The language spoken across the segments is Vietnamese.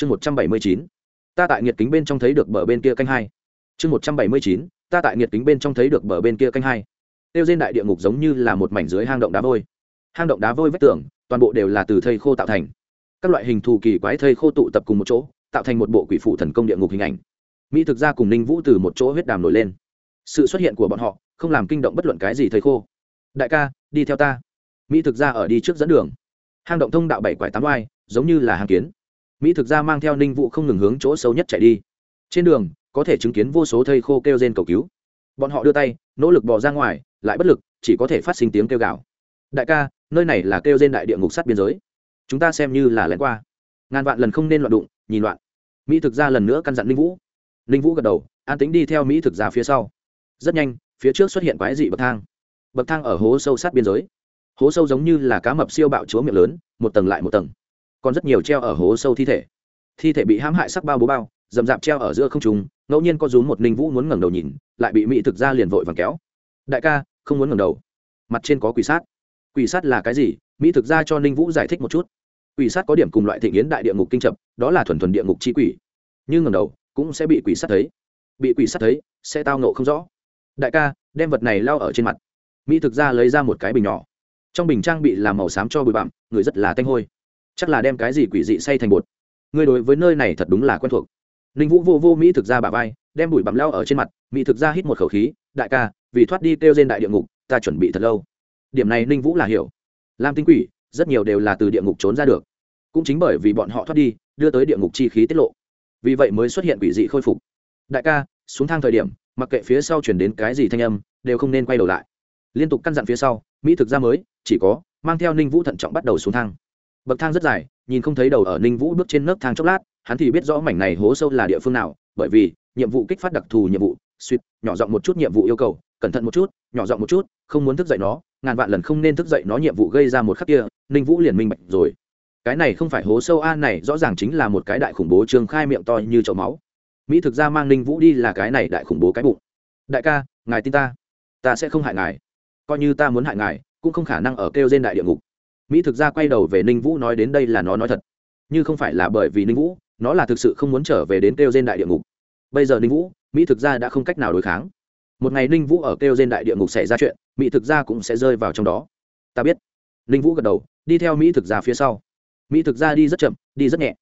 chương một trăm bảy mươi chín, ta tại nghiệt kính bên trong thấy được bờ bên kia canh hai. Chương một trăm bảy mươi chín, ta tại nghiệt kính bên trong thấy được bờ bên kia canh hai. Tiêu trên đại địa ngục giống như là một mảnh dưới hang động đá vôi. Hang động đá vôi vách tường, toàn bộ đều là từ thây khô tạo thành. Các loại hình thù kỳ quái thây khô tụ tập cùng một chỗ, tạo thành một bộ quỷ phụ thần công địa ngục hình ảnh. Mỹ thực ra cùng ninh vũ từ một chỗ huyết đàm nổi lên. Sự xuất hiện của bọn họ, không làm kinh động bất luận cái gì thầy khô. Đại ca, đi theo ta. Mỹ thực ra ở đi trước dẫn đường. Hang động thông đạo bảy quải tám oai, giống như là hàng kiến mỹ thực ra mang theo ninh vũ không ngừng hướng chỗ sâu nhất chạy đi. trên đường, có thể chứng kiến vô số thây khô kêu rên cầu cứu. bọn họ đưa tay, nỗ lực bỏ ra ngoài, lại bất lực, chỉ có thể phát sinh tiếng kêu gào. đại ca, nơi này là kêu rên đại địa ngục sát biên giới. chúng ta xem như là lén qua. ngàn vạn lần không nên loạn đụng, nhìn loạn. mỹ thực ra lần nữa căn dặn ninh vũ. ninh vũ gật đầu, an tính đi theo mỹ thực ra phía sau. rất nhanh, phía trước xuất hiện quái dị bậc thang. bậc thang ở hố sâu sát biên giới. hố sâu giống như là cá mập siêu bạo chúa miệng lớn, một tầng lại một tầng còn rất nhiều treo ở hố sâu thi thể. Thi thể bị hãm hại sắc bao bố bao d ầ m treo ở giữa không trùng ngẫu nhiên có rúm một ninh vũ muốn ngẩng đầu nhìn, lại bị mỹ thực ra liền vội vàng kéo. Đại ca, không muốn ngẩng đầu. Mặt trên có quỷ sát. Quỷ sát là cái gì? Mỹ thực ra cho ninh vũ giải thích một chút. Quỷ sát có điểm cùng loại thị nghiến đại địa ngục kinh chập, đó là thuần thuần địa ngục chi quỷ. Nhưng ngẩng đầu, cũng sẽ bị quỷ sát thấy. Bị quỷ sát thấy, sẽ tao nộ không rõ. Đại ca, đem vật này lao ở trên mặt. Mỹ thực ra lấy ra một cái bình nhỏ. Trong bình trang bị làm màu xám cho bụi bặm, người rất là tanh hôi chắc là đem cái gì quỷ dị say thành bột. Ngươi đối với nơi này thật đúng là quen thuộc. Ninh vũ vô vô mỹ thực ra bà vai, đem bụi bặm lao ở trên mặt, mỹ thực ra hít một khẩu khí, đại ca, vì thoát đi kêu trên đại địa ngục, ta chuẩn bị thật lâu. Điểm này ninh vũ là hiểu. Lam tinh quỷ, rất nhiều đều là từ địa ngục trốn ra được. Cũng chính bởi vì bọn họ thoát đi, đưa tới địa ngục chi khí tiết lộ. Vì vậy mới xuất hiện quỷ dị khôi phục. Đại ca, xuống thang thời điểm, mặc kệ phía sau chuyển đến cái gì thanh âm, đều không nên quay đầu lại. Liên tục căn dặn phía sau, mỹ thực ra mới, chỉ có, mang theo ninh vũ thận trọng bắt đầu xuống thang bậc thang rất dài, nhìn không thấy đầu ở ninh vũ bước trên nấc thang chốc lát, hắn thì biết rõ mảnh này hố sâu là địa phương nào, bởi vì, nhiệm vụ kích phát đặc thù nhiệm vụ, suýt, nhỏ giọng một chút nhiệm vụ yêu cầu, cẩn thận một chút, nhỏ giọng một chút, không muốn thức dậy nó, ngàn vạn lần không nên thức dậy nó nhiệm vụ gây ra một khắc kia, ninh vũ liền minh bạch rồi. Cái này không phải hố sâu a, này rõ ràng chính là một cái đại khủng bố trương khai miệng to như chậu máu. Mỹ thực ra mang ninh vũ đi là cái này đại khủng bố cái bụng. Đại ca, ngài tin ta ta sẽ không hại ngài. Coi như ta muốn hại ngài, cũng không khả năng ở kêu trên đại địa ngục mỹ thực ra quay đầu về ninh vũ nói đến đây là nó nói thật. Như không phải là bởi vì ninh vũ, nó là thực sự không muốn trở về đến kêu trên đại địa ngục. Bây giờ ninh vũ, mỹ thực ra đã không cách nào đối kháng. Một ngày ninh vũ ở kêu trên đại địa ngục xảy ra chuyện, mỹ thực ra cũng sẽ rơi vào trong đó. Ta biết. Ninh vũ gật đầu, đi theo mỹ thực ra phía sau. Mỹ thực ra đi rất chậm, đi rất nhẹ.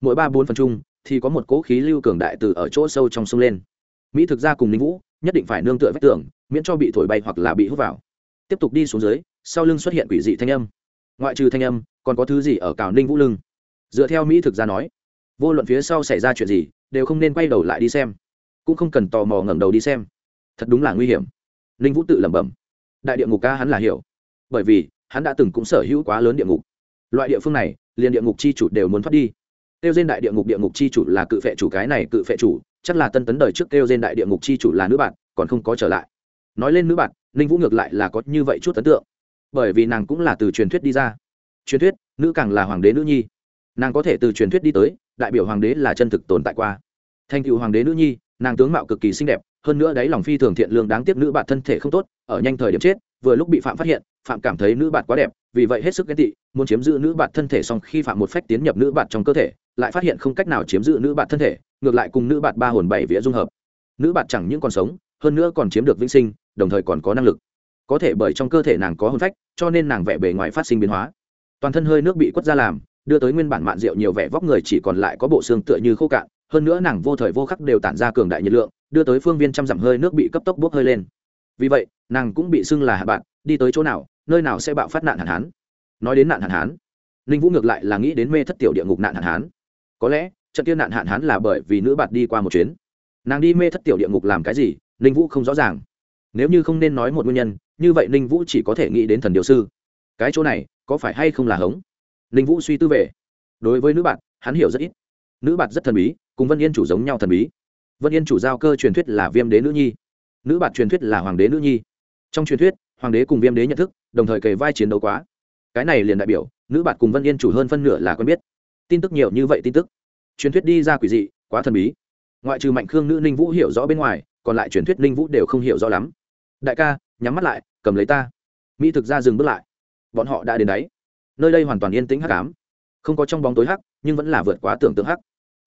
Mỗi ba bốn phần chung, thì có một cỗ khí lưu cường đại từ ở chỗ sâu trong sông lên. Mỹ thực ra cùng ninh vũ nhất định phải nương tựa vách tường, miễn cho bị thổi bay hoặc là bị hút vào. Tiếp tục đi xuống dưới, sau lưng xuất hiện quỷ dị thanh âm ngoại trừ thanh âm, còn có thứ gì ở cào ninh vũ lưng? Dựa theo mỹ thực ra nói, vô luận phía sau xảy ra chuyện gì, đều không nên quay đầu lại đi xem. Cũng không cần tò mò ngẩng đầu đi xem. Thật đúng là nguy hiểm. Ninh vũ tự lẩm bẩm. Đại địa ngục ca hắn là hiểu. Bởi vì, hắn đã từng cũng sở hữu quá lớn địa ngục. Loại địa phương này, liền địa ngục chi chủ đều muốn thoát đi. Tiêu trên đại địa ngục địa ngục chi chủ là cự phệ chủ, cái này cự phệ chủ, chắc là tân tấn đời trước tiêu trên đại địa ngục chi chủ là nữ bạn, còn không có trở lại. Nói lên nữ bạn, ninh vũ ngược lại là có như vậy chút ấn tượng bởi vì nàng cũng là từ truyền thuyết đi ra. Truyền thuyết, nữ càng là hoàng đế nữ nhi. Nàng có thể từ truyền thuyết đi tới, đại biểu hoàng đế là chân thực tồn tại qua. Thành cựu hoàng đế nữ nhi, nàng tướng mạo cực kỳ xinh đẹp, hơn nữa đáy lòng phi thường thiện lương đáng tiếc nữ bạn thân thể không tốt, ở nhanh thời điểm chết, vừa lúc bị phạm phát hiện, phạm cảm thấy nữ bạn quá đẹp, vì vậy hết sức ghen tị, muốn chiếm giữ nữ bạn thân thể song khi phạm một phách tiến nhập nữ bạn trong cơ thể, lại phát hiện không cách nào chiếm giữ nữ bạn thân thể, ngược lại cùng nữ bạn ba hồn bảy vía dung hợp. Nữ bạn chẳng những còn sống, hơn nữa còn chiếm được vĩnh sinh, đồng thời còn có năng lực có thể bởi trong cơ thể nàng có hôn phách, cho nên nàng vẻ bề ngoài phát sinh biến hóa. Toàn thân hơi nước bị quất ra làm, đưa tới nguyên bản mạn rượu nhiều vẻ vóc người chỉ còn lại có bộ xương tựa như khô cạn, hơn nữa nàng vô thời vô khắc đều tản ra cường đại nhiệt lượng, đưa tới phương viên trăm dặm hơi nước bị cấp tốc bốc hơi lên. Vì vậy, nàng cũng bị xưng là hạ bạn, đi tới chỗ nào, nơi nào sẽ bạo phát nạn hạn hán. Nói đến nạn hạn hán, ninh vũ ngược lại là nghĩ đến mê thất tiểu địa ngục nạn hạn hán. Có lẽ, trận tiên nạn hạn hán là bởi vì nữ bạn đi qua một chuyến. Nàng đi mê thất tiểu địa ngục làm cái gì, ninh vũ không rõ ràng nếu như không nên nói một nguyên nhân, như vậy ninh vũ chỉ có thể nghĩ đến thần điều sư. Cái chỗ này, có phải hay không là hống? Ninh vũ suy tư về. Đối với nữ bạn, hắn hiểu rất ít. Nữ bạn rất thần bí, cùng vân yên chủ giống nhau thần bí. Vân yên chủ giao cơ truyền thuyết là viêm đế nữ nhi. Nữ bạn truyền thuyết là hoàng đế nữ nhi. Trong truyền thuyết, hoàng đế cùng viêm đế nhận thức, đồng thời kề vai chiến đấu quá. Cái này liền đại biểu, nữ bạn cùng vân yên chủ hơn phân nửa là quen biết. Tin tức nhiều như vậy tin tức. Truyền thuyết đi ra quỷ dị, quá thần bí. Ngoại trừ mạnh khương nữ ninh vũ hiểu rõ bên ngoài, còn lại truyền thuyết ninh vũ đều không hiểu rõ lắm đại ca, nhắm mắt lại, cầm lấy ta. Mỹ thực ra dừng bước lại. Bọn họ đã đến đáy nơi đây hoàn toàn yên tĩnh hắc ám. Không có trong bóng tối hắc, nhưng vẫn là vượt quá tưởng tượng hắc.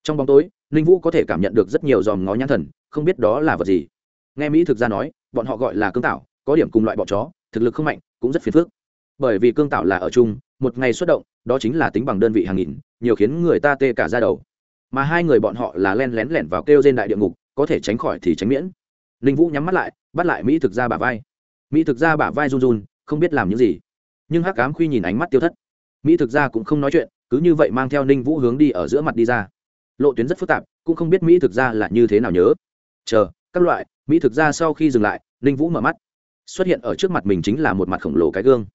Trong bóng tối, ninh vũ có thể cảm nhận được rất nhiều dòm ngó nhãn thần, không biết đó là vật gì. Nghe mỹ thực ra nói, bọn họ gọi là cương tạo có điểm cùng loại bọ chó, thực lực không mạnh, cũng rất phiền phức. Bởi vì cương tạo là ở chung, một ngày xuất động, đó chính là tính bằng đơn vị hàng nghìn, nhiều khiến người ta tê cả ra đầu. Mà hai người bọn họ là len lén lẻn vào kêu trên đại địa ngục, có thể tránh khỏi thì tránh miễn ninh vũ nhắm mắt lại, bắt lại mỹ thực ra bả vai. Mỹ thực ra bả vai run run, không biết làm những gì. Nhưng hắc cám khuy nhìn ánh mắt tiêu thất. Mỹ thực ra cũng không nói chuyện, cứ như vậy mang theo ninh vũ hướng đi ở giữa mặt đi ra. Lộ tuyến rất phức tạp, cũng không biết mỹ thực ra là như thế nào nhớ. Chờ, các loại, mỹ thực ra sau khi dừng lại, ninh vũ mở mắt. Xuất hiện ở trước mặt mình chính là một mặt khổng lồ cái gương.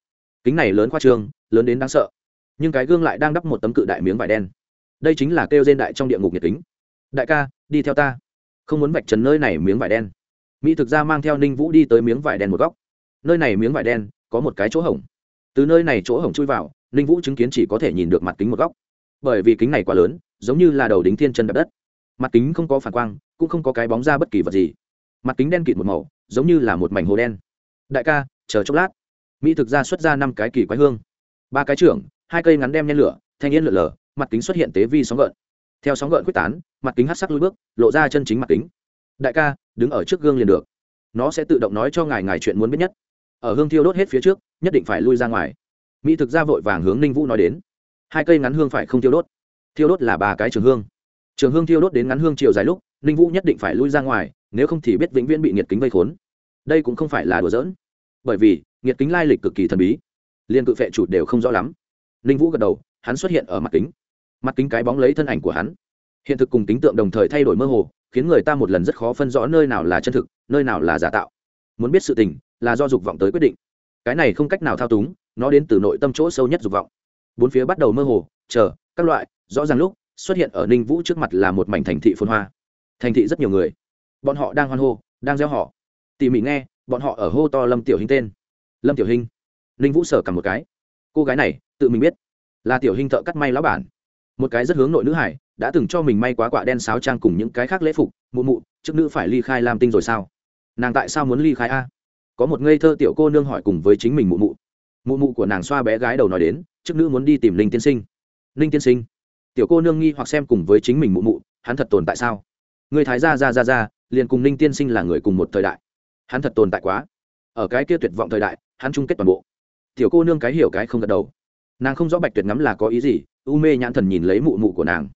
Kính này lớn khoa trương, lớn đến đáng sợ. Nhưng cái gương lại đang đắp một tấm cự đại miếng vải đen. Đây chính là kêu trên đại trong địa ngục nhiệt kính. Đại ca, đi theo ta. Không muốn vạch trần nơi này miếng vải đen mỹ thực ra mang theo ninh vũ đi tới miếng vải đen một góc. Nơi này miếng vải đen, có một cái chỗ hổng. Từ nơi này chỗ hổng chui vào, ninh vũ chứng kiến chỉ có thể nhìn được mặt kính một góc. Bởi vì kính này quá lớn, giống như là đầu đính thiên chân đập đất. Mặt kính không có phản quang, cũng không có cái bóng ra bất kỳ vật gì. Mặt kính đen kịt một màu, giống như là một mảnh hồ đen. Đại ca, chờ chốc lát. Mỹ thực ra xuất ra năm cái kỳ quái hương. Ba cái trưởng, hai cây ngắn đem nhen lửa, thanh yên lửa lở mặt kính xuất hiện tế vi sóng gợn. Theo sóng gợn quyết tán, mặt kính hát sắc lui bước, lộ ra chân chính mặt kính đại ca, đứng ở trước gương liền được. Nó sẽ tự động nói cho ngài ngài chuyện muốn biết nhất. Ở hương thiêu đốt hết phía trước, nhất định phải lui ra ngoài. Mỹ thực ra vội vàng hướng ninh vũ nói đến. Hai cây ngắn hương phải không thiêu đốt? Thiêu đốt là ba cái trường hương. Trường hương thiêu đốt đến ngắn hương chiều dài lúc, ninh vũ nhất định phải lui ra ngoài, nếu không thì biết vĩnh viễn bị nhiệt kính vây khốn. Đây cũng không phải là đùa giỡn. Bởi vì nhiệt kính lai lịch cực kỳ thần bí. Liên cự phệ chủ đều không rõ lắm. Ninh vũ gật đầu, hắn xuất hiện ở mặt kính. Mặt kính cái bóng lấy thân ảnh của hắn. Hiện thực cùng tính tượng đồng thời thay đổi mơ hồ khiến người ta một lần rất khó phân rõ nơi nào là chân thực, nơi nào là giả tạo. Muốn biết sự tình, là do dục vọng tới quyết định. Cái này không cách nào thao túng, nó đến từ nội tâm chỗ sâu nhất dục vọng. Bốn phía bắt đầu mơ hồ, chờ, các loại, rõ ràng lúc, xuất hiện ở ninh vũ trước mặt là một mảnh thành thị phồn hoa. Thành thị rất nhiều người. Bọn họ đang hoan hô, đang gieo họ tỉ mỉ nghe, bọn họ ở hô to lâm tiểu hình tên. Lâm tiểu hình ninh vũ sở cầm một cái. Cô gái này, tự mình biết, là tiểu hình thợ cắt may lão bản. Một cái rất hướng nội nữ hải đã từng cho mình may quá quả đen sáo trang cùng những cái khác lễ phục, mụ mụ, trước nữ phải ly khai làm tinh rồi sao? Nàng tại sao muốn ly khai a? Có một ngây thơ tiểu cô nương hỏi cùng với chính mình mụ mụ. Mụ mụ của nàng xoa bé gái đầu nói đến, trước nữ muốn đi tìm linh tiên sinh. Linh tiên sinh? Tiểu cô nương nghi hoặc xem cùng với chính mình mụ mụ, hắn thật tồn tại sao? Người thái gia ra ra ra liền cùng linh tiên sinh là người cùng một thời đại. Hắn thật tồn tại quá. Ở cái kia tuyệt vọng thời đại, hắn chung kết toàn bộ. Tiểu cô nương cái hiểu cái không gật đầu. Nàng không rõ bạch tuyệt ngắm là có ý gì, u mê nhãn thần nhìn lấy mụ mụ của nàng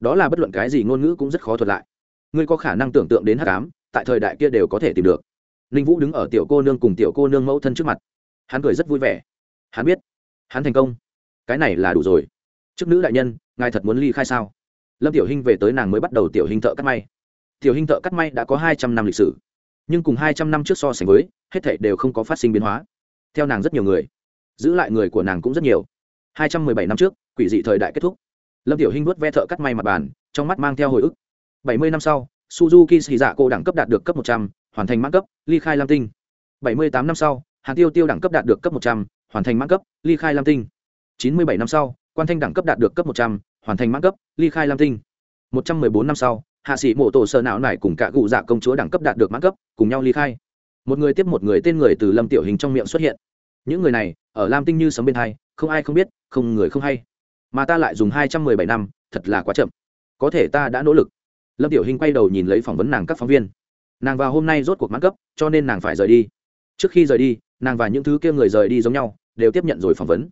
đó là bất luận cái gì ngôn ngữ cũng rất khó thuật lại. Ngươi có khả năng tưởng tượng đến hát cám tại thời đại kia đều có thể tìm được. Ninh vũ đứng ở tiểu cô nương cùng tiểu cô nương mẫu thân trước mặt. Hắn cười rất vui vẻ. Hắn biết, hắn thành công. Cái này là đủ rồi. Chức nữ đại nhân, ngài thật muốn ly khai sao? Lâm tiểu hinh về tới nàng mới bắt đầu tiểu hình thợ cắt may. Tiểu hình thợ cắt may đã có hai trăm năm lịch sử. Nhưng cùng hai trăm năm trước so sánh với, hết thảy đều không có phát sinh biến hóa. Theo nàng rất nhiều người, giữ lại người của nàng cũng rất nhiều. Hai trăm mười bảy năm trước, quỷ dị thời đại kết thúc lâm tiểu hinh vuốt ve thợ cắt may mặt bàn, trong mắt mang theo hồi ức. Bảy mươi năm sau, suzuki xì dạ cô đẳng cấp đạt được cấp một trăm, hoàn thành mãn cấp, ly khai lam tinh. Bảy mươi tám năm sau, hàn tiêu tiêu đẳng cấp đạt được cấp một trăm, hoàn thành mãn cấp, ly khai lam tinh. Chín mươi bảy năm sau, quan thanh đẳng cấp đạt được cấp một trăm, hoàn thành mãn cấp, ly khai lam tinh. Một trăm mười bốn năm sau, hạ sĩ mộ tổ sơ não nải cùng cả cụ dạ công chúa đẳng cấp đạt được mãn cấp, cùng nhau ly khai. Một người tiếp một người tên người từ lâm tiểu hình trong miệng xuất hiện. Những người này, ở lam tinh như sấm bên hai, không ai không biết, không người không hay mà ta lại dùng hai trăm mười bảy năm, thật là quá chậm. Có thể ta đã nỗ lực. Lâm tiểu hình quay đầu nhìn lấy phỏng vấn nàng các phóng viên. Nàng vào hôm nay rốt cuộc mãn cấp, cho nên nàng phải rời đi. Trước khi rời đi, nàng và những thứ kia người rời đi giống nhau, đều tiếp nhận rồi phỏng vấn.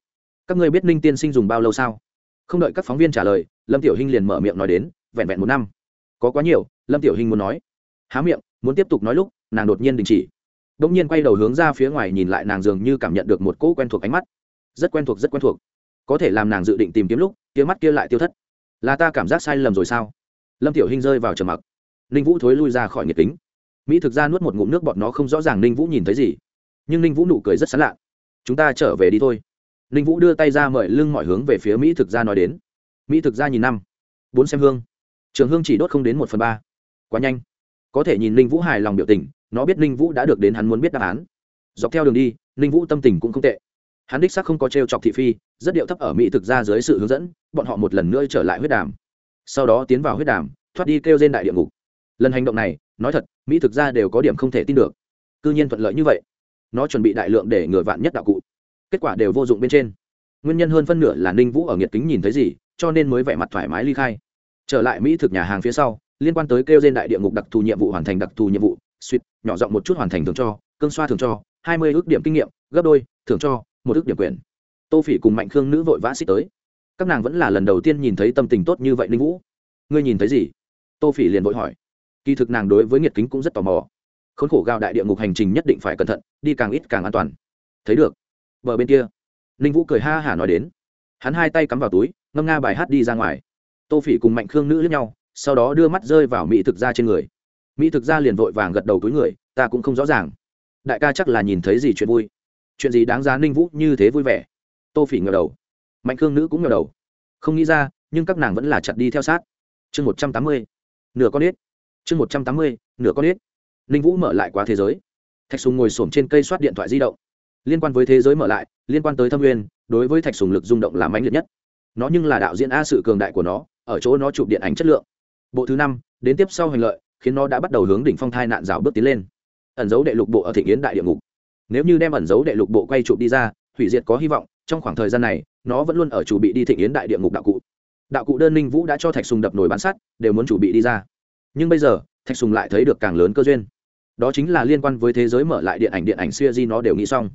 Các người biết ninh tiên sinh dùng bao lâu sao? Không đợi các phóng viên trả lời, lâm tiểu hinh liền mở miệng nói đến, vẹn vẹn một năm. Có quá nhiều, lâm tiểu hinh muốn nói. Há miệng, muốn tiếp tục nói lúc, nàng đột nhiên đình chỉ. Đ ỗ n g nhiên quay đầu hướng ra phía ngoài nhìn lại nàng dường như cảm nhận được một cỗ quen thuộc ánh mắt. Rất quen thuộc, rất quen thuộc có thể làm nàng dự định tìm kiếm lúc, kia mắt kia lại tiêu thất. Là ta cảm giác sai lầm rồi sao? Lâm tiểu hinh rơi vào trầm mặc. Ninh vũ thối lui ra khỏi nhiệt kính. Mỹ thực ra nuốt một ngụm nước bọt nó không rõ ràng ninh vũ nhìn thấy gì. Nhưng ninh vũ nụ cười rất sán lạ. Chúng ta trở về đi thôi. Ninh vũ đưa tay ra mời lưng mọi hướng về phía mỹ thực ra nói đến. Mỹ thực ra nhìn năm. Bốn xem hương. Trường hương chỉ đốt không đến một phần ba. Quá nhanh. Có thể nhìn ninh vũ hài lòng biểu tình, nó biết ninh vũ đã được đến hắn muốn biết đáp án. Dọc theo đường đi, ninh vũ tâm tình cũng không tệ hắn đích sắc không có t r e o chọc thị phi, rất điệu thấp ở mỹ thực ra dưới sự hướng dẫn, bọn họ một lần nữa trở lại huyết đàm. Sau đó tiến vào huyết đàm, thoát đi kêu trên đại địa ngục. Lần hành động này, nói thật, mỹ thực ra đều có điểm không thể tin được. C ư nhiên thuận lợi như vậy. Nó chuẩn bị đại lượng để ngừa vạn nhất đạo cụ. Kết quả đều vô dụng bên trên. Nguyên nhân hơn phân nửa là ninh vũ ở nhiệt kính nhìn thấy gì, cho nên mới vẻ mặt thoải mái ly khai. Trở lại mỹ thực nhà hàng phía sau, liên quan tới kêu trên đại địa ngục đặc thù nhiệm vụ hoàn thành đặc thù nhiệm vụ, suýt, nhỏ giọng một chút hoàn thành thường cho cơn xoa thường cho, hai mươi ước điểm kinh nghiệm, gấp đôi thường cho một ước điểm quyền. Tô phỉ cùng mạnh khương nữ vội vã xích tới. Các nàng vẫn là lần đầu tiên nhìn thấy tâm tình tốt như vậy linh vũ. Ngươi nhìn thấy gì? Tô phỉ liền vội hỏi. Kỳ thực nàng đối với nhiệt kính cũng rất tò mò. Khốn khổ gạo đại địa ngục hành trình nhất định phải cẩn thận, đi càng ít càng an toàn. Thấy được. Bờ bên kia. Ninh vũ cười ha hả nói đến. Hắn hai tay cắm vào túi, ngâm nga bài hát đi ra ngoài. Tô phỉ cùng mạnh khương nữ lẫn nhau, sau đó đưa mắt rơi vào mỹ thực ra trên người. Mỹ thực ra liền vội vàng gật đầu túi người, ta cũng không rõ ràng. Đại ca chắc là nhìn thấy gì chuyện vui chuyện gì đáng giá ninh vũ như thế vui vẻ? Tô phỉ ngờ đầu. Mạnh khương nữ cũng ngờ đầu. Không nghĩ ra, nhưng các nàng vẫn là chặt đi theo sát. Chương một trăm tám mươi, nửa con ếch. Chương một trăm tám mươi, nửa con ếch. Ninh vũ mở lại quá thế giới. Thạch sùng ngồi s ổ m trên cây soát điện thoại di động. Liên quan với thế giới mở lại, liên quan tới thâm nguyên, đối với thạch sùng lực rung động là mãnh liệt nhất. Nó nhưng là đạo diễn a sự cường đại của nó, ở chỗ nó chụp điện ảnh chất lượng. Bộ thứ năm, đến tiếp sau hành lợi, khiến nó đã bắt đầu hướng đỉnh phong thai nạn rào bước tiến lên. Ẩn dấu đệ lục bộ ở thị yến đại địa ngục nếu như đem ẩn dấu đệ lục bộ quay chụp đi ra, hủy diệt có hy vọng, trong khoảng thời gian này, nó vẫn luôn ở chủ bị đi thịnh yến đại địa ngục đạo cụ. Đạo cụ đơn ninh vũ đã cho thạch sùng đập nồi bán sắt, đều muốn chủ bị đi ra. Nhưng bây giờ, thạch sùng lại thấy được càng lớn cơ duyên. Đó chính là liên quan với thế giới mở lại điện ảnh điện ảnh siêu di nó đều nghĩ xong.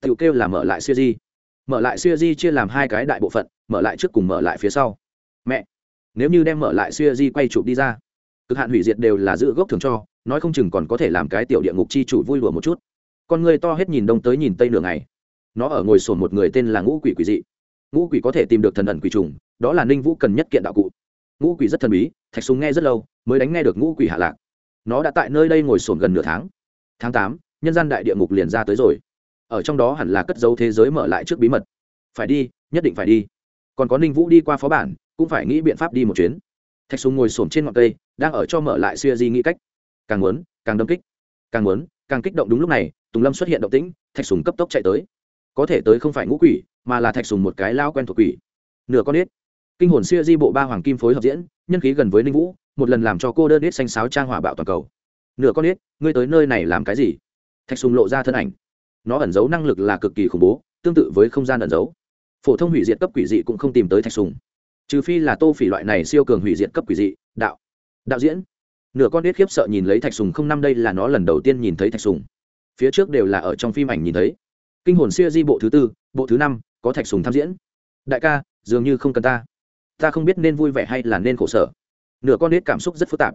Tự kêu là mở lại siêu di. Mở lại siêu di chia làm hai cái đại bộ phận, mở lại trước cùng mở lại phía sau. Mẹ, nếu như đem mở lại siêu di quay chụp đi ra, cực hạn hủy diệt đều là giữ gốc thường cho, nói không chừng còn có thể làm cái tiểu địa ngục chi chủ vui lùa một chút con người to hết nhìn đông tới nhìn tây nửa ngày. Nó ở ngồi sồn một người tên là ngũ quỷ quỷ dị. Ngũ quỷ có thể tìm được thần ẩn quỷ trùng, đó là ninh vũ cần nhất kiện đạo cụ. Ngũ quỷ rất thần bí, thạch súng nghe rất lâu, mới đánh nghe được ngũ quỷ hạ lạc. Nó đã tại nơi đây ngồi sồn gần nửa tháng. Tháng tám, nhân gian đại địa ngục liền ra tới rồi. Ở trong đó hẳn là cất dấu thế giới mở lại trước bí mật. Phải đi, nhất định phải đi. Còn có ninh vũ đi qua phó bản, cũng phải nghĩ biện pháp đi một chuyến. Thạch sùng ngồi s trên ngọn cây, đang ở cho mở lại xuya di nghĩ cách. Càng muốn, càng đâm kích. Càng muốn, càng kích động đúng lúc này tùng lâm xuất hiện động tĩnh, thạch sùng cấp tốc chạy tới. Có thể tới không phải ngũ quỷ, mà là thạch sùng một cái lao quen thuộc quỷ. Nửa con nết kinh hồn xuya di bộ ba hoàng kim phối hợp diễn, nhân khí gần với ninh vũ, một lần làm cho cô đơn nết xanh sáo trang hỏa bạo toàn cầu. Nửa con nết ngươi tới nơi này làm cái gì? Thạch sùng lộ ra thân ảnh. Nó ẩn giấu năng lực là cực kỳ khủng bố, tương tự với không gian ẩn giấu. Phổ thông hủy diệt cấp quỷ dị cũng không tìm tới thạch sùng. Trừ phi là tô phỉ loại này siêu cường hủy diệt cấp quỷ dị, đạo. Đạo diễn. Nửa con đết khiếp sợ nhìn lấy thạch sùng không năm đây là nó lần đầu tiên nhìn thấy thạch sùng phía trước đều là ở trong phim ảnh nhìn thấy. Kinh hồn siêu di bộ thứ tư, bộ thứ năm, có thạch sùng tham diễn. Đại ca, dường như không cần ta. Ta không biết nên vui vẻ hay là nên khổ sở. Nửa con nết cảm xúc rất phức tạp.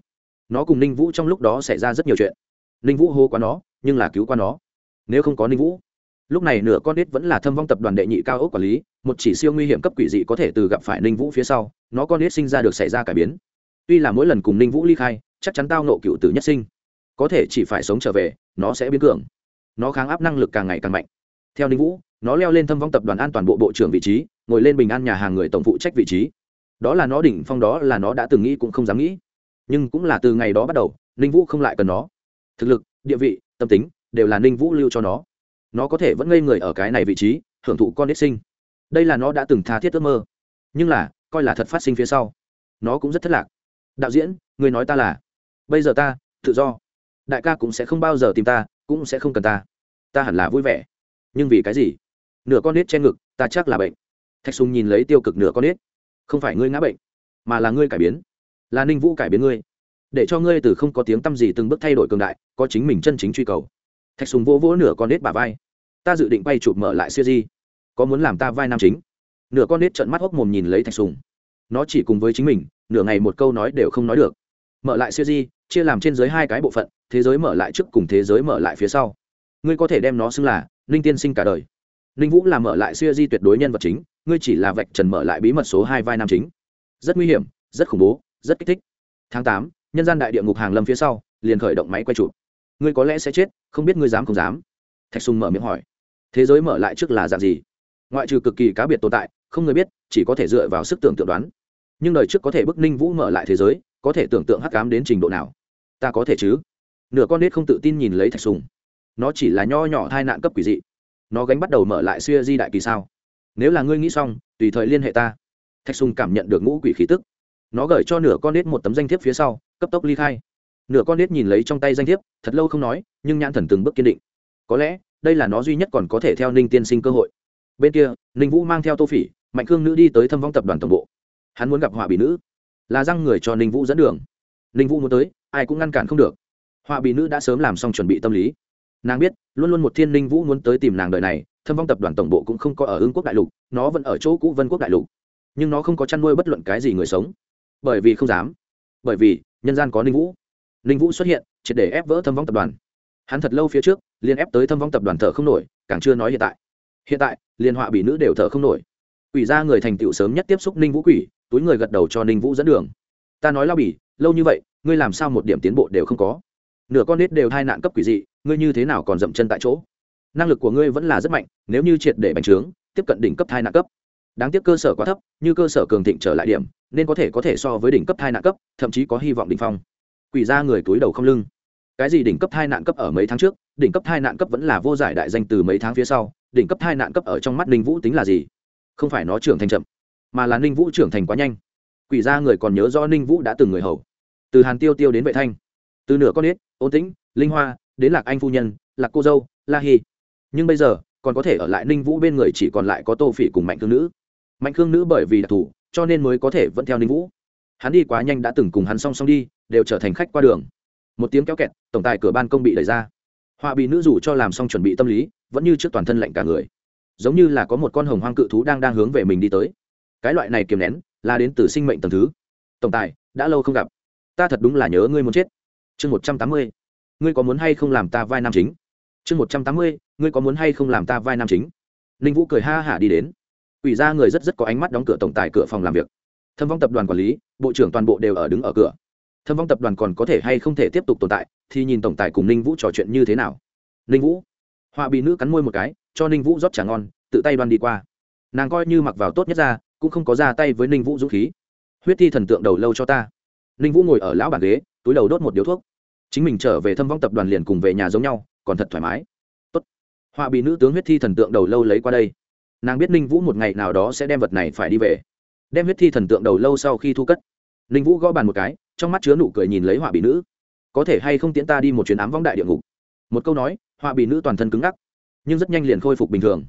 Nó cùng ninh vũ trong lúc đó xảy ra rất nhiều chuyện. Ninh vũ hô qua nó, nhưng là cứu qua nó. Nếu không có ninh vũ, lúc này nửa con nết vẫn là thâm vong tập đoàn đệ nhị cao ốc quản lý, một chỉ siêu nguy hiểm cấp quỷ dị có thể từ gặp phải ninh vũ phía sau, nó con nết sinh ra được xảy ra cải biến. Tuy là mỗi lần cùng ninh vũ ly khai, chắc chắn tao nộ cựu tử nhất sinh. Có thể chỉ phải sống trở về, nó sẽ biến cường nó kháng áp năng lực càng ngày càng mạnh. Theo ninh vũ, nó leo lên thâm vong tập đoàn an toàn bộ bộ trưởng vị trí, ngồi lên bình an nhà hàng người tổng phụ trách vị trí. Đó là nó đỉnh phong, đó là nó đã từng nghĩ cũng không dám nghĩ. Nhưng cũng là từ ngày đó bắt đầu, ninh vũ không lại cần nó. Thực lực, địa vị, tâm tính đều là ninh vũ lưu cho nó. Nó có thể vẫn ngây người ở cái này vị trí, hưởng thụ con nít sinh. Đây là nó đã từng tha thiết ước mơ. Nhưng là, coi là thật phát sinh phía sau. Nó cũng rất thất lạc. Đạo diễn, người nói ta là, bây giờ ta, tự do đại ca cũng sẽ không bao giờ tìm ta, cũng sẽ không cần ta. Ta hẳn là vui vẻ. Nhưng vì cái gì? Nửa con nết trên ngực, ta chắc là bệnh. Thạch sùng nhìn lấy tiêu cực nửa con nết. Không phải ngươi ngã bệnh, mà là ngươi cải biến. Là ninh vũ cải biến ngươi. Để cho ngươi từ không có tiếng t â m gì từng bước thay đổi cường đại, có chính mình chân chính truy cầu. Thạch sùng vỗ vỗ nửa con nết bà vai. Ta dự định bay chụp mở lại siêu di. Có muốn làm ta vai nam chính? Nửa con nết trợn mắt hốc mồm nhìn lấy thạch sùng. Nó chỉ cùng với chính mình, nửa ngày một câu nói đều không nói được mở lại siêu di, chia làm trên dưới hai cái bộ phận, thế giới mở lại trước cùng thế giới mở lại phía sau. Ngươi có thể đem nó xưng là ninh tiên sinh cả đời. Ninh vũ là mở lại siêu di tuyệt đối nhân vật chính, ngươi chỉ là vạch trần mở lại bí mật số hai vai nam chính. Rất nguy hiểm, rất khủng bố, rất kích thích. Tháng tám, nhân gian đại địa ngục hàng lâm phía sau, liền khởi động máy quay chụp. Ngươi có lẽ sẽ chết, không biết ngươi dám không dám. Thạch sùng mở miệng hỏi. Thế giới mở lại trước là dạng gì? Ngoại trừ cực kỳ cá biệt tồn tại, không người biết, chỉ có thể dựa vào sức tưởng tượng đoán. Nhưng đời trước có thể bức ninh vũ mở lại thế giới có thể tưởng tượng hắc cám đến trình độ nào. Ta có thể chứ? Nửa con nết không tự tin nhìn lấy thạch sùng. Nó chỉ là nho nhỏ thai nạn cấp quỷ dị. Nó gánh bắt đầu mở lại xuya di đại kỳ sao? Nếu là ngươi nghĩ xong, tùy thời liên hệ ta. Thạch sùng cảm nhận được ngũ quỷ khí tức. Nó gửi cho nửa con nết một tấm danh thiếp phía sau, cấp tốc ly khai. Nửa con nết nhìn lấy trong tay danh thiếp, thật lâu không nói, nhưng nhãn thần từng bước kiên định. Có lẽ, đây là nó duy nhất còn có thể theo ninh tiên sinh cơ hội. Bên kia, ninh vũ mang theo tô phỉ, mạnh khương nữ đi tới thâm vong tập đoàn tổng bộ. Hắn muốn gặp họa bị nữ là răng người cho ninh vũ dẫn đường ninh vũ muốn tới ai cũng ngăn cản không được họa bị nữ đã sớm làm xong chuẩn bị tâm lý nàng biết luôn luôn một thiên ninh vũ muốn tới tìm nàng đời này thâm vong tập đoàn tổng bộ cũng không có ở ương quốc đại lục nó vẫn ở chỗ cũ vân quốc đại lục nhưng nó không có chăn nuôi bất luận cái gì người sống bởi vì không dám bởi vì nhân gian có ninh vũ ninh vũ xuất hiện triệt để ép vỡ thâm vong tập đoàn hắn thật lâu phía trước liên ép tới thâm vong tập đoàn thở không nổi càng chưa nói hiện tại hiện tại liên họa bị nữ đều thở không nổi quỷ ra người thành tựu sớm nhất tiếp xúc ninh vũ quỷ túi người gật đầu cho ninh vũ dẫn đường. Ta nói lao bỉ lâu như vậy, ngươi làm sao một điểm tiến bộ đều không có? Nửa con nết đều hai nạn cấp quỷ dị, ngươi như thế nào còn dậm chân tại chỗ? Năng lực của ngươi vẫn là rất mạnh, nếu như triệt để bành trướng, tiếp cận đỉnh cấp hai nạn cấp. Đáng tiếc cơ sở quá thấp, như cơ sở cường thịnh trở lại điểm, nên có thể có thể so với đỉnh cấp hai nạn cấp, thậm chí có hy vọng đỉnh phong. Quỷ ra người túi đầu không lưng. Cái gì đỉnh cấp hai nạn cấp ở mấy tháng trước, đỉnh cấp hai nạn cấp vẫn là vô giải đại danh từ mấy tháng phía sau, đỉnh cấp hai nạn cấp ở trong mắt ninh vũ tính là gì? Không phải nó trưởng thành chậm mà là ninh vũ trưởng thành quá nhanh. Quỷ ra người còn nhớ rõ ninh vũ đã từng người hầu. Từ hàn tiêu tiêu đến vệ thanh. Từ nửa con nết, ôn tĩnh, linh hoa, đến lạc anh phu nhân, lạc cô dâu, la hy nhưng bây giờ, còn có thể ở lại ninh vũ bên người chỉ còn lại có tô phỉ cùng mạnh thương nữ. Mạnh thương nữ bởi vì đặc thù, cho nên mới có thể vẫn theo ninh vũ. Hắn đi quá nhanh đã từng cùng hắn song song đi, đều trở thành khách qua đường. Một tiếng kéo kẹt, tổng tài cửa ban công bị đẩy ra. Họa bị nữ rủ cho làm xong chuẩn bị tâm lý, vẫn như trước toàn thân lạnh cả người. Giống như là có một con hồng hoang cự thú đang đang hướng về mình đi tới cái loại này kiềm nén là đến từ sinh mệnh tầng thứ. Tổng tài, đã lâu không gặp. Ta thật đúng là nhớ ngươi muốn chết. Chương một trăm tám mươi, ngươi có muốn hay không làm ta vai nam chính? Chương một trăm tám mươi, ngươi có muốn hay không làm ta vai nam chính? Ninh vũ cười ha hả đi đến. Ủy ra người rất rất có ánh mắt đóng cửa tổng tài cửa phòng làm việc. Thâm vong tập đoàn quản lý, bộ trưởng toàn bộ đều ở đứng ở cửa. Thâm vong tập đoàn còn có thể hay không thể tiếp tục tồn tại, thì nhìn tổng tài cùng ninh vũ trò chuyện như thế nào. Ninh vũ, họa bị nữ cắn môi một cái, cho ninh vũ rót trà ngon, tự tay đoan đi qua. Nàng coi như mặc vào tốt nhất ra cũng không có ra tay với ninh vũ dũng khí. Huyết thi thần tượng đầu lâu cho ta. Ninh vũ ngồi ở lão bàn ghế, túi đầu đốt một điếu thuốc. Chính mình trở về thâm vong tập đoàn liền cùng về nhà giống nhau, còn thật thoải mái. Tốt. Họa bị nữ tướng huyết thi thần tượng đầu lâu lấy qua đây. Nàng biết ninh vũ một ngày nào đó sẽ đem vật này phải đi về. Đem huyết thi thần tượng đầu lâu sau khi thu cất. Ninh vũ gõ bàn một cái, trong mắt chứa nụ cười nhìn lấy họa bị nữ. Có thể hay không tiễn ta đi một chuyến ám vong đại địa ngục? Một câu nói họa bị nữ toàn thân cứng ngắc, nhưng rất nhanh liền khôi phục bình thường.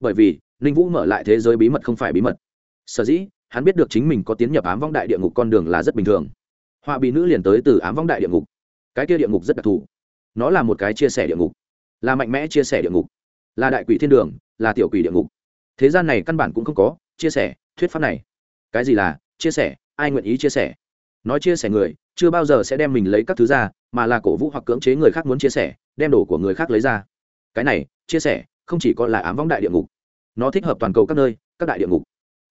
Bởi vì, ninh vũ mở lại thế giới bí mật không phải bí mật sở dĩ, hắn biết được chính mình có tiến nhập ám vong đại địa ngục con đường là rất bình thường. Họa bị nữ liền tới từ ám vong đại địa ngục. Cái kia địa ngục rất đặc thù. Nó là một cái chia sẻ địa ngục. Là mạnh mẽ chia sẻ địa ngục. Là đại quỷ thiên đường, là tiểu quỷ địa ngục. Thế gian này căn bản cũng không có chia sẻ, thuyết pháp này. Cái gì là chia sẻ? Ai nguyện ý chia sẻ? Nói chia sẻ người, chưa bao giờ sẽ đem mình lấy các thứ ra, mà là cổ vũ hoặc cưỡng chế người khác muốn chia sẻ, đem đồ của người khác lấy ra. Cái này, chia sẻ, không chỉ có là ám vong đại địa ngục. Nó thích hợp toàn cầu các nơi, các đại địa ngục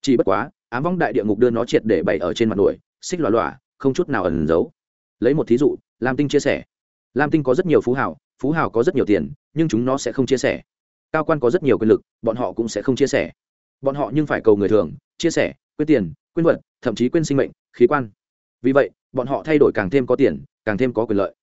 chỉ bất quá, ám vong đại địa ngục đưa nó triệt để bày ở trên mặt nổi xích lòa lòa, không chút nào ẩn giấu. Lấy một thí dụ, lam tinh chia sẻ. Lam tinh có rất nhiều phú hào phú hào có rất nhiều tiền, nhưng chúng nó sẽ không chia sẻ. Cao quan có rất nhiều quyền lực, bọn họ cũng sẽ không chia sẻ. Bọn họ nhưng phải cầu người thường, chia sẻ quyên tiền quyên vật, thậm chí quyên sinh mệnh, khí quan. Vì vậy, bọn họ thay đổi càng thêm có tiền, càng thêm có quyền lợi.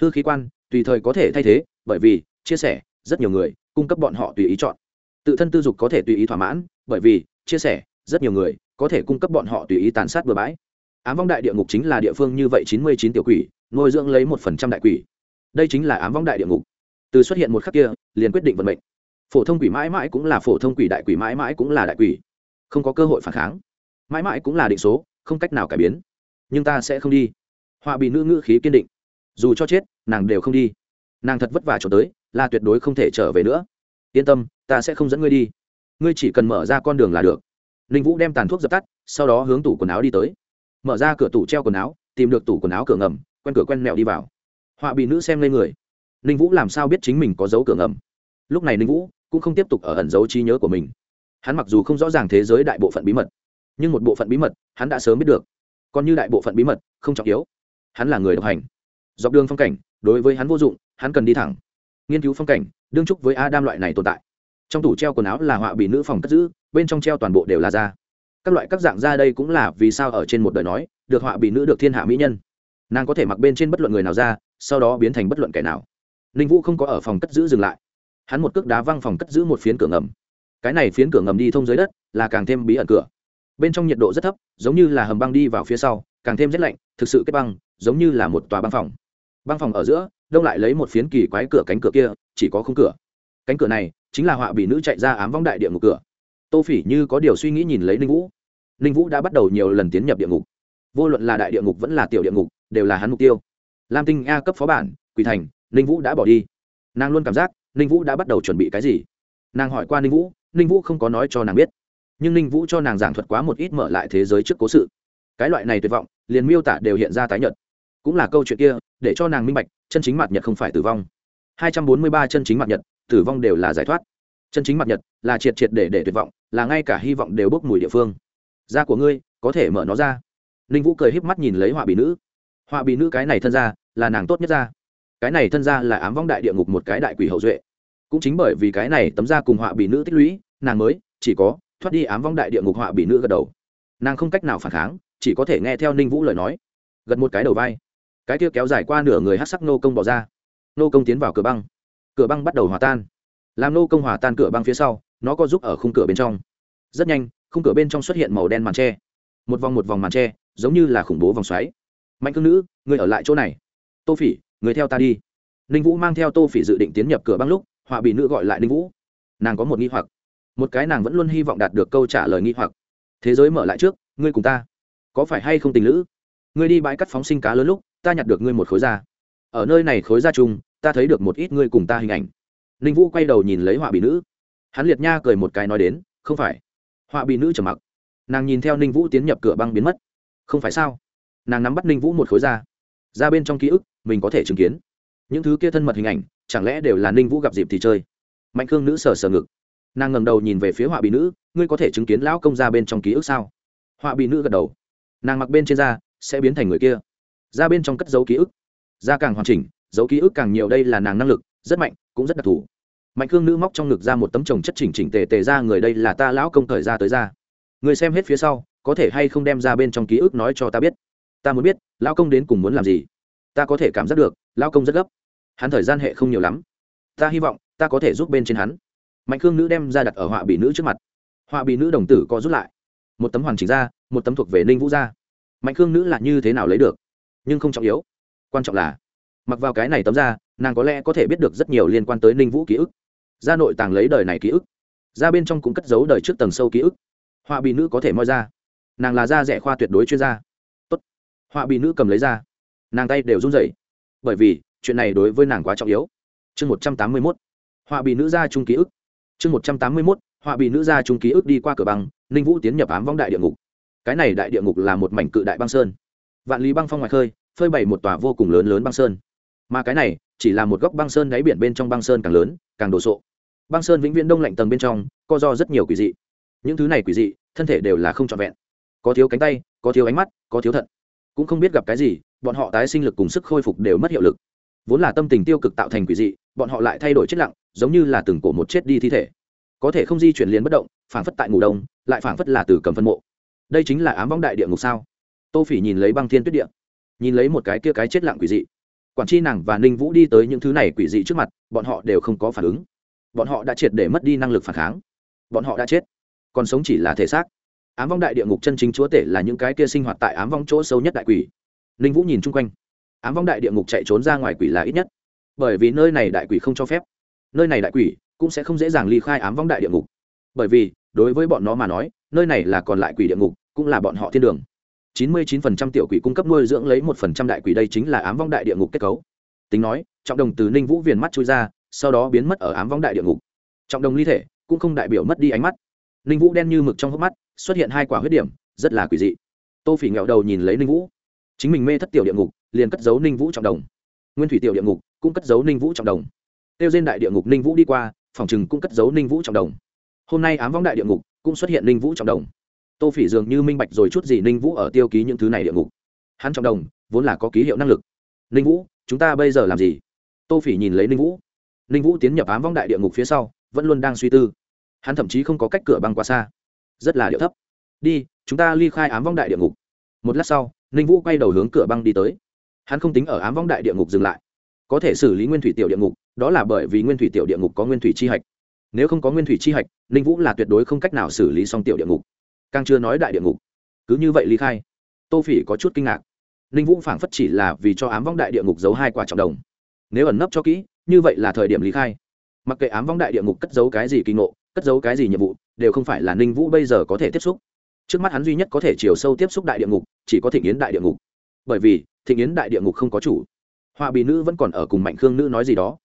Hư khí quan, tùy thời có thể thay thế, bởi vì, chia sẻ, rất nhiều người, cung cấp bọn họ tùy ý chọn. Tự thân tư dục có thể tùy ý thỏa mãn, bởi vì, chia sẻ rất nhiều người có thể cung cấp bọn họ tùy ý tàn sát bừa bãi. Ám vong đại địa ngục chính là địa phương như vậy chín mươi chín tiểu quỷ, nuôi dưỡng lấy một phần trăm đại quỷ. Đây chính là ám vong đại địa ngục. Từ xuất hiện một khắc kia, liền quyết định vận mệnh. Phổ thông quỷ mãi mãi cũng là phổ thông quỷ, đại quỷ mãi mãi cũng là đại quỷ. Không có cơ hội phản kháng. Mãi mãi cũng là định số, không cách nào cải biến. Nhưng ta sẽ không đi. Họa bị nữ ngữ khí kiên định. Dù cho chết, nàng đều không đi. Nàng thật vất vả trốn tới, là tuyệt đối không thể trở về nữa. Yên tâm, ta sẽ không dẫn ngươi đi. Ngươi chỉ cần mở ra con đường là được ninh vũ đem tàn thuốc dập tắt, sau đó hướng tủ quần áo đi tới. Mở ra cửa tủ treo quần áo, tìm được tủ quần áo cửa ngầm, quen cửa quen mẹo đi vào. Họa bị nữ xem lên người. Ninh vũ làm sao biết chính mình có dấu cửa ngầm? Lúc này ninh vũ cũng không tiếp tục ở ẩn dấu trí nhớ của mình. Hắn mặc dù không rõ ràng thế giới đại bộ phận bí mật, nhưng một bộ phận bí mật hắn đã sớm biết được. Còn như đại bộ phận bí mật, không trọng yếu. Hắn là người độc hành. Dọc đường phong cảnh, đối với hắn vô dụng, hắn cần đi thẳng. Nghiên cứu phong cảnh, đương trúc với adam loại này tồn tại trong tủ treo quần áo là họa bị nữ phòng cất giữ, bên trong treo toàn bộ đều là da. Các loại các dạng da đây cũng là vì sao ở trên một đời nói, được họa bị nữ được thiên hạ mỹ nhân. Nàng có thể mặc bên trên bất luận người nào ra sau đó biến thành bất luận kẻ nào. Ninh vũ không có ở phòng cất giữ dừng lại. Hắn một cước đá văng phòng cất giữ một phiến cửa ngầm. Cái này phiến cửa ngầm đi thông dưới đất, là càng thêm bí ẩn cửa. Bên trong nhiệt độ rất thấp, giống như là hầm băng đi vào phía sau, càng thêm rét lạnh, thực sự kết băng, giống như là một tòa băng phòng. Băng phòng ở giữa, đông lại lấy một phiến kỳ quái cửa cánh cửa kia, chỉ có khung cửa cánh cửa này chính là họa bị nữ chạy ra ám vong đại địa ngục cửa. Tô phỉ như có điều suy nghĩ nhìn lấy ninh vũ. Ninh vũ đã bắt đầu nhiều lần tiến nhập địa ngục. Vô luận là đại địa ngục vẫn là tiểu địa ngục, đều là hắn mục tiêu. Lam tinh a cấp phó bản, quỳ thành, ninh vũ đã bỏ đi. Nàng luôn cảm giác ninh vũ đã bắt đầu chuẩn bị cái gì. Nàng hỏi qua ninh vũ ninh vũ không có nói cho nàng biết. Nhưng ninh vũ cho nàng giảng thuật quá một ít mở lại thế giới trước cố sự. Cái loại này tuyệt vọng, liền miêu tả đều hiện ra tái nhật cũng là câu chuyện kia, để cho nàng minh bạch, chân chính mặt nhật không phải tử vong. 243 chân chính mặt nhật tử vong đều là giải thoát. Chân chính mặt nhật là triệt triệt để để tuyệt vọng, là ngay cả hy vọng đều bốc mùi địa phương. Da của ngươi có thể mở nó ra. Ninh vũ cười híp mắt nhìn lấy họa bị nữ. Họa bị nữ cái này thân ra là nàng tốt nhất ra cái này thân ra là ám vong đại địa ngục một cái đại quỷ hậu duệ. Cũng chính bởi vì cái này tấm ra cùng họa bị nữ tích lũy, nàng mới, chỉ có, thoát đi ám vong đại địa ngục họa bị nữ gật đầu. Nàng không cách nào phản kháng, chỉ có thể nghe theo ninh vũ lời nói. Gật một cái đầu vai. Cái kia kéo dài qua nửa người hát sắc nô công bỏ ra. Nô công tiến vào cửa băng cửa băng bắt đầu hòa tan. Làm nô công hòa tan cửa băng phía sau, nó có giúp ở khung cửa bên trong. Rất nhanh, khung cửa bên trong xuất hiện màu đen màn tre. Một vòng một vòng màn tre, giống như là khủng bố vòng xoáy. Mạnh cương nữ người ở lại chỗ này. Tô phỉ, người theo ta đi. Ninh vũ mang theo tô phỉ dự định tiến nhập cửa băng lúc, họa bị nữ gọi lại ninh vũ. Nàng có một nghi hoặc. Một cái nàng vẫn luôn hy vọng đạt được câu trả lời nghi hoặc. Thế giới mở lại trước, ngươi cùng ta. Có phải hay không tình lữ? Ngươi đi bãi cắt phóng sinh cá lớn lúc, ta nhặt được ngươi một khối da. Ở nơi này khối da chung ta thấy được một ít ngươi cùng ta hình ảnh. Ninh vũ quay đầu nhìn lấy họa bị nữ. Hắn liệt nha cười một cái nói đến, không phải. Họa bị nữ trầm mặc. Nàng nhìn theo ninh vũ tiến nhập cửa băng biến mất. Không phải sao? Nàng nắm bắt ninh vũ một khối da ra bên trong ký ức, mình có thể chứng kiến. Những thứ kia thân mật hình ảnh, chẳng lẽ đều là ninh vũ gặp dịp thì chơi? Mạnh khương nữ sờ sờ ngực. Nàng ngầm đầu nhìn về phía họa bị nữ, ngươi có thể chứng kiến lão công ra bên trong ký ức sao? Họa bị nữ gật đầu. Nàng mặc bên trên da, sẽ biến thành người kia. Ra bên trong cất dấu ký ức. Da càng hoàn chỉnh dấu ký ức càng nhiều đây là nàng năng lực, rất mạnh, cũng rất đặc thù. Mạnh khương nữ móc trong ngực ra một tấm chồng chất chỉnh chỉnh tề tề ra người đây là ta lão công thời ra tới ra. Người xem hết phía sau, có thể hay không đem ra bên trong ký ức nói cho ta biết? Ta muốn biết, lão công đến cùng muốn làm gì? Ta có thể cảm giác được, lão công rất gấp. Hắn thời gian hệ không nhiều lắm. Ta hy vọng, ta có thể giúp bên trên hắn. Mạnh khương nữ đem ra đặt ở họa bị nữ trước mặt. Họa bị nữ đồng tử có rút lại. Một tấm hoàn chỉnh ra, một tấm thuộc về ninh vũ ra. Mạnh khương nữ là như thế nào lấy được? Nhưng không trọng yếu. Quan trọng là mặc vào cái này tấm ra, nàng có lẽ có thể biết được rất nhiều liên quan tới ninh vũ ký ức. Ra nội tàng lấy đời này ký ức. Ra bên trong cũng cất giấu đời trước tầng sâu ký ức. Họa bị nữ có thể moi ra. Nàng là da rẻ khoa tuyệt đối chuyên gia. Tốt. Họa bị nữ cầm lấy ra. Nàng tay đều run rẩy. Bởi vì, chuyện này đối với nàng quá trọng yếu. Chương một trăm tám mươi mốt. Họa bị nữ ra chung ký ức. Chương một trăm tám mươi mốt. Họa bị nữ ra chung ký ức đi qua cửa băng, ninh vũ tiến nhập ám vong đại địa ngục. Cái này đại địa ngục là một mảnh cự đại băng sơn. Vạn lý băng phong ngoài khơi, phơi bày một tòa vô cùng lớn lớn băng sơn mà cái này chỉ là một góc băng sơn đáy biển bên trong băng sơn càng lớn, càng đồ sộ. Băng sơn vĩnh viễn đông lạnh tầng bên trong, co do rất nhiều quỷ dị. Những thứ này quỷ dị, thân thể đều là không trọn vẹn. Có thiếu cánh tay, có thiếu ánh mắt, có thiếu thận. Cũng không biết gặp cái gì, bọn họ tái sinh lực cùng sức khôi phục đều mất hiệu lực. Vốn là tâm tình tiêu cực tạo thành quỷ dị, bọn họ lại thay đổi chết lặng, giống như là từng cổ một chết đi thi thể. Có thể không di chuyển liền bất động, phảng phất tại ngủ đông, lại phảng phất là từ cầm phân mộ. Đây chính là ám vong đại địa ngục sao? Tô phỉ nhìn lấy băng thiên tuyết địa, nhìn lấy một cái kia cái chết lặng quỷ dị quản chi nàng và ninh vũ đi tới những thứ này quỷ dị trước mặt, bọn họ đều không có phản ứng. Bọn họ đã triệt để mất đi năng lực phản kháng. Bọn họ đã chết. Còn sống chỉ là thể xác. Ám vong đại địa ngục chân chính chúa tể là những cái kia sinh hoạt tại ám vong chỗ sâu nhất đại quỷ. Ninh vũ nhìn chung quanh. Ám vong đại địa ngục chạy trốn ra ngoài quỷ là ít nhất. Bởi vì nơi này đại quỷ không cho phép. Nơi này đại quỷ cũng sẽ không dễ dàng ly khai ám vong đại địa ngục. Bởi vì, đối với bọn nó mà nói, nơi này là còn lại quỷ địa ngục, cũng là bọn họ thiên đường. 99% tiểu quỷ cung cấp nuôi dưỡng lấy một phần trăm đại quỷ đây chính là ám vong đại địa ngục kết cấu. Tính nói, trọng đồng từ ninh vũ viền mắt chui ra, sau đó biến mất ở ám vong đại địa ngục. Trọng đồng ly thể cũng không đại biểu mất đi ánh mắt. Ninh vũ đen như mực trong hốc mắt, xuất hiện hai quả huyết điểm, rất là quỷ dị. Tô phỉ ngẹo đầu nhìn lấy ninh vũ. Chính mình mê thất tiểu địa ngục, liền cất giấu ninh vũ trọng đồng. Nguyên thủy tiểu địa ngục cũng cất giấu ninh vũ trọng đồng. Tiêu diên đại địa ngục ninh vũ đi qua, phòng chừng cũng cất giấu ninh vũ trọng đồng. Hôm nay ám vong đại địa ngục cũng xuất hiện ninh vũ trọng đồng tô phỉ dường như minh bạch rồi chút gì ninh vũ ở tiêu ký những thứ này địa ngục. Hắn trọng đồng, vốn là có ký hiệu năng lực. Ninh vũ, chúng ta bây giờ làm gì? Tô phỉ nhìn lấy ninh vũ. Ninh vũ tiến nhập ám vong đại địa ngục phía sau, vẫn luôn đang suy tư. Hắn thậm chí không có cách cửa băng quá xa. Rất là điệu thấp. Đi, chúng ta ly khai ám vong đại địa ngục. Một lát sau, ninh vũ quay đầu hướng cửa băng đi tới. Hắn không tính ở ám vong đại địa ngục dừng lại. Có thể xử lý nguyên thủy tiểu địa ngục, đó là bởi vì nguyên thủy tiểu địa ngục có nguyên thủy chi hạch. Nếu không có nguyên thủy chi hạch, ninh vũ là tuyệt đối không cách nào xử lý xong tiểu địa ngục càng chưa nói đại địa ngục. Cứ như vậy ly khai, tô phỉ có chút kinh ngạc. Ninh vũ phảng phất chỉ là vì cho ám vong đại địa ngục giấu hai quả trọng đồng. Nếu ẩn nấp cho kỹ, như vậy là thời điểm ly khai. Mặc kệ ám vong đại địa ngục cất giấu cái gì kỳ ngộ, cất giấu cái gì nhiệm vụ, đều không phải là ninh vũ bây giờ có thể tiếp xúc. Trước mắt hắn duy nhất có thể chiều sâu tiếp xúc đại địa ngục, chỉ có thịnh yến đại địa ngục. Bởi vì, thịnh yến đại địa ngục không có chủ. Họa bì nữ vẫn còn ở cùng mạnh khương nữ nói gì đó.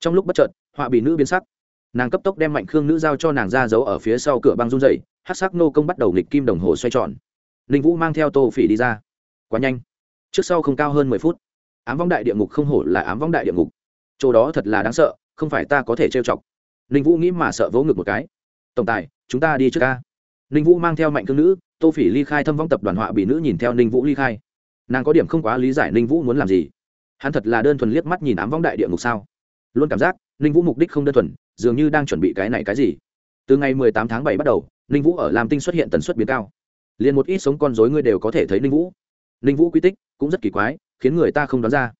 Trong lúc bất chợt, họa bì nữ biến sắc. Nàng cấp tốc đem mạnh khương nữ giao cho nàng ra giấu ở phía sau cửa băng run dày hát sắc nô công bắt đầu nghịch kim đồng hồ xoay tròn. Ninh vũ mang theo tô phỉ đi ra. Quá nhanh. Trước sau không cao hơn mười phút. Ám vong đại địa ngục không hổ là ám vong đại địa ngục. Chỗ đó thật là đáng sợ, không phải ta có thể trêu chọc. Ninh vũ nghĩ mà sợ vỗ ngực một cái. Tổng tài, chúng ta đi trước ca. Ninh vũ mang theo mạnh cương nữ, tô phỉ ly khai thâm vong tập đoàn họa bị nữ nhìn theo ninh vũ ly khai. Nàng có điểm không quá lý giải ninh vũ muốn làm gì. Hắn thật là đơn thuần liếc mắt nhìn ám vong đại địa ngục sao. Luôn cảm giác ninh vũ mục đích không đơn thuần, dường như đang chuẩn bị cái này cái gì. Từ ngày mười tám tháng bảy bắt đầu ninh vũ ở lam tinh xuất hiện tần suất biến cao. Liền một ít sống con dối ngươi đều có thể thấy ninh vũ. Ninh vũ quy tích cũng rất kỳ quái, khiến người ta không đoán ra.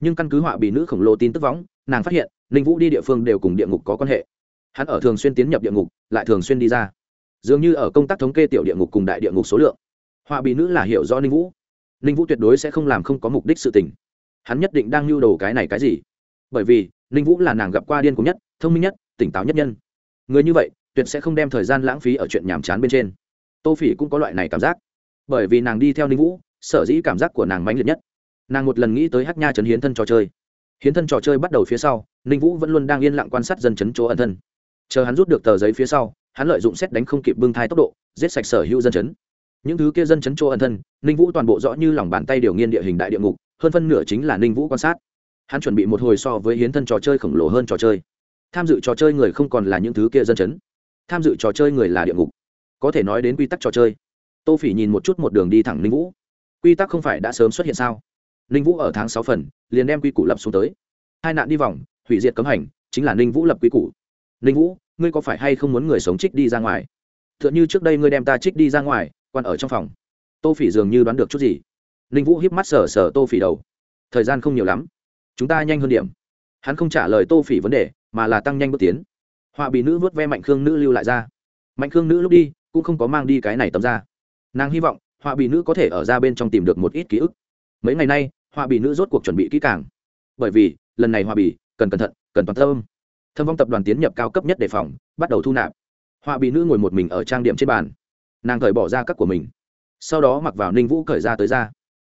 Nhưng căn cứ họa bị nữ khổng lồ tin tức võng, nàng phát hiện, ninh vũ đi địa phương đều cùng địa ngục có quan hệ. Hắn ở thường xuyên tiến nhập địa ngục, lại thường xuyên đi ra. Dường như ở công tác thống kê tiểu địa ngục cùng đại địa ngục số lượng. Họa bị nữ là hiểu do ninh vũ. Ninh vũ tuyệt đối sẽ không làm không có mục đích sự tình. Hắn nhất định đang lưu đồ cái này cái gì? Bởi vì, ninh vũ là nàng gặp qua điên cùng nhất, thông minh nhất, tỉnh táo nhất nhân. Người như vậy tuyệt sẽ không đem thời gian lãng phí ở chuyện nhàm chán bên trên. Tô phỉ cũng có loại này cảm giác. Bởi vì nàng đi theo ninh vũ, sở dĩ cảm giác của nàng mãnh liệt nhất. Nàng một lần nghĩ tới hát nha trấn hiến thân trò chơi. Hiến thân trò chơi bắt đầu phía sau, ninh vũ vẫn luôn đang yên lặng quan sát dân chấn chỗ ẩn thân. Chờ hắn rút được tờ giấy phía sau, hắn lợi dụng xét đánh không kịp bưng thai tốc độ, giết sạch sở hữu dân chấn. Những thứ kia dân chấn chỗ ẩn thân, ninh vũ toàn bộ rõ như lòng bàn tay điều nghiên địa hình đại địa ngục, hơn phân nửa chính là ninh vũ quan sát. Hắn chuẩn bị một hồi so với hiến thân trò chơi khổng lồ hơn trò chơi. Tham dự trò chơi người không còn là những thứ kia dân chấn tham dự trò chơi người là địa ngục. Có thể nói đến quy tắc trò chơi. Tô phỉ nhìn một chút một đường đi thẳng ninh vũ. Quy tắc không phải đã sớm xuất hiện sao? Ninh vũ ở tháng sáu phần, liền đem quy củ lập xuống tới. Hai nạn đi vòng, hủy diệt cấm hành, chính là ninh vũ lập quy củ. Ninh vũ, ngươi có phải hay không muốn người sống trích đi ra ngoài? T h ư ợ n h ư trước đây ngươi đem ta trích đi ra ngoài, quan ở trong phòng. Tô phỉ dường như đoán được chút gì. Ninh vũ hiếp mắt sờ sờ tô phỉ đầu. Thời gian không nhiều lắm. Chúng ta nhanh hơn điểm. Hắn không trả lời tô phỉ vấn đề, mà là tăng nhanh bước tiến họa bị nữ vớt ve mạnh khương nữ lưu lại ra mạnh khương nữ lúc đi cũng không có mang đi cái này tấm ra nàng hy vọng họa bị nữ có thể ở ra bên trong tìm được một ít ký ức mấy ngày nay họa bị nữ rốt cuộc chuẩn bị kỹ càng bởi vì lần này họa bị cần cẩn thận cần toàn tâm thâm vong tập đoàn tiến nhập cao cấp nhất đề phòng bắt đầu thu nạp họa bị nữ ngồi một mình ở trang điểm trên bàn nàng cởi bỏ ra các của mình sau đó mặc vào ninh vũ cởi ra tới ra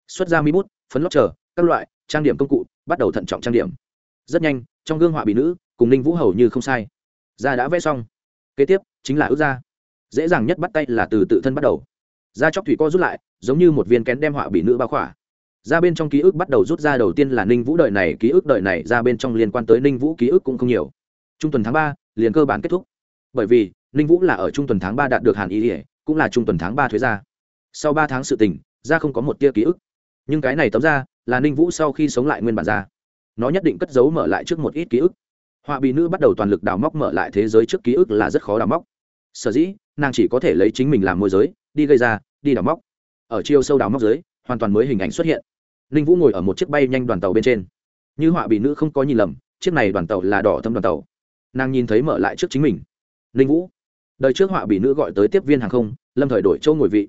xuất ra mi bút phấn lót chờ các loại trang điểm công cụ bắt đầu thận trọng trang điểm rất nhanh trong gương họa bị nữ cùng ninh vũ hầu như không sai da đã vẽ xong. Kế tiếp, chính là ước da dễ dàng nhất bắt tay là từ tự thân bắt đầu. Da chóc thủy co rút lại, giống như một viên kén đem họa bị nữ bao khỏa. Ra bên trong ký ức bắt đầu rút ra đầu tiên là ninh vũ đợi này, ký ức đợi này ra bên trong liên quan tới ninh vũ ký ức cũng không nhiều. Trung tuần tháng ba, liền cơ bản kết thúc. Bởi vì, ninh vũ là ở trung tuần tháng ba đạt được hàn ý ỉa cũng là trung tuần tháng ba thuế ra. Sau ba tháng sự tình ra không có một tia ký ức. Nhưng cái này tấm ra là ninh vũ sau khi sống lại nguyên bản ra nó nhất định cất giấu mở lại trước một ít ký ức họa bị nữ bắt đầu toàn lực đào móc mở lại thế giới trước ký ức là rất khó đào móc. Sở dĩ, nàng chỉ có thể lấy chính mình làm môi giới, đi gây ra, đi đào móc. Ở chiều sâu đào móc giới, hoàn toàn mới hình ảnh xuất hiện. Ninh vũ ngồi ở một chiếc bay nhanh đoàn tàu bên trên. Như họa bị nữ không có nhìn lầm, chiếc này đoàn tàu là đỏ thâm đoàn tàu. Nàng nhìn thấy mở lại trước chính mình. Ninh vũ. Đời trước họa bị nữ gọi tới tiếp viên hàng không, lâm thời đổi châu ngồi vị.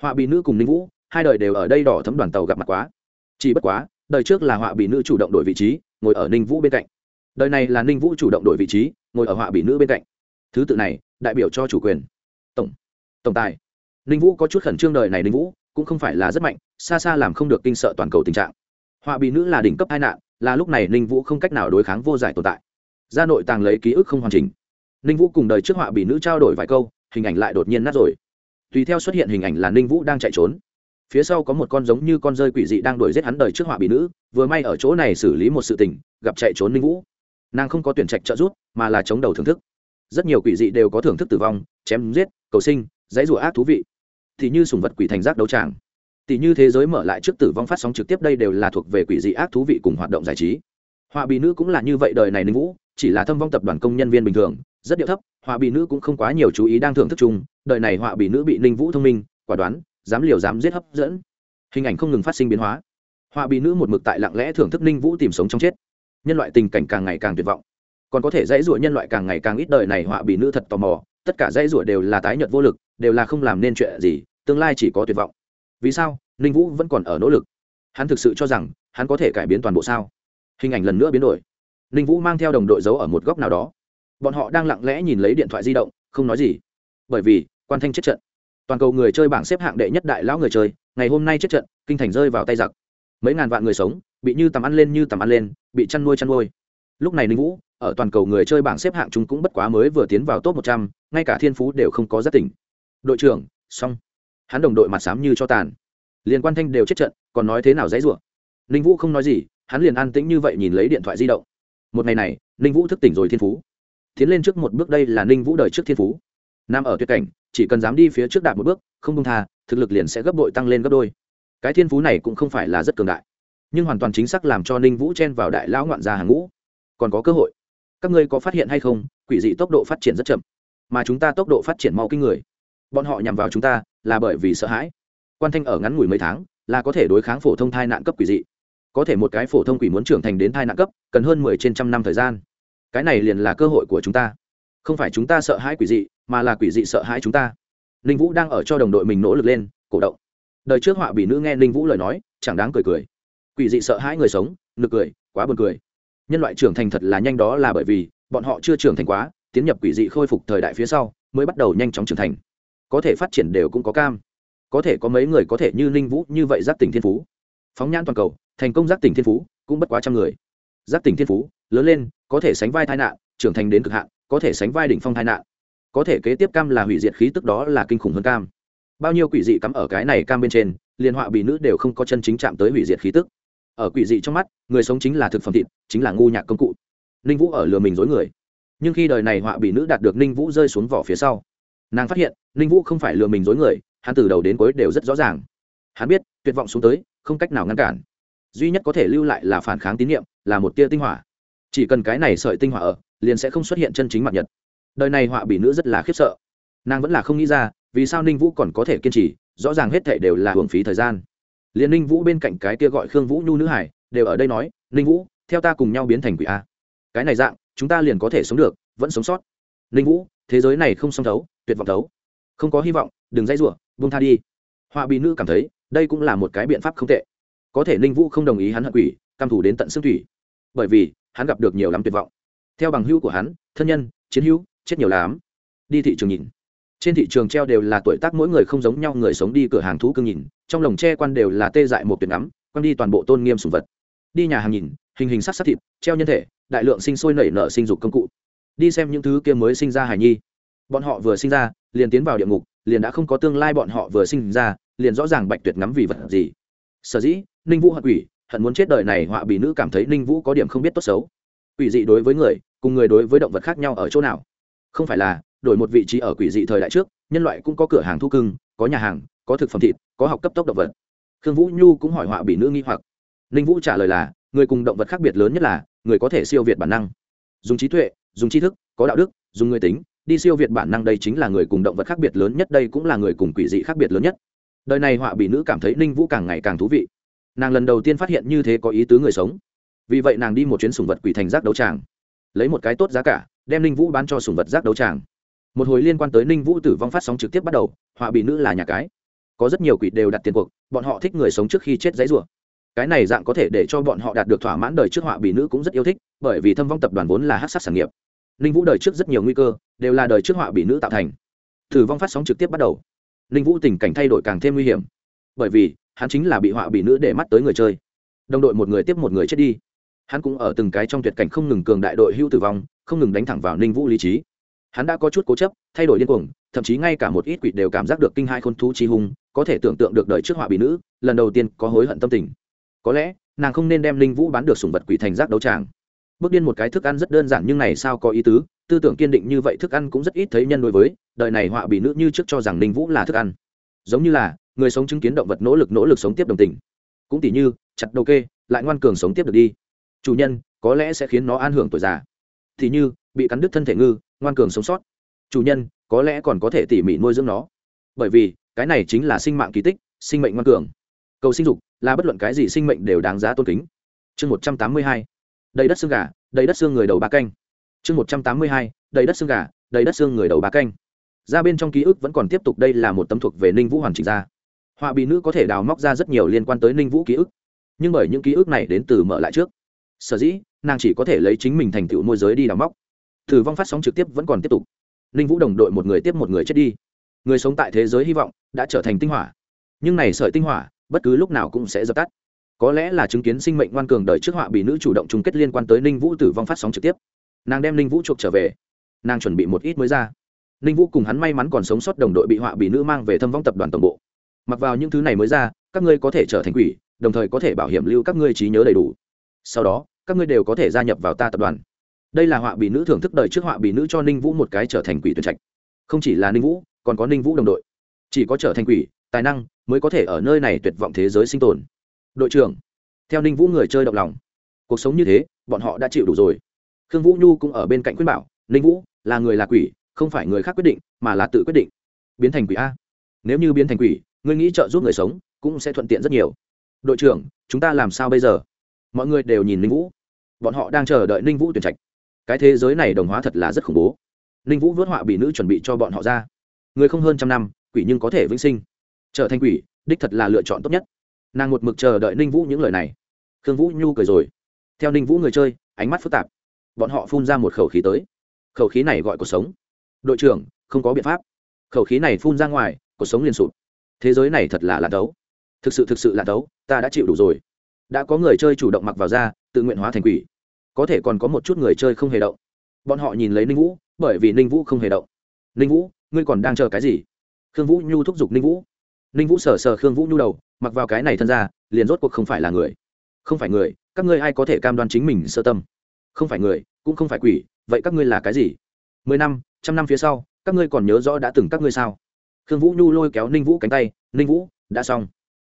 Họa bị nữ cùng ninh vũ, hai đời đều ở đây đỏ thấm đoàn tàu gặp mặt quá. Chỉ bất quá, đời trước là họa bị nữ chủ động đổi vị trí, ngồi ở ninh vũ bên cạnh đời này là ninh vũ chủ động đổi vị trí, ngồi ở họa bị nữ bên cạnh. Thứ tự này, đại biểu cho chủ quyền. Tổng tổng tài. Ninh vũ có chút khẩn trương đời này ninh vũ, cũng không phải là rất mạnh, xa xa làm không được kinh sợ toàn cầu tình trạng. Họa bị nữ là đỉnh cấp hai nạn, là lúc này ninh vũ không cách nào đối kháng vô giải tồn tại. Gia nội tàng lấy ký ức không hoàn chỉnh. Ninh vũ cùng đời trước họa bị nữ trao đổi vài câu, hình ảnh lại đột nhiên nát rồi. Tùy theo xuất hiện hình ảnh là ninh vũ đang chạy trốn. Phía sau có một con giống như con rơi quỷ dị đang đuổi giết hắn đời trước họa bị nữ, vừa may ở chỗ này xử lý một sự tình, gặp chạy trốn ninh vũ nàng không có tuyển trạch trợ giúp, mà là chống đầu thưởng thức. Rất nhiều quỷ dị đều có thưởng thức tử vong, chém giết, cầu sinh, dãy rủa ác thú vị. Thì như sùng vật quỷ thành giác đấu tràng. Tỷ như thế giới mở lại trước tử vong phát sóng trực tiếp đây đều là thuộc về quỷ dị ác thú vị cùng hoạt động giải trí. Họa bị nữ cũng là như vậy đời này ninh vũ, chỉ là thâm vong tập đoàn công nhân viên bình thường, rất điệu thấp, họa bị nữ cũng không quá nhiều chú ý đang thưởng thức chung, đời này họa bị nữ bị ninh vũ thông minh, quả đoán, dám liều dám giết hấp dẫn. Hình ảnh không ngừng phát sinh biến hóa. Họa bị nữ một mực tại lặng lẽ thưởng thức ninh vũ tìm sống trong chết nhân loại tình cảnh càng ngày càng tuyệt vọng. Còn có thể dãy rủa nhân loại càng ngày càng ít đời này họa bị nữ thật tò mò, tất cả dãy rủa đều là tái nhợt vô lực, đều là không làm nên chuyện gì, tương lai chỉ có tuyệt vọng. Vì sao? Ninh vũ vẫn còn ở nỗ lực. Hắn thực sự cho rằng, hắn có thể cải biến toàn bộ sao? Hình ảnh lần nữa biến đổi. Ninh vũ mang theo đồng đội giấu ở một góc nào đó. Bọn họ đang lặng lẽ nhìn lấy điện thoại di động, không nói gì. Bởi vì, quan thanh chết trận. Toàn cầu người chơi bảng xếp hạng đệ nhất đại lão người chơi, ngày hôm nay chết trận, kinh thành rơi vào tay giặc. Mấy ngàn vạn người sống bị như tầm ăn lên như tầm ăn lên, bị chăn nuôi chăn nuôi. Lúc này ninh vũ, ở toàn cầu người chơi bảng xếp hạng chúng cũng bất quá mới vừa tiến vào top một trăm, ngay cả thiên phú đều không có rất tỉnh. Đội trưởng, xong. Hắn đồng đội mặt xám như cho tàn. Liền quan thanh đều chết trận, còn nói thế nào dãy rủa? Ninh vũ không nói gì, hắn liền an tĩnh như vậy nhìn lấy điện thoại di động. Một ngày này, ninh vũ thức tỉnh rồi thiên phú. Tiến lên trước một bước đây là ninh vũ đời trước thiên phú. Nam ở tuyệt cảnh, chỉ cần dám đi phía trước đạp một bước, không công tha, thực lực liền sẽ gấp bội tăng lên gấp đôi. Cái thiên phú này cũng không phải là rất cường đại nhưng hoàn toàn chính xác làm cho ninh vũ chen vào đại lão ngoạn gia hàng ngũ. Còn có cơ hội. Các ngươi có phát hiện hay không, quỷ dị tốc độ phát triển rất chậm. Mà chúng ta tốc độ phát triển mau kinh người. Bọn họ nhằm vào chúng ta, là bởi vì sợ hãi. Quan thanh ở ngắn ngủi mấy tháng, là có thể đối kháng phổ thông thai nạn cấp quỷ dị. Có thể một cái phổ thông quỷ muốn trưởng thành đến thai nạn cấp, cần hơn mười trên trăm năm thời gian. Cái này liền là cơ hội của chúng ta. Không phải chúng ta sợ hãi quỷ dị, mà là quỷ dị sợ hãi chúng ta. Ninh vũ đang ở cho đồng đội mình nỗ lực lên, cổ động. Đời trước họa bị nữ nghe ninh vũ lời nói, chẳng đáng cười cười quỷ dị sợ hãi người sống, nực cười, quá buồn cười. Nhân loại trưởng thành thật là nhanh đó là bởi vì, bọn họ chưa trưởng thành quá, tiến nhập quỷ dị khôi phục thời đại phía sau, mới bắt đầu nhanh chóng trưởng thành. Có thể phát triển đều cũng có cam. Có thể có mấy người có thể như ninh vũ như vậy giác tỉnh thiên phú. Phóng nhãn toàn cầu, thành công giác tỉnh thiên phú, cũng bất quá trăm người. Giác tỉnh thiên phú, lớn lên, có thể sánh vai tai nạn, trưởng thành đến cực hạn, có thể sánh vai đỉnh phong tai nạn. Có thể kế tiếp cam là hủy diệt khí tức đó là kinh khủng hơn cam. Bao nhiêu quỷ dị cắm ở cái này cam bên trên, liên họa bị nữ đều không có chân chính chạm tới hủy diệt khí tức ở quỷ dị trong mắt, người sống chính là thực phẩm thịt, chính là ngu nhạc công cụ. Ninh vũ ở lừa mình dối người. Nhưng khi đời này họa bị nữ đạt được, ninh vũ rơi xuống vỏ phía sau. Nàng phát hiện, ninh vũ không phải lừa mình dối người, hắn từ đầu đến cuối đều rất rõ ràng. Hắn biết, tuyệt vọng xuống tới, không cách nào ngăn cản. Duy nhất có thể lưu lại là phản kháng tín nhiệm, là một tia tinh hỏa. Chỉ cần cái này sợi tinh hỏa ở, liền sẽ không xuất hiện chân chính mặt nhật. Đời này họa bị nữ rất là khiếp sợ. Nàng vẫn là không nghĩ ra, vì sao ninh vũ còn có thể kiên trì, rõ ràng hết thể đều là hưởng phí thời gian liền ninh vũ bên cạnh cái kia gọi khương vũ nhu nữ hải, đều ở đây nói, ninh vũ, theo ta cùng nhau biến thành quỷ a. Cái này dạng, chúng ta liền có thể sống được, vẫn sống sót. Ninh vũ, thế giới này không song thấu, tuyệt vọng thấu. Không có hy vọng, đừng dãy rủa, buông tha đi. Họa bị nữ cảm thấy, đây cũng là một cái biện pháp không tệ. Có thể ninh vũ không đồng ý hắn hận quỷ, căm thủ đến tận xương thủy. Bởi vì, hắn gặp được nhiều lắm tuyệt vọng. Theo bằng hữu của hắn, thân nhân, chiến hữu, chết nhiều lắm. Đi thị trường nhìn trên thị trường treo đều là tuổi tác mỗi người không giống nhau, người sống đi cửa hàng thú cưng nhìn, trong lồng tre quan đều là tê dại một tuyệt ngắm quăng đi toàn bộ tôn nghiêm sùng vật. Đi nhà hàng nhìn, hình hình sắc sắc thịt, treo nhân thể, đại lượng sinh sôi nảy nở sinh dục công cụ. Đi xem những thứ kia mới sinh ra hài nhi. Bọn họ vừa sinh ra, liền tiến vào địa ngục, liền đã không có tương lai bọn họ vừa sinh ra, liền rõ ràng bạch tuyệt ngắm vì vật gì. Sở dĩ, ninh vũ hận quỷ, hận muốn chết đời này họa bị nữ cảm thấy ninh vũ có điểm không biết tốt xấu. Quỷ dị đối với người, cùng người đối với động vật khác nhau ở chỗ nào? Không phải là đổi một vị trí ở quỷ dị thời đại trước, nhân loại cũng có cửa hàng thu cưng, có nhà hàng, có thực phẩm thịt, có học cấp tốc động vật. Khương vũ nhu cũng hỏi họa bị nữ nghi hoặc. Ninh vũ trả lời là, người cùng động vật khác biệt lớn nhất là, người có thể siêu việt bản năng. Dùng trí tuệ, dùng tri thức, có đạo đức, dùng người tính, đi siêu việt bản năng đây chính là người cùng động vật khác biệt lớn nhất, đây cũng là người cùng quỷ dị khác biệt lớn nhất. Đời này họa bị nữ cảm thấy ninh vũ càng ngày càng thú vị. Nàng lần đầu tiên phát hiện như thế có ý tứ người sống. Vì vậy nàng đi một chuyến sùng vật quỷ thành giác đấu tràng. Lấy một cái tốt giá cả, đem ninh vũ bán cho sùng vật giác đấu tràng một hồi liên quan tới ninh vũ tử vong phát sóng trực tiếp bắt đầu, họa bị nữ là nhà cái. Có rất nhiều quỷ đều đặt tiền cuộc, bọn họ thích người sống trước khi chết giấy rùa cái này dạng có thể để cho bọn họ đạt được thỏa mãn đời trước họa bị nữ cũng rất yêu thích, bởi vì thâm vong tập đoàn vốn là hát sắc sản nghiệp. Ninh vũ đời trước rất nhiều nguy cơ, đều là đời trước họa bị nữ tạo thành. Thử vong phát sóng trực tiếp bắt đầu. Ninh vũ tình cảnh thay đổi càng thêm nguy hiểm. Bởi vì, hắn chính là bị họa bị nữ để mắt tới người chơi. Đồng đội một người tiếp một người chết đi. Hắn cũng ở từng cái trong tuyệt cảnh không ngừng cường đại đội hưu tử vong, không ngừng đánh thẳng vào ninh vũ lý trí hắn đã có chút cố chấp, thay đổi điên cuồng, thậm chí ngay cả một ít quỷ đều cảm giác được kinh hai khôn thú chi hung, có thể tưởng tượng được đời trước họa bị nữ, lần đầu tiên có hối hận tâm tình. Có lẽ, nàng không nên đem linh vũ bán được sùng vật quỷ thành giác đấu tràng. Bước điên một cái thức ăn rất đơn giản nhưng này sao có ý tứ, tư tưởng kiên định như vậy thức ăn cũng rất ít thấy nhân đối với, đời này họa bị nữ như trước cho rằng linh vũ là thức ăn. Giống như là, người sống chứng kiến động vật nỗ lực nỗ lực sống tiếp đồng tình. Cũng tỉ như, chặt đầu kê, lại ngoan cường sống tiếp được đi. Chủ nhân, có lẽ sẽ khiến nó an hưởng tuổi già thì như, bị cắn đứt thân thể ngư, ngoan cường sống sót. Chủ nhân, có lẽ còn có thể tỉ mỉ nuôi dưỡng nó. Bởi vì, cái này chính là sinh mạng kỳ tích, sinh mệnh ngoan cường. Cầu sinh dục, là bất luận cái gì sinh mệnh đều đáng giá tôn kính. Chương một trăm tám mươi hai, đầy đất xương gà, đầy đất xương người đầu ba canh. Chương một trăm tám mươi hai, đầy đất xương gà, đầy đất xương người đầu ba canh. Ra bên trong ký ức vẫn còn tiếp tục đây là một tấm thuộc về ninh vũ hoàn chỉnh ra. Họa bị nữ có thể đào móc ra rất nhiều liên quan tới ninh vũ ký ức. Nhưng bởi những ký ức này đến từ mở lại trước sở dĩ, nàng chỉ có thể lấy chính mình thành tựu môi giới đi đào móc. Thử vong phát sóng trực tiếp vẫn còn tiếp tục. Ninh vũ đồng đội một người tiếp một người chết đi. Người sống tại thế giới hy vọng đã trở thành tinh hỏa. Nhưng này sợi tinh hỏa, bất cứ lúc nào cũng sẽ dập tắt. Có lẽ là chứng kiến sinh mệnh ngoan cường đời trước họa bị nữ chủ động chung kết liên quan tới ninh vũ tử vong phát sóng trực tiếp. Nàng đem ninh vũ chuộc trở về. Nàng chuẩn bị một ít mới ra. Ninh vũ cùng hắn may mắn còn sống sót đồng đội bị họa bị nữ mang về thâm vong tập đoàn tổng bộ. Mặc vào những thứ này mới ra, các ngươi có thể trở thành quỷ, đồng thời có thể bảo hiểm lưu các ngươi trí nhớ đầy đủ. Sau đó các ngươi đều có thể gia nhập vào ta tập đoàn. Đây là họa bị nữ thưởng thức đời trước họa bị nữ cho ninh vũ một cái trở thành quỷ tuyển trạch. Không chỉ là ninh vũ, còn có ninh vũ đồng đội. Chỉ có trở thành quỷ, tài năng mới có thể ở nơi này tuyệt vọng thế giới sinh tồn. Đội trưởng, theo ninh vũ người chơi động lòng. Cuộc sống như thế, bọn họ đã chịu đủ rồi. Khương vũ nhu cũng ở bên cạnh khuyên bảo, ninh vũ, là người là quỷ, không phải người khác quyết định, mà là tự quyết định. Biến thành quỷ a. Nếu như biến thành quỷ, ngươi nghĩ trợ giúp người sống cũng sẽ thuận tiện rất nhiều. Đội trưởng, chúng ta làm sao bây giờ? Mọi người đều nhìn ninh vũ. Bọn họ đang chờ đợi ninh vũ tuyển trạch. Cái thế giới này đồng hóa thật là rất khủng bố. Ninh vũ vớt họa bị nữ chuẩn bị cho bọn họ ra. Người không hơn trăm năm, quỷ nhưng có thể vĩnh sinh. Trở thành quỷ, đích thật là lựa chọn tốt nhất. Nàng một mực chờ đợi ninh vũ những lời này. Khương vũ nhu cười rồi. Theo ninh vũ người chơi, ánh mắt phức tạp. Bọn họ phun ra một khẩu khí tới. Khẩu khí này gọi cuộc sống. Đội trưởng, không có biện pháp. Khẩu khí này phun ra ngoài cuộc sống liền sụp. Thế giới này thật là lạ tấu. Thực sự thực sự lạ tấu, ta đã chịu đủ rồi đã có người chơi chủ động mặc vào ra tự nguyện hóa thành quỷ. Có thể còn có một chút người chơi không hề động. Bọn họ nhìn lấy ninh vũ, bởi vì ninh vũ không hề động. Ninh vũ, ngươi còn đang chờ cái gì? Khương vũ nhu thúc giục ninh vũ. Ninh vũ sờ sờ khương vũ nhu đầu, mặc vào cái này thân ra, liền rốt cuộc không phải là người. Không phải người, các ngươi ai có thể cam đoan chính mình sơ tâm? Không phải người, cũng không phải quỷ, vậy các ngươi là cái gì? Mười năm, trăm năm phía sau, các ngươi còn nhớ rõ đã từng các ngươi sao? Khương vũ nhu lôi kéo ninh vũ cánh tay, ninh vũ, đã xong.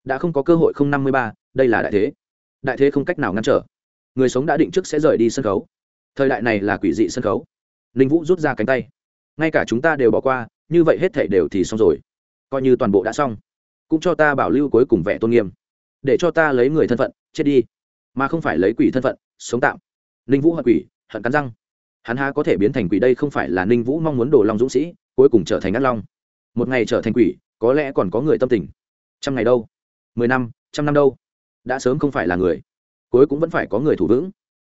Đã không có cơ hội không năm mươi ba, đây là đại thế đại thế không cách nào ngăn trở. Người sống đã định trước sẽ rời đi sân khấu. Thời đại này là quỷ dị sân khấu. Ninh vũ rút ra cánh tay. Ngay cả chúng ta đều bỏ qua, như vậy hết thể đều thì xong rồi. Coi như toàn bộ đã xong, cũng cho ta bảo lưu cuối cùng vẻ tôn nghiêm. Để cho ta lấy người thân phận, chết đi. Mà không phải lấy quỷ thân phận, sống tạm. Ninh vũ hận quỷ, hận cắn răng. Hắn há có thể biến thành quỷ đây không phải là ninh vũ mong muốn đồ long dũng sĩ, cuối cùng trở thành ác long. Một ngày trở thành quỷ, có lẽ còn có người tâm tình. Trăm ngày đâu? Mười năm, trăm năm đâu? Đã sớm không phải là người, cuối cũng vẫn phải có người thủ vững.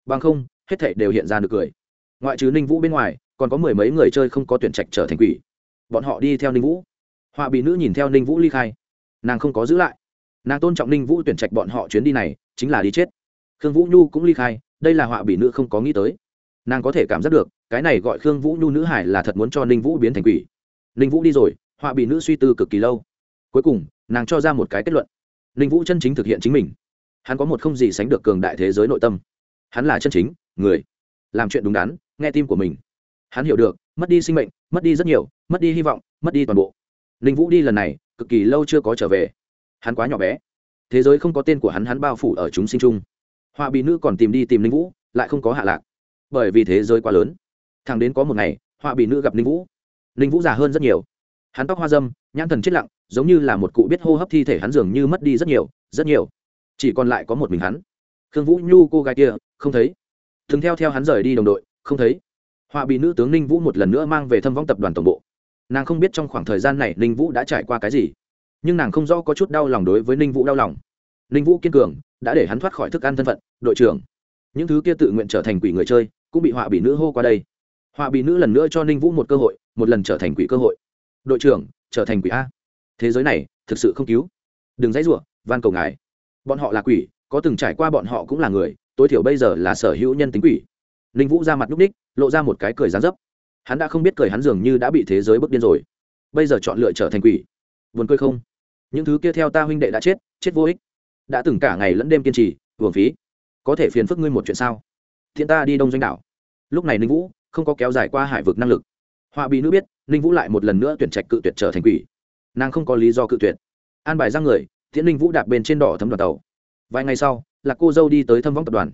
Bằng không, hết thảy đều hiện ra được cười. Ngoại trừ ninh vũ bên ngoài, còn có mười mấy người chơi không có tuyển trạch trở thành quỷ. Bọn họ đi theo ninh vũ. Họa bị nữ nhìn theo ninh vũ ly khai. Nàng không có giữ lại. Nàng tôn trọng ninh vũ tuyển trạch bọn họ chuyến đi này, chính là đi chết. Khương vũ nhu cũng ly khai, đây là họa bị nữ không có nghĩ tới. Nàng có thể cảm giác được, cái này gọi khương vũ nhu nữ hải là thật muốn cho ninh vũ biến thành quỷ. Ninh vũ đi rồi, họa bị nữ suy tư cực kỳ lâu. Cuối cùng, nàng cho ra một cái kết luận. Ninh vũ chân chính thực hiện chính mình hắn có một không gì sánh được cường đại thế giới nội tâm. Hắn là chân chính, người. Làm chuyện đúng đắn, nghe tim của mình. Hắn hiểu được, mất đi sinh mệnh, mất đi rất nhiều, mất đi hy vọng, mất đi toàn bộ. Ninh vũ đi lần này, cực kỳ lâu chưa có trở về. Hắn quá nhỏ bé. Thế giới không có tên của hắn hắn bao phủ ở chúng sinh chung. Họa bị nữ còn tìm đi tìm ninh vũ, lại không có hạ lạc. Bởi vì thế giới quá lớn. Thằng đến có một ngày, họa bị nữ gặp ninh vũ. Ninh vũ già hơn rất nhiều. Hắn tóc hoa dâm, nhãn thần chết lặng, giống như là một cụ biết hô hấp thi thể hắn dường như mất đi rất nhiều rất nhiều chỉ còn lại có một mình hắn. Khương vũ nhu cô gái kia, không thấy. Thường theo theo hắn rời đi đồng đội, không thấy. Họa bị nữ tướng ninh vũ một lần nữa mang về thâm vong tập đoàn tổng bộ. Nàng không biết trong khoảng thời gian này ninh vũ đã trải qua cái gì, nhưng nàng không rõ có chút đau lòng đối với ninh vũ đau lòng. Ninh vũ kiên cường, đã để hắn thoát khỏi thức ăn thân phận, đội trưởng. Những thứ kia tự nguyện trở thành quỷ người chơi, cũng bị họa bị nữ hô qua đây. Họa bị nữ lần nữa cho ninh vũ một cơ hội, một lần trở thành quỷ cơ hội. Đội trưởng, trở thành quỷ a. Thế giới này, thực sự không cứu. Đừng dãy rủa, van cầu ngài bọn họ là quỷ, có từng trải qua bọn họ cũng là người, tối thiểu bây giờ là sở hữu nhân tính quỷ. Ninh vũ ra mặt núp ních, lộ ra một cái cười gián dấp. Hắn đã không biết cười hắn dường như đã bị thế giới bước điên rồi. Bây giờ chọn lựa trở thành quỷ. Vườn cười không? Những thứ kia theo ta huynh đệ đã chết chết vô ích. Đã từng cả ngày lẫn đêm kiên trì, hưởng phí. Có thể phiền phức ngươi một chuyện sao? Thiện ta đi đông doanh đảo. Lúc này ninh vũ không có kéo dài qua hải vực năng lực. Họa bị nữ biết, ninh vũ lại một lần nữa tuyển trạch cự tuyệt trở thành quỷ. Nàng không có lý do cự tuyệt. An bài ra người thiện Linh vũ đạp bên trên đỏ thấm đoàn tàu. Vài ngày sau là cô dâu đi tới thâm Vong tập đoàn.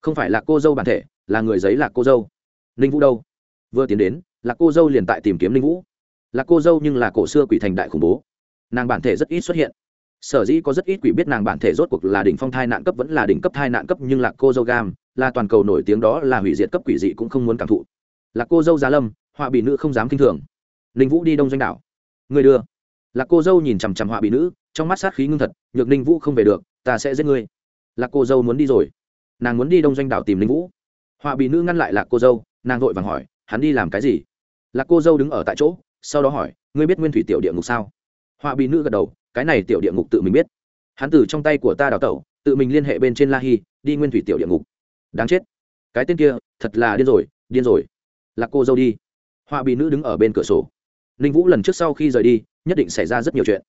Không phải là cô dâu bản thể, là người giấy là cô dâu. Linh vũ đâu? Vừa tiến đến là cô dâu liền tại tìm kiếm Linh vũ. Là cô dâu nhưng là cổ xưa quỷ thành đại khủng bố. Nàng bản thể rất ít xuất hiện. Sở dĩ có rất ít quỷ biết nàng bản thể rốt cuộc là đỉnh phong thai nạn cấp vẫn là đỉnh cấp thai nạn cấp, nhưng là cô dâu gam, là toàn cầu nổi tiếng đó là hủy diệt cấp quỷ dị cũng không muốn cảm thụ. Là cô dâu giá lâm, họa bị nữ không dám kinh thường. Linh vũ đi đông doanh đảo. Người đưa là cô dâu nhìn chằm chằm họa bị nữ, trong mắt sát khí ngưng thật, nhược ninh vũ không về được, ta sẽ giết ngươi. Là cô dâu muốn đi rồi. Nàng muốn đi đông doanh đảo tìm ninh vũ. Họa bị nữ ngăn lại là cô dâu, nàng vội vàng hỏi, hắn đi làm cái gì? Là cô dâu đứng ở tại chỗ, sau đó hỏi, ngươi biết nguyên thủy tiểu địa ngục sao? Họa bị nữ gật đầu, cái này tiểu địa ngục tự mình biết. Hắn từ trong tay của ta đào tẩu, tự mình liên hệ bên trên la hi, đi nguyên thủy tiểu địa ngục. Đáng chết. Cái tên kia, thật là điên rồi điên rồi. Là cô dâu đi. Họa bị nữ đứng ở bên cửa sổ. Ninh vũ lần trước sau khi rời đi nhất định xảy ra rất nhiều chuyện.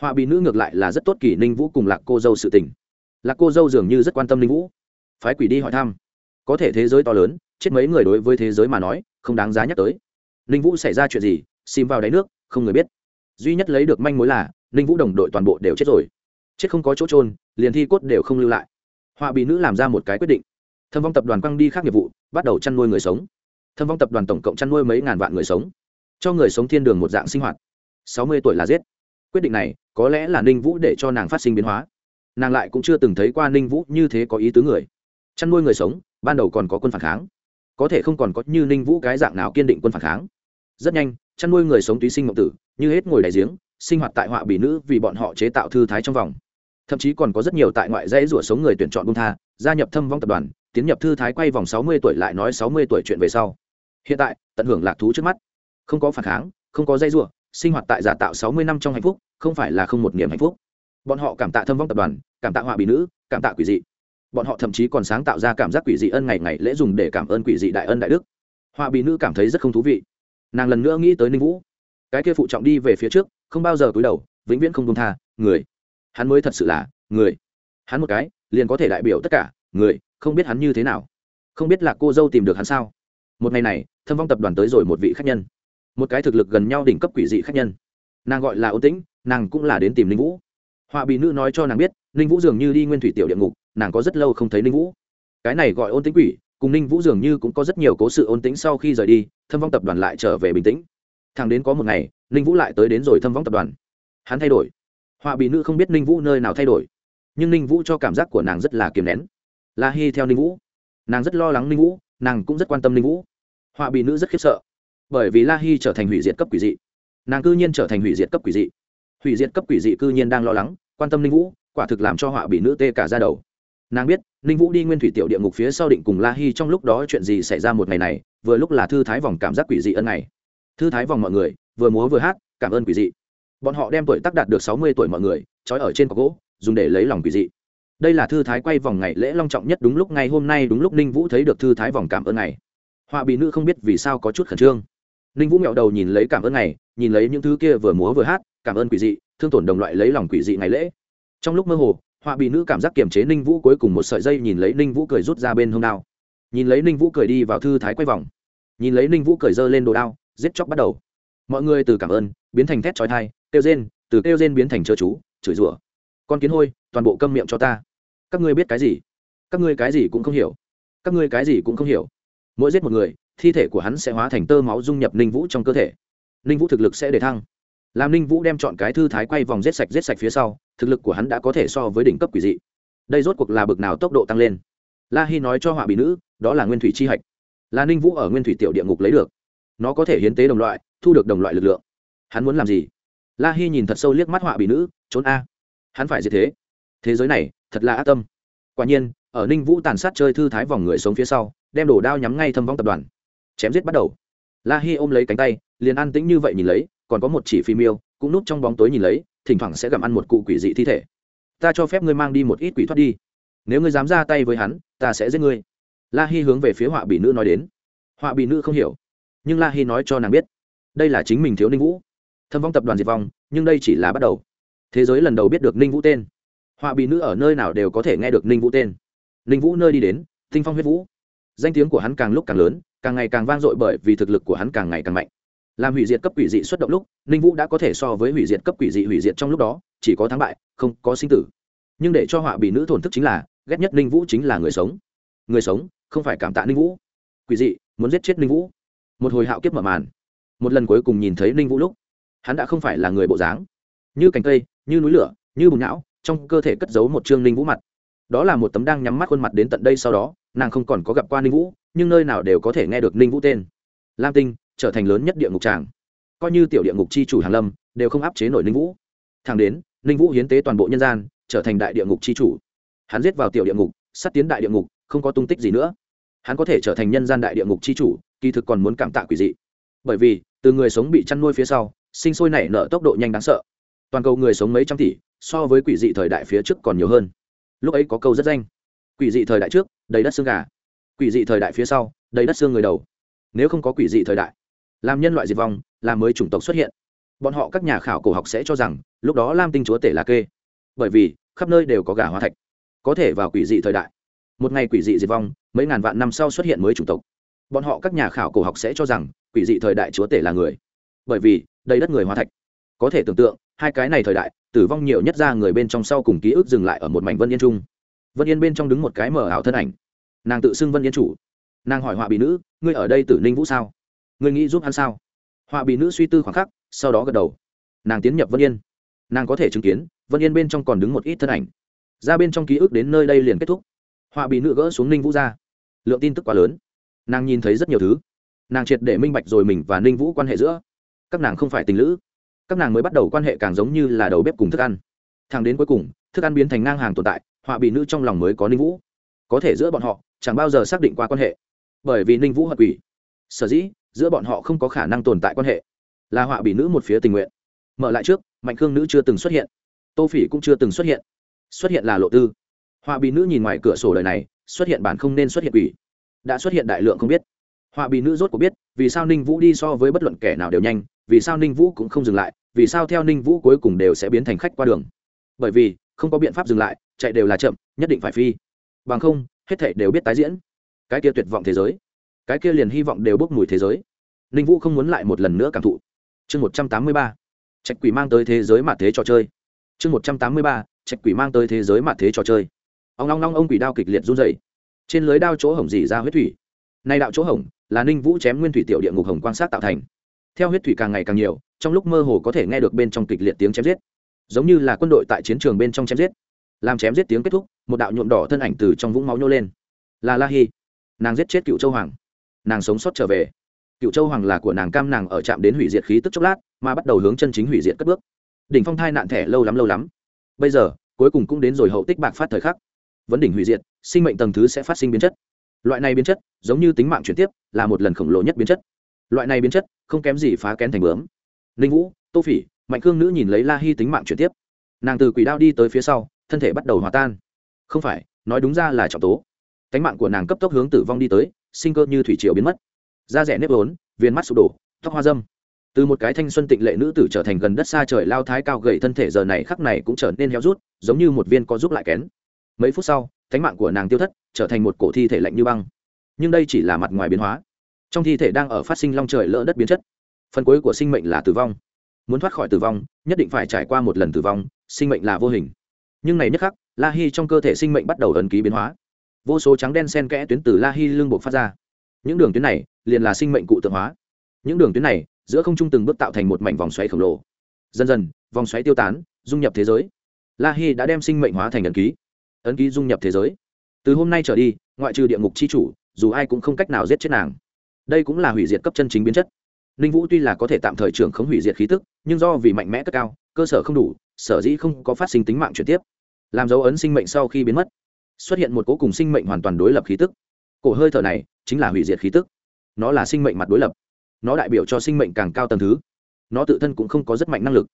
Họa bị nữ ngược lại là rất tốt kỳ ninh vũ cùng lạc cô dâu sự tình. Lạc cô dâu dường như rất quan tâm ninh vũ. Phái quỷ đi hỏi thăm. Có thể thế giới to lớn, chết mấy người đối với thế giới mà nói, không đáng giá nhắc tới. Ninh vũ xảy ra chuyện gì, xìm vào đáy nước, không người biết. Duy nhất lấy được manh mối là, ninh vũ đồng đội toàn bộ đều chết rồi. Chết không có chỗ trôn liền thi cốt đều không lưu lại. Họa bị nữ làm ra một cái quyết định. Thâm vong tập đoàn quăng đi khác nghiệp vụ, bắt đầu chăn nuôi người sống. Thâm vong tập đoàn tổng cộng chăn nuôi mấy ngàn vạn người sống. Cho người sống thiên đường một dạng sinh hoạt sáu mươi tuổi là giết. Quyết định này, có lẽ là ninh vũ để cho nàng phát sinh biến hóa. Nàng lại cũng chưa từng thấy qua ninh vũ như thế có ý tứ người. Chăn nuôi người sống, ban đầu còn có quân phản kháng. Có thể không còn có như ninh vũ cái dạng nào kiên định quân phản kháng. Rất nhanh, chăn nuôi người sống túy sinh ngọc tử, như hết ngồi đại giếng, sinh hoạt tại họa bị nữ vì bọn họ chế tạo thư thái trong vòng. Thậm chí còn có rất nhiều tại ngoại dãy rủa sống người tuyển chọn bung tha, gia nhập thâm vong tập đoàn, tiến nhập thư thái quay vòng sáu mươi tuổi lại nói sáu mươi tuổi chuyện về sau. Hiện tại, tận hưởng lạc thú trước mắt. Không có phản kháng, không có dây rủa sinh hoạt tại giả tạo sáu mươi năm trong hạnh phúc, không phải là không một niềm hạnh phúc. Bọn họ cảm tạ thâm vong tập đoàn, cảm tạ họa bị nữ, cảm tạ quỷ dị. Bọn họ thậm chí còn sáng tạo ra cảm giác quỷ dị ân ngày ngày lễ dùng để cảm ơn quỷ dị đại ân đại đức. Họa bị nữ cảm thấy rất không thú vị. Nàng lần nữa nghĩ tới ninh vũ. Cái kia phụ trọng đi về phía trước, không bao giờ cúi đầu, vĩnh viễn không công tha, người. Hắn mới thật sự là, người. Hắn một cái, liền có thể đại biểu tất cả, người, không biết hắn như thế nào? Không biết là cô dâu tìm được hắn sao? Một ngày này, thâm vong tập đoàn tới rồi một vị khách nhân một cái thực lực gần nhau đỉnh cấp quỷ dị khách nhân. Nàng gọi là ôn tĩnh, nàng cũng là đến tìm linh vũ. Họa bị nữ nói cho nàng biết linh vũ dường như đi nguyên thủy tiểu địa ngục, nàng có rất lâu không thấy linh vũ. Cái này gọi ôn tĩnh quỷ, cùng ninh vũ dường như cũng có rất nhiều cố sự ôn tĩnh sau khi rời đi, thâm vong tập đoàn lại trở về bình tĩnh. Thằng đến có một ngày, ninh vũ lại tới đến rồi thâm vong tập đoàn. Hắn thay đổi. Họa bị nữ không biết ninh vũ nơi nào thay đổi. Nhưng ninh vũ cho cảm giác của nàng rất là kiềm nén. La hy theo ninh vũ. Nàng rất lo lắng ninh vũ, nàng cũng rất quan tâm ninh vũ. Họa bị nữ rất khiếp sợ bởi vì la hi trở thành hủy diệt cấp quỷ dị. Nàng cư nhiên trở thành hủy diệt cấp quỷ dị. Hủy diệt cấp quỷ dị cư nhiên đang lo lắng, quan tâm ninh vũ, quả thực làm cho họa bị nữ tê cả ra đầu. Nàng biết, ninh vũ đi nguyên thủy tiểu địa ngục phía sau định cùng la hi trong lúc đó chuyện gì xảy ra một ngày này, vừa lúc là thư thái vòng cảm giác quỷ dị ân này thư thái vòng mọi người, vừa múa vừa hát, cảm ơn quỷ dị. Bọn họ đem tuổi tác đạt được sáu mươi tuổi mọi người, trói ở trên cọc gỗ, dùng để lấy lòng quỷ dị. Đây là thư thái quay vòng ngày lễ long trọng nhất đúng lúc ngày hôm nay đúng lúc ninh vũ thấy được thư thái vòng cảm ơn này họa bị nữ không biết vì sao có chút khẩn trương ninh vũ mẹo đầu nhìn lấy cảm ơn này nhìn lấy những thứ kia vừa múa vừa hát, cảm ơn quỷ dị, thương tổn đồng loại lấy lòng quỷ dị ngày lễ. Trong lúc mơ hồ, họa bị nữ cảm giác kiềm chế ninh vũ cuối cùng một sợi dây nhìn lấy ninh vũ cười rút ra bên hông đao. Nhìn lấy ninh vũ cười đi vào thư thái quay vòng. Nhìn lấy ninh vũ cười dơ lên đồ đao, giết chóc bắt đầu. Mọi người từ cảm ơn, biến thành thét trói thai kêu rên, từ kêu rên biến thành chớ chú, chửi rủa. Con kiến hôi, toàn bộ câm miệng cho ta. Các ngươi biết cái gì? Các ngươi cái gì cũng không hiểu. Các ngươi cái gì cũng không hiểu. Mỗi giết một người thi thể của hắn sẽ hóa thành tơ máu dung nhập ninh vũ trong cơ thể. Ninh vũ thực lực sẽ để thăng. Làm ninh vũ đem chọn cái thư thái quay vòng giết sạch giết sạch phía sau, thực lực của hắn đã có thể so với đỉnh cấp quỷ dị. Đây rốt cuộc là bực nào tốc độ tăng lên? La Hi nói cho họa bị nữ, đó là nguyên thủy chi hạch. Là ninh vũ ở nguyên thủy tiểu địa ngục lấy được. Nó có thể hiến tế đồng loại, thu được đồng loại lực lượng. Hắn muốn làm gì? La Hi nhìn thật sâu liếc mắt họa bị nữ, trốn a. Hắn phải gì thế. Thế giới này, thật là ác tâm. Quả nhiên, ở ninh vũ tàn sát chơi thư thái vòng người sống phía sau, đem đổ đao nhắm ngay thâm vong tập đoàn chém giết bắt đầu. La hi ôm lấy cánh tay, liền an tĩnh như vậy nhìn lấy, còn có một chỉ phi miêu, cũng núp trong bóng tối nhìn lấy, thỉnh thoảng sẽ gặm ăn một cụ quỷ dị thi thể. Ta cho phép ngươi mang đi một ít quỷ thoát đi. Nếu ngươi dám ra tay với hắn, ta sẽ giết ngươi. La hi hướng về phía họa bị nữ nói đến. Họa bị nữ không hiểu, nhưng la hi nói cho nàng biết, đây là chính mình thiếu ninh vũ. Thâm vong tập đoàn diệt vong, nhưng đây chỉ là bắt đầu. Thế giới lần đầu biết được ninh vũ tên. Họa bị nữ ở nơi nào đều có thể nghe được ninh vũ tên. Ninh vũ nơi đi đến, tinh phong huyết vũ. Danh tiếng của hắn càng lúc càng lớn càng ngày càng vang dội bởi vì thực lực của hắn càng ngày càng mạnh. Làm hủy diệt cấp quỷ dị xuất động lúc, ninh vũ đã có thể so với hủy diệt cấp quỷ dị hủy diệt trong lúc đó, chỉ có thắng bại, không có sinh tử. Nhưng để cho họa bị nữ thổn thức chính là, ghét nhất ninh vũ chính là người sống. Người sống, không phải cảm tạ ninh vũ. Quỷ dị, muốn giết chết ninh vũ. Một hồi hạo kiếp mở màn. Một lần cuối cùng nhìn thấy ninh vũ lúc, hắn đã không phải là người bộ dáng. Như cành cây, như núi lửa, như bùn não trong cơ thể cất giấu một chương ninh vũ mặt. Đó là một tấm đang nhắm mắt khuôn mặt đến tận đây sau đó nàng không còn có gặp qua ninh vũ, nhưng nơi nào đều có thể nghe được ninh vũ tên. Lam tinh, trở thành lớn nhất địa ngục tràng coi như tiểu địa ngục c h i chủ hàn lâm, đều không áp chế nổi ninh vũ. Thẳng đến, ninh vũ hiến tế toàn bộ nhân gian, trở thành đại địa ngục c h i chủ. Hắn giết vào tiểu địa ngục sắt tiến đại địa ngục, không có tung tích gì nữa. Hắn có thể trở thành nhân gian đại địa ngục c h i chủ, kỳ thực còn muốn cảm tạ quỷ dị. Bởi vì, từ người sống bị chăn nuôi phía sau, sinh sôi nảy nở tốc độ nhanh đáng sợ. Toàn cầu người sống mấy trăm tỷ, so với quỷ dị thời đại phía trước còn nhiều hơn. Lúc ấy có câu rất danh. Quỷ dị thời đại trước đầy đất xương gà. Quỷ dị thời đại phía sau, đầy đất xương người đầu. Nếu không có quỷ dị thời đại, làm nhân loại diệt vong làm mới chủng tộc xuất hiện. Bọn họ các nhà khảo cổ học sẽ cho rằng, lúc đó lam tinh chúa tể là kê. Bởi vì, khắp nơi đều có gà hóa thạch. Có thể vào quỷ dị thời đại, một ngày quỷ dị diệt vong, mấy ngàn vạn năm sau xuất hiện mới chủng tộc. Bọn họ các nhà khảo cổ học sẽ cho rằng, quỷ dị thời đại chúa tể là người. Bởi vì, đầy đất người hóa thạch. Có thể tưởng tượng, hai cái này thời đại, tử vong nhiều nhất ra người bên trong sau cùng ký ức dừng lại ở một mảnh vân yên trung vân yên bên trong đứng một cái mở ảo thân ảnh. Nàng tự xưng vân yên chủ. Nàng hỏi họa bị nữ, ngươi ở đây tử ninh vũ sao? Ngươi nghĩ giúp hắn sao? Họa bị nữ suy tư khoảng khắc, sau đó gật đầu. Nàng tiến nhập vân yên. Nàng có thể chứng kiến, vân yên bên trong còn đứng một ít thân ảnh. Ra bên trong ký ức đến nơi đây liền kết thúc. Họa bị nữ gỡ xuống ninh vũ ra. Lượng tin tức quá lớn. Nàng nhìn thấy rất nhiều thứ. Nàng triệt để minh bạch rồi mình và ninh vũ quan hệ giữa. Các nàng không phải tình lữ. Các nàng mới bắt đầu quan hệ càng giống như là đầu bếp cùng thức ăn. Thẳng đến cuối cùng, thức ăn biến thành ngang hàng tồn tại họa bị nữ trong lòng mới có ninh vũ. Có thể giữa bọn họ, chẳng bao giờ xác định qua quan hệ. Bởi vì ninh vũ hận quỷ. Sở dĩ, giữa bọn họ không có khả năng tồn tại quan hệ. Là họa bị nữ một phía tình nguyện. Mở lại trước, mạnh khương nữ chưa từng xuất hiện. Tô phỉ cũng chưa từng xuất hiện. Xuất hiện là lộ tư. Họa bị nữ nhìn ngoài cửa sổ đời này, xuất hiện bản không nên xuất hiện quỷ. Đã xuất hiện đại lượng không biết. Họa bị nữ rốt cuộc biết, vì sao ninh vũ đi so với bất luận kẻ nào đều nhanh, vì sao ninh vũ cũng không dừng lại, vì sao theo ninh vũ cuối cùng đều sẽ biến thành khách qua đường. Bởi vì, không có biện pháp dừng lại chạy đều là chậm, nhất định phải phi. Bằng không, hết thảy đều biết tái diễn. Cái kia tuyệt vọng thế giới, cái kia liền hy vọng đều bốc mùi thế giới. Ninh vũ không muốn lại một lần nữa cảm thụ. Chương một trăm tám mươi ba, trạch quỷ mang tới thế giới mạ thế trò chơi. Chương một trăm tám mươi ba, trạch quỷ mang tới thế giới mạ thế trò chơi. Ông long long ông quỷ đao kịch liệt run dày trên lưới đao chỗ hổng dỉ ra huyết thủy. Nay đạo chỗ hổng là ninh vũ chém nguyên thủy tiểu địa ngục hồng quan sát tạo thành. Theo huyết thủy càng ngày càng nhiều, trong lúc mơ hồ có thể nghe được bên trong kịch liệt tiếng chém giết. Giống như là quân đội tại chiến trường bên trong chém giết làm chém giết tiếng kết thúc, một đạo nhuộm đỏ thân ảnh từ trong vũng máu nhô lên. Là la hi, nàng giết chết cựu châu hoàng. Nàng sống sót trở về. Cựu châu hoàng là của nàng cam nàng ở trạm đến hủy diệt khí tức chốc lát, mà bắt đầu hướng chân chính hủy diệt cất bước. Đỉnh phong thai nạn thẻ lâu lắm lâu lắm. Bây giờ, cuối cùng cũng đến rồi hậu tích bạc phát thời khắc. Vấn đỉnh hủy diệt, sinh mệnh tầng thứ sẽ phát sinh biến chất. Loại này biến chất, giống như tính mạng chuyển tiếp, là một lần khổng lồ nhất biến chất. Loại này biến chất, không kém gì phá kén thành bướm. Ninh vũ, tô phỉ, mạnh cương nữ nhìn lấy la hy tính mạng chuyển tiếp. Nàng từ quỷ đao đi tới phía sau thân thể bắt đầu hòa tan. Không phải, nói đúng ra là trọng tố. Cánh mạng của nàng cấp tốc hướng tử vong đi tới, sinh cơ như thủy triều biến mất. Da rẻ nếp ốn viên mắt sụp đổ, tóc hoa dâm. Từ một cái thanh xuân tịnh lệ nữ tử trở thành gần đất xa trời lao thái cao gầy thân thể giờ này khắc này cũng trở nên héo rút, giống như một viên có giúp lại kén. Mấy phút sau, cánh mạng của nàng tiêu thất, trở thành một cổ thi thể lạnh như băng. Nhưng đây chỉ là mặt ngoài biến hóa. Trong thi thể đang ở phát sinh long trời lỡ đất biến chất. Phần cuối của sinh mệnh là tử vong. Muốn thoát khỏi tử vong, nhất định phải trải qua một lần tử vong, sinh mệnh là vô hình nhưng này nhất khắc, la hi trong cơ thể sinh mệnh bắt đầu ẩn ký biến hóa. Vô số trắng đen sen kẽ tuyến từ la hi lưng buộc phát ra. Những đường tuyến này liền là sinh mệnh cụ tượng hóa. Những đường tuyến này, giữa không trung từng bước tạo thành một mảnh vòng xoáy khổng lồ. Dần dần, vòng xoáy tiêu tán, dung nhập thế giới. La hi đã đem sinh mệnh hóa thành ẩn ký. Ấn ký dung nhập thế giới. Từ hôm nay trở đi, ngoại trừ địa ngục c h i chủ, dù ai cũng không cách nào giết chết nàng. Đây cũng là hủy diệt cấp chân chính biến chất. Ninh vũ tuy là có thể tạm thời trưởng không hủy diệt khí tức, nhưng do vì mạnh mẽ cất cao, cơ sở không đủ sở dĩ không có phát sinh tính mạng chuyển tiếp. Làm dấu ấn sinh mệnh sau khi biến mất, xuất hiện một cố cùng sinh mệnh hoàn toàn đối lập khí tức. Cổ hơi thở này chính là hủy diệt khí tức. Nó là sinh mệnh mặt đối lập. Nó đại biểu cho sinh mệnh càng cao tầng thứ. Nó tự thân cũng không có rất mạnh năng lực.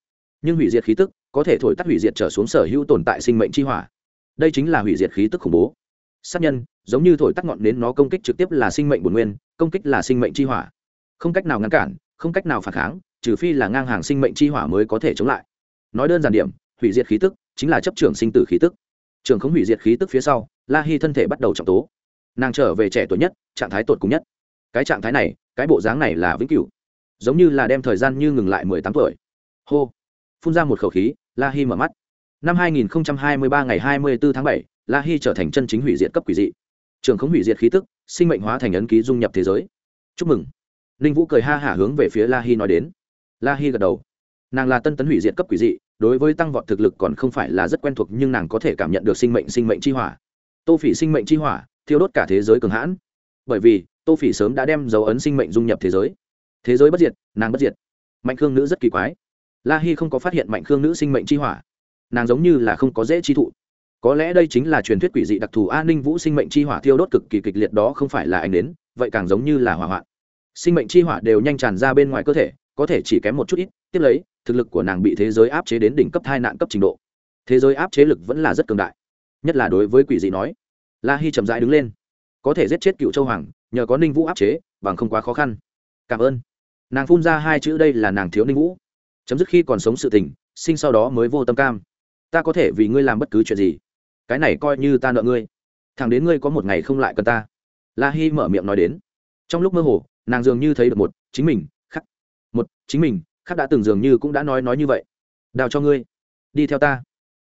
Nhưng hủy diệt khí tức có thể thổi tắt hủy diệt trở xuống sở hữu tồn tại sinh mệnh chi hỏa. Đây chính là hủy diệt khí tức khủng bố. Sát nhân, giống như thổi tắt ngọn đến nó công kích trực tiếp là sinh mệnh bổn nguyên, công kích là sinh mệnh chi hỏa. Không cách nào ngăn cản, không cách nào phản kháng, trừ phi là ngang hàng sinh mệnh chi hỏa mới có thể chống lại nói đơn giản điểm, hủy diệt khí tức chính là chấp trưởng sinh tử khí tức. Trường không hủy diệt khí tức phía sau, la Hi thân thể bắt đầu trọng tố. Nàng trở về trẻ tuổi nhất, trạng thái tột cùng nhất. Cái trạng thái này, cái bộ dáng này là vĩnh cửu. Giống như là đem thời gian như ngừng lại mười tám tuổi. Hô. Phun ra một khẩu khí, la Hi mở mắt. Năm 2023 ngày 24 tháng bảy, la Hi trở thành chân chính hủy diệt cấp quỷ dị. Trường không hủy diệt khí tức, sinh mệnh hóa thành ấn ký dung nhập thế giới. Chúc mừng. Ninh vũ cười ha hả hướng về phía la Hi nói đến. La Hi gật đầu nàng là tân tấn hủy diệt cấp quỷ dị, đối với tăng vọt thực lực còn không phải là rất quen thuộc, nhưng nàng có thể cảm nhận được sinh mệnh sinh mệnh chi hỏa. Tô phỉ sinh mệnh chi hỏa, thiêu đốt cả thế giới cường hãn. Bởi vì, tô phỉ sớm đã đem dấu ấn sinh mệnh dung nhập thế giới. Thế giới bất diệt, nàng bất diệt. Mạnh khương nữ rất kỳ quái. La hi không có phát hiện mạnh khương nữ sinh mệnh chi hỏa. Nàng giống như là không có dễ chi thụ. Có lẽ đây chính là truyền thuyết quỷ dị đặc thù an ninh vũ sinh mệnh chi hỏa thiêu đốt cực kỳ kịch liệt đó không phải là ảnh đến vậy càng giống như là hỏa hoạn. Sinh mệnh chi hỏa đều nhanh tràn ra bên ngoài cơ thể có thể chỉ kém một chút ít, tiếp lấy, thực lực của nàng bị thế giới áp chế đến đỉnh cấp hai nạn cấp trình độ. Thế giới áp chế lực vẫn là rất cường đại. Nhất là đối với quỷ dị nói, la hi chậm rãi đứng lên. Có thể giết chết cựu châu hoàng, nhờ có ninh vũ áp chế, bằng không quá khó khăn. Cảm ơn. Nàng phun ra hai chữ đây là nàng thiếu ninh vũ. Chấm dứt khi còn sống sự tình, sinh sau đó mới vô tâm cam. Ta có thể vì ngươi làm bất cứ chuyện gì. Cái này coi như ta nợ ngươi. Thằng đến ngươi có một ngày không lại cần ta. La hi mở miệng nói đến. Trong lúc mơ hồ, nàng dường như thấy được một, chính mình một, chính mình, khác đã từng dường như cũng đã nói nói như vậy. Đào cho ngươi. Đi theo ta.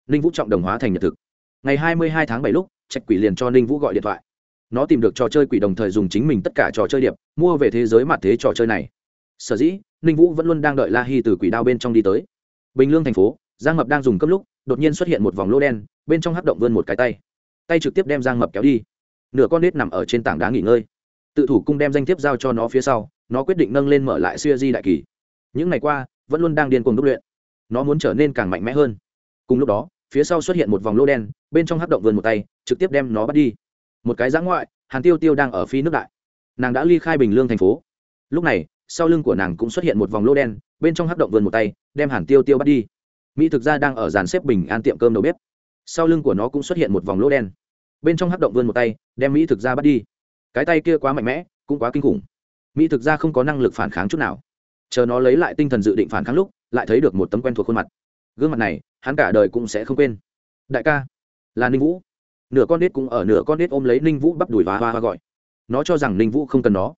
Ninh vũ trọng đồng hóa thành nhật thực. Ngày hai mươi hai tháng bảy lúc, trạch quỷ liền cho ninh vũ gọi điện thoại. Nó tìm được trò chơi quỷ đồng thời dùng chính mình tất cả trò chơi điệp, mua về thế giới mặt thế trò chơi này. Sở dĩ, ninh vũ vẫn luôn đang đợi la hi từ quỷ đao bên trong đi tới. Bình lương thành phố, giang mập đang dùng cấp lúc, đột nhiên xuất hiện một vòng lô đen, bên trong hắc động vươn một cái tay. Tay trực tiếp đem giang mập kéo đi. Nửa con nết nằm ở trên tảng đá nghỉ ngơi. Tự thủ cung đem danh thiếp giao cho nó phía sau nó quyết định nâng lên mở lại xuya di đại kỳ. Những ngày qua, vẫn luôn đang điên cuồng đúc luyện. Nó muốn trở nên càng mạnh mẽ hơn. Cùng lúc đó, phía sau xuất hiện một vòng lô đen, bên trong hắc động vươn một tay, trực tiếp đem nó bắt đi. Một cái giã ngoại, hàn tiêu tiêu đang ở phi nước đại. Nàng đã ly khai bình lương thành phố. Lúc này, sau lưng của nàng cũng xuất hiện một vòng lô đen, bên trong hắc động vươn một tay, đem hàn tiêu tiêu bắt đi. Mỹ thực ra đang ở dàn xếp bình an tiệm cơm đầu bếp. Sau lưng của nó cũng xuất hiện một vòng lô đen. Bên trong hắc động vươn một tay, đem mỹ thực ra bắt đi. Cái tay kia quá mạnh mẽ, cũng quá kinh khủng mỹ thực ra không có năng lực phản kháng chút nào. Chờ nó lấy lại tinh thần dự định phản kháng lúc, lại thấy được một tấm quen thuộc khuôn mặt. Gương mặt này, hắn cả đời cũng sẽ không quên. Đại ca, là ninh vũ. Nửa con nết cũng ở nửa con nết ôm lấy ninh vũ bắp đùi và hoa hoa gọi. Nó cho rằng ninh vũ không cần nó.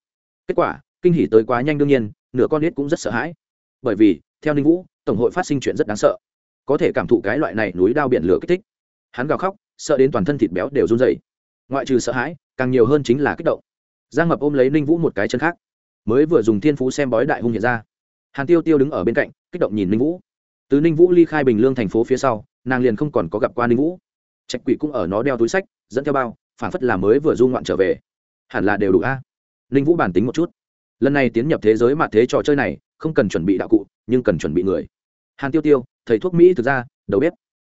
Kết quả, kinh hỉ tới quá nhanh đương nhiên, nửa con nết cũng rất sợ hãi. Bởi vì, theo ninh vũ, tổng hội phát sinh chuyện rất đáng sợ. Có thể cảm thụ cái loại này núi đao biển lửa kích thích. Hắn gào khóc, sợ đến toàn thân thịt béo đều run dày ngoại trừ sợ hãi, càng nhiều hơn chính là kích động. Giang mập ôm lấy ninh vũ một cái chân khác mới vừa dùng thiên phú xem bói đại hung hiện ra. Hàn tiêu tiêu đứng ở bên cạnh, kích động nhìn ninh vũ. Từ ninh vũ ly khai bình lương thành phố phía sau, nàng liền không còn có gặp qua ninh vũ. Trạch quỷ cũng ở nó đeo túi sách, dẫn theo bao, phản phất là mới vừa du ngoạn trở về. Hẳn là đều đủ a. Ninh vũ bản tính một chút. Lần này tiến nhập thế giới mà thế trò chơi này, không cần chuẩn bị đạo cụ, nhưng cần chuẩn bị người. Hàn tiêu tiêu, thầy thuốc mỹ thực ra, đầu bếp.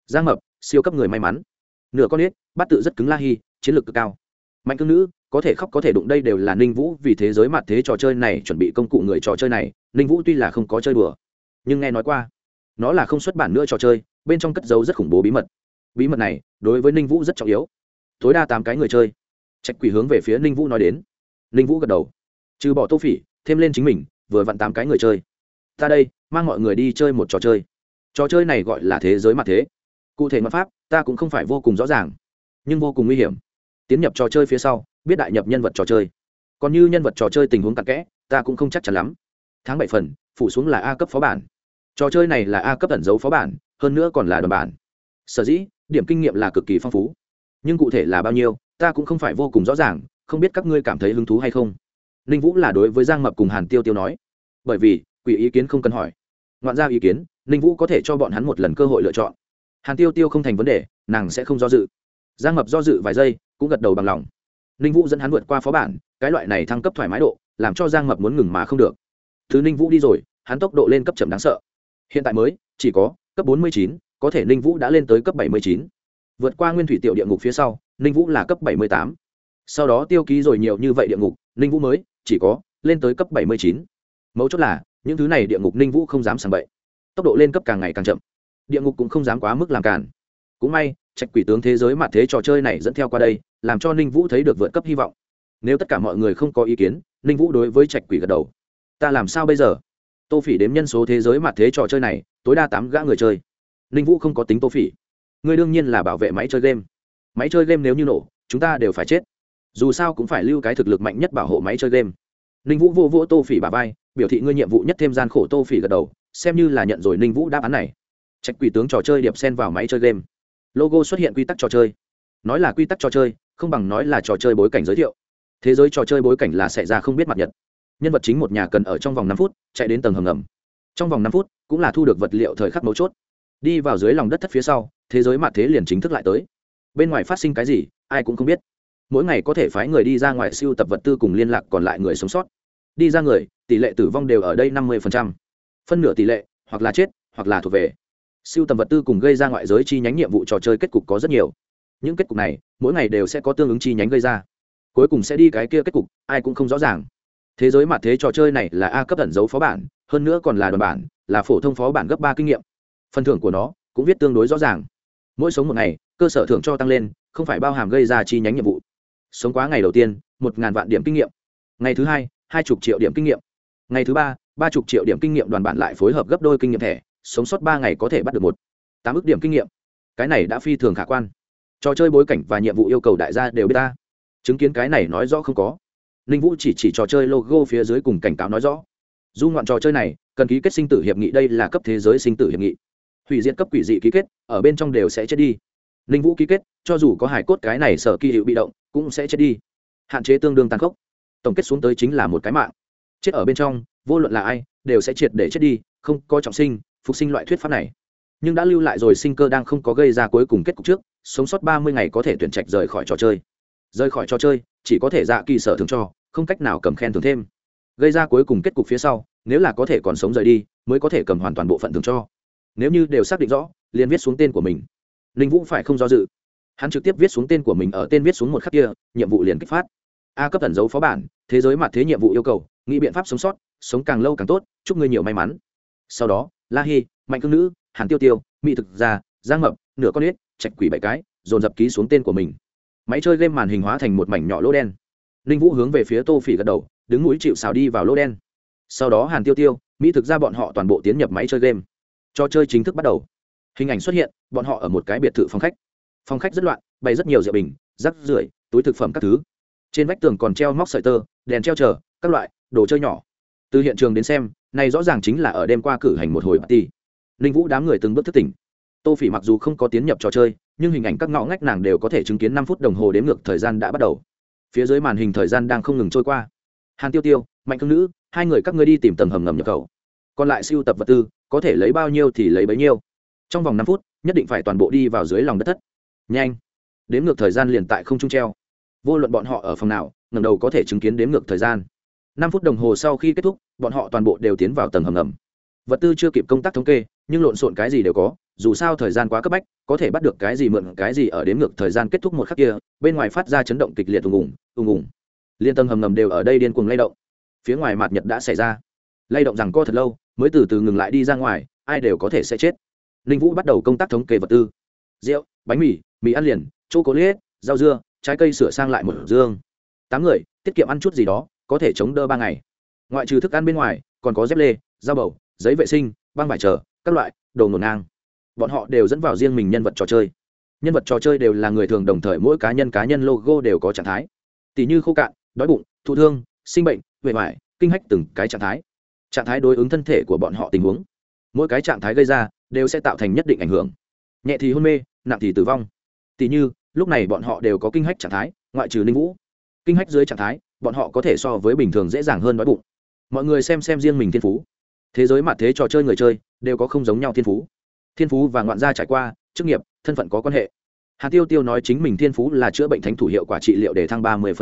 Giang mập, siêu cấp người may mắn. Nửa con ếch bắt tự rất cứng la hi, chiến lược cực cao. Mạnh cương nữ có thể khóc có thể đụng đây đều là ninh vũ vì thế giới mặt thế trò chơi này chuẩn bị công cụ người trò chơi này, ninh vũ tuy là không có chơi đùa, nhưng nghe nói qua, nó là không xuất bản nữa trò chơi, bên trong cất dấu rất khủng bố bí mật. Bí mật này đối với ninh vũ rất trọng yếu. Tối đa tám cái người chơi. Trạch quỷ hướng về phía ninh vũ nói đến. Ninh vũ gật đầu. Trừ bỏ tô phỉ, thêm lên chính mình, vừa vặn tám cái người chơi. Ta đây, mang mọi người đi chơi một trò chơi. Trò chơi này gọi là thế giới mặt thế. Cụ thể mặt pháp, ta cũng không phải vô cùng rõ ràng, nhưng vô cùng nguy hiểm. Tiến nhập trò chơi phía sau biết đại nhập nhân vật trò chơi. Còn như nhân vật trò chơi tình huống cặn kẽ, ta cũng không chắc chắn lắm. Tháng bảy phần, phủ xuống là a cấp phó bản. Trò chơi này là a cấp ẩn dấu phó bản, hơn nữa còn là đoàn bản. Sở dĩ, điểm kinh nghiệm là cực kỳ phong phú. Nhưng cụ thể là bao nhiêu, ta cũng không phải vô cùng rõ ràng, không biết các ngươi cảm thấy hứng thú hay không. Ninh vũ là đối với giang mập cùng hàn tiêu tiêu nói. Bởi vì, quỷ ý kiến không cần hỏi. Ngoạn ra ý kiến, ninh vũ có thể cho bọn hắn một lần cơ hội lựa chọn. Hàn tiêu tiêu không thành vấn đề, nàng sẽ không do dự. Giang mập do dự vài giây, cũng gật đầu bằng lòng ninh vũ dẫn hắn vượt qua phó bản, cái loại này thăng cấp thoải mái độ, làm cho giang mập muốn ngừng mà không được. Thứ ninh vũ đi rồi, hắn tốc độ lên cấp chậm đáng sợ. Hiện tại mới, chỉ có cấp bốn mươi chín, có thể ninh vũ đã lên tới cấp bảy mươi chín. Vượt qua nguyên thủy tiểu địa ngục phía sau, ninh vũ là cấp bảy mươi tám. Sau đó tiêu ký rồi nhiều như vậy địa ngục, ninh vũ mới, chỉ có lên tới cấp bảy mươi chín. Mấu chốt là, những thứ này địa ngục ninh vũ không dám sàng bậy. Tốc độ lên cấp càng ngày càng chậm. Địa ngục cũng không dám quá mức làm cản cũng may, trạch quỷ tướng thế giới mặt thế trò chơi này dẫn theo qua đây, làm cho ninh vũ thấy được vượt cấp hy vọng. Nếu tất cả mọi người không có ý kiến, ninh vũ đối với trạch quỷ gật đầu. Ta làm sao bây giờ? Tô phỉ đếm nhân số thế giới mặt thế trò chơi này, tối đa tám gã người chơi. Ninh vũ không có tính tô phỉ. Người đương nhiên là bảo vệ máy chơi game. Máy chơi game nếu như nổ, chúng ta đều phải chết. Dù sao cũng phải lưu cái thực lực mạnh nhất bảo hộ máy chơi game. Ninh vũ vô vô tô phỉ bà vai, biểu thị ngươi nhiệm vụ nhất thêm gian khổ tô phỉ gật đầu, xem như là nhận rồi ninh vũ đáp án này. Trạch quỷ tướng trò chơi điệp sen vào máy chơi game logo xuất hiện quy tắc trò chơi. Nói là quy tắc trò chơi, không bằng nói là trò chơi bối cảnh giới thiệu. Thế giới trò chơi bối cảnh là xảy ra không biết mặt nhật. Nhân vật chính một nhà cần ở trong vòng năm phút, chạy đến tầng hầm ngầm. Trong vòng năm phút, cũng là thu được vật liệu thời khắc mấu chốt. Đi vào dưới lòng đất thất phía sau, thế giới mặt thế liền chính thức lại tới. Bên ngoài phát sinh cái gì, ai cũng không biết. Mỗi ngày có thể phái người đi ra ngoài siêu tập vật tư cùng liên lạc còn lại người sống sót. Đi ra người, tỷ lệ tử vong đều ở đây năm mươi phân nửa tỷ lệ, hoặc là chết, hoặc là thuộc về siêu tầm vật tư cùng gây ra ngoại giới chi nhánh nhiệm vụ trò chơi kết cục có rất nhiều. Những kết cục này, mỗi ngày đều sẽ có tương ứng chi nhánh gây ra. Cuối cùng sẽ đi cái kia kết cục, ai cũng không rõ ràng. Thế giới mặt thế trò chơi này là a cấp ẩn dấu phó bản, hơn nữa còn là đoàn bản, là phổ thông phó bản gấp ba kinh nghiệm. Phần thưởng của nó cũng viết tương đối rõ ràng. Mỗi sống một ngày, cơ sở thưởng cho tăng lên, không phải bao hàm gây ra chi nhánh nhiệm vụ. Sống quá ngày đầu tiên, một ngàn vạn điểm kinh nghiệm. Ngày thứ hai hai chục triệu điểm kinh nghiệm. Ngày thứ ba ba chục triệu điểm kinh nghiệm đoàn bản lại phối hợp gấp đôi kinh nghiệm thẻ sống sót ba ngày có thể bắt được một. Tám ước điểm kinh nghiệm. Cái này đã phi thường khả quan. Trò chơi bối cảnh và nhiệm vụ yêu cầu đại gia đều biết ta. Chứng kiến cái này nói rõ không có. Ninh vũ chỉ chỉ trò chơi logo phía dưới cùng cảnh cáo nói rõ. Du ngoạn trò chơi này, cần ký kết sinh tử hiệp nghị, đây là cấp thế giới sinh tử hiệp nghị. Hủy diệt cấp quỷ dị ký kết, ở bên trong đều sẽ chết đi. Ninh vũ ký kết, cho dù có hải cốt cái này sở kỳ hiệu bị động, cũng sẽ chết đi. Hạn chế tương đương tàn khốc. Tổng kết xuống tới chính là một cái mạng. Chết ở bên trong, vô luận là ai, đều sẽ triệt để chết đi, không có trọng sinh phục sinh loại thuyết pháp này. Nhưng đã lưu lại rồi sinh cơ đang không có gây ra cuối cùng kết cục trước, sống sót ba mươi ngày có thể tuyển trạch rời khỏi trò chơi. Rời khỏi trò chơi, chỉ có thể dạ kỳ sở thường cho, không cách nào cầm khen thưởng thêm. Gây ra cuối cùng kết cục phía sau, nếu là có thể còn sống rời đi, mới có thể cầm hoàn toàn bộ phận thường cho. Nếu như đều xác định rõ, liền viết xuống tên của mình. Ninh vũ phải không do dự. Hắn trực tiếp viết xuống tên của mình ở tên viết xuống một khắc kia, nhiệm vụ liền kích phát. A cấp ẩn dấu phó bản, thế giới mặt thế nhiệm vụ yêu cầu, nghĩ biện pháp sống sót, sống càng lâu càng tốt, chúc ngươi nhiều may mắn. Sau đó la hi, mạnh cương nữ, hàn tiêu tiêu, mỹ thực gia giang mập, nửa con ếch, chạch quỷ bảy cái, dồn dập ký xuống tên của mình. Máy chơi game màn hình hóa thành một mảnh nhỏ lỗ đen. Ninh vũ hướng về phía tô phỉ gật đầu, đứng núi chịu xào đi vào lỗ đen. Sau đó hàn tiêu tiêu, mỹ thực ra bọn họ toàn bộ tiến nhập máy chơi game. Trò chơi chính thức bắt đầu. Hình ảnh xuất hiện, bọn họ ở một cái biệt thự phòng khách. Phòng khách rất loạn, bày rất nhiều rượu bình rắc rưởi, túi thực phẩm các thứ. Trên vách tường còn treo móc sợi tơ, đèn treo chờ, các loại, đồ chơi nhỏ từ hiện trường đến xem, này rõ ràng chính là ở đêm qua cử hành một hồi party. Ninh vũ đám người từng bước thức tỉnh. Tô phỉ mặc dù không có tiến nhập trò chơi, nhưng hình ảnh các ngõ ngách nàng đều có thể chứng kiến năm phút đồng hồ đếm ngược thời gian đã bắt đầu. Phía dưới màn hình thời gian đang không ngừng trôi qua. Hàn tiêu tiêu, mạnh cương nữ, hai người các ngươi đi tìm tầng hầm ngầm nhập khẩu. Còn lại siêu tập vật tư, có thể lấy bao nhiêu thì lấy bấy nhiêu. Trong vòng năm phút, nhất định phải toàn bộ đi vào dưới lòng đất thất. Nhanh. Đếm ngược thời gian liền tại không trung treo. Vô luận bọn họ ở phòng nào ngầm đầu có thể chứng kiến đếm ngược thời gian năm phút đồng hồ sau khi kết thúc, bọn họ toàn bộ đều tiến vào tầng hầm ngầm. Vật tư chưa kịp công tác thống kê, nhưng lộn xộn cái gì đều có, dù sao thời gian quá cấp bách, có thể bắt được cái gì mượn cái gì ở đến ngược thời gian kết thúc một khắc kia, bên ngoài phát ra chấn động kịch liệt ùng ùng ùng ùng. Liên tầng hầm ngầm đều ở đây điên cuồng lay động. Phía ngoài mặt nhật đã xảy ra. Lay động rằng co thật lâu, mới từ từ ngừng lại đi ra ngoài, ai đều có thể sẽ chết. Ninh vũ bắt đầu công tác thống kê vật tư. Rượu, bánh mì mì ăn liền chô cố liết rau dưa, trái cây sửa sang lại một dương. Tám người, tiết kiệm ăn chút gì đó có thể chống đỡ ba ngày. Ngoại trừ thức ăn bên ngoài, còn có dép lê dao bầu, giấy vệ sinh, băng vải trở các loại, đồ ngổn ngang. Bọn họ đều dẫn vào riêng mình nhân vật trò chơi. Nhân vật trò chơi đều là người thường đồng thời mỗi cá nhân cá nhân logo đều có trạng thái. Tỷ như khô cạn, đói bụng, thụ thương, sinh bệnh huệ vải kinh hách từng cái trạng thái. Trạng thái đối ứng thân thể của bọn họ tình huống. Mỗi cái trạng thái gây ra đều sẽ tạo thành nhất định ảnh hưởng. Nhẹ thì hôn mê, nặng thì tử vong. Tỷ như, lúc này bọn họ đều có kinh hách trạng thái, ngoại trừ linh vũ kinh hách dưới trạng thái, bọn họ có thể so với bình thường dễ dàng hơn đói bụng. Mọi người xem xem riêng mình thiên phú. Thế giới mặt thế trò chơi người chơi đều có không giống nhau thiên phú. Thiên phú và ngoạn gia trải qua, chức nghiệp, thân phận có quan hệ. Hà tiêu tiêu nói chính mình thiên phú là chữa bệnh thánh thủ hiệu quả trị liệu để thăng ba mươi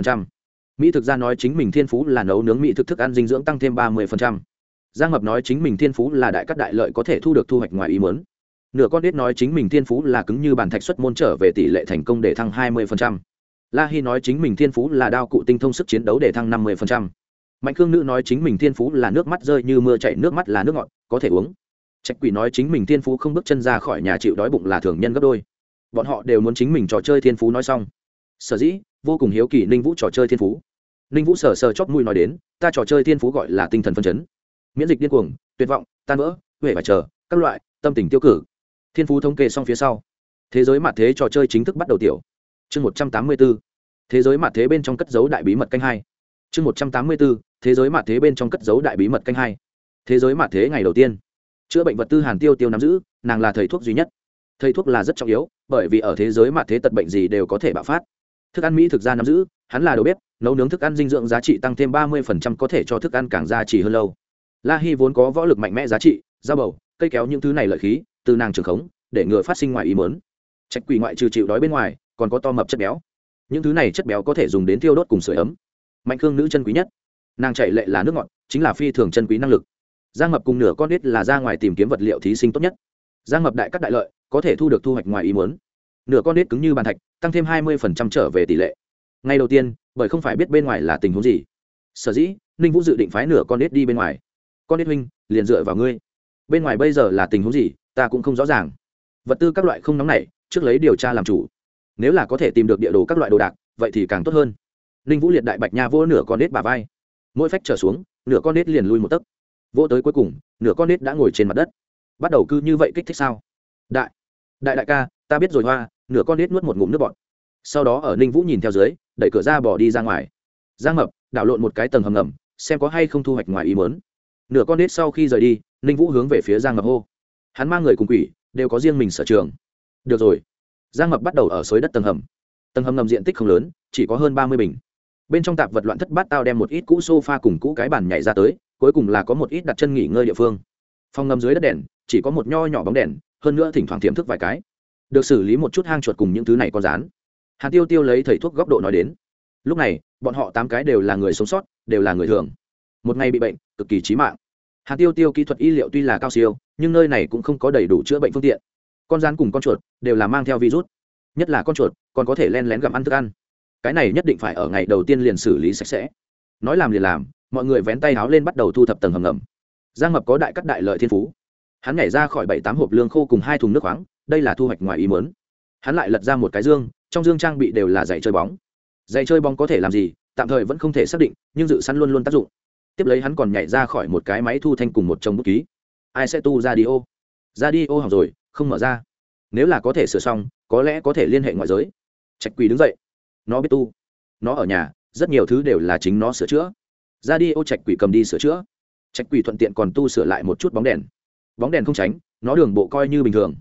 mỹ thực ra nói chính mình thiên phú là nấu nướng mỹ thực thức ăn dinh dưỡng tăng thêm ba mươi giang mập nói chính mình thiên phú là đại cắt đại lợi có thể thu được thu hoạch ngoài ý muốn. Nửa con đít nói chính mình thiên phú là cứng như bàn thạch xuất môn trở về tỷ lệ thành công để thăng hai mươi la hi nói chính mình thiên phú là đao cụ tinh thông sức chiến đấu để thăng năm mươi mạnh khương nữ nói chính mình thiên phú là nước mắt rơi như mưa chảy, nước mắt là nước ngọt, có thể uống. Trạch quỷ nói chính mình thiên phú không bước chân ra khỏi nhà chịu đói bụng là thường nhân gấp đôi. Bọn họ đều muốn chính mình trò chơi thiên phú nói xong. Sở dĩ, vô cùng hiếu kỳ ninh vũ trò chơi thiên phú. Ninh vũ sờ sờ chót mùi nói đến, ta trò chơi thiên phú gọi là tinh thần phân chấn. Miễn dịch điên cuồng, tuyệt vọng, tan vỡ, huệ và chờ, các loại, tâm tình tiêu cử. Thiên phú thống kê xong phía sau. Thế giới mặt thế trò chơi chính thức bắt đầu tiểu chương một trăm tám mươi b ố thế giới mặt thế bên trong cất dấu đại bí mật canh hai. Chương một trăm tám mươi b ố thế giới mặt thế bên trong cất dấu đại bí mật canh hai. Thế giới mặt thế ngày đầu tiên. Chữa bệnh vật tư hàn tiêu tiêu nắm giữ, nàng là thầy thuốc duy nhất. Thầy thuốc là rất trọng yếu, bởi vì ở thế giới mà thế tật bệnh gì đều có thể bạo phát. Thức ăn mỹ thực ra nắm giữ, hắn là đầu bếp, nấu nướng thức ăn dinh dưỡng giá trị tăng thêm ba mươi có thể cho thức ăn càng giá trị hơn lâu. La hy vốn có võ lực mạnh mẽ giá trị da bầu, cây kéo những thứ này lợi khí, từ nàng trường khống, để ngừa phát sinh ngoài ý mớn trạch quỷ ngoại trừ chịu đói bên ngoài còn có to mập chất béo. Những thứ này chất béo có thể dùng đến tiêu đốt cùng sửa ấm. Mạnh khương nữ chân quý nhất. Nàng chạy lệ là nước ngọt, chính là phi thường chân quý năng lực. Giang mập cùng nửa con nít là ra ngoài tìm kiếm vật liệu thí sinh tốt nhất. Giang mập đại cắt đại lợi, có thể thu được thu hoạch ngoài ý muốn. Nửa con nít cứng như bàn thạch, tăng thêm hai mươi trở về tỷ lệ. Ngay đầu tiên, bởi không phải biết bên ngoài là tình huống gì. Sở dĩ, ninh vũ dự định phái nửa con nít đi bên ngoài. Con nít huynh, liền dựa vào ngươi. Bên ngoài bây giờ là tình huống gì, ta cũng không rõ ràng. Vật tư các loại không nóng nảy, trước lấy điều tra làm chủ nếu là có thể tìm được địa đồ các loại đồ đạc, vậy thì càng tốt hơn. Ninh vũ liệt đại bạch nha vô nửa con nết bà vai. Mỗi phách trở xuống, nửa con nết liền lui một tấc. Vô tới cuối cùng, nửa con nết đã ngồi trên mặt đất. Bắt đầu cư như vậy kích thích sao? Đại đại đại ca, ta biết rồi hoa, nửa con nết nuốt một ngụm nước bọt. Sau đó ở ninh vũ nhìn theo dưới, đẩy cửa ra bỏ đi ra ngoài. Giang mập, đảo lộn một cái tầng hầm ngầm, xem có hay không thu hoạch ngoài ý mớn nửa con nết sau khi rời đi, ninh vũ hướng về phía giang mập hô. Hắn mang người cùng quỷ, đều có riêng mình sở trường. Được rồi giang mập bắt đầu ở xới đất tầng hầm. Tầng hầm ngầm diện tích không lớn, chỉ có hơn ba mươi bình. Bên trong tạp vật loạn thất bát tao đem một ít cũ s o f a cùng cũ cái bàn nhảy ra tới, cuối cùng là có một ít đặt chân nghỉ ngơi địa phương. Phòng ngầm dưới đất đèn, chỉ có một nho nhỏ bóng đèn, hơn nữa thỉnh thoảng tiềm thức vài cái. Được xử lý một chút hang chuột cùng những thứ này con rán hạt tiêu tiêu lấy thầy thuốc góc độ nói đến. Lúc này, bọn họ tám cái đều là người sống sót, đều là người thường. Một ngày bị bệnh, cực kỳ trí mạng. Hạt tiêu tiêu kỹ thuật y liệu tuy là cao siêu, nhưng nơi này cũng không có đầy đủ chữa bệnh phương tiện con rán cùng con chuột đều là mang theo virus. Nhất là con chuột, còn có thể len lén gặm ăn thức ăn. Cái này nhất định phải ở ngày đầu tiên liền xử lý sạch sẽ. Nói làm liền làm, mọi người vén tay háo lên bắt đầu thu thập tầng hầm ngầm. Giang mập có đại cắt đại lợi thiên phú. Hắn nhảy ra khỏi bảy tám hộp lương khô cùng hai thùng nước khoáng, đây là thu hoạch ngoài ý mớn hắn lại lật ra một cái dương, trong dương trang bị đều là giày chơi bóng. Giày chơi bóng có thể làm gì, tạm thời vẫn không thể xác định, nhưng dự săn luôn luôn tác dụng. Tiếp lấy hắn còn nhảy ra khỏi một cái máy thu thanh cùng một chồng bút ký. Ai sẽ tu ra đi ô? Ra đi ô học rồi không mở ra. Nếu là có thể sửa xong, có lẽ có thể liên hệ ngoại giới. Trạch quỳ đứng dậy. Nó biết tu. Nó ở nhà, rất nhiều thứ đều là chính nó sửa chữa. Ra đi, ô trạch quỷ cầm đi sửa chữa. Trạch quỷ thuận tiện còn tu sửa lại một chút bóng đèn. Bóng đèn không tránh, nó đường bộ coi như bình thường.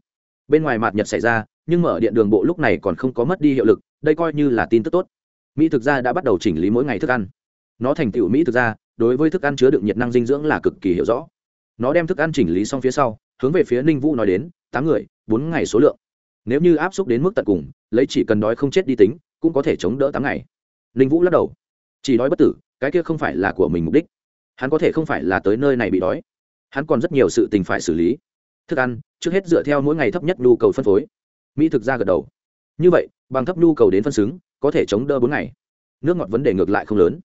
Bên ngoài mạt nhật xảy ra, nhưng mở điện đường bộ lúc này còn không có mất đi hiệu lực, đây coi như là tin tức tốt. Mỹ thực ra đã bắt đầu chỉnh lý mỗi ngày thức ăn. Nó thành tựu mỹ thực ra đối với thức ăn chứa đựng nhiệt năng dinh dưỡng là cực kỳ hiểu rõ. Nó đem thức ăn chỉnh lý xong phía sau, hướng về phía ninh vũ nói đến tám người, bốn ngày số lượng. Nếu như áp xúc đến mức tận cùng, lấy chỉ cần đói không chết đi tính, cũng có thể chống đỡ tám ngày. Ninh vũ lắc đầu. Chỉ đói bất tử, cái kia không phải là của mình mục đích. Hắn có thể không phải là tới nơi này bị đói. Hắn còn rất nhiều sự tình phải xử lý. Thức ăn, trước hết dựa theo mỗi ngày thấp nhất nhu cầu phân phối. Mỹ thực ra gật đầu. Như vậy, bằng thấp nhu cầu đến phân xứng, có thể chống đỡ bốn ngày. Nước ngọt vấn đề ngược lại không lớn.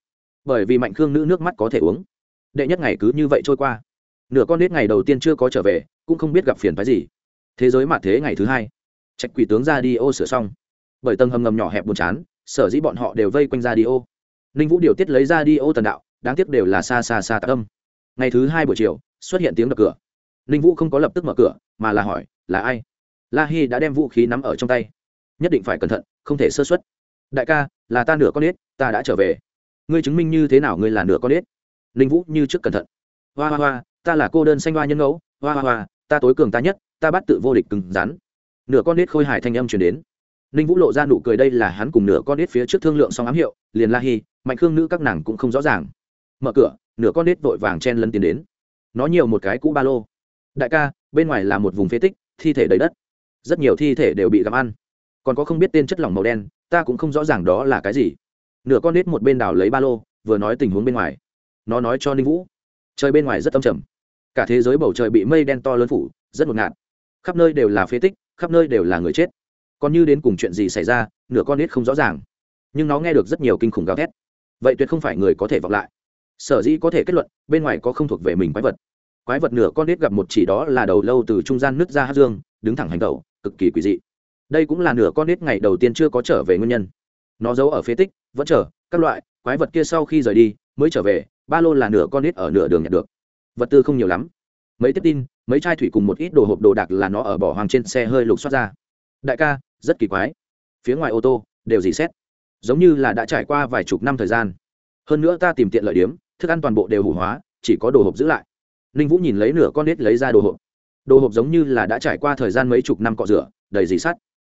Bởi vì mạnh khương nữ nước mắt có thể uống. Đệ nhất ngày cứ như vậy trôi qua. Nửa con nết ngày đầu tiên chưa có trở về, cũng không biết gặp phiền phái gì thế giới mạt thế ngày thứ hai. Trạch quỷ tướng ra đi ô sửa xong. Bởi tầng hầm ngầm nhỏ hẹp buồn chán, sở dĩ bọn họ đều vây quanh ra đi ô. Ninh vũ điều tiết lấy ra đi ô tần đạo, đáng tiếc đều là xa xa xa tạc âm. Ngày thứ hai buổi chiều, xuất hiện tiếng đập cửa. Ninh vũ không có lập tức mở cửa, mà là hỏi, là ai? La hi đã đem vũ khí nắm ở trong tay. Nhất định phải cẩn thận, không thể sơ xuất đại ca, là ta nửa con ếch ta đã trở về. Ngươi chứng minh như thế nào ngươi là nửa con ếch ninh vũ như trước cẩn thận. Hoa hoa hoa, ta là cô đơn xanh hoa nhân ngẫu, hoa hoa hoa ta tối cường ta nhất, ta bắt tự vô địch cứng rắn. Nửa con nết khôi hài thanh âm chuyển đến. Ninh vũ lộ ra nụ cười đây là hắn cùng nửa con nết phía trước thương lượng xong ám hiệu, liền la hi, mạnh khương nữ các nàng cũng không rõ ràng. Mở cửa, nửa con nết vội vàng chen lấn tiến đến. Nó nhiều một cái cũ ba lô. Đại ca, bên ngoài là một vùng phế tích, thi thể đầy đất. Rất nhiều thi thể đều bị gặm ăn. Còn có không biết tên chất lỏng màu đen, ta cũng không rõ ràng đó là cái gì. Nửa con nết một bên đảo lấy ba lô, vừa nói tình huống bên ngoài. Nó nói cho ninh vũ. Trời bên ngoài rất âm trầm cả thế giới bầu trời bị mây đen to lớn phủ, rất ngột ngạt. Khắp nơi đều là phế tích, khắp nơi đều là người chết. Còn như đến cùng chuyện gì xảy ra, nửa con nít không rõ ràng. Nhưng nó nghe được rất nhiều kinh khủng gào thét. Vậy tuyệt không phải người có thể vọng lại. Sở dĩ có thể kết luận, bên ngoài có không thuộc về mình quái vật. Quái vật nửa con nít gặp một chỉ đó là đầu lâu từ trung gian nước ra hát dương, đứng thẳng hành tẩu, cực kỳ quỷ dị. Đây cũng là nửa con nít ngày đầu tiên chưa có trở về nguyên nhân. Nó giấu ở phế tích, vẫn chờ, các loại, quái vật kia sau khi rời đi, mới trở về, ba lô là nửa con nít ở nửa đường nhận được vật tư không nhiều lắm. Mấy tiếp tin, mấy chai thủy cùng một ít đồ hộp đồ đạc là nó ở bỏ hoàng trên xe hơi lục xoát ra. Đại ca, rất kỳ quái. Phía ngoài ô tô, đều dì xét. Giống như là đã trải qua vài chục năm thời gian. Hơn nữa ta tìm tiện lợi điếm, thức ăn toàn bộ đều hủ hóa, chỉ có đồ hộp giữ lại. Ninh vũ nhìn lấy nửa con nết lấy ra đồ hộp. Đồ hộp giống như là đã trải qua thời gian mấy chục năm cọ rửa, đầy dì sắt.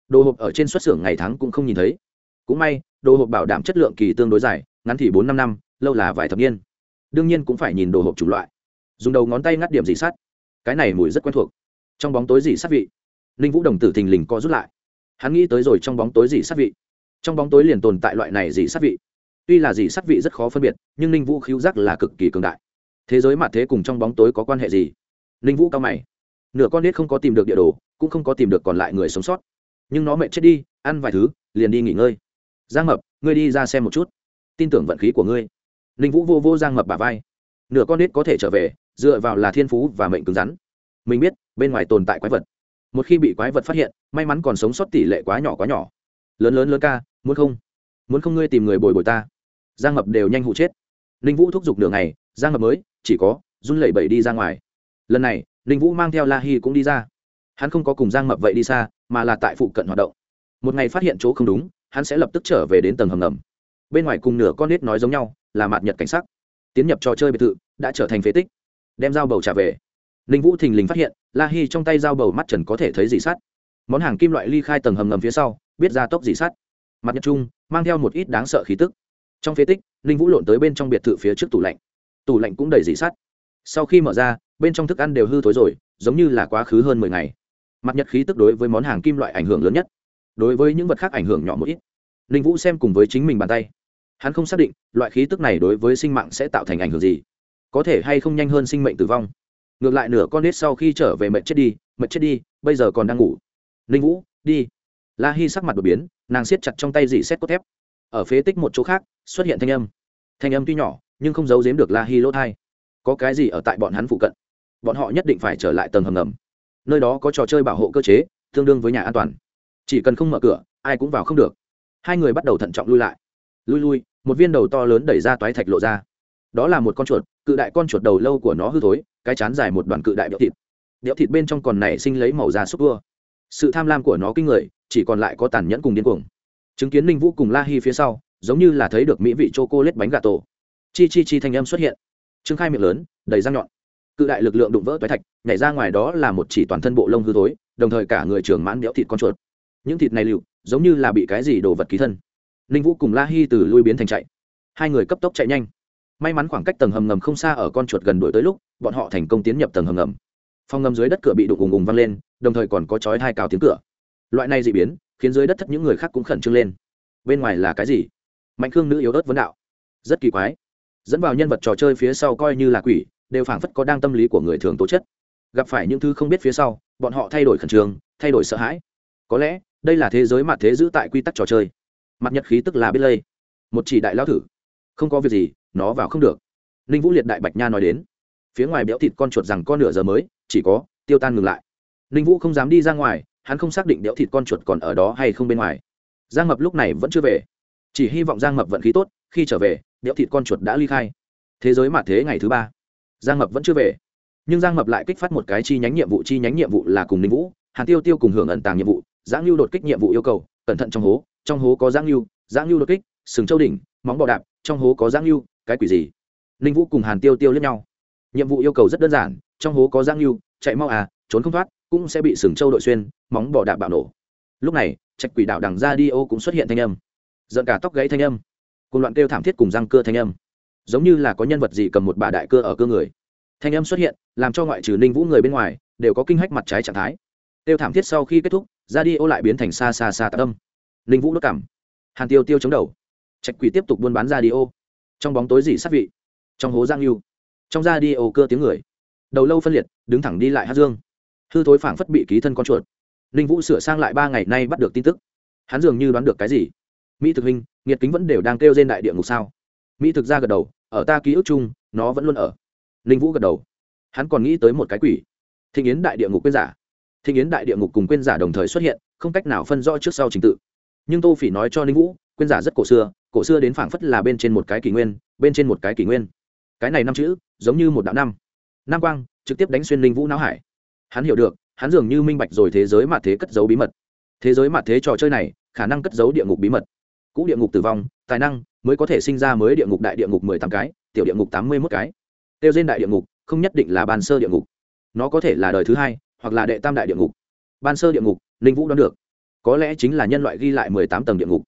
Đồ hộp ở trên xuất xưởng ngày tháng cũng không nhìn thấy. Cũng may, đồ hộp bảo đảm chất lượng kỳ tương đối dài, ngắn thì bốn năm năm, lâu là vài thập niên. Đương nhiên cũng phải nhìn đồ hộp chủng loại dùng đầu ngón tay ngắt điểm dì sát, cái này mùi rất quen thuộc. Trong bóng tối dì sát vị. Ninh vũ đồng tử thình lình co rút lại. Hắn nghĩ tới rồi trong bóng tối dì sát vị. Trong bóng tối liền tồn tại loại này dì sát vị. Tuy là dì sát vị rất khó phân biệt nhưng ninh vũ khiếu giác là cực kỳ cường đại. Thế giới mặt thế cùng trong bóng tối có quan hệ gì? Ninh vũ cao mày. Nửa con nết không có tìm được địa đồ cũng không có tìm được còn lại người sống sót. Nhưng nó mệt chết đi ăn vài thứ liền đi nghỉ ngơi. Giang mập ngươi đi ra xem một chút. Tin tưởng vận khí của ngươi. Ninh vũ vô vô giang mập bà vai. Nửa con nít có thể trở về dựa vào là thiên phú và mệnh cứng rắn. Mình biết, bên ngoài tồn tại quái vật. Một khi bị quái vật phát hiện, may mắn còn sống sót tỷ lệ quá nhỏ quá nhỏ. Lớn lớn lớn ca, muốn không? Muốn không ngươi tìm người bồi bồi ta? Giang mập đều nhanh hụ chết. Ninh vũ thúc giục đường ngày, giang mập mới, chỉ có, run lẩy bẩy đi ra ngoài. Lần này, ninh vũ mang theo la hi cũng đi ra. Hắn không có cùng giang mập vậy đi xa, mà là tại phụ cận hoạt động. Một ngày phát hiện chỗ không đúng, hắn sẽ lập tức trở về đến tầng hầm ngầm. Bên ngoài cùng nửa con nít nói giống nhau, là mạt nhật cảnh sắc. Tiến nhập trò chơi biệt thự, đã trở thành phế tích đem dao bầu trả về. Ninh vũ thình lình phát hiện, la hi trong tay dao bầu mắt trần có thể thấy dị sắt. Món hàng kim loại ly khai tầng hầm ngầm phía sau, biết ra tốc dị sắt. Mặt nhật trung, mang theo một ít đáng sợ khí tức. Trong phế tích, ninh vũ lộn tới bên trong biệt thự phía trước tủ lạnh. Tủ lạnh cũng đầy dị sắt. Sau khi mở ra, bên trong thức ăn đều hư thối rồi, giống như là quá khứ hơn mười ngày. Mặt nhật khí tức đối với món hàng kim loại ảnh hưởng lớn nhất. Đối với những vật khác ảnh hưởng nhỏ một ít. Ninh vũ xem cùng với chính mình bàn tay. Hắn không xác định, loại khí tức này đối với sinh mạng sẽ tạo thành ảnh hưởng gì có thể hay không nhanh hơn sinh mệnh tử vong. Ngược lại nửa con nết sau khi trở về mệnh chết đi mệnh chết đi, bây giờ còn đang ngủ. Ninh vũ, đi. La hi sắc mặt đột biến, nàng siết chặt trong tay dị xét cốt thép. Ở phế tích một chỗ khác, xuất hiện thanh âm. Thanh âm tuy nhỏ, nhưng không giấu giếm được la hi lỗ thai có cái gì ở tại bọn hắn phụ cận? Bọn họ nhất định phải trở lại tầng hầm ngầm. Nơi đó có trò chơi bảo hộ cơ chế, tương đương với nhà an toàn. Chỉ cần không mở cửa, ai cũng vào không được. Hai người bắt đầu thận trọng lui lại. Lui lui, một viên đầu to lớn đẩy ra toái thạch lộ ra đó là một con chuột, cự đại con chuột đầu lâu của nó hư thối, cái chán dài một đoàn cự đại đẽo thịt. Đẽo thịt bên trong còn nảy sinh lấy màu da súc vua sự tham lam của nó kinh người, chỉ còn lại có tàn nhẫn cùng điên cuồng. Chứng kiến ninh vũ cùng la hi phía sau, giống như là thấy được mỹ vị chô cô lết bánh gà tổ. Chi chi chi thanh âm xuất hiện. Trương khai miệng lớn, đầy răng nhọn. Cự đại lực lượng đụng vỡ toái thạch, nhảy ra ngoài đó là một chỉ toàn thân bộ lông hư thối, đồng thời cả người trưởng mãn đẽo thịt con chuột. Những thịt này lựu, giống như là bị cái gì đồ vật ký thân. Ninh vũ cùng la hi từ lui biến thành chạy. Hai người cấp tốc chạy nhanh may mắn khoảng cách tầng hầm ngầm không xa ở con chuột gần đuổi tới lúc, bọn họ thành công tiến nhập tầng hầm ngầm. Phòng ngầm dưới đất cửa bị đụng ùng ùng văng lên, đồng thời còn có chói hai cào tiếng cửa. Loại này dị biến, khiến dưới đất thất những người khác cũng khẩn trương lên. Bên ngoài là cái gì? Mạnh khương nữ yếu ớt vấn đạo. Rất kỳ quái. Dẫn vào nhân vật trò chơi phía sau coi như là quỷ, đều phảng phất có đang tâm lý của người thường tố chất. Gặp phải những thứ không biết phía sau, bọn họ thay đổi khẩn trương, thay đổi sợ hãi. Có lẽ, đây là thế giới mà thế giữ tại quy tắc trò chơi. Mặt nhật khí tức là biết lây. Một chỉ đại lao thử không có việc gì, nó vào không được. Ninh vũ liệt đại bạch nha nói đến. Phía ngoài béo thịt con chuột rằng con nửa giờ mới, chỉ có tiêu tan ngừng lại. Ninh vũ không dám đi ra ngoài, hắn không xác định béo thịt con chuột còn ở đó hay không bên ngoài. Giang mập lúc này vẫn chưa về. Chỉ hy vọng giang mập vận khí tốt, khi trở về, béo thịt con chuột đã ly khai. Thế giới mà thế ngày thứ ba. Giang mập vẫn chưa về. Nhưng giang mập lại kích phát một cái chi nhánh nhiệm vụ, chi nhánh nhiệm vụ là cùng ninh vũ, hàn tiêu tiêu cùng hưởng ẩn tàng nhiệm vụ Giang lưu đột kích nhiệm vụ yêu cầu, cẩn thận trong hố trong hố có Giang lưu Giang lưu đột kích, sừng châu đỉnh, móng bò đạp trong hố có giang lưu cái quỷ gì? Ninh vũ cùng hàn tiêu tiêu lẫn nhau. Nhiệm vụ yêu cầu rất đơn giản, trong hố có giang lưu chạy mau à trốn không thoát, cũng sẽ bị sừng trâu đội xuyên, móng bỏ đạp bạo nổ. Lúc này, trạch quỷ đạo đằng ra đi ô cũng xuất hiện thanh âm. Giận cả tóc gãy thanh âm. Cùng loạn kêu thảm thiết cùng răng cưa thanh âm. Giống như là có nhân vật gì cầm một bà đại cơ ở cơ người. Thanh âm xuất hiện, làm cho ngoại trừ ninh vũ người bên ngoài, đều có kinh hách mặt trái trạng thái. Tiêu thảm thiết sau khi kết thúc, ra đi ô lại biến thành xa xa xa tạ tâm ninh vũ đốt cảm. Hàn tiêu tiêu chống đầu trạch quỷ tiếp tục buôn bán ra đi ô trong bóng tối dỉ sát vị. Trong hố giang lưu trong ra đi ô cơ tiếng người. Đầu lâu phân liệt, đứng thẳng đi lại hát dương. Hư thối phảng phất bị ký thân con chuột. Ninh vũ sửa sang lại ba ngày nay bắt được tin tức. Hắn dường như đoán được cái gì. Mỹ thực hình nghiệt kính vẫn đều đang kêu trên đại địa ngục sao? Mỹ thực ra gật đầu, ở ta ký ức chung, nó vẫn luôn ở. Ninh vũ gật đầu. Hắn còn nghĩ tới một cái quỷ. Thịnh yến đại địa ngục quên giả. Thịnh yến đại địa ngục cùng quên giả đồng thời xuất hiện, không cách nào phân rõ trước sau trình tự. Nhưng tô phỉ nói cho ninh vũ, quên giả rất cổ xưa cổ xưa đến phảng phất là bên trên một cái kỷ nguyên, bên trên một cái kỷ nguyên. Cái này năm chữ, giống như một đạo năm. Nam quang, trực tiếp đánh xuyên linh vũ não hải. Hắn hiểu được, hắn dường như minh bạch rồi thế giới mà thế cất giấu bí mật. Thế giới mà thế trò chơi này, khả năng cất giấu địa ngục bí mật. Cũ địa ngục tử vong, tài năng, mới có thể sinh ra mới địa ngục đại địa ngục mười tám cái, tiểu địa ngục tám mươi mốt cái. Tiêu trên đại địa ngục, không nhất định là ban sơ địa ngục. Nó có thể là đời thứ hai, hoặc là đệ tam đại địa ngục. Ban sơ địa ngục linh vũ đoán được. Có lẽ chính là nhân loại ghi lại mười tám tầng địa ngục.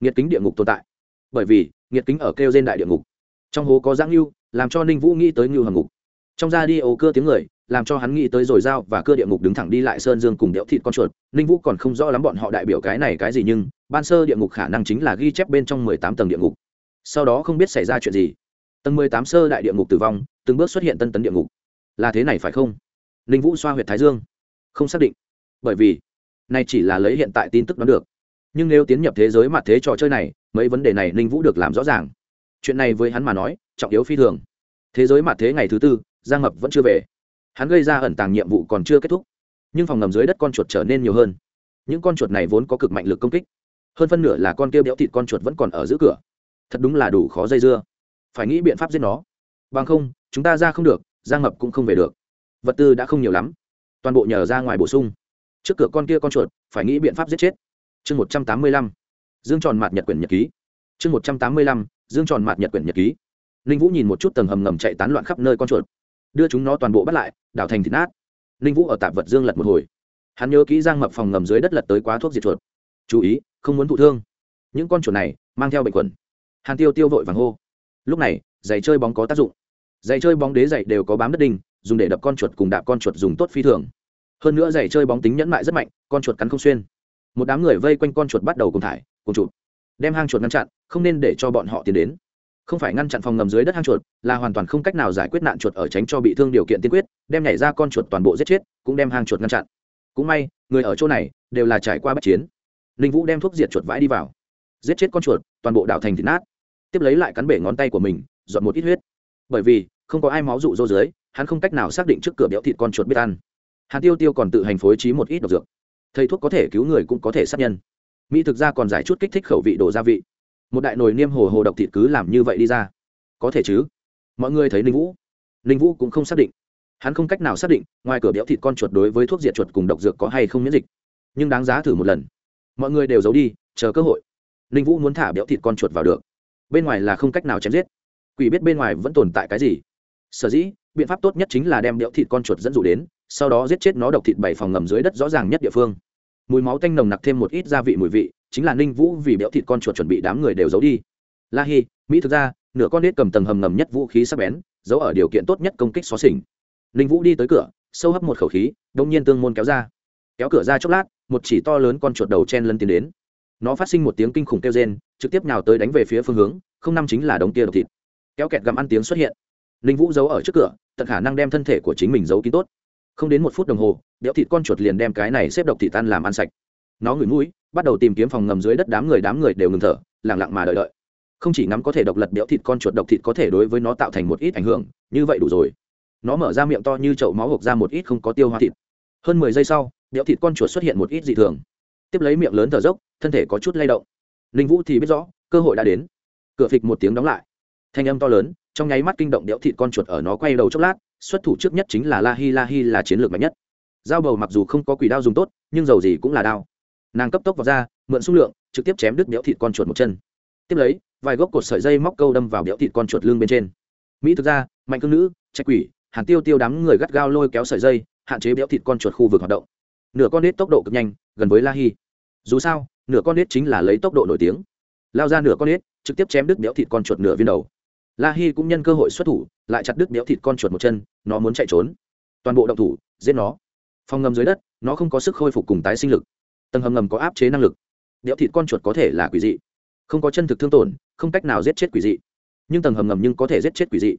Nghiệt kính địa ngục tồn tại bởi vì, nghiệt kính ở kêu trên đại địa ngục. Trong hố có giáng lưu, làm cho ninh vũ nghĩ tới ngưu hầm ngục. Trong ra đi ồ cưa tiếng người, làm cho hắn nghĩ tới rồi dao và cưa địa ngục đứng thẳng đi lại sơn dương cùng đẽo thịt con chuột. Ninh vũ còn không rõ lắm bọn họ đại biểu cái này cái gì nhưng, ban sơ địa ngục khả năng chính là ghi chép bên trong mười tám tầng địa ngục. Sau đó không biết xảy ra chuyện gì. Tầng mười tám sơ đại địa ngục tử vong, từng bước xuất hiện tân tấn địa ngục. Là thế này phải không? Ninh vũ xoa h u y ệ t thái dương. Không xác định. Bởi vì, này chỉ là lấy hiện tại tin tức đoán được. Nhưng nếu tiến nhập thế giới mặt thế trò chơi này mấy vấn đề này ninh vũ được làm rõ ràng. Chuyện này với hắn mà nói, trọng yếu phi thường. Thế giới mặt thế ngày thứ tư, giang mập vẫn chưa về. Hắn gây ra ẩn tàng nhiệm vụ còn chưa kết thúc. Nhưng phòng ngầm dưới đất con chuột trở nên nhiều hơn. Những con chuột này vốn có cực mạnh lực công kích. Hơn phân nửa là con kia béo thịt con chuột vẫn còn ở giữa cửa. Thật đúng là đủ khó dây dưa. Phải nghĩ biện pháp giết nó. Bằng không, chúng ta ra không được, giang mập cũng không về được. Vật tư đã không nhiều lắm. Toàn bộ nhờ ra ngoài bổ sung. Trước cửa con kia con chuột, phải nghĩ biện pháp giết chết. Chương một trăm tám mươi lăm dương tròn mạt nhật quyển nhật ký. Chương một trăm tám mươi lăm, dương tròn mạt nhật quyển nhật ký. Ninh vũ nhìn một chút tầng hầm ngầm chạy tán loạn khắp nơi con chuột. Đưa chúng nó toàn bộ bắt lại, đảo thành thịt nát. Ninh vũ ở tạp vật dương lật một hồi. Hắn nhớ kỹ giang mập phòng ngầm dưới đất lật tới quá thuốc diệt chuột. Chú ý, không muốn thụ thương. Những con chuột này mang theo bệnh khuẩn. Hàn tiêu tiêu vội vàng hô. Lúc này, giày chơi bóng có tác dụng. Giày chơi bóng đế giày đều có bám đất đinh, dùng để đập con chuột cùng đạp con chuột dùng tốt phi thường. Hơn nữa giày chơi bóng tính nhẫn mại rất mạnh, con chuột cắn không xuyên. Một đám người vây quanh con chuột bắt đầu cùng thải cùng chụp đem hang chuột ngăn chặn, không nên để cho bọn họ tiến đến. Không phải ngăn chặn phòng ngầm dưới đất hang chuột, là hoàn toàn không cách nào giải quyết nạn chuột ở tránh cho bị thương điều kiện tiên quyết, đem nhảy ra con chuột toàn bộ giết chết, cũng đem hang chuột ngăn chặn. Cũng may, người ở chỗ này đều là trải qua bất chiến. Ninh vũ đem thuốc diệt chuột vãi đi vào. Giết chết con chuột, toàn bộ đảo thành thịt nát. Tiếp lấy lại cắn bể ngón tay của mình, dọn một ít huyết. Bởi vì, không có ai máu rụ rô dưới, hắn không cách nào xác định trước cửa béo thịt con chuột biết ăn. Hàn tiêu tiêu còn tự hành phối trí một ít độc dược. Thầy thuốc có thể cứu người cũng có thể sát nhân mỹ thực ra còn giải chút kích thích khẩu vị đổ gia vị. Một đại nồi niêm hồ hồ độc thịt cứ làm như vậy đi ra. Có thể chứ? Mọi người thấy ninh vũ. Ninh vũ cũng không xác định. Hắn không cách nào xác định ngoài cửa béo thịt con chuột đối với thuốc diệt chuột cùng độc dược có hay không miễn dịch. Nhưng đáng giá thử một lần. Mọi người đều giấu đi, chờ cơ hội. Ninh vũ muốn thả béo thịt con chuột vào được. Bên ngoài là không cách nào chém giết. Quỷ biết bên ngoài vẫn tồn tại cái gì. Sở dĩ, biện pháp tốt nhất chính là đem béo thịt con chuột dẫn dụ đến, sau đó giết chết nó độc thịt bảy phòng ngầm dưới đất rõ ràng nhất địa phương mùi máu tanh nồng nặc thêm một ít gia vị mùi vị, chính là ninh vũ vì béo thịt con chuột chuẩn bị đám người đều giấu đi. La hi, mỹ thực ra, nửa con nết cầm tầng hầm ngầm nhất vũ khí sắp bén, giấu ở điều kiện tốt nhất công kích xóa xỉnh ninh vũ đi tới cửa, sâu hấp một khẩu khí, đông nhiên tương môn kéo ra. Kéo cửa ra chốc lát, một chỉ to lớn con chuột đầu chen lân tiến đến. Nó phát sinh một tiếng kinh khủng kêu rên, trực tiếp nào tới đánh về phía phương hướng, không năm chính là đống tia độc thịt. Kéo kẹt gặm ăn tiếng xuất hiện. Ninh vũ giấu ở trước cửa, tận khả năng đem thân thể của chính mình giấu kín tốt không đến một phút đồng hồ đẽo thịt con chuột liền đem cái này xếp độc thịt tan làm ăn sạch. Nó ngửi mũi, bắt đầu tìm kiếm phòng ngầm dưới đất đám người đám người đều ngừng thở lẳng lặng mà đợi đợi. Không chỉ ngắm có thể độc lật béo thịt con chuột, độc thịt có thể đối với nó tạo thành một ít ảnh hưởng, như vậy đủ rồi. Nó mở ra miệng to như chậu máu hộp ra một ít không có tiêu hóa thịt. Hơn mười giây sau, béo thịt con chuột xuất hiện một ít dị thường. Tiếp lấy miệng lớn thở dốc, thân thể có chút lay động. Linh vũ thì biết rõ, cơ hội đã đến. Cửa phịch một tiếng đóng lại. Thanh âm to lớn trong nháy mắt kinh động đẽo thịt con chuột ở nó quay đầu chốc lát, xuất thủ trước nhất chính là la hi la hi là chiến lược mạnh nhất. Dao bầu mặc dù không có quỷ đao dùng tốt, nhưng dầu gì cũng là đao. Nàng cấp tốc vào ra, mượn xung lượng, trực tiếp chém đứt đẽo thịt con chuột một chân. Tiếp lấy, vài gốc cột sợi dây móc câu đâm vào đẽo thịt con chuột lưng bên trên. Mỹ thực ra mạnh cương nữ, trạch quỷ, hàn tiêu tiêu đám người gắt gao lôi kéo sợi dây, hạn chế béo thịt con chuột khu vực hoạt động. Nửa con nết tốc độ cực nhanh, gần với la hi. Dù sao, nửa con nết chính là lấy tốc độ nổi tiếng. Lao ra nửa con nết, trực tiếp chém đứt béo thịt con chuột nửa viên đầu la hi cũng nhân cơ hội xuất thủ, lại chặt đứt béo thịt con chuột một chân, nó muốn chạy trốn. Toàn bộ động thủ, giết nó. Phòng ngầm dưới đất, nó không có sức khôi phục cùng tái sinh lực. Tầng hầm ngầm có áp chế năng lực. Béo thịt con chuột có thể là quỷ dị. Không có chân thực thương tổn, không cách nào giết chết quỷ dị. Nhưng tầng hầm ngầm nhưng có thể giết chết quỷ dị.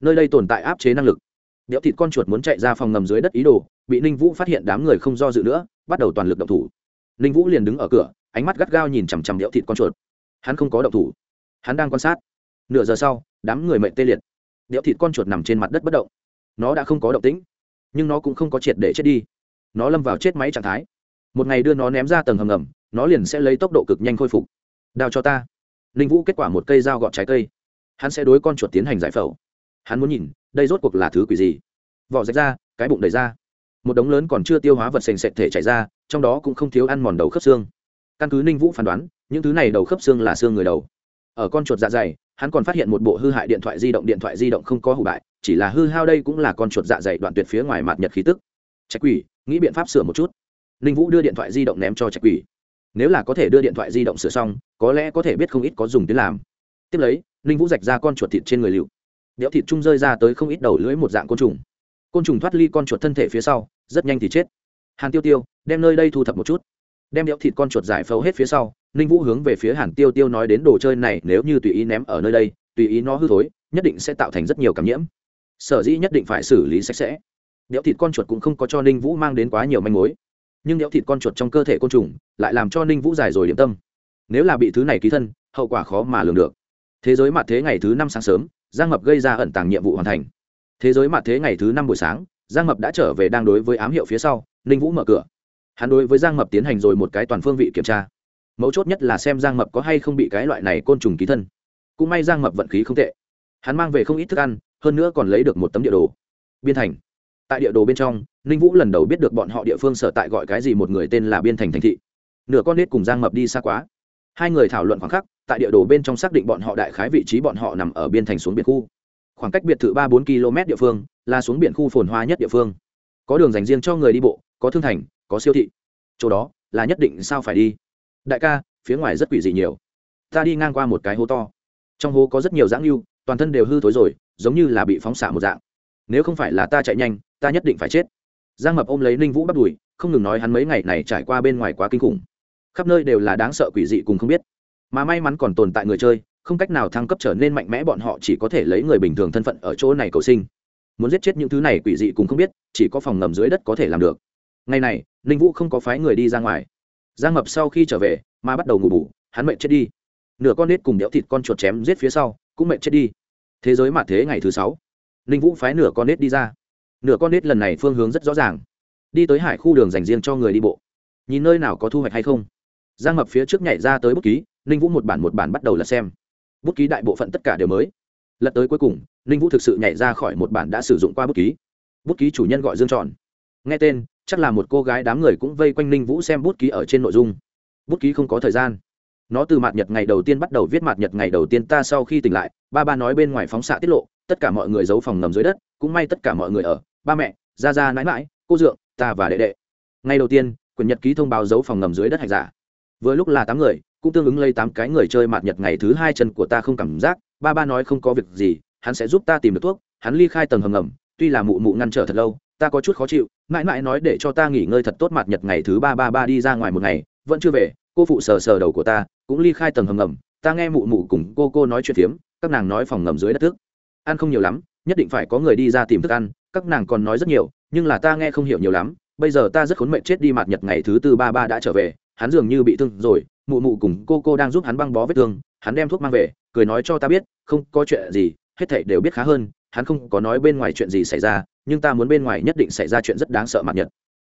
Nơi đây tồn tại áp chế năng lực. Béo thịt con chuột muốn chạy ra phòng ngầm dưới đất ý đồ, bị ninh vũ phát hiện đám người không do dự nữa, bắt đầu toàn lực động thủ. Ninh vũ liền đứng ở cửa, ánh mắt gắt gao nhìn chằm chằm béo thịt con chuột. Hắn không có động thủ. Hắn đang quan sát. Nửa giờ sau đám người mệnh tê liệt. Điệu thịt con chuột nằm trên mặt đất bất động. Nó đã không có động tĩnh, nhưng nó cũng không có triệt để chết đi. Nó lâm vào chết máy trạng thái. Một ngày đưa nó ném ra tầng hầm ngầm, nó liền sẽ lấy tốc độ cực nhanh khôi phục. Đào cho ta. Ninh vũ kết quả một cây dao gọt trái cây. Hắn sẽ đối con chuột tiến hành giải phẫu. Hắn muốn nhìn, đây rốt cuộc là thứ quỷ gì? Vỏ rách ra, cái bụng đầy ra một đống lớn còn chưa tiêu hóa vật sành sệt thể chảy ra, trong đó cũng không thiếu ăn mòn đầu khớp xương. Căn cứ ninh vũ phán đoán, những thứ này đầu khớp xương là xương người đầu. Ở con chuột dạ dày hắn còn phát hiện một bộ hư hại điện thoại di động, điện thoại di động không có hủ bại, chỉ là hư hao đây cũng là con chuột dạ dày đoạn tuyệt phía ngoài mặt nhật khí tức. Trạch quỷ, nghĩ biện pháp sửa một chút. Ninh vũ đưa điện thoại di động ném cho trạch quỷ. Nếu là có thể đưa điện thoại di động sửa xong, có lẽ có thể biết không ít có dùng tiếng làm. Tiếp lấy, ninh vũ rạch ra con chuột thịt trên người liệu. Đẽo thịt trung rơi ra tới không ít đầu lưỡi một dạng côn trùng. Côn trùng thoát ly con chuột thân thể phía sau, rất nhanh thì chết. Hàn tiêu tiêu, đem nơi đây thu thập một chút đem đẽo thịt con chuột giải phẫu hết phía sau, ninh vũ hướng về phía hàn tiêu tiêu nói đến đồ chơi này, nếu như tùy ý ném ở nơi đây, tùy ý nó hư thối, nhất định sẽ tạo thành rất nhiều cảm nhiễm. Sở dĩ nhất định phải xử lý sạch sẽ. Đẽo thịt con chuột cũng không có cho ninh vũ mang đến quá nhiều manh mối. Nhưng đẽo thịt con chuột trong cơ thể côn trùng, lại làm cho ninh vũ dài rồi điểm tâm. Nếu là bị thứ này ký thân, hậu quả khó mà lường được. Thế giới mặt thế ngày thứ năm sáng sớm, giang mập gây ra ẩn tàng nhiệm vụ hoàn thành. Thế giới mặt thế ngày thứ năm buổi sáng, giang mập đã trở về đang đối với ám hiệu phía sau, ninh vũ mở cửa hắn đối với giang mập tiến hành rồi một cái toàn phương vị kiểm tra. Mấu chốt nhất là xem giang mập có hay không bị cái loại này côn trùng ký thân. Cũng may giang mập vận khí không tệ. Hắn mang về không ít thức ăn, hơn nữa còn lấy được một tấm địa đồ. Biên thành. Tại địa đồ bên trong, ninh vũ lần đầu biết được bọn họ địa phương sở tại gọi cái gì một người tên là biên thành thành thị. Nửa con nết cùng giang mập đi xa quá. Hai người thảo luận khoảng khắc, tại địa đồ bên trong xác định bọn họ đại khái vị trí bọn họ nằm ở biên thành xuống biển khu. Khoảng cách biệt thự ba bốn km địa phương, là xuống biển khu phồn hoa nhất địa phương. Có đường dành riêng cho người đi bộ, có thương thành có siêu thị. Chỗ đó là nhất định sao phải đi. Đại ca, phía ngoài rất quỷ dị nhiều. Ta đi ngang qua một cái hố to. Trong hố có rất nhiều dãng lưu, toàn thân đều hư thối rồi, giống như là bị phóng xạ một dạng. Nếu không phải là ta chạy nhanh, ta nhất định phải chết. Giang mập ôm lấy ninh vũ bắt đùi không ngừng nói hắn mấy ngày này trải qua bên ngoài quá kinh khủng. Khắp nơi đều là đáng sợ quỷ dị cùng không biết. Mà may mắn còn tồn tại người chơi, không cách nào thăng cấp trở nên mạnh mẽ bọn họ chỉ có thể lấy người bình thường thân phận ở chỗ này cầu sinh. Muốn giết chết những thứ này quỷ dị cùng không biết, chỉ có phòng ngầm dưới đất có thể làm được ngày này, ninh vũ không có phái người đi ra ngoài. Giang mập sau khi trở về, mà bắt đầu ngủ bủ hắn mệnh chết đi. Nửa con nết cùng đẽo thịt con chuột chém giết phía sau, cũng mệnh chết đi. Thế giới mà thế ngày thứ sáu, ninh vũ phái nửa con nết đi ra. Nửa con nết lần này phương hướng rất rõ ràng. Đi tới hải khu đường dành riêng cho người đi bộ. Nhìn nơi nào có thu hoạch hay không. Giang mập phía trước nhảy ra tới bút ký, ninh vũ một bản một bản bắt đầu lật xem. Bút ký đại bộ phận tất cả đều mới. Lật tới cuối cùng, ninh vũ thực sự nhảy ra khỏi một bản đã sử dụng qua bút ký. Bút ký chủ nhân gọi dương tròn nghe tên chắc là một cô gái đám người cũng vây quanh ninh vũ xem bút ký ở trên nội dung. Bút ký không có thời gian. Nó từ mạt nhật ngày đầu tiên bắt đầu viết mạt nhật ngày đầu tiên ta sau khi tỉnh lại, ba ba nói bên ngoài phóng xạ tiết lộ, tất cả mọi người giấu phòng ngầm dưới đất, cũng may tất cả mọi người ở, ba mẹ ra ra nãi mãi cô dượng, ta và đệ đệ. Ngày đầu tiên, quyển nhật ký thông báo giấu phòng ngầm dưới đất hạch giả. Vừa lúc là tám người, cũng tương ứng lấy tám cái người chơi mạt nhật ngày thứ hai chân của ta không cảm giác, ba ba nói không có việc gì, hắn sẽ giúp ta tìm được thuốc, hắn ly khai tầng hầm ngầm, tuy là mụ mụ ngăn trở thật lâu ta có chút khó chịu, mãi mãi nói để cho ta nghỉ ngơi thật tốt mặt nhật ngày thứ ba ba ba đi ra ngoài một ngày, vẫn chưa về, cô phụ sờ sờ đầu của ta, cũng ly khai tầng hầm ngầm, ta nghe mụ mụ cùng cô cô nói chuyện phiếm, các nàng nói phòng ngầm dưới đất thức. Ăn không nhiều lắm, nhất định phải có người đi ra tìm thức ăn, các nàng còn nói rất nhiều, nhưng là ta nghe không hiểu nhiều lắm, bây giờ ta rất khốn mệnh chết đi mặt nhật ngày thứ tư ba ba đã trở về, hắn dường như bị thương rồi, mụ mụ cùng cô cô đang giúp hắn băng bó vết thương, hắn đem thuốc mang về, cười nói cho ta biết, không có chuyện gì, hết thảy đều biết khá hơn, hắn không có nói bên ngoài chuyện gì xảy ra nhưng ta muốn bên ngoài nhất định xảy ra chuyện rất đáng sợ mặt nhật.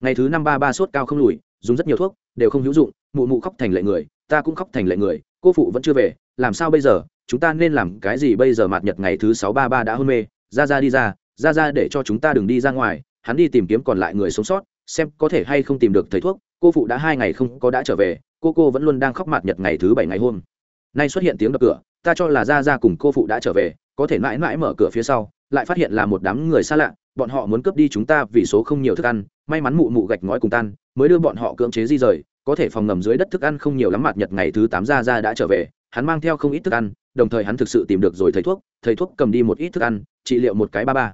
Ngày thứ năm ba ba sốt cao không lùi, dùng rất nhiều thuốc, đều không hữu dụng, mụ mụ khóc thành lệ người, ta cũng khóc thành lệ người, cô phụ vẫn chưa về, làm sao bây giờ, chúng ta nên làm cái gì bây giờ mặt nhật ngày thứ sáu ba ba đã hôn mê, ra ra đi ra ra ra để cho chúng ta đừng đi ra ngoài, hắn đi tìm kiếm còn lại người sống sót, xem có thể hay không tìm được thầy thuốc, cô phụ đã hai ngày không có đã trở về, cô cô vẫn luôn đang khóc mặt nhật ngày thứ bảy ngày hôm. Nay xuất hiện tiếng đập cửa, ta cho là ra ra cùng cô phụ đã trở về, có thể mãi mãi mở cửa phía sau lại phát hiện là một đám người xa lạ, bọn họ muốn cướp đi chúng ta vì số không nhiều thức ăn, may mắn mụ mụ gạch ngói cùng tan, mới đưa bọn họ cưỡng chế di rời, có thể phòng ngầm dưới đất thức ăn không nhiều lắm mặt nhật ngày thứ tám ra ra đã trở về, hắn mang theo không ít thức ăn, đồng thời hắn thực sự tìm được rồi thầy thuốc thầy thuốc cầm đi một ít thức ăn, trị liệu một cái ba ba.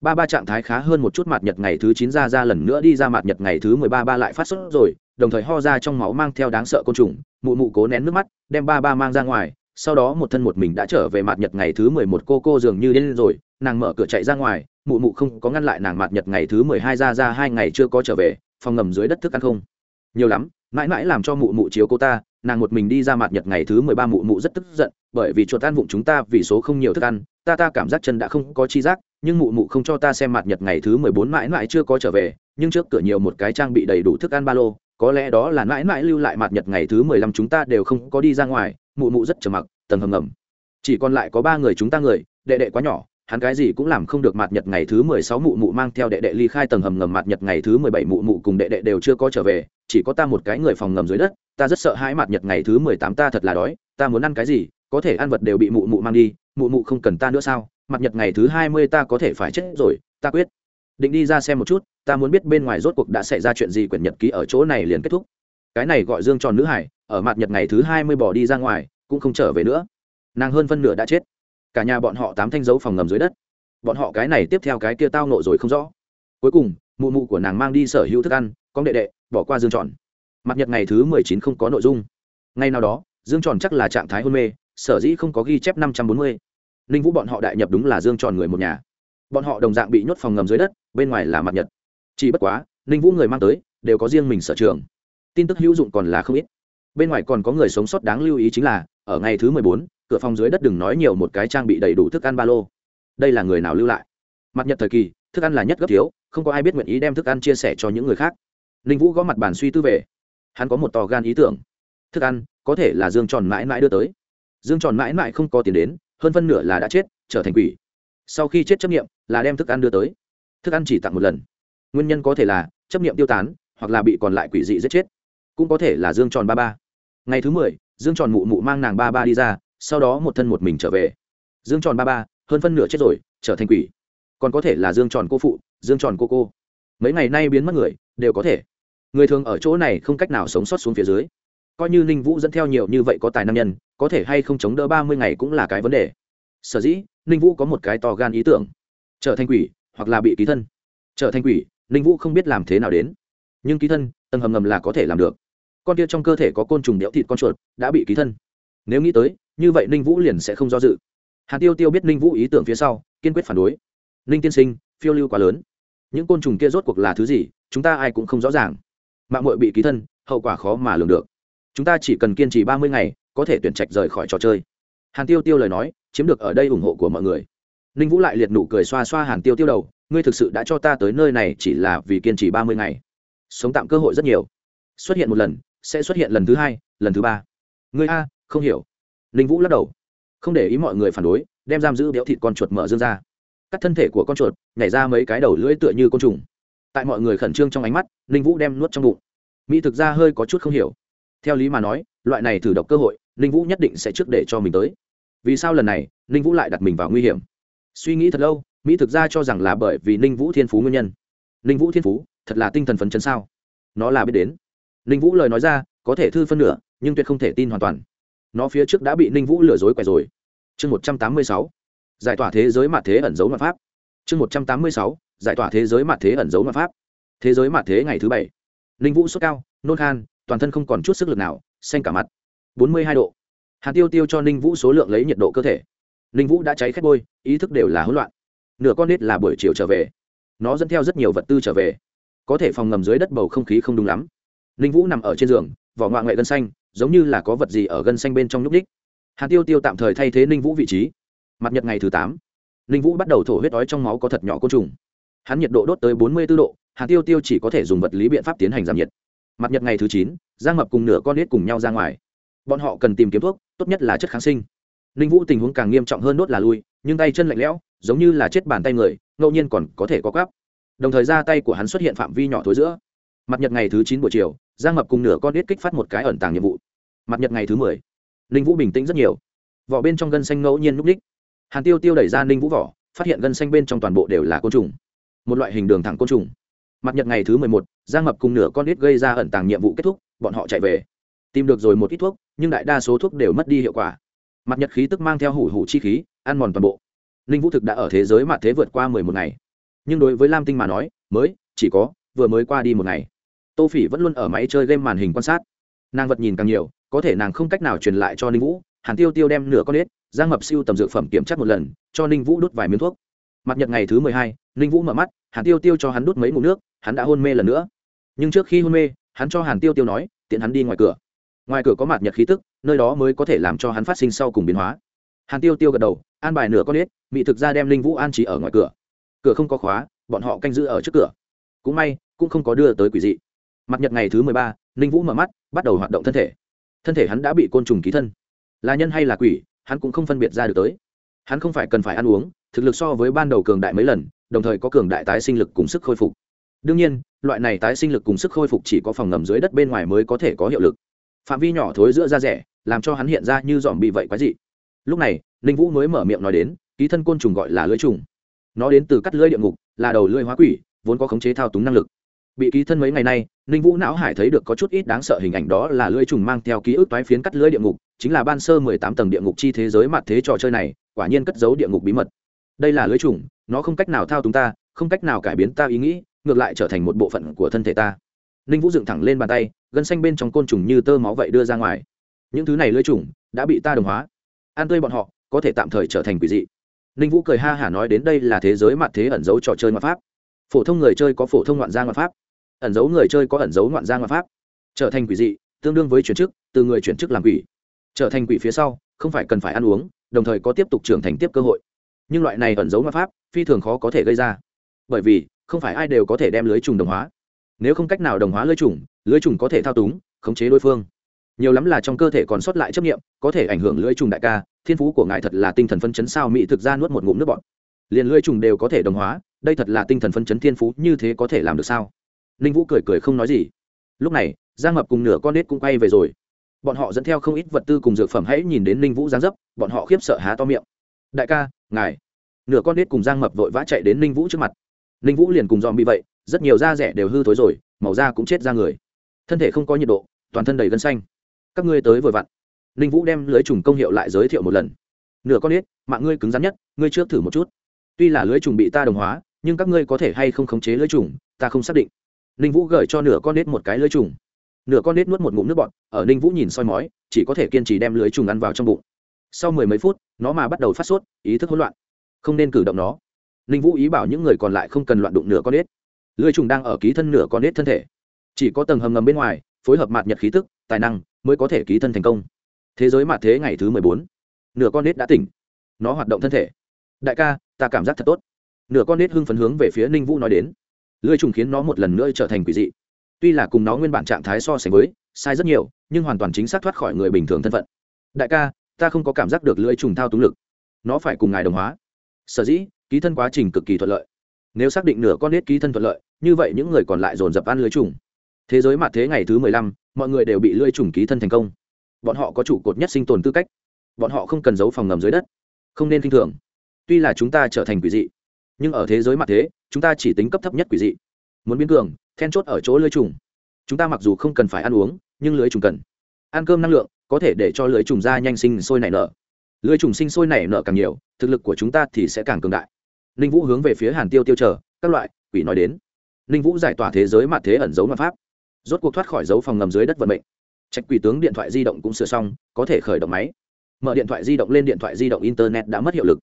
Ba ba trạng thái khá hơn một chút mặt nhật ngày thứ chín ra ra lần nữa đi ra mặt nhật ngày thứ mười ba ba lại phát sốt rồi, đồng thời ho ra trong máu mang theo đáng sợ côn trùng, mụ mụ cố nén nước mắt, đem ba ba mang ra ngoài, sau đó một thân một mình đã trở về mặt nhật ngày thứ mười một cô cô dường như đến rồi nàng mở cửa chạy ra ngoài, mụ mụ không có ngăn lại nàng mạt nhật ngày thứ mười hai ra ra hai ngày chưa có trở về, phòng ngầm dưới đất thức ăn không. Nhiều lắm, mãi mãi làm cho mụ mụ chiếu cô ta, nàng một mình đi ra mạt nhật ngày thứ mười ba mụ mụ rất tức giận, bởi vì chuột ăn vụng chúng ta vì số không nhiều thức ăn, ta ta cảm giác chân đã không có chi giác, nhưng mụ mụ không cho ta xem mạt nhật ngày thứ mười bốn mãi mãi chưa có trở về, nhưng trước cửa nhiều một cái trang bị đầy đủ thức ăn ba lô, có lẽ đó là mãi mãi lưu lại mạt nhật ngày thứ mười lăm chúng ta đều không có đi ra ngoài, mụ mụ rất trầm mặc, tầng hầm ngầm. Chỉ còn lại có ba người chúng ta người, đệ đệ quá nhỏ hắn cái gì cũng làm không được Mạt nhật ngày thứ mười sáu mụ mụ mang theo đệ đệ ly khai tầng hầm ngầm Mạt nhật ngày thứ mười bảy mụ mụ cùng đệ đệ đều chưa có trở về, chỉ có ta một cái người phòng ngầm dưới đất, ta rất sợ hãi Mạt nhật ngày thứ mười tám ta thật là đói, ta muốn ăn cái gì, có thể ăn vật đều bị mụ mụ mang đi, mụ mụ không cần ta nữa sao, Mạt nhật ngày thứ hai mươi ta có thể phải chết rồi, ta quyết định đi ra xem một chút, ta muốn biết bên ngoài rốt cuộc đã xảy ra chuyện gì quyển nhật ký ở chỗ này liền kết thúc. Cái này gọi dương tròn nữ hải, ở Mạt nhật ngày thứ hai mươi bỏ đi ra ngoài, cũng không trở về nữa. Nàng hơn phân nửa đã chết cả nhà bọn họ tám thanh dấu phòng ngầm dưới đất. Bọn họ cái này tiếp theo cái kia tao nộ rồi không rõ. Cuối cùng, mụ mụ của nàng mang đi sở hữu thức ăn, con đệ đệ, bỏ qua dương tròn. Mặt nhật ngày thứ mười chín không có nội dung. Ngay nào đó, dương tròn chắc là trạng thái hôn mê, sở dĩ không có ghi chép năm trăm bốn mươi. Ninh vũ bọn họ đại nhập đúng là dương tròn người một nhà. Bọn họ đồng dạng bị nhốt phòng ngầm dưới đất, bên ngoài là mặt nhật. Chỉ bất quá, ninh vũ người mang tới, đều có riêng mình sở trường. Tin tức hữu dụng còn là không ít. Bên ngoài còn có người sống sót đáng lưu ý chính là, ở ngày thứ mười bốn cửa phòng dưới đất đừng nói nhiều một cái trang bị đầy đủ thức ăn ba lô. Đây là người nào lưu lại? Mặt nhật thời kỳ, thức ăn là nhất gấp thiếu, không có ai biết nguyện ý đem thức ăn chia sẻ cho những người khác. Ninh vũ gõ mặt bàn suy tư về. Hắn có một to gan ý tưởng. Thức ăn, có thể là dương tròn mãi mãi đưa tới. Dương tròn mãi mãi không có tiền đến, hơn phân nửa là đã chết, trở thành quỷ. Sau khi chết chấp nghiệm là đem thức ăn đưa tới. Thức ăn chỉ tặng một lần. Nguyên nhân có thể là, chấp nghiệm tiêu tán, hoặc là bị còn lại quỷ dị giết chết. Cũng có thể là dương tròn ba ba. Ngày thứ mười, dương tròn mụ mụ mang nàng ba ba đi ra sau đó một thân một mình trở về. Dương tròn ba ba, hơn phân nửa chết rồi, trở thành quỷ. Còn có thể là dương tròn cô phụ, dương tròn cô cô. Mấy ngày nay biến mất người, đều có thể. Người thường ở chỗ này không cách nào sống sót xuống phía dưới. Coi như ninh vũ dẫn theo nhiều như vậy có tài năng nhân, có thể hay không chống đỡ ba mươi ngày cũng là cái vấn đề. Sở dĩ, ninh vũ có một cái to gan ý tưởng. Trở thành quỷ, hoặc là bị ký thân. Trở thành quỷ, ninh vũ không biết làm thế nào đến. Nhưng ký thân, tầng hầm ngầm là có thể làm được. Con kia trong cơ thể có côn trùng đẽo thịt con chuột, đã bị ký thân nếu nghĩ tới, như vậy ninh vũ liền sẽ không do dự. Hàn tiêu tiêu biết ninh vũ ý tưởng phía sau, kiên quyết phản đối. Ninh tiên sinh, phiêu lưu quá lớn. Những côn trùng kia rốt cuộc là thứ gì, chúng ta ai cũng không rõ ràng. Mạng mội bị ký thân, hậu quả khó mà lường được. Chúng ta chỉ cần kiên trì ba mươi ngày, có thể tuyển trạch rời khỏi trò chơi. Hàn tiêu tiêu lời nói, chiếm được ở đây ủng hộ của mọi người. Ninh vũ lại liệt nụ cười xoa xoa hàn tiêu tiêu đầu, ngươi thực sự đã cho ta tới nơi này chỉ là vì kiên trì ba mươi ngày. Sống tạm cơ hội rất nhiều. Xuất hiện một lần, sẽ xuất hiện lần thứ hai, lần thứ ba. Ngươi a không hiểu. Ninh vũ lắc đầu. Không để ý mọi người phản đối, đem giam giữ béo thịt con chuột mở dương ra. Cắt thân thể của con chuột, nhảy ra mấy cái đầu lưỡi tựa như côn trùng. Tại mọi người khẩn trương trong ánh mắt, ninh vũ đem nuốt trong bụng. Mỹ thực ra hơi có chút không hiểu. Theo lý mà nói, loại này thử độc cơ hội, ninh vũ nhất định sẽ trước để cho mình tới. Vì sao lần này, ninh vũ lại đặt mình vào nguy hiểm? Suy nghĩ thật lâu, mỹ thực ra cho rằng là bởi vì ninh vũ thiên phú nguyên nhân. Ninh vũ thiên phú, thật là tinh thần phấn chấn sao? Nó là biết đến. Ninh vũ lời nói ra, có thể thư phân nửa, nhưng tuyệt không thể tin hoàn toàn nó phía trước đã bị ninh vũ lừa dối quẻ rồi. Chương một trăm tám mươi sáu, giải tỏa thế giới mặt thế ẩn dấu mặt pháp. Chương một trăm tám mươi sáu, giải tỏa thế giới mặt thế ẩn dấu mặt pháp. Thế giới mặt thế ngày thứ bảy. Ninh vũ sốt cao, nôn khan, toàn thân không còn chút sức lực nào, xanh cả mặt. Bốn mươi hai độ. Hạt tiêu tiêu cho ninh vũ số lượng lấy nhiệt độ cơ thể. Ninh vũ đã cháy khét bôi, ý thức đều là hỗn loạn. Nửa con nết là buổi chiều trở về. Nó dẫn theo rất nhiều vật tư trở về. Có thể phòng ngầm dưới đất bầu không khí không đúng lắm. Ninh vũ nằm ở trên giường, vỏ ngoạ ngoại gân xanh giống như là có vật gì ở gân xanh bên trong nhúc đích. Hàn tiêu tiêu tạm thời thay thế ninh vũ vị trí. Mặt nhật ngày thứ tám, ninh vũ bắt đầu thổ huyết đói trong máu có thật nhỏ côn trùng. Hắn nhiệt độ đốt tới bốn mươi b ố độ hàn tiêu tiêu chỉ có thể dùng vật lý biện pháp tiến hành giảm nhiệt. Mặt nhật ngày thứ chín, giang mập cùng nửa con nết cùng nhau ra ngoài. Bọn họ cần tìm kiếm thuốc, tốt nhất là chất kháng sinh. Ninh vũ tình huống càng nghiêm trọng hơn đốt là lui, nhưng tay chân lạnh lẽo, giống như là chết bàn tay người, ngẫu nhiên còn có thể có gắp đồng thời ra tay của hắn xuất hiện phạm vi nhỏ thối giữa. Mặt nhật ngày thứ chín buổi chiều, giang mập cùng nửa con nết kích phát một cái ẩn tàng nhiệm vụ mặt nhật ngày thứ mười. Ninh vũ bình tĩnh rất nhiều. Vỏ bên trong gân xanh ngẫu nhiên núp ních. Hàn tiêu tiêu đẩy ra ninh vũ vỏ, phát hiện gân xanh bên trong toàn bộ đều là côn trùng. Một loại hình đường thẳng côn trùng. Mặt nhật ngày thứ mười một, giang mập cùng nửa con ít gây ra ẩn tàng nhiệm vụ kết thúc, bọn họ chạy về. Tìm được rồi một ít thuốc, nhưng đại đa số thuốc đều mất đi hiệu quả. Mặt nhật khí tức mang theo hủ hủ chi khí, ăn mòn toàn bộ. Ninh vũ thực đã ở thế giới mặt thế vượt qua mười một ngày. Nhưng đối với lam tinh mà nói, mới, chỉ có, vừa mới qua đi một ngày. Tô phỉ vẫn luôn ở máy chơi game màn hình quan sát. Nàng vật nhìn càng nhiều có thể nàng không cách nào truyền lại cho ninh vũ, hàn tiêu tiêu đem nửa con ếch giang mập siêu tầm dược phẩm kiểm tra một lần, cho ninh vũ đút vài miếng thuốc. Mặt nhật ngày thứ mười hai, ninh vũ mở mắt, hàn tiêu tiêu cho hắn đút mấy mụ nước, hắn đã hôn mê lần nữa. Nhưng trước khi hôn mê, hắn cho hàn tiêu tiêu nói, tiện hắn đi ngoài cửa. Ngoài cửa có mặt nhật khí tức, nơi đó mới có thể làm cho hắn phát sinh sau cùng biến hóa. Hàn tiêu tiêu gật đầu, an bài nửa con ếch mỹ thực ra đem linh vũ an trí ở ngoài cửa. Cửa không có khóa, bọn họ canh giữ ở trước cửa. Cũng may, cũng không có đưa tới quỷ dị. Mặt nhật ngày thứ mười ba, ninh vũ mở mắt, bắt đầu hoạt động thân thể thân thể hắn đã bị côn trùng ký thân. Là nhân hay là quỷ, hắn cũng không phân biệt ra được tới. Hắn không phải cần phải ăn uống, thực lực so với ban đầu cường đại mấy lần, đồng thời có cường đại tái sinh lực cùng sức khôi phục. Đương nhiên, loại này tái sinh lực cùng sức khôi phục chỉ có phòng ngầm dưới đất bên ngoài mới có thể có hiệu lực. Phạm vi nhỏ thối giữa da rẻ, làm cho hắn hiện ra như dòm bị vậy quái dị. Lúc này, ninh vũ mới mở miệng nói đến, ký thân côn trùng gọi là lưỡi trùng. Nó đến từ cắt lưỡi địa ngục, là đầu lưỡi hóa quỷ, vốn có khống chế thao túng năng lực bị ký thân mấy ngày nay, ninh vũ não hải thấy được có chút ít đáng sợ hình ảnh đó là lưỡi trùng mang theo ký ức toái phiến cắt lưỡi địa ngục, chính là ban sơ mười tám tầng địa ngục chi thế giới mặt thế trò chơi này, quả nhiên cất giấu địa ngục bí mật. Đây là lưỡi trùng, nó không cách nào thao túng ta, không cách nào cải biến ta ý nghĩ, ngược lại trở thành một bộ phận của thân thể ta. Ninh vũ dựng thẳng lên bàn tay, gân xanh bên trong côn trùng như tơ máu vậy đưa ra ngoài. Những thứ này lưỡi trùng đã bị ta đồng hóa. An tươi bọn họ, có thể tạm thời trở thành quỷ dị. Ninh vũ cười ha hả nói đến đây là thế giới mặt thế ẩn giấu trò chơi ngoại pháp. Phổ thông người chơi có phổ thông ngoạn gia ngoại pháp ẩn dấu người chơi có ẩn dấu ngoạn gia ngoại pháp. Trở thành quỷ dị, tương đương với chuyển chức, từ người chuyển chức làm quỷ. Trở thành quỷ phía sau, không phải cần phải ăn uống, đồng thời có tiếp tục trưởng thành tiếp cơ hội. Nhưng loại này ẩn giấu ma pháp, phi thường khó có thể gây ra. Bởi vì, không phải ai đều có thể đem lưới trùng đồng hóa. Nếu không cách nào đồng hóa lưới trùng lưới trùng có thể thao túng, khống chế đối phương. Nhiều lắm là trong cơ thể còn sót lại chấp nghiệm có thể ảnh hưởng lưới trùng đại ca, thiên phú của ngài thật là tinh thần phân chấn sao mỹ thực ra nuốt một ngụm nước bọt. Liền lưới trùng đều có thể đồng hóa, đây thật là tinh thần phân chấn thiên phú, như thế có thể làm được sao? Ninh vũ cười cười không nói gì. Lúc này, giang mập cùng nửa con nết cũng quay về rồi. Bọn họ dẫn theo không ít vật tư cùng dược phẩm hãy nhìn đến ninh vũ giáng dấp, bọn họ khiếp sợ há to miệng. Đại ca, ngài. Nửa con nết cùng giang mập vội vã chạy đến ninh vũ trước mặt. Ninh vũ liền cùng dòm bị vậy, rất nhiều da rẻ đều hư thối rồi, màu da cũng chết ra người. Thân thể không có nhiệt độ, toàn thân đầy gân xanh. Các ngươi tới vội vặn. Ninh vũ đem lưới trùng công hiệu lại giới thiệu một lần. Nửa con nết, mạng ngươi cứng rắn nhất, ngươi trước thử một chút. Tuy là lưới trùng bị ta đồng hóa, nhưng các ngươi có thể hay không khống chế lưới trùng, ta không xác định ninh vũ gửi cho nửa con nết một cái lưới trùng. Nửa con nết nuốt một ngụm nước bọt, ở ninh vũ nhìn soi mói, chỉ có thể kiên trì đem lưới trùng ăn vào trong bụng. Sau mười mấy phút, nó mà bắt đầu phát sốt, ý thức hỗn loạn. Không nên cử động nó. Ninh vũ ý bảo những người còn lại không cần loạn đụng nửa con nết. Lưới trùng đang ở ký thân nửa con nết thân thể. Chỉ có tầng hầm ngầm bên ngoài, phối hợp mạt nhật khí tức, tài năng, mới có thể ký thân thành công. Thế giới mạt thế ngày thứ mười bốn, nửa con nết đã tỉnh. Nó hoạt động thân thể. Đại ca, ta cảm giác thật tốt. Nửa con nết hưng phấn hướng về phía ninh vũ nói đến lưới trùng khiến nó một lần nữa trở thành quỷ dị. Tuy là cùng nó nguyên bản trạng thái so sánh với, sai rất nhiều, nhưng hoàn toàn chính xác thoát khỏi người bình thường thân phận. Đại ca, ta không có cảm giác được lưỡi trùng thao túng lực. Nó phải cùng ngài đồng hóa. Sở dĩ, ký thân quá trình cực kỳ thuận lợi. Nếu xác định nửa con nết ký thân thuận lợi, như vậy những người còn lại dồn dập ăn lưới trùng. Thế giới mặt thế ngày thứ mười lăm, mọi người đều bị lưỡi trùng ký thân thành công. Bọn họ có trụ cột nhất sinh tồn tư cách. Bọn họ không cần giấu phòng ngầm dưới đất. Không nên k i n h thường. Tuy là chúng ta trở thành quỷ dị nhưng ở thế giới mặt thế, chúng ta chỉ tính cấp thấp nhất quỷ dị. Muốn biến cường, then chốt ở chỗ lưới trùng. Chúng ta mặc dù không cần phải ăn uống, nhưng lưới trùng cần. Ăn cơm năng lượng, có thể để cho lưới trùng ra nhanh sinh sôi nảy nở. Lưới trùng sinh sôi nảy nở càng nhiều, thực lực của chúng ta thì sẽ càng cường đại. Ninh vũ hướng về phía hàn tiêu tiêu chờ, các loại, quỷ nói đến. Ninh vũ giải tỏa thế giới mặt thế ẩn dấu mặt pháp. Rốt cuộc thoát khỏi dấu phòng ngầm dưới đất vận mệnh. Trạch quỷ tướng điện thoại di động cũng sửa xong, có thể khởi động máy. Mở điện thoại di động lên điện thoại di động internet đã mất hiệu lực.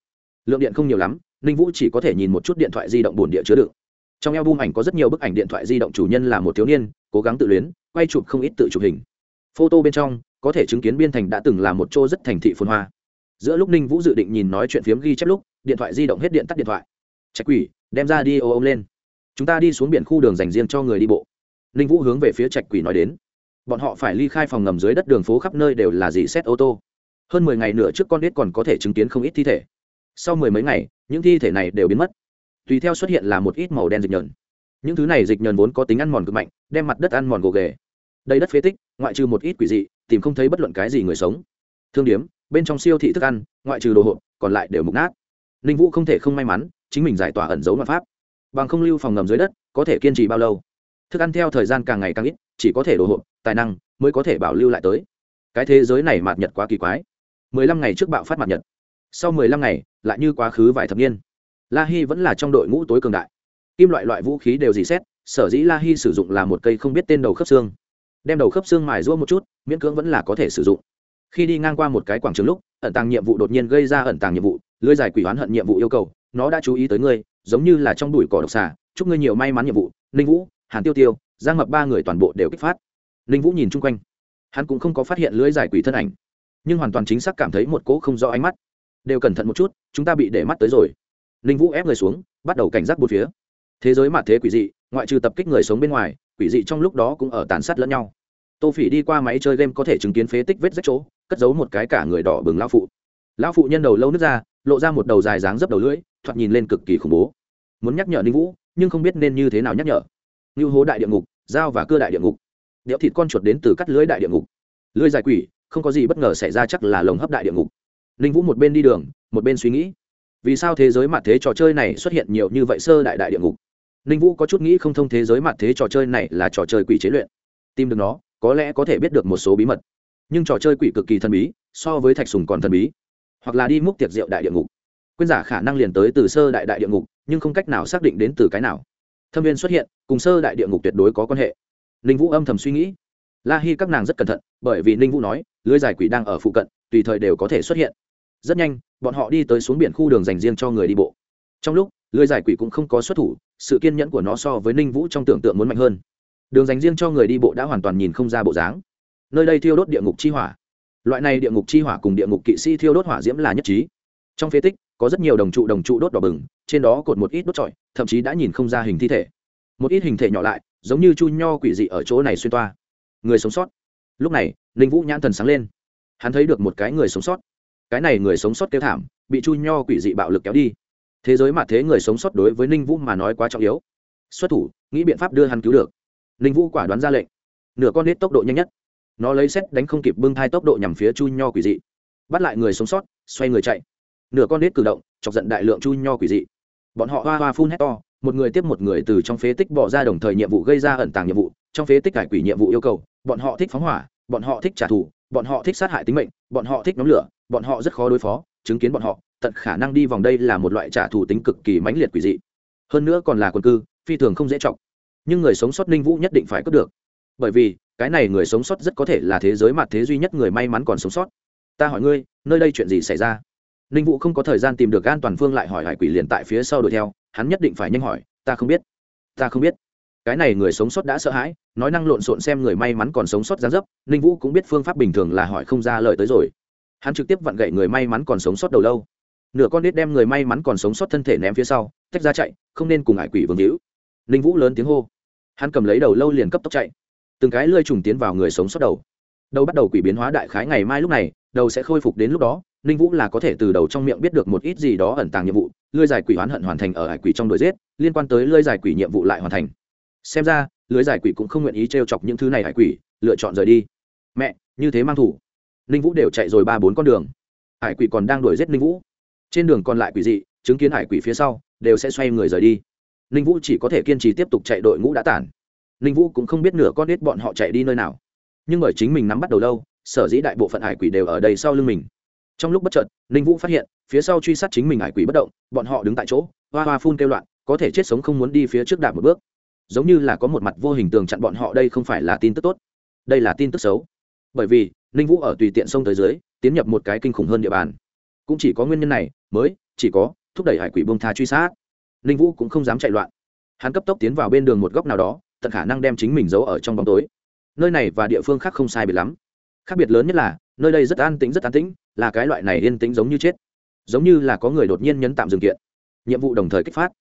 Lượng điện không nhiều lắm ninh vũ chỉ có thể nhìn một chút điện thoại di động bồn địa chứa đựng. Trong eo bung ảnh có rất nhiều bức ảnh điện thoại di động chủ nhân là một thiếu niên, cố gắng tự luyến, quay chụp không ít tự chụp hình. Photo bên trong, có thể chứng kiến biên thành đã từng là một chỗ rất thành thị phồn hoa. Giữa lúc ninh vũ dự định nhìn nói chuyện phiếm ghi chép lúc, điện thoại di động hết điện tắt điện thoại. Trạch quỷ, đem ra đi ô ô lên. Chúng ta đi xuống biển khu đường dành riêng cho người đi bộ. Ninh vũ hướng về phía trạch quỷ nói đến. Bọn họ phải ly khai phòng ngầm dưới đất đường phố khắp nơi đều là dì xét ô tô. Hơn mười ngày nữa trước con đít còn có thể chứng kiến không ít thi thể sau mười mấy ngày, những thi thể này đều biến mất. Tùy theo xuất hiện là một ít màu đen dịch nhờn. Những thứ này dịch nhờn vốn có tính ăn mòn cực mạnh, đem mặt đất ăn mòn gồ ghề. Đây đất phế tích, ngoại trừ một ít quỷ dị, tìm không thấy bất luận cái gì người sống. Thương điếm, bên trong siêu thị thức ăn, ngoại trừ đồ hộp, còn lại đều mục nát. Ninh vũ không thể không may mắn, chính mình giải tỏa ẩn dấu luật pháp. Bằng không lưu phòng ngầm dưới đất, có thể kiên trì bao lâu? Thức ăn theo thời gian càng ngày càng ít, chỉ có thể đồ hộp, tài năng, mới có thể bảo lưu lại tới. Cái thế giới này mạt nhật quá kỳ quái. Mười lăm ngày trước bạo phát mạt nhật sau mười lăm ngày, lại như quá khứ vài thập niên. La Hi vẫn là trong đội ngũ tối cường đại. Kim loại loại vũ khí đều dì xét, sở dĩ la Hi sử dụng là một cây không biết tên đầu khớp xương. Đem đầu khớp xương mài rũa một chút, miễn cưỡng vẫn là có thể sử dụng. Khi đi ngang qua một cái quảng trường lúc, ẩn tàng nhiệm vụ đột nhiên gây ra ẩn tàng nhiệm vụ, lưới giải quỷ hoán hận nhiệm vụ yêu cầu, nó đã chú ý tới ngươi, giống như là trong đùi cỏ độc xà, chúc ngươi nhiều may mắn nhiệm vụ. Ninh vũ, hàn tiêu tiêu, giang mập ba người toàn bộ đều kích phát. Ninh vũ nhìn chung quanh, hắn cũng không có phát hiện lưới giải quỷ thân ảnh, nhưng hoàn toàn chính xác cảm thấy một cỗ không rõ ánh mắt đều cẩn thận một chút, chúng ta bị để mắt tới rồi. Ninh vũ ép người xuống, bắt đầu cảnh giác bốn phía. Thế giới mặt thế quỷ dị, ngoại trừ tập kích người sống bên ngoài, quỷ dị trong lúc đó cũng ở tàn sát lẫn nhau. Tô phỉ đi qua máy chơi game có thể chứng kiến phế tích vết rách chỗ, cất giấu một cái cả người đỏ bừng lao phụ. Lão phụ nhân đầu lâu nước ra, lộ ra một đầu dài dáng dấp đầu lưỡi, thoạt nhìn lên cực kỳ khủng bố. Muốn nhắc nhở ninh vũ, nhưng không biết nên như thế nào nhắc nhở. Như hố đại địa ngục, dao và cưa đại địa ngục. Đẽo thịt con chuột đến từ cắt lưới đại địa ngục. Lưới dài quỷ, không có gì bất ngờ xảy ra chắc là lồng hấp đại địa ngục ninh vũ một bên đi đường, một bên suy nghĩ. Vì sao thế giới mặt thế trò chơi này xuất hiện nhiều như vậy sơ đại đại địa ngục? Ninh vũ có chút nghĩ không thông thế giới mặt thế trò chơi này là trò chơi quỷ chế luyện. Tìm được nó, có lẽ có thể biết được một số bí mật. Nhưng trò chơi quỷ cực kỳ thần bí, so với thạch sùng còn thần bí. Hoặc là đi múc tiệc rượu đại địa ngục. Quyên giả khả năng liền tới từ sơ đại đại địa ngục, nhưng không cách nào xác định đến từ cái nào. Thâm viên xuất hiện, cùng sơ đại địa ngục tuyệt đối có quan hệ. Ninh vũ âm thầm suy nghĩ. La hi các nàng rất cẩn thận, bởi vì ninh vũ nói, lưới giải quỷ đang ở phụ cận, tùy thời đều có thể xuất hiện rất nhanh, bọn họ đi tới xuống biển khu đường dành riêng cho người đi bộ. Trong lúc, lưới giải quỷ cũng không có xuất thủ, sự kiên nhẫn của nó so với ninh vũ trong tưởng tượng muốn mạnh hơn. Đường dành riêng cho người đi bộ đã hoàn toàn nhìn không ra bộ dáng. Nơi đây thiêu đốt địa ngục chi hỏa. Loại này địa ngục chi hỏa cùng địa ngục kỵ sĩ thiêu đốt hỏa diễm là nhất trí. Trong phế tích, có rất nhiều đồng trụ đồng trụ đốt đỏ bừng, trên đó cột một ít đốt trọi, thậm chí đã nhìn không ra hình thi thể. Một ít hình thể nhỏ lại, giống như chu nho quỷ dị ở chỗ này xuyên toa. Người sống sót. Lúc này, ninh vũ nhãn thần sáng lên. Hắn thấy được một cái người sống sót cái này người sống sót kêu thảm, bị chu nho quỷ dị bạo lực kéo đi. Thế giới mà thế người sống sót đối với ninh vũ mà nói quá trọng yếu. Xuất thủ, nghĩ biện pháp đưa hắn cứu được. Ninh vũ quả đoán ra lệnh. Nửa con nết tốc độ nhanh nhất. Nó lấy xét đánh không kịp bưng thai tốc độ nhằm phía chu nho quỷ dị. Bắt lại người sống sót, xoay người chạy. Nửa con nết cử động, chọc giận đại lượng chu nho quỷ dị. Bọn họ hoa hoa phun hét to, một người tiếp một người từ trong phế tích bỏ ra đồng thời nhiệm vụ gây ra ẩn tàng nhiệm vụ. Trong phế tích cải quỷ nhiệm vụ yêu cầu, bọn họ thích phóng hỏa, bọn họ thích trả thù bọn họ thích sát hại tính mệnh, bọn họ thích nhóm lửa, bọn họ rất khó đối phó, chứng kiến bọn họ, tận khả năng đi vòng đây là một loại trả thù tính cực kỳ mãnh liệt quỷ dị. Hơn nữa còn là quân cư, phi thường không dễ trọng nhưng người sống sót ninh vũ nhất định phải cướp được. Bởi vì, cái này người sống sót rất có thể là thế giới mặt thế duy nhất người may mắn còn sống sót. Ta hỏi ngươi, nơi đây chuyện gì xảy ra? Ninh vũ không có thời gian tìm được an toàn phương lại hỏi hải quỷ liền tại phía sau đuổi theo, hắn nhất định phải nhanh hỏi, ta không biết. Ta không biết cái này người sống sót đã sợ hãi, nói năng lộn xộn xem người may mắn còn sống sót ra dấp, ninh vũ cũng biết phương pháp bình thường là hỏi không ra lời tới rồi. Hắn trực tiếp vặn gậy người may mắn còn sống sót đầu lâu. Nửa con nít đem người may mắn còn sống sót thân thể ném phía sau, tách ra chạy, không nên cùng ải quỷ vương hữu ninh vũ lớn tiếng hô. Hắn cầm lấy đầu lâu liền cấp tốc chạy. Từng cái lơi trùng tiến vào người sống sót đầu. Đầu bắt đầu quỷ biến hóa đại khái ngày mai lúc này, đầu sẽ khôi phục đến lúc đó, ninh vũ là có thể từ đầu trong miệng biết được một ít gì đó ẩn tàng nhiệm vụ lưới giải quỷ oán hận hoàn thành ở hải quỷ trong đội giết, liên quan tới lưới giải quỷ nhiệm vụ lại hoàn thành xem ra, lưới giải quỷ cũng không nguyện ý t r e o chọc những thứ này hải quỷ, lựa chọn rời đi. Mẹ, như thế mang thủ. Ninh vũ đều chạy rồi ba bốn con đường. Hải quỷ còn đang đuổi giết ninh vũ. Trên đường còn lại quỷ dị, chứng kiến hải quỷ phía sau, đều sẽ xoay người rời đi. Ninh vũ chỉ có thể kiên trì tiếp tục chạy đội ngũ đã tản. Ninh vũ cũng không biết nửa con ếch bọn họ chạy đi nơi nào. Nhưng bởi chính mình nắm bắt đầu lâu, sở dĩ đại bộ phận hải quỷ đều ở đây sau lưng mình. Trong lúc bất chợt, ninh vũ phát hiện, phía sau truy sát chính mình hải quỷ bất động, bọn họ đứng tại chỗ, hoa hoa phun kêu loạn, có thể chết sống không muốn đi phía trước đạp một bước giống như là có một mặt vô hình tường chặn bọn họ đây không phải là tin tức tốt, đây là tin tức xấu. Bởi vì, ninh vũ ở tùy tiện sông tới dưới, tiến nhập một cái kinh khủng hơn địa bàn. Cũng chỉ có nguyên nhân này, mới, chỉ có, thúc đẩy hải quỷ bông tha truy sát. Ninh vũ cũng không dám chạy loạn. Hắn cấp tốc tiến vào bên đường một góc nào đó, tận khả năng đem chính mình giấu ở trong bóng tối. Nơi này và địa phương khác không sai biệt lắm. Khác biệt lớn nhất là, nơi đây rất an tĩnh, rất an tĩnh, là cái loại này yên tĩnh giống như chết. Giống như là có người đột nhiên nhấn tạm dừng kiện. Nhiệm vụ đồng thời kích phát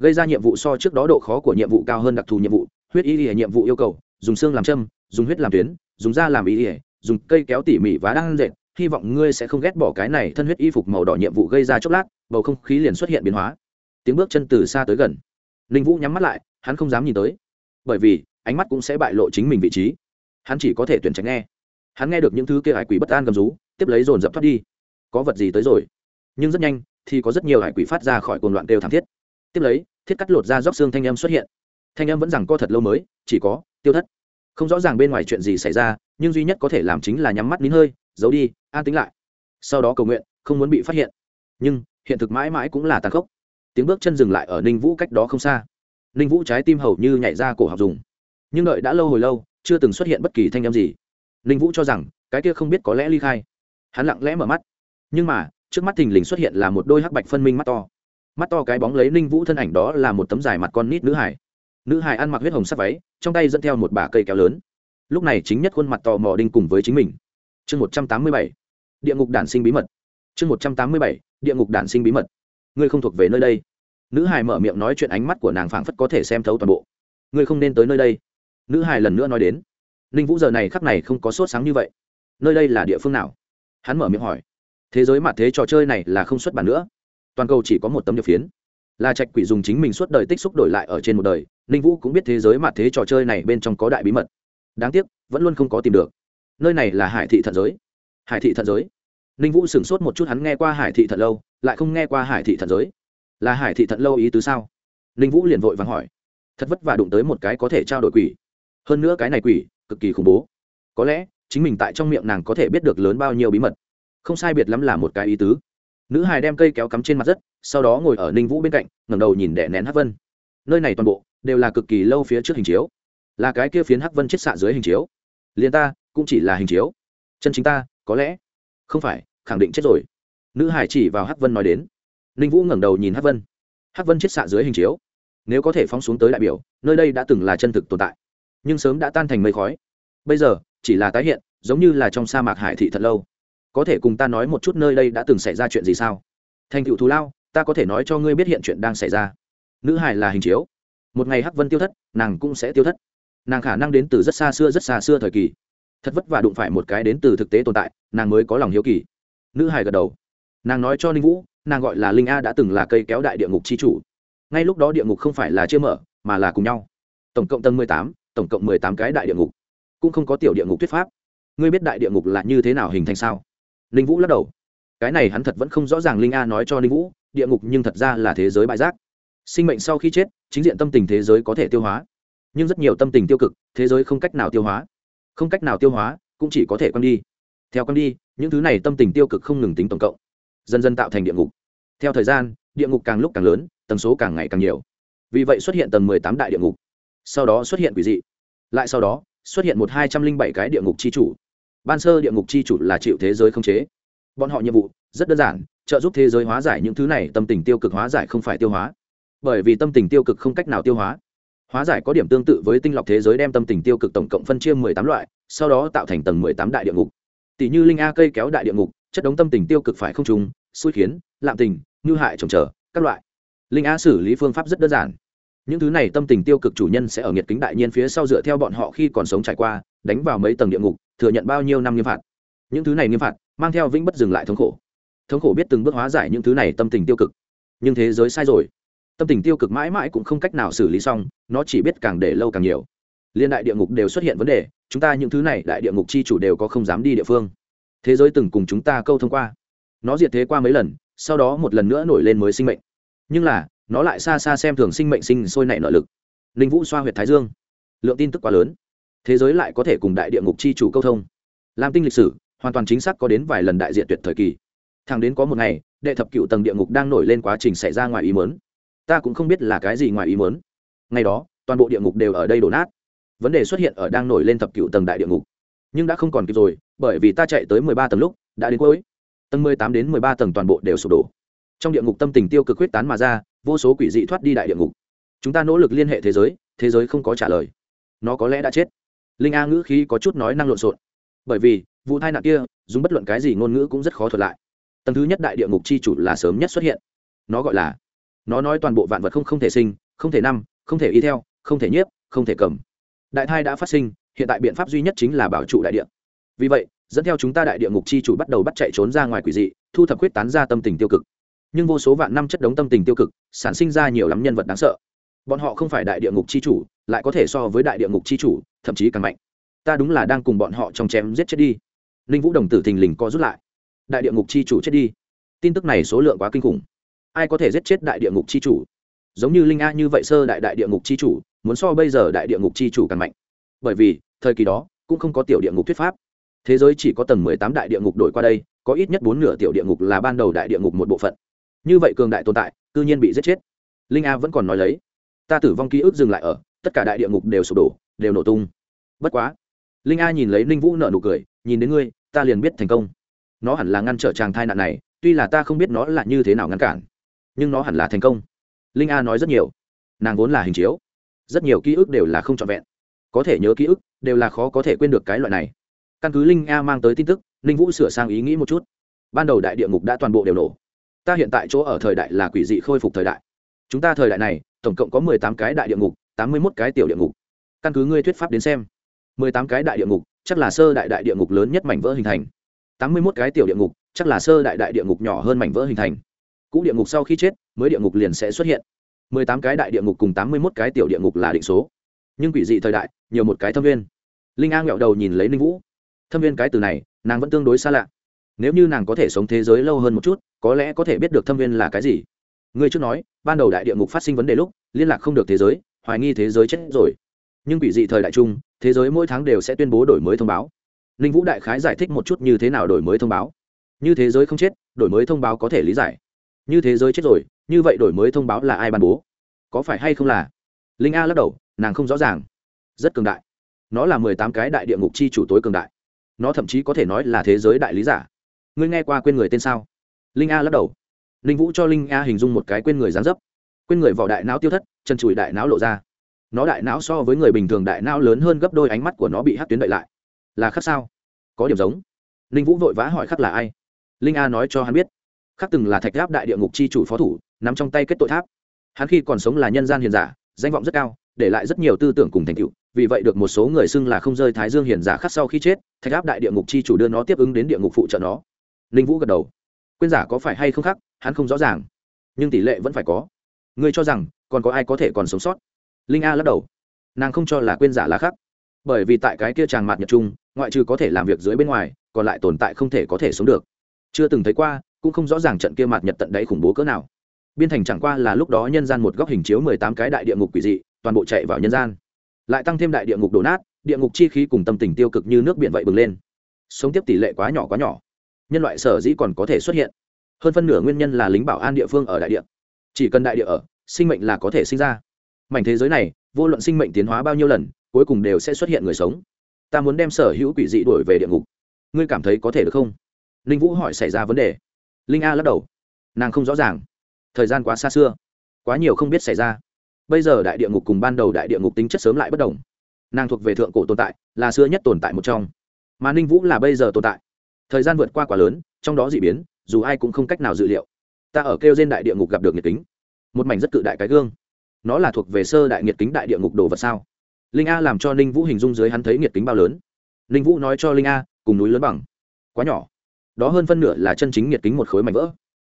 gây ra nhiệm vụ so trước đó độ khó của nhiệm vụ cao hơn đặc thù nhiệm vụ, huyết y ỉa nhiệm vụ yêu cầu, dùng xương làm châm, dùng huyết làm tuyến, dùng da làm y ỉa dùng cây kéo tỉ mỉ và đang dệt. Hy vọng ngươi sẽ không ghét bỏ cái này thân huyết y phục màu đỏ nhiệm vụ gây ra chốc lát, bầu không khí liền xuất hiện biến hóa. Tiếng bước chân từ xa tới gần. Ninh vũ nhắm mắt lại, hắn không dám nhìn tới. Bởi vì, ánh mắt cũng sẽ bại lộ chính mình vị trí. Hắn chỉ có thể tuyển tránh nghe. Hắn nghe được những thứ kia hải quỷ bất an gầm rú, tiếp lấy dồn dập thoát đi. Có vật gì tới rồi? Nhưng rất nhanh, thì có rất nhiều hải quỷ phát ra khỏi cồn loạn kêu thảm thiết tiếp lấy, thiết cắt lột ra róc xương thanh âm xuất hiện. Thanh âm vẫn rằng co thật lâu mới, chỉ có, tiêu thất. Không rõ ràng bên ngoài chuyện gì xảy ra, nhưng duy nhất có thể làm chính là nhắm mắt nín hơi, giấu đi, an tính lại. Sau đó cầu nguyện, không muốn bị phát hiện. Nhưng, hiện thực mãi mãi cũng là tàn khốc. Tiếng bước chân dừng lại ở ninh vũ cách đó không xa. Ninh vũ trái tim hầu như nhảy ra cổ học dùng. Nhưng đợi đã lâu hồi lâu, chưa từng xuất hiện bất kỳ thanh âm gì. Ninh vũ cho rằng, cái kia không biết có lẽ ly khai. Hắn lặng lẽ mở mắt. Nhưng mà, trước mắt thình lình xuất hiện là một đôi hắc bạch phân minh mắt to mắt to cái bóng lấy ninh vũ thân ảnh đó là một tấm dài mặt con nít nữ hải nữ hải ăn mặc huyết hồng sắc váy, trong tay dẫn theo một bả cây kéo lớn. Lúc này chính nhất khuôn mặt tò mò đinh cùng với chính mình. Chương một trăm tám mươi bảy, địa ngục đản sinh bí mật. Chương một trăm tám mươi bảy, địa ngục đản sinh bí mật. Ngươi không thuộc về nơi đây. Nữ hải mở miệng nói chuyện ánh mắt của nàng phảng phất có thể xem thấu toàn bộ. Ngươi không nên tới nơi đây. Nữ hải lần nữa nói đến. Ninh vũ giờ này khắc này không có sốt sáng như vậy. Nơi đây là địa phương nào? Hắn mở miệng hỏi. Thế giới mặt thế trò chơi này là không xuất bản nữa toàn cầu chỉ có một tấm điệp phiến. Là trạch quỷ dùng chính mình suốt đời tích xúc đổi lại ở trên một đời, ninh vũ cũng biết thế giới mà thế trò chơi này bên trong có đại bí mật. Đáng tiếc, vẫn luôn không có tìm được. Nơi này là hải thị thận giới. Hải thị thận giới. Ninh vũ sửng sốt một chút, hắn nghe qua hải thị thận lâu, lại không nghe qua hải thị thận giới. Là hải thị thận lâu ý tứ sao? Ninh vũ liền vội vàng hỏi. Thật vất vả đụng tới một cái có thể trao đổi quỷ. Hơn nữa cái này quỷ, cực kỳ khủng bố. Có lẽ, chính mình tại trong miệng nàng có thể biết được lớn bao nhiêu bí mật. Không sai biệt lắm là một cái ý tứ nữ hài đem cây kéo cắm trên mặt đất, sau đó ngồi ở ninh vũ bên cạnh, ngẩng đầu nhìn đẻ nén hắc vân. Nơi này toàn bộ đều là cực kỳ lâu phía trước hình chiếu. Là cái kia phiến hắc vân chết xạ dưới hình chiếu. Liền ta cũng chỉ là hình chiếu. Chân chính ta, có lẽ không phải, khẳng định chết rồi. Nữ hải chỉ vào hắc vân nói đến. Ninh vũ ngẩng đầu nhìn hắc vân. Hắc vân chết xạ dưới hình chiếu. Nếu có thể phóng xuống tới đại biểu, nơi đây đã từng là chân thực tồn tại. Nhưng sớm đã tan thành mây khói. Bây giờ, chỉ là tái hiện, giống như là trong sa mạc hải thị thật lâu có thể cùng ta nói một chút nơi đây đã từng xảy ra chuyện gì sao? Thành cựu thù lao, ta có thể nói cho ngươi biết hiện chuyện đang xảy ra. Nữ hải là hình chiếu. Một ngày hắc vân tiêu thất, nàng cũng sẽ tiêu thất. Nàng khả năng đến từ rất xa xưa, rất xa xưa thời kỳ. Thật vất vả đụng phải một cái đến từ thực tế tồn tại, nàng mới có lòng hiếu kỳ. Nữ hải gật đầu. Nàng nói cho ninh vũ, nàng gọi là linh a đã từng là cây kéo đại địa ngục c h i chủ. Ngay lúc đó địa ngục không phải là chia mở, mà là cùng nhau. Tổng cộng tầng mười tám, tổng cộng mười tám cái đại địa ngục. Cũng không có tiểu địa ngục thuyết pháp. Ngươi biết đại địa ngục là như thế nào hình thành sao? Ninh vũ lắc đầu. Cái này hắn thật vẫn không rõ ràng linh a nói cho ninh vũ, địa ngục nhưng thật ra là thế giới bãi rác sinh mệnh sau khi chết, chính diện tâm tình thế giới có thể tiêu hóa. Nhưng rất nhiều tâm tình tiêu cực, thế giới không cách nào tiêu hóa. Không cách nào tiêu hóa, cũng chỉ có thể quăng đi. Theo quăng đi, những thứ này tâm tình tiêu cực không ngừng tính tổng cộng. Dần dần tạo thành địa ngục. Theo thời gian, địa ngục càng lúc càng lớn, tần số càng ngày càng nhiều. Vì vậy xuất hiện tầng mười tám đại địa ngục. Sau đó xuất hiện quỷ dị. Lại sau đó, xuất hiện một hai trăm linh bảy cái địa ngục c h i chủ ban sơ địa ngục c h i chủ là chịu thế giới không chế. Bọn họ nhiệm vụ rất đơn giản, trợ giúp thế giới hóa giải những thứ này, tâm tình tiêu cực hóa giải không phải tiêu hóa. Bởi vì tâm tình tiêu cực không cách nào tiêu hóa. Hóa giải có điểm tương tự với tinh lọc thế giới đem tâm tình tiêu cực tổng cộng phân chia mười tám loại, sau đó tạo thành tầng mười tám đại địa ngục. Tỷ như linh a cây kéo đại địa ngục, chất đống tâm tình tiêu cực phải không trùng, xui khiến, lạm tình ngư hại trồng trở các loại. Linh a xử lý phương pháp rất đơn giản. Những thứ này tâm tình tiêu cực chủ nhân sẽ ở nhiệt kính đại nhiên phía sau dựa theo bọn họ khi còn sống trải qua, đánh vào mấy tầng địa ngục thừa nhận bao nhiêu năm nghiêm phạt. Những thứ này nghiêm phạt mang theo vĩnh bất dừng lại thống khổ. Thống khổ biết từng bước hóa giải những thứ này tâm tình tiêu cực. Nhưng thế giới sai rồi. Tâm tình tiêu cực mãi mãi cũng không cách nào xử lý xong, nó chỉ biết càng để lâu càng nhiều. Liên đại địa ngục đều xuất hiện vấn đề, chúng ta những thứ này đại địa ngục chi chủ đều có không dám đi địa phương. Thế giới từng cùng chúng ta câu thông qua. Nó diệt thế qua mấy lần, sau đó một lần nữa nổi lên mới sinh mệnh. Nhưng là, nó lại xa xa xem thường sinh mệnh sinh sôi nảy nợ lực. Ninh vũ xoa h u y ệ t thái dương. Lượng tin tức quá lớn thế giới lại có thể cùng đại địa ngục chi chủ câu thông. Làm tinh lịch sử, hoàn toàn chính xác có đến vài lần đại diện tuyệt thời kỳ. Thằng đến có một ngày, đệ thập cựu tầng địa ngục đang nổi lên quá trình xảy ra ngoài ý mớn ta cũng không biết là cái gì ngoài ý mớn ngày đó, toàn bộ địa ngục đều ở đây đổ nát. Vấn đề xuất hiện ở đang nổi lên thập cựu tầng đại địa ngục. Nhưng đã không còn kịp rồi, bởi vì ta chạy tới mười ba tầng lúc, đã đến cuối. Tầng mười tám đến mười ba tầng toàn bộ đều sụp đổ. Trong địa ngục tâm tình tiêu cực huyết tán mà ra, vô số quỷ dị thoát đi đại địa ngục. Chúng ta nỗ lực liên hệ thế giới thế giới không có trả lời. Nó có lẽ đã chết linh a ngữ khí có chút nói năng lộn xộn. Bởi vì, vụ tai nạn kia, dùng bất luận cái gì ngôn ngữ cũng rất khó thuật lại. Tầng thứ nhất đại địa ngục c h i chủ là sớm nhất xuất hiện. Nó gọi là, nó nói toàn bộ vạn vật không không thể sinh, không thể năm, không thể y theo, không thể nhiếp, không thể cầm. Đại thai đã phát sinh, hiện tại biện pháp duy nhất chính là bảo trụ đại địa. Vì vậy, dẫn theo chúng ta đại địa ngục chi chủ bắt đầu bắt chạy trốn ra ngoài quỷ dị, thu thập quyết tán ra tâm tình tiêu cực. Nhưng vô số vạn năm chất đống tâm tình tiêu cực, sản sinh ra nhiều lắm nhân vật đáng sợ. Bọn họ không phải đại địa ngục chi chủ, lại có thể so với đại địa ngục chi chủ thậm chí càng mạnh. Ta đúng là đang cùng bọn họ trong chém giết chết đi. Ninh vũ đồng tử thình lình co rút lại. Đại địa ngục chi chủ chết đi. Tin tức này số lượng quá kinh khủng. Ai có thể giết chết đại địa ngục chi chủ? Giống như linh a như vậy sơ đại đại địa ngục chi chủ, muốn so bây giờ đại địa ngục chi chủ càng mạnh. Bởi vì, thời kỳ đó, cũng không có tiểu địa ngục thuyết pháp. Thế giới chỉ có tầng mười tám đại địa ngục đổi qua đây, có ít nhất bốn nửa tiểu địa ngục là ban đầu đại địa ngục một bộ phận. Như vậy cường đại tồn tại, cư nhiên bị giết chết. Linh a vẫn còn nói lấy, ta tử vong ký ức dừng lại ở, tất cả đại địa ngục đều sụp đổ đều nổ tung. Bất quá, linh a nhìn lấy linh vũ nợ nụ cười, nhìn đến ngươi, ta liền biết thành công. Nó hẳn là ngăn trở chàng thai nạn này, tuy là ta không biết nó là như thế nào ngăn cản, nhưng nó hẳn là thành công. Linh a nói rất nhiều. Nàng vốn là hình chiếu. Rất nhiều ký ức đều là không trọn vẹn. Có thể nhớ ký ức, đều là khó có thể quên được cái loại này. Căn cứ linh a mang tới tin tức linh vũ sửa sang ý nghĩ một chút. Ban đầu đại địa ngục đã toàn bộ đều nổ. Ta hiện tại chỗ ở thời đại là quỷ dị khôi phục thời đại. Chúng ta thời đại này, tổng cộng có mười tám cái đại địa ngục, tám mươi mốt cái tiểu địa ngục căn cứ ngươi thuyết pháp đến xem. Mười tám cái đại địa ngục, chắc là sơ đại đại địa ngục lớn nhất mảnh vỡ hình thành. Tám mươi mốt cái tiểu địa ngục, chắc là sơ đại đại địa ngục nhỏ hơn mảnh vỡ hình thành. Cũ địa ngục sau khi chết, mới địa ngục liền sẽ xuất hiện. Mười tám cái đại địa ngục cùng tám mươi mốt cái tiểu địa ngục là định số. Nhưng quỷ dị thời đại, nhiều một cái thâm viên. Linh a nghẹo đầu nhìn lấy ninh vũ. Thâm viên cái từ này, nàng vẫn tương đối xa lạ. Nếu như nàng có thể sống thế giới lâu hơn một chút, có lẽ có thể biết được thâm viên là cái gì. Ngươi trước nói, ban đầu đại địa ngục phát sinh vấn đề lúc, liên lạc không được thế giới, hoài nghi thế giới chết rồi nhưng quỷ dị thời đại chung, thế giới mỗi tháng đều sẽ tuyên bố đổi mới thông báo. Ninh vũ đại khái giải thích một chút như thế nào đổi mới thông báo. Như thế giới không chết, đổi mới thông báo có thể lý giải. Như thế giới chết rồi, như vậy đổi mới thông báo là ai ban bố? Có phải hay không là? Linh a lắc đầu, nàng không rõ ràng. Rất cường đại. Nó là mười tám cái đại địa ngục chi chủ tối cường đại. Nó thậm chí có thể nói là thế giới đại lý giả. Ngươi nghe qua quên người tên sao? Linh a lắc đầu. Linh vũ cho linh a hình dung một cái quên người gián dấp. Quên người vỏ đại não tiêu thất, chân chùi đại não lộ ra nó đại não so với người bình thường đại não lớn hơn gấp đôi, ánh mắt của nó bị hát tuyến đợi lại. Là khắc sao? Có điểm giống. Ninh vũ vội vã hỏi khắc là ai? Linh a nói cho hắn biết. Khắc từng là thạch tháp đại địa ngục chi chủ phó thủ, nắm trong tay kết tội tháp. Hắn khi còn sống là nhân gian hiền giả, danh vọng rất cao, để lại rất nhiều tư tưởng cùng thành tựu. Vì vậy được một số người xưng là không rơi thái dương hiền giả khắc sau khi chết, thạch áp đại địa ngục chi chủ đưa nó tiếp ứng đến địa ngục phụ trợ nó. Linh vũ gật đầu. Quyên giả có phải hay không khắc? Hắn không rõ ràng. Nhưng tỷ lệ vẫn phải có. Ngươi cho rằng, còn có ai có thể còn sống sót? Linh a lắc đầu. Nàng không cho là quyên giả là khắc bởi vì tại cái kia tràng mạt nhật trung, ngoại trừ có thể làm việc dưới bên ngoài, còn lại tồn tại không thể có thể sống được. Chưa từng thấy qua, cũng không rõ ràng trận kia mạt nhật tận đáy khủng bố cỡ nào. Biên thành chẳng qua là lúc đó nhân gian một góc hình chiếu mười tám cái đại địa ngục quỷ dị, toàn bộ chạy vào nhân gian. Lại tăng thêm đại địa ngục đổ nát, địa ngục chi khí cùng tâm tình tiêu cực như nước biển vậy bừng lên. Sống tiếp tỷ lệ quá nhỏ quá nhỏ. Nhân loại sở dĩ còn có thể xuất hiện. Hơn phân nửa nguyên nhân là lính bảo an địa phương ở đại địa. Chỉ cần đại địa ở, sinh mệnh là có thể sinh ra mảnh thế giới này, vô luận sinh mệnh tiến hóa bao nhiêu lần, cuối cùng đều sẽ xuất hiện người sống. Ta muốn đem sở hữu quỷ dị đổi về địa ngục. Ngươi cảm thấy có thể được không? Linh vũ hỏi xảy ra vấn đề. Linh a lắc đầu. Nàng không rõ ràng. Thời gian quá xa xưa. Quá nhiều không biết xảy ra. Bây giờ đại địa ngục cùng ban đầu đại địa ngục tính chất sớm lại bất đồng. Nàng thuộc về thượng cổ tồn tại, là xưa nhất tồn tại một trong. Mà ninh vũ là bây giờ tồn tại. Thời gian vượt qua quá lớn, trong đó d ị biến, dù ai cũng không cách nào dự liệu. Ta ở kêu trên đại địa ngục gặp được nhiệt kính. Một mảnh rất cự đại cái gương nó là thuộc về sơ đại nhiệt kính đại địa ngục đồ vật sao? Linh a làm cho ninh vũ hình dung dưới hắn thấy nhiệt kính bao lớn. Ninh vũ nói cho linh a, cùng núi lớn bằng. Quá nhỏ. Đó hơn phân nửa là chân chính nhiệt kính một khối mảnh vỡ.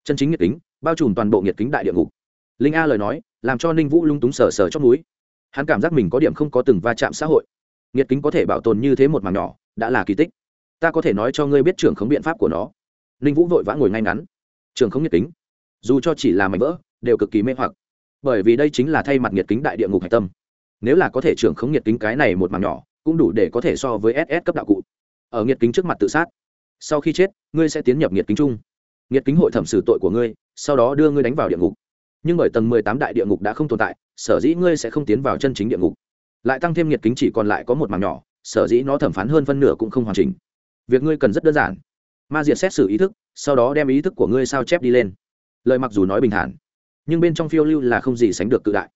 Chân chính nhiệt kính, bao trùm toàn bộ nhiệt kính đại địa ngục. Linh a lời nói, làm cho ninh vũ lung túng sờ sờ trong núi. Hắn cảm giác mình có điểm không có từng va chạm xã hội. Nhiệt kính có thể bảo tồn như thế một mảng nhỏ, đã là kỳ tích. Ta có thể nói cho ngươi biết trưởng khống biện pháp của nó. Ninh vũ vội vã ngồi ngay ngắn. Trường khống nhiệt kính. Dù cho chỉ là mảnh vỡ, đều cực kỳ mê hoặc bởi vì đây chính là thay mặt nhiệt kính đại địa ngục hạch tâm. Nếu là có thể trưởng khống nhiệt kính cái này một mảng nhỏ, cũng đủ để có thể so với ss cấp đạo cụ. Ở nhiệt kính trước mặt tự sát. Sau khi chết, ngươi sẽ tiến nhập nhiệt kính chung. Nhiệt kính hội thẩm xử tội của ngươi, sau đó đưa ngươi đánh vào địa ngục. Nhưng bởi tầng mười tám đại địa ngục đã không tồn tại, sở dĩ ngươi sẽ không tiến vào chân chính địa ngục. Lại tăng thêm nhiệt kính chỉ còn lại có một mảng nhỏ, sở dĩ nó thẩm phán hơn phân nửa cũng không hoàn chỉnh. Việc ngươi cần rất đơn giản. Ma diệt xét xử ý thức, sau đó đem ý thức của ngươi sao chép đi lên. Lời mặc dù nói bình thản nhưng bên trong phiêu lưu là không gì sánh được cự đại.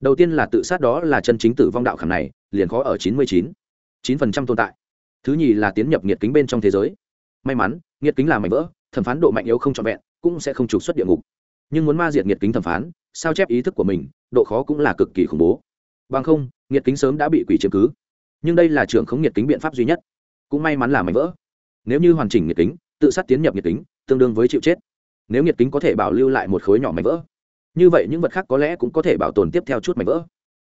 Đầu tiên là tự sát đó là chân chính tử vong đạo khảm này, liền khó ở chín mươi chín. chín phần trăm tồn tại. Thứ nhì là tiến nhập nhiệt kính bên trong thế giới. May mắn nhiệt kính là mảnh vỡ, thẩm phán độ mạnh yếu không trọn vẹn, cũng sẽ không trục xuất địa ngục. Nhưng muốn ma diệt nhiệt kính thẩm phán, sao chép ý thức của mình, độ khó cũng là cực kỳ khủng bố. Bằng không nhiệt kính sớm đã bị quỷ chiếm cứ. Nhưng đây là trưởng không nhiệt kính biện pháp duy nhất. Cũng may mắn là mảnh vỡ. Nếu như hoàn chỉnh nhiệt kính, tự sát tiến nhập nhiệt kính, tương đương với chịu chết. Nếu nhiệt kính có thể bảo lưu lại một khối nhỏ mảnh vỡ như vậy những vật khác có lẽ cũng có thể bảo tồn tiếp theo chút mảnh vỡ.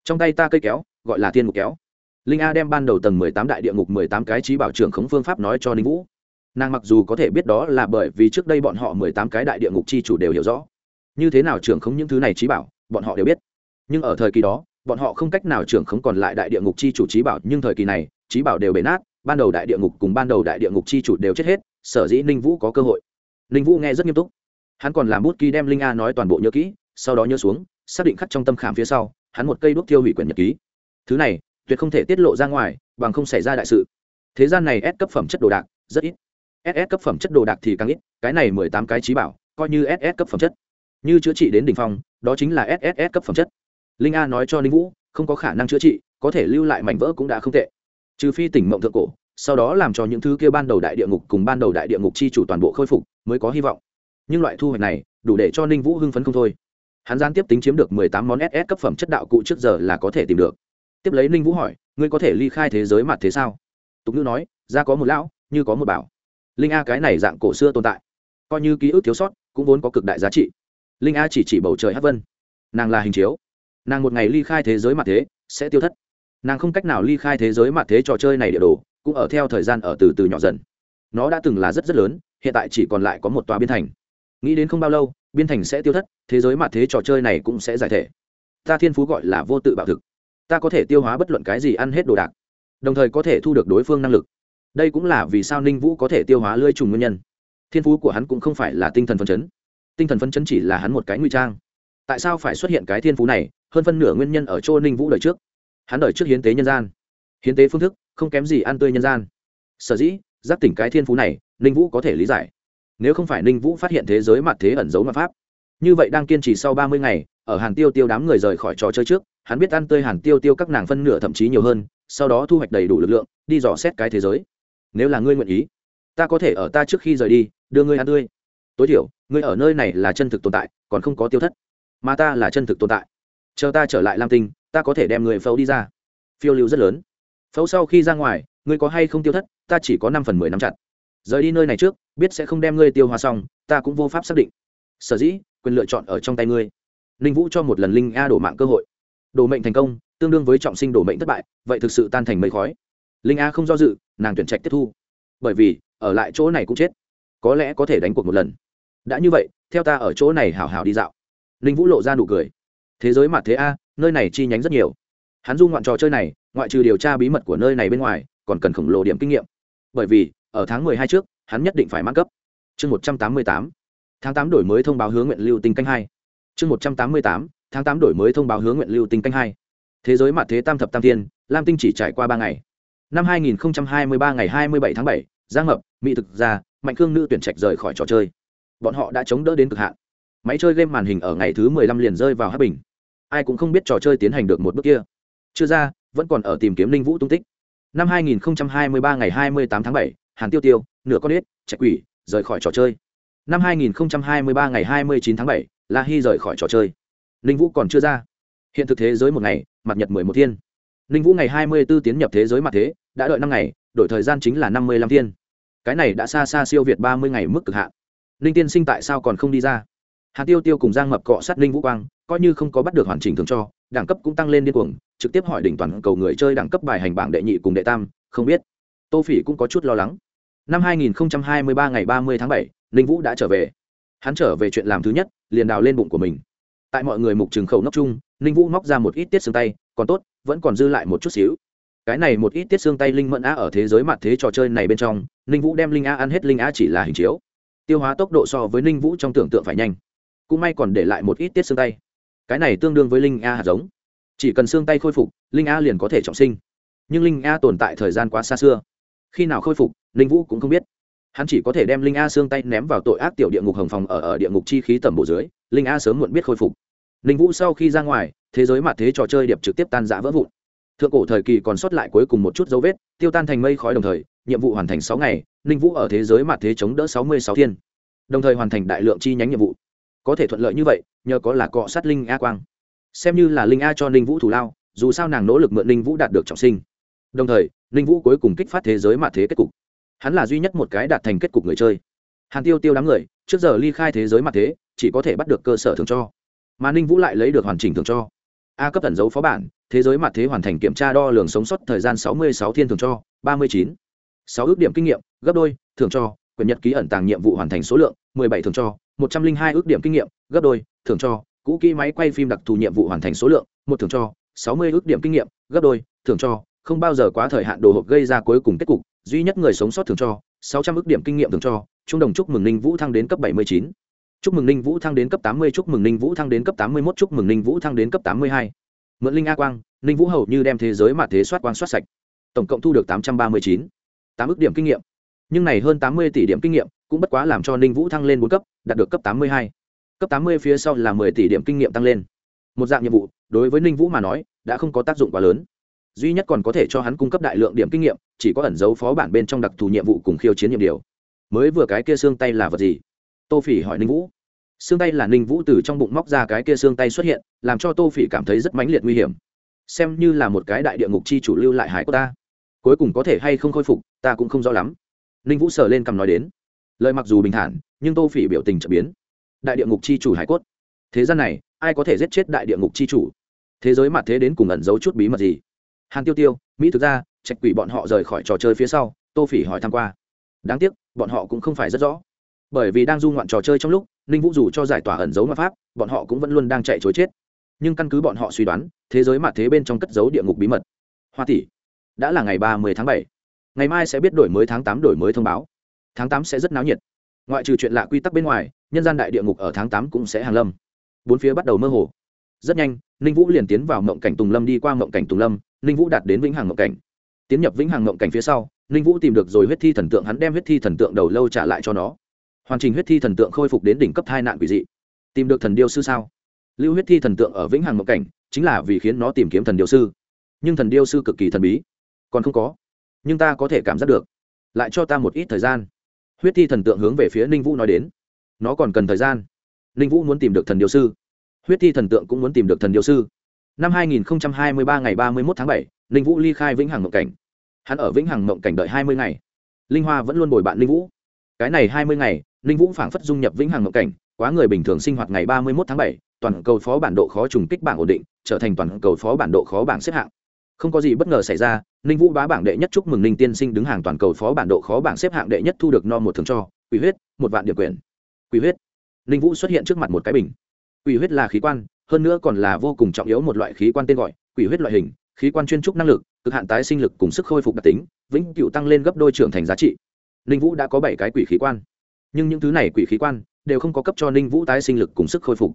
Trong tay ta cây kéo, gọi là thiên ngục kéo. Linh a đem ban đầu tầng mười tám đại địa ngục mười tám cái trí bảo trưởng khống phương pháp nói cho ninh vũ. Nàng mặc dù có thể biết đó là bởi vì trước đây bọn họ mười tám cái đại địa ngục chi chủ đều hiểu rõ. Như thế nào trưởng khống những thứ này trí bảo, bọn họ đều biết. Nhưng ở thời kỳ đó, bọn họ không cách nào trưởng khống còn lại đại địa ngục chi chủ trí bảo, nhưng thời kỳ này, trí bảo đều bể nát, ban đầu đại địa ngục cùng ban đầu đại địa ngục chi chủ đều chết hết, sở dĩ ninh vũ có cơ hội. Ninh vũ nghe rất nghiêm túc. Hắn còn làm bút ký đem linh a nói toàn bộ nhớ kỹ sau đó nhớ xuống, xác định khắc trong tâm khảm phía sau, hắn một cây đuốc tiêu hủy quyển nhật ký. Thứ này, tuyệt không thể tiết lộ ra ngoài, bằng không xảy ra đại sự. Thế gian này ép cấp phẩm chất đồ đạc, rất ít. Ss cấp phẩm chất đồ đạc thì càng ít, cái này mười tám cái trí bảo, coi như ss cấp phẩm chất. Như chữa trị đến đ ỉ n h phong, đó chính là SS cấp phẩm chất. Linh a nói cho linh vũ, không có khả năng chữa trị, có thể lưu lại mảnh vỡ cũng đã không tệ. Trừ phi tỉnh mộng thượng cổ, sau đó làm cho những thứ kia ban đầu đại địa ngục cùng ban đầu đại địa ngục chi chủ toàn bộ khôi phục, mới có hy vọng. Nhưng loại thu hoạch này, đủ để cho ninh vũ hưng phấn không thôi hắn gián tiếp tính chiếm được mười tám món ss cấp phẩm chất đạo cụ trước giờ là có thể tìm được. Tiếp lấy ninh vũ hỏi, ngươi có thể ly khai thế giới mặt thế sao? Tục ngữ nói, ra có một lão, như có một bảo. Linh a cái này dạng cổ xưa tồn tại, coi như ký ức thiếu sót, cũng vốn có cực đại giá trị. Linh a chỉ chỉ bầu trời hát vân. Nàng là hình chiếu. Nàng một ngày ly khai thế giới mặt thế, sẽ tiêu thất. Nàng không cách nào ly khai thế giới mặt thế trò chơi này địa đồ, cũng ở theo thời gian ở từ từ nhỏ dần. Nó đã từng là rất rất lớn, hiện tại chỉ còn lại có một tòa biên thành. Nghĩ đến không bao lâu biên thành sẽ tiêu thất, thế giới mà thế trò chơi này cũng sẽ giải thể. Ta thiên phú gọi là vô tự bạo thực. Ta có thể tiêu hóa bất luận cái gì ăn hết đồ đạc, đồng thời có thể thu được đối phương năng lực. Đây cũng là vì sao ninh vũ có thể tiêu hóa lưới trùng nguyên nhân. Thiên phú của hắn cũng không phải là tinh thần phân chấn. Tinh thần phân chấn chỉ là hắn một cái nguy trang. Tại sao phải xuất hiện cái thiên phú này, hơn phân nửa nguyên nhân ở chỗ ninh vũ đời trước. Hắn đời trước hiến tế nhân gian. Hiến tế phương thức, không kém gì ăn tươi nhân gian. Sở dĩ, giác tỉnh cái thiên phú này, ninh vũ có thể lý giải nếu không phải ninh vũ phát hiện thế giới mặt thế ẩn giấu mặt pháp. Như vậy đang kiên trì sau ba mươi ngày, ở hàn tiêu tiêu đám người rời khỏi trò chơi trước, hắn biết ăn tươi hàn tiêu tiêu các nàng phân nửa thậm chí nhiều hơn, sau đó thu hoạch đầy đủ lực lượng, đi dò xét cái thế giới. Nếu là ngươi nguyện ý, ta có thể ở ta trước khi rời đi, đưa ngươi ăn tươi. Tối thiểu, ngươi ở nơi này là chân thực tồn tại, còn không có tiêu thất. Mà ta là chân thực tồn tại. Chờ ta trở lại lam tinh, ta có thể đem người Phâu đi ra. Phiêu lưu rất lớn. Phâu sau khi ra ngoài, ngươi có hay không tiêu thất, ta chỉ có năm phần mười năm chặt. Rời đi nơi này trước biết sẽ không đem ngươi tiêu hóa xong, ta cũng vô pháp xác định. Sở dĩ, quyền lựa chọn ở trong tay ngươi. Ninh vũ cho một lần linh a đổ mạng cơ hội. Đổ mệnh thành công, tương đương với trọng sinh đổ mệnh thất bại, vậy thực sự tan thành mây khói. Linh a không do dự, nàng tuyển trạch tiếp thu. Bởi vì, ở lại chỗ này cũng chết. Có lẽ có thể đánh cuộc một lần. Đã như vậy, theo ta ở chỗ này hào hào đi dạo. Ninh vũ lộ ra nụ cười. Thế giới mặt thế a, nơi này chi nhánh rất nhiều. Hắn dung ngoạn trò chơi này, ngoại trừ điều tra bí mật của nơi này bên ngoài, còn cần khổng lồ điểm kinh nghiệm. Bởi vì, ở tháng mười hai trước hắn nhất định phải mang cấp. Chương một trăm tám mươi tám. Tháng tám đổi mới thông báo hướng nguyện lưu tinh canh hai. Chương một trăm tám mươi tám. Tháng tám đổi mới thông báo hướng nguyện lưu tinh canh hai. Thế giới mặt thế tam thập tam thiên lam tinh chỉ trải qua ba ngày. Năm hai nghìn hai mươi ba ngày hai mươi bảy tháng bảy giang ngập mỹ thực ra mạnh khương nữ tuyển trạch rời khỏi trò chơi. Bọn họ đã chống đỡ đến cực hạn. Máy chơi game màn hình ở ngày thứ mười lăm liền rơi vào hát bình. Ai cũng không biết trò chơi tiến hành được một bước kia. Chưa ra vẫn còn ở tìm kiếm linh vũ tung tích. Năm 2023 ngày 28 tháng 7, hàn tiêu tiêu nửa con ếch chạy quỷ rời khỏi trò chơi. Năm 2023 ngày 29 tháng 7, la hy rời khỏi trò chơi. Linh vũ còn chưa ra. Hiện thực thế giới một ngày mặt nhật mười một thiên. Linh vũ ngày 24 tiến nhập thế giới mặt thế đã đợi năm ngày đổi thời gian chính là năm mươi lăm thiên. Cái này đã xa xa siêu việt ba mươi ngày mức cực hạn. Linh tiên sinh tại sao còn không đi ra? Hàn tiêu tiêu cùng giang mập cọ sát linh vũ quang coi như không có bắt được hoàn chỉnh thường cho đẳng cấp cũng tăng lên điên cuồng trực tiếp hỏi đỉnh toàn cầu người chơi đẳng cấp bài hành bảng đệ nhị cùng đệ tam không biết. Tô phỉ cũng có chút lo lắng năm 2023 ngày 30 tháng 7, ninh vũ đã trở về. Hắn trở về chuyện làm thứ nhất liền đào lên bụng của mình. Tại mọi người mục trường khẩu nóc chung ninh vũ móc ra một ít tiết xương tay còn tốt vẫn còn dư lại một chút xíu. Cái này một ít tiết xương tay linh mẫn á ở thế giới mặt thế trò chơi này bên trong ninh vũ đem linh á ăn hết linh á chỉ là hình chiếu. Tiêu hóa tốc độ so với ninh vũ trong tưởng tượng phải nhanh. Cũng may còn để lại một ít tiết xương tay. Cái này tương đương với linh a hạt giống. Chỉ cần xương tay khôi phục linh a liền có thể trọng sinh. Nhưng linh a tồn tại thời gian quá xa xưa khi nào khôi phục linh vũ cũng không biết. Hắn chỉ có thể đem linh a xương tay ném vào tội ác tiểu địa ngục hồng phòng ở ở địa ngục chi khí tầm bộ dưới, linh a sớm muộn biết khôi phục. Linh vũ sau khi ra ngoài, thế giới mặt thế trò chơi điệp trực tiếp tan rã vỡ vụn. Thượng cổ thời kỳ còn sót lại cuối cùng một chút dấu vết, tiêu tan thành mây khói đồng thời, nhiệm vụ hoàn thành sáu ngày linh vũ ở thế giới mặt thế chống đỡ sáu mươi sáu thiên. Đồng thời hoàn thành đại lượng chi nhánh nhiệm vụ. Có thể thuận lợi như vậy, nhờ có là cọ sát linh a quang. Xem như là linh a cho ninh vũ thủ lao, dù sao nàng nỗ lực mượn ninh vũ đạt được trọng sinh đồng thời, ninh vũ cuối cùng kích phát thế giới mạ thế kết cục. Hắn là duy nhất một cái đạt thành kết cục người chơi. Hàn tiêu tiêu đám người, trước giờ ly khai thế giới mạ thế, chỉ có thể bắt được cơ sở thường cho. Mà ninh vũ lại lấy được hoàn chỉnh thường cho. A cấp tẩn dấu phó bản, thế giới mạ thế hoàn thành kiểm tra đo lường sống sót thời gian sáu mươi sáu thiên thường cho, ba mươi chín. Sáu ước điểm kinh nghiệm, gấp đôi thường cho quyền nhật ký ẩn tàng nhiệm vụ hoàn thành số lượng, mười bảy thường cho, một trăm linh hai ước điểm kinh nghiệm, gấp đôi thường cho, cũ kỹ máy quay phim đặc thù nhiệm vụ hoàn thành số lượng, một thường cho, sáu mươi ước điểm kinh nghiệm, gấp đôi thường cho không bao giờ quá thời hạn đồ hộp gây ra cuối cùng kết cục, duy nhất người sống sót thường cho, sáu trăm ước điểm kinh nghiệm thường cho, trung đồng chúc mừng ninh vũ thăng đến cấp bảy mươi chín. Chúc mừng ninh vũ thăng đến cấp tám mươi, chúc mừng ninh vũ thăng đến cấp tám mươi mốt, chúc mừng ninh vũ thăng đến cấp tám mươi hai. Mượn linh a quang, ninh vũ hầu như đem thế giới mà thế soát quang soát sạch. Tổng cộng thu được tám trăm ba mươi chín. tám ước điểm kinh nghiệm. Nhưng này hơn tám mươi tỷ điểm kinh nghiệm cũng bất quá làm cho ninh vũ thăng lên bốn cấp, đạt được cấp tám mươi hai. Cấp tám mươi phía sau là mười tỷ điểm kinh nghiệm tăng lên. Một dạng nhiệm vụ, đối với ninh vũ mà nói, đã không có tác dụng quá lớn duy nhất còn có thể cho hắn cung cấp đại lượng điểm kinh nghiệm, chỉ có ẩn dấu phó bản bên trong đặc thù nhiệm vụ cùng khiêu chiến nhiệm điều. Mới vừa cái kia xương tay là vật gì? Tô phỉ hỏi ninh vũ. Xương tay là ninh vũ từ trong bụng móc ra cái kia xương tay xuất hiện, làm cho tô phỉ cảm thấy rất mãnh liệt nguy hiểm. Xem như là một cái đại địa ngục chi chủ lưu lại hải của ta. Cuối cùng có thể hay không khôi phục, ta cũng không rõ lắm. Ninh vũ sờ lên cầm nói đến. Lời mặc dù bình thản, nhưng tô phỉ biểu tình trở biến. Đại địa ngục chi chủ hải cốt. Thế gian này, ai có thể giết chết đại địa ngục chi chủ? Thế giới mặt thế đến cùng ẩn giấu chút bí mật gì? Hàn tiêu tiêu, mỹ thực ra, trạch quỷ bọn họ rời khỏi trò chơi phía sau, tô phỉ hỏi tham q u a đáng tiếc, bọn họ cũng không phải rất rõ. Bởi vì đang du ngoạn trò chơi trong lúc, ninh vũ dù cho giải tỏa ẩn giấu ma pháp, bọn họ cũng vẫn luôn đang chạy chối chết. Nhưng căn cứ bọn họ suy đoán, thế giới mặt thế bên trong cất giấu địa ngục bí mật. Hoa tỷ, đã là ngày ba mươi tháng bảy. Ngày mai sẽ biết đổi mới tháng tám đổi mới thông báo. Tháng tám sẽ rất náo nhiệt. Ngoại trừ chuyện lạ quy tắc bên ngoài, nhân gian đại địa ngục ở tháng tám cũng sẽ hàng lâm. Bốn phía bắt đầu mơ hồ. Rất nhanh, ninh vũ liền tiến vào mộng cảnh tùng lâm đi qua mộng cảnh tùng lâm ninh vũ đạt đến vĩnh hằng ngộng cảnh. Tiến nhập vĩnh hằng ngộng cảnh phía sau, ninh vũ tìm được rồi huyết thi thần tượng, hắn đem huyết thi thần tượng đầu lâu trả lại cho nó. Hoàn trình huyết thi thần tượng khôi phục đến đỉnh cấp hai nạn quỷ dị. Tìm được thần điêu sư sao? Lưu huyết thi thần tượng ở vĩnh hằng ngộng cảnh, chính là vì khiến nó tìm kiếm thần điêu sư. Nhưng thần điêu sư cực kỳ thần bí. Còn không có. Nhưng ta có thể cảm giác được. Lại cho ta một ít thời gian. Huyết thi thần tượng hướng về phía ninh vũ nói đến. Nó còn cần thời gian. Ninh vũ muốn tìm được thần điều sư. Huyết thi thần tượng cũng muốn tìm được thần điều sư năm 2023 ngày 31 tháng 7, ninh vũ ly khai vĩnh hằng mộng cảnh. Hắn ở vĩnh hằng mộng cảnh đợi 20 ngày. Linh hoa vẫn luôn bồi bạn ninh vũ. Cái này 20 ngày ninh vũ phảng phất dung nhập vĩnh hằng mộng cảnh quá người bình thường sinh hoạt ngày 31 tháng 7, toàn cầu phó bản độ khó trùng kích bảng ổn định trở thành toàn cầu phó bản độ khó bảng xếp hạng. Không có gì bất ngờ xảy ra ninh vũ bá bảng đệ nhất chúc mừng ninh tiên sinh đứng hàng toàn cầu phó bản độ khó bảng xếp hạng đệ nhất thu được no một thưởng cho quỷ huyết một vạn điểm quyền. Quỷ huyết. Ninh vũ xuất hiện trước mặt một cái bình. Quỷ huyết là khí quan hơn nữa còn là vô cùng trọng yếu một loại khí quan tên gọi, quỷ huyết loại hình, khí quan chuyên trúc năng lực, cực hạn tái sinh lực cùng sức khôi phục đặc tính, vĩnh cựu tăng lên gấp đôi trưởng thành giá trị. Ninh vũ đã có bảy cái quỷ khí quan. Nhưng những thứ này quỷ khí quan đều không có cấp cho ninh vũ tái sinh lực cùng sức khôi phục.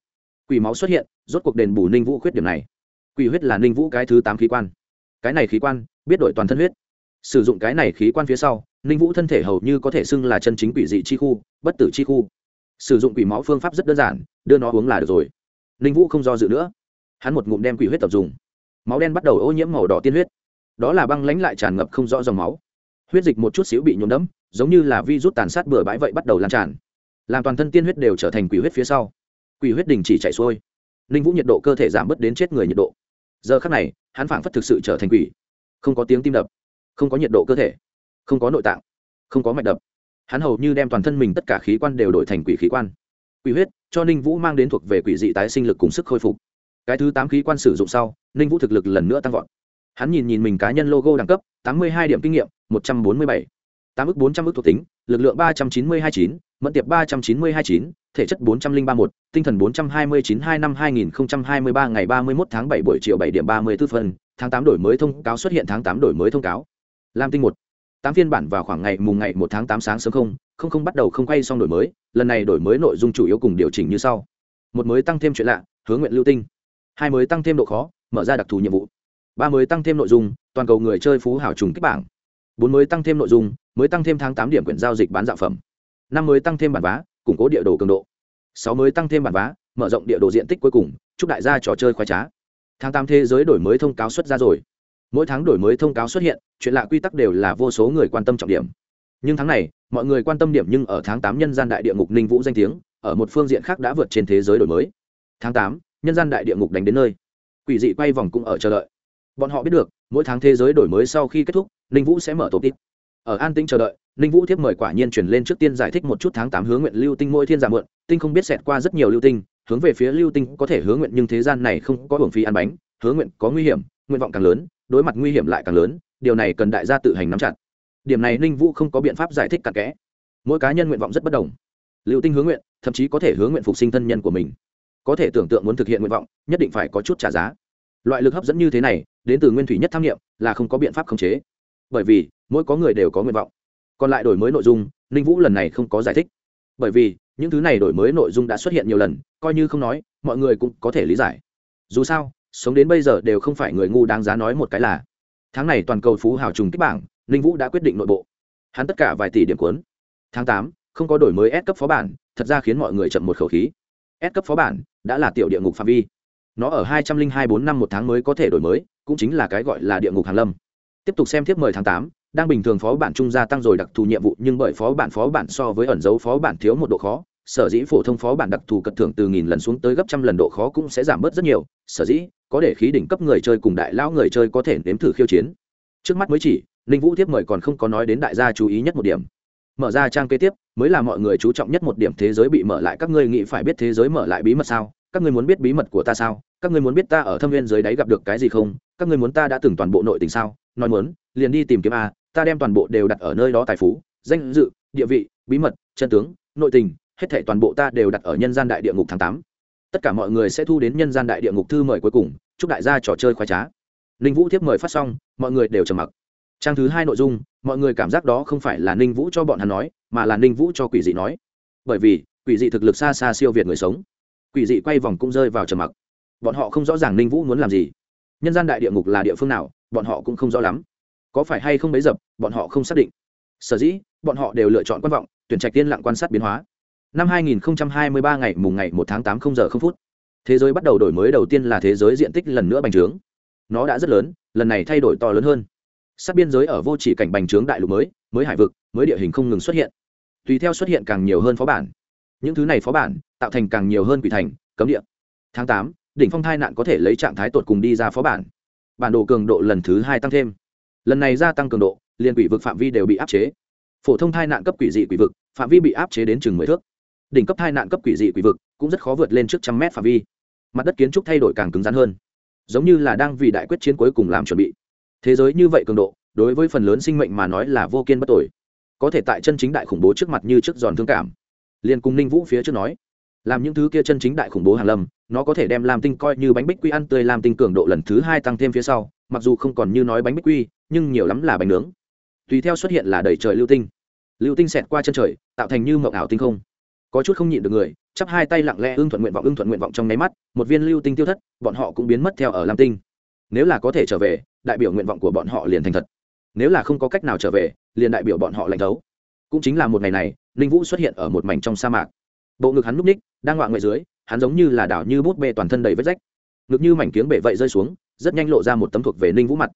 Quỷ máu xuất hiện, rốt cuộc đền bù ninh vũ khuyết điểm này. Quỷ huyết là ninh vũ cái thứ tám khí quan. Cái này khí quan, biết đổi toàn thân huyết. Sử dụng cái này khí quan phía sau, ninh vũ thân thể hầu như có thể xưng là chân chính quỷ dị chi khu, bất tử chi khu. Sử dụng quỷ máu phương pháp rất đơn giản, đưa nó uống là được rồi ninh vũ không do dự nữa. Hắn một ngụm đem quỷ huyết tập dùng. Máu đen bắt đầu ô nhiễm màu đỏ tiên huyết. Đó là băng lánh lại tràn ngập không rõ dòng máu. Huyết dịch một chút xíu bị nhuộm đẫm, giống như là vi rút tàn sát bừa bãi vậy bắt đầu lan tràn. Làm toàn thân tiên huyết đều trở thành quỷ huyết phía sau. Quỷ huyết đình chỉ chạy xuôi. Ninh vũ nhiệt độ cơ thể giảm bớt đến chết người nhiệt độ. Giờ khắc này, hắn phảng phất thực sự trở thành quỷ. Không có tiếng tim đập, không có nhiệt độ cơ thể, không có nội tạng, không có mạch đập. Hắn hầu như đem toàn thân mình tất cả khí quan đều đổi thành quỷ khí quan. Quỷ huyết cho ninh vũ mang đến thuộc về quỷ dị tái sinh lực cùng sức khôi phục. Cái thứ tám khí quan sử dụng sau, ninh vũ thực lực lần nữa tăng vọt. Hắn nhìn nhìn mình cá nhân logo đẳng cấp, tám mươi hai điểm kinh nghiệm, một trăm bốn mươi bảy. tám ước bốn trăm ước thuộc tính, lực lượng ba trăm chín mươi hai chín, mẫn tiệp ba trăm chín mươi hai chín, thể chất bốn trăm linh ba một, tinh thần bốn trăm hai mươi chín hai năm hai nghìn hai mươi ba ngày ba mươi một tháng bảy buổi chiều bảy điểm ba mươi 34 phân, tháng tám đổi mới thông cáo xuất hiện tháng tám đổi mới thông cáo. Lam tinh một. Tám phiên bản vào khoảng ngày mùng ngày một tháng tám sáng sớm không không không bắt đầu không quay xong đổi mới, lần này đổi mới nội dung chủ yếu cùng điều chỉnh như sau. Một mới tăng thêm chuyện lạ, hướng nguyện lưu tinh. Hai mới tăng thêm độ khó, mở ra đặc thù nhiệm vụ. Ba mới tăng thêm nội dung, toàn cầu người chơi phú hảo trùng kích bảng. Bốn mới tăng thêm nội dung, mới tăng thêm tháng tám điểm quyển giao dịch bán dạo phẩm. Năm mới tăng thêm bản vá, củng cố địa đồ cường độ. Sáu mới tăng thêm bản vá, mở rộng địa đồ diện tích cuối cùng, chúc đại gia trò chơi khoái trá. Tháng tám thế giới đổi mới thông cáo xuất ra rồi. Mỗi tháng đổi mới thông cáo xuất hiện, chuyện lạ quy tắc đều là vô số người quan tâm trọng điểm nhưng tháng này, mọi người quan tâm điểm nhưng ở tháng tám nhân gian đại địa ngục ninh vũ danh tiếng, ở một phương diện khác đã vượt trên thế giới đổi mới. Tháng tám, nhân gian đại địa ngục đánh đến nơi. Quỷ dị quay vòng cũng ở chờ đợi. Bọn họ biết được, mỗi tháng thế giới đổi mới sau khi kết thúc, ninh vũ sẽ mở tổ tít. Ở an tĩnh chờ đợi, ninh vũ tiếp mời quả nhiên chuyển lên trước tiên giải thích một chút tháng tám hướng nguyện lưu tinh mỗi thiên giả mượn tinh không biết xẹt qua rất nhiều lưu tinh, hướng về phía lưu tinh có thể hướng nguyện nhưng thế gian này không có hưởng phí ăn bánh hướng nguyện có nguy hiểm, nguyện vọng càng lớn, đối mặt nguy hiểm lại càng lớn, điều này cần đại gia tự hành nắm chặt điểm này ninh vũ không có biện pháp giải thích cặn kẽ. Mỗi cá nhân nguyện vọng rất bất đồng. Liệu tinh hướng nguyện, thậm chí có thể hướng nguyện phục sinh thân nhân của mình. Có thể tưởng tượng muốn thực hiện nguyện vọng, nhất định phải có chút trả giá. Loại lực hấp dẫn như thế này, đến từ nguyên thủy nhất tham nghiệm là không có biện pháp khống chế. Bởi vì, mỗi có người đều có nguyện vọng. Còn lại đổi mới nội dung, ninh vũ lần này không có giải thích. Bởi vì, những thứ này đổi mới nội dung đã xuất hiện nhiều lần, coi như không nói, mọi người cũng có thể lý giải. Dù sao, sống đến bây giờ đều không phải người ngu đáng giá nói một cái là. Tháng này toàn cầu phú hào trùng kích bảng ninh vũ đã quyết định nội bộ. Hắn tất cả vài tỷ điểm cuốn. Tháng tám, không có đổi mới S cấp phó bản, thật ra khiến mọi người chậm một khẩu khí. S cấp phó bản đã là tiểu địa ngục phạm vi. Nó ở hai trăm linh hai bốn năm một tháng mới có thể đổi mới, cũng chính là cái gọi là địa ngục hàn lâm. Tiếp tục xem tiếp mời tháng tám, đang bình thường phó bản trung gia tăng rồi đặc thù nhiệm vụ, nhưng bởi phó bản phó bản so với ẩn dấu phó bản thiếu một độ khó, sở dĩ phổ thông phó bản đặc thù cật thưởng từ nghìn lần xuống tới gấp trăm lần độ khó cũng sẽ giảm bớt rất nhiều, sở dĩ có để khí đỉnh cấp người chơi cùng đại lão người chơi có thể nếm thử khiêu chiến. Trước mắt mới chỉ ninh vũ tiếp mời còn không có nói đến đại gia chú ý nhất một điểm. Mở ra trang kế tiếp, mới là mọi người chú trọng nhất một điểm thế giới bị mở lại. Các ngươi nghĩ phải biết thế giới mở lại bí mật sao? Các ngươi muốn biết bí mật của ta sao? Các ngươi muốn biết ta ở thâm viên dưới đáy gặp được cái gì không? Các ngươi muốn ta đã từng toàn bộ nội tình sao? Nói muốn, liền đi tìm kiếm a, ta đem toàn bộ đều đặt ở nơi đó tài phú, danh dự, địa vị, bí mật, chân tướng, nội tình, hết thảy toàn bộ ta đều đặt ở nhân gian đại địa ngục tháng tám. Tất cả mọi người sẽ thu đến nhân gian đại địa ngục thư mời cuối cùng. Chúc đại gia trò chơi khoái trá. Ninh vũ tiếp mời phát xong, mọi người đều trầm mặc trang thứ hai nội dung, mọi người cảm giác đó không phải là ninh vũ cho bọn hắn nói, mà là ninh vũ cho quỷ dị nói. Bởi vì, quỷ dị thực lực xa xa siêu việt người sống. Quỷ dị quay vòng cũng rơi vào trầm mặc. Bọn họ không rõ ràng ninh vũ muốn làm gì. Nhân gian đại địa ngục là địa phương nào, bọn họ cũng không rõ lắm. Có phải hay không bấy dập, bọn họ không xác định. Sở dĩ, bọn họ đều lựa chọn quan vọng, tuyển trạch tiên lặng quan sát biến hóa. Năm 2023 ngày mùng ngày 1 tháng 8 0 giờ 0 phút, thế giới bắt đầu đổi mới đầu tiên là thế giới diện tích lần nữa bành trướng. Nó đã rất lớn, lần này thay đổi to lớn hơn sát biên giới ở vô chỉ cảnh bành trướng đại lục mới mới hải vực, mới địa hình không ngừng xuất hiện. Tùy theo xuất hiện càng nhiều hơn phó bản. Những thứ này phó bản, tạo thành càng nhiều hơn quỷ thành, cấm địa. Tháng tám, đỉnh phong thai nạn có thể lấy trạng thái tột cùng đi ra phó bản. Bản đồ cường độ lần thứ hai tăng thêm. Lần này gia tăng cường độ liền quỷ vực phạm vi đều bị áp chế. Phổ thông thai nạn cấp quỷ dị quỷ vực, phạm vi bị áp chế đến chừng mười thước. Đỉnh cấp thai nạn cấp quỷ dị quỷ vực cũng rất khó vượt lên trước trăm mét phạm vi. Mặt đất kiến trúc thay đổi càng cứng rắn hơn. Giống như là đang vì đại quyết chiến cuối cùng làm chuẩn bị thế giới như vậy cường độ, đối với phần lớn sinh mệnh mà nói là vô kiên bất tội có thể tại chân chính đại khủng bố trước mặt như trước giòn thương cảm. Liền cùng ninh vũ phía trước nói, làm những thứ kia chân chính đại khủng bố hàn lâm, nó có thể đem làm tinh coi như bánh bích quy ăn tươi làm tinh cường độ lần thứ hai tăng thêm phía sau, mặc dù không còn như nói bánh bích quy, nhưng nhiều lắm là bánh nướng. Tùy theo xuất hiện là đầy trời lưu tinh. Lưu tinh xẹt qua chân trời, tạo thành như mộng ảo tinh không. Có chút không nhịn được người, chắp hai tay lặng lẽ ưng thuận nguyện vọng, ưng thuận nguyện vọng trong nháy mắt, một viên lưu tinh tiêu thất, bọn họ cũng biến mất theo ở lam tinh nếu là có thể trở về, đại biểu nguyện vọng của bọn họ liền thành thật. Nếu là không có cách nào trở về, liền đại biểu bọn họ lạnh thấu. Cũng chính là một ngày này, ninh vũ xuất hiện ở một mảnh trong sa mạc. Bộ ngực hắn núp ních, đang ngoạ ngoại dưới, hắn giống như là đảo như bút bê toàn thân đầy vết rách. Ngực như mảnh kiếng bể vậy rơi xuống, rất nhanh lộ ra một tấm thuộc về ninh vũ mặt.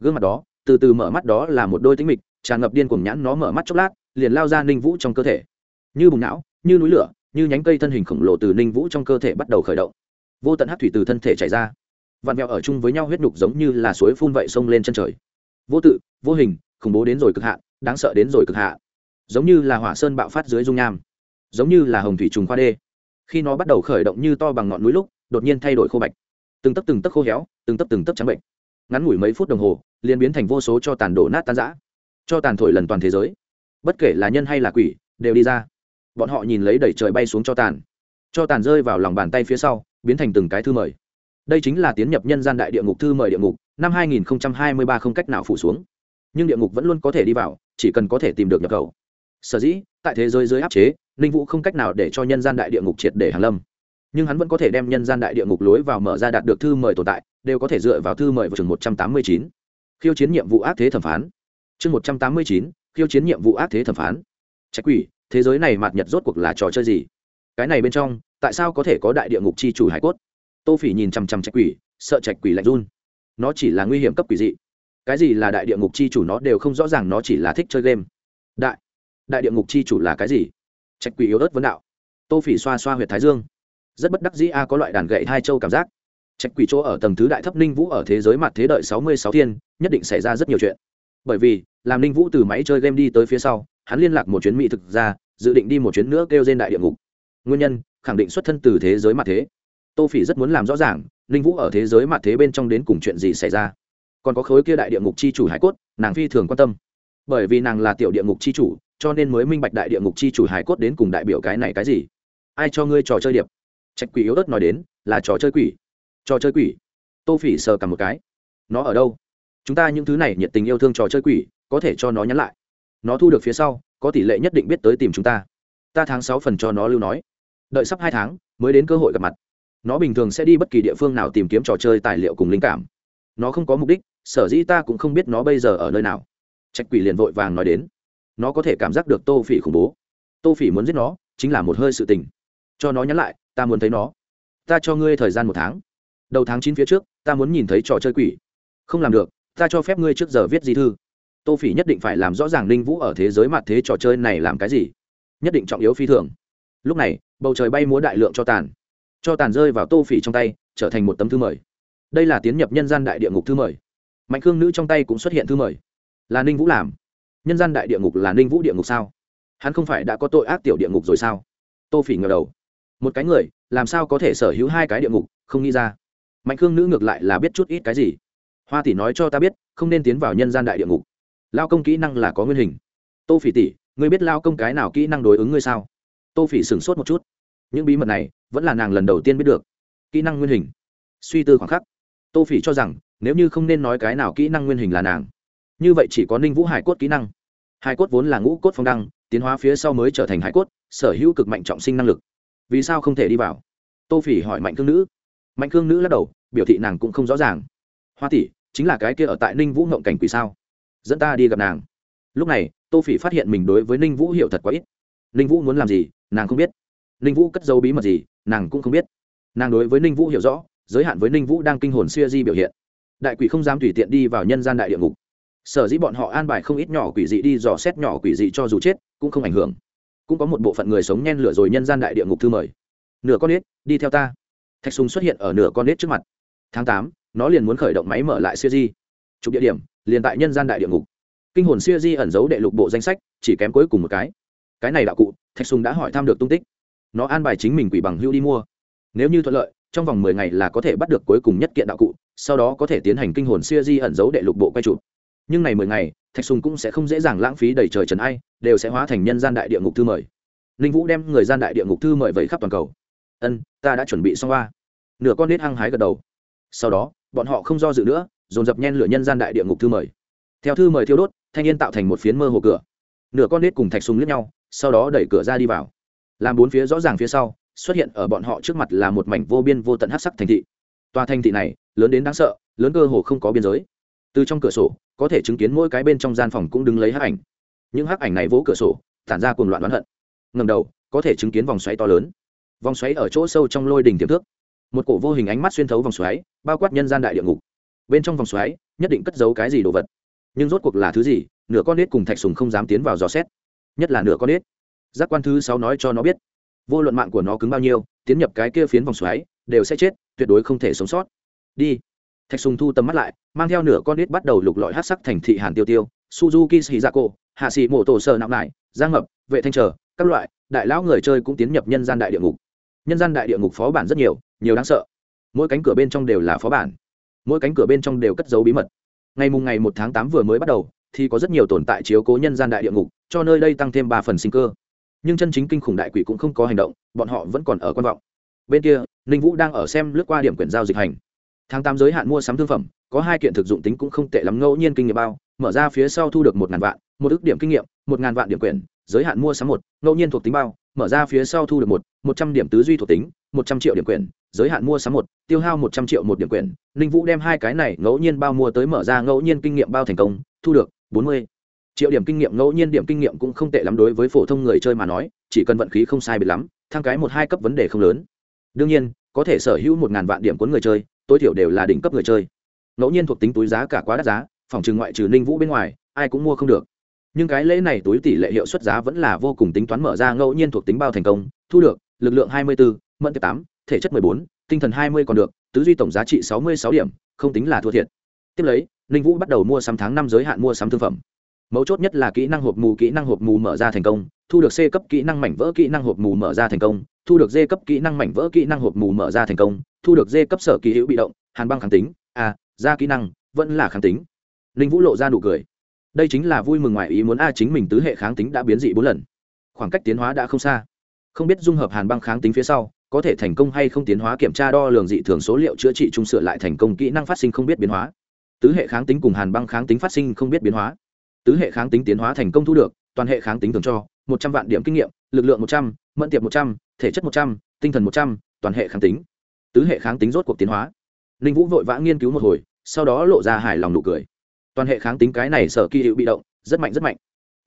Gương mặt đó, từ từ mở mắt đó là một đôi tính mịch, tràn ngập điên cuồng nhãn nó mở mắt chốc lát, liền lao ra ninh vũ trong cơ thể. Như bùng não, như núi lửa, như nhánh cây thân hình khổng lồ từ ninh vũ trong cơ thể bắt đầu khởi động. Vô tận hát thủy từ thân thể chảy ra vặn vẹo ở chung với nhau huyết nhục giống như là suối phun vậy xông lên chân trời. Vô tự, vô hình, khủng bố đến rồi cực hạ đáng sợ đến rồi cực hạ giống như là hỏa sơn bạo phát dưới dung nham. Giống như là hồng thủy trùng khoa đê. Khi nó bắt đầu khởi động như to bằng ngọn núi lúc, đột nhiên thay đổi khô bạch. Từng tấc từng tấc khô héo, từng tấc từng tấc trắng bệnh. Ngắn ngủi mấy phút đồng hồ, liền biến thành vô số cho tàn đổ nát tan rã. Cho tàn thổi lần toàn thế giới. Bất kể là nhân hay là quỷ, đều đi ra. Bọn họ nhìn lấy đẩy trời bay xuống cho tàn. Cho tàn rơi vào lòng bàn tay phía sau, biến thành từng cái thư mời đây chính là tiến nhập nhân gian đại địa ngục thư mời địa ngục, năm 2023 không cách nào phủ xuống. Nhưng địa ngục vẫn luôn có thể đi vào, chỉ cần có thể tìm được nhập khẩu. Sở dĩ, tại thế giới dưới áp chế, ninh vũ không cách nào để cho nhân gian đại địa ngục triệt để hàng lâm. Nhưng hắn vẫn có thể đem nhân gian đại địa ngục lối vào mở ra đạt được thư mời tồn tại, đều có thể dựa vào thư mời vào trường một trăm tám mươi chín. Khiêu chiến nhiệm vụ ác thế thẩm phán. Chương một trăm tám mươi chín, khiêu chiến nhiệm vụ ác thế thẩm phán. Trách quỷ, thế giới này mạt nhật rốt cuộc là trò chơi gì? Cái này bên trong, tại sao có thể có đại địa ngục chi chủ hải cốt? Tô phỉ nhìn chằm chằm trạch quỷ, sợ trạch quỷ lạnh run. Nó chỉ là nguy hiểm cấp quỷ dị. Cái gì là đại địa ngục chi chủ nó đều không rõ ràng, nó chỉ là thích chơi game. Đại đại địa ngục chi chủ là cái gì? Trạch quỷ yếu ớt vấn đạo. Tô phỉ xoa xoa h u y ệ t thái dương. Rất bất đắc dĩ a, có loại đàn gậy hai châu cảm giác. Trạch quỷ chỗ ở tầng thứ đại thấp ninh vũ ở thế giới mặt thế đợi sáu mươi sáu thiên, nhất định xảy ra rất nhiều chuyện. Bởi vì, làm ninh vũ từ máy chơi game đi tới phía sau, hắn liên lạc một chuyến mỹ thực ra, dự định đi một chuyến nữa kêu trên đại địa ngục. Nguyên nhân, khẳng định xuất thân từ thế giới mặt thế tô phỉ rất muốn làm rõ ràng, ninh vũ ở thế giới mặt thế bên trong đến cùng chuyện gì xảy ra. Còn có khối kia đại địa ngục chi chủ hải cốt, nàng phi thường quan tâm. Bởi vì nàng là tiểu địa ngục chi chủ, cho nên mới minh bạch đại địa ngục chi chủ hải cốt đến cùng đại biểu cái này cái gì. Ai cho ngươi trò chơi điệp? Trạch quỷ yếu ớt nói đến, là trò chơi quỷ. Trò chơi quỷ. Tô phỉ sờ cầm một cái. Nó ở đâu? Chúng ta những thứ này nhiệt tình yêu thương trò chơi quỷ, có thể cho nó nhắn lại. Nó thu được phía sau, có tỷ lệ nhất định biết tới tìm chúng ta. Ta tháng sáu phần cho nó lưu nói. Đợi sắp hai tháng, mới đến cơ hội gặp mặt nó bình thường sẽ đi bất kỳ địa phương nào tìm kiếm trò chơi tài liệu cùng linh cảm. Nó không có mục đích, sở dĩ ta cũng không biết nó bây giờ ở nơi nào. Trạch quỷ liền vội vàng nói đến. Nó có thể cảm giác được tô phỉ khủng bố. Tô phỉ muốn giết nó, chính là một hơi sự tình. Cho nó nhắn lại, ta muốn thấy nó. Ta cho ngươi thời gian một tháng. Đầu tháng chín phía trước, ta muốn nhìn thấy trò chơi quỷ. Không làm được, ta cho phép ngươi trước giờ viết di thư. Tô phỉ nhất định phải làm rõ ràng ninh vũ ở thế giới mặt thế trò chơi này làm cái gì. Nhất định trọng yếu phi thường. Lúc này, bầu trời bay múa đại lượng cho tàn cho tàn rơi vào tô phỉ trong tay, trở thành một tấm thư mời. Đây là tiến nhập nhân gian đại địa ngục thư mời. Mạnh khương nữ trong tay cũng xuất hiện thư mời. Là ninh vũ làm. Nhân gian đại địa ngục là ninh vũ địa ngục sao? Hắn không phải đã có tội ác tiểu địa ngục rồi sao? Tô phỉ ngờ đầu. Một cái người, làm sao có thể sở hữu hai cái địa ngục, không nghĩ ra. Mạnh khương nữ ngược lại là biết chút ít cái gì. Hoa tỷ nói cho ta biết, không nên tiến vào nhân gian đại địa ngục. Lao công kỹ năng là có nguyên hình. Tô phỉ tỷ, ngươi biết lao công cái nào kỹ năng đối ứng ngươi sao? Tô phỉ sửng sốt một chút. Những bí mật này vẫn là nàng lần đầu tiên biết được. Kỹ năng nguyên hình. Suy tư khoảng khắc. Tô phỉ cho rằng, nếu như không nên nói cái nào kỹ năng nguyên hình là nàng, như vậy chỉ có ninh vũ hải cốt kỹ năng. Hải cốt vốn là ngũ cốt phong đăng, tiến hóa phía sau mới trở thành hải cốt, sở hữu cực mạnh trọng sinh năng lực. Vì sao không thể đi vào? Tô phỉ hỏi mạnh cương nữ. Mạnh cương nữ lắc đầu, biểu thị nàng cũng không rõ ràng. Hoa tỷ, chính là cái kia ở tại ninh vũ ngộng cảnh quỷ sao? Dẫn ta đi gặp nàng. Lúc này, tô phỉ phát hiện mình đối với ninh vũ hiểu thật quá ít. Ninh vũ muốn làm gì, nàng không biết ninh vũ cất dấu bí mật gì, nàng cũng không biết. Nàng đối với ninh vũ hiểu rõ, giới hạn với ninh vũ đang kinh hồn xuya di biểu hiện. Đại quỷ không dám tùy tiện đi vào nhân gian đại địa ngục. Sở dĩ bọn họ an bài không ít nhỏ quỷ dị đi dò xét nhỏ quỷ dị cho dù chết, cũng không ảnh hưởng. Cũng có một bộ phận người sống nhen lửa rồi nhân gian đại địa ngục thư mời. Nửa con nết, đi theo ta. Thạch sùng xuất hiện ở nửa con nết trước mặt. Tháng tám, nó liền muốn khởi động máy mở lại siêu di. Chụp địa điểm, liền tại nhân gian đại địa ngục. Kinh hồn siêu di ẩn giấu đệ lục bộ danh sách, chỉ kém cuối cùng một cái. Cái này đạo cụ, thạch sùng đã hỏi thăm được tung tích nó an bài chính mình quỷ bằng hưu đi mua. Nếu như thuận lợi, trong vòng mười ngày là có thể bắt được cuối cùng nhất kiện đạo cụ, sau đó có thể tiến hành kinh hồn siêu di ẩn giấu đệ lục bộ quay chụp. Nhưng này mười ngày, thạch sùng cũng sẽ không dễ dàng lãng phí đầy trời trần ai, đều sẽ hóa thành nhân gian đại địa ngục thư mời. Ninh vũ đem người gian đại địa ngục thư mời vẫy khắp toàn cầu. Ân, ta đã chuẩn bị xong ba nửa con nết hăng hái gật đầu. Sau đó, bọn họ không do dự nữa, dồn dập nhen lửa nhân gian đại địa ngục thư mời. Theo thư mời thiêu đốt, thanh niên tạo thành một phiến mơ hồ cửa. Nửa con nết cùng thạch sùng lướt nhau, sau đó đẩy cửa ra đi vào làm bốn phía rõ ràng phía sau, xuất hiện ở bọn họ trước mặt là một mảnh vô biên vô tận hát sắc thành thị. Tòa thành thị này, lớn đến đáng sợ, lớn cơ hồ không có biên giới. Từ trong cửa sổ, có thể chứng kiến mỗi cái bên trong gian phòng cũng đứng lấy hắc ảnh. Những hắc ảnh này vỗ cửa sổ, tản ra cùng loạn đoán hận. Ngầm đầu, có thể chứng kiến vòng xoáy to lớn. Vòng xoáy ở chỗ sâu trong lôi đỉnh tiềm thước một cổ vô hình ánh mắt xuyên thấu vòng xoáy, bao quát nhân gian đại địa ngục. Bên trong vòng xoáy, nhất định cất giấu cái gì đồ vật. Nhưng rốt cuộc là thứ gì, nửa con nết cùng thạch sùng không dám tiến vào dò xét. Nhất là nửa con nết giác quan thứ sáu nói cho nó biết. Vô luận mạng của nó cứng bao nhiêu, tiến nhập cái kia phiến vòng xoáy, đều sẽ chết, tuyệt đối không thể sống sót. Đi. Thạch sùng thu tầm mắt lại, mang theo nửa con nít bắt đầu lục lọi hát sắc thành thị hàn tiêu tiêu, suzuki shizako hạ sĩ mộ tổ sơ nặng lại, giang ngập, vệ thanh trở các loại, đại lão người chơi cũng tiến nhập nhân gian đại địa ngục. Nhân gian đại địa ngục phó bản rất nhiều nhiều đáng sợ. Mỗi cánh cửa bên trong đều là phó bản. Mỗi cánh cửa bên trong đều cất giấu bí mật. Ngày mùng ngày một tháng tám vừa mới bắt đầu, thì có rất nhiều tồn tại chiếu cố nhân gian đại địa ngục, cho nơi đây tăng thêm ba phần sinh cơ nhưng chân chính kinh khủng đại quỷ cũng không có hành động, bọn họ vẫn còn ở quan vọng. Bên kia, ninh vũ đang ở xem lướt qua điểm quyển giao dịch hành. Tháng tám giới hạn mua sắm thương phẩm, có hai kiện thực dụng tính cũng không tệ lắm, ngẫu nhiên kinh nghiệm bao, mở ra phía sau thu được một ngàn vạn, một ước điểm kinh nghiệm, một ngàn vạn điểm quyển, giới hạn mua sắm một, ngẫu nhiên thuộc tính bao, mở ra phía sau thu được một một trăm điểm tứ duy thuộc tính, một trăm triệu điểm quyển, giới hạn mua sắm một, tiêu hao một trăm triệu một điểm quyển. Ninh vũ đem hai cái này ngẫu nhiên bao mua tới mở ra ngẫu nhiên kinh nghiệm bao thành công, thu được bốn mươi triệu điểm kinh nghiệm ngẫu nhiên điểm kinh nghiệm cũng không tệ lắm đối với phổ thông người chơi mà nói chỉ cần vận khí không sai biệt lắm thang cái một hai cấp vấn đề không lớn. Đương nhiên có thể sở hữu một ngàn vạn điểm cuốn người chơi tối thiểu đều là đỉnh cấp người chơi. Ngẫu nhiên thuộc tính túi giá cả quá đắt giá phòng trừ ngoại trừ ninh vũ bên ngoài ai cũng mua không được. Nhưng cái lễ này túi tỷ lệ hiệu suất giá vẫn là vô cùng tính toán mở ra ngẫu nhiên thuộc tính bao thành công thu được lực lượng 24, mẫn tiệp 8, thể chất 14, tinh thần 20 còn được tứ duy tổng giá trị 66 điểm không tính là thua thiệt. Tiếp lấy ninh vũ bắt đầu mua sắm tháng năm giới hạn mua sắm thương phẩm mấu chốt nhất là kỹ năng hộp mù kỹ năng hộp mù mở ra thành công thu được c cấp kỹ năng mảnh vỡ kỹ năng hộp mù mở ra thành công thu được d cấp kỹ năng mảnh vỡ kỹ năng hộp mù mở ra thành công thu được d cấp sở kỳ hữu bị động hàn băng kháng tính. A à, ra kỹ năng vẫn là kháng tính. Ninh vũ lộ ra nụ cười. Đây chính là vui mừng ngoài ý muốn a chính mình tứ hệ kháng tính đã biến dị bốn lần. Khoảng cách tiến hóa đã không xa. Không biết dung hợp hàn băng kháng tính phía sau có thể thành công hay không tiến hóa kiểm tra đo lường dị thường số liệu chữa trị trung sửa lại thành công kỹ năng phát sinh không biết biến hóa. Tứ hệ kháng tính cùng hàn băng kháng tính phát sinh không biết biến hóa tứ hệ kháng tính tiến hóa thành công thu được, toàn hệ kháng tính thường cho, một trăm vạn điểm kinh nghiệm, lực lượng một trăm, mẫn tiệp một trăm, thể chất một trăm, tinh thần một trăm, toàn hệ kháng tính. Tứ hệ kháng tính rốt cuộc tiến hóa. Ninh vũ vội vã nghiên cứu một hồi, sau đó lộ ra hài lòng nụ cười. Toàn hệ kháng tính cái này sở kỳ hữu bị động, rất mạnh rất mạnh.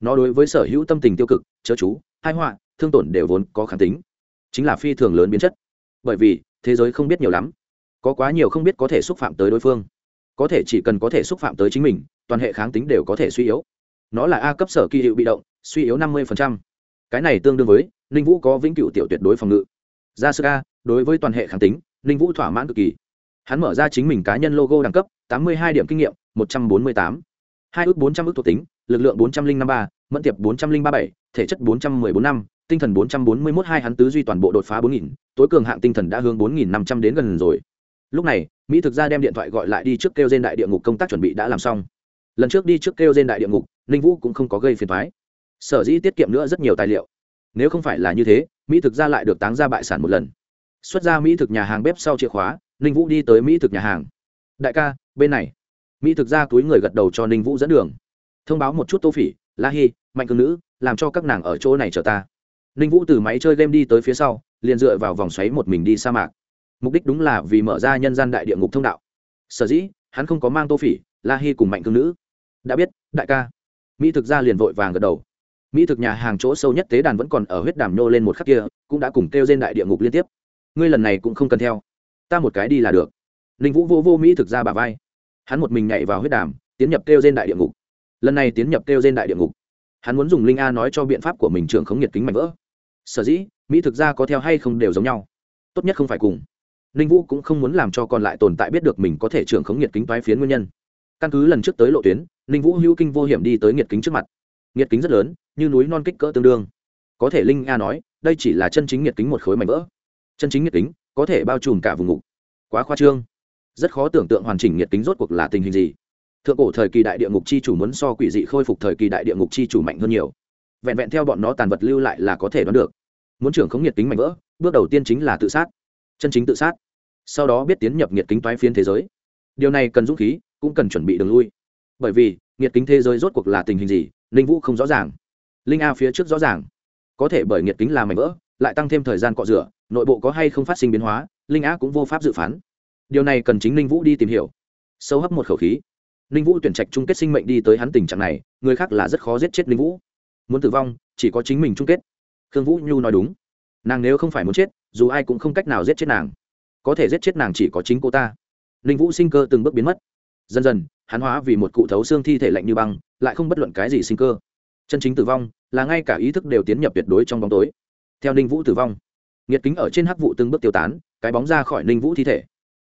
Nó đối với sở hữu tâm tình tiêu cực, chớ chú hai họa, thương tổn đều vốn có kháng tính. Chính là phi thường lớn biến chất. Bởi vì, thế giới không biết nhiều lắm. Có quá nhiều không biết có thể xúc phạm tới đối phương có thể chỉ cần có thể xúc phạm tới chính mình, toàn hệ kháng tính đều có thể suy yếu. Nó là a cấp sở kỳ hiệu bị động, suy yếu năm mươi cái này tương đương với, ninh vũ có vĩnh cửu tiểu tuyệt đối phòng ngự. Ra sơ ca đối với toàn hệ kháng tính, ninh vũ thỏa mãn cực kỳ. Hắn mở ra chính mình cá nhân logo đẳng cấp, tám mươi hai điểm kinh nghiệm, một trăm bốn mươi tám. Hai ước bốn trăm ước thuộc tính, lực lượng bốn trăm linh năm ba, mẫn tiệp bốn trăm linh ba bảy, thể chất bốn trăm mười bốn năm, tinh thần bốn trăm bốn mươi mốt hai hắn tứ duy toàn bộ đột phá bốn nghìn, tối cường hạng tinh thần đã hướng bốn nghìn năm trăm đến gần rồi lúc này, mỹ thực ra đem điện thoại gọi lại đi trước kêu trên đại địa ngục công tác chuẩn bị đã làm xong. Lần trước đi trước kêu trên đại địa ngục, ninh vũ cũng không có gây phiền thoái sở dĩ tiết kiệm nữa rất nhiều tài liệu. Nếu không phải là như thế, mỹ thực ra lại được táng ra bại sản một lần. Xuất ra mỹ thực nhà hàng bếp sau chìa khóa, ninh vũ đi tới mỹ thực nhà hàng. Đại ca, bên này. Mỹ thực ra túi người gật đầu cho ninh vũ dẫn đường. Thông báo một chút tô phỉ, la hi, mạnh cương nữ, làm cho các nàng ở chỗ này chờ ta. Ninh vũ từ máy chơi game đi tới phía sau, liền dựa vào vòng xoáy một mình đi sa mạc mục đích đúng là vì mở ra nhân gian đại địa ngục thông đạo. Sở dĩ, hắn không có mang tô phỉ, la hy cùng mạnh cương nữ. Đã biết, đại ca. Mỹ thực ra liền vội vàng gật đầu. Mỹ thực nhà hàng chỗ sâu nhất tế đàn vẫn còn ở huyết đàm nhô lên một khắc kia, cũng đã cùng kêu trên đại địa ngục liên tiếp. Ngươi lần này cũng không cần theo. Ta một cái đi là được. Ninh vũ vô vô mỹ thực ra bà vai. Hắn một mình nhảy vào huyết đàm, tiến nhập kêu trên đại địa ngục. Lần này tiến nhập kêu trên đại địa ngục. Hắn muốn dùng linh a nói cho biện pháp của mình trưởng khống nhiệt kính mạnh vỡ. Sở dĩ, mỹ thực ra có theo hay không đều giống nhau. Tốt nhất không phải cùng ninh vũ cũng không muốn làm cho còn lại tồn tại biết được mình có thể trưởng khống nhiệt kính toái phiến nguyên nhân. Căn cứ lần trước tới lộ tuyến, ninh vũ hữu kinh vô hiểm đi tới nhiệt kính trước mặt. Nhiệt kính rất lớn, như núi non kích cỡ tương đương. Có thể linh a nói, đây chỉ là chân chính nhiệt kính một khối mảnh vỡ. Chân chính nhiệt kính, có thể bao trùm cả vùng ngục. Quá khoa trương. Rất khó tưởng tượng hoàn chỉnh nhiệt kính rốt cuộc là tình hình gì. Thượng cổ thời kỳ đại địa ngục chi chủ muốn so quỷ dị khôi phục thời kỳ đại địa ngục chi chủ mạnh hơn nhiều. Vẹn vẹn theo bọn nó tàn vật lưu lại là có thể đoán được. Muốn trưởng khống nhiệt kính mạnh vỡ, bước đầu tiên chính là tự sát chân chính tự sát. Sau đó biết tiến nhập nhiệt kính toái phiên thế giới. Điều này cần dũng khí, cũng cần chuẩn bị đường lui. Bởi vì nhiệt kính thế giới rốt cuộc là tình hình gì linh vũ không rõ ràng. Linh a phía trước rõ ràng. Có thể bởi nhiệt kính là mảnh vỡ, lại tăng thêm thời gian cọ rửa, nội bộ có hay không phát sinh biến hóa, linh a cũng vô pháp dự phán. Điều này cần chính linh vũ đi tìm hiểu. Sâu hấp một khẩu khí. Ninh vũ tuyển trạch chung kết sinh mệnh đi tới hắn tình trạng này, người khác là rất khó giết chết ninh vũ. Muốn tử vong, chỉ có chính mình chung kết. Khương vũ nhu nói đúng nàng nếu không phải muốn chết, dù ai cũng không cách nào giết chết nàng. Có thể giết chết nàng chỉ có chính cô ta. Ninh vũ sinh cơ từng bước biến mất. Dần dần, hắn hóa vì một cụ thấu xương thi thể lạnh như băng, lại không bất luận cái gì sinh cơ. Chân chính tử vong là ngay cả ý thức đều tiến nhập tuyệt đối trong bóng tối. Theo ninh vũ tử vong nhiệt kính ở trên hắc vụ từng bước tiêu tán, cái bóng ra khỏi ninh vũ thi thể.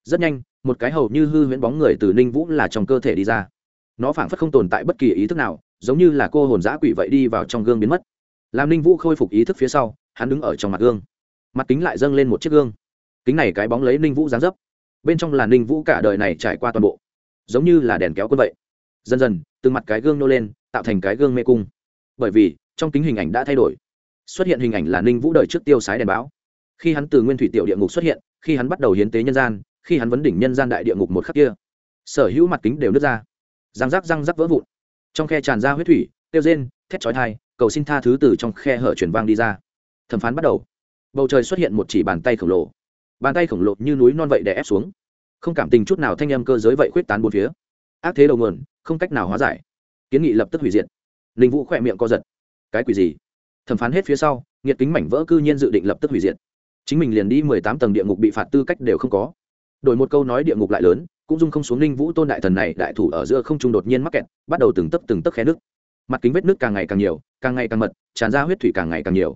Rất nhanh, một cái hầu như hư huyễn bóng người từ ninh vũ là trong cơ thể đi ra. Nó phảng phất không tồn tại bất kỳ ý thức nào, giống như là cô hồn giã quỷ vậy đi vào trong gương biến mất. Làm ninh vũ khôi phục ý thức phía sau hắn đứng ở trong mặt gương. Mặt kính lại dâng lên một chiếc gương. Kính này cái bóng lấy ninh vũ dán dấp. Bên trong là ninh vũ cả đời này trải qua toàn bộ. Giống như là đèn kéo quân vậy. Dần dần từ mặt cái gương nô lên, tạo thành cái gương mê cung. Bởi vì, trong kính hình ảnh đã thay đổi. Xuất hiện hình ảnh là ninh vũ đời trước tiêu sái đèn báo. Khi hắn từ nguyên thủy tiểu địa ngục xuất hiện, khi hắn bắt đầu hiến tế nhân gian, khi hắn vấn đỉnh nhân gian đại địa ngục một khắc kia, sở hữu mặt kính đều nứt ra. Răng rắc răng rắc vỡ vụn. Trong khe tràn ra huyết thủy tiêu rên, thét chói thai cầu xin tha thứ từ trong khe hở chuyển vang đi ra thẩm phán bắt đầu. Bầu trời xuất hiện một chỉ bàn tay khổng lồ. Bàn tay khổng lồ như núi non vậy đè ép xuống. Không cảm tình chút nào thanh âm cơ giới vậy khuyết tán bốn phía. Ác thế đầu nguồn, không cách nào hóa giải. Kiến nghị lập tức hủy diệt. Linh vũ khỏe miệng co giật. Cái quỷ gì? Thẩm phán hết phía sau, nghiệt kính mảnh vỡ cư nhiên dự định lập tức hủy diệt. Chính mình liền đi mười tám tầng địa ngục bị phạt tư cách đều không có. Đổi một câu nói địa ngục lại lớn, cũng dung không xuống ninh vũ tôn đại thần này, đại thủ ở giữa không trung đột nhiên mắc kẹt, bắt đầu từng tấc từng tấc khe nước mặt kính vết nước càng ngày càng nhiều, càng ngày càng mật, tràn ra huyết thủy càng ngày càng nhiều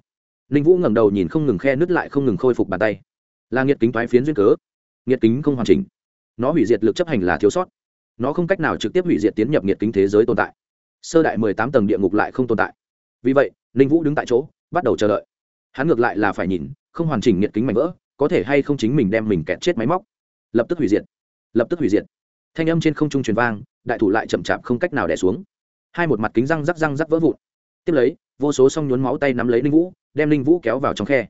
ninh vũ ngẩng đầu nhìn không ngừng khe nứt lại không ngừng khôi phục bàn tay. Là nghiệt kính thoái phiến duyên cớ. Nghiệt kính không hoàn chỉnh. Nó hủy diệt lực chấp hành là thiếu sót. Nó không cách nào trực tiếp hủy diệt tiến nhập nghiệt kính thế giới tồn tại. Sơ đại mười tám tầng địa ngục lại không tồn tại. Vì vậy ninh vũ đứng tại chỗ, bắt đầu chờ đợi. Hắn ngược lại là phải nhìn, không hoàn chỉnh nghiệt kính mảnh vỡ, có thể hay không chính mình đem mình kẹt chết máy móc. Lập tức hủy diệt. Lập tức hủy diệt. Thanh âm trên không trung truyền vang, đại thủ lại chậm chạp không cách nào đẻ xuống. Hai một mặt kính răng rắc răng rắc vỡ vụn tiếp lấy, vô số song nhốn máu tay nắm lấy linh vũ, đem linh vũ kéo vào trong khe.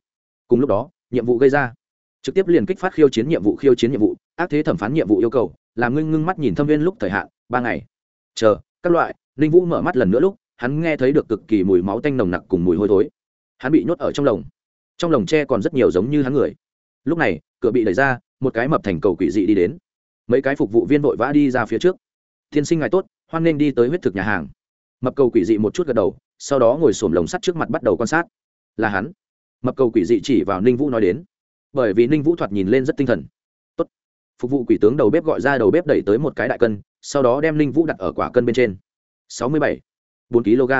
Cùng lúc đó, nhiệm vụ gây ra. Trực tiếp liền kích phát khiêu chiến nhiệm vụ, khiêu chiến nhiệm vụ, ác thế thẩm phán nhiệm vụ yêu cầu, làm ngưng ngưng mắt nhìn thâm viên lúc thời hạn, ba ngày. Chờ, các loại linh vũ mở mắt lần nữa lúc, hắn nghe thấy được cực kỳ mùi máu tanh nồng nặc cùng mùi hôi thối. Hắn bị nhốt ở trong lồng. Trong lồng tre còn rất nhiều giống như hắn người. Lúc này, cửa bị đẩy ra, một cái mập thành cầu quỷ dị đi đến. Mấy cái phục vụ viên vội vã đi ra phía trước. Tiên sinh ngài tốt, hoan nên đi tới huyết thực nhà hàng. Mập cầu quỷ dị một chút gật đầu sau đó ngồi xổm lồng sắt trước mặt bắt đầu quan sát. Là hắn. Mập cầu quỷ dị chỉ vào ninh vũ nói đến. Bởi vì ninh vũ thoạt nhìn lên rất tinh thần. Tốt. phục vụ quỷ tướng đầu bếp gọi ra đầu bếp đẩy tới một cái đại cân, sau đó đem ninh vũ đặt ở quả cân bên trên. Sáu mươi bảy. Bốn kg.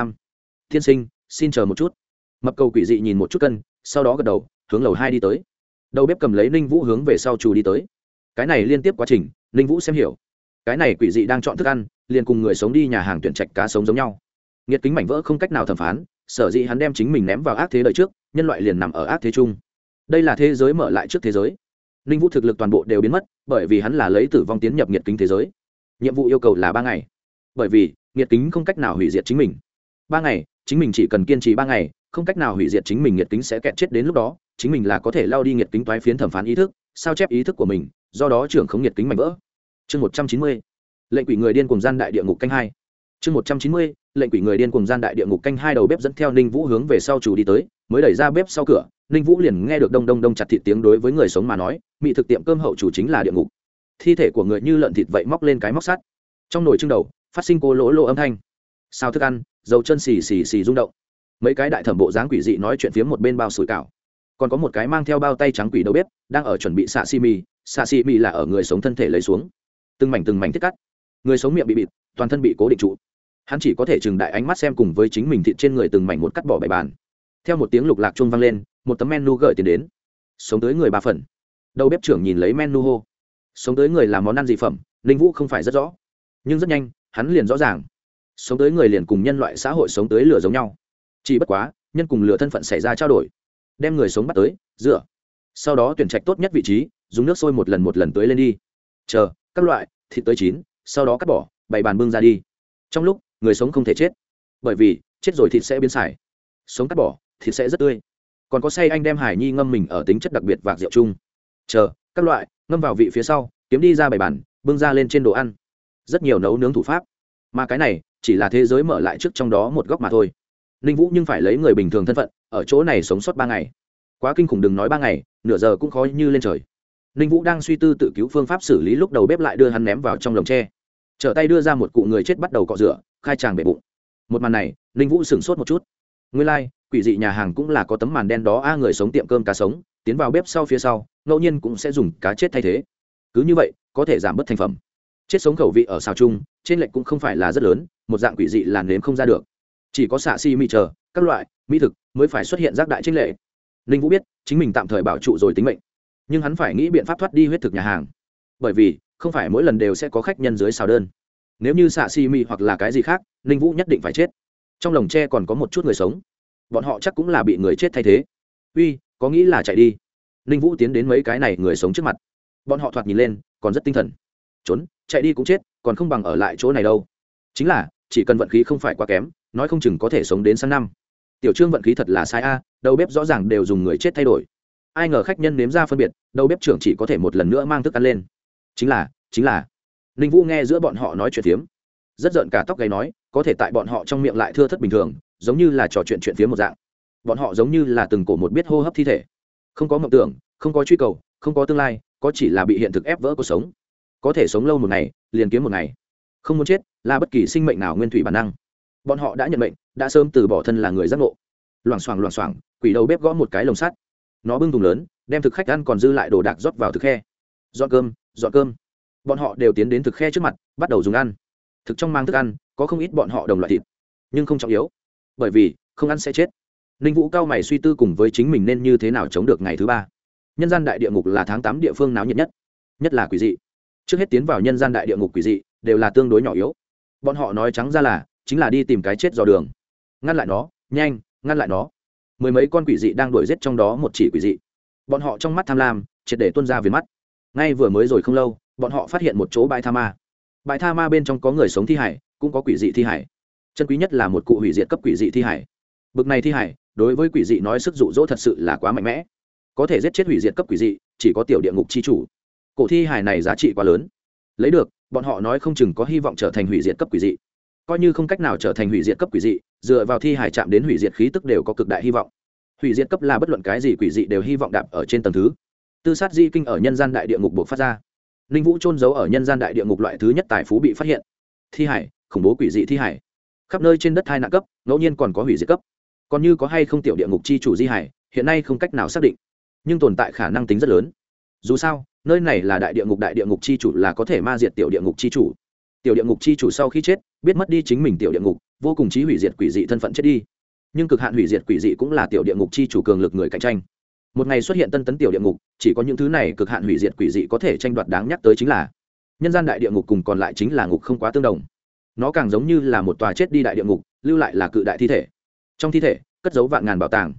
Thiên sinh, xin chờ một chút. Mập cầu quỷ dị nhìn một chút cân, sau đó gật đầu, hướng lầu hai đi tới. Đầu bếp cầm lấy ninh vũ hướng về sau trù đi tới. Cái này liên tiếp quá trình, ninh vũ xem hiểu. Cái này quỷ dị đang chọn thức ăn, liền cùng người sống đi nhà hàng tuyển trạch cá sống giống nhau nghiệt kính mảnh vỡ không cách nào thẩm phán, sở dĩ hắn đem chính mình ném vào ác thế đời trước, nhân loại liền nằm ở ác thế chung. Đây là thế giới mở lại trước thế giới. Ninh vũ thực lực toàn bộ đều biến mất, bởi vì hắn là lấy tử vong tiến nhập nhiệt kính thế giới. Nhiệm vụ yêu cầu là ba ngày. Bởi vì nhiệt kính không cách nào hủy diệt chính mình. Ba ngày, chính mình chỉ cần kiên trì ba ngày, không cách nào hủy diệt chính mình nhiệt kính sẽ kẹt chết đến lúc đó, chính mình là có thể lao đi nhiệt kính toái phiến thẩm phán ý thức, sao chép ý thức của mình, do đó trưởng không nhiệt kính mạnh vỡ. Chương một trăm chín mươi, lệnh quỷ người điên cùng gian đại địa ngục canh hai chương một trăm chín mươi, lệnh quỷ người điên cùng gian đại địa ngục canh hai đầu bếp dẫn theo ninh vũ hướng về sau chủ đi tới, mới đẩy ra bếp sau cửa, ninh vũ liền nghe được đông đông đông chặt thịt tiếng đối với người sống mà nói mỹ thực tiệm cơm hậu chủ chính là địa ngục. Thi thể của người như lợn thịt vậy móc lên cái móc sắt. Trong nồi trưng đầu, phát sinh cô lỗ lỗ âm thanh. Sao thức ăn, dầu chân xì xì xì rung động. Mấy cái đại thẩm bộ dáng quỷ dị nói chuyện phía một bên bao sủi cảo. Còn có một cái mang theo bao tay trắng quỷ đầu bếp, đang ở chuẩn bị xạ xi mì, xạ xi mì là ở người sống thân thể lấy xuống. Từng mảnh từng mảnh thiết cắt. Người sống miệng bị bịt, toàn thân bị cố định trụ hắn chỉ có thể chừng đại ánh mắt xem cùng với chính mình thịt trên người từng mảnh một cắt bỏ bài bàn. Theo một tiếng lục lạc chuông vang lên, một tấm menu gợi tiền đến. Sống tới người ba phần. Đầu bếp trưởng nhìn lấy menu hô. Sống tới người làm món ăn gì phẩm, ninh vũ không phải rất rõ. Nhưng rất nhanh, hắn liền rõ ràng. Sống tới người liền cùng nhân loại xã hội sống tới lửa giống nhau. Chỉ bất quá, nhân cùng lửa thân phận xảy ra trao đổi. Đem người sống bắt tới rửa sau đó tuyển trạch tốt nhất vị trí, dùng nước sôi một lần một lần tới lên đi. Chờ, các loại, thịt tới chín, sau đó cắt bỏ, bày bàn bưng ra đi. Trong lúc người sống không thể chết. Bởi vì, chết rồi thịt sẽ biến xài. Sống cắt bỏ, thịt sẽ rất tươi. Còn có say anh đem hải nhi ngâm mình ở tính chất đặc biệt vạc rượu chung. Chờ, các loại, ngâm vào vị phía sau, kiếm đi ra bày bàn bưng ra lên trên đồ ăn. Rất nhiều nấu nướng thủ pháp. Mà cái này, chỉ là thế giới mở lại trước trong đó một góc mà thôi. Ninh vũ nhưng phải lấy người bình thường thân phận, ở chỗ này sống sót ba ngày. Quá kinh khủng đừng nói ba ngày, nửa giờ cũng khó như lên trời. Ninh vũ đang suy tư tự cứu phương pháp xử lý lúc đầu bếp lại đưa hắn ném vào trong lồng tre. Trở tay đưa ra một cụ người chết bắt đầu cọ rửa khai tràng bể bụng. Một màn này ninh vũ sửng sốt một chút. Nguyên lai、like, quỷ dị nhà hàng cũng là có tấm màn đen đó a người sống tiệm cơm cá sống tiến vào bếp sau phía sau ngẫu nhiên cũng sẽ dùng cá chết thay thế. Cứ như vậy có thể giảm bớt thành phẩm. Chết sống khẩu vị ở xào chung trên lệnh cũng không phải là rất lớn một dạng quỷ dị làn nếm không ra được. Chỉ có xạ xi mị chờ các loại mỹ thực mới phải xuất hiện rác đại trên lệ. Ninh vũ biết chính mình tạm thời bảo trụ rồi tính mệnh. Nhưng hắn phải nghĩ biện pháp thoát đi huyết thực nhà hàng. Bởi vì không phải mỗi lần đều sẽ có khách nhân dưới xào đơn nếu như xạ xi mị hoặc là cái gì khác, ninh vũ nhất định phải chết. Trong lồng tre còn có một chút người sống. Bọn họ chắc cũng là bị người chết thay thế. Uy, có nghĩ là chạy đi? Ninh vũ tiến đến mấy cái này người sống trước mặt. Bọn họ thoạt nhìn lên, còn rất tinh thần. Trốn, chạy đi cũng chết, còn không bằng ở lại chỗ này đâu. Chính là, chỉ cần vận khí không phải quá kém, nói không chừng có thể sống đến sang năm. Tiểu trương vận khí thật là sai a, đầu bếp rõ ràng đều dùng người chết thay đổi. Ai ngờ khách nhân nếm ra phân biệt, đầu bếp trưởng chỉ có thể một lần nữa mang thức ăn lên. Chính là chính là ninh vũ nghe giữa bọn họ nói chuyện phiếm. Rất giận cả tóc gáy nói, có thể tại bọn họ trong miệng lại thưa thất bình thường, giống như là trò chuyện chuyện phiếm một dạng. Bọn họ giống như là từng cổ một biết hô hấp thi thể. Không có mộng tưởng, không có truy cầu, không có tương lai, có chỉ là bị hiện thực ép vỡ cuộc sống. Có thể sống lâu một ngày, liền kiếm một ngày. Không muốn chết, là bất kỳ sinh mệnh nào nguyên thủy bản năng. Bọn họ đã nhận mệnh, đã sớm từ bỏ thân là người giác ngộ. Loảng xoảng loảng xoảng, quỷ đầu bếp gõ một cái lồng sắt. Nó bưng thùng lớn, đem thực khách ăn còn dư lại đồ đạc rót vào thực khe. Dọn cơm dọn cơm bọn họ đều tiến đến thực khe trước mặt, bắt đầu dùng ăn. Thực trong mang thức ăn, có không ít bọn họ đồng loại thịt, nhưng không trọng yếu, bởi vì không ăn sẽ chết. Ninh vũ cao mày suy tư cùng với chính mình nên như thế nào chống được ngày thứ ba. Nhân gian đại địa ngục là tháng tám địa phương náo nhiệt nhất nhất là quỷ dị. Trước hết tiến vào nhân gian đại địa ngục quỷ dị đều là tương đối nhỏ yếu. Bọn họ nói trắng ra là, chính là đi tìm cái chết dò đường. Ngăn lại nó, nhanh, ngăn lại nó. Mười mấy con quỷ dị đang đuổi giết trong đó một chỉ quỷ dị. Bọn họ trong mắt tham lam, triệt để tuân ra về mắt. Ngay vừa mới rồi không lâu bọn họ phát hiện một chỗ bãi tha ma. Bãi tha ma bên trong có người sống thi hải, cũng có quỷ dị thi hải. Chân quý nhất là một cụ hủy diệt cấp quỷ dị thi hải. Bực này thi hải, đối với quỷ dị nói sức dụ dỗ thật sự là quá mạnh mẽ. Có thể giết chết hủy diệt cấp quỷ dị, chỉ có tiểu địa ngục c h i chủ. Cổ thi hải này giá trị quá lớn. Lấy được, bọn họ nói không chừng có hy vọng trở thành hủy diệt cấp quỷ dị. Coi như không cách nào trở thành hủy diệt cấp quỷ dị, dựa vào thi hải chạm đến hủy diệt khí tức đều có cực đại hy vọng. Hủy diệt cấp là bất luận cái gì quỷ dị đều hy vọng đạp ở trên tầng thứ. Tư sát di kinh ở nhân gian đại địa ngục buộc phát ra ninh vũ trôn giấu ở nhân gian đại địa ngục loại thứ nhất tài phú bị phát hiện. Thi hải, khủng bố quỷ dị thi hải. Khắp nơi trên đất hai nặng cấp, ngẫu nhiên còn có hủy diệt cấp. Còn như có hay không tiểu địa ngục chi chủ di hải, hiện nay không cách nào xác định. Nhưng tồn tại khả năng tính rất lớn. Dù sao, nơi này là đại địa ngục, đại địa ngục chi chủ là có thể ma diệt tiểu địa ngục chi chủ. Tiểu địa ngục chi chủ sau khi chết, biết mất đi chính mình tiểu địa ngục, vô cùng chí hủy diệt quỷ dị thân phận chết đi. Nhưng cực hạn hủy diệt quỷ dị cũng là tiểu địa ngục chi chủ cường lực người cạnh tranh một ngày xuất hiện tân tấn tiểu địa ngục, chỉ có những thứ này cực hạn hủy diệt quỷ dị có thể tranh đoạt đáng nhắc tới chính là nhân gian đại địa ngục cùng còn lại chính là ngục không quá tương đồng. Nó càng giống như là một tòa chết đi đại địa ngục, lưu lại là cự đại thi thể. Trong thi thể, cất giấu vạn ngàn bảo tàng.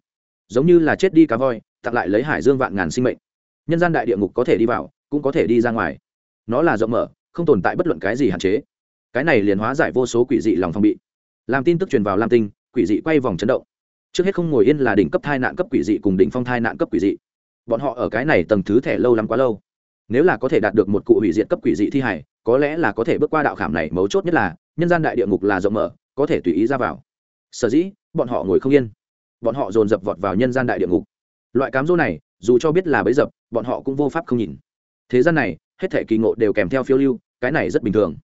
Giống như là chết đi cá voi, tặng lại lấy hải dương vạn ngàn sinh mệnh. Nhân gian đại địa ngục có thể đi vào, cũng có thể đi ra ngoài. Nó là rộng mở, không tồn tại bất luận cái gì hạn chế. Cái này liền hóa giải vô số quỷ dị lòng phòng bị. Làm tin tức truyền vào lam tinh, quỷ dị quay vòng chấn động trước hết không ngồi yên là đỉnh cấp thai nạn cấp quỷ dị cùng đỉnh phong thai nạn cấp quỷ dị. Bọn họ ở cái này tầng thứ thẻ lâu lắm quá lâu. Nếu là có thể đạt được một cụ hủy diệt cấp quỷ dị thi hải có lẽ là có thể bước qua đạo khảm này mấu chốt nhất là, nhân gian đại địa ngục là rộng mở, có thể tùy ý ra vào. Sở dĩ, bọn họ ngồi không yên. Bọn họ dồn dập vọt vào nhân gian đại địa ngục. Loại cám dỗ này, dù cho biết là bấy dập, bọn họ cũng vô pháp không nhìn. Thế gian này, hết thể kỳ ngộ đều kèm theo phiêu lưu, cái này rất bình thường.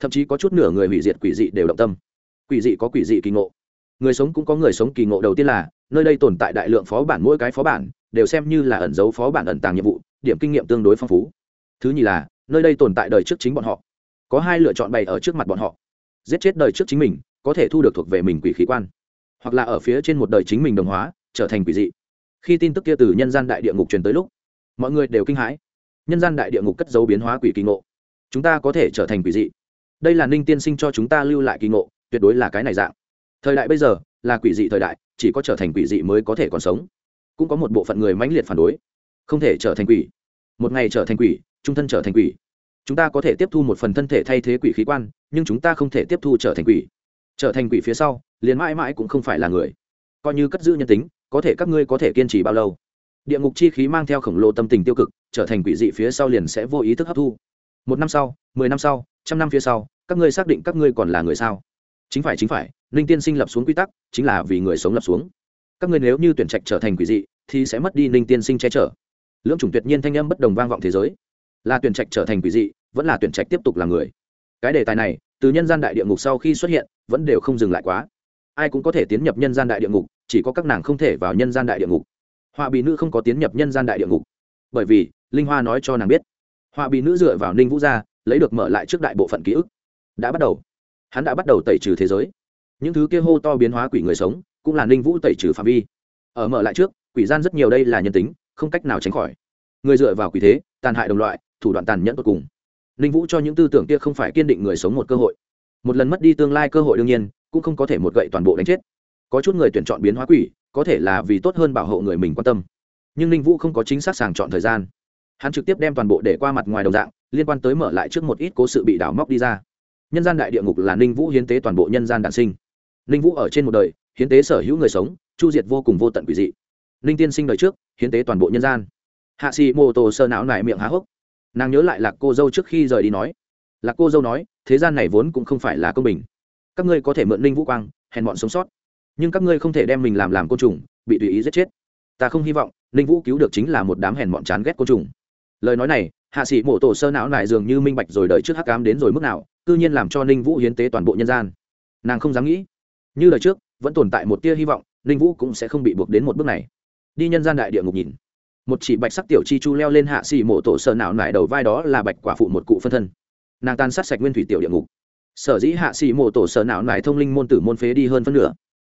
Thậm chí có chút nửa người hủy diệt quỷ dị đều động tâm. Quỷ dị có quỷ dị kỳ ngộ người sống cũng có người sống kỳ ngộ đầu tiên là, nơi đây tồn tại đại lượng phó bản, mỗi cái phó bản đều xem như là ẩn dấu phó bản ẩn tàng nhiệm vụ, điểm kinh nghiệm tương đối phong phú. Thứ nhì là, nơi đây tồn tại đời trước chính bọn họ. Có hai lựa chọn bày ở trước mặt bọn họ. Giết chết đời trước chính mình, có thể thu được thuộc về mình quỷ khí quan. Hoặc là ở phía trên một đời chính mình đồng hóa, trở thành quỷ dị. Khi tin tức kia từ nhân gian đại địa ngục truyền tới lúc, mọi người đều kinh hãi. Nhân gian đại địa ngục cất dấu biến hóa quỷ kỳ ngộ. Chúng ta có thể trở thành quỷ dị. Đây là ninh tiên sinh cho chúng ta lưu lại kỳ ngộ, tuyệt đối là cái này dạng thời đại bây giờ là quỷ dị thời đại, chỉ có trở thành quỷ dị mới có thể còn sống. Cũng có một bộ phận người mãnh liệt phản đối. Không thể trở thành quỷ. Một ngày trở thành quỷ, trung thân trở thành quỷ. Chúng ta có thể tiếp thu một phần thân thể thay thế quỷ khí quan, nhưng chúng ta không thể tiếp thu trở thành quỷ. Trở thành quỷ phía sau, liền mãi mãi cũng không phải là người. Coi như cất giữ nhân tính, có thể các ngươi có thể kiên trì bao lâu? Địa ngục chi khí mang theo khổng lồ tâm tình tiêu cực, trở thành quỷ dị phía sau liền sẽ vô ý thức hấp thu. Một năm sau, mười năm sau, trăm năm phía sau, các ngươi xác định các ngươi còn là người sao? Chính phải chính phải Ninh tiên sinh lập xuống quy tắc, chính là vì người sống lập xuống. Các ngươi nếu như tuyển trạch trở thành quỷ dị, thì sẽ mất đi Ninh tiên sinh che chở. Lưỡng chủng tuyệt nhiên thanh âm bất đồng vang vọng thế giới. Là tuyển trạch trở thành quỷ dị, vẫn là tuyển trạch tiếp tục là người. Cái đề tài này, từ nhân gian đại địa ngục sau khi xuất hiện, vẫn đều không dừng lại quá. Ai cũng có thể tiến nhập nhân gian đại địa ngục, chỉ có các nàng không thể vào nhân gian đại địa ngục. Họa bị nữ không có tiến nhập nhân gian đại địa ngục. Bởi vì, linh hoa nói cho nàng biết, họa bị nữ dựa vào ninh vũ gia, lấy được mở lại trước đại bộ phận ký ức. Đã bắt đầu. Hắn đã bắt đầu tẩy trừ thế giới những thứ kia hô to biến hóa quỷ người sống, cũng là ninh vũ tẩy trừ phạm vi. Ở mở lại trước, quỷ gian rất nhiều đây là nhân tính, không cách nào tránh khỏi. Người dựa vào quỷ thế, tàn hại đồng loại, thủ đoạn tàn nhẫn tột cùng. Ninh vũ cho những tư tưởng kia không phải kiên định người sống một cơ hội. Một lần mất đi tương lai cơ hội đương nhiên, cũng không có thể một gậy toàn bộ đánh chết. Có chút người tuyển chọn biến hóa quỷ, có thể là vì tốt hơn bảo hộ người mình quan tâm. Nhưng ninh vũ không có chính xác sàng chọn thời gian. Hắn trực tiếp đem toàn bộ để qua mặt ngoài đồng dạng, liên quan tới mở lại trước một ít cố sự bị đảo móc đi ra. Nhân gian đại địa ngục là ninh vũ hiến tế toàn bộ nhân gian đản sinh ninh vũ ở trên một đời, hiến tế sở hữu người sống, chu diệt vô cùng vô tận quỷ dị. Ninh tiên sinh đời trước, hiến tế toàn bộ nhân gian. Hạ sĩ mô tô sơ não nại miệng há hốc. Nàng nhớ lại lạc cô dâu trước khi rời đi nói. Lạc cô dâu nói, thế gian này vốn cũng không phải là công bình. Các ngươi có thể mượn ninh vũ quang, hèn bọn sống sót. Nhưng các ngươi không thể đem mình làm làm côn trùng, bị tùy ý giết chết. Ta không hy vọng ninh vũ cứu được chính là một đám hèn bọn chán ghét côn trùng. Lời nói này, hạ sĩ mổ tổ sơ não lại dường như minh bạch rồi đợi trước hắc cám đến rồi mức nào, cư nhiên làm cho ninh vũ hiến tế toàn bộ nhân gian. Nàng không dám nghĩ như lời trước, vẫn tồn tại một tia hy vọng, ninh vũ cũng sẽ không bị buộc đến một bước này. Đi nhân gian đại địa ngục nhìn. Một chỉ bạch sắc tiểu chi chu leo lên hạ xì mộ tổ sợ não nải đầu vai đó là bạch quả phụ một cụ phân thân. Nàng tan sát sạch nguyên thủy tiểu địa ngục. Sở dĩ hạ xì mộ tổ sợ não nải thông linh môn tử môn phế đi hơn phân nửa.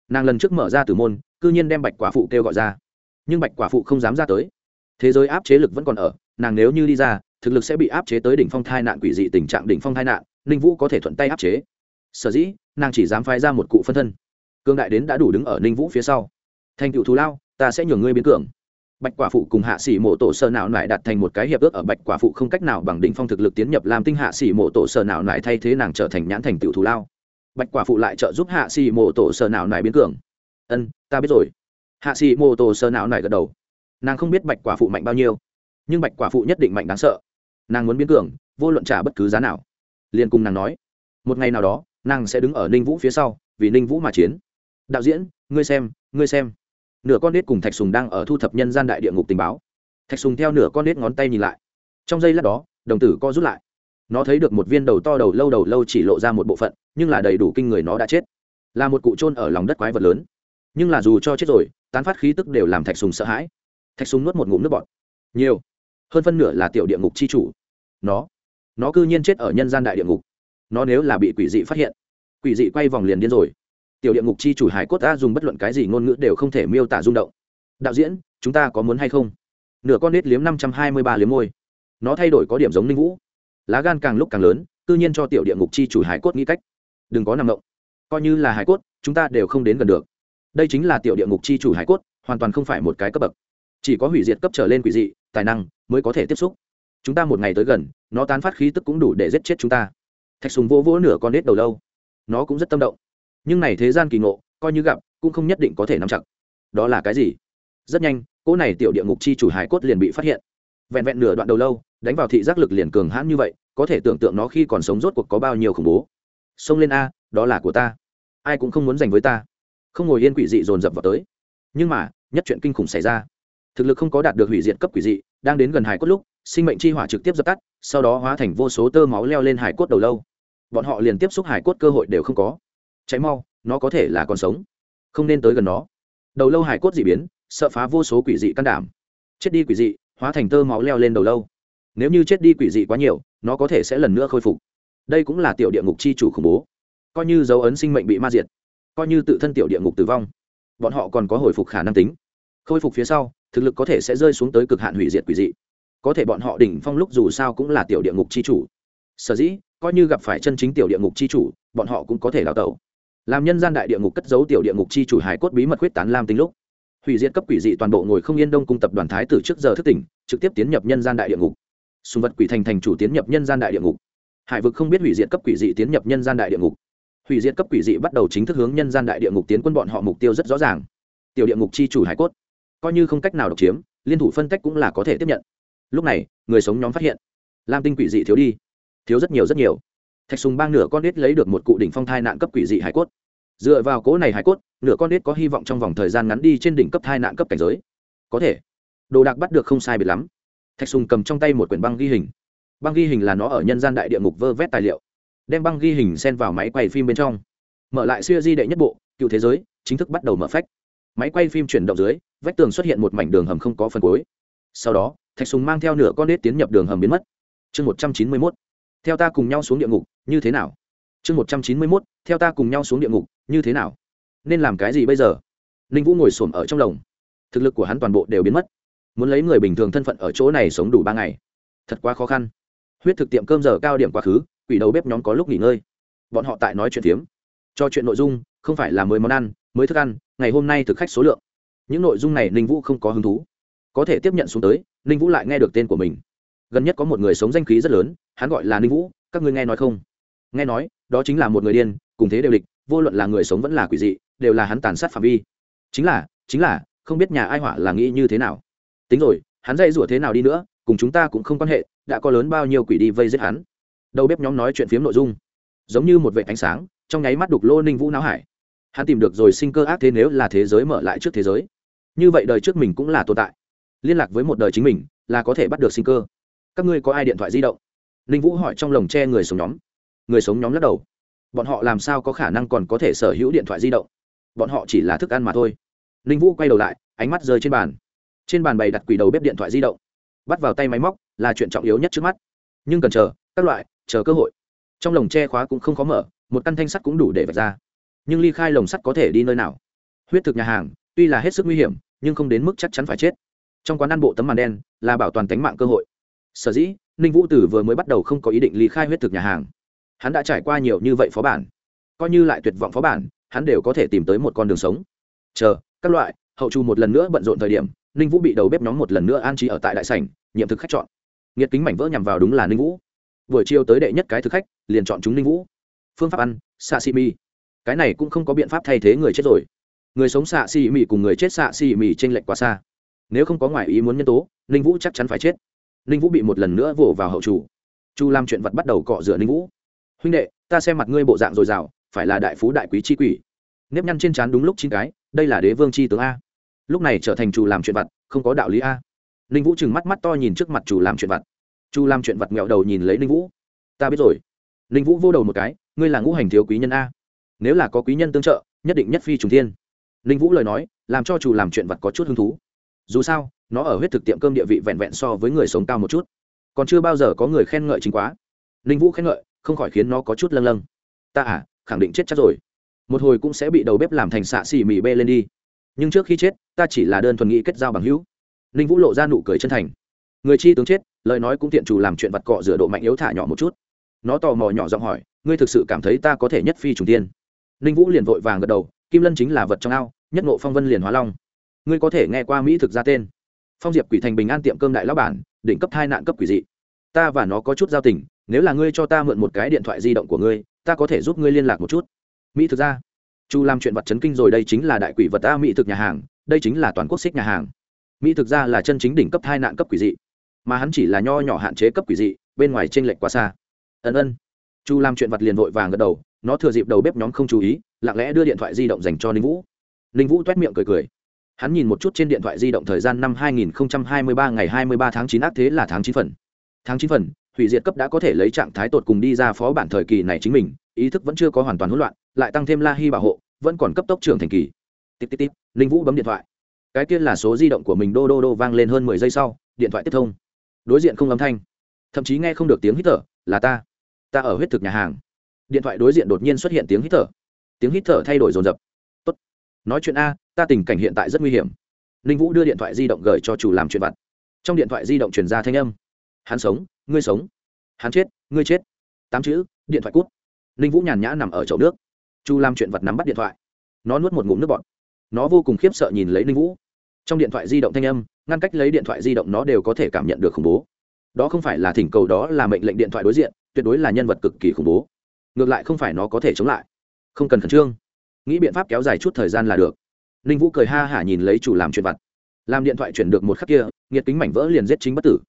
Nàng lần trước mở ra tử môn, cư nhiên đem bạch quả phụ kêu gọi ra. Nhưng bạch quả phụ không dám ra tới. Thế giới áp chế lực vẫn còn ở, nàng nếu như đi ra, thực lực sẽ bị áp chế tới đỉnh phong thai nạn quỷ dị tình trạng đỉnh phong thai nạn, ninh vũ có thể thuận tay áp chế sở dĩ nàng chỉ dám phái ra một cụ phân thân. Cương đại đến đã đủ đứng ở ninh vũ phía sau. Thành cựu thù lao, ta sẽ nhường ngươi biến cường. Bạch quả phụ cùng hạ sĩ mộ tổ sơ nào nại đặt thành một cái hiệp ước ở bạch quả phụ không cách nào bằng đỉnh phong thực lực tiến nhập làm tinh hạ sĩ mộ tổ sơ nào nại thay thế nàng trở thành nhãn thành tiểu thù lao. Bạch quả phụ lại trợ giúp hạ sĩ mộ tổ sơ nào nại biến cường. Ân, ta biết rồi. Hạ sĩ mộ tổ sơ nào nại gật đầu. Nàng không biết bạch quả phụ mạnh bao nhiêu, nhưng bạch quả phụ nhất định mạnh đáng sợ. Nàng muốn biến cường, vô luận trả bất cứ giá nào. Liền cùng nàng nói, một ngày nào đó nàng sẽ đứng ở ninh vũ phía sau, vì ninh vũ mà chiến. Đạo diễn, ngươi xem ngươi xem. Nửa con nết cùng thạch sùng đang ở thu thập nhân gian đại địa ngục tình báo. Thạch sùng theo nửa con nết ngón tay nhìn lại. Trong giây lát đó, đồng tử co rút lại. Nó thấy được một viên đầu to đầu lâu đầu lâu chỉ lộ ra một bộ phận, nhưng là đầy đủ kinh người nó đã chết. Là một cụ trôn ở lòng đất quái vật lớn. Nhưng là dù cho chết rồi, tán phát khí tức đều làm thạch sùng sợ hãi. Thạch sùng nuốt một ngụm nước bọt. Nhiều. Hơn phân nửa là tiểu địa ngục c h i chủ. Nó. Nó cư nhiên chết ở nhân gian đại địa ngục nó nếu là bị quỷ dị phát hiện, quỷ dị quay vòng liền điên rồi. Tiểu địa ngục chi chủ hải cốt ta dùng bất luận cái gì ngôn ngữ đều không thể miêu tả rung động. Đạo diễn, chúng ta có muốn hay không? Nửa con nết liếm năm trăm hai mươi ba liếm môi. Nó thay đổi có điểm giống ninh vũ. Lá gan càng lúc càng lớn, tự nhiên cho tiểu địa ngục chi chủ hải cốt nghĩ cách. Đừng có nằm động. Coi như là hải cốt, chúng ta đều không đến gần được. Đây chính là tiểu địa ngục chi chủ hải cốt, hoàn toàn không phải một cái cấp bậc. Chỉ có hủy diệt cấp trở lên quỷ dị, tài năng mới có thể tiếp xúc. Chúng ta một ngày tới gần, nó tán phát khí tức cũng đủ để giết chết chúng ta thạch sùng vỗ vỗ nửa con nết đầu lâu. Nó cũng rất tâm động. Nhưng này thế gian kỳ ngộ, coi như gặp, cũng không nhất định có thể nắm chặt. Đó là cái gì? Rất nhanh, cỗ này tiểu địa ngục chi chủ hải cốt liền bị phát hiện. Vẹn vẹn nửa đoạn đầu lâu, đánh vào thị giác lực liền cường hãn như vậy, có thể tưởng tượng nó khi còn sống rốt cuộc có bao nhiêu khủng bố. Xông lên a, đó là của ta. Ai cũng không muốn giành với ta. Không ngồi yên quỷ dị dồn dập vào tới. Nhưng mà, nhất chuyện kinh khủng xảy ra. Thực lực không có đạt được hủy diệt cấp quỷ dị, đang đến gần hải cốt lúc, sinh mệnh chi hỏa trực tiếp dập tắt sau đó hóa thành vô số tơ máu leo lên hải cốt đầu lâu. Bọn họ liền tiếp xúc hải cốt cơ hội đều không có. Cháy mau, nó có thể là còn sống. Không nên tới gần nó. Đầu lâu hải cốt dị biến, sợ phá vô số quỷ dị can đảm. Chết đi quỷ dị, hóa thành tơ máu leo lên đầu lâu. Nếu như chết đi quỷ dị quá nhiều, nó có thể sẽ lần nữa khôi phục. Đây cũng là tiểu địa ngục chi chủ khủng bố. Coi như dấu ấn sinh mệnh bị ma diệt, coi như tự thân tiểu địa ngục tử vong, bọn họ còn có hồi phục khả năng tính. Khôi phục phía sau, thực lực có thể sẽ rơi xuống tới cực hạn hủy diệt quỷ dị có thể bọn họ đỉnh phong lúc dù sao cũng là tiểu địa ngục chi chủ. Sở dĩ, coi như gặp phải chân chính tiểu địa ngục chi chủ, bọn họ cũng có thể đào tẩu. Làm nhân gian đại địa ngục cất giấu tiểu địa ngục chi chủ hải cốt bí mật huyết tán lam tính lúc, hủy diệt cấp quỷ dị toàn bộ ngồi không yên đông cung tập đoàn thái từ trước giờ thức tỉnh, trực tiếp tiến nhập nhân gian đại địa ngục. Sùng vật quỷ thành thành chủ tiến nhập nhân gian đại địa ngục. Hải vực không biết hủy diệt cấp quỷ dị tiến nhập nhân gian đại địa ngục. Hủy diệt cấp quỷ dị bắt đầu chính thức hướng nhân gian đại địa ngục tiến quân bọn họ mục tiêu rất rõ ràng. Tiểu địa ngục chi chủ hải cốt, coi như không cách nào độc chiếm, liên thủ phân cách cũng là có thể tiếp nhận lúc này, người sống nhóm phát hiện, lam tinh quỷ dị thiếu đi, thiếu rất nhiều rất nhiều. Thạch sùng bang nửa con đít lấy được một cụ đỉnh phong thai nạn cấp quỷ dị hải cốt. Dựa vào cố này hải cốt, nửa con đít có hy vọng trong vòng thời gian ngắn đi trên đỉnh cấp thai nạn cấp cảnh giới. Có thể, đồ đạc bắt được không sai biệt lắm. Thạch sùng cầm trong tay một quyển băng ghi hình. Băng ghi hình là nó ở nhân gian đại địa ngục vơ vét tài liệu. Đem băng ghi hình xen vào máy quay phim bên trong. Mở lại siêu di đệ nhất bộ, cựu thế giới, chính thức bắt đầu mở phách. Máy quay phim chuyển động dưới, vách tường xuất hiện một mảnh đường hầm không có phần cuối sau đó, thạch sùng mang theo nửa con nết tiến nhập đường hầm biến mất. Chương một trăm chín mươi mốt. Theo ta cùng nhau xuống địa ngục, như thế nào? Chương một trăm chín mươi mốt, theo ta cùng nhau xuống địa ngục, như thế nào? Nên làm cái gì bây giờ? Ninh vũ ngồi s ổ m ở trong lồng. Thực lực của hắn toàn bộ đều biến mất. Muốn lấy người bình thường thân phận ở chỗ này sống đủ ba ngày. Thật quá khó khăn. Huyết thực tiệm cơm giờ cao điểm quá khứ, quỷ đầu bếp nhóm có lúc nghỉ ngơi. Bọn họ tại nói chuyện phiếm. Cho chuyện nội dung, không phải là mới món ăn mới thức ăn, ngày hôm nay thực khách số lượng. Những nội dung này ninh vũ không có hứng thú có thể tiếp nhận xuống tới, ninh vũ lại nghe được tên của mình. Gần nhất có một người sống danh khí rất lớn, hắn gọi là ninh vũ, các ngươi nghe nói không? Nghe nói, đó chính là một người điên, cùng thế đều địch, vô luận là người sống vẫn là quỷ dị, đều là hắn tàn sát phạm vi. Chính là chính là, không biết nhà ai họa là nghĩ như thế nào. Tính rồi, hắn dạy rủa thế nào đi nữa, cùng chúng ta cũng không quan hệ, đã có lớn bao nhiêu quỷ đi vây giết hắn. Đầu bếp nhóm nói chuyện phiếm nội dung. Giống như một vệ ánh sáng, trong nháy mắt đục lô ninh vũ não hải. Hắn tìm được rồi sinh cơ ác thế nếu là thế giới mở lại trước thế giới. Như vậy đời trước mình cũng là tồn tại liên lạc với một đời chính mình là có thể bắt được sinh cơ. Các ngươi có ai điện thoại di động? Ninh vũ hỏi trong lồng tre người sống nhóm. Người sống nhóm lắc đầu. Bọn họ làm sao có khả năng còn có thể sở hữu điện thoại di động? Bọn họ chỉ là thức ăn mà thôi. Ninh vũ quay đầu lại, ánh mắt rơi trên bàn. Trên bàn bày đặt quỷ đầu bếp điện thoại di động. Bắt vào tay máy móc, là chuyện trọng yếu nhất trước mắt. Nhưng cần chờ, các loại, chờ cơ hội. Trong lồng tre khóa cũng không khó mở, một căn thanh sắt cũng đủ để vạch ra. Nhưng ly khai lồng sắt có thể đi nơi nào? Huyết thực nhà hàng, tuy là hết sức nguy hiểm, nhưng không đến mức chắc chắn phải chết trong quán ăn bộ tấm màn đen là bảo toàn tính mạng cơ hội. Sở dĩ, ninh vũ tử vừa mới bắt đầu không có ý định ly khai huyết thực nhà hàng. Hắn đã trải qua nhiều như vậy phó bản, coi như lại tuyệt vọng phó bản, hắn đều có thể tìm tới một con đường sống. Chờ, các loại, hậu trù một lần nữa bận rộn thời điểm, ninh vũ bị đầu bếp nhóm một lần nữa an trí ở tại đại sảnh, nhiệm thực khách chọn. Nghiệt kính mảnh vỡ nhằm vào đúng là ninh vũ. Buổi chiều tới đệ nhất cái thực khách, liền chọn chúng ninh vũ. Phương pháp ăn, sashimi. Cái này cũng không có biện pháp thay thế người chết rồi. Người sống xạ xị mì cùng người chết xạ xị mì t r ê n lệch quá xa nếu không có ngoại ý muốn nhân tố, ninh vũ chắc chắn phải chết. Ninh vũ bị một lần nữa vỗ vào hậu chủ. Chu làm chuyện vật bắt đầu cọ rửa ninh vũ. Huynh đệ, ta xem mặt ngươi bộ dạng dồi dào, phải là đại phú đại quý chi quỷ. Nếp nhăn trên trán đúng lúc chín cái, đây là đế vương chi tướng a. Lúc này trở thành chủ làm chuyện vật không có đạo lý a. Ninh vũ chừng mắt mắt to nhìn trước mặt chủ làm chuyện vật chu làm chuyện vật nghèo đầu nhìn lấy ninh vũ. Ta biết rồi. Ninh vũ vô đầu một cái, ngươi là ngũ hành thiếu quý nhân a. Nếu là có quý nhân tương trợ, nhất định nhất phi trùng thiên. Ninh vũ lời nói, làm cho chủ làm chuyện vật có chút hứng thú dù sao, nó ở huyết thực tiệm cơm địa vị vẹn vẹn so với người sống cao một chút. Còn chưa bao giờ có người khen ngợi chính quá. Ninh vũ khen ngợi, không khỏi khiến nó có chút lâng lâng. Ta à khẳng định chết chắc rồi. Một hồi cũng sẽ bị đầu bếp làm thành xạ xì mì bê lên đi. Nhưng trước khi chết, ta chỉ là đơn thuần nghĩ kết giao bằng hữu. Ninh vũ lộ ra nụ cười chân thành. Người chi tướng chết, lời nói cũng tiện chủ làm chuyện vặt cọ rửa độ mạnh yếu thả nhỏ một chút. Nó tò mò nhỏ giọng hỏi, ngươi thực sự cảm thấy ta có thể nhất phi trùng tiên? Ninh vũ liền vội vàng gật đầu, kim lân chính là vật trong ao, nhất ngộ phong vân liền hóa long ngươi có thể nghe qua mỹ thực ra tên. Phong diệp quỷ thành bình an tiệm cơm đại lão bản định cấp hai nạn cấp quỷ dị. Ta và nó có chút giao tình, nếu là ngươi cho ta mượn một cái điện thoại di động của ngươi, ta có thể giúp ngươi liên lạc một chút. Mỹ thực ra. Chu làm chuyện vật chấn kinh rồi, đây chính là đại quỷ vật ta, mỹ thực nhà hàng, đây chính là toàn quốc xích nhà hàng. Mỹ thực ra là chân chính đỉnh cấp hai nạn cấp quỷ dị, mà hắn chỉ là nho nhỏ hạn chế cấp quỷ dị, bên ngoài t r ê n lệch quá xa. Ân ân. Chu làm chuyện vật liền vội vàng gật đầu, nó thừa dịp đầu bếp nhóm không chú ý, lặng lẽ đưa điện thoại di động dành cho ninh vũ. Ninh vũ t u é t miệng cười cười hắn nhìn một chút trên điện thoại di động thời gian năm 2023 ngày 23 tháng 9 ác thế là tháng 9 phần. Tháng 9 phần hủy diệt cấp đã có thể lấy trạng thái tột cùng đi ra phó bản thời kỳ này chính mình ý thức vẫn chưa có hoàn toàn hỗn loạn lại tăng thêm la hi bảo hộ vẫn còn cấp tốc trưởng thành kỳ. Tít tít tít, Linh vũ bấm điện thoại. Cái kia là số di động của mình đô đô đô vang lên hơn mười giây sau điện thoại tiếp thông. Đối diện không âm thanh. Thậm chí nghe không được tiếng hít thở là ta. Ta ở huyết thực nhà hàng. Điện thoại đối diện đột nhiên xuất hiện tiếng hít thở. Tiếng hít thở thay đổi rồn rập nói chuyện a, ta tình cảnh hiện tại rất nguy hiểm. Ninh vũ đưa điện thoại di động gửi cho chủ làm chuyện vặt. Trong điện thoại di động truyền ra thanh âm. Hắn sống, ngươi sống. Hắn chết, ngươi chết. Tám chữ, điện thoại cút. Ninh vũ nhàn nhã nằm ở chậu nước. Chu làm chuyện vặt nắm bắt điện thoại. Nó nuốt một ngụm nước bọt. Nó vô cùng khiếp sợ nhìn lấy ninh vũ. Trong điện thoại di động thanh âm, ngăn cách lấy điện thoại di động nó đều có thể cảm nhận được khủng bố. Đó không phải là thỉnh cầu, đó là mệnh lệnh điện thoại đối diện, tuyệt đối là nhân vật cực kỳ khủng bố. Ngược lại không phải nó có thể chống lại. Không cần khẩn trương nghĩ biện pháp kéo dài chút thời gian là được. Ninh vũ cười ha hả nhìn lấy chủ làm chuyện vặt. Làm điện thoại chuyển được một khắc kia nghiệt kính mảnh vỡ liền giết chính bất tử.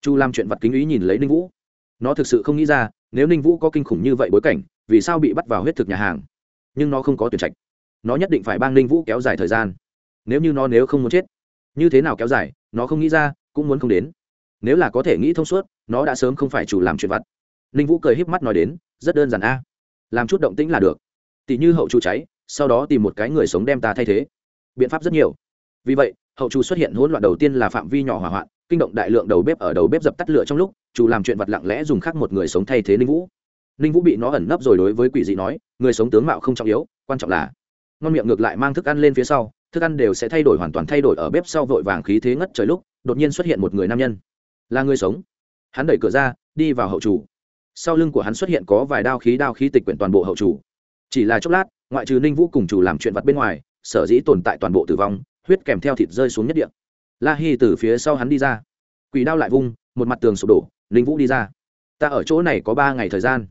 Chu làm chuyện vặt kính ý nhìn lấy ninh vũ. Nó thực sự không nghĩ ra, nếu ninh vũ có kinh khủng như vậy bối cảnh, vì sao bị bắt vào huyết thực nhà hàng? Nhưng nó không có tuyển trạch. Nó nhất định phải bang ninh vũ kéo dài thời gian. Nếu như nó nếu không muốn chết, như thế nào kéo dài, nó không nghĩ ra, cũng muốn không đến. Nếu là có thể nghĩ thông suốt, nó đã sớm không phải chủ làm chuyện vặt. Ninh vũ cười híp mắt nói đến, rất đơn giản a, làm chút động tĩnh là được. Tỷ như hậu chủ cháy sau đó tìm một cái người sống đem ta thay thế. Biện pháp rất nhiều. Vì vậy, hậu chủ xuất hiện hỗn loạn đầu tiên là phạm vi nhỏ hỏa hoạn, kinh động đại lượng đầu bếp ở đầu bếp dập tắt lửa trong lúc, chủ làm chuyện vật lặng lẽ dùng khác một người sống thay thế ninh vũ. Ninh vũ bị nó ẩn nấp rồi đối với quỷ dị nói, người sống tướng mạo không trọng yếu, quan trọng là ngon miệng ngược lại mang thức ăn lên phía sau, thức ăn đều sẽ thay đổi hoàn toàn thay đổi ở bếp sau vội vàng khí thế ngất trời lúc, đột nhiên xuất hiện một người nam nhân. Là người sống. Hắn đẩy cửa ra, đi vào hậu chủ. Sau lưng của hắn xuất hiện có vài đao khí đao khí tịch quyển toàn bộ hậu chủ. Chỉ là chốc lát ngoại trừ ninh vũ cùng chủ làm chuyện vặt bên ngoài, sở dĩ tồn tại toàn bộ tử vong, huyết kèm theo thịt rơi xuống nhất địa. La hi từ phía sau hắn đi ra. Quỷ đao lại vung, một mặt tường sụp đổ, ninh vũ đi ra. Ta ở chỗ này có ba ngày thời gian.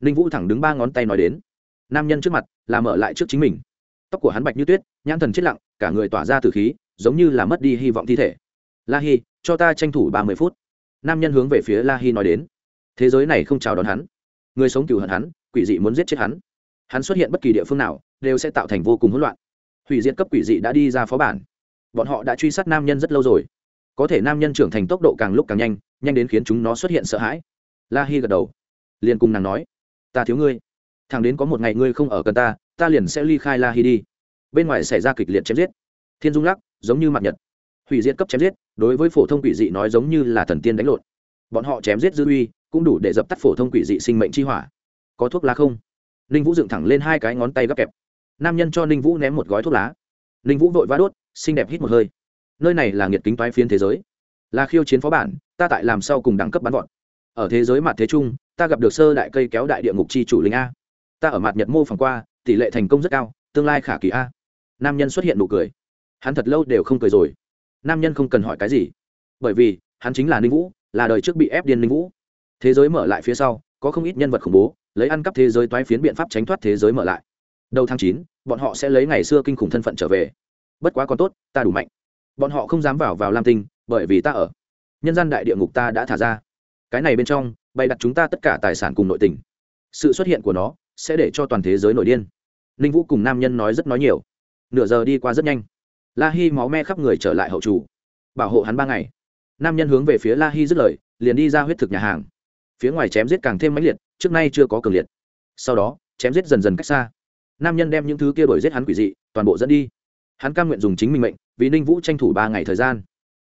Ninh vũ thẳng đứng ba ngón tay nói đến. Nam nhân trước mặt, là mở lại trước chính mình. Tóc của hắn bạch như tuyết, nhãn thần chết lặng, cả người tỏa ra từ khí, giống như là mất đi hy vọng thi thể. La hi, cho ta tranh thủ ba mươi phút. Nam nhân hướng về phía la hi nói đến. Thế giới này không chào đón hắn. Người sống cừu hận hắn, quỷ dị muốn giết chết hắn hắn xuất hiện bất kỳ địa phương nào, đều sẽ tạo thành vô cùng hỗn loạn. Hủy diệt cấp quỷ dị đã đi ra phó bản. Bọn họ đã truy sát nam nhân rất lâu rồi. Có thể nam nhân trưởng thành tốc độ càng lúc càng nhanh nhanh đến khiến chúng nó xuất hiện sợ hãi. La hi gật đầu. Liền cùng nàng nói, ta thiếu ngươi. Thằng đến có một ngày ngươi không ở cần ta ta liền sẽ ly khai la hi đi. Bên ngoài xảy ra kịch liệt chém giết. Thiên dung lắc, giống như mặt nhật. Hủy diệt cấp chém giết, đối với phổ thông quỷ dị nói giống như là thần tiên đánh lộn. Bọn họ chém giết dư uy, cũng đủ để dập tắt phổ thông quỷ dị sinh mệnh chi hỏa. Có thuốc lá không? Ninh vũ dựng thẳng lên hai cái ngón tay gấp kẹp. Nam nhân cho ninh vũ ném một gói thuốc lá. Ninh vũ vội vã đốt, xinh đẹp hít một hơi. Nơi này là nghiệt kính toái phiến thế giới. Là khiêu chiến phó bản, ta tại làm sau cùng đẳng cấp bắn vọt. Ở thế giới mặt thế trung, ta gặp được sơ đại cây kéo đại địa ngục chi chủ linh a. Ta ở mặt nhật mô phẳng qua, tỷ lệ thành công rất cao, tương lai khả kỳ a. Nam nhân xuất hiện nụ cười. Hắn thật lâu đều không cười rồi. Nam nhân không cần hỏi cái gì. Bởi vì, hắn chính là ninh vũ, là đời trước bị ép điên ninh vũ. Thế giới mở lại phía sau có không ít nhân vật khủng bố, lấy ăn cắp thế giới toái phiến biện pháp tránh thoát thế giới mở lại. Đầu tháng chín, bọn họ sẽ lấy ngày xưa kinh khủng thân phận trở về. Bất quá còn tốt, ta đủ mạnh. Bọn họ không dám vào vào lam tinh, bởi vì ta ở. Nhân gian đại địa ngục ta đã thả ra. Cái này bên trong, bày đặt chúng ta tất cả tài sản cùng nội tình. Sự xuất hiện của nó sẽ để cho toàn thế giới nổi điên. Ninh vũ cùng nam nhân nói rất nói nhiều. Nửa giờ đi qua rất nhanh. La hi máu me khắp người trở lại hậu chủ. Bảo hộ hắn ba ngày. Nam nhân hướng về phía la hi dứt lời, liền đi ra huyết thực nhà hàng phía ngoài chém giết càng thêm mãnh liệt, trước nay chưa có cường liệt. Sau đó, chém giết dần dần cách xa. Nam nhân đem những thứ kia đổi giết hắn quỷ dị, toàn bộ dẫn đi. Hắn cam nguyện dùng chính mình mệnh, vì ninh vũ tranh thủ ba ngày thời gian.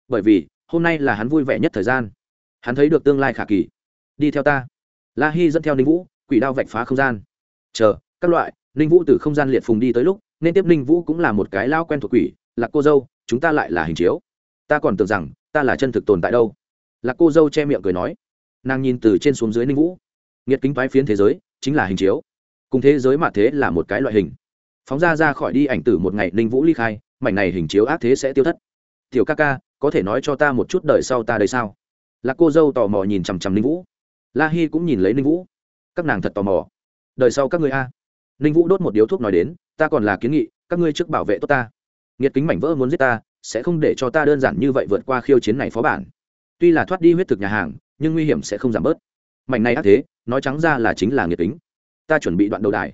Bởi vì, hôm nay là hắn vui vẻ nhất thời gian. Hắn thấy được tương lai khả kỳ. Đi theo ta. La hi dẫn theo ninh vũ, quỷ đao vạch phá không gian. Chờ, các loại, ninh vũ từ không gian liệt phùng đi tới lúc, nên tiếp ninh vũ cũng là một cái lao quen thuộc quỷ là cô dâu, chúng ta lại là hình chiếu. Ta còn tưởng rằng, ta là chân thực tồn tại đâu. Là cô dâu che miệng cười nói nàng nhìn từ trên xuống dưới ninh vũ. Nghiệt kính toái phiến thế giới, chính là hình chiếu. Cùng thế giới mà thế là một cái loại hình. Phóng ra ra khỏi đi ảnh tử một ngày ninh vũ ly khai, mảnh này hình chiếu ác thế sẽ tiêu thất. Tiểu ca ca, có thể nói cho ta một chút đời sau ta đây sao? Là cô dâu tò mò nhìn chằm chằm ninh vũ. La hi cũng nhìn lấy ninh vũ. Các nàng thật tò mò. Đời sau các ngươi a. Ninh vũ đốt một điếu thuốc nói đến, ta còn là kiến nghị, các ngươi trước bảo vệ tốt ta. Nghiệt kính mảnh vỡ muốn giết ta, sẽ không để cho ta đơn giản như vậy vượt qua khiêu chiến này phó bản. Tuy là thoát đi huyết thực nhà hàng nhưng nguy hiểm sẽ không giảm bớt. Mảnh này ác thế, nói trắng ra là chính là nghiệt tính ta chuẩn bị đoạn đầu đài.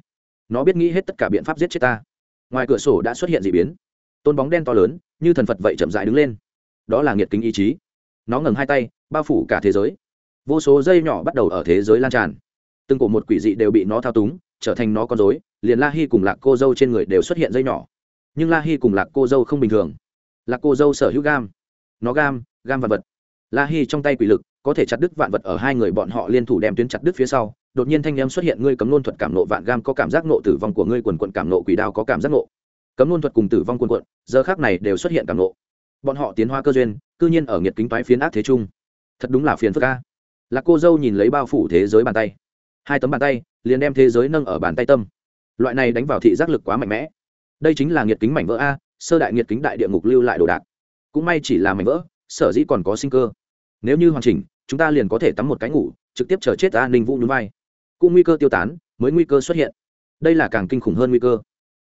Nó biết nghĩ hết tất cả biện pháp giết chết ta. Ngoài cửa sổ đã xuất hiện d ị biến. Tôn bóng đen to lớn, như thần phật vậy chậm dại đứng lên. Đó là nghiệt kính ý chí. Nó ngừng hai tay, bao phủ cả thế giới. Vô số dây nhỏ bắt đầu ở thế giới lan tràn. Từng cổ một quỷ dị đều bị nó thao túng, trở thành nó con dối liền la hi cùng lạc cô dâu trên người đều xuất hiện dây nhỏ. Nhưng la hi cùng lạc cô dâu không bình thường. Lạc cô dâu sở hữu gam. Nó gam gam vật vật. La hi trong tay quỷ lực có thể chặt đứt vạn vật ở hai người bọn họ liên thủ đem tuyến chặt đứt phía sau, đột nhiên thanh em xuất hiện, ngươi cấm nôn thuật cảm nộ vạn gam có cảm giác nộ tử vong của ngươi quần quận cảm nộ quỷ đao có cảm giác nộ cấm nôn thuật cùng tử vong quần quận, giờ khác này đều xuất hiện cảm nộ. Bọn họ tiến hoa cơ duyên, cư nhiên ở nghiệt kính toái phiến ác thế trung thật đúng là phiền phức ca là cô dâu nhìn lấy bao phủ thế giới bàn tay. Hai tấm bàn tay, liền đem thế giới nâng ở bàn tay tâm. Loại này đánh vào thị giác lực quá mạnh mẽ. Đây chính là nghiệt kính mảnh vỡ a, sơ đại nghiệt kính đại địa ngục lưu lại đồ đạc. Cũng may chỉ là mảnh vỡ, sở dĩ còn có sinh cơ. Nếu như hoàn chỉnh chúng ta liền có thể tắm một cái ngủ, trực tiếp chờ chết ta ninh vũ nhún vai. Cũng nguy cơ tiêu tán, mới nguy cơ xuất hiện. Đây là càng kinh khủng hơn nguy cơ.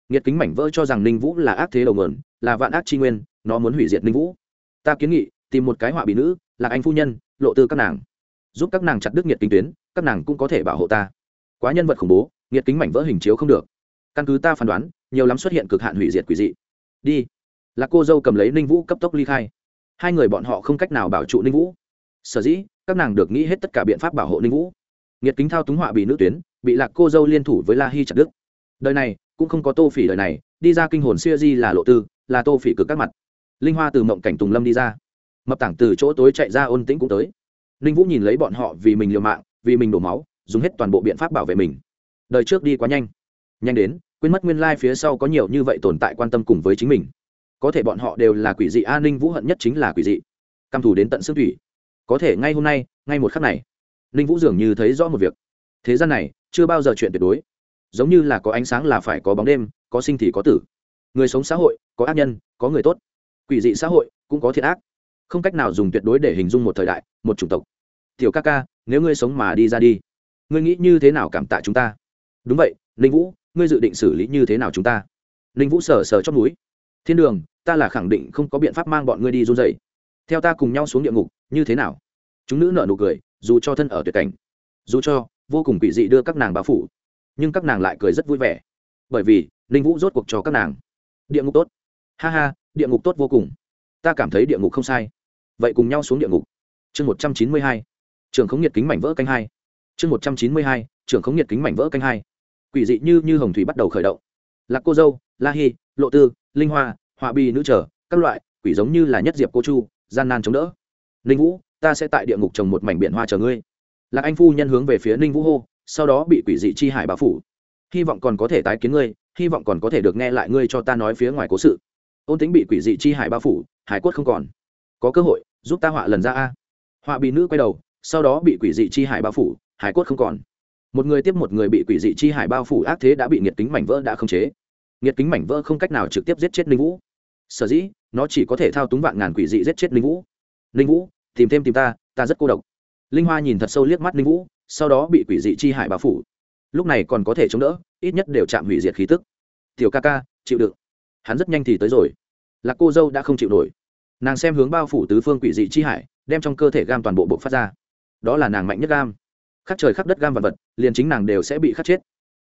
Nghiệt kính mảnh vỡ cho rằng ninh vũ là ác thế đầu mượn là vạn ác tri nguyên, nó muốn hủy diệt ninh vũ. Ta kiến nghị, tìm một cái họa bị nữ, là anh phu nhân, lộ tư các nàng. Giúp các nàng chặt đứt nhiệt kính tuyến, các nàng cũng có thể bảo hộ ta. Quá nhân vật khủng bố, nghiệt kính mảnh vỡ hình chiếu không được. Căn cứ ta phán đoán, nhiều lắm xuất hiện cực hạn hủy diệt quỷ dị. Đi. Là cô dâu cầm lấy ninh vũ cấp tốc ly khai. Hai người bọn họ không cách nào bảo trụ ninh vũ. Sở dĩ các nàng được nghĩ hết tất cả biện pháp bảo hộ ninh vũ. Nghiệt kính thao túng họa bị nữ tuyến, bị lạc cô dâu liên thủ với la hy chặt đức đời này, cũng không có tô phỉ đời này, đi ra kinh hồn siêu di là lộ tư, là tô phỉ cực các mặt. Linh hoa từ mộng cảnh tùng lâm đi ra. Mập tảng từ chỗ tối chạy ra ôn tĩnh cũng tới. Ninh vũ nhìn lấy bọn họ vì mình liều mạng, vì mình đổ máu, dùng hết toàn bộ biện pháp bảo vệ mình. Đời trước đi quá nhanh. Nhanh đến, quên mất nguyên lai phía sau có nhiều như vậy tồn tại quan tâm cùng với chính mình. Có thể bọn họ đều là quỷ dị, a ninh vũ hận nhất chính là quỷ dị. Căm thù đến tận xương thủy có thể ngay hôm nay, ngay một khắc này. Ninh vũ dường như thấy rõ một việc. Thế gian này, chưa bao giờ chuyện tuyệt đối. Giống như là có ánh sáng là phải có bóng đêm, có sinh thì có tử. Người sống xã hội, có ác nhân, có người tốt. Quỷ dị xã hội, cũng có thiệt ác. Không cách nào dùng tuyệt đối để hình dung một thời đại, một chủng tộc. Tiểu ca ca, nếu ngươi sống mà đi ra đi, ngươi nghĩ như thế nào cảm tạ chúng ta? Đúng vậy, ninh vũ, ngươi dự định xử lý như thế nào chúng ta? Ninh vũ sờ sờ chót núi thiên đường, ta là khẳng định không có biện pháp mang bọn ngươi đi run dày theo ta cùng nhau xuống địa ngục như thế nào? Chúng nữ nợ nụ cười, dù cho thân ở tuyệt cảnh, dù cho vô cùng quỷ dị đưa các nàng bao phủ, nhưng các nàng lại cười rất vui vẻ. Bởi vì, ninh vũ rốt cuộc cho các nàng địa ngục tốt. Ha ha, địa ngục tốt vô cùng. Ta cảm thấy địa ngục không sai. Vậy cùng nhau xuống địa ngục. Chương một trăm chín mươi hai, trường khống nhiệt kính mảnh vỡ canh hai. Chương một trăm chín mươi hai, trường khống nhiệt kính mảnh vỡ canh hai. Quỷ dị như như hồng thủy bắt đầu khởi động. Lạc cô dâu, la hi, lộ tư, linh hoa, họa bi nữ trở, các loại, quỷ giống như là nhất diệp cô chu, gian nan chống đỡ ninh vũ, ta sẽ tại địa ngục trồng một mảnh biển hoa chờ ngươi. Lạc anh phu nhân hướng về phía ninh vũ hô, sau đó bị quỷ dị chi hải bao phủ. Hy vọng còn có thể tái kiến ngươi, hy vọng còn có thể được nghe lại ngươi cho ta nói phía ngoài cố sự. Ôn tính bị quỷ dị chi hải bao phủ, hải quất không còn. Có cơ hội, giúp ta họa lần ra a. Họa bị nữ quay đầu, sau đó bị quỷ dị chi hải bao phủ, hải quất không còn. Một người tiếp một người bị quỷ dị chi hải bao phủ, ác thế đã bị nhiệt kính mảnh vỡ đã không chế. Nhiệt kính mảnh vỡ không cách nào trực tiếp giết chết ninh vũ. Sở dĩ, nó chỉ có thể thao túng vạn ngàn quỷ dị giết chết ninh vũ. Linh vũ, tìm thêm tìm ta ta rất cô độc. Linh hoa nhìn thật sâu liếc mắt Linh vũ, sau đó bị quỷ dị chi hải bao phủ. Lúc này còn có thể chống đỡ, ít nhất đều chạm hủy diệt khí tức. Tiểu ca ca, chịu đựng. Hắn rất nhanh thì tới rồi. Là cô dâu đã không chịu nổi. Nàng xem hướng bao phủ tứ phương quỷ dị chi hải, đem trong cơ thể gam toàn bộ bộ phát ra. Đó là nàng mạnh nhất gam. Khắc trời khắc đất gam và vật, liền chính nàng đều sẽ bị khắc chết.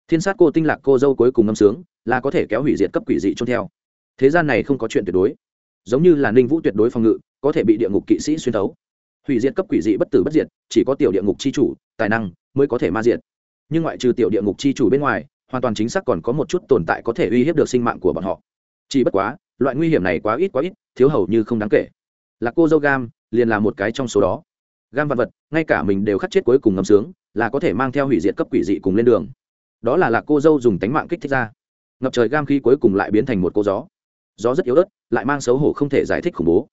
Thiên sát cô tinh lạc cô dâu cuối cùng ngâm sướng, là có thể kéo hủy diệt cấp quỷ dị trôn theo. Thế gian này không có chuyện tuyệt đối. Giống như là ninh vũ tuyệt đối phòng ngự có thể bị địa ngục kỵ sĩ xuyên thấu. Hủy diệt cấp quỷ dị bất tử bất diệt, chỉ có tiểu địa ngục c h i chủ, tài năng mới có thể ma diệt. Nhưng ngoại trừ tiểu địa ngục c h i chủ bên ngoài, hoàn toàn chính xác còn có một chút tồn tại có thể uy hiếp được sinh mạng của bọn họ. Chỉ bất quá, loại nguy hiểm này quá ít quá ít, thiếu hầu như không đáng kể. Là cô dâu gam liền là một cái trong số đó. Gam vạn vật, ngay cả mình đều khắc chết cuối cùng ngâm sướng, là có thể mang theo hủy diệt cấp quỷ dị cùng lên đường. Đó là lạc cô dâu dùng tánh mạng kích thích ra. Ngập trời gam khi cuối cùng lại biến thành một cô gió. Gió rất yếu ớt, lại mang xấu hổ không thể giải thích khủng bố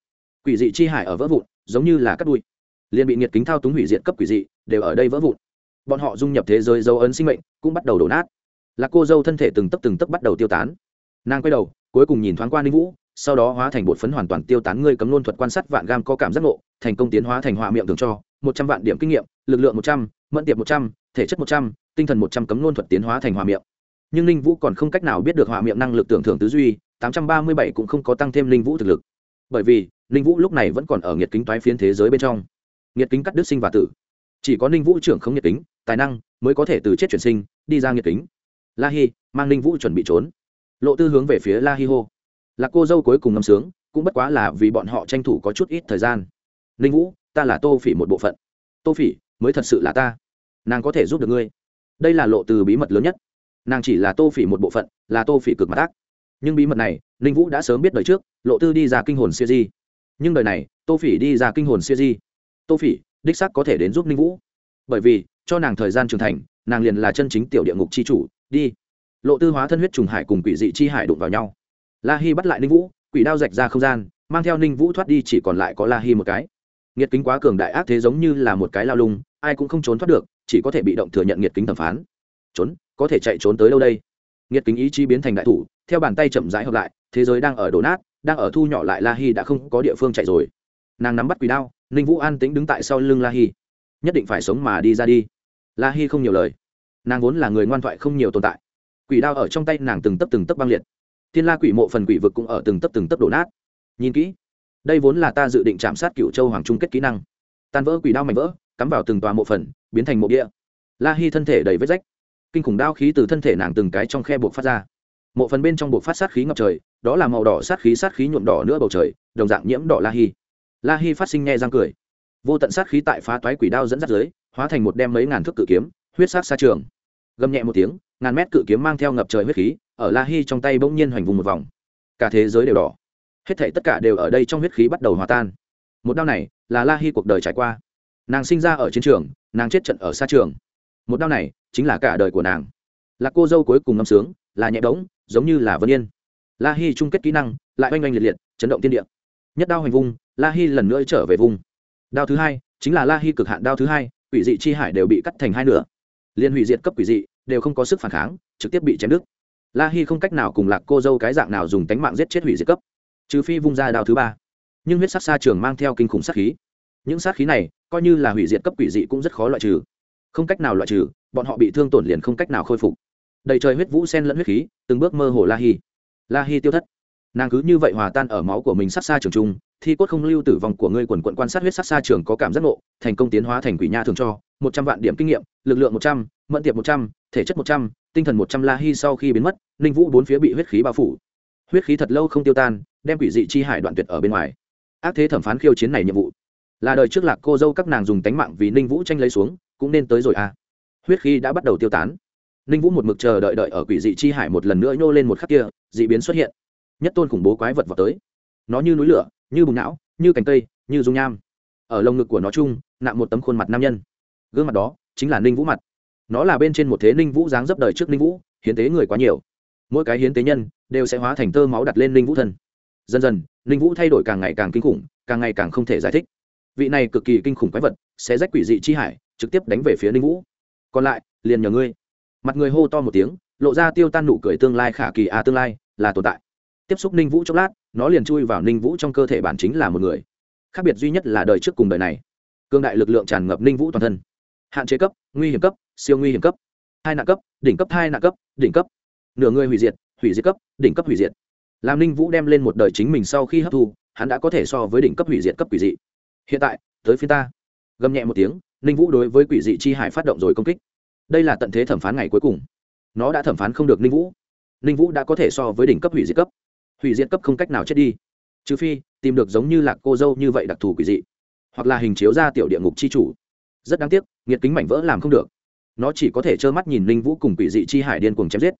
quỷ dị chi hải ở vỡ vụn, giống như là cắt đuôi. Liền bị nhiệt kính thao túng hủy diệt cấp quỷ dị, đều ở đây vỡ vụn. Bọn họ dung nhập thế giới dấu ấn sinh mệnh, cũng bắt đầu đổ nát. Là cô dâu thân thể từng tấc từng tấc bắt đầu tiêu tán. Nàng quay đầu, cuối cùng nhìn thoáng qua ninh vũ, sau đó hóa thành bột phấn hoàn toàn tiêu tán ngươi cấm luôn thuật quan sát vạn gam có cảm giác ngộ, thành công tiến hóa thành họa miệng thường cho, một trăm vạn điểm kinh nghiệm, lực lượng một trăm, mẫn tiệp một trăm, thể chất một trăm, tinh thần một trăm cấm luôn thuật tiến hóa thành họa miệng. Nhưng ninh vũ còn không cách nào biết được họa miệng năng lực tưởng thưởng tứ duy, tám trăm ba mươi bảy cũng không có tăng thêm ninh vũ thực lực. Bởi vì ninh vũ lúc này vẫn còn ở nhiệt kính toái phiến thế giới bên trong. Nhiệt kính cắt đứt sinh và tử. Chỉ có ninh vũ trưởng không nhiệt kính, tài năng mới có thể từ chết chuyển sinh, đi ra nhiệt kính. La hi, mang ninh vũ chuẩn bị trốn. Lộ tư hướng về phía la hi hô. Là cô dâu cuối cùng ngâm sướng, cũng bất quá là vì bọn họ tranh thủ có chút ít thời gian. Ninh vũ, ta là tô phỉ một bộ phận. Tô phỉ, mới thật sự là ta. Nàng có thể giúp được ngươi. Đây là lộ từ bí mật lớn nhất. Nàng chỉ là tô phỉ một bộ phận, là tô phỉ cực mặt ác. Nhưng bí mật này, ninh vũ đã sớm biết đời trước, lộ tư đi ra kinh hồn siêu di nhưng đời này, tô phỉ đi ra kinh hồn siêu di tô phỉ, đích sắc có thể đến giúp ninh vũ. Bởi vì, cho nàng thời gian trưởng thành, nàng liền là chân chính tiểu địa ngục c h i chủ, đi. Lộ tư hóa thân huyết trùng hải cùng quỷ dị chi hải đụng vào nhau. La hi bắt lại ninh vũ, quỷ đao rạch ra không gian, mang theo ninh vũ thoát đi chỉ còn lại có la hi một cái. Nghiệt kính quá cường đại ác thế giống như là một cái lao lung, ai cũng không trốn thoát được, chỉ có thể bị động thừa nhận nghiệt kính thẩm phán. Trốn, có thể chạy trốn tới đâu đây? Nghiệt kính ý chí biến thành đại thủ, theo bàn tay chậm rãi hợp lại, thế giới đang ở đổ nát đang ở thu nhỏ lại la hi đã không có địa phương chạy rồi. Nàng nắm bắt quỷ đao, ninh vũ an tĩnh đứng tại sau lưng la hi. Nhất định phải sống mà đi ra đi. La hi không nhiều lời. Nàng vốn là người ngoan thoại không nhiều tồn tại. Quỷ đao ở trong tay nàng từng tấp từng tấp băng liệt. Thiên la quỷ mộ phần quỷ vực cũng ở từng tấp từng tấp đổ nát. Nhìn kỹ, đây vốn là ta dự định chạm sát cựu châu hoàng trung kết kỹ năng. Tan vỡ quỷ đao mảnh vỡ, cắm vào từng tòa mộ phần, biến thành mộ địa. La hi thân thể đầy vết rách. Kinh khủng đao khí từ thân thể nàng từng cái trong khe buộc phát ra mộ phần bên trong buộc phát sát khí ngập trời, đó là màu đỏ sát khí sát khí nhuộm đỏ nữa bầu trời, đồng dạng nhiễm đỏ la hi. La hi phát sinh nghe răng cười. Vô tận sát khí tại phá toái quỷ đao dẫn dắt dưới, hóa thành một đem mấy ngàn thước cự kiếm, huyết sát xa trường. Gầm nhẹ một tiếng, ngàn mét cự kiếm mang theo ngập trời huyết khí, ở la hi trong tay bỗng nhiên hoành vùng một vòng. Cả thế giới đều đỏ. Hết thảy tất cả đều ở đây trong huyết khí bắt đầu hòa tan. Một đao này là la hi cuộc đời trải qua. Nàng sinh ra ở chiến trường, nàng chết trận ở xa trường. Một đao này chính là cả đời của nàng. Là cô dâu cuối cùng ngâm sướng, là nhẹ đống giống như là vân yên. La hi chung kết kỹ năng, lại oanh oanh liệt liệt, chấn động tiên địa. Nhất đao hành vung la hi lần nữa trở về vùng. Đao thứ hai, chính là la hi cực hạn đao thứ hai, quỷ dị chi hải đều bị cắt thành hai nửa. Liên hủy diệt cấp quỷ dị, đều không có sức phản kháng, trực tiếp bị chém đứt. La hi không cách nào cùng lạc cô dâu cái dạng nào dùng tánh mạng giết chết hủy diệt cấp. Trừ phi vung ra đao thứ ba. Nhưng huyết sắc xa trường mang theo kinh khủng sát khí. Những sát khí này, coi như là hủy diệt cấp quỷ dị cũng rất khó loại trừ. Không cách nào loại trừ, bọn họ bị thương tổn liền không cách nào khôi phục đầy trời huyết vũ sen lẫn huyết khí, từng bước mơ hồ la hi. La hi tiêu thất. Nàng cứ như vậy hòa tan ở máu của mình sát xa trường trung, thi cốt không lưu tử vong của ngươi quần quận quan sát huyết sát xa trường có cảm giác ngộ, thành công tiến hóa thành quỷ nha thường cho, một trăm vạn điểm kinh nghiệm, lực lượng một trăm, mẫn tiệp một trăm, thể chất một trăm, tinh thần một trăm la hi sau khi biến mất, ninh vũ bốn phía bị huyết khí bao phủ. Huyết khí thật lâu không tiêu tan, đem quỷ dị chi hải đoạn tuyệt ở bên ngoài. Ác thế thẩm phán khiêu chiến này nhiệm vụ. Là đời trước lạc cô dâu các nàng dùng tánh mạng vì ninh vũ tranh lấy xuống, cũng nên tới rồi à. Huyết khí đã bắt đầu tiêu tán ninh vũ một mực chờ đợi đợi ở quỷ dị chi hải một lần nữa nhô lên một khắc kia d ị biến xuất hiện. Nhất tôn khủng bố quái vật vào tới. Nó như núi lửa, như bùng não, như cành cây, như dung nham. Ở lồng ngực của nó chung, nặng một tấm khuôn mặt nam nhân. Gương mặt đó chính là ninh vũ mặt. Nó là bên trên một thế ninh vũ dáng dấp đời trước ninh vũ, hiến tế người quá nhiều. Mỗi cái hiến tế nhân đều sẽ hóa thành tơ máu đặt lên ninh vũ thân. Dần dần, ninh vũ thay đổi càng ngày càng kinh khủng, càng ngày càng không thể giải thích. Vị này cực kỳ kinh khủng quái vật sẽ rách quỷ dị chi hải, trực tiếp đánh về phía ninh vũ. Còn lại, liền nhờ ngươi mặt người hô to một tiếng, lộ ra tiêu tan nụ cười tương lai khả kỳ à tương lai là tồn tại. Tiếp xúc ninh vũ chốc lát, nó liền chui vào ninh vũ trong cơ thể bản chính là một người. Khác biệt duy nhất là đời trước cùng đời này. Cương đại lực lượng tràn ngập ninh vũ toàn thân. Hạn chế cấp, nguy hiểm cấp, siêu nguy hiểm cấp. Hai nạn cấp, đỉnh cấp, hai nạn cấp, đỉnh cấp. Nửa người hủy diệt hủy diệt cấp, đỉnh cấp hủy diệt. Làm ninh vũ đem lên một đời chính mình sau khi hấp thu, hắn đã có thể so với đỉnh cấp hủy diệt cấp quỷ dị. Hiện tại, tới phía ta. Gầm nhẹ một tiếng, ninh vũ đối với quỷ dị chi hải phát động rồi công kích đây là tận thế thẩm phán ngày cuối cùng. Nó đã thẩm phán không được ninh vũ. Ninh vũ đã có thể so với đỉnh cấp hủy diệt cấp. Hủy diệt cấp không cách nào chết đi. Trừ phi, tìm được giống như lạc cô dâu như vậy đặc thù quỷ dị, hoặc là hình chiếu ra tiểu địa ngục c h i chủ. Rất đáng tiếc, nghiệt kính mảnh vỡ làm không được. Nó chỉ có thể trơ mắt nhìn ninh vũ cùng quỷ dị chi hải điên cùng chém giết.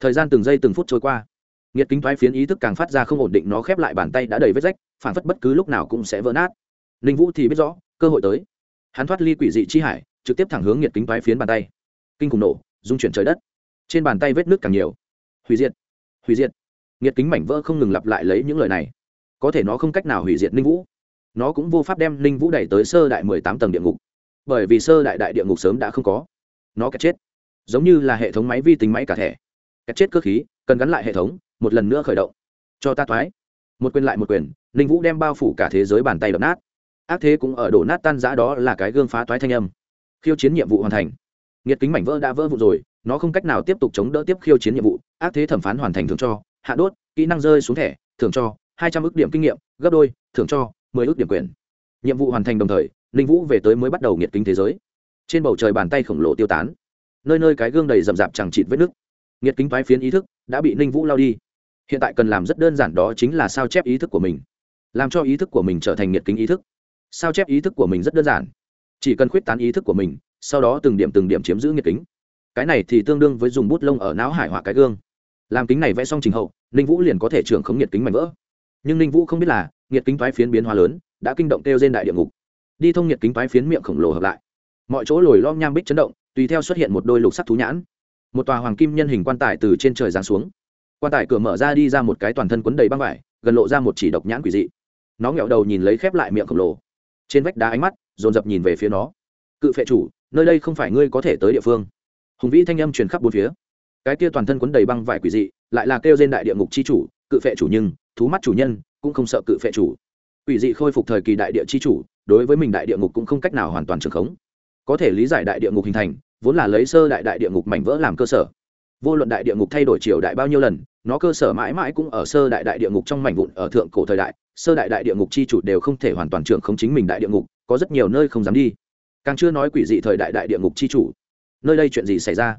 Thời gian từng giây từng phút trôi qua. Nghiệt kính thoái phiến ý thức càng phát ra không ổn định, nó khép lại bàn tay đã đầy vết rách phản phất bất cứ lúc nào cũng sẽ vỡ nát. Ninh vũ thì biết rõ, cơ hội tới. Hắn thoát ly quỷ dị chi hải, trực tiếp thẳng hướng nghiệt kính thoái phiến bàn tay kinh khủng nổ dung chuyển trời đất. Trên bàn tay vết nước càng nhiều. Hủy diệt hủy diệt. Nghiệt kính mảnh vỡ không ngừng lặp lại lấy những lời này. Có thể nó không cách nào hủy diệt ninh vũ. Nó cũng vô pháp đem ninh vũ đẩy tới sơ đại mười tám tầng địa ngục. Bởi vì sơ đại đại địa ngục sớm đã không có. Nó kẹt chết. Giống như là hệ thống máy vi tính máy cả thẻ. Kẹt chết cơ khí, cần gắn lại hệ thống, một lần nữa khởi động. Cho ta thoái. Một quyền lại một quyền, ninh vũ đem bao phủ cả thế giới bàn tay đập nát. Ác thế cũng ở đổ nát tan giã đó là cái gương phá toái thanh âm. Khiêu chiến nhiệm vụ hoàn thành nghiệt kính mảnh vỡ đã vỡ vụn rồi, nó không cách nào tiếp tục chống đỡ tiếp khiêu chiến nhiệm vụ, ác thế thẩm phán hoàn thành thường cho, hạ đốt, kỹ năng rơi xuống thẻ thường cho, hai trăm ước điểm kinh nghiệm, gấp đôi thường cho, mười ước điểm quyền. Nhiệm vụ hoàn thành đồng thời Linh vũ về tới mới bắt đầu nghiệt kính thế giới. Trên bầu trời bàn tay khổng lồ tiêu tán. Nơi nơi cái gương đầy rậm rạp chẳng chịt vết nước nghiệt kính toái phiến ý thức đã bị ninh vũ lao đi. Hiện tại cần làm rất đơn giản đó chính là sao chép ý thức của mình. Làm cho ý thức của mình trở thành nghiệt kính ý thức. Sao chép ý thức của mình rất đơn giản. Chỉ cần khuyết tán ý thức của mình sau đó từng điểm từng điểm chiếm giữ nhiệt kính. Cái này thì tương đương với dùng bút lông ở não hải họa cái gương. Làm kính này vẽ xong trình hậu, ninh vũ liền có thể trưởng không nhiệt kính mạnh vỡ. Nhưng ninh vũ không biết là nhiệt kính thoái phiến biến hóa lớn, đã kinh động kêu trên đại địa ngục. Đi thông nhiệt kính thoái phiến miệng khổng lồ hợp lại. Mọi chỗ lồi lom nham bích chấn động, tùy theo xuất hiện một đôi lục sắc thú nhãn. Một tòa hoàng kim nhân hình quan tài từ trên trời giáng xuống. Quan tài cửa mở ra đi ra một cái toàn thân quấn đầy băng vải, gần lộ ra một chỉ độc nhãn quỷ dị. Nó nghẹo đầu nhìn lấy khép lại miệng khổng lồ. Trên vách đá ánh mắt, dồn dập nhìn về phía nó. Cự phệ chủ nơi đây không phải ngươi có thể tới địa phương. Hùng vĩ thanh âm truyền khắp bốn phía. Cái kia toàn thân quấn đầy băng vải quỷ dị, lại là kêu trên đại địa ngục chi chủ, cự phệ chủ nhưng, thú mắt chủ nhân, cũng không sợ cự phệ chủ. Quỷ dị khôi phục thời kỳ đại địa chi chủ, đối với mình đại địa ngục cũng không cách nào hoàn toàn trường khống. Có thể lý giải đại địa ngục hình thành, vốn là lấy sơ đại đại địa ngục mảnh vỡ làm cơ sở. Vô luận đại địa ngục thay đổi triều đại bao nhiêu lần, nó cơ sở mãi mãi cũng ở sơ đại đại địa ngục trong mảnh vụn ở thượng cổ thời đại, sơ đại đại địa ngục chi chủ đều không thể hoàn toàn trưởng không chính mình đại địa ngục, có rất nhiều nơi không dám đi càng chưa nói quỷ dị thời đại đại địa ngục chi chủ. Nơi đây chuyện gì xảy ra?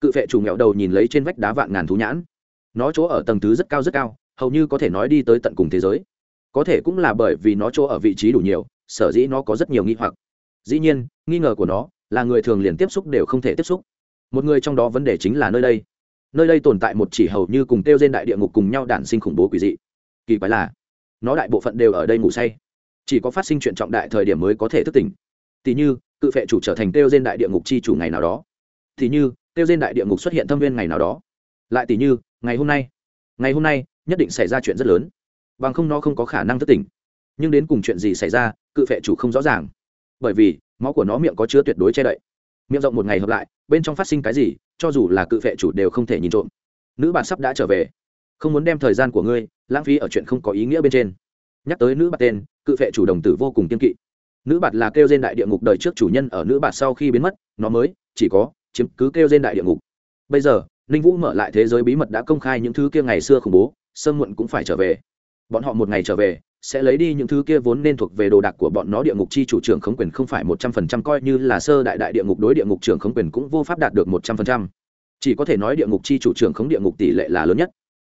Cự vệ chủ nghẹo đầu nhìn lấy trên vách đá vạn ngàn thú nhãn. Nó chỗ ở tầng thứ rất cao rất cao, hầu như có thể nói đi tới tận cùng thế giới. Có thể cũng là bởi vì nó chỗ ở vị trí đủ nhiều, sở dĩ nó có rất nhiều nghi hoặc. Dĩ nhiên, nghi ngờ của nó là người thường liền tiếp xúc đều không thể tiếp xúc. Một người trong đó vấn đề chính là nơi đây. Nơi đây tồn tại một chỉ hầu như cùng kêu trên đại địa ngục cùng nhau đản sinh khủng bố quỷ dị. Kỳ quái là, nó đại bộ phận đều ở đây ngủ say. Chỉ có phát sinh chuyện trọng đại thời điểm mới có thể thức tỉnh. Tỷ như cự phệ chủ trở thành kêu trên đại địa ngục chi chủ ngày nào đó. Thì như, kêu trên đại địa ngục xuất hiện thâm viên ngày nào đó. Lại tỷ như, ngày hôm nay. Ngày hôm nay, nhất định xảy ra chuyện rất lớn. Bằng không nó không có khả năng thức tỉnh. Nhưng đến cùng chuyện gì xảy ra, cự phệ chủ không rõ ràng. Bởi vì, máu của nó miệng có chứa tuyệt đối che đậy. Miệng rộng một ngày hợp lại, bên trong phát sinh cái gì, cho dù là cự phệ chủ đều không thể nhìn trộm. Nữ bạn sắp đã trở về. Không muốn đem thời gian của ngươi lãng phí ở chuyện không có ý nghĩa bên trên. Nhắc tới nữ bạt tên, cự phệ chủ đồng tử vô cùng kiên kỵ nữ bạt là kêu trên đại địa ngục đời trước chủ nhân ở nữ bạt sau khi biến mất, nó mới, chỉ có, chiếm cứ kêu trên đại địa ngục. Bây giờ, ninh vũ mở lại thế giới bí mật đã công khai những thứ kia ngày xưa khủng bố sơn muộn cũng phải trở về. Bọn họ một ngày trở về, sẽ lấy đi những thứ kia vốn nên thuộc về đồ đạc của bọn nó địa ngục chi chủ trưởng khống quyền không phải một trăm phần trăm, coi như là sơ đại đại địa ngục đối địa ngục trưởng khống quyền cũng vô pháp đạt được một trăm phần trăm. Chỉ có thể nói địa ngục chi chủ trưởng khống địa ngục tỷ lệ là lớn nhất.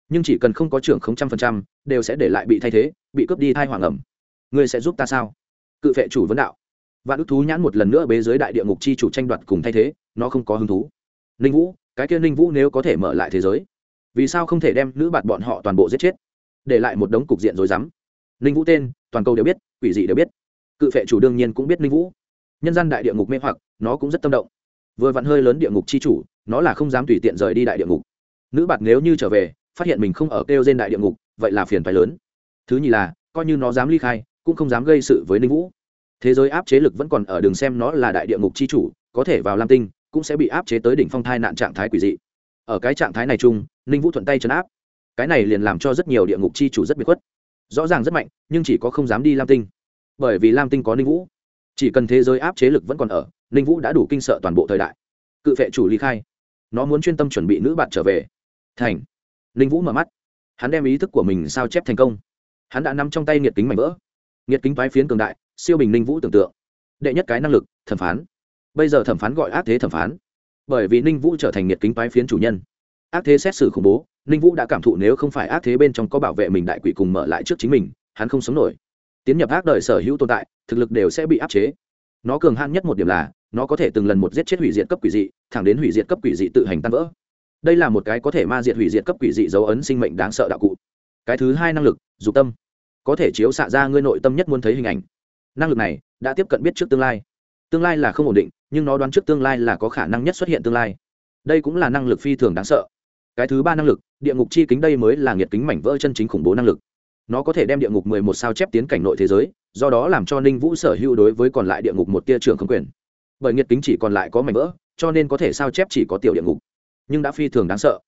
Nhưng chỉ cần không có trưởng khống trăm phần trăm, đều sẽ để lại bị thay thế, bị cướp đi thai hoàng ẩm. Ngươi sẽ giúp ta sao? Cự vệ chủ vấn đạo. Vạn ức thú nhãn một lần nữa bế dưới đại địa ngục chi chủ tranh đoạt cùng thay thế, nó không có hứng thú. Ninh vũ, cái kia ninh vũ nếu có thể mở lại thế giới, vì sao không thể đem nữ bạt bọn họ toàn bộ giết chết? Để lại một đống cục diện rối rắm. Ninh vũ tên, toàn cầu đều biết, quỷ dị đều biết. Cự phệ chủ đương nhiên cũng biết ninh vũ. Nhân gian đại địa ngục mê hoặc, nó cũng rất tâm động. Vừa vặn hơi lớn địa ngục chi chủ, nó là không dám tùy tiện rời đi đại địa ngục. Nữ bạt nếu như trở về, phát hiện mình không ở kêu trên đại địa ngục, vậy là phiền phái lớn. Thứ nhì là, coi như nó dám ly khai cũng không dám gây sự với ninh vũ. Thế giới áp chế lực vẫn còn ở đường xem nó là đại địa ngục chi chủ, có thể vào lam tinh, cũng sẽ bị áp chế tới đỉnh phong thai nạn trạng thái quỷ dị. Ở cái trạng thái này chung, ninh vũ thuận tay chấn áp. Cái này liền làm cho rất nhiều địa ngục chi chủ rất bị khuất. Rõ ràng rất mạnh, nhưng chỉ có không dám đi lam tinh. Bởi vì lam tinh có ninh vũ. Chỉ cần thế giới áp chế lực vẫn còn ở, ninh vũ đã đủ kinh sợ toàn bộ thời đại. Cự vệ chủ ly khai. Nó muốn chuyên tâm chuẩn bị nữ bạn trở về. Thành. Ninh vũ mở mắt. Hắn đem ý thức của mình sao chép thành công. Hắn đã nằm trong tay nhiệt kính mảnh vỡ nghiệt kính toái phiến cường đại, siêu bình ninh vũ tưởng tượng. Đệ nhất cái năng lực, thẩm phán. Bây giờ thẩm phán gọi ác thế thẩm phán. Bởi vì ninh vũ trở thành nghiệt kính toái phiến chủ nhân. Ác thế xét xử khủng bố ninh vũ đã cảm thụ nếu không phải ác thế bên trong có bảo vệ mình đại quỷ cùng mở lại trước chính mình, hắn không sống nổi. Tiến nhập ác đời sở hữu tồn tại, thực lực đều sẽ bị áp chế. Nó cường hạn nhất một điểm là, nó có thể từng lần một giết chết hủy diệt cấp quỷ dị, thẳng đến hủy diệt cấp quỷ dị tự hành tan vỡ. Đây là một cái có thể ma diệt hủy diệt cấp quỷ dị dấu ấn sinh mệnh đáng sợ đạo cụ. Cái thứ hai năng lực, dục tâm có thể chiếu xạ ra ngươi nội tâm nhất muốn thấy hình ảnh. Năng lực này đã tiếp cận biết trước tương lai. Tương lai là không ổn định, nhưng nó đoán trước tương lai là có khả năng nhất xuất hiện tương lai. Đây cũng là năng lực phi thường đáng sợ. Cái thứ ba năng lực, địa ngục chi kính đây mới là nghiệt kính mảnh vỡ chân chính khủng bố năng lực. Nó có thể đem địa ngục mười một sao chép tiến cảnh nội thế giới, do đó làm cho ninh vũ sở hữu đối với còn lại địa ngục một tia trường không quyền. Bởi nghiệt kính chỉ còn lại có mảnh vỡ, cho nên có thể sao chép chỉ có tiểu địa ngục. Nhưng đã phi thường đáng sợ.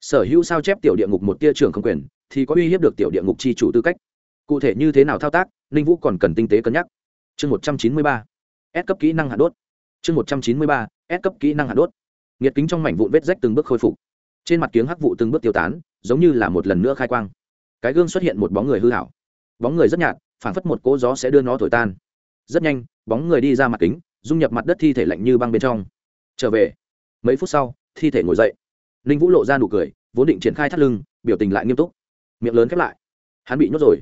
Sở hữu sao chép tiểu địa ngục một tia trường không quyền, thì có uy hiếp được tiểu địa ngục chi chủ tư cách cụ thể như thế nào thao tác, ninh vũ còn cần tinh tế cân nhắc. Chương một trăm chín mươi ba, s cấp kỹ năng hạ đốt. Chương một trăm chín mươi ba, s cấp kỹ năng hạ đốt. Nhiệt kính trong mảnh vụn vết rách từng bước khôi phục. Trên mặt kiếng hắc vụ từng bước tiêu tán, giống như là một lần nữa khai quang. Cái gương xuất hiện một bóng người hư hảo. Bóng người rất nhạt phản phất một cỗ gió sẽ đưa nó thổi tan. Rất nhanh, bóng người đi ra mặt kính, dung nhập mặt đất thi thể lạnh như băng bên trong. Trở về. Mấy phút sau, thi thể ngồi dậy. Ninh vũ lộ ra nụ cười, vốn định triển khai thắt lưng, biểu tình lại nghiêm túc. Miệng lớn khép lại. Hắn bị nhốt rồi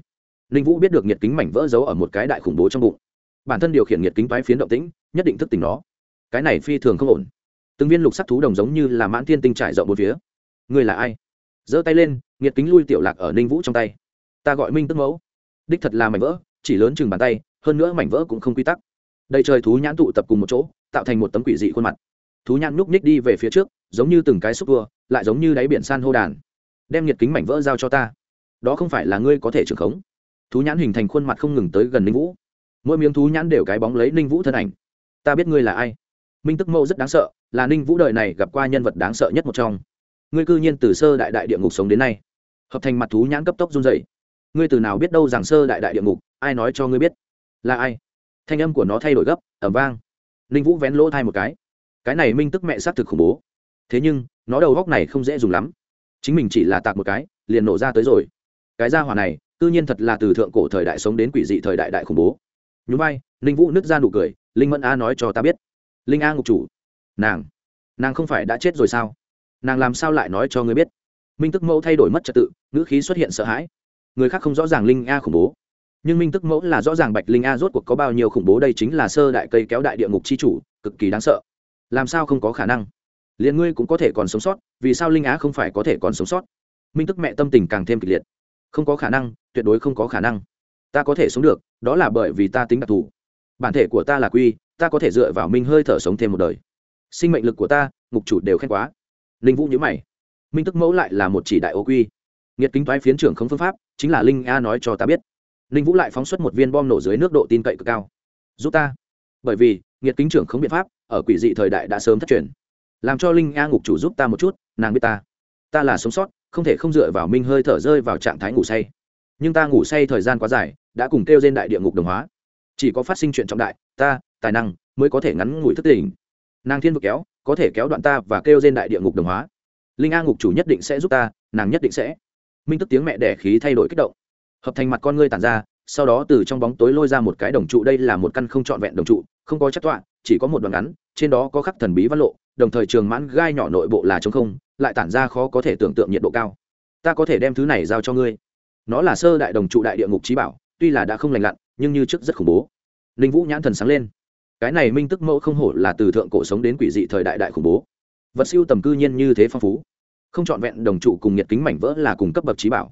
ninh vũ biết được nhiệt kính mảnh vỡ giấu ở một cái đại khủng bố trong bụng. Bản thân điều khiển nhiệt kính toái phiến động tĩnh, nhất định thức tỉnh nó. Cái này phi thường không ổn. Từng viên lục sắc thú đồng giống như là mãn thiên tinh trải rộng một phía. Người là ai? Giơ tay lên, nhiệt kính lui tiểu lạc ở ninh vũ trong tay. Ta gọi minh tức mẫu. Đích thật là mảnh vỡ, chỉ lớn chừng bàn tay, hơn nữa mảnh vỡ cũng không quy tắc. Đầy trời thú nhãn tụ tập cùng một chỗ, tạo thành một tấm quỷ dị khuôn mặt. Thú nhãn nhúc nhích đi về phía trước, giống như từng cái xúc vừa lại giống như đáy biển san hô đàn. Đem nhiệt kính mảnh vỡ giao cho ta. Đó không phải là ngươi có thể trưởng khống thú nhãn hình thành khuôn mặt không ngừng tới gần ninh vũ. Mỗi miếng thú nhãn đều cái bóng lấy ninh vũ thân ảnh. Ta biết ngươi là ai. Minh tức mẫu rất đáng sợ, là ninh vũ đời này gặp qua nhân vật đáng sợ nhất một trong. Ngươi cư nhiên từ sơ đại đại địa ngục sống đến nay. Hợp thành mặt thú nhãn cấp tốc run dày ngươi từ nào biết đâu rằng sơ đại đại địa ngục, ai nói cho ngươi biết? Là ai? Thanh âm của nó thay đổi gấp ẩm vang. Ninh vũ vén lỗ thai một cái. Cái này minh tức mẹ xác thực khủng bố. Thế nhưng, nó đầu góc này không dễ dùng lắm. Chính mình chỉ là tạc một cái, liền nổ ra tới rồi. Cái ra hỏa này tư nhiên thật là từ thượng cổ thời đại sống đến quỷ dị thời đại đại khủng bố. Nhún vai, ninh vũ nứt ra nụ cười, linh mẫn a nói cho ta biết. Linh a ngục chủ. Nàng. Nàng không phải đã chết rồi sao? Nàng làm sao lại nói cho ngươi biết? Minh tức mẫu thay đổi mất trật tự, ngữ khí xuất hiện sợ hãi. Người khác không rõ ràng linh a khủng bố. Nhưng minh tức mẫu là rõ ràng bạch linh a rốt cuộc có bao nhiêu khủng bố đây chính là sơ đại cây kéo đại địa ngục c h i chủ, cực kỳ đáng sợ. Làm sao không có khả năng? Liền ngươi cũng có thể còn sống sót, vì sao linh á không phải có thể còn sống sót? Minh tức mẹ tâm tình càng thêm kịch liệt không có khả năng, tuyệt đối không có khả năng. Ta có thể sống được, đó là bởi vì ta tính đặc thù. Bản thể của ta là quy, ta có thể dựa vào minh hơi thở sống thêm một đời. Sinh mệnh lực của ta, ngục chủ đều khen quá. Linh vũ nhớ mày. Minh tức mẫu lại là một chỉ đại ô quy. Nghiệt kính thoái phiến trưởng không phương pháp, chính là linh a nói cho ta biết. Linh vũ lại phóng xuất một viên bom nổ dưới nước độ tin cậy cực cao. Giúp ta. Bởi vì, nghiệt kính trưởng không biện pháp, ở quỷ dị thời đại đã sớm thất truyền. Làm cho linh a ngục chủ giúp ta một chút, nàng biết ta. Ta là sống sót không thể không dựa vào minh hơi thở rơi vào trạng thái ngủ say. Nhưng ta ngủ say thời gian quá dài, đã cùng kêu trên đại địa ngục đồng hóa. Chỉ có phát sinh chuyện trọng đại, ta, tài năng, mới có thể ngắn ngủi thức tỉnh. Nàng thiên vực kéo, có thể kéo đoạn ta và kêu trên đại địa ngục đồng hóa. Linh a ngục chủ nhất định sẽ giúp ta, nàng nhất định sẽ. Minh tức tiếng mẹ đẻ khí thay đổi kích động. Hợp thành mặt con ngươi tản ra, sau đó từ trong bóng tối lôi ra một cái đồng trụ, đây là một căn không trọn vẹn đồng trụ, không có chất tọa, chỉ có một đoạn ngắn, trên đó có khắc thần bí văn lộ đồng thời trường mãn gai nhỏ nội bộ là trống không, lại tản ra khó có thể tưởng tượng nhiệt độ cao. Ta có thể đem thứ này giao cho ngươi. Nó là sơ đại đồng trụ đại địa ngục trí bảo, tuy là đã không lành lặn, nhưng như trước rất khủng bố. Linh vũ nhãn thần sáng lên. Cái này minh tức mẫu không hổ là từ thượng cổ sống đến quỷ dị thời đại đại khủng bố. Vật siêu tầm cư nhiên như thế phong phú. Không c h ọ n vẹn đồng trụ cùng nhiệt kính mảnh vỡ là cùng cấp bậc trí bảo.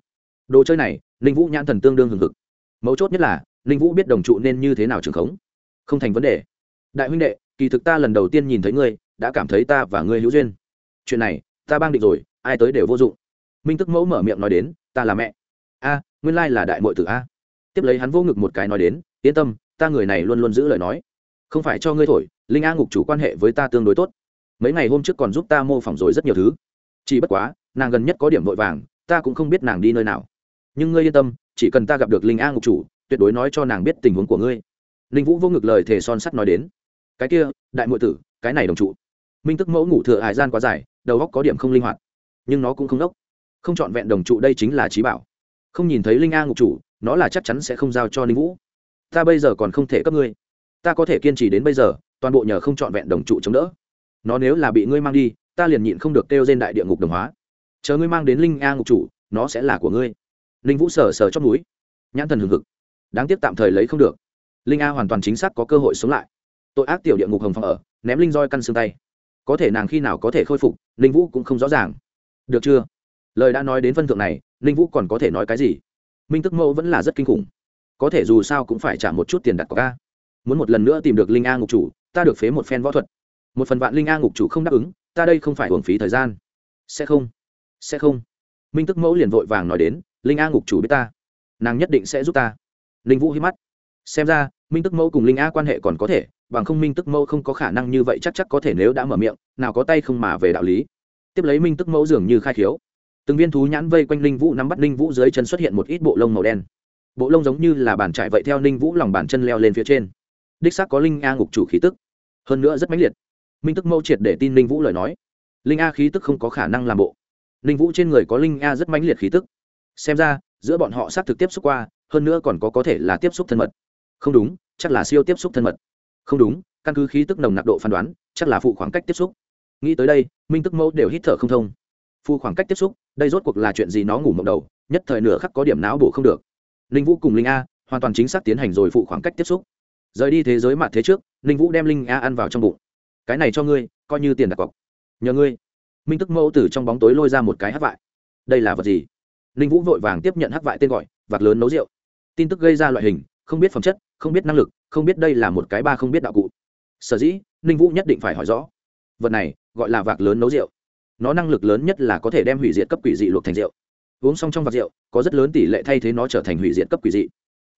Đồ chơi này linh vũ nhãn thần tương đương hừng hực. Mấu chốt nhất là linh vũ biết đồng trụ nên như thế nào trường khống. Không thành vấn đề. Đại huynh đệ, kỳ thực ta lần đầu tiên nhìn thấy ngươi đã cảm thấy ta và ngươi hữu duyên. Chuyện này, ta bang định rồi, ai tới đều vô dụng. Minh tức mẫu mở miệng nói đến, ta là mẹ. A, nguyên lai là đại mội tử a. Tiếp lấy hắn vô ngực một cái nói đến, yên tâm, ta người này luôn luôn giữ lời nói. Không phải cho ngươi thổi, linh a ngục chủ quan hệ với ta tương đối tốt. Mấy ngày hôm trước còn giúp ta mô phỏng rồi rất nhiều thứ. Chỉ bất quá, nàng gần nhất có điểm vội vàng, ta cũng không biết nàng đi nơi nào. Nhưng ngươi yên tâm, chỉ cần ta gặp được linh a ngục chủ, tuyệt đối nói cho nàng biết tình huống của ngươi. Linh vũ vô ngực lời thề son sắt nói đến. Cái kia, đại mội tử, cái này đồng trụ minh tức mẫu ngủ thừa hải gian quá dài, đầu góc có điểm không linh hoạt. Nhưng nó cũng không đốc. Không chọn vẹn đồng trụ đây chính là trí bảo. Không nhìn thấy linh a ngục chủ, nó là chắc chắn sẽ không giao cho linh vũ. Ta bây giờ còn không thể cấp ngươi. Ta có thể kiên trì đến bây giờ, toàn bộ nhờ không chọn vẹn đồng trụ chống đỡ. Nó nếu là bị ngươi mang đi, ta liền nhịn không được kêu trên đại địa ngục đồng hóa. Chờ ngươi mang đến linh a ngục chủ, nó sẽ là của ngươi. Linh vũ sờ sờ chót núi nhãn thần hừng hực. Đáng tiếc tạm thời lấy không được. Linh a hoàn toàn chính xác có cơ hội sống lại. Tội ác tiểu địa ngục hồng phong ở, ném linh roi căn xương tay có thể nàng khi nào có thể khôi phục, ninh vũ cũng không rõ ràng. Được chưa? Lời đã nói đến phân thượng này, ninh vũ còn có thể nói cái gì? Minh tức mẫu vẫn là rất kinh khủng. Có thể dù sao cũng phải trả một chút tiền đặt cọc ca muốn một lần nữa tìm được linh a ngục chủ, ta được phế một phen võ thuật. Một phần vạn linh a ngục chủ không đáp ứng, ta đây không phải hưởng phí thời gian. Sẽ không. Sẽ không. Minh tức mẫu liền vội vàng nói đến, linh a ngục chủ biết ta. Nàng nhất định sẽ giúp ta. Linh vũ hít mắt. Xem ra, minh tức mẫu cùng linh a quan hệ còn có thể bằng không minh tức mẫu không có khả năng như vậy chắc chắc có thể nếu đã mở miệng, nào có tay không mà về đạo lý. Tiếp lấy minh tức mẫu dường như khai khiếu. Từng viên thú nhãn vây quanh linh vũ nắm bắt linh vũ dưới chân xuất hiện một ít bộ lông màu đen. Bộ lông giống như là bàn trải vậy theo linh vũ lòng bàn chân leo lên phía trên. Đích xác có linh a ngục chủ khí tức. Hơn nữa rất mãnh liệt. Minh tức mẫu triệt để tin linh vũ lời nói. Linh a khí tức không có khả năng làm bộ. Linh vũ trên người có linh a rất mãnh liệt khí tức. Xem ra, giữa bọn họ xác thực tiếp xúc qua, hơn nữa còn có có thể là tiếp xúc thân mật. Không đúng, chắc là siêu tiếp xúc thân mật không đúng, căn cứ khí tức nồng nặc độ phán đoán, chắc là phụ khoảng cách tiếp xúc. Nghĩ tới đây, minh tức mẫu đều hít thở không thông. Phụ khoảng cách tiếp xúc, đây rốt cuộc là chuyện gì nó ngủ mộng đầu, nhất thời nửa khắc có điểm não bổ không được. Linh vũ cùng linh a hoàn toàn chính xác tiến hành rồi phụ khoảng cách tiếp xúc. Rời đi thế giới mặt thế trước, linh vũ đem linh a ăn vào trong bụng. Cái này cho ngươi, coi như tiền đặt cọc. Nhờ ngươi. Minh tức mẫu từ trong bóng tối lôi ra một cái hát vại. Đây là vật gì? Linh vũ vội vàng tiếp nhận hát vại tên gọi, vạc lớn nấu rượu. Tin tức gây ra loại hình, không biết phẩm chất, không biết năng lực không biết đây là một cái ba không biết đạo cụ. Sở dĩ, ninh vũ nhất định phải hỏi rõ. Vật này, gọi là vạc lớn nấu rượu. Nó năng lực lớn nhất là có thể đem hủy diệt cấp quỷ dị luộc thành rượu. Uống xong trong vạc rượu, có rất lớn tỷ lệ thay thế nó trở thành hủy diệt cấp quỷ dị.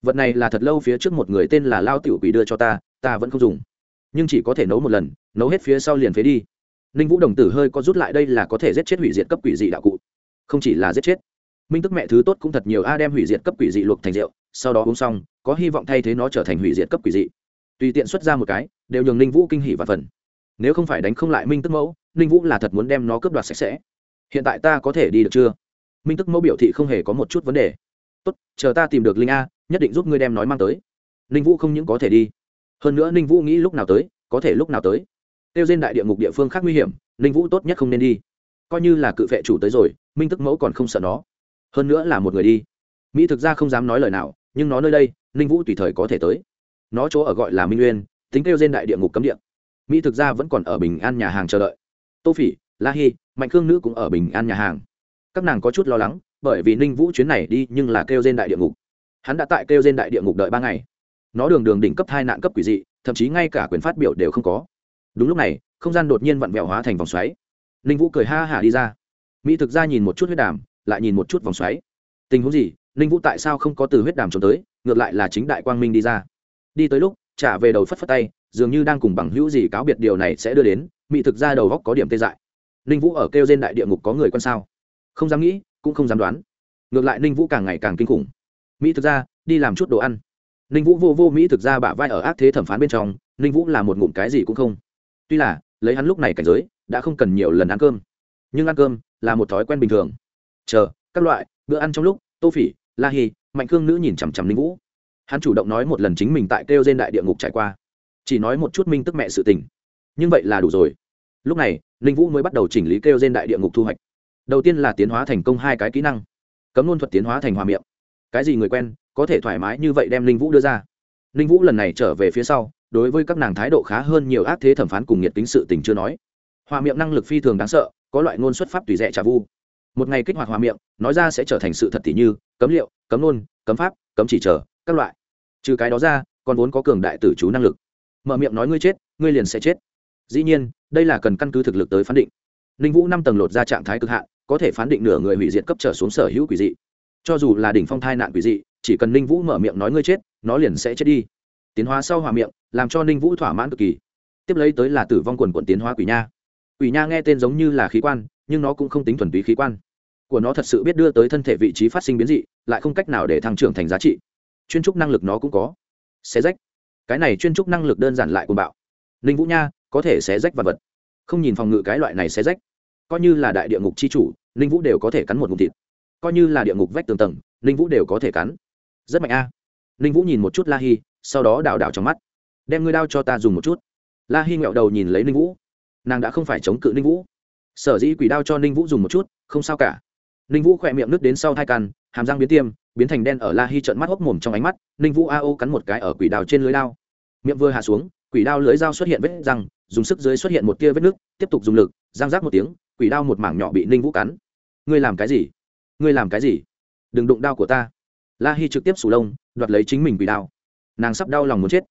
Vật này là thật lâu phía trước một người tên là lao tiểu quỷ đưa cho ta ta vẫn không dùng. Nhưng chỉ có thể nấu một lần, nấu hết phía sau liền phế đi. Ninh vũ đồng tử hơi có rút lại đây là có thể giết chết hủy diệt cấp quỷ dị đạo cụ. Không chỉ là giết chết. Minh tức mẹ thứ tốt cũng thật nhiều a đem hủy diệt cấp quỷ dị luộc thành rượu, sau đó uống xong có hy vọng thay thế nó trở thành hủy diệt cấp quỷ dị. Tùy tiện xuất ra một cái, đều nhường ninh vũ kinh hỉ và phần. Nếu không phải đánh không lại minh tức mẫu, ninh vũ là thật muốn đem nó cướp đoạt sạch sẽ. Hiện tại ta có thể đi được chưa? Minh tức mẫu biểu thị không hề có một chút vấn đề. Tốt, chờ ta tìm được linh a, nhất định giúp ngươi đem nói mang tới. Ninh vũ không những có thể đi, hơn nữa ninh vũ nghĩ lúc nào tới, có thể lúc nào tới. Tiêu trên đại địa ngục địa phương khác nguy hiểm, ninh vũ tốt nhất không nên đi. Coi như là cự vệ chủ tới rồi, minh tức mẫu còn không sợ nó. Hơn nữa là một người đi. Mỹ thực ra không dám nói lời nào, nhưng nó nơi đây ninh vũ tùy thời có thể tới. Nó chỗ ở gọi là minh nguyên tính kêu trên đại địa ngục cấm địa. Mỹ thực ra vẫn còn ở bình an nhà hàng chờ đợi. Tô phỉ, la hy mạnh khương nữ cũng ở bình an nhà hàng. Các nàng có chút lo lắng, bởi vì ninh vũ chuyến này đi nhưng là kêu trên đại địa ngục. Hắn đã tại kêu trên đại địa ngục đợi ba ngày. Nó đường đường đỉnh cấp hai nạn cấp quỷ dị, thậm chí ngay cả quyền phát biểu đều không có. Đúng lúc này, không gian đột nhiên vặn vẹo hóa thành vòng xoáy. Ninh vũ cười ha hả đi ra. Mỹ thực ra nhìn một chút huyết đàm, lại nhìn một chút vòng xoáy. Tình huống gì? Ninh vũ tại sao không có từ huyết đàm trốn tới? Ngược lại là chính đại quang minh đi ra. Đi tới lúc, trả về đầu phất phất tay, dường như đang cùng bằng hữu gì cáo biệt điều này sẽ đưa đến, mỹ thực ra đầu góc có điểm tê dại. Ninh vũ ở kêu trên đại địa ngục có người con sao? Không dám nghĩ, cũng không dám đoán. Ngược lại ninh vũ càng ngày càng kinh khủng. Mỹ thực ra, đi làm chút đồ ăn. Ninh vũ vô vô mỹ thực ra bả vai ở ác thế thẩm phán bên trong, ninh vũ là một ngụm cái gì cũng không. Tuy là, lấy hắn lúc này cảnh giới, đã không cần nhiều lần ăn cơm. Nhưng ăn cơm là một thói quen bình thường. Chờ, các loại, bữa ăn trong lúc, tô phỉ la hi, mạnh khương nữ nhìn chằm chằm Linh vũ. Hắn chủ động nói một lần chính mình tại kêu trên đại địa ngục trải qua. Chỉ nói một chút minh tức mẹ sự tình. Nhưng vậy là đủ rồi. Lúc này Linh vũ mới bắt đầu chỉnh lý kêu trên đại địa ngục thu hoạch. Đầu tiên là tiến hóa thành công hai cái kỹ năng. Cấm luôn thuật tiến hóa thành hòa miệng. Cái gì người quen, có thể thoải mái như vậy đem Linh vũ đưa ra. Linh vũ lần này trở về phía sau, đối với các nàng thái độ khá hơn nhiều ác thế thẩm phán cùng nhiệt tính sự tình chưa nói. Hòa miệng năng lực phi thường đáng sợ, có loại ngôn xuất pháp tùy rẻ trả vu một ngày kích hoạt hòa miệng, nói ra sẽ trở thành sự thật tỷ như, cấm liệu, cấm nôn cấm pháp, cấm chỉ chờ các loại. Trừ cái đó ra, còn vốn có cường đại tử chú năng lực. Mở miệng nói ngươi chết, ngươi liền sẽ chết. Dĩ nhiên, đây là cần căn cứ thực lực tới phán định. Ninh vũ năm tầng lột ra trạng thái cực hạn, có thể phán định nửa người hủy diệt cấp trở xuống sở hữu quỷ dị. Cho dù là đỉnh phong thai nạn quỷ dị, chỉ cần ninh vũ mở miệng nói ngươi chết, nó liền sẽ chết đi. Tiến hóa sau hòa miệng, làm cho ninh vũ thỏa mãn cực kỳ. Tiếp lấy tới là tử vong quần quận tiến hóa quỷ nha. Quỷ nha nghe tên giống như là khí quan, nhưng nó cũng không tính thuần túy khí quan của nó thật sự biết đưa tới thân thể vị trí phát sinh biến dị, lại không cách nào để thăng trưởng thành giá trị. Chuyên trúc năng lực nó cũng có. Xé rách. Cái này chuyên trúc năng lực đơn giản lại cùng bạo. Ninh vũ nha, có thể xé rách vật vật. Không nhìn phòng ngự cái loại này xé rách. Coi như là đại địa ngục c h i chủ, ninh vũ đều có thể cắn một ngục thịt. Coi như là địa ngục vách tường tầng, ninh vũ đều có thể cắn. Rất mạnh a. À. ninh vũ nhìn một chút la hi, sau đó đảo đảo trong mắt. Đem ngươi đao cho ta dùng một chút. La hi nghẹo đầu nhìn lấy ninh vũ. Nàng đã không phải chống cự ninh vũ. Sở dĩ quỷ đao cho ninh vũ dùng một chút, không sao cả ninh vũ khỏe miệng nước đến sau thai căn hàm răng biến tiêm, biến thành đen ở la hi trợn mắt hốc mồm trong ánh mắt, ninh vũ a ô cắn một cái ở quỷ đao trên lưới đao. Miệng vừa hạ xuống, quỷ đao lưới dao xuất hiện vết răng, dùng sức dưới xuất hiện một tia vết nước, tiếp tục dùng lực răng rác một tiếng, quỷ đao một mảng nhỏ bị ninh vũ cắn. Ngươi làm cái gì? Ngươi làm cái gì? Đừng đụng đao của ta. La hi trực tiếp sù lông, đoạt lấy chính mình quỷ đao. Nàng sắp đau lòng muốn chết.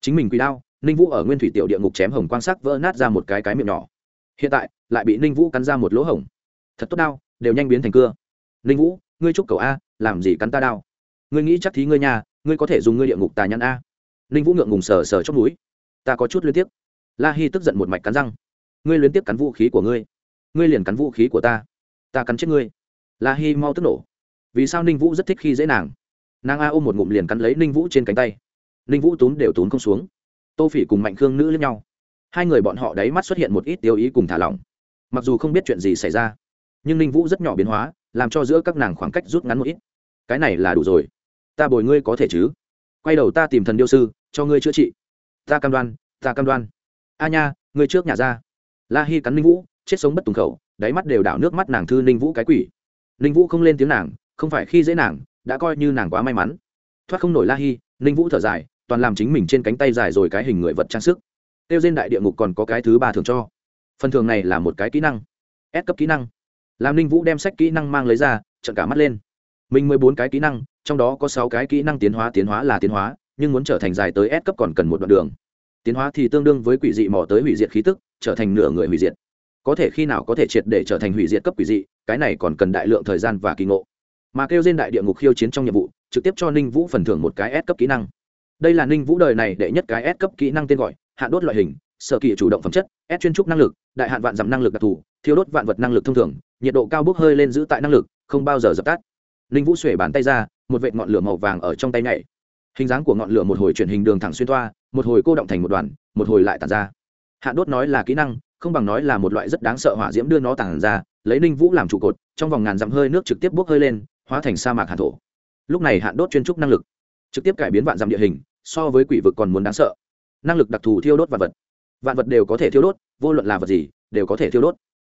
Chính mình quỷ đao, ninh vũ ở nguyên thủy tiểu địa ngục chém hồng quan sắc vỡ nát ra một cái cái miệng nhỏ. Hiện tại, lại bị ninh vũ cắn ra một lỗ hổng. Thật tốt đau đều nhanh biến thành cưa. Ninh vũ, ngươi chúc cầu a, làm gì cắn ta đao ngươi nghĩ chắc thí ngươi nhà ngươi có thể dùng ngươi địa ngục tà nhãn a. Ninh vũ ngượng ngùng sờ sờ trong núi ta có chút liên tiếp. La hi tức giận một mạch cắn răng. Ngươi liên tiếp cắn vũ khí của ngươi. Ngươi liền cắn vũ khí của ta. Ta cắn chết ngươi. La hi mau tức nổ. Vì sao ninh vũ rất thích khi dễ nàng? Nàng a ôm một ngụm liền cắn lấy ninh vũ trên cánh tay. Ninh vũ tún đều tún không xuống. Tô phỉ cùng mạnh khương nữ lẫn nhau. Hai người bọn họ đáy mắt xuất hiện một ít tiêu ý cùng thả lỏng. Mặc dù không biết chuyện gì xảy ra nhưng ninh vũ rất nhỏ biến hóa, làm cho giữa các nàng khoảng cách rút ngắn một ít. Cái này là đủ rồi. Ta bồi ngươi có thể chứ? Quay đầu ta tìm thần điêu sư, cho ngươi chữa trị. Ta cam đoan, ta cam đoan. A nha, ngươi trước nhà ra. La hi cắn ninh vũ, chết sống bất tùng khẩu, đáy mắt đều đảo nước mắt nàng thư ninh vũ cái quỷ. Ninh vũ không lên tiếng nàng, không phải khi dễ nàng, đã coi như nàng quá may mắn. Thoát không nổi la hi, ninh vũ thở dài, toàn làm chính mình trên cánh tay dài rồi cái hình người vật trang sức. Tiêu trên đại địa ngục còn có cái thứ ba thường cho. Phần thường này là một cái kỹ năng. S cấp kỹ năng làm ninh vũ đem sách kỹ năng mang lấy ra trận cả mắt lên mình mười bốn cái kỹ năng trong đó có sáu cái kỹ năng tiến hóa tiến hóa là tiến hóa nhưng muốn trở thành dài tới S cấp còn cần một đoạn đường tiến hóa thì tương đương với quỷ dị mò tới hủy diệt khí tức, trở thành nửa người hủy diệt. Có thể khi nào có thể triệt để trở thành hủy diệt cấp quỷ dị, cái này còn cần đại lượng thời gian và kỳ ngộ. Mà kêu trên đại địa ngục khiêu chiến trong nhiệm vụ, trực tiếp cho ninh vũ phần thưởng một cái S cấp kỹ năng. Đây là ninh vũ đời này đệ nhất cái S cấp kỹ năng tên gọi hạn đốt loại hình, sở kỳ chủ động phẩm chất, S chuyên trúc năng lực, đại hạn vạn dặm năng lực đặc thù thiếu đốt vạn vật năng lực thông thường, nhiệt độ cao bốc hơi lên giữ tại năng lực, không bao giờ dập tắt. Ninh vũ xuể bàn tay ra, một vệt ngọn lửa màu vàng ở trong tay nhảy. Hình dáng của ngọn lửa một hồi chuyển hình đường thẳng xuyên toa, một hồi cô động thành một đoàn, một hồi lại tàn ra. Hạn đốt nói là kỹ năng, không bằng nói là một loại rất đáng sợ hỏa diễm đưa nó tàn ra, lấy ninh vũ làm trụ cột, trong vòng ngàn dặm hơi nước trực tiếp bốc hơi lên, hóa thành sa mạc hạ thổ. Lúc này hạn đốt chuyên trúc năng lực, trực tiếp cải biến vạn dặm địa hình, so với quỷ vực còn muốn đáng sợ. Năng lực đặc thù thiêu đốt vạn vật. Vạn vật đều có thể thiêu đốt, vô luận là vật gì, đều có thể thiêu đốt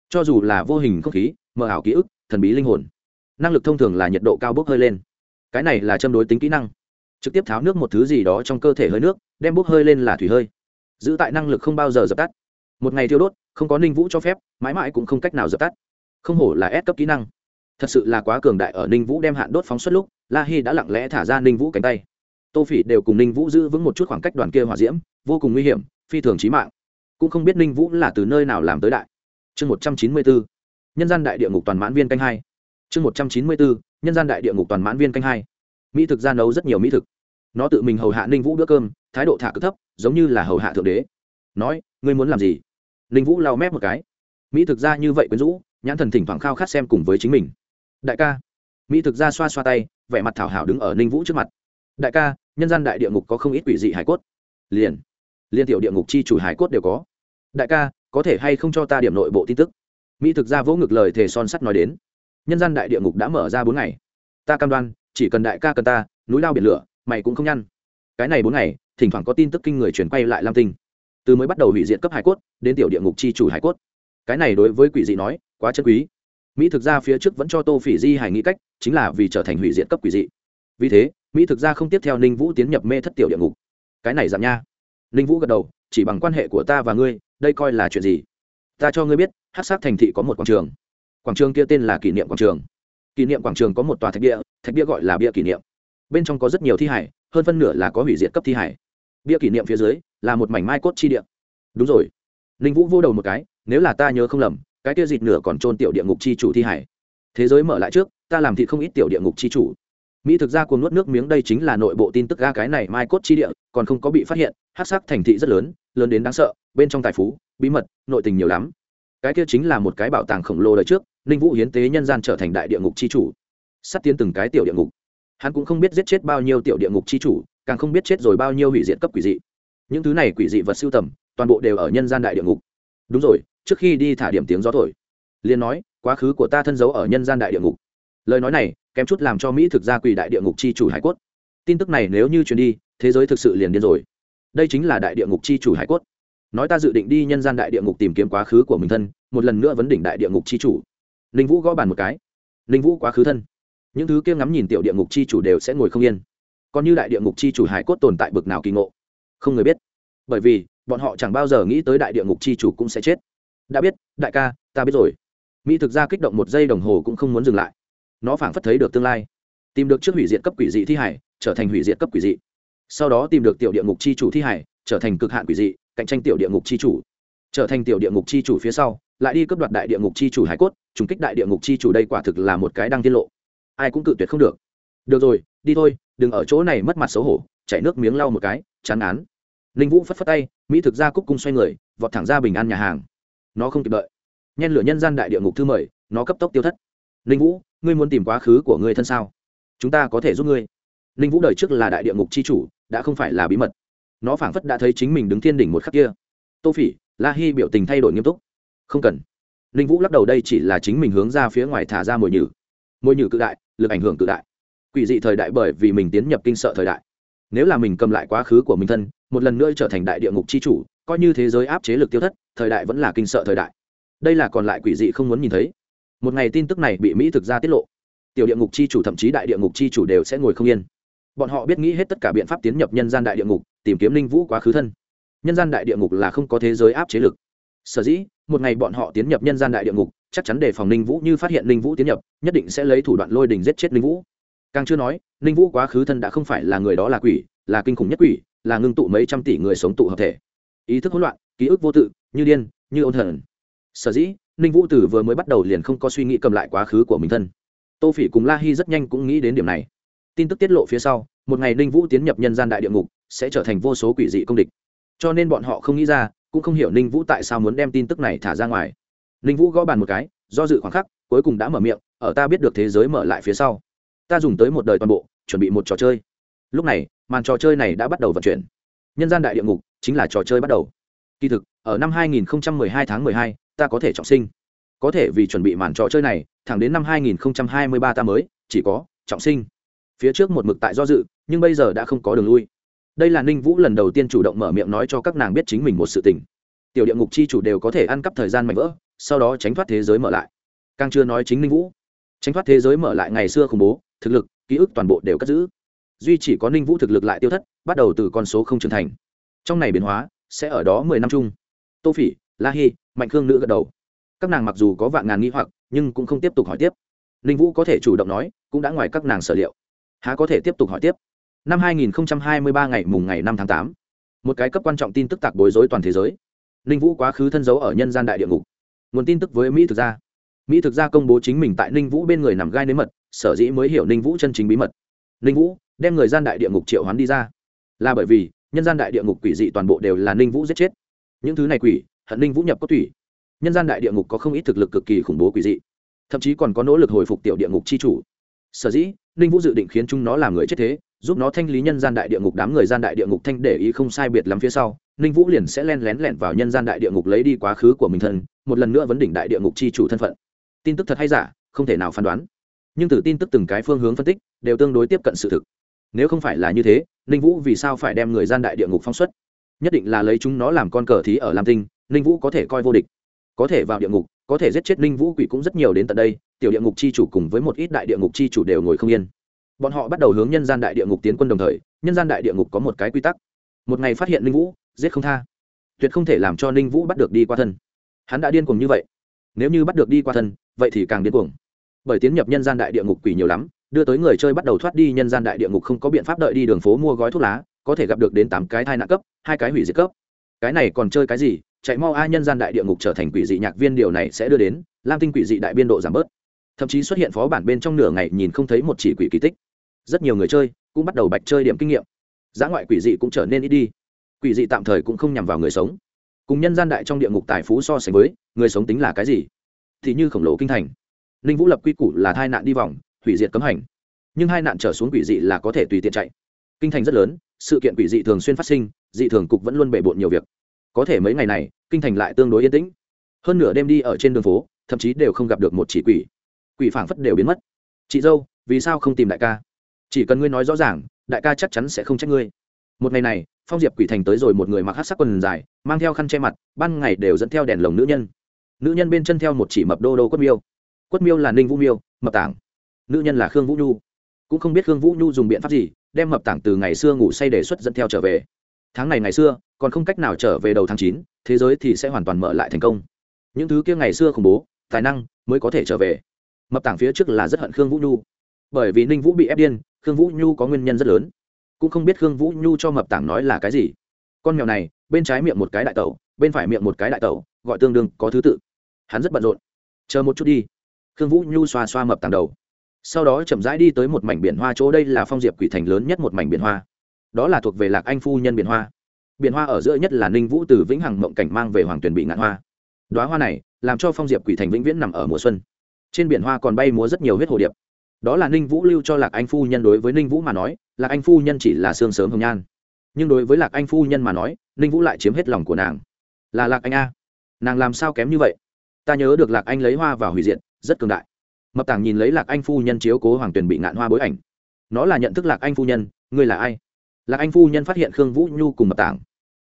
cho dù là vô hình không khí, mờ ảo ký ức, thần bí linh hồn, năng lực thông thường là nhiệt độ cao bốc hơi lên. Cái này là châm đối tính kỹ năng. Trực tiếp tháo nước một thứ gì đó trong cơ thể hơi nước, đem bốc hơi lên là thủy hơi. Giữ tại năng lực không bao giờ dập tắt. Một ngày thiêu đốt, không có ninh vũ cho phép, mãi mãi cũng không cách nào dập tắt. Không hổ là ép cấp kỹ năng. Thật sự là quá cường đại ở ninh vũ đem hạn đốt phóng suất lúc, la hi đã lặng lẽ thả ra ninh vũ cánh tay. Tô phỉ đều cùng ninh vũ giữ vững một chút khoảng cách đoàn kia hỏa diễm, vô cùng nguy hiểm, phi thường trí mạng. Cũng không biết ninh vũ là từ nơi nào làm tới đại chương một trăm chín mươi bốn nhân gian đại địa ngục toàn mãn viên canh hai. Chương một trăm chín mươi bốn nhân gian đại địa ngục toàn mãn viên canh hai. Mỹ thực ra nấu rất nhiều mỹ thực. Nó tự mình hầu hạ ninh vũ bữa cơm, thái độ thả cực thấp, giống như là hầu hạ thượng đế. Nói, ngươi muốn làm gì? Ninh vũ lau mép một cái. Mỹ thực ra như vậy quyến rũ, nhãn thần thỉnh thoảng khao khát xem cùng với chính mình. Đại ca. Mỹ thực ra xoa xoa tay, vẻ mặt thảo hảo đứng ở ninh vũ trước mặt. Đại ca, nhân gian đại địa ngục có không ít quỷ dị hải cốt. Liền liên tiểu địa ngục chi chủ hải cốt đều có. Đại ca có thể hay không cho ta điểm nội bộ tin tức? Mỹ thực ra vỗ ngực lời thề son sắt nói đến. Nhân gian đại địa ngục đã mở ra bốn ngày. Ta cam đoan, chỉ cần đại ca cần ta, núi lao biển lửa, mày cũng không nhăn. Cái này bốn ngày, thỉnh thoảng có tin tức kinh người chuyển quay lại lam tinh. Từ mới bắt đầu hủy diệt cấp hải cốt, đến tiểu địa ngục chi chủ hải cốt. Cái này đối với quỷ dị nói, quá chân quý. Mỹ thực ra phía trước vẫn cho tô phỉ di hải nghĩ cách, chính là vì trở thành hủy diệt cấp quỷ dị. Vì thế, mỹ thực ra không tiếp theo ninh vũ tiến nhập mê thất tiểu địa ngục. Cái này giảm nha. Ninh vũ gật đầu chỉ bằng quan hệ của ta và ngươi, đây coi là chuyện gì? Ta cho ngươi biết hát sát thành thị có một quảng trường. Quảng trường kia tên là kỷ niệm quảng trường. Kỷ niệm quảng trường có một tòa thạch địa thạch địa gọi là bia kỷ niệm. Bên trong có rất nhiều thi hải, hơn phân nửa là có hủy diệt cấp thi hải. Bia kỷ niệm phía dưới là một mảnh mai cốt chi địa. Đúng rồi. Ninh vũ vô đầu một cái, nếu là ta nhớ không lầm, cái kia dịt nửa còn trôn tiểu địa ngục chi chủ thi hải. Thế giới mở lại trước, ta làm thị không ít tiểu địa ngục chi chủ mỹ thực ra cuồng nuốt nước miếng đây chính là nội bộ tin tức ga cái này mai cốt chi địa, còn không có bị phát hiện, hát sắc thành thị rất lớn lớn đến đáng sợ, bên trong tài phú, bí mật, nội tình nhiều lắm. Cái kia chính là một cái bảo tàng khổng lồ đời trước, ninh vũ hiến tế nhân gian trở thành đại địa ngục chi chủ. Sắt tiến từng cái tiểu địa ngục. Hắn cũng không biết giết chết bao nhiêu tiểu địa ngục chi chủ, càng không biết chết rồi bao nhiêu hủy diệt cấp quỷ dị. Những thứ này quỷ dị vật siêu tầm, toàn bộ đều ở nhân gian đại địa ngục. Đúng rồi, trước khi đi thả điểm tiếng gió thổi. Liên nói, quá khứ của ta thân giấu ở nhân gian đại địa ngục lời nói này kém chút làm cho mỹ thực ra quỷ đại địa ngục chi chủ hải cốt. Tin tức này nếu như truyền đi, thế giới thực sự liền điên rồi. Đây chính là đại địa ngục chi chủ hải cốt. Nói ta dự định đi nhân gian đại địa ngục tìm kiếm quá khứ của mình thân, một lần nữa vấn đỉnh đại địa ngục chi chủ. Ninh vũ gõ bàn một cái. Ninh vũ quá khứ thân. Những thứ kia ngắm nhìn tiểu địa ngục chi chủ đều sẽ ngồi không yên. Còn như đại địa ngục chi chủ hải cốt tồn tại bực nào kỳ ngộ? Không người biết. Bởi vì, bọn họ chẳng bao giờ nghĩ tới đại địa ngục chi chủ cũng sẽ chết. Đã biết, đại ca, ta biết rồi. Mỹ thực ra kích động một giây đồng hồ cũng không muốn dừng lại nó phảng phất thấy được tương lai. Tìm được trước hủy diệt cấp quỷ dị thi hải, trở thành hủy diệt cấp quỷ dị. Sau đó tìm được tiểu địa ngục chi chủ thi hải, trở thành cực hạn quỷ dị, cạnh tranh tiểu địa ngục chi chủ. Trở thành tiểu địa ngục chi chủ phía sau, lại đi cướp đoạt đại địa ngục chi chủ hải cốt, trùng kích đại địa ngục chi chủ đây quả thực là một cái đang tiết lộ. Ai cũng cự tuyệt không được. Được rồi, đi thôi, đừng ở chỗ này mất mặt xấu hổ, chảy nước miếng lau một cái, chán án ninh vũ phất phất tay, mỹ thực ra cúc cung xoay người, vọt thẳng ra bình an nhà hàng. Nó không kịp đợi. Nhen lửa nhân gian đại địa ngục thư mời, nó cấp tốc tiêu thất. Ninh vũ ngươi muốn tìm quá khứ của ngươi thân sao? Chúng ta có thể giúp ngươi. Ninh vũ đời trước là đại địa ngục c h i chủ, đã không phải là bí mật. Nó phảng phất đã thấy chính mình đứng thiên đỉnh một khắc kia. Tô phỉ, la hi biểu tình thay đổi nghiêm túc. Không cần. Ninh vũ lắc đầu đây chỉ là chính mình hướng ra phía ngoài thả ra mồi nhử. Mồi nhử cự đại, lực ảnh hưởng cự đại. Quỷ dị thời đại bởi vì mình tiến nhập kinh sợ thời đại. Nếu là mình cầm lại quá khứ của mình thân, một lần nữa trở thành đại địa ngục c h i chủ, coi như thế giới áp chế lực tiêu thất, thời đại vẫn là kinh sợ thời đại. Đây là còn lại quỷ dị không muốn nhìn thấy một ngày tin tức này bị mỹ thực ra tiết lộ. Tiểu địa ngục c h i chủ thậm chí đại địa ngục c h i chủ đều sẽ ngồi không yên. Bọn họ biết nghĩ hết tất cả biện pháp tiến nhập nhân gian đại địa ngục, tìm kiếm linh vũ quá khứ thân. Nhân gian đại địa ngục là không có thế giới áp chế lực. Sở dĩ, một ngày bọn họ tiến nhập nhân gian đại địa ngục, chắc chắn đề phòng linh vũ như phát hiện linh vũ tiến nhập, nhất định sẽ lấy thủ đoạn lôi đình giết chết linh vũ. Càng chưa nói, linh vũ quá khứ thân đã không phải là người đó là quỷ, là kinh khủng nhất quỷ, là ngưng tụ mấy trăm tỷ người sống tụ hợp thể. Ý thức hỗn loạn, ký ức vô tự, như điên, như ôn thần sở dĩ ninh vũ tử vừa mới bắt đầu liền không có suy nghĩ cầm lại quá khứ của mình thân. Tô phỉ cùng la hy rất nhanh cũng nghĩ đến điểm này. Tin tức tiết lộ phía sau một ngày ninh vũ tiến nhập nhân gian đại địa ngục sẽ trở thành vô số quỷ dị công địch. Cho nên bọn họ không nghĩ ra cũng không hiểu ninh vũ tại sao muốn đem tin tức này thả ra ngoài. Ninh vũ gõ bàn một cái do dự khoảng khắc cuối cùng đã mở miệng ở ta biết được thế giới mở lại phía sau. Ta dùng tới một đời toàn bộ chuẩn bị một trò chơi. Lúc này màn trò chơi này đã bắt đầu vận chuyển. Nhân gian đại địa ngục chính là trò chơi bắt đầu. Kỳ thực ở năm 2012 tháng 12, ta có thể trọng sinh. Có thể vì chuẩn bị màn trò chơi này, thẳng đến năm 2023 ta mới, chỉ có, trọng sinh. Phía trước một mực tại do dự, nhưng bây giờ đã không có đường lui. Đây là ninh vũ lần đầu tiên chủ động mở miệng nói cho các nàng biết chính mình một sự tình. Tiểu địa ngục chi chủ đều có thể ăn cắp thời gian mạnh vỡ, sau đó tránh thoát thế giới mở lại. Càng chưa nói chính ninh vũ. Tránh thoát thế giới mở lại ngày xưa khủng bố, thực lực, ký ức toàn bộ đều cất giữ. Duy chỉ có ninh vũ thực lực lại tiêu thất, bắt đầu từ con số không trưởng thành. Trong này biến hóa, sẽ ở đó mười năm chung. Tô phỉ la hi mạnh khương nữ gật đầu. Các nàng mặc dù có vạn ngàn nghi hoặc nhưng cũng không tiếp tục hỏi tiếp. Ninh vũ có thể chủ động nói cũng đã ngoài các nàng sở liệu. Há có thể tiếp tục hỏi tiếp? Năm 2023 ngày mùng ngày 5 tháng 8, một cái cấp quan trọng tin tức tạc bối rối toàn thế giới. Ninh vũ quá khứ thân dấu ở nhân gian đại địa ngục. Nguồn tin tức với mỹ thực ra. Mỹ thực ra công bố chính mình tại ninh vũ bên người nằm gai nếm mật sở dĩ mới hiểu ninh vũ chân chính bí mật. Ninh vũ đem người gian đại địa ngục triệu hoán đi ra. Là bởi vì nhân gian đại địa ngục quỷ dị toàn bộ đều là ninh vũ giết chết. Những thứ này quỷ hận ninh vũ nhập có thủy nhân gian đại địa ngục có không ít thực lực cực kỳ khủng bố quỷ dị. Thậm chí còn có nỗ lực hồi phục tiểu địa ngục c h i chủ. Sở dĩ, ninh vũ dự định khiến chúng nó làm người chết thế, giúp nó thanh lý nhân gian đại địa ngục đám người gian đại địa ngục thanh để ý không sai biệt lắm phía sau, ninh vũ liền sẽ len lén lẻn vào nhân gian đại địa ngục lấy đi quá khứ của mình thân, một lần nữa vấn đỉnh đại địa ngục c h i chủ thân phận. Tin tức thật hay giả, không thể nào phán đoán. Nhưng từ tin tức từng cái phương hướng phân tích, đều tương đối tiếp cận sự thực. Nếu không phải là như thế, ninh vũ vì sao phải đem người gian đại địa ngục phong xuất? Nhất định là lấy chúng nó làm con cờ thí ở lam tinh ninh vũ có thể coi vô địch. Có thể vào địa ngục, có thể giết chết ninh vũ quỷ cũng rất nhiều đến tận đây, tiểu địa ngục c h i chủ cùng với một ít đại địa ngục c h i chủ đều ngồi không yên. Bọn họ bắt đầu hướng nhân gian đại địa ngục tiến quân đồng thời, nhân gian đại địa ngục có một cái quy tắc. Một ngày phát hiện ninh vũ, giết không tha. Tuyệt không thể làm cho ninh vũ bắt được đi qua thân. Hắn đã điên cuồng như vậy. Nếu như bắt được đi qua thân, vậy thì càng điên cuồng. Bởi tiến nhập nhân gian đại địa ngục quỷ nhiều lắm, đưa tới người chơi bắt đầu thoát đi nhân gian đại địa ngục không có biện pháp đợi đi đường phố mua gói thuốc lá, có thể gặp được đến tám cái thai nạn cấp, hai cái hủy diệt cấp. Cái này còn chơi cái gì? Chạy mau ai nhân gian đại địa ngục trở thành quỷ dị nhạc viên, điều này sẽ đưa đến lam tinh quỷ dị đại biên độ giảm bớt. Thậm chí xuất hiện phó bản bên trong nửa ngày nhìn không thấy một chỉ quỷ kỳ tích. Rất nhiều người chơi cũng bắt đầu bạch chơi điểm kinh nghiệm. Giá ngoại quỷ dị cũng trở nên ít đi. Quỷ dị tạm thời cũng không nhằm vào người sống. Cùng nhân gian đại trong địa ngục tài phú so sánh với, người sống tính là cái gì? Thì như khổng lồ kinh thành. Ninh vũ lập quy củ là thai nạn đi vòng, hủy diệt cấm hành. Nhưng hai nạn trở xuống quỷ dị là có thể tùy tiện chạy. Kinh thành rất lớn, sự kiện quỷ dị thường xuyên phát sinh, dị thường cục vẫn luôn bể bộn nhiều việc có thể mấy ngày này, kinh thành lại tương đối yên tĩnh. Hơn nửa đêm đi ở trên đường phố, thậm chí đều không gặp được một chỉ quỷ. Quỷ phảng phất đều biến mất. Chị dâu, vì sao không tìm đại ca? Chỉ cần ngươi nói rõ ràng, đại ca chắc chắn sẽ không trách ngươi. Một ngày này, phong diệp quỷ thành tới rồi một người mặc hát sắc quần dài, mang theo khăn che mặt, ban ngày đều dẫn theo đèn lồng nữ nhân. Nữ nhân bên chân theo một chỉ mập đô đô quất miêu. Quất miêu là ninh vũ miêu, mập tảng. Nữ nhân là khương vũ nhu. Cũng không biết khương vũ nhu dùng biện pháp gì, đem mập tảng từ ngày xưa ngủ say đề xuất dẫn theo trở về. Tháng này ngày xưa còn không cách nào trở về đầu tháng chín, thế giới thì sẽ hoàn toàn mở lại thành công. Những thứ kia ngày xưa khủng bố, tài năng mới có thể trở về. Mập tảng phía trước là rất hận khương vũ nhu. Bởi vì ninh vũ bị ép điên, khương vũ nhu có nguyên nhân rất lớn. Cũng không biết khương vũ nhu cho mập tảng nói là cái gì. Con mèo này, bên trái miệng một cái đại tẩu, bên phải miệng một cái đại tẩu, gọi tương đương có thứ tự. Hắn rất bận rộn. Chờ một chút đi. Khương vũ nhu xoa xoa mập tảng đầu. Sau đó chậm rãi đi tới một mảnh biển hoa, chỗ đây là phong diệp quỷ thành lớn nhất một mảnh biển hoa. Đó là thuộc về lạc anh phu nhân biển hoa biển hoa ở giữa nhất là ninh vũ từ vĩnh hằng mộng cảnh mang về hoàng tuyền bị ngạn hoa. Đoá hoa này làm cho phong diệp quỷ thành vĩnh viễn nằm ở mùa xuân. Trên biển hoa còn bay múa rất nhiều huyết hồ điệp. Đó là ninh vũ lưu cho lạc anh phu nhân đối với ninh vũ mà nói, lạc anh phu nhân chỉ là sương sớm hồng nhan. Nhưng đối với lạc anh phu nhân mà nói, ninh vũ lại chiếm hết lòng của nàng. Là lạc anh a. Nàng làm sao kém như vậy? Ta nhớ được lạc anh lấy hoa vào hủy diện rất cường đại. Mập tàng nhìn lấy lạc anh phu nhân chiếu cố hoàng tuyền bị ngạn hoa bối ảnh. Nó là nhận thức lạc anh phu nhân, ngươi là ai? Lạc anh phu nhân phát hiện khương vũ nhu cùng mập tàng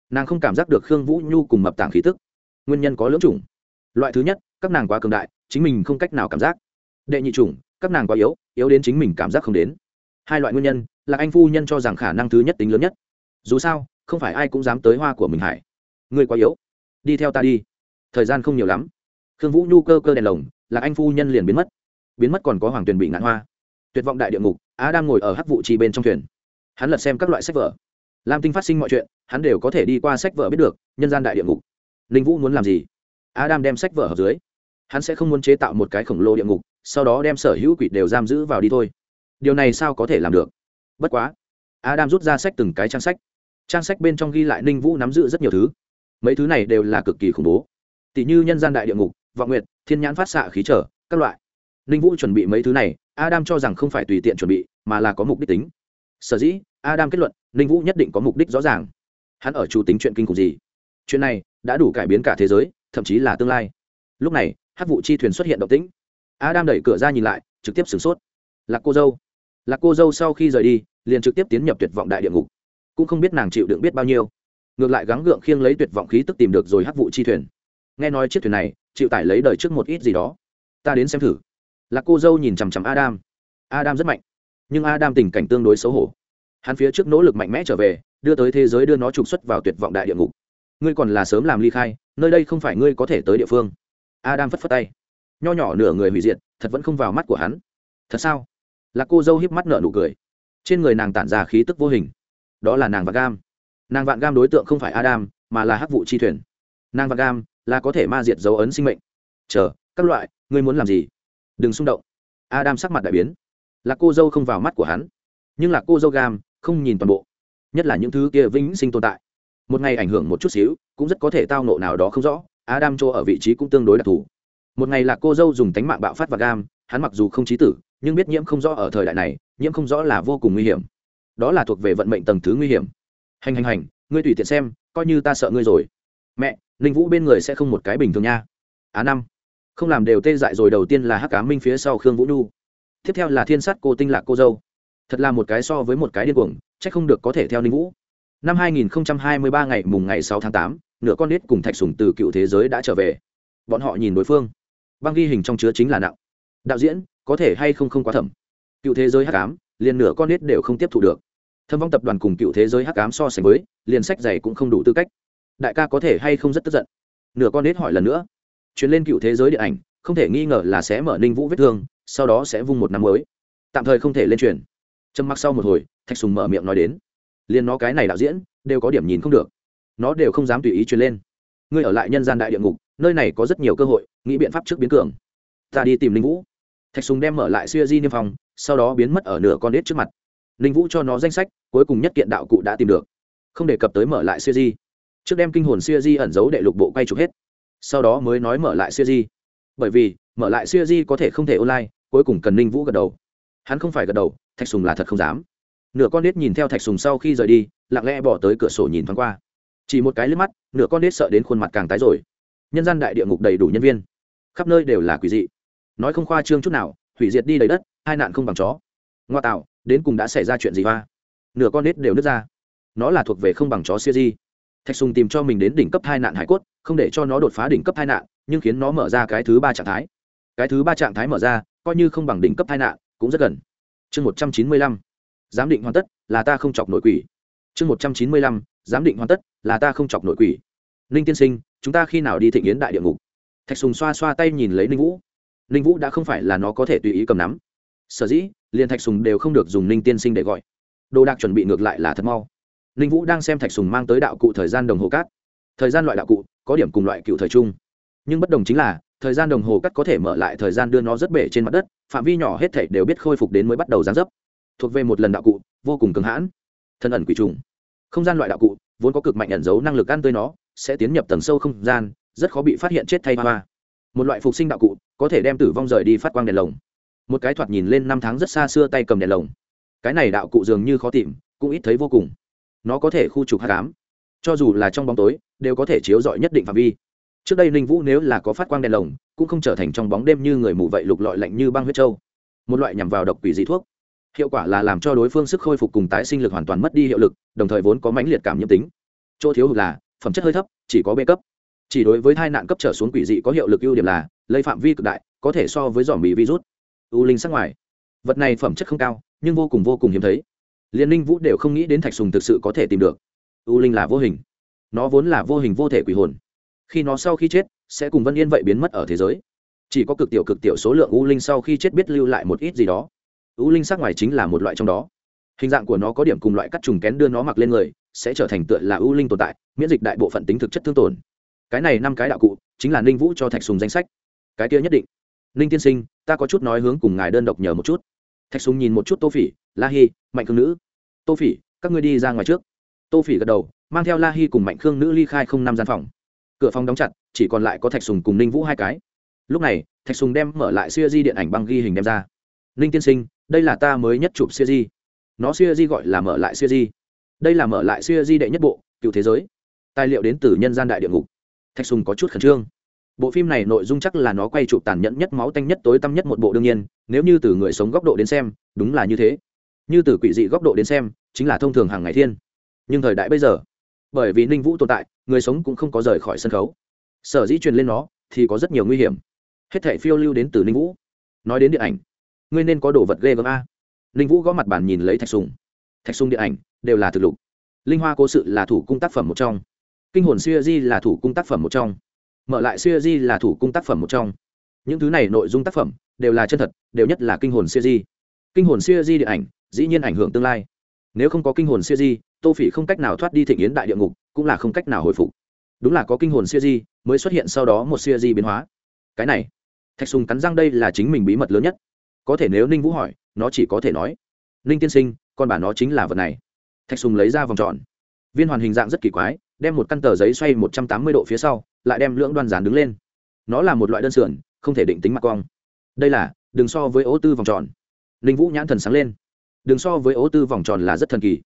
nàng không cảm giác được khương vũ nhu cùng mập tàng khí tức nguyên nhân có lưỡng chủng loại thứ nhất các nàng quá cường đại chính mình không cách nào cảm giác đệ nhị chủng các nàng quá yếu yếu đến chính mình cảm giác không đến hai loại nguyên nhân là anh phu nhân cho rằng khả năng thứ nhất tính lớn nhất dù sao không phải ai cũng dám tới hoa của mình hải người quá yếu đi theo ta đi thời gian không nhiều lắm khương vũ nhu cơ cơ đèn lồng là anh phu nhân liền biến mất biến mất còn có hoàng tuyền bị ngạn hoa tuyệt vọng đại địa ngục á đang ngồi ở hắc vụ trì bên trong thuyền hắn lật xem các loại sách vở lam tinh phát sinh mọi chuyện, hắn đều có thể đi qua sách vở biết được, nhân gian đại địa ngục. Ninh vũ muốn làm gì? Adam đem sách vở ở dưới. Hắn sẽ không muốn chế tạo một cái khổng lồ địa ngục, sau đó đem sở hữu quỷ đều giam giữ vào đi thôi. Điều này sao có thể làm được? Bất quá, adam rút ra sách từng cái trang sách. Trang sách bên trong ghi lại ninh vũ nắm giữ rất nhiều thứ. Mấy thứ này đều là cực kỳ khủng bố. Tỷ như nhân gian đại địa ngục, vọng nguyệt, thiên nhãn phát xạ khí trở, các loại. Ninh vũ chuẩn bị mấy thứ này, adam cho rằng không phải tùy tiện chuẩn bị, mà là có mục đích tính sở dĩ, adam kết luận, ninh vũ nhất định có mục đích rõ ràng. Hắn ở chủ tính chuyện kinh khủng gì? Chuyện này đã đủ cải biến cả thế giới, thậm chí là tương lai. Lúc này hát vụ chi thuyền xuất hiện động tĩnh. Adam đẩy cửa ra nhìn lại, trực tiếp sửng sốt. Là cô dâu. Là cô dâu sau khi rời đi, liền trực tiếp tiến nhập tuyệt vọng đại địa ngục. Cũng không biết nàng chịu đựng biết bao nhiêu. Ngược lại gắng gượng khiêng lấy tuyệt vọng khí tức tìm được rồi hắc vụ chi thuyền. Nghe nói chiếc thuyền này chịu tải lấy đời trước một ít gì đó. Ta đến xem thử. Là cô dâu nhìn chằm chằm adam. Adam rất mạnh nhưng adam tình cảnh tương đối xấu hổ. Hắn phía trước nỗ lực mạnh mẽ trở về, đưa tới thế giới đưa nó trục xuất vào tuyệt vọng đại địa ngục. Ngươi còn là sớm làm ly khai, nơi đây không phải ngươi có thể tới địa phương. Adam phất phất tay. Nho nhỏ nửa người hủy diệt, thật vẫn không vào mắt của hắn. Thật sao? Là cô dâu hiếp mắt nợ nụ cười. Trên người nàng tản ra khí tức vô hình. Đó là nàng vạn gam. Nàng vạn gam đối tượng không phải adam, mà là hắc vụ chi thuyền. Nàng vạn gam là có thể ma diệt dấu ấn sinh mệnh. Chờ, các loại, ngươi muốn làm gì? Đừng xung động. Adam sắc mặt đại biến là cô dâu không vào mắt của hắn. Nhưng là cô dâu gam, không nhìn toàn bộ. Nhất là những thứ kia vĩnh sinh tồn tại. Một ngày ảnh hưởng một chút xíu, cũng rất có thể tao nộ nào đó không rõ, adam cho ở vị trí cũng tương đối đặc thù. Một ngày là cô dâu dùng tánh mạng bạo phát và gam, hắn mặc dù không trí tử, nhưng biết nhiễm không rõ ở thời đại này, nhiễm không rõ là vô cùng nguy hiểm. Đó là thuộc về vận mệnh tầng thứ nguy hiểm. Hành hành hành, ngươi tùy tiện xem, coi như ta sợ ngươi rồi. Mẹ, ninh vũ bên người sẽ không một cái bình thường nha. Á năm. Không làm đều tê dại rồi, đầu tiên là hắc cá minh phía sau khương vũ nhu tiếp theo là thiên sát cô tinh lạc cô dâu. Thật là một cái so với một cái điên cuồng trách không được có thể theo ninh vũ. Năm 2023 ngày mùng ngày 6 tháng 8, nửa con nít cùng thạch sùng từ cựu thế giới đã trở về. Bọn họ nhìn đối phương. Băng ghi hình trong chứa chính là nặng. Đạo diễn có thể hay không không quá thẩm? Cựu thế giới hắc ám liền nửa con nít đều không tiếp thu được. Thâm vong tập đoàn cùng cựu thế giới hắc ám so sánh với liền sách giày cũng không đủ tư cách. Đại ca có thể hay không rất tức giận? Nửa con nít hỏi lần nữa. Chuyến lên cựu thế giới điện ảnh không thể nghi ngờ là sẽ mở ninh vũ vết thương sau đó sẽ vung một năm mới. Tạm thời không thể lên truyền. Trầm mặc sau một hồi, thạch sùng mở miệng nói đến. Liền nó cái này đạo diễn, đều có điểm nhìn không được. Nó đều không dám tùy ý truyền lên. Ngươi ở lại nhân gian đại địa ngục, nơi này có rất nhiều cơ hội, nghĩ biện pháp trước biến cường. Ta đi tìm linh vũ. Thạch sùng đem mở lại xuya di niêm phong, sau đó biến mất ở nửa con đít trước mặt. Linh vũ cho nó danh sách, cuối cùng nhất kiện đạo cụ đã tìm được. Không đề cập tới mở lại xuya di. Trước đem kinh hồn xuya di ẩn giấu đệ lục bộ quay chụp hết. Sau đó mới nói mở lại xuya di. Bởi vì, mở lại xuya di có thể không thể online cuối cùng cần ninh vũ gật đầu. Hắn không phải gật đầu, thạch sùng là thật không dám. Nửa con nết nhìn theo thạch sùng sau khi rời đi, lặng lẽ bỏ tới cửa sổ nhìn thoáng qua. Chỉ một cái lướt mắt, nửa con nết sợ đến khuôn mặt càng tái rồi. Nhân gian đại địa ngục đầy đủ nhân viên. Khắp nơi đều là quỷ dị. Nói không khoa trương chút nào, hủy diệt đi đầy đất, hai nạn không bằng chó. Ngoa tạo, đến cùng đã xảy ra chuyện gì hoa? Nửa con nết đều nứt ra. Nó là thuộc về không bằng chó siêu di thạch sùng tìm cho mình đến đỉnh cấp hai nạn hải cốt, không để cho nó đột phá đỉnh cấp hai nạn, nhưng khiến nó mở ra cái thứ ba trạng thái cái thứ ba trạng thái mở ra, coi như không bằng đỉnh cấp tai nạn, cũng rất gần. Chương một trăm chín mươi lăm, giám định hoàn tất, là ta không chọc nội quỷ. Chương một trăm chín mươi lăm, giám định hoàn tất, là ta không chọc nội quỷ. Ninh tiên sinh, chúng ta khi nào đi thịnh yến đại địa ngục? Thạch sùng xoa xoa tay nhìn lấy ninh vũ. Ninh vũ đã không phải là nó có thể tùy ý cầm nắm. Sở dĩ, liền thạch sùng đều không được dùng ninh tiên sinh để gọi. Đồ đạc chuẩn bị ngược lại là thật mau. Ninh vũ đang xem thạch sùng mang tới đạo cụ thời gian đồng hồ cát. Thời gian loại đạo cụ, có điểm cùng loại cựu thời trung. Nhưng bất đồng chính là thời gian đồng hồ cắt có thể mở lại thời gian đưa nó rất bể trên mặt đất, phạm vi nhỏ hết thể đều biết khôi phục đến mới bắt đầu gián dấp. Thuộc về một lần đạo cụ, vô cùng cứng hãn. Thân ẩn quỷ trùng. Không gian loại đạo cụ, vốn có cực mạnh ẩn giấu năng lực ăn tươi nó, sẽ tiến nhập tầng sâu không gian, rất khó bị phát hiện chết thay hoa một loại phục sinh đạo cụ, có thể đem tử vong rời đi phát quang đèn lồng. Một cái thoạt nhìn lên năm tháng rất xa xưa tay cầm đèn lồng. Cái này đạo cụ dường như khó tìm, cũng ít thấy vô cùng. Nó có thể khu trục hát cám cho dù là trong bóng tối, đều có thể chiếu rọi nhất định phạm vi trước đây ninh vũ nếu là có phát quang đèn lồng, cũng không trở thành trong bóng đêm như người mù vậy lục lọi lạnh như băng huyết trâu. Một loại nhằm vào độc quỷ dị thuốc. Hiệu quả là làm cho đối phương sức khôi phục cùng tái sinh lực hoàn toàn mất đi hiệu lực, đồng thời vốn có mãnh liệt cảm nhiễm tính. Chỗ thiếu hụt là, phẩm chất hơi thấp, chỉ có b cấp. Chỉ đối với thai nạn cấp trở xuống quỷ dị có hiệu lực ưu điểm là, lây phạm vi cực đại, có thể so với dòm bị virus. U linh sắc ngoài. Vật này phẩm chất không cao, nhưng vô cùng vô cùng hiếm thấy. Liên ninh vũ đều không nghĩ đến thạch sùng thực sự có thể tìm được. U linh là vô hình. Nó vốn là vô hình vô thể quỷ hồn khi nó sau khi chết, sẽ cùng vân yên vậy biến mất ở thế giới. Chỉ có cực tiểu cực tiểu số lượng u linh sau khi chết biết lưu lại một ít gì đó. U linh sắc ngoài chính là một loại trong đó. Hình dạng của nó có điểm cùng loại cắt trùng kén đưa nó mặc lên người, sẽ trở thành tựa là u linh tồn tại, miễn dịch đại bộ phận tính thực chất thương tổn. Cái này năm cái đạo cụ, chính là ninh vũ cho thạch sùng danh sách. Cái kia nhất định. Ninh tiên sinh, ta có chút nói hướng cùng ngài đơn độc nhờ một chút. Thạch sùng nhìn một chút tô phỉ, la hi, mạnh khương nữ. Tô phỉ, các ngươi đi ra ngoài trước. Tô phỉ gật đầu, mang theo la hi cùng mạnh khương nữ ly khai không năm gian phòng cửa phòng đóng chặt, chỉ còn lại có thạch sùng cùng ninh vũ hai cái. Lúc này, thạch sùng đem mở lại siêu di điện ảnh băng ghi hình đem ra. Ninh tiên sinh, đây là ta mới nhất chụp siêu di. Nó siêu di gọi là mở lại siêu di. Đây là mở lại siêu di đệ nhất bộ, cựu thế giới. Tài liệu đến từ nhân gian đại địa ngục. Thạch sùng có chút khẩn trương. Bộ phim này nội dung chắc là nó quay chụp tàn nhẫn nhất máu tanh nhất tối tăm nhất một bộ đương nhiên, nếu như từ người sống góc độ đến xem, đúng là như thế. Như từ quỷ dị góc độ đến xem, chính là thông thường hàng ngày thiên. Nhưng thời đại bây giờ bởi vì ninh vũ tồn tại, người sống cũng không có rời khỏi sân khấu. Sở dĩ truyền lên nó, thì có rất nhiều nguy hiểm. Hết thể phiêu lưu đến từ ninh vũ. Nói đến điện ảnh, ngươi nên có đồ vật ghê gớm a. Ninh vũ gõ mặt bàn nhìn lấy thạch sùng. Thạch sùng điện ảnh, đều là thực lục. Linh hoa cố sự là thủ cung tác phẩm một trong. Kinh hồn siêu di là thủ cung tác phẩm một trong. Mở lại siêu di là thủ cung tác phẩm một trong. Những thứ này nội dung tác phẩm, đều là chân thật, đều nhất là kinh hồn siêu di. Kinh hồn siêu di điện ảnh, dĩ nhiên ảnh hưởng tương lai. Nếu không có kinh hồn siêu di tô phỉ không cách nào thoát đi thịnh yến đại địa ngục, cũng là không cách nào hồi phục. Đúng là có kinh hồn siêu di, mới xuất hiện sau đó một siêu di biến hóa. Cái này, thạch sùng cắn răng đây là chính mình bí mật lớn nhất. Có thể nếu ninh vũ hỏi, nó chỉ có thể nói, ninh tiên sinh, con bà nó chính là vật này. Thạch sùng lấy ra vòng tròn. Viên hoàn hình dạng rất kỳ quái, đem một căn tờ giấy xoay một trăm tám mươi độ phía sau, lại đem lưỡng đoan dán đứng lên. Nó là một loại đơn sườn, không thể định tính mặt cong đây là, đừng so với ố tư vòng tròn. Ninh vũ nhãn thần sáng lên. Đường so với ô tư vòng tròn là rất thần kỳ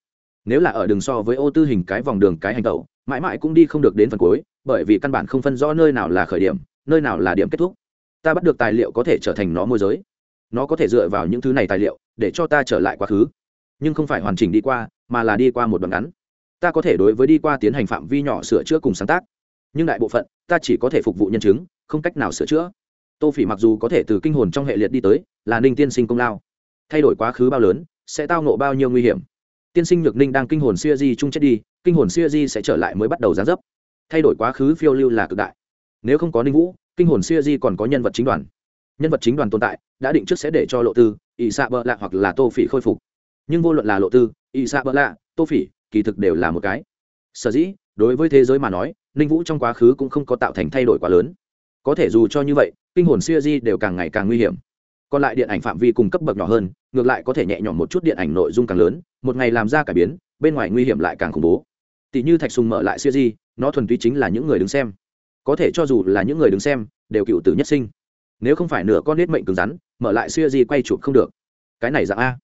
nếu là ở đường so với ô tư hình cái vòng đường cái hành tẩu, mãi mãi cũng đi không được đến phần cuối, bởi vì căn bản không phân rõ nơi nào là khởi điểm, nơi nào là điểm kết thúc. Ta bắt được tài liệu có thể trở thành nó môi giới. Nó có thể dựa vào những thứ này tài liệu để cho ta trở lại quá khứ. Nhưng không phải hoàn chỉnh đi qua, mà là đi qua một đoạn ngắn. Ta có thể đối với đi qua tiến hành phạm vi nhỏ sửa chữa cùng sáng tác. Nhưng đại bộ phận, ta chỉ có thể phục vụ nhân chứng, không cách nào sửa chữa. Tô phỉ mặc dù có thể từ kinh hồn trong hệ liệt đi tới, là ninh tiên sinh công lao. Thay đổi quá khứ bao lớn, sẽ tao nộ bao nhiêu nguy hiểm tiên sinh nhược ninh đang kinh hồn siêu di chung chết đi, kinh hồn siêu di sẽ trở lại mới bắt đầu gián dấp. Thay đổi quá khứ phiêu lưu là cực đại. Nếu không có ninh vũ, kinh hồn siêu di còn có nhân vật chính đoàn. Nhân vật chính đoàn tồn tại, đã định trước sẽ để cho lộ tư ỵ xạ bợ lạ hoặc là tô phỉ khôi phục. Nhưng vô luận là lộ tư ỵ xạ bợ lạ, tô phỉ, kỳ thực đều là một cái. Sở dĩ, đối với thế giới mà nói, ninh vũ trong quá khứ cũng không có tạo thành thay đổi quá lớn. Có thể dù cho như vậy, kinh hồn siêu di đều càng ngày càng nguy hiểm còn lại điện ảnh phạm vi cùng cấp bậc nhỏ hơn, ngược lại có thể nhẹ nhõm một chút điện ảnh nội dung càng lớn, một ngày làm ra cải biến, bên ngoài nguy hiểm lại càng khủng bố. Tỷ như thạch sùng mở lại siêu di nó thuần túy chính là những người đứng xem. Có thể cho dù là những người đứng xem, đều cựu tử nhất sinh. Nếu không phải nửa con nết mệnh cứng rắn, mở lại siêu di quay chụp không được. Cái này dạng a.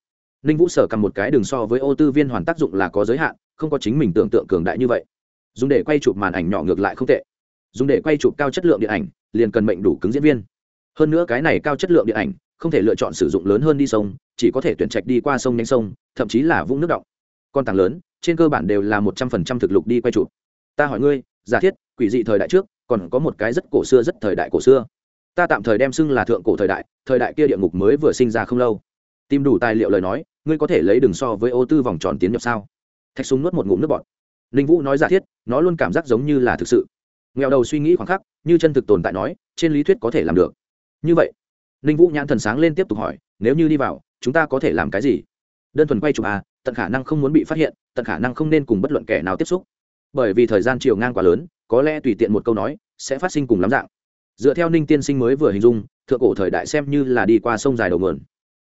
Ninh vũ sở cầm một cái đường so với ô tư viên hoàn tác dụng là có giới hạn, không có chính mình tưởng tượng cường đại như vậy. Dùng để quay chụp màn ảnh nhỏ ngược lại không tệ. Dùng để quay chụp cao chất lượng điện ảnh, liền cần mệnh đủ cứng diễn viên. Hơn nữa cái này cao chất lượng điện ảnh không thể lựa chọn sử dụng lớn hơn đi sông, chỉ có thể tuyển trạch đi qua sông nhanh sông, thậm chí là vũng nước động. Con tàng lớn, trên cơ bản đều là một trăm phần trăm thực lục đi quay chụp. Ta hỏi ngươi, giả thiết, quỷ dị thời đại trước, còn có một cái rất cổ xưa rất thời đại cổ xưa. Ta tạm thời đem xưng là thượng cổ thời đại thời đại kia địa ngục mới vừa sinh ra không lâu. Tìm đủ tài liệu lời nói, ngươi có thể lấy đường so với ô tư vòng tròn tiến nhập sao? Thạch súng nuốt một ngụm nước bọt. Ninh vũ nói giả thiết, nó luôn cảm giác giống như là thực sự. Nghèo đầu suy nghĩ khoảng khắc, như chân thực tồn tại nói, trên lý thuyết có thể làm được. Như vậy ninh vũ nhãn thần sáng lên tiếp tục hỏi, nếu như đi vào, chúng ta có thể làm cái gì? Đơn thuần quay chụp à tận khả năng không muốn bị phát hiện, tận khả năng không nên cùng bất luận kẻ nào tiếp xúc. Bởi vì thời gian chiều ngang quá lớn, có lẽ tùy tiện một câu nói, sẽ phát sinh cùng lắm dạng. Dựa theo ninh tiên sinh mới vừa hình dung, thượng cổ thời đại xem như là đi qua sông dài đầu mườn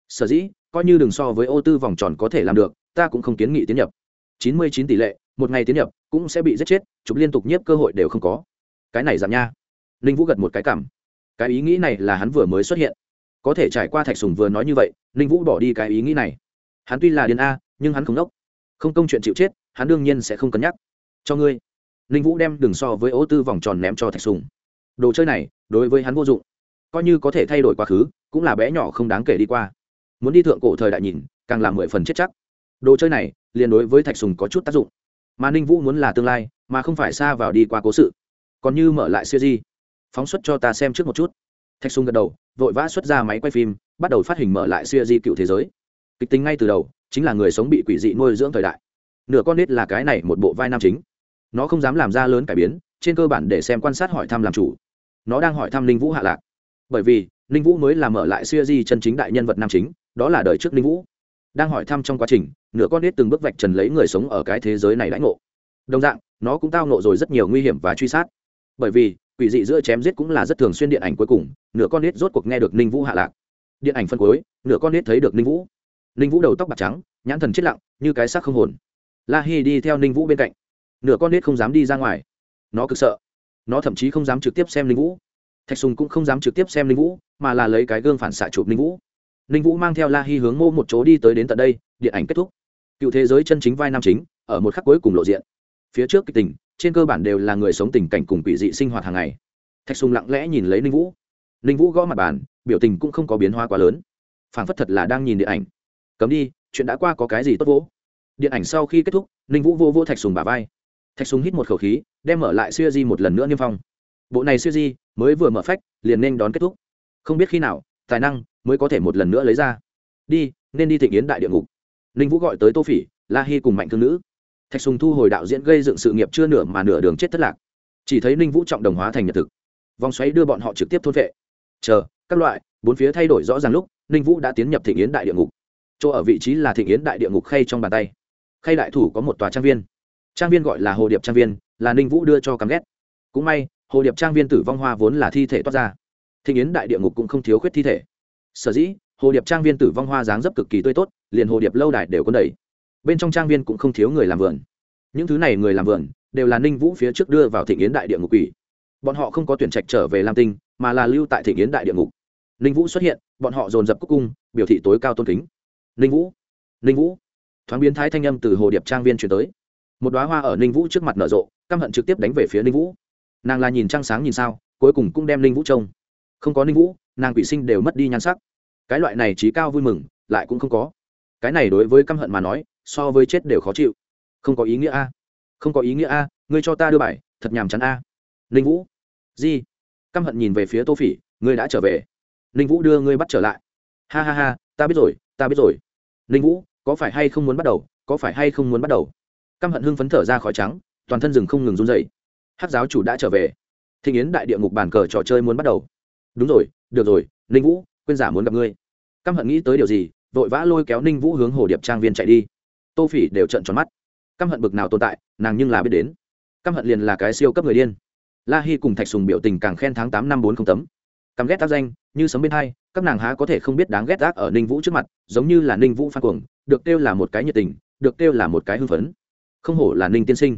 sở dĩ, coi như đừng so với ô tư vòng tròn có thể làm được, ta cũng không kiến nghị tiến nhập. Chín mươi chín tỷ lệ, một ngày tiến nhập, cũng sẽ bị giết chết, chụp liên tục nhiếp cơ hội đều không có. Cái này giảm nha. Ninh vũ gật một cái cảm cái ý nghĩ này là hắn vừa mới xuất hiện. Có thể trải qua thạch sùng vừa nói như vậy, ninh vũ bỏ đi cái ý nghĩ này. Hắn tuy là điên a, nhưng hắn không đốc. Không công chuyện chịu chết, hắn đương nhiên sẽ không cân nhắc. Cho ngươi. Ninh vũ đem đường so với ô tư vòng tròn ném cho thạch sùng. Đồ chơi này, đối với hắn vô dụng. Coi như có thể thay đổi quá khứ, cũng là bé nhỏ không đáng kể đi qua. Muốn đi thượng cổ thời đại nhìn, càng là mười phần chết chắc. Đồ chơi này, liền đối với thạch sùng có chút tác dụng. Mà ninh vũ muốn là tương lai, mà không phải xa vào đi qua cố sự. Còn như mở lại siêu di phóng xuất cho ta xem trước một chút. Thạch sùng gật đầu, vội vã xuất ra máy quay phim, bắt đầu phát hình mở lại siêu di cựu thế giới. Kịch tính ngay từ đầu, chính là người sống bị quỷ dị nuôi dưỡng thời đại. Nửa con nít là cái này một bộ vai nam chính. Nó không dám làm ra lớn cải biến, trên cơ bản để xem quan sát hỏi thăm làm chủ. Nó đang hỏi thăm ninh vũ hạ lạc. Bởi vì, ninh vũ mới làm mở lại siêu di chân chính đại nhân vật nam chính, đó là đời trước ninh vũ. Đang hỏi thăm trong quá trình, nửa con nít từng bước vạch trần lấy người sống ở cái thế giới này lãnh ngộ. Đồng dạng, nó cũng tao nộ rồi rất nhiều nguy hiểm và truy sát. Bởi vì quỷ dị giữa chém giết cũng là rất thường xuyên điện ảnh cuối cùng, nửa con nết rốt cuộc nghe được ninh vũ hạ lạc. Điện ảnh phân cuối, nửa con nết thấy được ninh vũ. Ninh vũ đầu tóc bạc trắng, nhãn thần chết lặng, như cái xác không hồn. La hi đi theo ninh vũ bên cạnh. Nửa con nết không dám đi ra ngoài. Nó cực sợ. Nó thậm chí không dám trực tiếp xem ninh vũ. Thạch sùng cũng không dám trực tiếp xem ninh vũ, mà là lấy cái gương phản xạ chụp ninh vũ. Ninh vũ mang theo la hi hướng mô một chỗ đi tới đến tận đây, điện ảnh kết thúc. Cựu thế giới chân chính vai nam chính, ở một khắc cuối cùng lộ diện. Phía trước kịch tình trên cơ bản đều là người sống tình cảnh cùng quỷ dị sinh hoạt hàng ngày. Thạch sùng lặng lẽ nhìn lấy ninh vũ. Ninh vũ gõ mặt bàn, biểu tình cũng không có biến hóa quá lớn. Phản phất thật là đang nhìn điện ảnh. Cấm đi, chuyện đã qua có cái gì tốt vỗ? Điện ảnh sau khi kết thúc, ninh vũ vô vô thạch sùng bà vai. Thạch sùng hít một khẩu khí, đem mở lại siêu di một lần nữa niêm phong. Bộ này siêu di mới vừa mở phách, liền nên đón kết thúc. Không biết khi nào, tài năng mới có thể một lần nữa lấy ra. Đi, nên đi thịnh yến đại địa ngục. Ninh vũ gọi tới tô phỉ, la hy cùng mạnh thương nữ thạch sùng thu hồi đạo diễn gây dựng sự nghiệp chưa nửa mà nửa đường chết thất lạc. Chỉ thấy ninh vũ trọng đồng hóa thành nhật thực. Vòng xoáy đưa bọn họ trực tiếp thôn vệ. Chờ, các loại, bốn phía thay đổi rõ ràng lúc, ninh vũ đã tiến nhập thịnh yến đại địa ngục. Chỗ ở vị trí là thịnh yến đại địa ngục khay trong bàn tay. Khay đại thủ có một tòa trang viên. Trang viên gọi là hồ điệp trang viên, là ninh vũ đưa cho cắm ghét. Cũng may, hồ điệp trang viên tử vong hoa vốn là thi thể toát ra. Thịnh yến đại địa ngục cũng không thiếu khuyết thi thể. Sở dĩ, hồ điệp trang viên tử vong hoa dáng dấp cực kỳ tươi tốt, liền hồ điệp lâu đài đều có đầy bên trong trang viên cũng không thiếu người làm vườn. Những thứ này người làm vườn đều là ninh vũ phía trước đưa vào thị nghiến đại địa ngục quỷ. Bọn họ không có tuyển trạch trở về lam tinh, mà là lưu tại thị nghiến đại địa ngục. Ninh vũ xuất hiện, bọn họ dồn dập cúc cung, biểu thị tối cao tôn kính. Ninh vũ ninh vũ. Thoáng biến thái thanh âm từ hồ điệp trang viên chuyển tới. Một đoá hoa ở ninh vũ trước mặt nở rộ, căm hận trực tiếp đánh về phía ninh vũ. Nàng là nhìn trăng sáng nhìn sao, cuối cùng cũng đem ninh vũ trông. Không có ninh vũ, nàng quỷ sinh đều mất đi nhan sắc. Cái loại này trí cao vui mừng, lại cũng không có. Cái này đối với căm hận mà nói so với chết đều khó chịu. Không có ý nghĩa a. Không có ý nghĩa a, ngươi cho ta đưa bài, thật nhàm chán a. Ninh vũ. Di. Căm hận nhìn về phía tô phỉ, ngươi đã trở về. Ninh vũ đưa ngươi bắt trở lại. Ha ha ha, ta biết rồi, ta biết rồi. Ninh vũ, có phải hay không muốn bắt đầu, có phải hay không muốn bắt đầu? Căm hận hưng phấn thở ra khỏi trắng, toàn thân rừng không ngừng run dậy hát giáo chủ đã trở về. Thịnh yến đại địa ngục bàn cờ trò chơi muốn bắt đầu. Đúng rồi, được rồi, ninh vũ, quên giả muốn gặp ngươi. Căm hận nghĩ tới điều gì, vội vã lôi kéo ninh vũ hướng hồ điệp trang viên chạy đi tô phỉ đều trận tròn mắt. Căm hận bực nào tồn tại, nàng nhưng là biết đến. Căm hận liền là cái siêu cấp người điên. La hy cùng thạch sùng biểu tình càng khen tháng tám năm bốn không tấm. Căm ghét tác danh, như sấm bên hai, các nàng há có thể không biết đáng ghét ác ở ninh vũ trước mặt, giống như là ninh vũ phan cuồng, được kêu là một cái nhiệt tình, được kêu là một cái hưng phấn. Không hổ là ninh tiên sinh.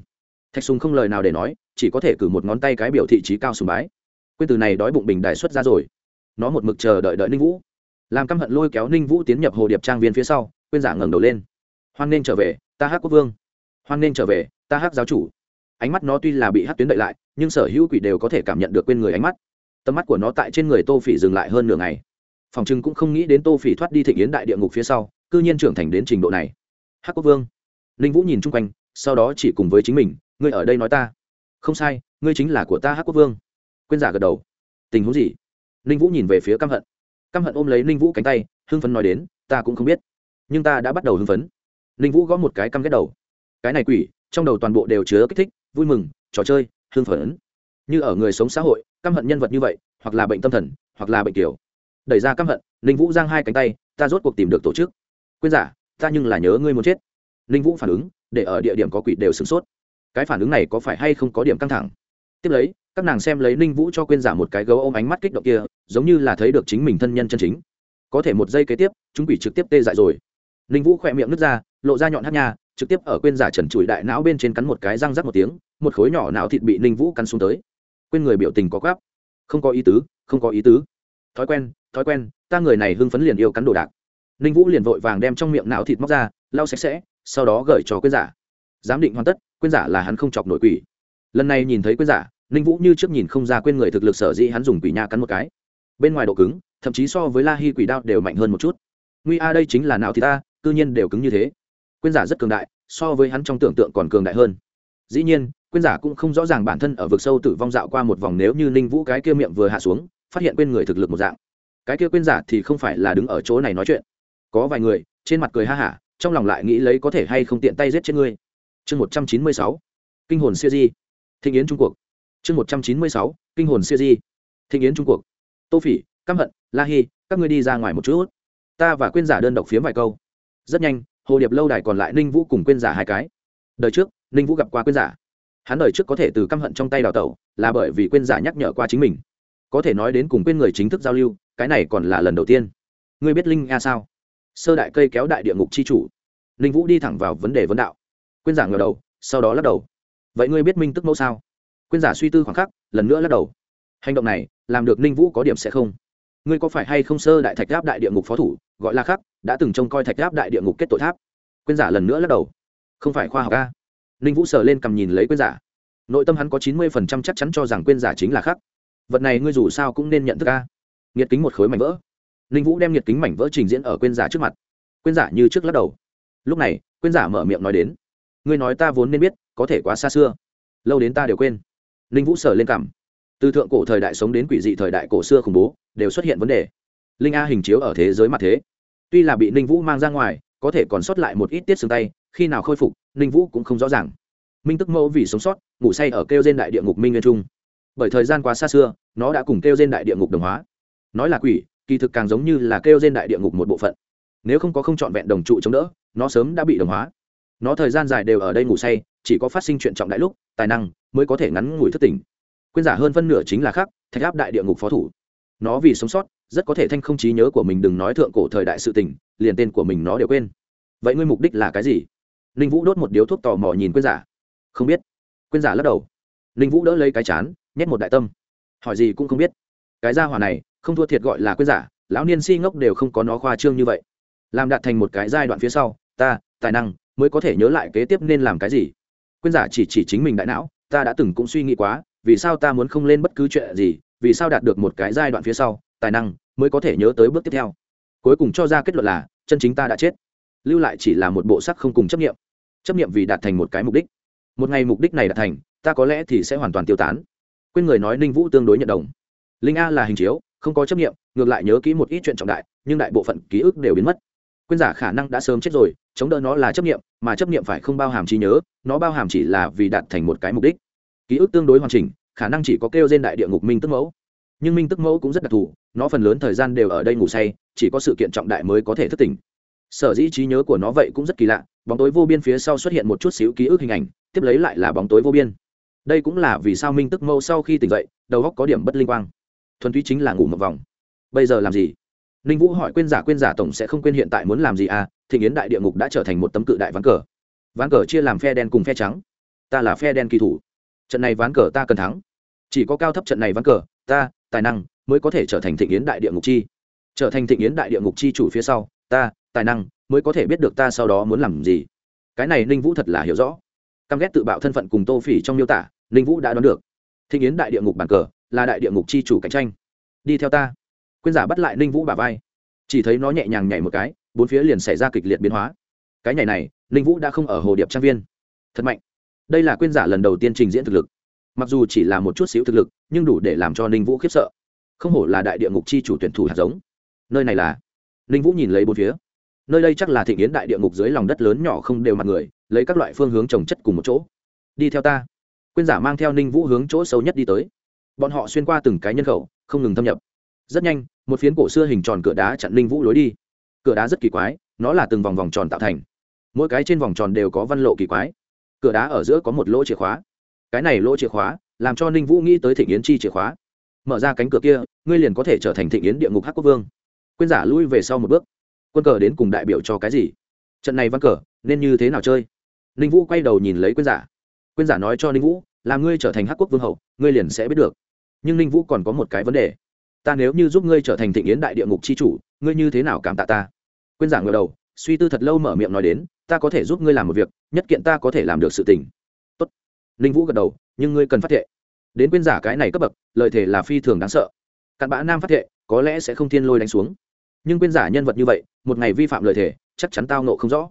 Thạch sùng không lời nào để nói, chỉ có thể cử một ngón tay cái biểu thị trí cao sùng bái. Quên từ này đói bụng bình đại xuất ra rồi. Nó một mực chờ đợi đợi ninh vũ. Làm căm hận lôi kéo ninh vũ tiến nhập hồ điệp trang viên phía sau, quên giả ngẩng đầu lên hoan nên trở về, ta hát quốc vương. Hoan nên trở về, ta hát giáo chủ. Ánh mắt nó tuy là bị hát tuyến đợi lại, nhưng sở hữu quỷ đều có thể cảm nhận được quên người ánh mắt. Tầm mắt của nó tại trên người tô phỉ dừng lại hơn nửa ngày. Phòng trưng cũng không nghĩ đến tô phỉ thoát đi thịnh yến đại địa ngục phía sau, cư nhiên trưởng thành đến trình độ này. Hát quốc vương. Ninh vũ nhìn chung quanh, sau đó chỉ cùng với chính mình, ngươi ở đây nói ta. Không sai, ngươi chính là của ta hát quốc vương. Quên giả gật đầu. Tình huống gì? Ninh vũ nhìn về phía căm hận. Căm hận ôm lấy ninh vũ cánh tay, hưng phấn nói đến, ta cũng không biết, nhưng ta đã bắt đầu hưng phấn ninh vũ gõ một cái căm ghét đầu. Cái này quỷ, trong đầu toàn bộ đều chứa kích thích, vui mừng, trò chơi, hưng phấn. Như ở người sống xã hội, căm hận nhân vật như vậy, hoặc là bệnh tâm thần, hoặc là bệnh kiểu. Đẩy ra căm hận, ninh vũ giang hai cánh tay, ta rốt cuộc tìm được tổ chức. Quên giả, ta nhưng là nhớ ngươi muốn chết. Ninh vũ phản ứng, để ở địa điểm có quỷ đều sửng sốt. Cái phản ứng này có phải hay không có điểm căng thẳng? Tiếp lấy, các nàng xem lấy ninh vũ cho quên giả một cái gấu ôm ánh mắt kích động kia, giống như là thấy được chính mình thân nhân chân chính. Có thể một giây kế tiếp, chúng quỷ trực tiếp tê dại rồi ninh vũ khỏe miệng nứt ra lộ ra nhọn hát nhà, trực tiếp ở quên giả trần trụi đại não bên trên cắn một cái răng rắc một tiếng một khối nhỏ não thịt bị ninh vũ cắn xuống tới. Quên người biểu tình có gáp không có ý tứ không có ý tứ. Thói quen thói quen ta người này hưng phấn liền yêu cắn đồ đạc. Ninh vũ liền vội vàng đem trong miệng não thịt móc ra lau sạch sẽ sau đó gửi cho quên giả. Giám định hoàn tất quên giả là hắn không chọc nổi quỷ. Lần này nhìn thấy quên giả ninh vũ như trước nhìn không ra quên người thực lực sở dĩ hắn dùng quỷ nha cắn một cái. Bên ngoài độ cứng thậm chí so với la hi quỷ đao đều mạnh hơn một chút. Nguy a đây chính là não thịt ta cư nhiên đều cứng như thế. Quyên giả rất cường đại, so với hắn trong tưởng tượng còn cường đại hơn. Dĩ nhiên, quyên giả cũng không rõ ràng bản thân ở vực sâu tử vong dạo qua một vòng nếu như ninh vũ cái kia miệng vừa hạ xuống, phát hiện quên người thực lực một dạng. Cái kia quyên giả thì không phải là đứng ở chỗ này nói chuyện. Có vài người, trên mặt cười ha hả, trong lòng lại nghĩ lấy có thể hay không tiện tay giết chết ngươi. Chương một trăm chín mươi sáu, kinh hồn siêu di. Thịnh yến trung quốc. Chương một trăm chín mươi sáu, kinh hồn siêu di. Thịnh yến trung quốc. Tô phỉ, căm hận, la hi, các ngươi đi ra ngoài một chút. Ta và quyên giả đơn độc phiếm vài câu rất nhanh, hồ điệp lâu đài còn lại ninh vũ cùng quên giả hai cái. Đời trước, ninh vũ gặp qua quên giả. Hắn đời trước có thể từ căm hận trong tay đào tẩu, là bởi vì quên giả nhắc nhở qua chính mình. Có thể nói đến cùng quên người chính thức giao lưu, cái này còn là lần đầu tiên. Ngươi biết linh a sao? Sơ đại cây kéo đại địa ngục c h i chủ. Linh vũ đi thẳng vào vấn đề vấn đạo. Quên giả ngờ đầu, sau đó lắc đầu. Vậy ngươi biết minh tức mẫu sao? Quên giả suy tư khoảng khắc, lần nữa lắc đầu. Hành động này, làm được ninh vũ có điểm sẽ không. Ngươi có phải hay không sơ đại thạch gáp đại địa ngục phó thủ, gọi là khắc đã từng trông coi thạch gáp đại địa ngục kết tội tháp. Quên giả lần nữa lắc đầu. Không phải khoa học ca ninh vũ sờ lên cầm nhìn lấy quên giả. Nội tâm hắn có chín mươi phần trăm chắc chắn cho rằng quên giả chính là khắc. Vật này ngươi dù sao cũng nên nhận thức ca nghiệt kính một khối mảnh vỡ. Ninh vũ đem nghiệt kính mảnh vỡ trình diễn ở quên giả trước mặt. Quên giả như trước lắc đầu. Lúc này, quên giả mở miệng nói đến. Ngươi nói ta vốn nên biết, có thể quá xa xưa. Lâu đến ta đều quên. Ninh vũ sờ lên cảm từ thượng cổ thời đại sống đến quỷ dị thời đại cổ xưa khủng bố, đều xuất hiện vấn đề. Linh a hình chiếu ở thế giới mặt thế tuy là bị ninh vũ mang ra ngoài, có thể còn sót lại một ít tiết xương tay, khi nào khôi phục, ninh vũ cũng không rõ ràng. Minh tức mẫu vì sống sót, ngủ say ở kêu trên đại địa ngục minh nguyên trung. Bởi thời gian quá xa xưa, nó đã cùng kêu trên đại địa ngục đồng hóa. Nói là quỷ, kỳ thực càng giống như là kêu trên đại địa ngục một bộ phận. Nếu không có không trọn vẹn đồng trụ chống đỡ, nó sớm đã bị đồng hóa. Nó thời gian dài đều ở đây ngủ say, chỉ có phát sinh chuyện trọng đại lúc, tài năng mới có thể ngắn ngủi thất tình quyên giả hơn phân nửa chính là khác thạch áp đại địa ngục phó thủ. Nó vì sống sót rất có thể thanh không trí nhớ của mình đừng nói thượng cổ thời đại sự tình, liền tên của mình nó đều quên. Vậy ngươi mục đích là cái gì? Ninh vũ đốt một điếu thuốc tò mò nhìn quên giả. Không biết. Quên giả lắc đầu. Ninh vũ đỡ lấy cái chán, nhét một đại tâm. Hỏi gì cũng không biết. Cái gia hỏa này, không thua thiệt gọi là quên giả, lão niên si ngốc đều không có nó khoa trương như vậy. Làm đạt thành một cái giai đoạn phía sau, ta, tài năng, mới có thể nhớ lại kế tiếp nên làm cái gì. Quên giả chỉ chỉ chính mình đại não, ta đã từng cũng suy nghĩ quá, vì sao ta muốn không lên bất cứ chuyện gì, vì sao đạt được một cái giai đoạn phía sau, tài năng mới có thể nhớ tới bước tiếp theo. Cuối cùng cho ra kết luận là, chân chính ta đã chết. Lưu lại chỉ là một bộ sắc không cùng chấp nghiệm. Chấp nghiệm vì đạt thành một cái mục đích. Một ngày mục đích này đạt thành, ta có lẽ thì sẽ hoàn toàn tiêu tán. Quên người nói ninh vũ tương đối nhận đồng. Linh a là hình chiếu, không có chấp nghiệm, ngược lại nhớ kỹ một ít chuyện trọng đại, nhưng đại bộ phận ký ức đều biến mất. Quên giả khả năng đã sớm chết rồi, chống đỡ nó là chấp nghiệm, mà chấp nghiệm phải không bao hàm trí nhớ, nó bao hàm chỉ là vì đạt thành một cái mục đích. Ký ức tương đối hoàn chỉnh, khả năng chỉ có kêu trên đại địa ngục minh tức mẫu nhưng minh tức mẫu cũng rất đặc thù, nó phần lớn thời gian đều ở đây ngủ say, chỉ có sự kiện trọng đại mới có thể thức tỉnh. Sở dĩ trí nhớ của nó vậy cũng rất kỳ lạ, bóng tối vô biên phía sau xuất hiện một chút xíu ký ức hình ảnh, tiếp lấy lại là bóng tối vô biên. Đây cũng là vì sao minh tức mẫu sau khi tỉnh dậy, đầu góc có điểm bất linh quang. Thuần túy chính là ngủ một vòng. Bây giờ làm gì? Ninh vũ hỏi quên giả quên giả tổng sẽ không quên hiện tại muốn làm gì à? Thị nghiến đại địa ngục đã trở thành một tấm cự đại ván cờ. Ván cờ chia làm phe đen cùng phe trắng. Ta là phe đen kỳ thủ. Trận này ván cờ ta cần thắng. Chỉ có cao thấp trận này ván cờ, ta tài năng mới có thể trở thành thịnh yến đại địa ngục chi. Trở thành thịnh yến đại địa ngục chi chủ phía sau, ta, tài năng mới có thể biết được ta sau đó muốn làm gì. Cái này ninh vũ thật là hiểu rõ. Căm ghét tự bạo thân phận cùng tô phỉ trong miêu tả, ninh vũ đã đoán được. Thịnh yến đại địa ngục bàn cờ là đại địa ngục chi chủ cạnh tranh. Đi theo ta. Quyên giả bắt lại ninh vũ bà vai. Chỉ thấy nó nhẹ nhàng nhảy một cái, bốn phía liền xảy ra kịch liệt biến hóa. Cái nhảy này, ninh vũ đã không ở hồ điệp trang viên. Thật mạnh. Đây là quyên giả lần đầu tiên trình diễn thực lực mặc dù chỉ là một chút xíu thực lực, nhưng đủ để làm cho ninh vũ khiếp sợ. Không hổ là đại địa ngục chi chủ tuyển thủ hạt giống. Nơi này là? Ninh vũ nhìn lấy bốn phía. Nơi đây chắc là thị nghiến đại địa ngục dưới lòng đất lớn nhỏ không đều mặt người, lấy các loại phương hướng trồng chất cùng một chỗ. Đi theo ta. Quyên giả mang theo ninh vũ hướng chỗ sâu nhất đi tới. Bọn họ xuyên qua từng cái nhân khẩu, không ngừng thâm nhập. Rất nhanh, một phiến cổ xưa hình tròn cửa đá chặn ninh vũ lối đi. Cửa đá rất kỳ quái, nó là từng vòng vòng tròn tạo thành. Mỗi cái trên vòng tròn đều có văn lộ kỳ quái. Cửa đá ở giữa có một lỗ chìa khóa cái này lỗ chìa khóa, làm cho ninh vũ nghĩ tới thịnh yến chi chìa khóa. Mở ra cánh cửa kia, ngươi liền có thể trở thành thịnh yến địa ngục hắc quốc vương. Quyên giả lui về sau một bước. Quân cờ đến cùng đại biểu cho cái gì? Trận này văn cờ, nên như thế nào chơi? Ninh vũ quay đầu nhìn lấy quyên giả. Quyên giả nói cho ninh vũ, là ngươi trở thành hắc quốc vương hậu, ngươi liền sẽ biết được. Nhưng ninh vũ còn có một cái vấn đề. Ta nếu như giúp ngươi trở thành thịnh yến đại địa ngục c h i chủ, ngươi như thế nào cảm tạ ta? Quyên giả ngờ đầu, suy tư thật lâu mở miệng nói đến, ta có thể giúp ngươi làm một việc, nhất kiện ta có thể làm được sự tình ninh vũ gật đầu, nhưng ngươi cần phát thệ. Đến quên giả cái này cấp bậc, lợi thể là phi thường đáng sợ. Cặn bã nam phát thệ, có lẽ sẽ không thiên lôi đánh xuống. Nhưng quên giả nhân vật như vậy, một ngày vi phạm lợi thể, chắc chắn tao nộ không rõ.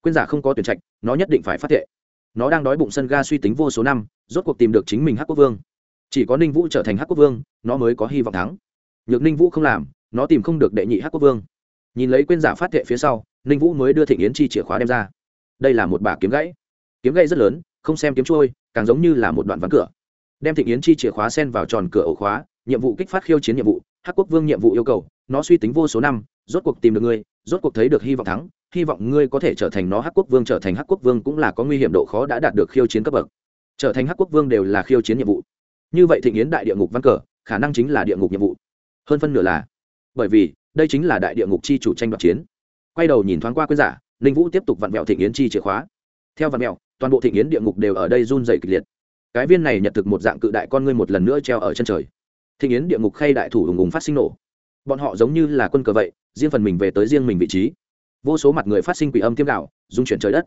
Quên giả không có tuyển trạch, nó nhất định phải phát thệ. Nó đang đói bụng sân ga suy tính vô số năm, rốt cuộc tìm được chính mình hắc quốc vương. Chỉ có ninh vũ trở thành hắc quốc vương, nó mới có hy vọng thắng. Nhược ninh vũ không làm, nó tìm không được đệ nhị hắc quốc vương. Nhìn lấy quên giả phát thệ phía sau, ninh vũ mới đưa thịnh yến chi chìa khóa đem ra. Đây là một bà kiếm gãy. Kiếm gãy rất lớn, không xem kiếm trôi càng giống như là một đoạn ván cửa. Đem thịnh yến chi chìa khóa sen vào tròn cửa ổ khóa, nhiệm vụ kích phát khiêu chiến nhiệm vụ, hắc quốc vương nhiệm vụ yêu cầu, nó suy tính vô số năm, rốt cuộc tìm được ngươi, rốt cuộc thấy được hy vọng thắng, hy vọng ngươi có thể trở thành nó hắc quốc vương, trở thành hắc quốc vương cũng là có nguy hiểm độ khó đã đạt được khiêu chiến cấp bậc. Trở thành hắc quốc vương đều là khiêu chiến nhiệm vụ. Như vậy thịnh yến đại địa ngục văn cờ khả năng chính là địa ngục nhiệm vụ. Hơn phân nửa là, bởi vì, đây chính là đại địa ngục chi chủ tranh đoạt chiến. Quay đầu nhìn thoáng qua quyên giả, ninh vũ tiếp tục vặn vẹo thịnh yến chi chìa khóa. Theo vặn vẹo toàn bộ thịnh yến địa ngục đều ở đây run dày kịch liệt. Cái viên này nhận thực một dạng cự đại con ngươi một lần nữa treo ở chân trời. Thịnh yến địa ngục khay đại thủ ùng ùng phát sinh nổ. Bọn họ giống như là quân cờ vậy, riêng phần mình về tới riêng mình vị trí. Vô số mặt người phát sinh quỷ âm tiêm đạo dung chuyển trời đất.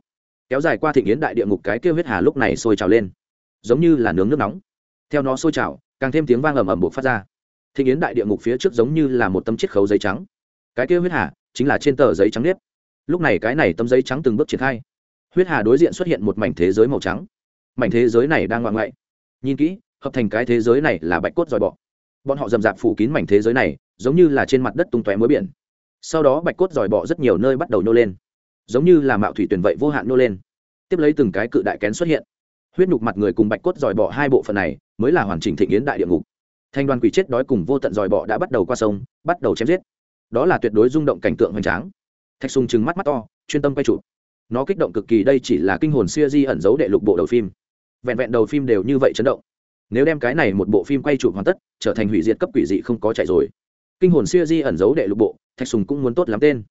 Kéo dài qua thịnh yến đại địa ngục cái kêu huyết hà lúc này sôi trào lên. Giống như là nướng nước nóng. Theo nó sôi trào, càng thêm tiếng vang ầm ầm buộc phát ra. Thịnh yến đại địa ngục phía trước giống như là một tấm chiết khấu giấy trắng. Cái kêu huyết hà, chính là trên tờ giấy trắng nếp. Lúc này cái này tấm giấy trắng từng bước triển khai huyết hà đối diện xuất hiện một mảnh thế giới màu trắng. Mảnh thế giới này đang ngoạn ngoại. Nhìn kỹ, hợp thành cái thế giới này là bạch cốt dòi bọ. Bọn họ dầm dạp phủ kín mảnh thế giới này, giống như là trên mặt đất tung tóe mối biển. Sau đó bạch cốt dòi bọ rất nhiều nơi bắt đầu nô lên. Giống như là mạo thủy tuyển vậy vô hạn nô lên. Tiếp lấy từng cái cự đại kén xuất hiện. Huyết nhục mặt người cùng bạch cốt dòi bọ hai bộ phận này mới là hoàn chỉnh thịnh yến đại địa ngục. Thanh đoàn quỷ chết đói cùng vô tận dòi bọ đã bắt đầu qua sông, bắt đầu chém giết. Đó là tuyệt đối rung động cảnh tượng hoành tráng. Thạch sùng trừng mắt mắt to, chuyên tâm quay chụp nó kích động cực kỳ, đây chỉ là kinh hồn siêu di ẩn giấu đệ lục bộ đầu phim. Vẹn vẹn đầu phim đều như vậy chấn động. Nếu đem cái này một bộ phim quay chụp hoàn tất, trở thành hủy diệt cấp quỷ dị không có chạy rồi. Kinh hồn siêu di ẩn giấu đệ lục bộ, thạch sùng cũng muốn tốt lắm tên.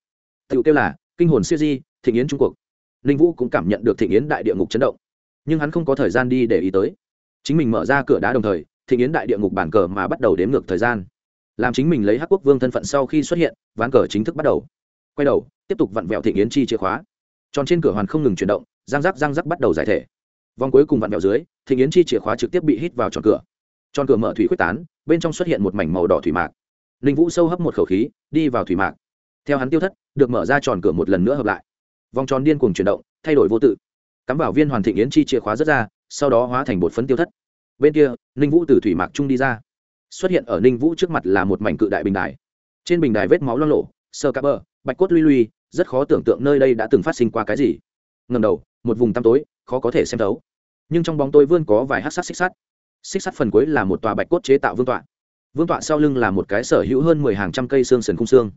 Tựu kêu là, kinh hồn siêu di, thịnh yến trung cuộc ninh vũ cũng cảm nhận được thịnh yến đại địa ngục chấn động. Nhưng hắn không có thời gian đi để ý tới. Chính mình mở ra cửa đá đồng thời, thịnh yến đại địa ngục bản cờ mà bắt đầu đếm ngược thời gian. Làm chính mình lấy hắc quốc vương thân phận sau khi xuất hiện, ván cờ chính thức bắt đầu. Quay đầu, tiếp tục vặn vẹo thịnh yến chi chìa khóa tròn trên cửa hoàn không ngừng chuyển động, răng rắc răng rắc bắt đầu giải thể. Vòng cuối cùng vặn vẹo dưới, thịnh yến chi chìa khóa trực tiếp bị hít vào tròn cửa. Tròn cửa mở thủy quyết tán, bên trong xuất hiện một mảnh màu đỏ thủy mạc. Ninh vũ sâu hấp một khẩu khí, đi vào thủy mạc. Theo hắn tiêu thất, được mở ra tròn cửa một lần nữa hợp lại. Vòng tròn điên cuồng chuyển động, thay đổi vô tự. Cắm vào viên hoàn thịnh yến chi chìa khóa rất ra, sau đó hóa thành bột phấn tiêu thất. Bên kia, ninh vũ từ thủy mạc trung đi ra. Xuất hiện ở ninh vũ trước mặt là một mảnh cự đại bình đài. Trên bình đài vết máu lo lộ sơ cá bờ, bạch cốt lui lui rất khó tưởng tượng nơi đây đã từng phát sinh qua cái gì. Ngầm đầu, một vùng tăm tối, khó có thể xem thấu. Nhưng trong bóng tôi vươn có vài hát sắt xích sắt. Xích sắt phần cuối là một tòa bạch cốt chế tạo vương tọa. Vương tọa sau lưng là một cái sở hữu hơn mười hàng trăm cây xương sườn khung xương.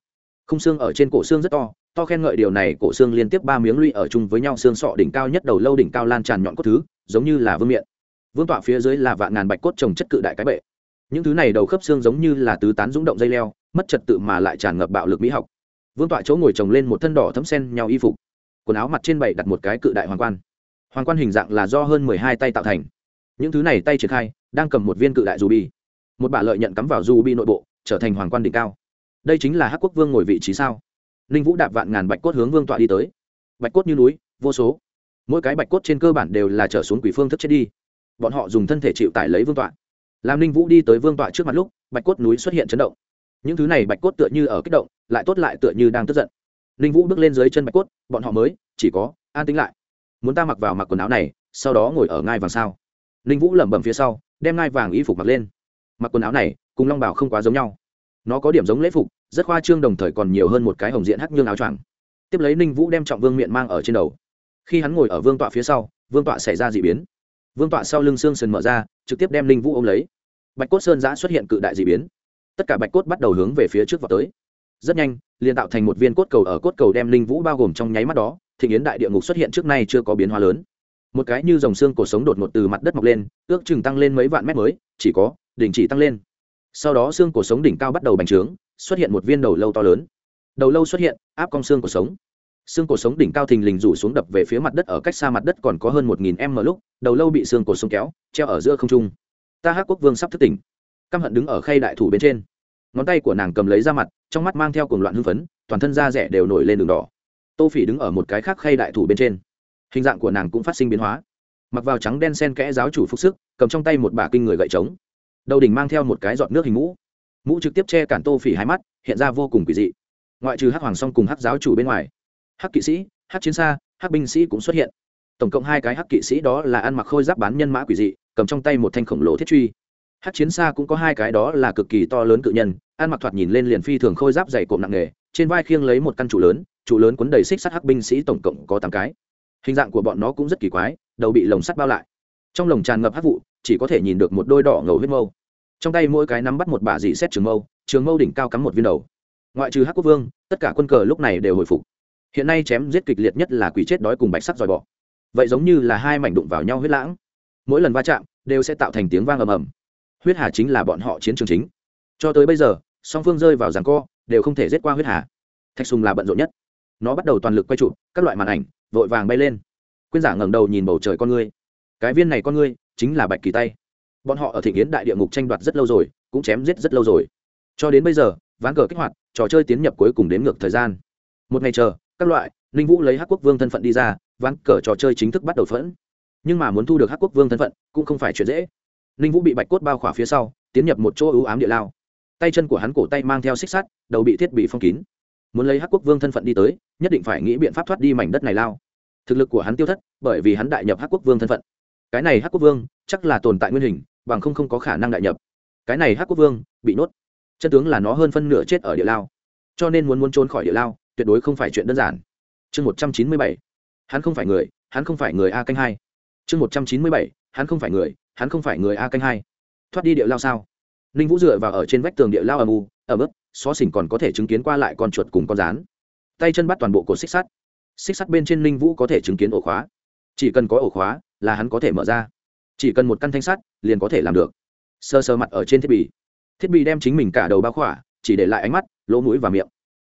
Khung xương ở trên cổ xương rất to to khen ngợi điều này, cổ xương liên tiếp ba miếng lũy ở chung với nhau xương sọ đỉnh cao nhất đầu lâu đỉnh cao lan tràn nhọn cốt thứ, giống như là vương miện. Vương tọa phía dưới là vạn ngàn bạch cốt trồng chất cự đại cái bệ. Những thứ này đầu khớp xương giống như là tứ tán rúng động dây leo, mất trật tự mà lại tràn ngập bạo lực mỹ học vương tọa chỗ ngồi trồng lên một thân đỏ thấm sen nhau y phục. Quần áo mặt trên bảy đặt một cái cự đại hoàng quan. Hoàng quan hình dạng là do hơn mười hai tay tạo thành. Những thứ này tay triển khai, đang cầm một viên cự đại dù bi một bả lợi nhận cắm vào dù bi nội bộ, trở thành hoàng quan đỉnh cao. Đây chính là hắc quốc vương ngồi vị trí sao? Ninh vũ đạp vạn ngàn bạch cốt hướng vương tọa đi tới. Bạch cốt như núi, vô số. Mỗi cái bạch cốt trên cơ bản đều là trở xuống quỷ phương thức chết đi. Bọn họ dùng thân thể chịu tải lấy vương tọa. Làm ninh vũ đi tới vương tọa trước mặt lúc, bạch cốt núi xuất hiện chấn động những thứ này bạch cốt tựa như ở kích động, lại tốt lại tựa như đang tức giận. Ninh vũ bước lên dưới chân bạch cốt, bọn họ mới, chỉ có, an tính lại. Muốn ta mặc vào mặc quần áo này, sau đó ngồi ở ngai vàng sao? Ninh vũ lẩm bẩm phía sau, đem ngai vàng y phục mặc lên. Mặc quần áo này, cùng long bảo không quá giống nhau. Nó có điểm giống lễ phục, rất khoa trương đồng thời còn nhiều hơn một cái hồng diện hắc nhương áo choàng. Tiếp lấy ninh vũ đem trọng vương miệng mang ở trên đầu. Khi hắn ngồi ở vương tọa phía sau, vương tọa xảy ra d ị biến. Vương tọa sau lưng xương sườn mở ra, trực tiếp đem ninh vũ ôm lấy. Bạch cốt sơn giã xuất hiện cự đại d ị biến tất cả bạch cốt bắt đầu hướng về phía trước vào tới. Rất nhanh, liền tạo thành một viên cốt cầu ở cốt cầu đem linh vũ bao gồm trong nháy mắt đó, thịnh yến đại địa ngục xuất hiện trước nay chưa có biến hóa lớn. Một cái như dòng xương cổ sống đột ngột từ mặt đất mọc lên, ước chừng tăng lên mấy vạn mét mới, chỉ có, đình chỉ tăng lên. Sau đó xương cổ sống đỉnh cao bắt đầu bành trướng, xuất hiện một viên đầu lâu to lớn. Đầu lâu xuất hiện, áp cong xương cổ sống. Xương cổ sống đỉnh cao thình lình rủ xuống đập về phía mặt đất ở cách xa mặt đất còn có hơn một nghìn m lúc, đầu lâu bị xương cổ sống kéo, treo ở giữa không trung. Ta hát quốc vương sắp thức tỉnh căm hận đứng ở khay đại thủ bên trên. Ngón tay của nàng cầm lấy ra mặt, trong mắt mang theo cuồng loạn hưng phấn, toàn thân da rẻ đều nổi lên đường đỏ. Tô phỉ đứng ở một cái khác khay đại thủ bên trên. Hình dạng của nàng cũng phát sinh biến hóa. Mặc vào trắng đen sen kẽ giáo chủ phúc sức, cầm trong tay một bà kinh người gậy trống. Đầu đỉnh mang theo một cái giọt nước hình mũ. Mũ trực tiếp che cản tô phỉ hai mắt, hiện ra vô cùng kỳ dị. Ngoại trừ hắc hoàng song cùng hắc giáo chủ bên ngoài, hắc kỵ sĩ, hắc chiến xa, hắc binh sĩ cũng xuất hiện. Tổng cộng hai cái hắc kỵ sĩ đó là ăn mặc khôi giáp bán nhân mã quỷ dị, cầm trong tay một thanh khổng lồ thiết truy hắc chiến xa cũng có hai cái đó là cực kỳ to lớn cự nhân ăn mặc thoạt nhìn lên liền phi thường khôi giáp dày cộm nặng nề trên vai khiêng lấy một căn trụ lớn trụ lớn cuốn đầy xích sắt hắc binh sĩ tổng cộng có tám cái hình dạng của bọn nó cũng rất kỳ quái đầu bị lồng sắt bao lại trong lồng tràn ngập hắc vụ chỉ có thể nhìn được một đôi đỏ ngầu huyết mâu trong tay mỗi cái nắm bắt một bả dị xét trường mâu trường mâu đỉnh cao cắm một viên đầu ngoại trừ hắc quốc vương tất cả quân cờ lúc này đều hồi phục hiện nay chém giết kịch liệt nhất là quỷ chết đói cùng bạch sắc dòi bọ vậy giống như là hai mảnh đụng vào nhau huyết lãng mỗi lần va chạm đều sẽ tạo thành tiếng vang ầm ầm huyết hà chính là bọn họ chiến trường chính. Cho tới bây giờ, song phương rơi vào giằng co, đều không thể giết qua huyết hà. Thạch sùng là bận rộn nhất. Nó bắt đầu toàn lực quay trụ, các loại màn ảnh, vội vàng bay lên. Quyên giả ngẩng đầu nhìn bầu trời con ngươi. Cái viên này con ngươi chính là bạch kỳ tay. Bọn họ ở thị kiến đại địa ngục tranh đoạt rất lâu rồi, cũng chém giết rất lâu rồi. Cho đến bây giờ, ván cờ kích hoạt, trò chơi tiến nhập cuối cùng đến ngược thời gian. Một ngày chờ, các loại, ninh vũ lấy hắc quốc vương thân phận đi ra, ván cờ trò chơi chính thức bắt đầu phẫn. Nhưng mà muốn thu được hắc quốc vương thân phận cũng không phải chuyện dễ ninh vũ bị bạch cốt bao khỏa phía sau, tiến nhập một chỗ ưu ám địa lao. Tay chân của hắn cổ tay mang theo xích sắt, đầu bị thiết bị phong kín. Muốn lấy hắc quốc vương thân phận đi tới, nhất định phải nghĩ biện pháp thoát đi mảnh đất này lao. Thực lực của hắn tiêu thất, bởi vì hắn đại nhập hắc quốc vương thân phận. Cái này hắc quốc vương, chắc là tồn tại nguyên hình, bằng không không có khả năng đại nhập. Cái này hắc quốc vương, bị nốt. Chân tướng là nó hơn phân nửa chết ở địa lao. Cho nên muốn muốn trốn khỏi địa lao, tuyệt đối không phải chuyện đơn giản. Chương một trăm chín mươi bảy. Hắn không phải người, hắn không phải người a canh hai chương một trăm chín mươi bảy, hắn không phải người, hắn không phải người a canh hai. Thoát đi địa lao sao? Ninh vũ dựa vào ở trên vách tường địa lao âm u ở mức xó xỉnh còn có thể chứng kiến qua lại con chuột cùng con rán. Tay chân bắt toàn bộ cột xích sắt. Xích sắt bên trên ninh vũ có thể chứng kiến ổ khóa. Chỉ cần có ổ khóa là hắn có thể mở ra. Chỉ cần một căn thanh sắt, liền có thể làm được. Sơ sơ mặt ở trên thiết bị. Thiết bị đem chính mình cả đầu bao khỏa, chỉ để lại ánh mắt, lỗ mũi và miệng.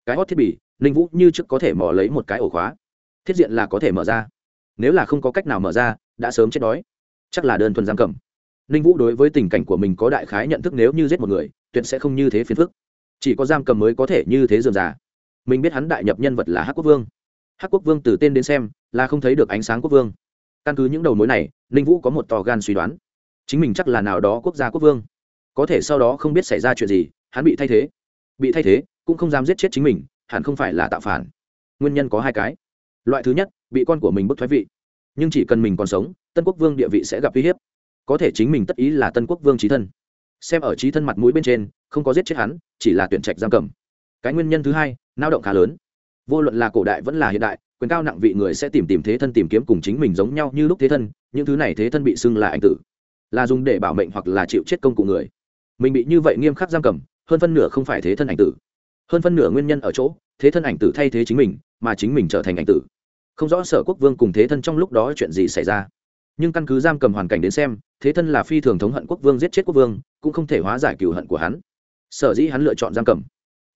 Cái hót thiết bị, ninh vũ như trước có thể mò lấy một cái ổ khóa. Thiết diện là có thể mở ra nếu là không có cách nào mở ra, đã sớm chết đói. Chắc là đơn thuần giam cầm. Ninh vũ đối với tình cảnh của mình có đại khái nhận thức nếu như giết một người, tuyệt sẽ không như thế phiền phức. Chỉ có giam cầm mới có thể như thế dườm già. Mình biết hắn đại nhập nhân vật là hắc quốc vương. Hắc quốc vương từ tên đến xem, là không thấy được ánh sáng quốc vương. Căn cứ những đầu mối này, ninh vũ có một tò gan suy đoán. Chính mình chắc là nào đó quốc gia quốc vương. Có thể sau đó không biết xảy ra chuyện gì, hắn bị thay thế. Bị thay thế, cũng không dám giết chết chính mình, hẳn không phải là tạo phản. Nguyên nhân có hai cái. Loại thứ nhất bị con của mình bức thoái vị. Nhưng chỉ cần mình còn sống, tân quốc vương địa vị sẽ gặp uy hiếp. Có thể chính mình tất ý là tân quốc vương trí thân. Xem ở trí thân mặt mũi bên trên, không có giết chết hắn, chỉ là tuyển trạch giam cầm. Cái nguyên nhân thứ hai lao động khá lớn. Vô luận là cổ đại vẫn là hiện đại, quyền cao nặng vị người sẽ tìm tìm thế thân tìm kiếm cùng chính mình giống nhau như lúc thế thân, những thứ này thế thân bị xưng là anh tử. Là dùng để bảo mệnh hoặc là chịu chết công cụ người. Mình bị như vậy nghiêm khắc giam cầm, hơn phân nửa không phải thế thân ảnh tử. Hơn phân nửa nguyên nhân ở chỗ, thế thân ảnh tử thay thế chính mình, mà chính mình trở thành ảnh tử không rõ sở quốc vương cùng thế thân trong lúc đó chuyện gì xảy ra. Nhưng căn cứ giam cầm hoàn cảnh đến xem, thế thân là phi thường thống hận quốc vương giết chết quốc vương, cũng không thể hóa giải cựu hận của hắn. Sở dĩ hắn lựa chọn giam cầm.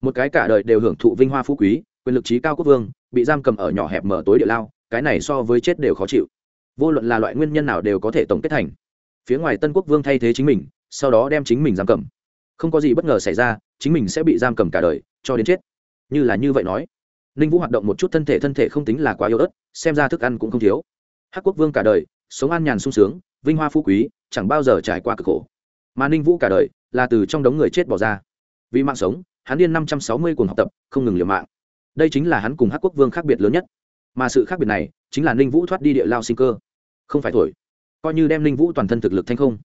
Một cái cả đời đều hưởng thụ vinh hoa phú quý, quyền lực trí cao quốc vương, bị giam cầm ở nhỏ hẹp mở tối địa lao, cái này so với chết đều khó chịu. Vô luận là loại nguyên nhân nào đều có thể tổng kết thành. Phía ngoài tân quốc vương thay thế chính mình, sau đó đem chính mình giam cầm. Không có gì bất ngờ xảy ra, chính mình sẽ bị giam cầm cả đời, cho đến chết. Như là như vậy nói ninh vũ hoạt động một chút thân thể thân thể không tính là quá yếu ớt, xem ra thức ăn cũng không thiếu. Hắc quốc vương cả đời, sống an nhàn sung sướng, vinh hoa phú quý, chẳng bao giờ trải qua cực khổ. Mà ninh vũ cả đời, là từ trong đống người chết bỏ ra. Vì mạng sống, hắn điên năm trăm sáu mươi cùng học tập, không ngừng liều mạng. Đây chính là hắn cùng hắc quốc vương khác biệt lớn nhất. Mà sự khác biệt này, chính là ninh vũ thoát đi địa lao sinh cơ. Không phải thổi. Coi như đem ninh vũ toàn thân thực lực thanh không.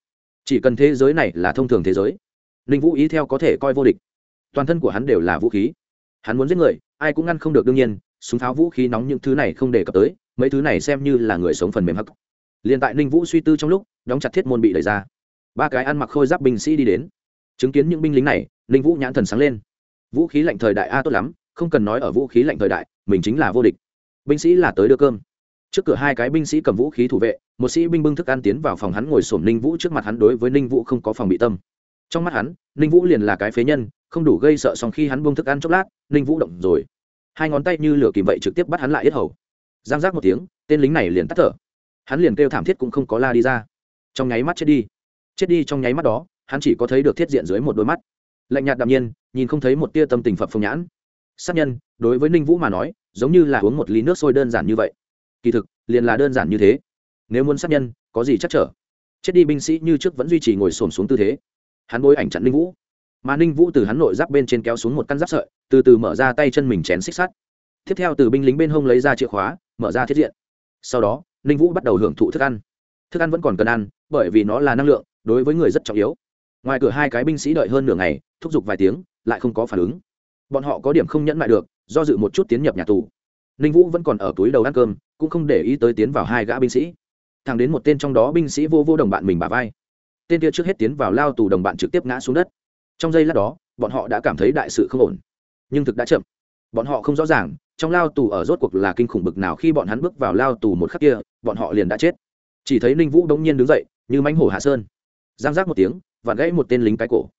Chỉ cần thế giới này là thông thường thế giới, ninh vũ ý theo có thể coi vô địch. Toàn thân của hắn đều là vũ khí. Hắn muốn giết người ai cũng ngăn không được đương nhiên, súng pháo vũ khí nóng những thứ này không đề cập tới, mấy thứ này xem như là người sống phần mềm hắc. Liền tại ninh vũ suy tư trong lúc, đóng chặt thiết môn bị đẩy ra. Ba cái ăn mặc khôi giáp binh sĩ đi đến. Chứng kiến những binh lính này, ninh vũ nhãn thần sáng lên. Vũ khí lạnh thời đại a tốt lắm, không cần nói ở vũ khí lạnh thời đại, mình chính là vô địch. Binh sĩ là tới đưa cơm. Trước cửa hai cái binh sĩ cầm vũ khí thủ vệ, một sĩ binh bưng thức ăn tiến vào phòng hắn ngồi sổm ninh vũ trước mặt hắn đối với ninh vũ không có phòng bị tâm. Trong mắt hắn, ninh vũ liền là cái phế nhân không đủ gây sợ song khi hắn buông thức ăn chốc lát, ninh vũ động rồi. Hai ngón tay như lửa kìm vậy trực tiếp bắt hắn lại yết hầu. Giang giác một tiếng, tên lính này liền tắt thở. Hắn liền kêu thảm thiết cũng không có la đi ra. Trong nháy mắt chết đi. Chết đi trong nháy mắt đó, hắn chỉ có thấy được thiết diện dưới một đôi mắt. Lạnh nhạt đạm nhiên, nhìn không thấy một tia tâm tình phập phồng nhãn. Sát nhân, đối với ninh vũ mà nói, giống như là uống một ly nước sôi đơn giản như vậy. Kỳ thực, liền là đơn giản như thế. Nếu muốn sát nhân, có gì chắc trở? Chết đi binh sĩ như trước vẫn duy trì ngồi xổm xuống tư thế. Hắn bôi ảnh chặn ninh vũ mà ninh vũ từ hắn nội giáp bên trên kéo xuống một căn giáp sợi, từ từ mở ra tay chân mình chén xích sắt. Tiếp theo từ binh lính bên hông lấy ra chìa khóa, mở ra thiết diện. Sau đó, ninh vũ bắt đầu hưởng thụ thức ăn. Thức ăn vẫn còn cần ăn, bởi vì nó là năng lượng, đối với người rất trọng yếu. Ngoài cửa hai cái binh sĩ đợi hơn nửa ngày, thúc giục vài tiếng, lại không có phản ứng. Bọn họ có điểm không nhẫn mại được, do dự một chút tiến nhập nhà tù. Ninh vũ vẫn còn ở túi đầu ăn cơm, cũng không để ý tới tiến vào hai gã binh sĩ. Thẳng đến một tên trong đó binh sĩ vô vô đồng bạn mình bà vai. Tên kia trước hết tiến vào lao tù đồng bạn trực tiếp ngã xuống đất trong giây lát đó, bọn họ đã cảm thấy đại sự không ổn, nhưng thực đã chậm. Bọn họ không rõ ràng, trong lao tù ở rốt cuộc là kinh khủng bực nào khi bọn hắn bước vào lao tù một khắc kia, bọn họ liền đã chết. Chỉ thấy ninh vũ đông nhiên đứng dậy, như mánh hổ hạ sơn. Giang giác một tiếng và gãy một tên lính cái cổ.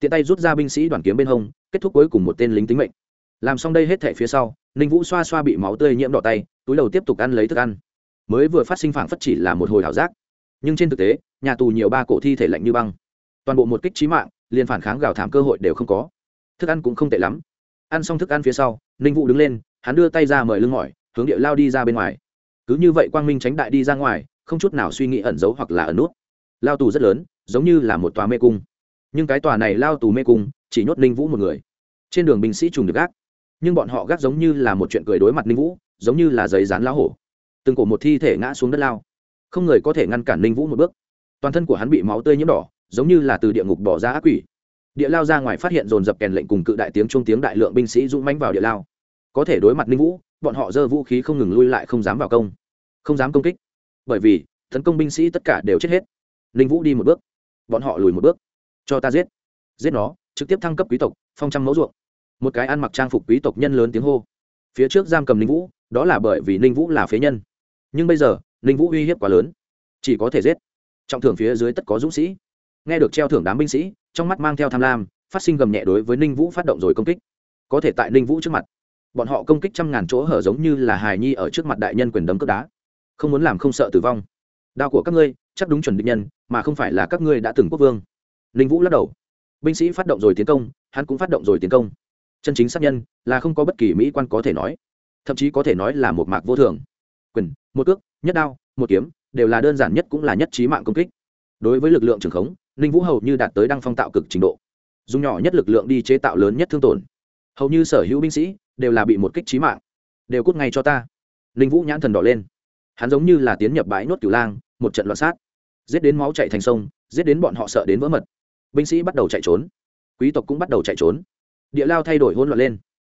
Tiện tay rút ra binh sĩ đoàn kiếm bên hông, kết thúc cuối cùng một tên lính tính mệnh. Làm xong đây hết thể phía sau, ninh vũ xoa xoa bị máu tươi nhiễm đỏ tay, túi đầu tiếp tục ăn lấy thức ăn. Mới vừa phát sinh phản phất chỉ là một hồi ảo giác. Nhưng trên thực tế, nhà tù nhiều ba cổ thi thể lạnh như băng. Toàn bộ một kích trí mạng liền phản kháng gào thảm cơ hội đều không có. Thức ăn cũng không tệ lắm. Ăn xong thức ăn phía sau, ninh vũ đứng lên, hắn đưa tay ra mời lưng mỏi hướng địa lao đi ra bên ngoài. Cứ như vậy quang minh tránh đại đi ra ngoài, không chút nào suy nghĩ ẩn giấu hoặc là ẩn nút. Lao tù rất lớn, giống như là một tòa mê cung. Nhưng cái tòa này lao tù mê cung, chỉ nhốt ninh vũ một người. Trên đường binh sĩ trùng được gác. Nhưng bọn họ gác giống như là một chuyện cười đối mặt ninh vũ, giống như là giấy dán lá hổ. Từng cổ một thi thể ngã xuống đất lao. Không người có thể ngăn cản ninh vũ một bước. Toàn thân của hắn bị máu tươi nhiễm đỏ giống như là từ địa ngục bỏ ra ác quỷ. Địa lao ra ngoài phát hiện dồn dập kèn lệnh cùng cự đại tiếng trung tiếng đại lượng binh sĩ dũng mãnh vào địa lao. Có thể đối mặt ninh vũ, bọn họ giơ vũ khí không ngừng lui lại không dám vào công. Không dám công kích. Bởi vì, tấn công binh sĩ tất cả đều chết hết. Ninh vũ đi một bước. Bọn họ lùi một bước. Cho ta giết. Giết nó, trực tiếp thăng cấp quý tộc, phong trăm mẫu ruộng. Một cái ăn mặc trang phục quý tộc nhân lớn tiếng hô. Phía trước giam cầm ninh vũ, đó là bởi vì ninh vũ là phế nhân. Nhưng bây giờ, ninh vũ uy hiếp quá lớn. Chỉ có thể giết. Trọng thưởng phía dưới tất có dũng sĩ nghe được treo thưởng đám binh sĩ, trong mắt mang theo tham lam, phát sinh gầm nhẹ đối với ninh vũ phát động rồi công kích. Có thể tại ninh vũ trước mặt, bọn họ công kích trăm ngàn chỗ hở giống như là hài nhi ở trước mặt đại nhân quyền đấm cướp đá. Không muốn làm không sợ tử vong. Đao của các ngươi, chắc đúng chuẩn định nhân, mà không phải là các ngươi đã từng quốc vương. Ninh vũ lắc đầu. Binh sĩ phát động rồi tiến công, hắn cũng phát động rồi tiến công. Chân chính sát nhân là không có bất kỳ mỹ quan có thể nói. Thậm chí có thể nói là một mạc vô thường. Quyền, một cước, nhất đao, một kiếm, đều là đơn giản nhất cũng là nhất trí mạng công kích. Đối với lực lượng trường khống ninh vũ hầu như đạt tới đăng phong tạo cực trình độ. Dùng nhỏ nhất lực lượng đi chế tạo lớn nhất thương tổn. Hầu như sở hữu binh sĩ đều là bị một kích trí mạng. Đều cút ngay cho ta. Ninh vũ nhãn thần đỏ lên. Hắn giống như là tiến nhập bãi nốt cửu lang, một trận loạn sát. Giết đến máu chạy thành sông, giết đến bọn họ sợ đến vỡ mật. Binh sĩ bắt đầu chạy trốn. Quý tộc cũng bắt đầu chạy trốn. Địa lao thay đổi hỗn loạn lên.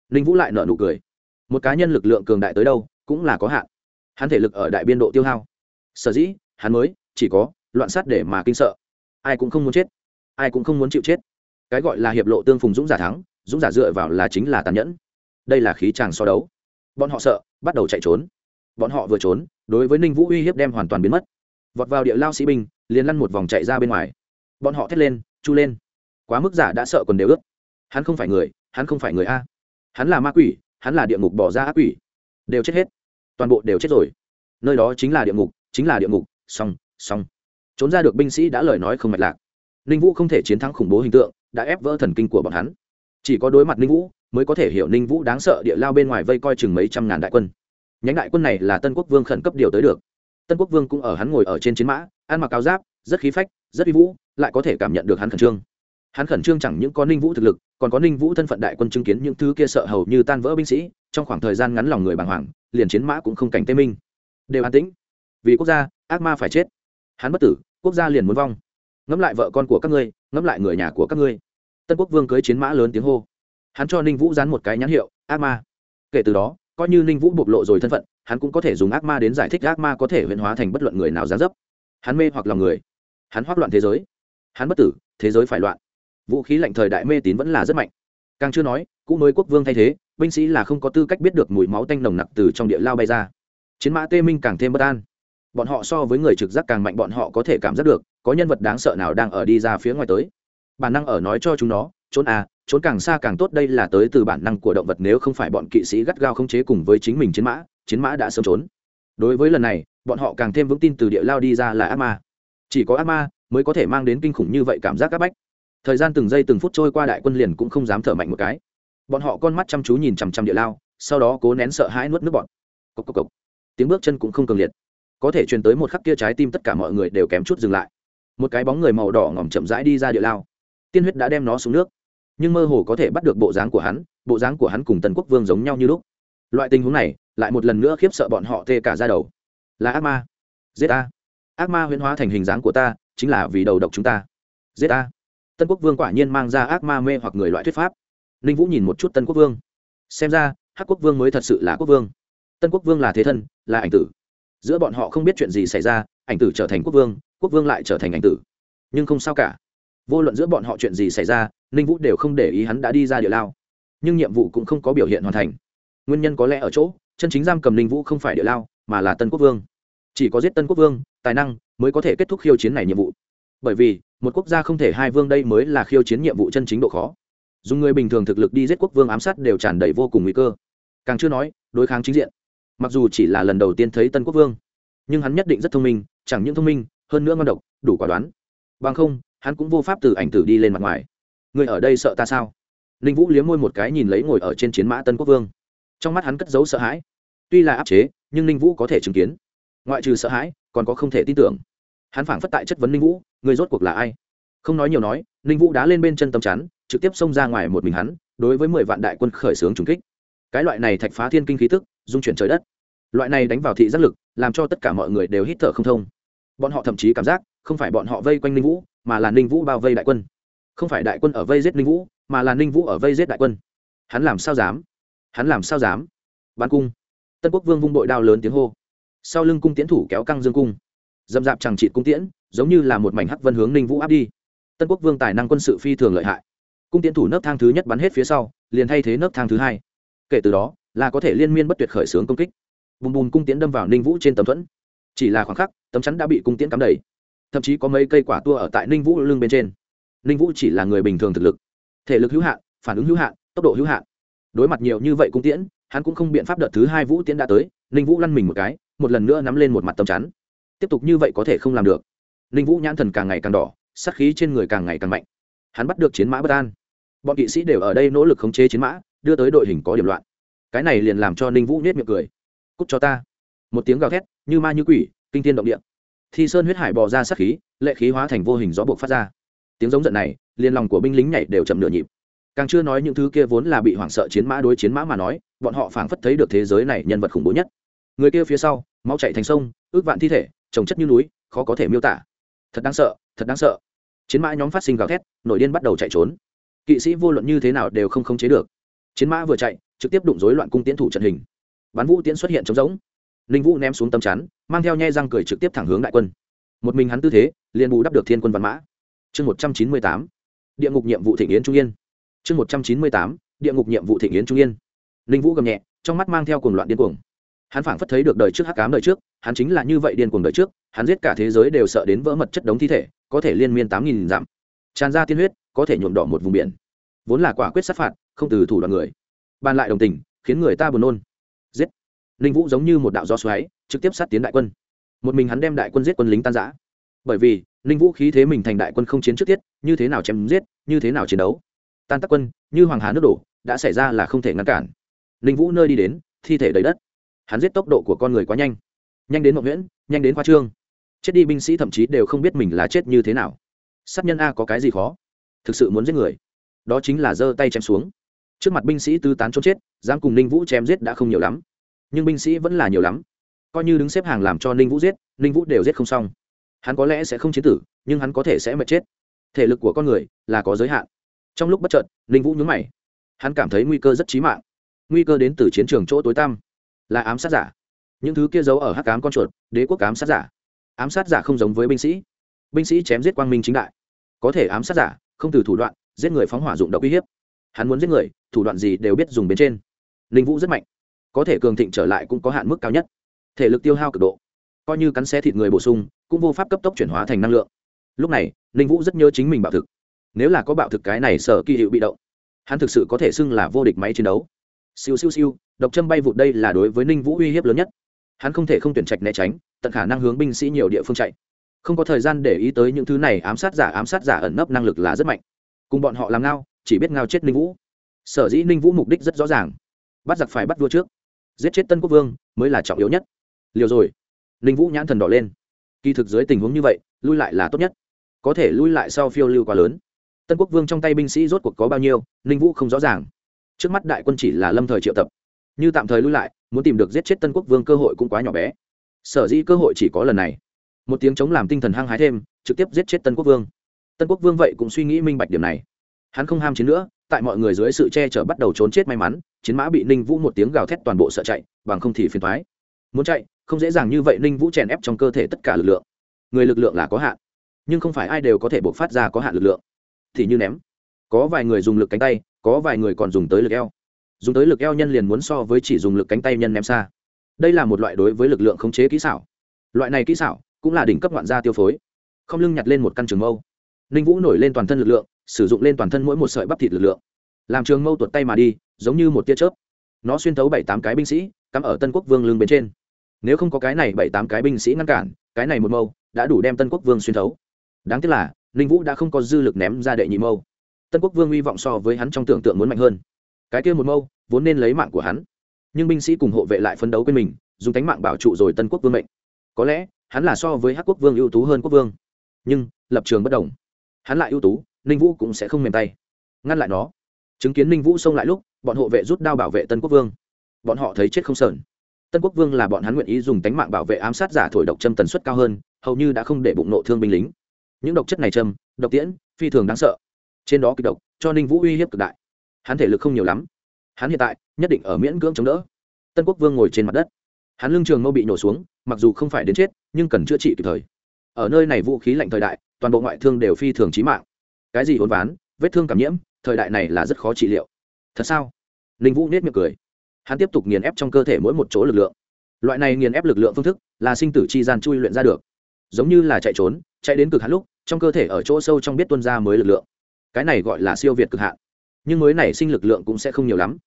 Ninh vũ lại nợ nụ cười. Một cá nhân lực lượng cường đại tới đâu, cũng là có hạn. Hắn thể lực ở đại biên độ tiêu hao. Sở dĩ, hắn mới chỉ có loạn sát để mà kinh sợ ai cũng không muốn chết, ai cũng không muốn chịu chết. Cái gọi là hiệp lộ tương phùng dũng giả thắng, dũng giả dựa vào là chính là tàn nhẫn. Đây là khí tràng so đấu. Bọn họ sợ, bắt đầu chạy trốn. Bọn họ vừa trốn, đối với ninh vũ uy hiếp đem hoàn toàn biến mất. Vọt vào địa lao sĩ binh, liền lăn một vòng chạy ra bên ngoài. Bọn họ thét lên, chu lên. Quá mức giả đã sợ còn đều ướt. Hắn không phải người, hắn không phải người a. Hắn là ma quỷ, hắn là địa ngục bỏ ra ác quỷ. Đều chết hết. Toàn bộ đều chết rồi. Nơi đó chính là địa ngục, chính là địa ngục. Xong xong trốn ra được binh sĩ đã lời nói không mạch lạc. Ninh vũ không thể chiến thắng khủng bố hình tượng, đã ép vỡ thần kinh của bọn hắn. Chỉ có đối mặt ninh vũ, mới có thể hiểu ninh vũ đáng sợ địa lao bên ngoài vây coi chừng mấy trăm ngàn đại quân. Nhánh đại quân này là tân quốc vương khẩn cấp điều tới được. Tân quốc vương cũng ở hắn ngồi ở trên chiến mã, ăn mặc áo giáp, rất khí phách, rất uy vũ, lại có thể cảm nhận được hắn khẩn trương. Hắn khẩn trương chẳng những có ninh vũ thực lực, còn có ninh vũ thân phận đại quân chứng kiến những thứ kia sợ hầu như tan vỡ binh sĩ, trong khoảng thời gian ngắn lòng người bàng hoàng, liền chiến mã cũng không cảnh tê minh. Đều an tĩnh. Vì quốc gia, ác ma phải chết. Hắn bất tử quốc gia liền muốn vong. Ngẫm lại vợ con của các ngươi, ngẫm lại người nhà của các ngươi. Tân quốc vương cưới chiến mã lớn tiếng hô. Hắn cho ninh vũ dán một cái nhãn hiệu, ác ma. Kể từ đó, coi như ninh vũ bộc lộ rồi thân phận, hắn cũng có thể dùng ác ma đến giải thích ác ma có thể huyễn hóa thành bất luận người nào gián dấp. Hắn mê hoặc lòng người. Hắn hoác loạn thế giới. Hắn bất tử, thế giới phải loạn. Vũ khí lạnh thời đại mê tín vẫn là rất mạnh. Càng chưa nói, cũ mới quốc vương thay thế, binh sĩ là không có tư cách biết được mùi máu tanh nồng nặc từ trong địa lao bay ra. Chiến mã tê minh càng thêm bất an bọn họ so với người trực giác càng mạnh bọn họ có thể cảm giác được, có nhân vật đáng sợ nào đang ở đi ra phía ngoài tới. Bản năng ở nói cho chúng nó, trốn à trốn càng xa càng tốt, đây là tới từ bản năng của động vật, nếu không phải bọn kỵ sĩ gắt gao không chế cùng với chính mình chiến mã chiến mã đã sớm trốn. Đối với lần này, bọn họ càng thêm vững tin từ địa lao đi ra là ác ma. Chỉ có ác ma mới có thể mang đến kinh khủng như vậy cảm giác áp bách. Thời gian từng giây từng phút trôi qua đại quân liền cũng không dám thở mạnh một cái. Bọn họ con mắt chăm chú nhìn chằm chằm địa lao, sau đó cố nén sợ hãi nuốt nước bọn cốc cốc cốc. tiếng bước chân cũng không cường liệt có thể truyền tới một khắc kia trái tim tất cả mọi người đều kém chút dừng lại. Một cái bóng người màu đỏ ngỏm chậm rãi đi ra địa lao. Tiên huyết đã đem nó xuống nước. Nhưng mơ hồ có thể bắt được bộ dáng của hắn, bộ dáng của hắn cùng tần quốc vương giống nhau như lúc. Loại tình huống này, lại một lần nữa khiếp sợ bọn họ tê cả ra đầu. Là ác ma. Giết ta. Ác ma huyễn hóa thành hình dáng của ta, chính là vì đầu độc chúng ta. Giết ta. Tân quốc vương quả nhiên mang ra ác ma mê hoặc người loại thuyết pháp. Ninh vũ nhìn một chút tân quốc vương. Xem ra, hắc quốc vương mới thật sự là quốc vương. Tân quốc vương là thế thân, là ảnh tử giữa bọn họ không biết chuyện gì xảy ra, ảnh tử trở thành quốc vương quốc vương lại trở thành ảnh tử. Nhưng không sao cả. Vô luận giữa bọn họ chuyện gì xảy ra, ninh vũ đều không để ý hắn đã đi ra địa lao. Nhưng nhiệm vụ cũng không có biểu hiện hoàn thành. Nguyên nhân có lẽ ở chỗ, chân chính giam cầm ninh vũ không phải địa lao, mà là tân quốc vương. Chỉ có giết tân quốc vương, tài năng mới có thể kết thúc khiêu chiến này nhiệm vụ. Bởi vì, một quốc gia không thể hai vương đây mới là khiêu chiến nhiệm vụ chân chính độ khó. Dùng người bình thường thực lực đi giết quốc vương ám sát đều tràn đầy vô cùng nguy cơ. Càng chưa nói, đối kháng chính diện mặc dù chỉ là lần đầu tiên thấy tân quốc vương, nhưng hắn nhất định rất thông minh, chẳng những thông minh, hơn nữa ngon độc, đủ quả đoán. Bằng không, hắn cũng vô pháp từ ảnh tử đi lên mặt ngoài. Người ở đây sợ ta sao? Ninh vũ liếm môi một cái nhìn lấy ngồi ở trên chiến mã tân quốc vương. Trong mắt hắn cất giấu sợ hãi. Tuy là áp chế, nhưng ninh vũ có thể chứng kiến. Ngoại trừ sợ hãi, còn có không thể tin tưởng. Hắn phảng phất tại chất vấn ninh vũ, người rốt cuộc là ai? Không nói nhiều nói, ninh vũ đá lên bên chân tấm chắn, trực tiếp xông ra ngoài một mình hắn, đối với mười vạn đại quân khởi xướng trùng kích cái loại này thạch phá thiên kinh khí tức, dung chuyển trời đất. Loại này đánh vào thị giác lực, làm cho tất cả mọi người đều hít thở không thông. Bọn họ thậm chí cảm giác, không phải bọn họ vây quanh ninh vũ, mà là ninh vũ bao vây đại quân. Không phải đại quân ở vây giết ninh vũ, mà là ninh vũ ở vây giết đại quân. Hắn làm sao dám? Hắn làm sao dám? Bắn cung. Tân quốc vương vung đội đao lớn tiếng hô. Sau lưng cung tiến thủ kéo căng dương cung. Dậm dạp chẳng trị cung tiễn, giống như là một mảnh hắc vân hướng ninh vũ áp đi. Tân quốc vương tài năng quân sự phi thường lợi hại. Cung tiến thủ nấc thang thứ nhất bắn hết phía sau, liền thay thế nấc thang thứ hai kể từ đó, là có thể liên miên bất tuyệt khởi xướng công kích. Bùm bùm cung tiễn đâm vào ninh vũ trên tấm thuẫn. Chỉ là khoảng khắc, tấm chắn đã bị cung tiễn cắm đầy. Thậm chí có mấy cây quả tua ở tại ninh vũ lưng bên trên. Ninh vũ chỉ là người bình thường thực lực. Thể lực hữu hạn, phản ứng hữu hạn, tốc độ hữu hạn. Đối mặt nhiều như vậy cung tiễn, hắn cũng không biện pháp đợt thứ hai vũ tiễn đã tới, ninh vũ lăn mình một cái, một lần nữa nắm lên một mặt tấm chắn. Tiếp tục như vậy có thể không làm được. Ninh vũ nhãn thần càng ngày càng đỏ, sát khí trên người càng ngày càng mạnh. Hắn bắt được chiến mã bất an. Bọn kỵ sĩ đều ở đây nỗ lực khống chế chiến mã đưa tới đội hình có điểm loạn. Cái này liền làm cho ninh vũ nết miệng cười. Cút cho ta. Một tiếng gào thét, như ma như quỷ, kinh thiên động địa. Thi sơn huyết hải bò ra sát khí, lệ khí hóa thành vô hình gió buộc phát ra. Tiếng giống giận này, liền lòng của binh lính nhảy đều chậm nửa nhịp. Càng chưa nói những thứ kia vốn là bị hoảng sợ chiến mã đối chiến mã mà nói, bọn họ phảng phất thấy được thế giới này nhân vật khủng bố nhất. Người kia phía sau, máu chạy thành sông, ước vạn thi thể, trồng chất như núi, khó có thể miêu tả. Thật đáng sợ, thật đáng sợ. Chiến mã nhóm phát sinh gào thét, nội điên bắt đầu chạy trốn. Kỵ sĩ vô luận như thế nào đều không khống chế được chiến mã vừa chạy, trực tiếp đụng rối loạn cung tiến thủ trận hình. Bắn vũ tiến xuất hiện trống rỗng. Ninh vũ ném xuống tấm chắn, mang theo nhe răng cười trực tiếp thẳng hướng đại quân. Một mình hắn tư thế, liền bù đắp được thiên quân văn mã. Chương một trăm chín mươi tám, địa ngục nhiệm vụ thịnh yến trung yên. Chương một trăm chín mươi tám, địa ngục nhiệm vụ thịnh yến trung yên. Ninh vũ gầm nhẹ, trong mắt mang theo cuồng loạn điên cuồng. Hắn phảng phất thấy được đời trước hắc cám đời trước, hắn chính là như vậy điên cuồng đời trước, hắn giết cả thế giới đều sợ đến vỡ mật chất đống thi thể, có thể liên miên tám nghìn dặm. Tràn ra tiên huyết, có thể nhuộm đỏ một vùng biển. Vốn là quả quyết sát phạt không từ thủ đoạn người. Ban lại đồng tình, khiến người ta buồn nôn. Giết. Ninh vũ giống như một đạo gió xoáy, trực tiếp sát tiến đại quân. Một mình hắn đem đại quân giết quân lính tan giã bởi vì, ninh vũ khí thế mình thành đại quân không chiến trước tiết, như thế nào chém giết, như thế nào chiến đấu. Tan tác quân, như hoàng hà nước đổ, đã xảy ra là không thể ngăn cản. Ninh vũ nơi đi đến, thi thể đầy đất. Hắn giết tốc độ của con người quá nhanh. Nhanh đến mậu nguyễn, nhanh đến khoa trương. Chết đi binh sĩ thậm chí đều không biết mình là chết như thế nào. Sát nhân a có cái gì khó? Thực sự muốn giết người. Đó chính là giơ tay chém xuống trước mặt binh sĩ tứ tán trốn chết, dám cùng ninh vũ chém giết đã không nhiều lắm. Nhưng binh sĩ vẫn là nhiều lắm. Coi như đứng xếp hàng làm cho ninh vũ giết, ninh vũ đều giết không xong. Hắn có lẽ sẽ không chiến tử, nhưng hắn có thể sẽ mệt chết. Thể lực của con người là có giới hạn. Trong lúc bất trợn ninh vũ nhúng mày. Hắn cảm thấy nguy cơ rất chí mạng. Nguy cơ đến từ chiến trường chỗ tối tăm. Là ám sát giả. Những thứ kia giấu ở hắc ám con chuột, đế quốc ám sát giả. Ám sát giả không giống với binh sĩ. Binh sĩ chém giết quang minh chính đại. Có thể ám sát giả, không từ thủ đoạn, giết người phóng hỏa dụng độc uy hiếp. Hắn muốn giết người thủ đoạn gì đều biết dùng bên trên. Ninh vũ rất mạnh, có thể cường thịnh trở lại cũng có hạn mức cao nhất. Thể lực tiêu hao cực độ, coi như cắn xe thịt người bổ sung, cũng vô pháp cấp tốc chuyển hóa thành năng lượng. Lúc này, ninh vũ rất nhớ chính mình bạo thực. Nếu là có bạo thực cái này sở kỳ hiệu bị động, hắn thực sự có thể xưng là vô địch máy chiến đấu. Siêu siêu siêu, độc châm bay vụt đây là đối với ninh vũ uy hiếp lớn nhất. Hắn không thể không tuyển trạch né tránh, tận khả năng hướng binh sĩ nhiều địa phương chạy. Không có thời gian để ý tới những thứ này, ám sát giả, ám sát giả ẩn nấp năng lực là rất mạnh. Cùng bọn họ làm ngao, chỉ biết ngao chết ninh vũ sở dĩ ninh vũ mục đích rất rõ ràng bắt giặc phải bắt vua trước giết chết tân quốc vương mới là trọng yếu nhất liều rồi ninh vũ nhãn thần đỏ lên kỳ thực dưới tình huống như vậy lui lại là tốt nhất có thể lui lại sau phiêu lưu quá lớn tân quốc vương trong tay binh sĩ rốt cuộc có bao nhiêu ninh vũ không rõ ràng trước mắt đại quân chỉ là lâm thời triệu tập như tạm thời lui lại muốn tìm được giết chết tân quốc vương cơ hội cũng quá nhỏ bé sở dĩ cơ hội chỉ có lần này một tiếng chống làm tinh thần hăng hái thêm trực tiếp giết chết tân quốc vương tân quốc vương vậy cũng suy nghĩ minh bạch điểm này hắn không ham chiến nữa, tại mọi người dưới sự che chở bắt đầu trốn chết may mắn, chiến mã bị ninh vũ một tiếng gào thét toàn bộ sợ chạy, bằng không thì phiền thoái muốn chạy, không dễ dàng như vậy ninh vũ chèn ép trong cơ thể tất cả lực lượng. Người lực lượng là có hạn, nhưng không phải ai đều có thể buộc phát ra có hạn lực lượng. Thì như ném, có vài người dùng lực cánh tay, có vài người còn dùng tới lực eo. Dùng tới lực eo nhân liền muốn so với chỉ dùng lực cánh tay nhân ném xa. Đây là một loại đối với lực lượng khống chế kỹ xảo. Loại này kỹ xảo cũng là đỉnh cấp ngoạn gia tiêu phối. Không lưng nhặt lên một căn trường mâu. Ninh vũ nổi lên toàn thân lực lượng sử dụng lên toàn thân mỗi một sợi bắp thịt lực lượng. Làm trường mâu tuột tay mà đi, giống như một tia chớp. Nó xuyên thấu bảy tám cái binh sĩ, cắm ở tân quốc vương lưng bên trên. Nếu không có cái này bảy tám cái binh sĩ ngăn cản, cái này một mâu đã đủ đem tân quốc vương xuyên thấu. Đáng tiếc là, ninh vũ đã không có dư lực ném ra đệ nhị mâu. Tân quốc vương hy vọng so với hắn trong tưởng tượng muốn mạnh hơn. Cái kia một mâu, vốn nên lấy mạng của hắn. Nhưng binh sĩ cùng hộ vệ lại phấn đấu quên mình, dùng tánh mạng bảo trụ rồi tân quốc vương mệnh. Có lẽ, hắn là so với hắc quốc vương ưu tú hơn quốc vương. Nhưng, lập trường bất đồng. Hắn lại ưu tú ninh vũ cũng sẽ không mềm tay. Ngăn lại nó. Chứng kiến ninh vũ xông lại lúc, bọn hộ vệ rút đao bảo vệ tân quốc vương. Bọn họ thấy chết không sờn. Tân quốc vương là bọn hắn nguyện ý dùng tánh mạng bảo vệ ám sát giả thổi độc châm tần suất cao hơn, hầu như đã không để bụng nộ thương binh lính. Những độc chất này châm, độc tiễn, phi thường đáng sợ. Trên đó kịch độc, cho ninh vũ uy hiếp cực đại. Hắn thể lực không nhiều lắm. Hắn hiện tại, nhất định ở miễn cưỡng chống đỡ. Tân quốc vương ngồi trên mặt đất. Hắn lưng trường mâu bị nổ xuống, mặc dù không phải đến chết, nhưng cần chữa trị kịp thời. Ở nơi này vũ khí lạnh thời đại, toàn bộ ngoại thương đều phi thường trí mạng cái gì hôn ván, vết thương cảm nhiễm, thời đại này là rất khó trị liệu. Thật sao? Ninh vũ nết miệng cười. Hắn tiếp tục nghiền ép trong cơ thể mỗi một chỗ lực lượng. Loại này nghiền ép lực lượng phương thức là sinh tử chi gian chui luyện ra được. Giống như là chạy trốn, chạy đến cực hạn lúc, trong cơ thể ở chỗ sâu trong biết tuân ra mới lực lượng. Cái này gọi là siêu việt cực hạn. Nhưng mới này sinh lực lượng cũng sẽ không nhiều lắm.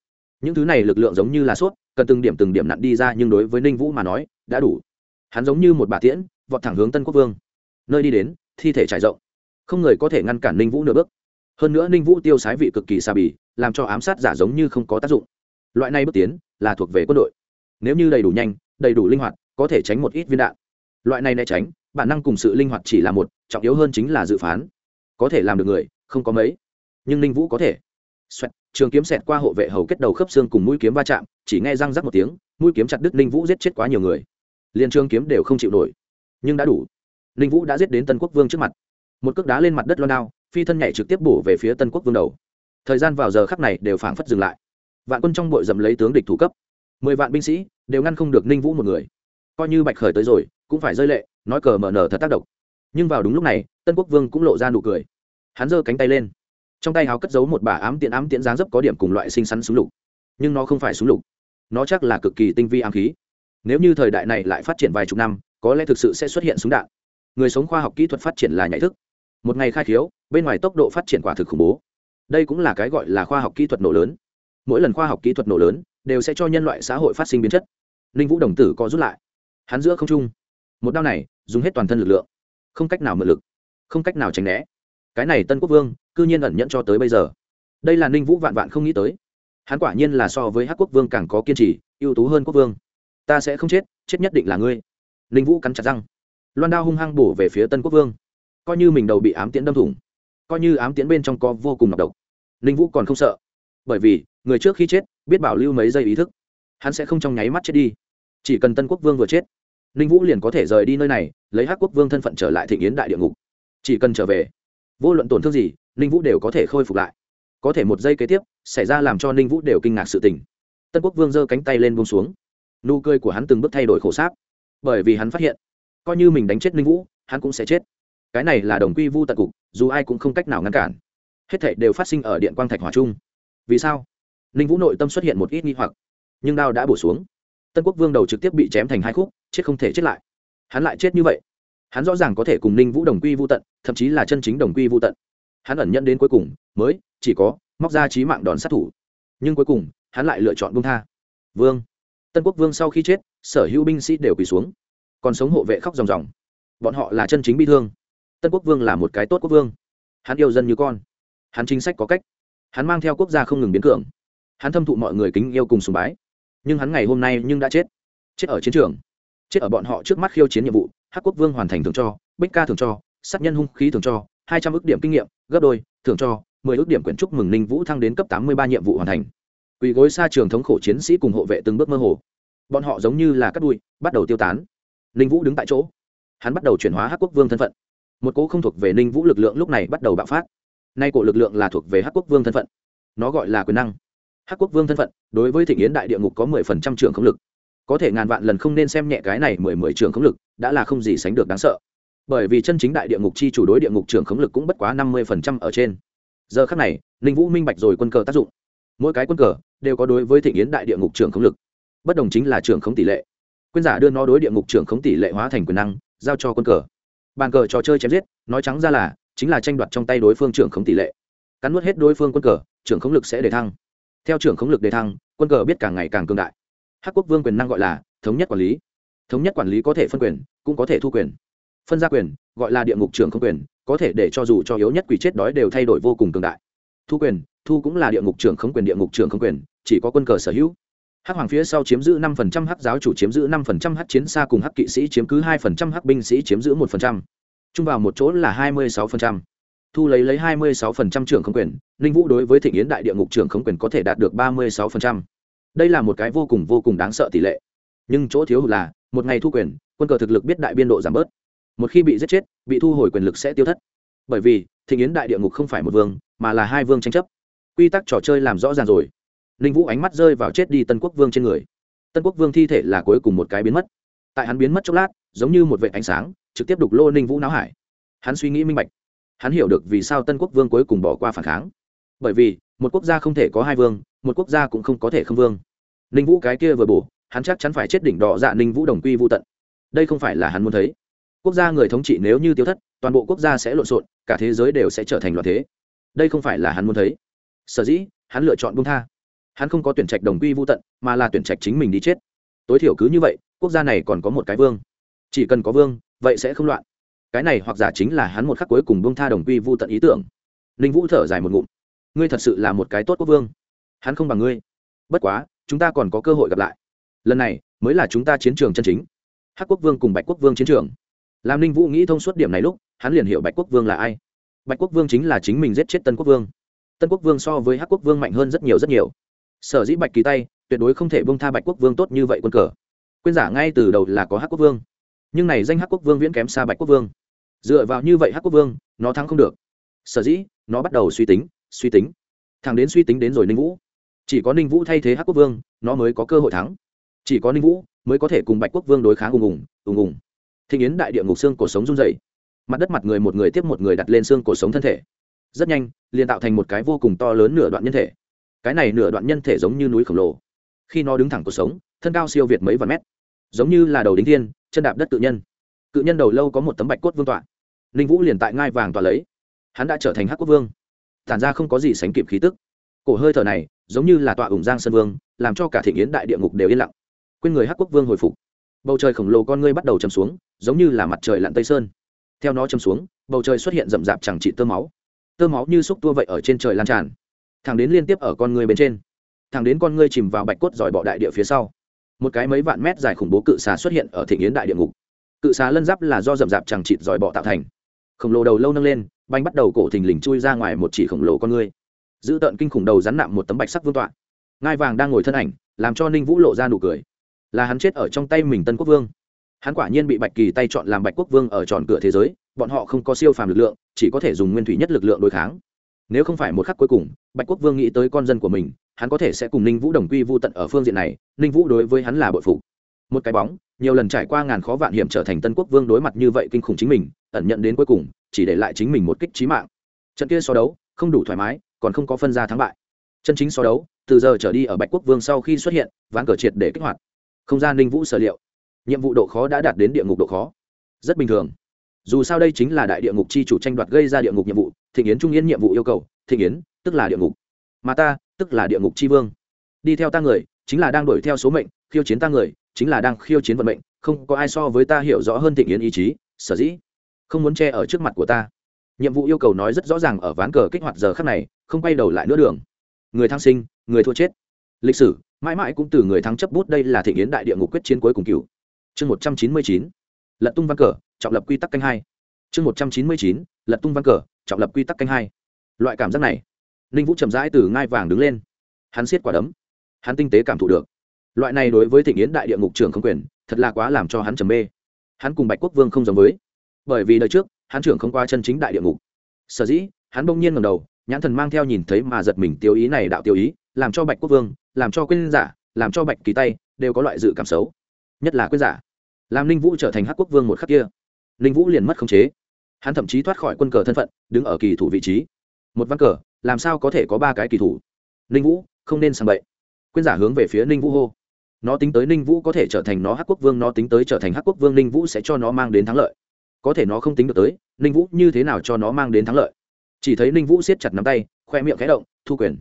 Những thứ này lực lượng giống như là suốt cần từng điểm từng điểm nặn đi ra nhưng đối với ninh vũ mà nói, đã đủ. Hắn giống như một bà tiễn, vọt thẳng hướng tân quốc vương. Nơi đi đến, thi thể trải rộng không người có thể ngăn cản ninh vũ nửa bước. Hơn nữa ninh vũ tiêu sái vị cực kỳ xa bì làm cho ám sát giả giống như không có tác dụng. Loại này bước tiến là thuộc về quân đội. Nếu như đầy đủ nhanh đầy đủ linh hoạt có thể tránh một ít viên đạn. Loại này né tránh bản năng cùng sự linh hoạt chỉ là một trọng yếu hơn chính là dự phán. Có thể làm được người không có mấy. Nhưng ninh vũ có thể. Xoẹt, trường kiếm xẹt qua hộ vệ hầu kết đầu khớp xương cùng mũi kiếm va chạm chỉ nghe răng rắc một tiếng mũi kiếm chặt đứt ninh vũ giết chết quá nhiều người. Liền trường kiếm đều không chịu nổi. Nhưng đã đủ. Ninh vũ đã giết đến tân quốc vương trước mặt một cước đá lên mặt đất loan đao, phi thân nhảy trực tiếp bổ về phía tân quốc vương đầu. Thời gian vào giờ khắc này đều phảng phất dừng lại. Vạn quân trong bội dầm lấy tướng địch thủ cấp. Mười vạn binh sĩ đều ngăn không được ninh vũ một người. Coi như bạch khởi tới rồi, cũng phải rơi lệ, nói cờ mở nở thật tác động. Nhưng vào đúng lúc này, tân quốc vương cũng lộ ra nụ cười. Hắn giơ cánh tay lên. Trong tay háo cất giấu một bả ám tiện ám tiện dáng dấp có điểm cùng loại xinh xắn súng lục. Nhưng nó không phải súng lục. Nó chắc là cực kỳ tinh vi ám khí. Nếu như thời đại này lại phát triển vài chục năm, có lẽ thực sự sẽ xuất hiện súng đạn. Người sống khoa học kỹ thuật phát triển là nhạy thức một ngày khai khiếu, bên ngoài tốc độ phát triển quả thực khủng bố. Đây cũng là cái gọi là khoa học kỹ thuật nổ lớn. Mỗi lần khoa học kỹ thuật nổ lớn, đều sẽ cho nhân loại xã hội phát sinh biến chất. Ninh vũ đồng tử có rút lại. Hắn giữa không trung. Một đao này, dùng hết toàn thân lực lượng. Không cách nào mượn lực. Không cách nào tránh né. Cái này tân quốc vương, cư nhiên ẩn nhẫn cho tới bây giờ. Đây là ninh vũ vạn vạn không nghĩ tới. Hắn quả nhiên là so với hắc quốc vương càng có kiên trì, ưu tú hơn quốc vương. Ta sẽ không chết chết nhất định là ngươi. Ninh vũ cắn chặt răng. Loan đao hung hăng bổ về phía tân quốc vương coi như mình đầu bị ám tiễn đâm thủng, coi như ám tiễn bên trong có vô cùng ngọc độc. Ninh vũ còn không sợ, bởi vì người trước khi chết biết bảo lưu mấy giây ý thức, hắn sẽ không trong nháy mắt chết đi. Chỉ cần tân quốc vương vừa chết, ninh vũ liền có thể rời đi nơi này, lấy hắc quốc vương thân phận trở lại thị yến đại địa ngục. Chỉ cần trở về, vô luận tổn thương gì, ninh vũ đều có thể khôi phục lại. Có thể một giây kế tiếp, xảy ra làm cho ninh vũ đều kinh ngạc sự tình. Tân quốc vương giơ cánh tay lên buông xuống. Nụ cười của hắn từng bước thay đổi khổ sáp, bởi vì hắn phát hiện, coi như mình đánh chết ninh vũ, hắn cũng sẽ chết cái này là đồng quy vu tận cục, dù ai cũng không cách nào ngăn cản. Hết thảy đều phát sinh ở điện quang thạch hỏa trung. Vì sao? Ninh vũ nội tâm xuất hiện một ít nghi hoặc, nhưng đao đã bổ xuống. Tân quốc vương đầu trực tiếp bị chém thành hai khúc, chết không thể chết lại. Hắn lại chết như vậy. Hắn rõ ràng có thể cùng ninh vũ đồng quy vô tận, thậm chí là chân chính đồng quy vô tận. Hắn ẩn nhận đến cuối cùng, mới, chỉ có, móc ra trí mạng đòn sát thủ. Nhưng cuối cùng, hắn lại lựa chọn bung tha. Vương. Tân quốc vương sau khi chết, sở hữu binh sĩ đều quỳ xuống. Còn sống hộ vệ khóc ròng ròng. Bọn họ là chân chính bi thương tân quốc vương là một cái tốt quốc vương. Hắn yêu dân như con. Hắn chính sách có cách. Hắn mang theo quốc gia không ngừng biến cường. Hắn thâm thụ mọi người kính yêu cùng sùng bái. Nhưng hắn ngày hôm nay nhưng đã chết. Chết ở chiến trường. Chết ở bọn họ trước mắt khiêu chiến nhiệm vụ, hắc quốc vương hoàn thành thường cho, bích ca thường cho, sát nhân hung khí thường cho, hai trăm ước điểm kinh nghiệm, gấp đôi thường cho, mười ước điểm quyển chúc mừng ninh vũ thăng đến cấp tám mươi ba nhiệm vụ hoàn thành. Quỳ gối xa trường thống khổ chiến sĩ cùng hộ vệ từng bước mơ hồ. Bọn họ giống như là cắt đuôi, bắt đầu tiêu tán. Ninh vũ đứng tại chỗ. Hắn bắt đầu chuyển hóa hắc quốc vương thân phận một cỗ không thuộc về ninh vũ lực lượng lúc này bắt đầu bạo phát. Nay cổ lực lượng là thuộc về hắc quốc vương thân phận. Nó gọi là quyền năng. Hắc quốc vương thân phận, đối với thị yến đại địa ngục có mười phần trăm trường không lực. Có thể ngàn vạn lần không nên xem nhẹ cái này mười mười trường khống lực, đã là không gì sánh được đáng sợ. Bởi vì chân chính đại địa ngục chi chủ đối địa ngục trường khống lực cũng bất quá năm mươi phần trăm ở trên. Giờ khác này, ninh vũ minh bạch rồi quân cờ tác dụng. Mỗi cái quân cờ đều có đối với thị yến đại địa ngục trường khống lực. Bất đồng chính là trường khống tỷ lệ. Quyên giả đưa nó đối địa ngục trường khống tỷ lệ hóa thành quyền năng, giao cho quân cờ bàn cờ trò chơi chém giết, nói trắng ra là, chính là tranh đoạt trong tay đối phương trưởng khống tỷ lệ. Cắn nuốt hết đối phương quân cờ, trưởng khống lực sẽ đề thăng. Theo trưởng khống lực đề thăng, quân cờ biết càng ngày càng cường đại. Hắc quốc vương quyền năng gọi là thống nhất quản lý. Thống nhất quản lý có thể phân quyền, cũng có thể thu quyền. Phân gia quyền, gọi là địa ngục trưởng không quyền, có thể để cho dù cho yếu nhất quỷ chết đói đều thay đổi vô cùng cường đại. Thu quyền, thu cũng là địa ngục trưởng không quyền, địa ngục trưởng không quyền, chỉ có quân cờ sở hữu hắc hoàng phía sau chiếm giữ năm phần trăm, hắc giáo chủ chiếm giữ năm phần trăm, hắc chiến xa cùng hắc kỵ sĩ chiếm cứ hai phần trăm, hắc binh sĩ chiếm giữ một phần trăm. Chung vào một chỗ là hai mươi sáu phần trăm. Thu lấy lấy hai mươi sáu phần trăm trưởng không quyền, ninh vũ đối với thịnh yến đại địa ngục trưởng không quyền có thể đạt được ba mươi sáu phần trăm. Đây là một cái vô cùng vô cùng đáng sợ tỷ lệ. Nhưng chỗ thiếu hụt là, một ngày thu quyền, quân cờ thực lực biết đại biên độ giảm bớt. Một khi bị giết chết, bị thu hồi quyền lực sẽ tiêu thất. Bởi vì, thịnh yến đại địa ngục không phải một vương, mà là hai vương tranh chấp. Quy tắc trò chơi làm rõ ràng rồi ninh vũ ánh mắt rơi vào chết đi tân quốc vương trên người. Tân quốc vương thi thể là cuối cùng một cái biến mất. Tại hắn biến mất chốc lát, giống như một vệ ánh sáng, trực tiếp đục lô ninh vũ não hải. Hắn suy nghĩ minh bạch. Hắn hiểu được vì sao tân quốc vương cuối cùng bỏ qua phản kháng. Bởi vì, một quốc gia không thể có hai vương, một quốc gia cũng không có thể không vương. Ninh vũ cái kia vừa bổ, hắn chắc chắn phải chết đỉnh đỏ dạ ninh vũ đồng quy vô tận. Đây không phải là hắn muốn thấy. Quốc gia người thống trị nếu như tiêu thất, toàn bộ quốc gia sẽ lộn xộn, cả thế giới đều sẽ trở thành loạn thế. Đây không phải là hắn muốn thấy. Sở dĩ, hắn lựa chọn bung tha hắn không có tuyển trạch đồng quy vô tận, mà là tuyển trạch chính mình đi chết. Tối thiểu cứ như vậy, quốc gia này còn có một cái vương. Chỉ cần có vương, vậy sẽ không loạn. Cái này hoặc giả chính là hắn một khắc cuối cùng bông tha đồng quy vô tận ý tưởng. Ninh vũ thở dài một ngụm. Ngươi thật sự là một cái tốt quốc vương. Hắn không bằng ngươi. Bất quá, chúng ta còn có cơ hội gặp lại. Lần này, mới là chúng ta chiến trường chân chính. Hắc quốc vương cùng bạch quốc vương chiến trường. Làm ninh vũ nghĩ thông suốt điểm này lúc, hắn liền hiểu bạch quốc vương là ai. Bạch quốc vương chính là chính mình giết chết tân quốc vương. Tân quốc vương so với hắc quốc vương mạnh hơn rất nhiều rất nhiều sở dĩ bạch kỳ tay tuyệt đối không thể bông tha bạch quốc vương tốt như vậy quân cờ. Quyên giả ngay từ đầu là có hắc quốc vương. Nhưng này danh hắc quốc vương viễn kém xa bạch quốc vương. Dựa vào như vậy hắc quốc vương, nó thắng không được. Sở dĩ, nó bắt đầu suy tính suy tính. Thằng đến suy tính đến rồi ninh vũ. Chỉ có ninh vũ thay thế hắc quốc vương, nó mới có cơ hội thắng. Chỉ có ninh vũ mới có thể cùng bạch quốc vương đối kháng ùng ùng ùng ùng. Thịnh yến đại địa ngục xương cổ sống run dày mặt đất mặt người một người tiếp một người đặt lên xương cổ sống thân thể. Rất nhanh, liền tạo thành một cái vô cùng to lớn nửa đoạn nhân thể cái này nửa đoạn nhân thể giống như núi khổng lồ. Khi nó đứng thẳng cuộc sống, thân cao siêu việt mấy vạn mét, giống như là đầu đính thiên, chân đạp đất tự nhân. Cự nhân đầu lâu có một tấm bạch cốt vương tọa. Ninh vũ liền tại ngai vàng tọa lấy. Hắn đã trở thành hắc quốc vương. Tản ra không có gì sánh kịp khí tức. Cổ hơi thở này, giống như là tọa ủng giang sơn vương, làm cho cả thị yến đại địa ngục đều yên lặng. Quên người hắc quốc vương hồi phục. Bầu trời khổng lồ con ngươi bắt đầu chầm xuống, giống như là mặt trời lặn tây sơn. Theo nó chầm xuống, bầu trời xuất hiện rậm rạp chẳng trị tơ máu. Tơ máu như xúc tua vậy ở trên trời lan tràn thẳng đến liên tiếp ở con ngươi bên trên. Thẳng đến con ngươi chìm vào bạch cốt giỏi bọ đại địa phía sau. Một cái mấy vạn mét dài khủng bố cự xà xuất hiện ở thị yến đại địa ngục. Cự xà lân giáp là do rậm rạp chẳng chịt giỏi bọ tạo thành. Khổng lồ đầu lâu nâng lên banh bắt đầu cổ thình lình chui ra ngoài một chỉ khổng lồ con ngươi giữ tợn kinh khủng đầu rắn nạm một tấm bạch sắc vương tọa. Ngai vàng đang ngồi thân ảnh, làm cho ninh vũ lộ ra nụ cười. Là hắn chết ở trong tay mình tân quốc vương. Hắn quả nhiên bị bạch kỳ tay chọn làm bạch quốc vương ở tròn cửa thế giới, bọn họ không có siêu phàm lực lượng, chỉ có thể dùng nguyên thủy nhất lực lượng đối kháng nếu không phải một khắc cuối cùng, bạch quốc vương nghĩ tới con dân của mình, hắn có thể sẽ cùng ninh vũ đồng quy vô tận ở phương diện này, ninh vũ đối với hắn là bội phụ một cái bóng, nhiều lần trải qua ngàn khó vạn hiểm trở thành tân quốc vương đối mặt như vậy kinh khủng chính mình, ẩn nhận đến cuối cùng, chỉ để lại chính mình một kích trí mạng. Trận kia so đấu, không đủ thoải mái, còn không có phân ra thắng bại. Chân chính so đấu, từ giờ trở đi ở bạch quốc vương sau khi xuất hiện, ván cờ triệt để kích hoạt. Không gian ninh vũ sở liệu. Nhiệm vụ độ khó đã đạt đến địa ngục độ khó. Rất bình thường dù sao đây chính là đại địa ngục chi chủ tranh đoạt gây ra địa ngục nhiệm vụ, thịnh yến trung yên nhiệm vụ yêu cầu, thịnh yến, tức là địa ngục. Mà ta, tức là địa ngục chi vương. Đi theo ta người, chính là đang đuổi theo số mệnh, khiêu chiến ta người, chính là đang khiêu chiến vận mệnh, không có ai so với ta hiểu rõ hơn thịnh yến ý chí, sở dĩ không muốn che ở trước mặt của ta. Nhiệm vụ yêu cầu nói rất rõ ràng ở ván cờ kích hoạt giờ khắc này, không quay đầu lại nữa đường. Người thăng sinh, người thua chết. Lịch sử, mãi mãi cũng từ người thắng chấp bút đây là Thịnh yến đại địa ngục quyết chiến cuối cùng cựu chương một trăm chín mươi chín. Lật tung văn cờ trọng lập quy tắc canh hai. Chương một trăm chín mươi chín, lật tung văn cờ, trọng lập quy tắc canh hai. Loại cảm giác này, ninh vũ chậm rãi từ ngai vàng đứng lên. Hắn siết quả đấm. Hắn tinh tế cảm thụ được. Loại này đối với thịnh yến đại địa ngục trưởng không quyền, thật là quá làm cho hắn trầm mê. Hắn cùng bạch quốc vương không giống với. Bởi vì đời trước, hắn trưởng không qua chân chính đại địa ngục. Sở dĩ, hắn bỗng nhiên ngầm đầu, nhãn thần mang theo nhìn thấy mà giật mình tiêu ý này đạo tiêu ý, làm cho bạch quốc vương, làm cho quyên giả, làm cho bạch kỳ tay, đều có loại dự cảm xấu. Nhất là quyên giả. Làm ninh vũ trở thành hắc quốc vương một khắc kia ninh vũ liền mất khống chế. Hắn thậm chí thoát khỏi quân cờ thân phận, đứng ở kỳ thủ vị trí. Một văn cờ, làm sao có thể có ba cái kỳ thủ? Ninh vũ, không nên sang bậy. Quyên giả hướng về phía ninh vũ hô. Nó tính tới ninh vũ có thể trở thành nó hắc quốc vương, nó tính tới trở thành hắc quốc vương ninh vũ sẽ cho nó mang đến thắng lợi. Có thể nó không tính được tới ninh vũ như thế nào cho nó mang đến thắng lợi? Chỉ thấy ninh vũ siết chặt nắm tay, khoe miệng khẽ động, thu quyền.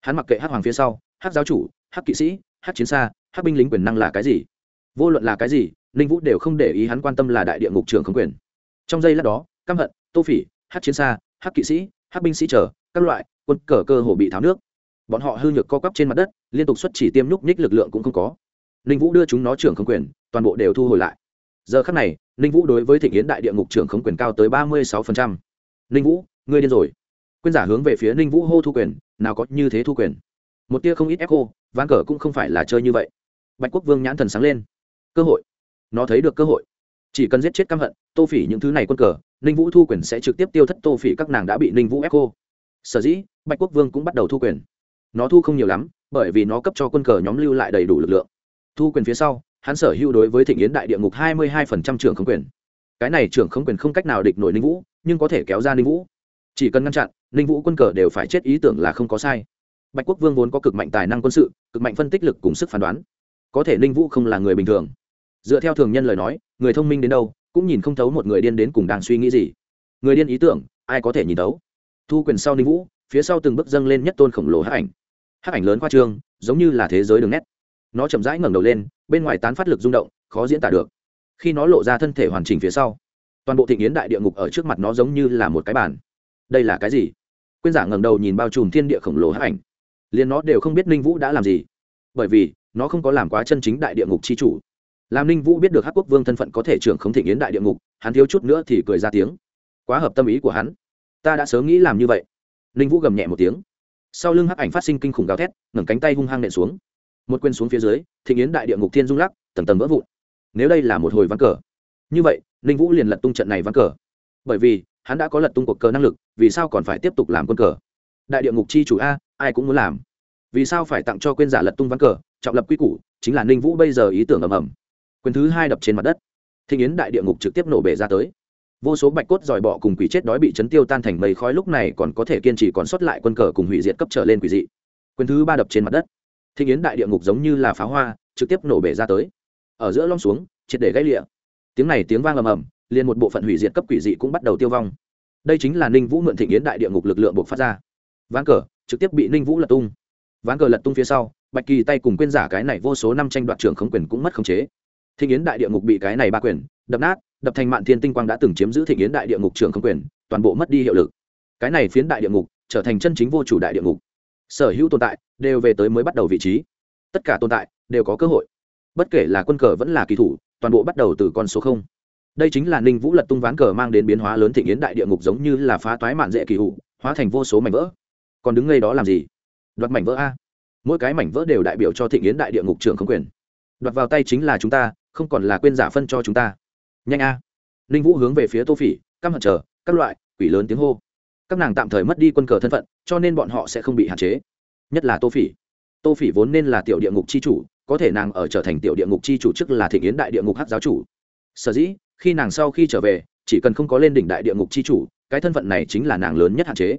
Hắn mặc kệ hắc hoàng phía sau, hắc giáo chủ, hắc kỵ sĩ, hắc chiến xa, hắc binh lính quyền năng là cái gì? Vô luận là cái gì ninh vũ đều không để ý hắn quan tâm là đại địa ngục trường không quyền. Trong giây lát đó, căm hận, tô phỉ hắc chiến xa hắc kỵ sĩ hắc binh sĩ trở các loại, quân cờ cơ hồ bị tháo nước. Bọn họ hư nhược co cắp trên mặt đất, liên tục xuất chỉ tiêm nhúc nhích lực lượng cũng không có. Ninh vũ đưa chúng nó trưởng không quyền, toàn bộ đều thu hồi lại. Giờ khắc này, ninh vũ đối với thịnh yến đại địa ngục trưởng không quyền cao tới ba mươi sáu ninh vũ, ngươi điên rồi. Quyên giả hướng về phía ninh vũ hô thu quyền, nào có như thế thu quyền. Một tia không ít ép cô ván cờ cũng không phải là chơi như vậy. Bạch quốc vương nhãn thần sáng lên. Cơ hội nó thấy được cơ hội. Chỉ cần giết chết căm hận, tô phỉ những thứ này quân cờ, ninh vũ thu quyền sẽ trực tiếp tiêu thất tô phỉ các nàng đã bị ninh vũ ép cô sở dĩ, bạch quốc vương cũng bắt đầu thu quyền. Nó thu không nhiều lắm, bởi vì nó cấp cho quân cờ nhóm lưu lại đầy đủ lực lượng. Thu quyền phía sau, hắn sở hữu đối với thịnh yến đại địa ngục hai mươi hai phần trăm trưởng không quyền. Cái này trưởng không quyền không cách nào địch nổi ninh vũ, nhưng có thể kéo ra ninh vũ. Chỉ cần ngăn chặn, ninh vũ quân cờ đều phải chết ý tưởng là không có sai. Bạch quốc vương vốn có cực mạnh tài năng quân sự, cực mạnh phân tích lực cùng sức phán đoán. Có thể ninh vũ không là người bình thường dựa theo thường nhân lời nói, người thông minh đến đâu, cũng nhìn không thấu một người điên đến cùng đang suy nghĩ gì. Người điên ý tưởng, ai có thể nhìn thấu? Thu quyền sau ninh vũ, phía sau từng bước dâng lên nhất tôn khổng lồ hắc ảnh. Hắc ảnh lớn khoa trương, giống như là thế giới đường nét. Nó chậm rãi ngẩng đầu lên, bên ngoài tán phát lực rung động, khó diễn tả được. Khi nó lộ ra thân thể hoàn chỉnh phía sau, toàn bộ thịnh yến đại địa ngục ở trước mặt nó giống như là một cái bàn. Đây là cái gì? Quyên giả ngẩng đầu nhìn bao trùm thiên địa khổng lồ hắc ảnh. Liền nó đều không biết ninh vũ đã làm gì, bởi vì nó không có làm quá chân chính đại địa ngục c h i chủ làm ninh vũ biết được hắc quốc vương thân phận có thể trưởng không thể yến đại địa ngục, hắn thiếu chút nữa thì cười ra tiếng. Quá hợp tâm ý của hắn. Ta đã sớm nghĩ làm như vậy. Ninh vũ gầm nhẹ một tiếng. Sau lưng hắc ảnh phát sinh kinh khủng gào thét, ngẩng cánh tay hung hăng nện xuống. Một quên xuống phía dưới, thịnh yến đại địa ngục thiên rung lắc, tầng tầng vỡ vụn. Nếu đây là một hồi ván cờ. Như vậy, ninh vũ liền lật tung trận này ván cờ. Bởi vì, hắn đã có lật tung cuộc cờ năng lực, vì sao còn phải tiếp tục làm quân cờ? Đại địa ngục chi chủ a, ai cũng muốn làm. Vì sao phải tặng cho quên giả lật tung ván cờ? Trọng lập quy củ, chính là ninh vũ bây giờ ý tưởng ầm ầm quyền thứ hai đập trên mặt đất. Thịnh yến đại địa ngục trực tiếp nổ bể ra tới. Vô số bạch cốt dòi bọ cùng quỷ chết đói bị chấn tiêu tan thành mây khói lúc này còn có thể kiên trì còn sót lại quân cờ cùng hủy diệt cấp trở lên quỷ dị. Quyền thứ ba đập trên mặt đất. Thịnh yến đại địa ngục giống như là pháo hoa, trực tiếp nổ bể ra tới. Ở giữa lom xuống, triệt để gãy lịa. Tiếng này tiếng vang ầm ầm, liền một bộ phận hủy diệt cấp quỷ dị cũng bắt đầu tiêu vong. Đây chính là ninh vũ mượn thịnh yến đại địa ngục lực lượng buộc phát ra. Ván cờ, trực tiếp bị ninh vũ lật tung. Ván cờ lật tung phía sau, bạch kỳ tay cùng quên giả cái này vô số năm tranh đoạt trưởng không quyền cũng mất khống chế thịnh yến đại địa ngục bị cái này ba quyền, đập nát, đập thành mạn thiên tinh quang đã từng chiếm giữ thịnh yến đại địa ngục trưởng không quyền, toàn bộ mất đi hiệu lực. Cái này phiến đại địa ngục trở thành chân chính vô chủ đại địa ngục. Sở hữu tồn tại đều về tới mới bắt đầu vị trí. Tất cả tồn tại đều có cơ hội. Bất kể là quân cờ vẫn là kỳ thủ, toàn bộ bắt đầu từ con số không. Đây chính là ninh vũ lật tung ván cờ mang đến biến hóa lớn thịnh yến đại địa ngục giống như là phá toái mạn dễ kỳ hụ hóa thành vô số mảnh vỡ. Còn đứng ngay đó làm gì? Đoạt mảnh vỡ a. Mỗi cái mảnh vỡ đều đại biểu cho thịnh yến đại địa ngục trưởng không quyền đoạt vào tay chính là chúng ta, không còn là quên giả phân cho chúng ta. Nhanh a. Ninh vũ hướng về phía tô phỉ, căm hận chờ, các loại, quỷ lớn tiếng hô. Các nàng tạm thời mất đi quân cờ thân phận, cho nên bọn họ sẽ không bị hạn chế. Nhất là tô phỉ. Tô phỉ vốn nên là tiểu địa ngục c h i chủ, có thể nàng ở trở thành tiểu địa ngục c h i chủ chức là thịnh yến đại địa ngục hát giáo chủ. Sở dĩ, khi nàng sau khi trở về, chỉ cần không có lên đỉnh đại địa ngục c h i chủ, cái thân phận này chính là nàng lớn nhất hạn chế.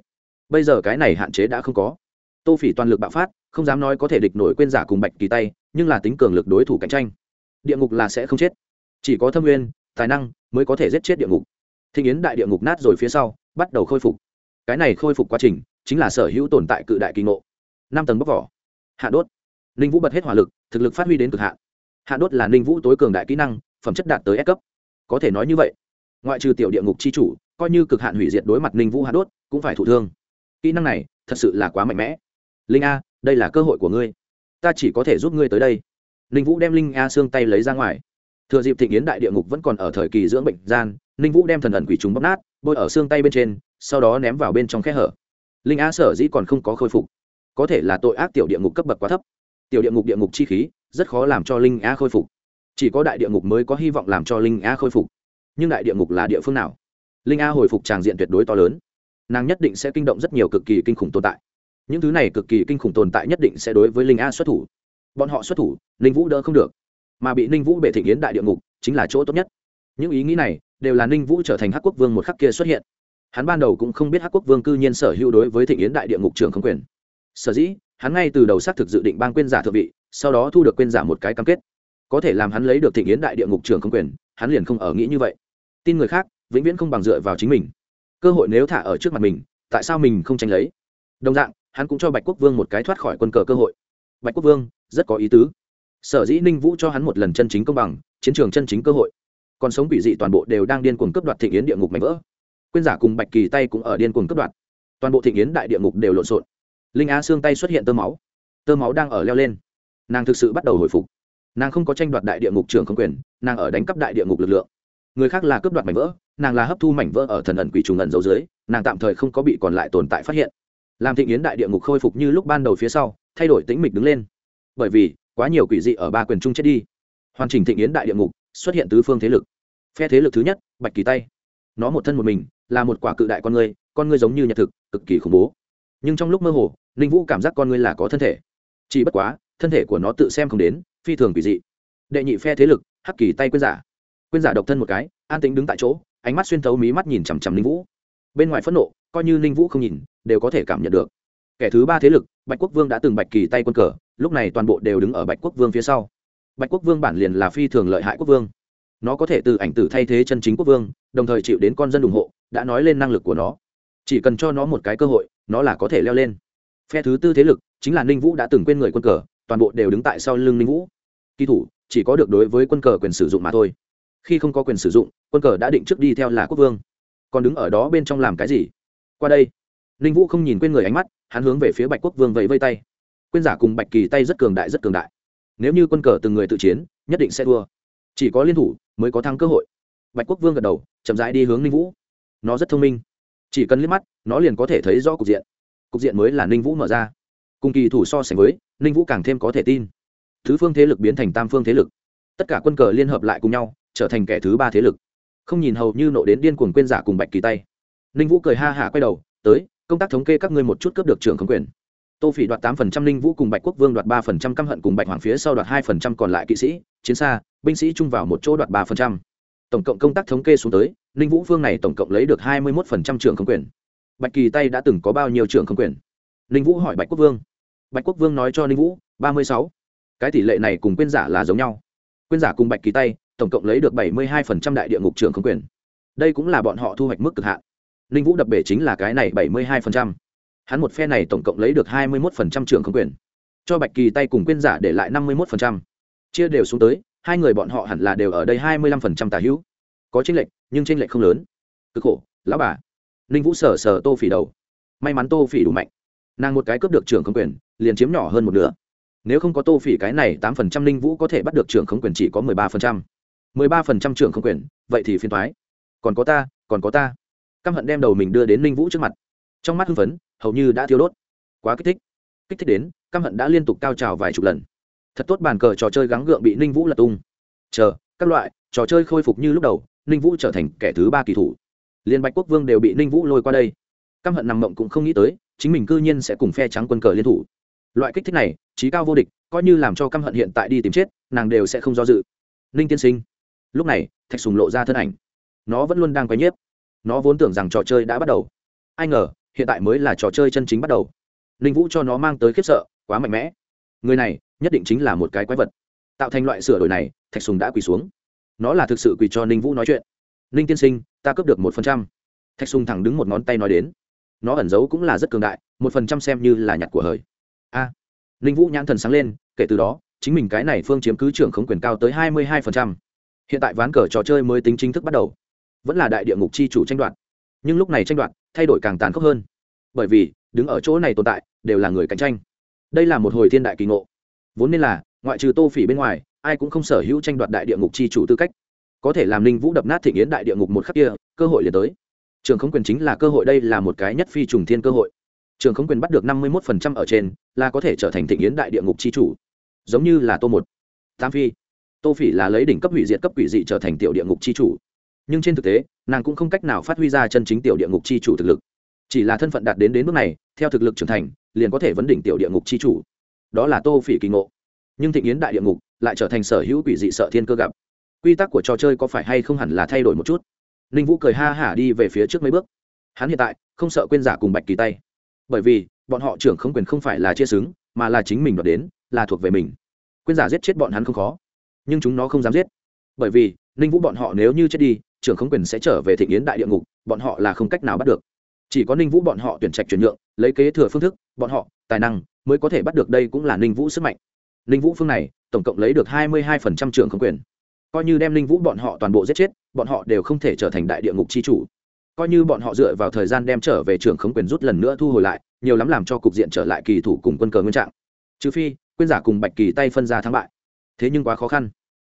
Bây giờ cái này hạn chế đã không có tô phỉ toàn lực bạo phát, không dám nói có thể địch nổi quên giả cùng bạch kỳ tay, nhưng là tính cường lực đối thủ cạnh tranh. Địa ngục là sẽ không chết. Chỉ có thâm nguyên, tài năng mới có thể giết chết địa ngục. Thịnh yến đại địa ngục nát rồi phía sau, bắt đầu khôi phục. Cái này khôi phục quá trình, chính là sở hữu tồn tại cự đại kỳ ngộ. Năm tầng bóc vỏ. Hạ đốt. Ninh vũ bật hết hỏa lực, thực lực phát huy đến cực hạn. Hạ đốt là ninh vũ tối cường đại kỹ năng, phẩm chất đạt tới S cấp. Có thể nói như vậy. Ngoại trừ tiểu địa ngục c h i chủ, coi như cực hạn hủy diệt đối mặt ninh vũ hạ đốt, cũng phải thụ thương. Kỹ năng này, thật sự là quá mạnh mẽ linh a, đây là cơ hội của ngươi. Ta chỉ có thể giúp ngươi tới đây. Ninh vũ đem linh a xương tay lấy ra ngoài. Thừa dịp thịnh yến đại địa ngục vẫn còn ở thời kỳ dưỡng bệnh gian, ninh vũ đem thần ẩn quỷ trùng bóc nát, bôi ở xương tay bên trên, sau đó ném vào bên trong khe hở. Linh a sở dĩ còn không có khôi phục. Có thể là tội ác tiểu địa ngục cấp bậc quá thấp. Tiểu địa ngục địa ngục chi khí, rất khó làm cho linh a khôi phục. Chỉ có đại địa ngục mới có hy vọng làm cho linh a khôi phục. Nhưng đại địa ngục là địa phương nào? Linh a hồi phục tràng diện tuyệt đối to lớn. Nàng nhất định sẽ kinh động rất nhiều cực kỳ kinh khủng tồn tại những thứ này cực kỳ kinh khủng tồn tại nhất định sẽ đối với linh a xuất thủ. Bọn họ xuất thủ, ninh vũ đỡ không được. Mà bị ninh vũ bể thịnh yến đại địa ngục, chính là chỗ tốt nhất. Những ý nghĩ này đều là ninh vũ trở thành hắc quốc vương một khắc kia xuất hiện. Hắn ban đầu cũng không biết hắc quốc vương cư nhiên sở hữu đối với thịnh yến đại địa ngục trường không quyền. Sở dĩ, hắn ngay từ đầu xác thực dự định ban quên giả thượng vị, sau đó thu được quên giả một cái cam kết. Có thể làm hắn lấy được thịnh yến đại địa ngục trường không quyền, hắn liền không ở nghĩ như vậy. Tin người khác, vĩnh viễn không bằng dựa vào chính mình. Cơ hội nếu thả ở trước mặt mình, tại sao mình không tranh lấy? Đồng dạng hắn cũng cho bạch quốc vương một cái thoát khỏi quân cờ cơ hội. Bạch quốc vương, rất có ý tứ. Sở dĩ ninh vũ cho hắn một lần chân chính công bằng, chiến trường chân chính cơ hội. Còn sống quỷ dị toàn bộ đều đang điên cuồng cướp đoạt thịnh yến địa ngục mạnh vỡ. Quyên giả cùng bạch kỳ tay cũng ở điên cuồng cướp đoạt. Toàn bộ thịnh yến đại địa ngục đều lộn xộn. Linh á xương tay xuất hiện tơ máu. Tơ máu đang ở leo lên. Nàng thực sự bắt đầu hồi phục. Nàng không có tranh đoạt đại địa ngục trường không quyền, nàng ở đánh cắp đại địa ngục lực lượng. Người khác là cướp đoạt mảnh vỡ, nàng là hấp thu mảnh vỡ ở thần ẩn quỷ trùng ẩn dấu dưới, nàng tạm thời không có bị còn lại tồn tại phát hiện làm thịnh yến đại địa ngục khôi phục như lúc ban đầu phía sau, thay đổi tĩnh mịch đứng lên. Bởi vì, quá nhiều quỷ dị ở ba quyền trung chết đi. Hoàn chỉnh thịnh yến đại địa ngục, xuất hiện tứ phương thế lực. Phe thế lực thứ nhất, bạch kỳ tay. Nó một thân một mình, là một quả cự đại con người con người giống như nhật thực, cực kỳ khủng bố. Nhưng trong lúc mơ hồ, ninh vũ cảm giác con người là có thân thể. Chỉ bất quá, thân thể của nó tự xem không đến, phi thường quỷ dị. Đệ nhị phe thế lực, hắc kỳ tay quyên giả. Quyên giả độc thân một cái, an tính đứng tại chỗ, ánh mắt xuyên thấu mí mắt nhìn chằm chằm ninh vũ bên ngoài phẫn nộ, coi như ninh vũ không nhìn, đều có thể cảm nhận được. Kẻ thứ ba thế lực, bạch quốc vương đã từng bạch kỳ tay quân cờ, lúc này toàn bộ đều đứng ở bạch quốc vương phía sau. Bạch quốc vương bản liền là phi thường lợi hại quốc vương. Nó có thể từ ảnh tử thay thế chân chính quốc vương, đồng thời chịu đến con dân ủng hộ, đã nói lên năng lực của nó. Chỉ cần cho nó một cái cơ hội, nó là có thể leo lên. Phe thứ tư thế lực, chính là ninh vũ đã từng quên người quân cờ, toàn bộ đều đứng tại sau lưng ninh vũ. Kỳ thủ, chỉ có được đối với quân cờ quyền sử dụng mà thôi. Khi không có quyền sử dụng, quân cờ đã định trước đi theo là quốc vương còn đứng ở đó bên trong làm cái gì? Qua đây. Ninh vũ không nhìn quên người ánh mắt, hắn hướng về phía bạch quốc vương vẫy vây tay. Quên giả cùng bạch kỳ tay rất cường đại, rất cường đại. Nếu như quân cờ từng người tự chiến, nhất định sẽ thua. Chỉ có liên thủ mới có thắng cơ hội. Bạch quốc vương gật đầu, chậm rãi đi hướng ninh vũ. Nó rất thông minh. Chỉ cần liếc mắt, nó liền có thể thấy rõ cục diện. Cục diện mới là ninh vũ mở ra. Cùng kỳ thủ so sánh với, ninh vũ càng thêm có thể tin. Thứ phương thế lực biến thành tam phương thế lực. Tất cả quân cờ liên hợp lại cùng nhau, trở thành kẻ thứ ba thế lực không nhìn hầu như nộ đến điên cuồng quên giả cùng bạch kỳ tay. Ninh vũ cười ha hả quay đầu, tới, công tác thống kê các ngươi một chút cướp được trưởng không quyền. Tô phỉ đoạt tám phần trăm, ninh vũ cùng bạch quốc vương đoạt ba phần trăm, căm hận cùng bạch hoàng phía sau đoạt hai phần trăm, còn lại kỵ sĩ, chiến xa, binh sĩ chung vào một chỗ đoạt ba phần trăm. Tổng cộng công tác thống kê xuống tới, ninh vũ vương này tổng cộng lấy được hai mươi một phần trăm trưởng không quyền. Bạch kỳ tay đã từng có bao nhiêu trưởng không quyền? Ninh vũ hỏi bạch quốc vương. Bạch quốc vương nói cho ninh vũ, ba mươi sáu. Cái tỷ lệ này cùng quyên giả là giống nhau. Quyên giả cùng bạch kỳ tay tổng cộng lấy được bảy mươi hai phần trăm đại địa ngục trưởng không quyền. Đây cũng là bọn họ thu hoạch mức cực hạn. Linh vũ đập bể chính là cái này bảy mươi hai phần trăm. Hắn một phe này tổng cộng lấy được hai mươi một phần trăm trưởng không quyền. Cho bạch kỳ tay cùng quyên giả để lại năm mươi một phần trăm. Chia đều xuống tới, hai người bọn họ hẳn là đều ở đây hai mươi lăm phần trăm tà hữu. Có chênh lệch, nhưng chênh lệch không lớn. Cực khổ, lão bà. Linh vũ sờ sờ tô phỉ đầu. May mắn tô phỉ đủ mạnh. Nàng một cái cướp được trưởng không quyền, liền chiếm nhỏ hơn một nửa. Nếu không có tô phỉ cái này tám phần trăm linh vũ có thể bắt được trưởng không quyền chỉ có mười ba phần trăm mười ba phần trăm trưởng không quyền, vậy thì phiền thoái còn có ta, còn có ta. Căm hận đem đầu mình đưa đến ninh vũ trước mặt. Trong mắt hưng phấn, hầu như đã thiêu đốt. Quá kích thích. Kích thích đến, căm hận đã liên tục cao trào vài chục lần. Thật tốt bàn cờ trò chơi gắng gượng bị ninh vũ lật tung. Chờ, các loại, trò chơi khôi phục như lúc đầu, ninh vũ trở thành kẻ thứ ba kỳ thủ. Liên bạch quốc vương đều bị ninh vũ lôi qua đây. Căm hận nằm mộng cũng không nghĩ tới, chính mình cư nhiên sẽ cùng phe trắng quân cờ liên thủ. Loại kích thích này trí cao vô địch, coi như làm cho căm hận hiện tại đi tìm chết, nàng đều sẽ không do dự. Ninh tiên sinh lúc này thạch sùng lộ ra thân ảnh. Nó vẫn luôn đang quay nhiếp. Nó vốn tưởng rằng trò chơi đã bắt đầu. Ai ngờ hiện tại mới là trò chơi chân chính bắt đầu. Ninh vũ cho nó mang tới khiếp sợ quá mạnh mẽ. Người này nhất định chính là một cái quái vật. Tạo thành loại sửa đổi này thạch sùng đã quỳ xuống. Nó là thực sự quỳ cho ninh vũ nói chuyện. Ninh tiên sinh ta cướp được một phần trăm. Thạch sùng thẳng đứng một ngón tay nói đến. Nó ẩn giấu cũng là rất cường đại một phần trăm xem như là nhặt của hời. A. À, ninh vũ nhãn thần sáng lên kể từ đó chính mình cái này phương chiếm cứ trưởng không quyền cao tới hai mươi hai phần trăm hiện tại ván cờ trò chơi mới tính chính thức bắt đầu. Vẫn là đại địa ngục chi chủ tranh đoạt. Nhưng lúc này tranh đoạt, thay đổi càng tàn khốc hơn. Bởi vì, đứng ở chỗ này tồn tại, đều là người cạnh tranh. Đây là một hồi thiên đại kỳ ngộ. Vốn nên là, ngoại trừ tô phỉ bên ngoài, ai cũng không sở hữu tranh đoạt đại địa ngục chi chủ tư cách. Có thể làm ninh vũ đập nát thị nghiến đại địa ngục một khắc kia, cơ hội liền tới. Trường không quyền chính là cơ hội đây là một cái nhất phi trùng thiên cơ hội. Trường không quyền bắt được năm mươi một ở trên, là có thể trở thành thị nghiến đại địa ngục chi chủ. Giống như là tô một, tam phi tô phỉ là lấy đỉnh cấp hủy diệt cấp quỷ dị trở thành tiểu địa ngục chi chủ. Nhưng trên thực tế, nàng cũng không cách nào phát huy ra chân chính tiểu địa ngục chi chủ thực lực. Chỉ là thân phận đạt đến đến mức này, theo thực lực trưởng thành, liền có thể vấn đỉnh tiểu địa ngục chi chủ. Đó là tô phỉ kỳ ngộ. Nhưng thịnh yến đại địa ngục lại trở thành sở hữu quỷ dị sợ thiên cơ gặp. Quy tắc của trò chơi có phải hay không hẳn là thay đổi một chút? Ninh vũ cười ha hả đi về phía trước mấy bước. Hắn hiện tại không sợ quên giả cùng bạch kỳ tay. Bởi vì, bọn họ trưởng không quyền không phải là chia xứng, mà là chính mình đoạt đến, là thuộc về mình. Quên giả giết chết bọn hắn không khó nhưng chúng nó không dám giết. Bởi vì, ninh vũ bọn họ nếu như chết đi, trưởng không quyền sẽ trở về thị yến đại địa ngục, bọn họ là không cách nào bắt được. Chỉ có ninh vũ bọn họ tuyển trạch chuyển nhượng, lấy kế thừa phương thức, bọn họ, tài năng mới có thể bắt được đây cũng là ninh vũ sức mạnh. Ninh vũ phương này, tổng cộng lấy được hai mươi hai phần trăm trưởng không quyền. Coi như đem ninh vũ bọn họ toàn bộ giết chết, bọn họ đều không thể trở thành đại địa ngục c h i chủ. Coi như bọn họ dựa vào thời gian đem trở về trưởng khống quyền rút lần nữa thu hồi lại, nhiều lắm làm cho cục diện trở lại kỳ thủ cùng quân cờ nguyên trạng. Trừ phi, quyên giả cùng bạch kỳ tay phân ra thắng bại thế nhưng quá khó khăn.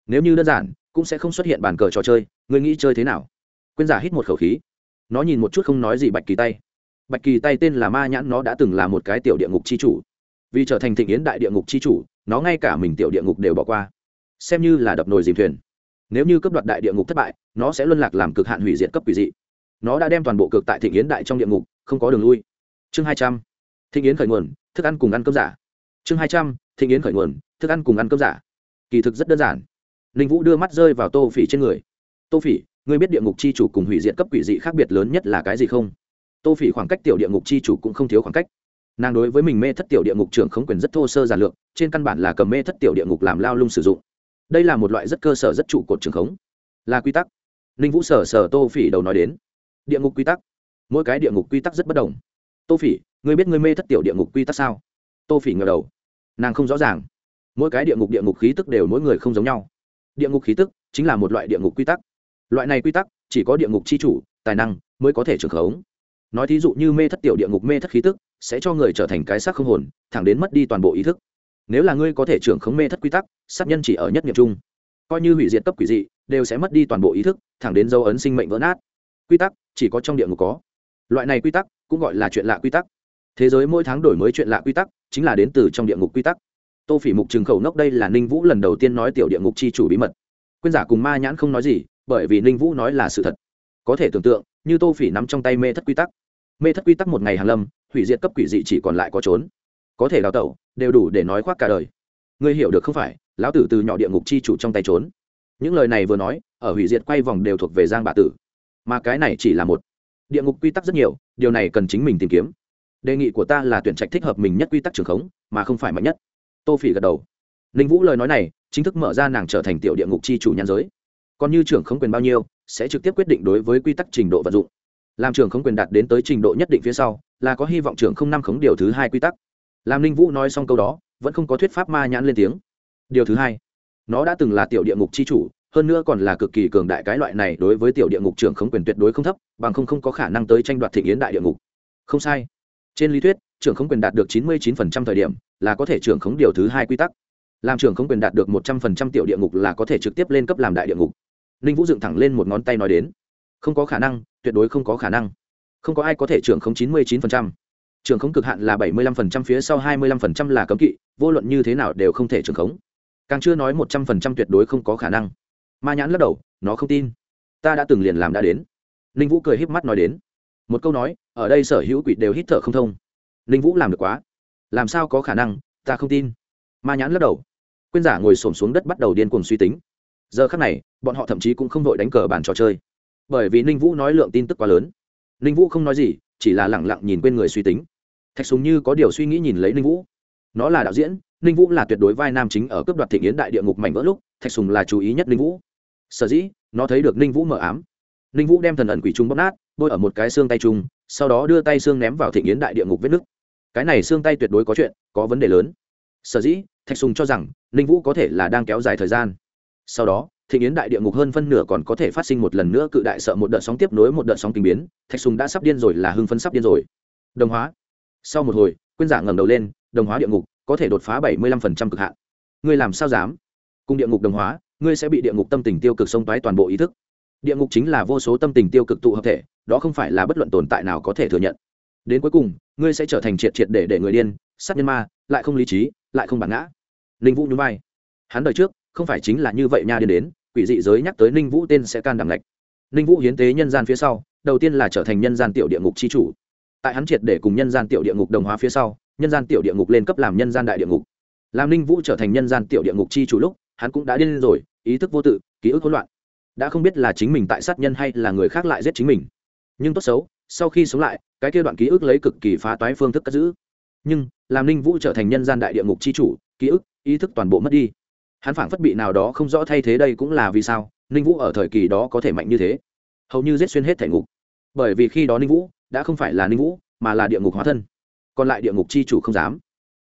Nếu như đơn giản, cũng sẽ không xuất hiện bàn cờ trò chơi người nghĩ chơi thế nào? Quên giả hít một khẩu khí. Nó nhìn một chút không nói gì bạch kỳ tay. Bạch kỳ tay tên là ma nhãn, nó đã từng là một cái tiểu địa ngục c h i chủ. Vì trở thành thịnh yến đại địa ngục c h i chủ, nó ngay cả mình tiểu địa ngục đều bỏ qua. Xem như là đập nồi dìm thuyền. Nếu như cấp đoạt đại địa ngục thất bại, nó sẽ luân lạc làm cực hạn hủy diệt cấp quỷ dị. Nó đã đem toàn bộ cực tại thịnh yến đại trong địa ngục, không có đường lui. Chương hai trăm. Thịnh yến khởi nguồn, thức ăn cùng ăn cơm giả. Chương hai trăm. Thịnh yến khởi nguồn, thức ăn cùng ăn cơm giả kỳ thực rất đơn giản. Ninh vũ đưa mắt rơi vào tô phỉ trên người. Tô phỉ, ngươi biết địa ngục c h i chủ cùng hủy diệt cấp quỷ dị khác biệt lớn nhất là cái gì không? Tô phỉ khoảng cách tiểu địa ngục c h i chủ cũng không thiếu khoảng cách. Nàng đối với mình mê thất tiểu địa ngục trưởng không quyền rất thô sơ giản lược, trên căn bản là cầm mê thất tiểu địa ngục làm lao lung sử dụng. Đây là một loại rất cơ sở rất trụ cột trường khống. Là quy tắc. Ninh vũ sở sở tô phỉ đầu nói đến. Địa ngục quy tắc. Mỗi cái địa ngục quy tắc rất bất đồng. Tô phỉ, ngươi biết ngươi mê thất tiểu địa ngục quy tắc sao? Tô phỉ ngờ đầu. Nàng không rõ ràng mỗi cái địa ngục địa ngục khí tức đều mỗi người không giống nhau. Địa ngục khí tức chính là một loại địa ngục quy tắc. Loại này quy tắc chỉ có địa ngục c h i chủ, tài năng mới có thể trưởng khống. Nói thí dụ như mê thất tiểu địa ngục mê thất khí tức sẽ cho người trở thành cái xác không hồn, thẳng đến mất đi toàn bộ ý thức. Nếu là ngươi có thể trưởng khống mê thất quy tắc, sát nhân chỉ ở nhất nghiệp chung. Coi như hủy diệt cấp quỷ dị, đều sẽ mất đi toàn bộ ý thức, thẳng đến dấu ấn sinh mệnh vỡ nát. Quy tắc chỉ có trong địa ngục có. Loại này quy tắc cũng gọi là chuyện lạ quy tắc. Thế giới mỗi tháng đổi mới chuyện lạ quy tắc chính là đến từ trong địa ngục quy tắc tô phỉ mục trừng khẩu nốc đây là ninh vũ lần đầu tiên nói tiểu địa ngục c h i chủ bí mật. Quyên giả cùng ma nhãn không nói gì, bởi vì ninh vũ nói là sự thật. Có thể tưởng tượng, như tô phỉ nắm trong tay mê thất quy tắc. Mê thất quy tắc một ngày hàn lâm, hủy diệt cấp quỷ dị chỉ còn lại có trốn. Có thể đào tẩu, đều đủ để nói khoác cả đời. Ngươi hiểu được không phải, lão tử từ nhỏ địa ngục chi chủ trong tay trốn. Những lời này vừa nói, ở hủy diệt quay vòng đều thuộc về giang bà tử. Mà cái này chỉ là một địa ngục quy tắc rất nhiều, điều này cần chính mình tìm kiếm. Đề nghị của ta là tuyển trạch thích hợp mình nhất quy tắc trường khống, mà không phải mạnh nhất tô phỉ gật đầu. Ninh vũ lời nói này chính thức mở ra nàng trở thành tiểu địa ngục chi chủ nhan giới. Còn như trưởng không quyền bao nhiêu, sẽ trực tiếp quyết định đối với quy tắc trình độ vận dụng. Làm trưởng không quyền đạt đến tới trình độ nhất định phía sau, là có hy vọng trưởng không năm khống điều thứ hai quy tắc. Làm ninh vũ nói xong câu đó, vẫn không có thuyết pháp ma nhãn lên tiếng. Điều thứ hai, nó đã từng là tiểu địa ngục chi chủ, hơn nữa còn là cực kỳ cường đại cái loại này đối với tiểu địa ngục trưởng không quyền tuyệt đối không thấp, bằng không không có khả năng tới tranh đoạt thị yến đại địa ngục. Không sai. Trên lý thuyết trưởng không quyền đạt được chín mươi chín thời điểm là có thể trưởng khống điều thứ hai quy tắc. Làm trưởng không quyền đạt được một trăm phần trăm tiểu địa ngục là có thể trực tiếp lên cấp làm đại địa ngục. Ninh vũ dựng thẳng lên một ngón tay nói đến, không có khả năng, tuyệt đối không có khả năng. Không có ai có thể trưởng khống chín mươi chín phần trăm. Trưởng khống cực hạn là bảy mươi lăm phần trăm, phía sau hai mươi lăm phần trăm là cấm kỵ, vô luận như thế nào đều không thể trưởng khống. Càng chưa nói một trăm phần trăm tuyệt đối không có khả năng. Ma nhãn lắc đầu, nó không tin. Ta đã từng liền làm đã đến. Ninh vũ cười híp mắt nói đến, một câu nói, ở đây sở hữu quỷ đều hít thở không thông ninh vũ làm được quá. Làm sao có khả năng, ta không tin. Ma nhãn lắc đầu. Quyên giả ngồi s ổ m xuống đất bắt đầu điên cuồng suy tính. Giờ khắc này, bọn họ thậm chí cũng không đội đánh cờ bàn trò chơi. Bởi vì ninh vũ nói lượng tin tức quá lớn. Ninh vũ không nói gì, chỉ là lẳng lặng nhìn quên người suy tính. Thạch súng như có điều suy nghĩ nhìn lấy ninh vũ. Nó là đạo diễn ninh vũ là tuyệt đối vai nam chính ở cấp đoạt thị nghiến đại địa ngục mảnh vỡ lúc, thạch sùng là chú ý nhất ninh vũ. Sở dĩ, nó thấy được ninh vũ mở ám. Ninh vũ đem thần ẩn quỷ trung bóp nát, bôi ở một cái xương tay trung sau đó đưa tay xương ném vào thị nghiến đại địa ngục vết nứt cái này xương tay tuyệt đối có chuyện, có vấn đề lớn. Sở dĩ, thạch sùng cho rằng, ninh vũ có thể là đang kéo dài thời gian. Sau đó thị nghiến đại địa ngục hơn phân nửa còn có thể phát sinh một lần nữa cự đại sợ một đợt sóng tiếp nối một đợt sóng tình biến, thạch sùng đã sắp điên rồi là hưng phân sắp điên rồi. Đồng hóa. Sau một hồi quyên giả ngẩng đầu lên, đồng hóa địa ngục, có thể đột phá bảy mươi lăm phần trăm cực hạn. Ngươi làm sao dám? Cùng địa ngục đồng hóa, ngươi sẽ bị địa ngục tâm tình tiêu cực xông toái toàn bộ ý thức. Địa ngục chính là vô số tâm tình tiêu cực tụ hợp thể, đó không phải là bất luận tồn tại nào có thể thừa nhận. Đến cuối cùng ngươi sẽ trở thành triệt triệt để để người điên, sát nhân ma, lại không lý trí, lại không bản ngã. Ninh vũ nhún vai. Hắn đời trước, không phải chính là như vậy nha điên đến, quỷ dị giới nhắc tới ninh vũ tên sẽ can đảm lệch ninh vũ hiến tế nhân gian phía sau, đầu tiên là trở thành nhân gian tiểu địa ngục c h i chủ. Tại hắn triệt để cùng nhân gian tiểu địa ngục đồng hóa phía sau, nhân gian tiểu địa ngục lên cấp làm nhân gian đại địa ngục. Làm ninh vũ trở thành nhân gian tiểu địa ngục c h i chủ lúc, hắn cũng đã điên rồi, ý thức vô tự, ký ức hỗn loạn. Đã không biết là chính mình tại sát nhân hay là người khác lại giết chính mình. Nhưng tốt xấu sau khi sống lại, cái kia đoạn ký ức lấy cực kỳ phá toái phương thức cất giữ. Nhưng, làm ninh vũ trở thành nhân gian đại địa ngục c h i chủ, ký ức, ý thức toàn bộ mất đi. Hắn phảng phất bị nào đó không rõ thay thế đây cũng là vì sao, ninh vũ ở thời kỳ đó có thể mạnh như thế. Hầu như giết xuyên hết thể ngục. Bởi vì khi đó ninh vũ đã không phải là ninh vũ, mà là địa ngục hóa thân. Còn lại địa ngục chi chủ không dám.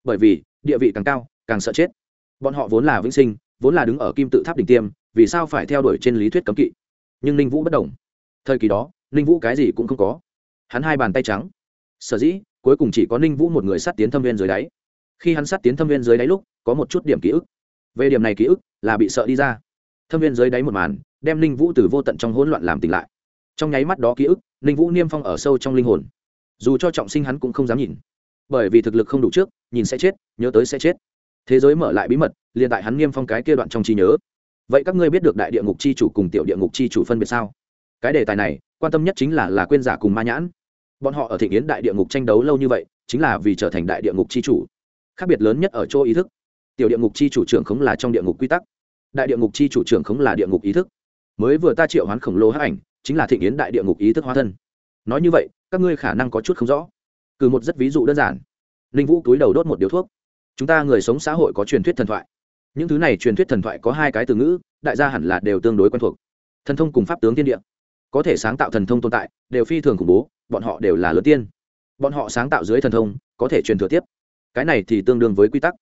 Bởi vì, địa vị càng cao, càng sợ chết. Bọn họ vốn là vĩnh sinh, vốn là đứng ở kim tự tháp đỉnh tiêm, vì sao phải theo đuổi trên lý thuyết cấm kỵ? Nhưng ninh vũ bất đồng. Thời kỳ đó, ninh vũ cái gì cũng không có hắn hai bàn tay trắng. Sở dĩ, cuối cùng chỉ có ninh vũ một người sát tiến thâm viên dưới đáy. Khi hắn sát tiến thâm viên dưới đáy lúc, có một chút điểm ký ức. Về điểm này ký ức là bị sợ đi ra. Thâm viên dưới đáy một màn, đem ninh vũ từ vô tận trong hỗn loạn làm tỉnh lại. Trong nháy mắt đó ký ức, ninh vũ niêm phong ở sâu trong linh hồn. Dù cho trọng sinh hắn cũng không dám nhìn. Bởi vì thực lực không đủ trước, nhìn sẽ chết, nhớ tới sẽ chết. Thế giới mở lại bí mật, liền tại hắn niêm phong cái kia đoạn trong trí nhớ. Vậy các ngươi biết được đại địa ngục chi chủ cùng tiểu địa ngục chi chủ phân biệt sao? Cái đề tài này quan tâm nhất chính là là quên giả cùng ma nhãn. Bọn họ ở thị yến đại địa ngục tranh đấu lâu như vậy, chính là vì trở thành đại địa ngục chi chủ. Khác biệt lớn nhất ở chỗ ý thức. Tiểu địa ngục chi chủ trưởng khống là trong địa ngục quy tắc. Đại địa ngục chi chủ trưởng khống là địa ngục ý thức. Mới vừa ta triệu hoán khổng lồ hắc ảnh, chính là thị yến đại địa ngục ý thức hóa thân. Nói như vậy, các ngươi khả năng có chút không rõ. Cử một rất ví dụ đơn giản. Ninh vũ túi đầu đốt một điếu thuốc. Chúng ta người sống xã hội có truyền thuyết thần thoại. Những thứ này truyền thuyết thần thoại có hai cái từ ngữ, đại gia hẳn là đều tương đối quen thuộc. Thần thông cùng pháp tướng tiên địa có thể sáng tạo thần thông tồn tại, đều phi thường khủng bố, bọn họ đều là lớn tiên. Bọn họ sáng tạo dưới thần thông, có thể truyền thừa tiếp. Cái này thì tương đương với quy tắc.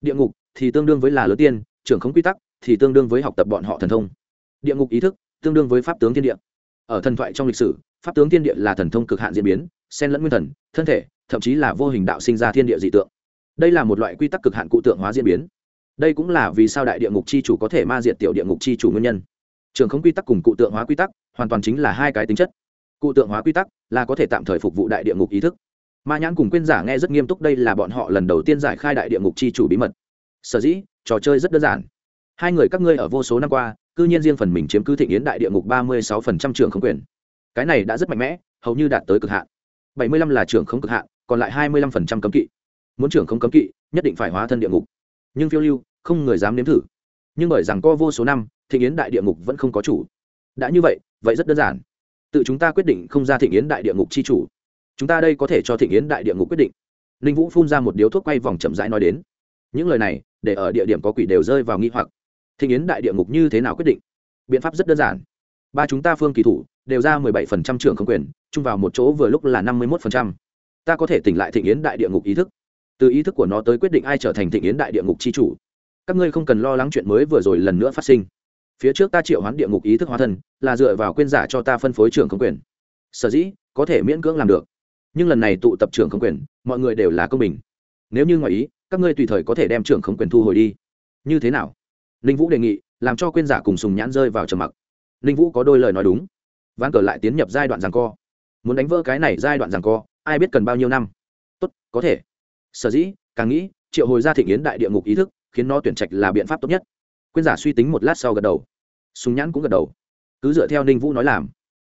Địa ngục thì tương đương với là lớn tiên, trưởng không quy tắc thì tương đương với học tập bọn họ thần thông. Địa ngục ý thức tương đương với pháp tướng thiên địa. Ở thần thoại trong lịch sử, pháp tướng thiên địa là thần thông cực hạn diễn biến, xen lẫn nguyên thần, thân thể, thậm chí là vô hình đạo sinh ra thiên địa dị tượng. Đây là một loại quy tắc cực hạn cụ tượng hóa diễn biến. Đây cũng là vì sao đại địa ngục chi chủ có thể ma diệt tiểu địa ngục chi chủ nguyên nhân. Trường không quy tắc cùng cụ tượng hóa quy tắc hoàn toàn chính là hai cái tính chất. Cụ tượng hóa quy tắc là có thể tạm thời phục vụ đại địa ngục ý thức. Ma nhãn cùng quyên giả nghe rất nghiêm túc đây là bọn họ lần đầu tiên giải khai đại địa ngục chi chủ bí mật. Sở dĩ, trò chơi rất đơn giản. Hai người các ngươi ở vô số năm qua, cư nhiên riêng phần mình chiếm cứ thịnh yến đại địa ngục ba mươi sáu phần trăm trường không quyền. Cái này đã rất mạnh mẽ, hầu như đạt tới cực hạn. Bảy mươi lăm là trường không cực hạn, còn lại hai mươi lăm phần trăm cấm kỵ. Muốn trường không cấm kỵ, nhất định phải hóa thân địa ngục. Nhưng phiêu lưu, không người dám nếm thử. Nhưng bởi rằng co vô số năm, thịnh yến đại địa ngục vẫn không có chủ đã như vậy vậy rất đơn giản. Tự chúng ta quyết định không ra thịnh yến đại địa ngục chi chủ. Chúng ta đây có thể cho thịnh yến đại địa ngục quyết định. Ninh vũ phun ra một điếu thuốc quay vòng chậm rãi nói đến. Những lời này, để ở địa điểm có quỷ đều rơi vào nghi hoặc. Thịnh yến đại địa ngục như thế nào quyết định? Biện pháp rất đơn giản. Ba chúng ta phương kỳ thủ, đều ra mười bảy phần trăm trưởng không quyền, chung vào một chỗ vừa lúc là năm mươi mốt phần trăm. Ta có thể tỉnh lại thịnh yến đại địa ngục ý thức. Từ ý thức của nó tới quyết định ai trở thành thịnh yến đại địa ngục c h i chủ. Các ngươi không cần lo lắng chuyện mới vừa rồi lần nữa phát sinh phía trước ta triệu hoán địa ngục ý thức hóa thân, là dựa vào quên giả cho ta phân phối trưởng không quyền. Sở dĩ, có thể miễn cưỡng làm được. Nhưng lần này tụ tập trưởng không quyền, mọi người đều là công bình. Nếu như ngoài ý, các ngươi tùy thời có thể đem trưởng không quyền thu hồi đi. Như thế nào? Ninh vũ đề nghị, làm cho quên giả cùng sùng nhãn rơi vào trầm mặc. Ninh vũ có đôi lời nói đúng. Ván cờ lại tiến nhập giai đoạn rằng co. Muốn đánh vỡ cái này giai đoạn rằng co, ai biết cần bao nhiêu năm? Tốt, có thể. Sở dĩ, càng nghĩ, triệu hồi ra thị nghiến đại địa ngục ý thức, khiến nó tuyển trạch là biện pháp tốt nhất quyên giả suy tính một lát sau gật đầu. Súng nhãn cũng gật đầu. Cứ dựa theo ninh vũ nói làm.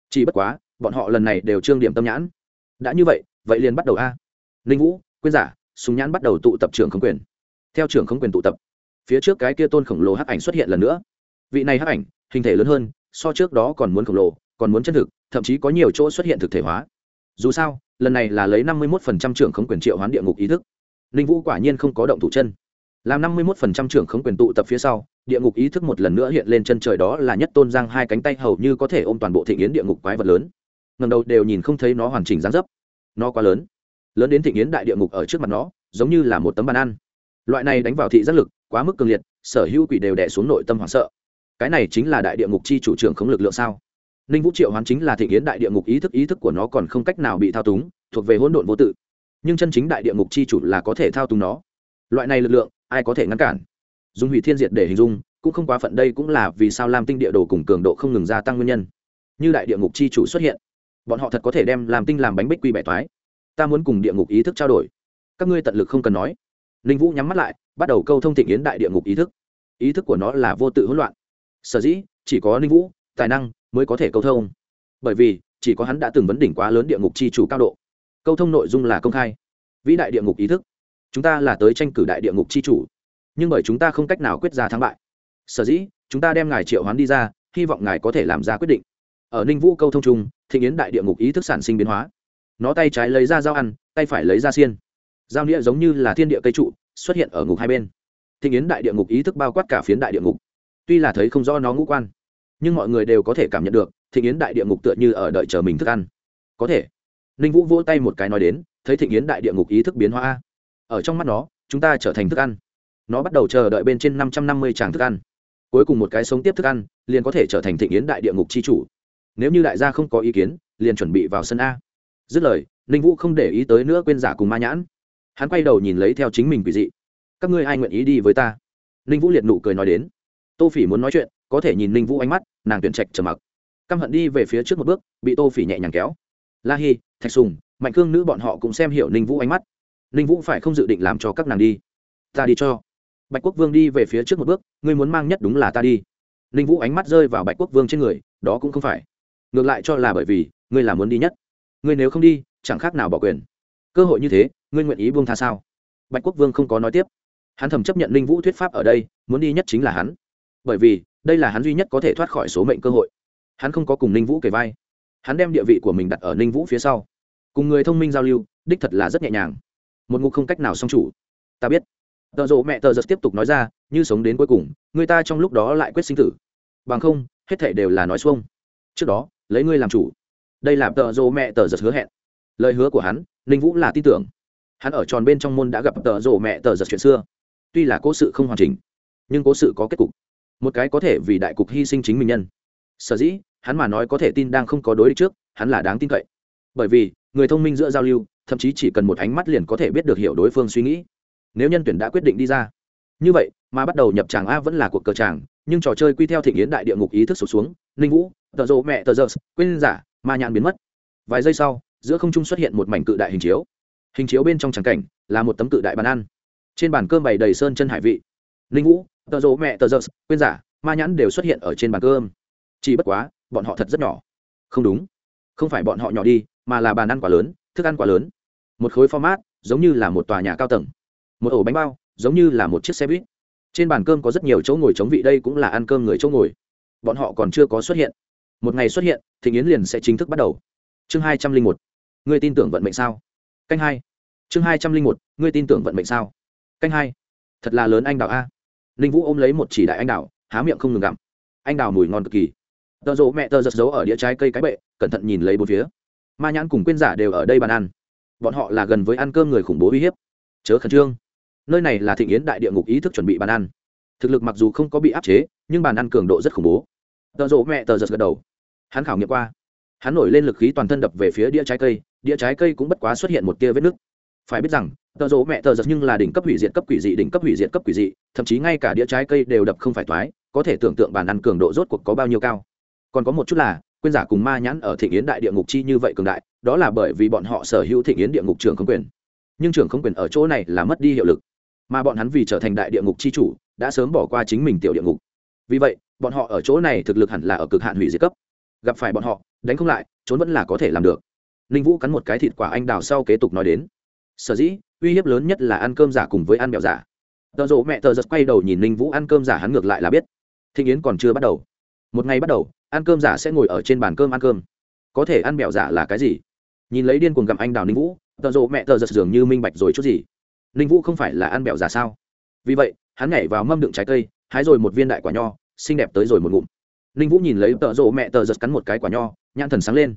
Chỉ bất quá, bọn họ lần này đều trương điểm tâm nhãn. Đã như vậy vậy liền bắt đầu a. Ninh vũ quyên giả, súng nhãn bắt đầu tụ tập trưởng khống quyền. Theo trưởng khống quyền tụ tập, phía trước cái kia tôn khổng lồ hắc ảnh xuất hiện lần nữa. Vị này hắc ảnh, hình thể lớn hơn, so trước đó còn muốn khổng lồ, còn muốn chân thực, thậm chí có nhiều chỗ xuất hiện thực thể hóa. Dù sao, lần này là lấy năm mươi một trưởng khống quyền triệu hoán địa ngục ý thức. Ninh vũ quả nhiên không có động thủ chân làm năm mươi một trưởng không quyền tụ tập phía sau, địa ngục ý thức một lần nữa hiện lên chân trời đó là nhất tôn giang hai cánh tay hầu như có thể ôm toàn bộ thị nghiến địa ngục quái vật lớn. Ngần đầu đều nhìn không thấy nó hoàn chỉnh dáng dấp. Nó quá lớn. Lớn đến thị nghiến đại địa ngục ở trước mặt nó, giống như là một tấm bàn ăn. Loại này đánh vào thị giác lực, quá mức cường liệt, sở hữu quỷ đều đẻ xuống nội tâm hoảng sợ. Cái này chính là đại địa ngục chi chủ trưởng không lực lượng sao? Ninh vũ triệu hoán chính là thị nghiến đại địa ngục ý thức ý thức của nó còn không cách nào bị thao túng, thuộc về hỗn độn vô tự. Nhưng chân chính đại địa ngục chi chủ là có thể thao túng nó. Loại này lực lượng ai có thể ngăn cản? Dùng hủy thiên diệt để hình dung, cũng không quá phận đây cũng là vì sao lam tinh địa đồ cùng cường độ không ngừng gia tăng nguyên nhân. Như đại địa ngục chi chủ xuất hiện, bọn họ thật có thể đem làm tinh làm bánh bích quy bẻ thoái ta muốn cùng địa ngục ý thức trao đổi. Các ngươi tận lực không cần nói. Ninh vũ nhắm mắt lại, bắt đầu câu thông thịnh yến đại địa ngục ý thức. Ý thức của nó là vô tự hỗn loạn. Sở dĩ, chỉ có ninh vũ, tài năng mới có thể câu thông. Bởi vì, chỉ có hắn đã từng vấn đỉnh quá lớn địa ngục chi chủ cao độ. Câu thông nội dung là công khai. Vĩ đại địa ngục ý thức chúng ta là tới tranh cử đại địa ngục chi chủ, nhưng bởi chúng ta không cách nào quyết ra thắng bại. Sở dĩ, chúng ta đem ngài triệu hoán đi ra, hy vọng ngài có thể làm ra quyết định. Ở ninh vũ câu thông trung thịnh yến đại địa ngục ý thức sản sinh biến hóa. Nó tay trái lấy ra dao ăn, tay phải lấy ra xiên. Dao nghĩa giống như là thiên địa cây trụ, xuất hiện ở ngục hai bên. Thịnh yến đại địa ngục ý thức bao quát cả phiến đại địa ngục. Tuy là thấy không rõ nó ngũ quan, nhưng mọi người đều có thể cảm nhận được, thịnh yến đại địa ngục tựa như ở đợi chờ mình thức ăn. Có thể. Ninh vũ vỗ tay một cái nói đến, thấy thịnh yến đại địa ngục ý thức biến hóa ở trong mắt nó, chúng ta trở thành thức ăn. Nó bắt đầu chờ đợi bên trên năm trăm năm mươi tràng thức ăn. Cuối cùng một cái sống tiếp thức ăn, liền có thể trở thành thịnh yến đại địa ngục c h i chủ. Nếu như đại gia không có ý kiến, liền chuẩn bị vào sân a. Dứt lời, ninh vũ không để ý tới nữa quên giả cùng ma nhãn. Hắn quay đầu nhìn lấy theo chính mình quỷ dị. Các ngươi ai nguyện ý đi với ta? Ninh vũ liệt nụ cười nói đến. Tô phỉ muốn nói chuyện, có thể nhìn ninh vũ ánh mắt, nàng tuyển trạch trầm mặc. Căm hận đi về phía trước một bước, bị tô phỉ nhẹ nhàng kéo. La hi, thạch sùng, mạnh cương nữ bọn họ cũng xem hiểu ninh vũ ánh mắt ninh vũ phải không dự định làm cho các nàng đi? Ta đi cho. Bạch quốc vương đi về phía trước một bước, ngươi muốn mang nhất đúng là ta đi. Ninh vũ ánh mắt rơi vào bạch quốc vương trên người, đó cũng không phải. Ngược lại cho là bởi vì, ngươi là muốn đi nhất. Ngươi nếu không đi, chẳng khác nào bỏ quyền. Cơ hội như thế, ngươi nguyện ý buông tha sao? Bạch quốc vương không có nói tiếp. Hắn thầm chấp nhận ninh vũ thuyết pháp ở đây, muốn đi nhất chính là hắn. Bởi vì, đây là hắn duy nhất có thể thoát khỏi số mệnh cơ hội. Hắn không có cùng ninh vũ kề vai. Hắn đem địa vị của mình đặt ở ninh vũ phía sau. Cùng người thông minh giao lưu, đích thật là rất nhẹ nhàng một ngục không cách nào song chủ. Ta biết. Tờ rộ mẹ tờ giật tiếp tục nói ra, như sống đến cuối cùng, người ta trong lúc đó lại quyết sinh tử. Bằng không, hết thể đều là nói xuông. Trước đó, lấy ngươi làm chủ. Đây là tờ rộ mẹ tờ giật hứa hẹn. Lời hứa của hắn, ninh vũ là tin tưởng. Hắn ở tròn bên trong môn đã gặp tờ rộ mẹ tờ giật chuyện xưa. Tuy là cố sự không hoàn chỉnh, nhưng cố sự có kết cục. Một cái có thể vì đại cục hy sinh chính mình nhân. Sở dĩ, hắn mà nói có thể tin đang không có đối địch trước, hắn là đáng tin cậy. Bởi vì, người thông minh giữa giao lưu thậm chí chỉ cần một ánh mắt liền có thể biết được hiểu đối phương suy nghĩ. Nếu nhân tuyển đã quyết định đi ra. Như vậy, mà bắt đầu nhập tràng a vẫn là cuộc cờ tràng, nhưng trò chơi quy theo thịnh yến đại địa ngục ý thức sụt xuống, ninh vũ, tờ rộ mẹ, tờ rơ, quên giả, ma nhãn biến mất. Vài giây sau, giữa không trung xuất hiện một mảnh cự đại hình chiếu. Hình chiếu bên trong tràng cảnh là một tấm cự đại bàn ăn. Trên bàn cơm bày đầy sơn chân hải vị. Ninh vũ, tờ rộ mẹ, tờ rơ, quên giả, ma nhãn đều xuất hiện ở trên bàn cơm. Chỉ bất quá, bọn họ thật rất nhỏ. Không đúng. Không phải bọn họ nhỏ đi, mà là bàn ăn quá lớn, thức ăn quá lớn một khối format, giống như là một tòa nhà cao tầng. Một ổ bánh bao, giống như là một chiếc xe buýt. Trên bàn cơm có rất nhiều chỗ ngồi chống vị, đây cũng là ăn cơm người chỗ ngồi. Bọn họ còn chưa có xuất hiện. Một ngày xuất hiện thì yến liền sẽ chính thức bắt đầu. Chương hai trăm linh một. Người tin tưởng vận mệnh sao? Canh hai. Chương hai trăm linh một. Người tin tưởng vận mệnh sao? Canh hai. Thật là lớn anh đào a. Ninh vũ ôm lấy một chỉ đại anh đào, há miệng không ngừng gặm. Anh đào mùi ngon cực kỳ. Tợ rộ mẹ tờ giật giấu ở đĩa trái cây cái bệ, cẩn thận nhìn lấy bốn phía. Ma nhãn cùng quên giả đều ở đây bàn ăn bọn họ là gần với ăn cơm người khủng bố uy hiếp. Chớ khẩn trương. Nơi này là thịnh yến đại địa ngục ý thức chuẩn bị bàn ăn. Thực lực mặc dù không có bị áp chế, nhưng bàn ăn cường độ rất khủng bố. Tợ rộ mẹ tờ giật gật đầu. Hắn khảo nghiệm qua. Hắn nổi lên lực khí toàn thân đập về phía đĩa trái cây, đĩa trái cây cũng bất quá xuất hiện một tia vết nứt. Phải biết rằng tợ rộ mẹ tờ giật nhưng là đỉnh cấp hủy diệt cấp quỷ dị, đỉnh cấp hủy diệt cấp quỷ dị, thậm chí ngay cả đĩa trái cây đều đập không phải thoái có thể tưởng tượng bàn ăn cường độ rốt cuộc có bao nhiêu cao. Còn có một chút là, quên giả cùng ma nhãn ở thịnh yến đại địa ngục chi như vậy cường đại đó là bởi vì bọn họ sở hữu thịnh yến địa ngục trưởng không quyền. Nhưng trưởng không quyền ở chỗ này là mất đi hiệu lực. Mà bọn hắn vì trở thành đại địa ngục chi chủ, đã sớm bỏ qua chính mình tiểu địa ngục. Vì vậy, bọn họ ở chỗ này thực lực hẳn là ở cực hạn hủy diệt cấp. Gặp phải bọn họ, đánh không lại, trốn vẫn là có thể làm được. Ninh vũ cắn một cái thịt quả anh đào sau kế tục nói đến. Sở dĩ, uy hiếp lớn nhất là ăn cơm giả cùng với ăn mèo giả. Tợ rộ mẹ tờ giật quay đầu nhìn ninh vũ ăn cơm giả hắn ngược lại là biết. Thịnh yến còn chưa bắt đầu. Một ngày bắt đầu, ăn cơm giả sẽ ngồi ở trên bàn cơm ăn cơm. Có thể ăn mèo giả là cái gì? Nhìn lấy điên cuồng gặm anh đào ninh vũ tợ rộ mẹ tờ giật dường như minh bạch rồi chút gì. Ninh vũ không phải là ăn bẹo giả sao? Vì vậy, hắn nhảy vào mâm đựng trái cây, hái rồi một viên đại quả nho, xinh đẹp tới rồi một ngụm. Ninh vũ nhìn lấy tợ rộ mẹ tờ giật cắn một cái quả nho, nhãn thần sáng lên.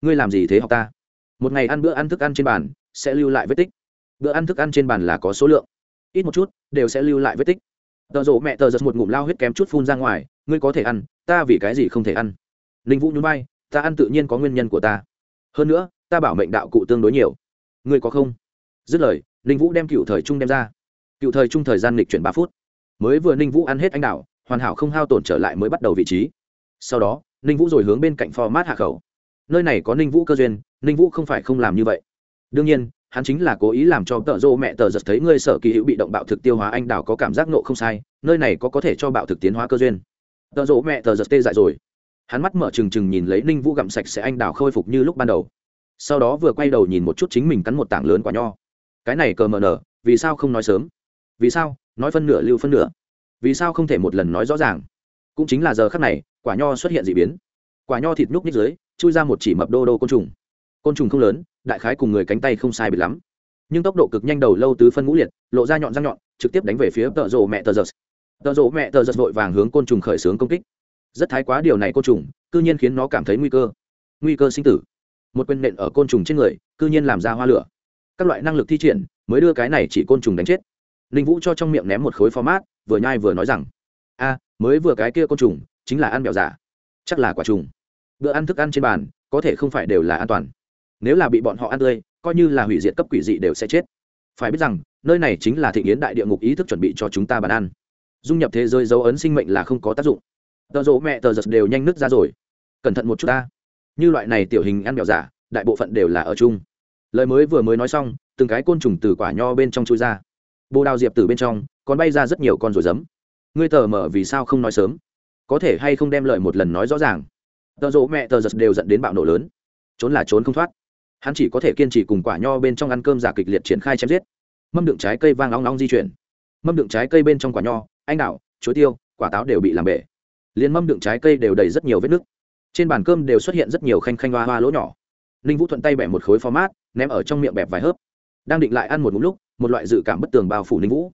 Ngươi làm gì thế học ta? Một ngày ăn bữa ăn thức ăn trên bàn, sẽ lưu lại vết tích. Bữa ăn thức ăn trên bàn là có số lượng. Ít một chút, đều sẽ lưu lại vết tích. Tợ rộ mẹ tờ giật một ngụm lao huyết kém chút phun ra ngoài, ngươi có thể ăn, ta vì cái gì không thể ăn? Ninh vũ nhún vai, ta ăn tự nhiên có nguyên nhân của ta. Hơn nữa ta bảo mệnh đạo cụ tương đối nhiều. Ngươi có không? Dứt lời, ninh vũ đem cựu thời trung đem ra. Cựu thời trung thời gian lịch chuyển ba phút. Mới vừa ninh vũ ăn hết anh đạo hoàn hảo không hao tổn trở lại mới bắt đầu vị trí. Sau đó, ninh vũ rồi hướng bên cạnh format hạ khẩu. Nơi này có ninh vũ cơ duyên, ninh vũ không phải không làm như vậy. Đương nhiên, hắn chính là cố ý làm cho tợ rô mẹ tờ giật thấy ngươi sở kỳ hữu bị động bạo thực tiêu hóa anh đào có cảm giác nộ không sai, nơi này có có thể cho bạo thực tiến hóa cơ duyên. Tợ rô mẹ tờ giật tê dại rồi. Hắn mắt mở trừng trừng nhìn lấy ninh vũ gặm sạch sẽ anh đào khôi phục như lúc ban đầu sau đó vừa quay đầu nhìn một chút chính mình cắn một tảng lớn quả nho. Cái này cờ mờ nở, vì sao không nói sớm? Vì sao? Nói phân nửa, lưu phân nửa. Vì sao không thể một lần nói rõ ràng? Cũng chính là giờ khắc này, quả nho xuất hiện d ị biến. Quả nho thịt nhúc nhích dưới, chui ra một chỉ mập đô đô côn trùng. Côn trùng không lớn, đại khái cùng người cánh tay không sai bị lắm. Nhưng tốc độ cực nhanh đầu lâu tứ phân ngũ liệt, lộ ra nhọn răng nhọn, trực tiếp đánh về phía tợ rộ mẹ tờ giật. Tợ rộ mẹ tờ giật vội vàng hướng côn trùng khởi xướng công kích. Rất thái quá điều này côn trùng, cư nhiên khiến nó cảm thấy nguy cơ. Nguy cơ sinh tử một quyền nện ở côn trùng trên người, cư nhiên làm ra hoa lửa. Các loại năng lực thi triển, mới đưa cái này chỉ côn trùng đánh chết. Ninh vũ cho trong miệng ném một khối format vừa nhai vừa nói rằng, a, mới vừa cái kia côn trùng, chính là ăn mèo giả. Chắc là quả trùng. Bữa ăn thức ăn trên bàn, có thể không phải đều là an toàn. Nếu là bị bọn họ ăn tươi, coi như là hủy diệt cấp quỷ dị đều sẽ chết. Phải biết rằng, nơi này chính là thị yến đại địa ngục ý thức chuẩn bị cho chúng ta bàn ăn. Dung nhập thế giới dấu ấn sinh mệnh là không có tác dụng. Tờ rỗ mẹ tờ giật đều nhanh nứt ra rồi. Cẩn thận một chút ta như loại này tiểu hình ăn mèo giả, đại bộ phận đều là ở chung. Lời mới vừa mới nói xong, từng cái côn trùng từ quả nho bên trong chui ra. Bồ đào diệp từ bên trong, còn bay ra rất nhiều con rồi giấm ngươi tờ mở vì sao không nói sớm? Có thể hay không đem lời một lần nói rõ ràng? Tờ rỗ mẹ tờ giật đều dẫn đến bạo nổ lớn. Trốn là trốn không thoát. Hắn chỉ có thể kiên trì cùng quả nho bên trong ăn cơm giả kịch liệt triển khai chém giết. Mâm đựng trái cây vang long long di chuyển. Mâm đựng trái cây bên trong quả nho, anh đạo chuối tiêu, quả táo đều bị làm bể. Liền mâm đựng trái cây đều đầy rất nhiều vết nứt trên bàn cơm đều xuất hiện rất nhiều khanh khanh hoa hoa lỗ nhỏ. Ninh vũ thuận tay bẻ một khối format, ném ở trong miệng bẹp vài hớp. Đang định lại ăn một ngụm lúc, một loại dự cảm bất tường bao phủ ninh vũ.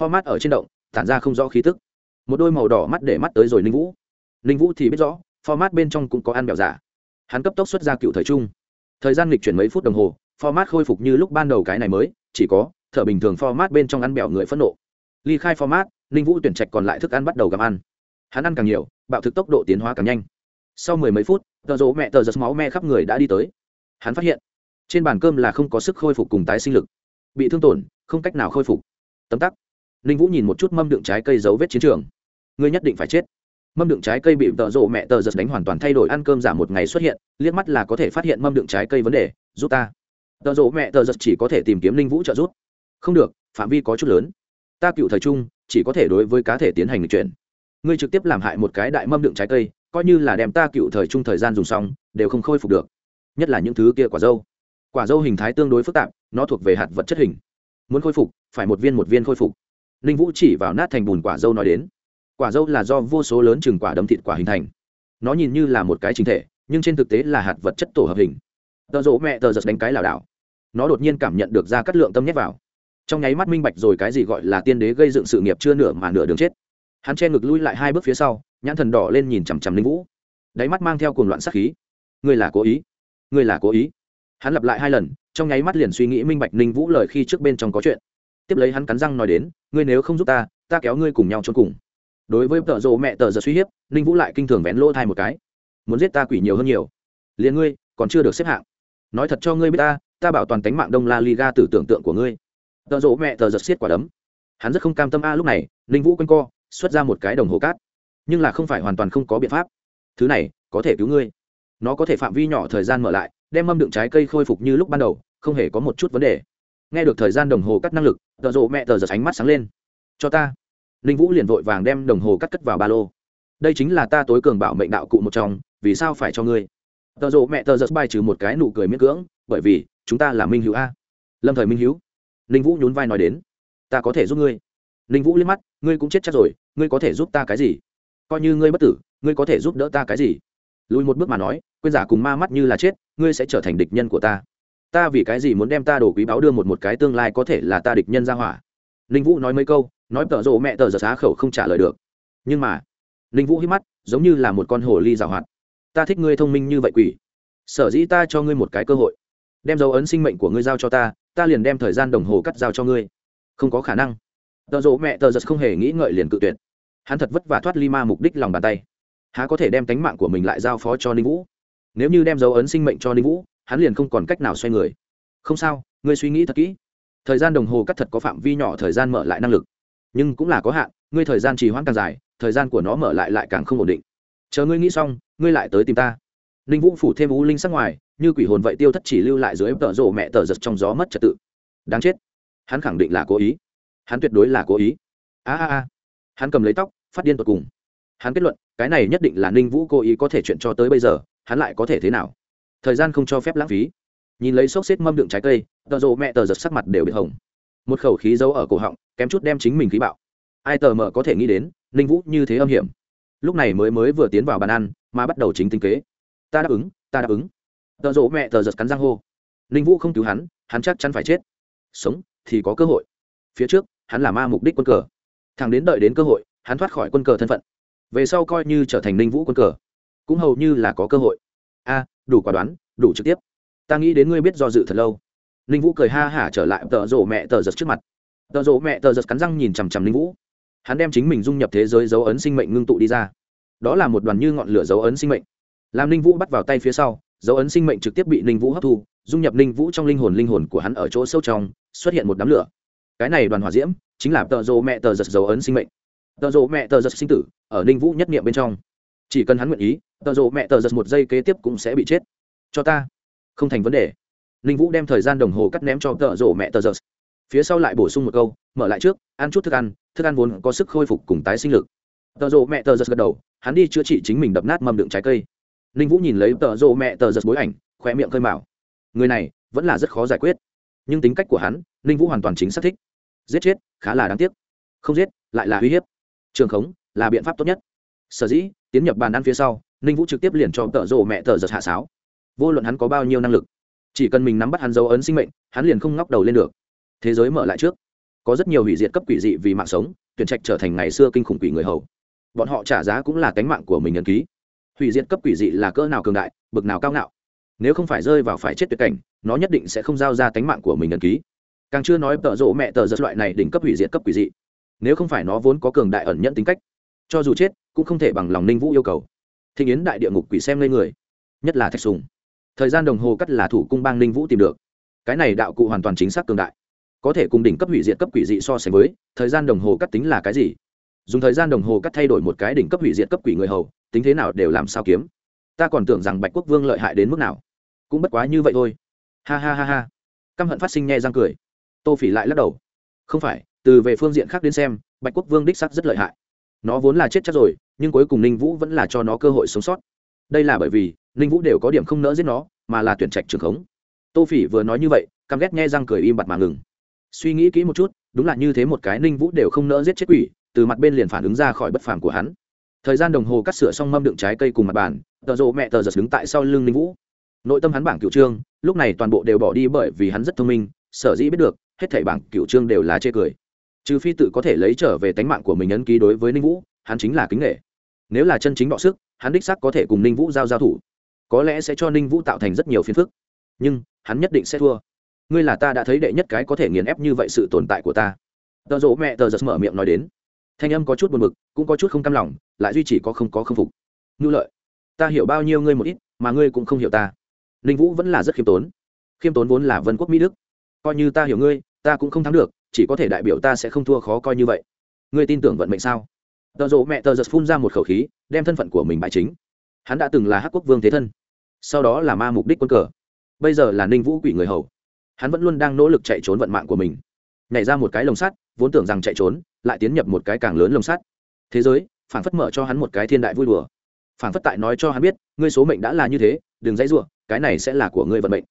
Format ở trên động, tản ra không rõ khí tức. Một đôi màu đỏ mắt để mắt tới rồi ninh vũ. Ninh vũ thì biết rõ, format bên trong cũng có ăn bẹo giả. Hắn cấp tốc xuất ra cựu thời trung. Thời gian lịch chuyển mấy phút đồng hồ, format khôi phục như lúc ban đầu cái này mới, chỉ có, thở bình thường format bên trong ăn bẹo người phẫn nộ. Ly khai format, ninh vũ tuyển trạch còn lại thức ăn bắt đầu gặm ăn. Hắn ăn càng nhiều, bạo thực tốc độ tiến hóa càng nhanh sau mười mấy phút, tờ rỗ mẹ tờ giật máu me khắp người đã đi tới. Hắn phát hiện, trên bàn cơm là không có sức khôi phục cùng tái sinh lực. Bị thương tổn, không cách nào khôi phục. Tấm tắc. Ninh vũ nhìn một chút mâm đựng trái cây dấu vết chiến trường. Ngươi nhất định phải chết. Mâm đựng trái cây bị tợ rộ mẹ tờ giật đánh hoàn toàn thay đổi ăn cơm giảm một ngày xuất hiện, liếc mắt là có thể phát hiện mâm đựng trái cây vấn đề, giúp ta. Tợ rộ mẹ tờ giật chỉ có thể tìm kiếm ninh vũ trợ giúp. Không được, phạm vi có chút lớn. Ta cựu thời trung, chỉ có thể đối với cá thể tiến hành chuyển. Ngươi trực tiếp làm hại một cái đại mâm đựng trái cây coi như là đem ta cựu thời trung thời gian dùng xong, đều không khôi phục được. Nhất là những thứ kia quả dâu. Quả dâu hình thái tương đối phức tạp, nó thuộc về hạt vật chất hình. Muốn khôi phục, phải một viên một viên khôi phục. Ninh vũ chỉ vào nát thành bùn quả dâu nói đến. Quả dâu là do vô số lớn chừng quả đấm thịt quả hình thành. Nó nhìn như là một cái chính thể, nhưng trên thực tế là hạt vật chất tổ hợp hình. Tợ rỗ mẹ tờ giật đánh cái lảo đảo. Nó đột nhiên cảm nhận được ra cắt lượng tâm nhét vào. Trong nháy mắt minh bạch rồi cái gì gọi là tiên đế gây dựng sự nghiệp chưa nửa mà nửa đường chết. Hắn che ngực lui lại hai bước phía sau nhãn thần đỏ lên nhìn chằm chằm linh vũ. Đáy mắt mang theo cuồng loạn sắc khí. Ngươi là cố ý? Ngươi là cố ý? Hắn lặp lại hai lần, trong nháy mắt liền suy nghĩ minh bạch ninh vũ lời khi trước bên trong có chuyện. Tiếp lấy hắn cắn răng nói đến, ngươi nếu không giúp ta ta kéo ngươi cùng nhau trốn cùng. Đối với tợ rộ mẹ tợ giật suy hiếp, ninh vũ lại kinh thường vén lỗ thai một cái. Muốn giết ta quỷ nhiều hơn nhiều. Liền ngươi, còn chưa được xếp hạng. Nói thật cho ngươi biết ta ta bảo toàn tánh mạng đông la liga từ tưởng tượng của ngươi. Tợ rộ mẹ tợ giật xiết quả đấm. Hắn rất không cam tâm a lúc này, ninh vũ quanh co, xuất ra một cái đồng hồ cát nhưng là không phải hoàn toàn không có biện pháp. Thứ này, có thể cứu ngươi. Nó có thể phạm vi nhỏ thời gian mở lại, đem mâm đựng trái cây khôi phục như lúc ban đầu, không hề có một chút vấn đề. Nghe được thời gian đồng hồ cắt năng lực tợ rộ mẹ tờ giật ánh mắt sáng lên. Cho ta. Ninh vũ liền vội vàng đem đồng hồ cắt cất vào ba lô. Đây chính là ta tối cường bảo mệnh đạo cụ một trong, vì sao phải cho ngươi? Tợ rộ mẹ tờ giật bay trừ một cái nụ cười miễn cưỡng, bởi vì, chúng ta là minh hữu a. Lâm thời minh hữu. Ninh vũ nhún vai nói đến. Ta có thể giúp ngươi. Ninh vũ liếc mắt, ngươi cũng chết chắc rồi, ngươi có thể giúp ta cái gì? Coi như ngươi bất tử, ngươi có thể giúp đỡ ta cái gì? Lùi một bước mà nói, quên giả cùng ma mắt như là chết, ngươi sẽ trở thành địch nhân của ta. Ta vì cái gì muốn đem ta đồ quý báo đưa một một cái tương lai có thể là ta địch nhân ra hỏa? Ninh vũ nói mấy câu, nói tợ rộ mẹ tờ giật xá khẩu không trả lời được. Nhưng mà, ninh vũ hít mắt, giống như là một con hồ ly rào hoạt. Ta thích ngươi thông minh như vậy quỷ. Sở dĩ ta cho ngươi một cái cơ hội. Đem dấu ấn sinh mệnh của ngươi giao cho ta ta liền đem thời gian đồng hồ cắt giao cho ngươi. Không có khả năng. Tợ rộ mẹ tờ giật không hề nghĩ ngợi liền cự tuyệt hắn thật vất vả thoát ly ma mục đích lòng bàn tay. Há có thể đem tánh mạng của mình lại giao phó cho ninh vũ? Nếu như đem dấu ấn sinh mệnh cho ninh vũ, hắn liền không còn cách nào xoay người. Không sao, ngươi suy nghĩ thật kỹ. Thời gian đồng hồ cắt thật có phạm vi nhỏ, thời gian mở lại năng lực. Nhưng cũng là có hạn, ngươi thời gian trì hoãn càng dài, thời gian của nó mở lại lại càng không ổn định. Chờ ngươi nghĩ xong, ngươi lại tới tìm ta. Ninh vũ phủ thêm u linh sắc ngoài, như quỷ hồn vậy tiêu thất chỉ lưu lại dưới tợ rộ mẹ tờ giật trong gió mất trật tự. Đáng chết. Hắn khẳng định là cố ý. Hắn tuyệt đối là cố ý. A a a. Hắn cầm lấy tóc phát điên tột cùng. Hắn kết luận, cái này nhất định là ninh vũ cố ý có thể chuyện cho tới bây giờ, hắn lại có thể thế nào? Thời gian không cho phép lãng phí. Nhìn lấy xốc xếp mâm đựng trái cây, tờ rộ mẹ tờ giật sắc mặt đều bị hồng. Một khẩu khí giấu ở cổ họng, kém chút đem chính mình khí bạo. Ai tờ mờ có thể nghĩ đến, ninh vũ như thế âm hiểm. Lúc này mới mới vừa tiến vào bàn ăn, mà bắt đầu chính tinh kế. Ta đáp ứng, ta đáp ứng. Tờ rộ mẹ tờ giật cắn răng hô. Ninh vũ không cứu hắn hắn chắc chắn phải chết. Sống, thì có cơ hội. Phía trước, hắn là ma mục đích quân cờ. Thằng đến đợi đến cơ hội hắn thoát khỏi quân cờ thân phận. Về sau coi như trở thành ninh vũ quân cờ, cũng hầu như là có cơ hội. A, đủ quả đoán, đủ trực tiếp. Ta nghĩ đến ngươi biết do dự thật lâu. Ninh vũ cười ha hả trở lại tợ rộ mẹ tờ giật trước mặt. Tợ rộ mẹ tờ giật cắn răng nhìn chằm chằm ninh vũ. Hắn đem chính mình dung nhập thế giới dấu ấn sinh mệnh ngưng tụ đi ra. Đó là một đoàn như ngọn lửa dấu ấn sinh mệnh. Làm ninh vũ bắt vào tay phía sau, dấu ấn sinh mệnh trực tiếp bị ninh vũ hấp thu, dung nhập ninh vũ trong linh hồn linh hồn của hắn ở chỗ sâu trong, xuất hiện một đám lửa. Cái này đoàn hỏa diễm chính là tợ rộ mẹ tờ giật dấu ấn sinh mệnh tợ rộ mẹ tờ giật sinh tử, ở ninh vũ nhất nghiệm bên trong. Chỉ cần hắn nguyện ý tợ rộ mẹ tờ giật một giây kế tiếp cũng sẽ bị chết. Cho ta. Không thành vấn đề. Ninh vũ đem thời gian đồng hồ cắt ném cho tợ rộ mẹ tờ giật. Phía sau lại bổ sung một câu, mở lại trước, ăn chút thức ăn thức ăn vốn có sức khôi phục cùng tái sinh lực. Tợ rộ mẹ tờ giật gật đầu, hắn đi chữa trị chính mình đập nát mầm đựng trái cây. Ninh vũ nhìn lấy tợ rộ mẹ tờ giật bối ảnh khoe miệng khơi mạo. người này vẫn là rất khó giải quyết. Nhưng tính cách của hắn, ninh vũ hoàn toàn chính xác thích. Giết chết, khá là đáng tiếc. Không giết, lại là uy hiếp trường khống là biện pháp tốt nhất. Sở dĩ, tiến nhập bàn ăn phía sau, ninh vũ trực tiếp liền cho tợ rộ mẹ tờ giật hạ sáo. Vô luận hắn có bao nhiêu năng lực, chỉ cần mình nắm bắt hắn dấu ấn sinh mệnh, hắn liền không ngóc đầu lên được. Thế giới mở lại trước. Có rất nhiều hủy diệt cấp quỷ dị vì mạng sống, tuyển trạch trở thành ngày xưa kinh khủng quỷ người hầu. Bọn họ trả giá cũng là cánh mạng của mình nhân ký. Hủy diệt cấp quỷ dị là cỡ nào cường đại, bực nào cao ngạo. Nếu không phải rơi vào phải chết tuyệt cảnh, nó nhất định sẽ không giao ra cánh mạng của mình nhân ký. Càng chưa nói tợ rộ mẹ tờ giật loại này đỉnh cấp hủy diệt cấp quỷ dị nếu không phải nó vốn có cường đại ẩn nhận tính cách, cho dù chết, cũng không thể bằng lòng ninh vũ yêu cầu. Thị yến đại địa ngục quỷ xem lên người, nhất là thạch sùng. Thời gian đồng hồ cắt là thủ cung bang ninh vũ tìm được. Cái này đạo cụ hoàn toàn chính xác cường đại. Có thể cùng đỉnh cấp hủy diệt cấp quỷ dị so sánh với, thời gian đồng hồ cắt tính là cái gì? Dùng thời gian đồng hồ cắt thay đổi một cái đỉnh cấp hủy diệt cấp quỷ người hầu, tính thế nào đều làm sao kiếm. Ta còn tưởng rằng bạch quốc vương lợi hại đến mức nào. Cũng bất quá như vậy thôi. Ha ha ha ha. Căm hận phát sinh nghe răng cười. Tô phỉ lại lắc đầu. Không phải từ về phương diện khác đến xem, bạch quốc vương đích sắc rất lợi hại. Nó vốn là chết chắc rồi, nhưng cuối cùng ninh vũ vẫn là cho nó cơ hội sống sót. Đây là bởi vì, ninh vũ đều có điểm không nỡ giết nó, mà là tuyển trạch trường khống. Tô phỉ vừa nói như vậy, căm ghét nghe răng cười im bặt mà ngừng. Suy nghĩ kỹ một chút, đúng là như thế một cái ninh vũ đều không nỡ giết chết quỷ, từ mặt bên liền phản ứng ra khỏi bất phàm của hắn. Thời gian đồng hồ cắt sửa xong mâm đựng trái cây cùng mặt bàn, tờ rộ mẹ tờ giật đứng tại sau lưng ninh vũ. Nội tâm hắn bảng cựu trương, lúc này toàn bộ đều bỏ đi bởi vì hắn rất thông minh, sở dĩ biết được, hết thảy bảng cựu trương đều là chê cười trừ phi tự có thể lấy trở về tánh mạng của mình ấn ký đối với ninh vũ, hắn chính là kính nghệ nếu là chân chính bọ sức, hắn đích sắc có thể cùng ninh vũ giao giao thủ. Có lẽ sẽ cho ninh vũ tạo thành rất nhiều phiền phức. Nhưng, hắn nhất định sẽ thua. Ngươi là ta đã thấy đệ nhất cái có thể nghiền ép như vậy sự tồn tại của ta. Tờ rỗ mẹ tờ giật mở miệng nói đến. Thanh âm có chút buồn b ự c cũng có chút không cam lòng, lại duy trì có không có k phục. Ngưu lợi, ta hiểu bao nhiêu ngươi một ít, mà ngươi cũng không hiểu ta. Ninh vũ vẫn là rất khiêm tốn. Khiêm tốn vốn là vân quốc mỹ đức. Coi như ta hiểu ngươi, ta cũng không thắng được chỉ có thể đại biểu ta sẽ không thua khó coi như vậy. Ngươi tin tưởng vận mệnh sao? Tợ rộ mẹ tờ giật phun ra một khẩu khí, đem thân phận của mình bại chính. Hắn đã từng là hắc quốc vương thế thân, sau đó là ma mục đích quân cờ. Bây giờ là ninh vũ quỷ người hầu. Hắn vẫn luôn đang nỗ lực chạy trốn vận mạng của mình. Nhảy ra một cái lồng sắt, vốn tưởng rằng chạy trốn, lại tiến nhập một cái càng lớn lồng sắt. Thế giới phản phất mở cho hắn một cái thiên đại vui đùa. Phản phất tại nói cho hắn biết, ngươi số mệnh đã là như thế, đừng dãy ruộng cái này sẽ là của ngươi vận mệnh.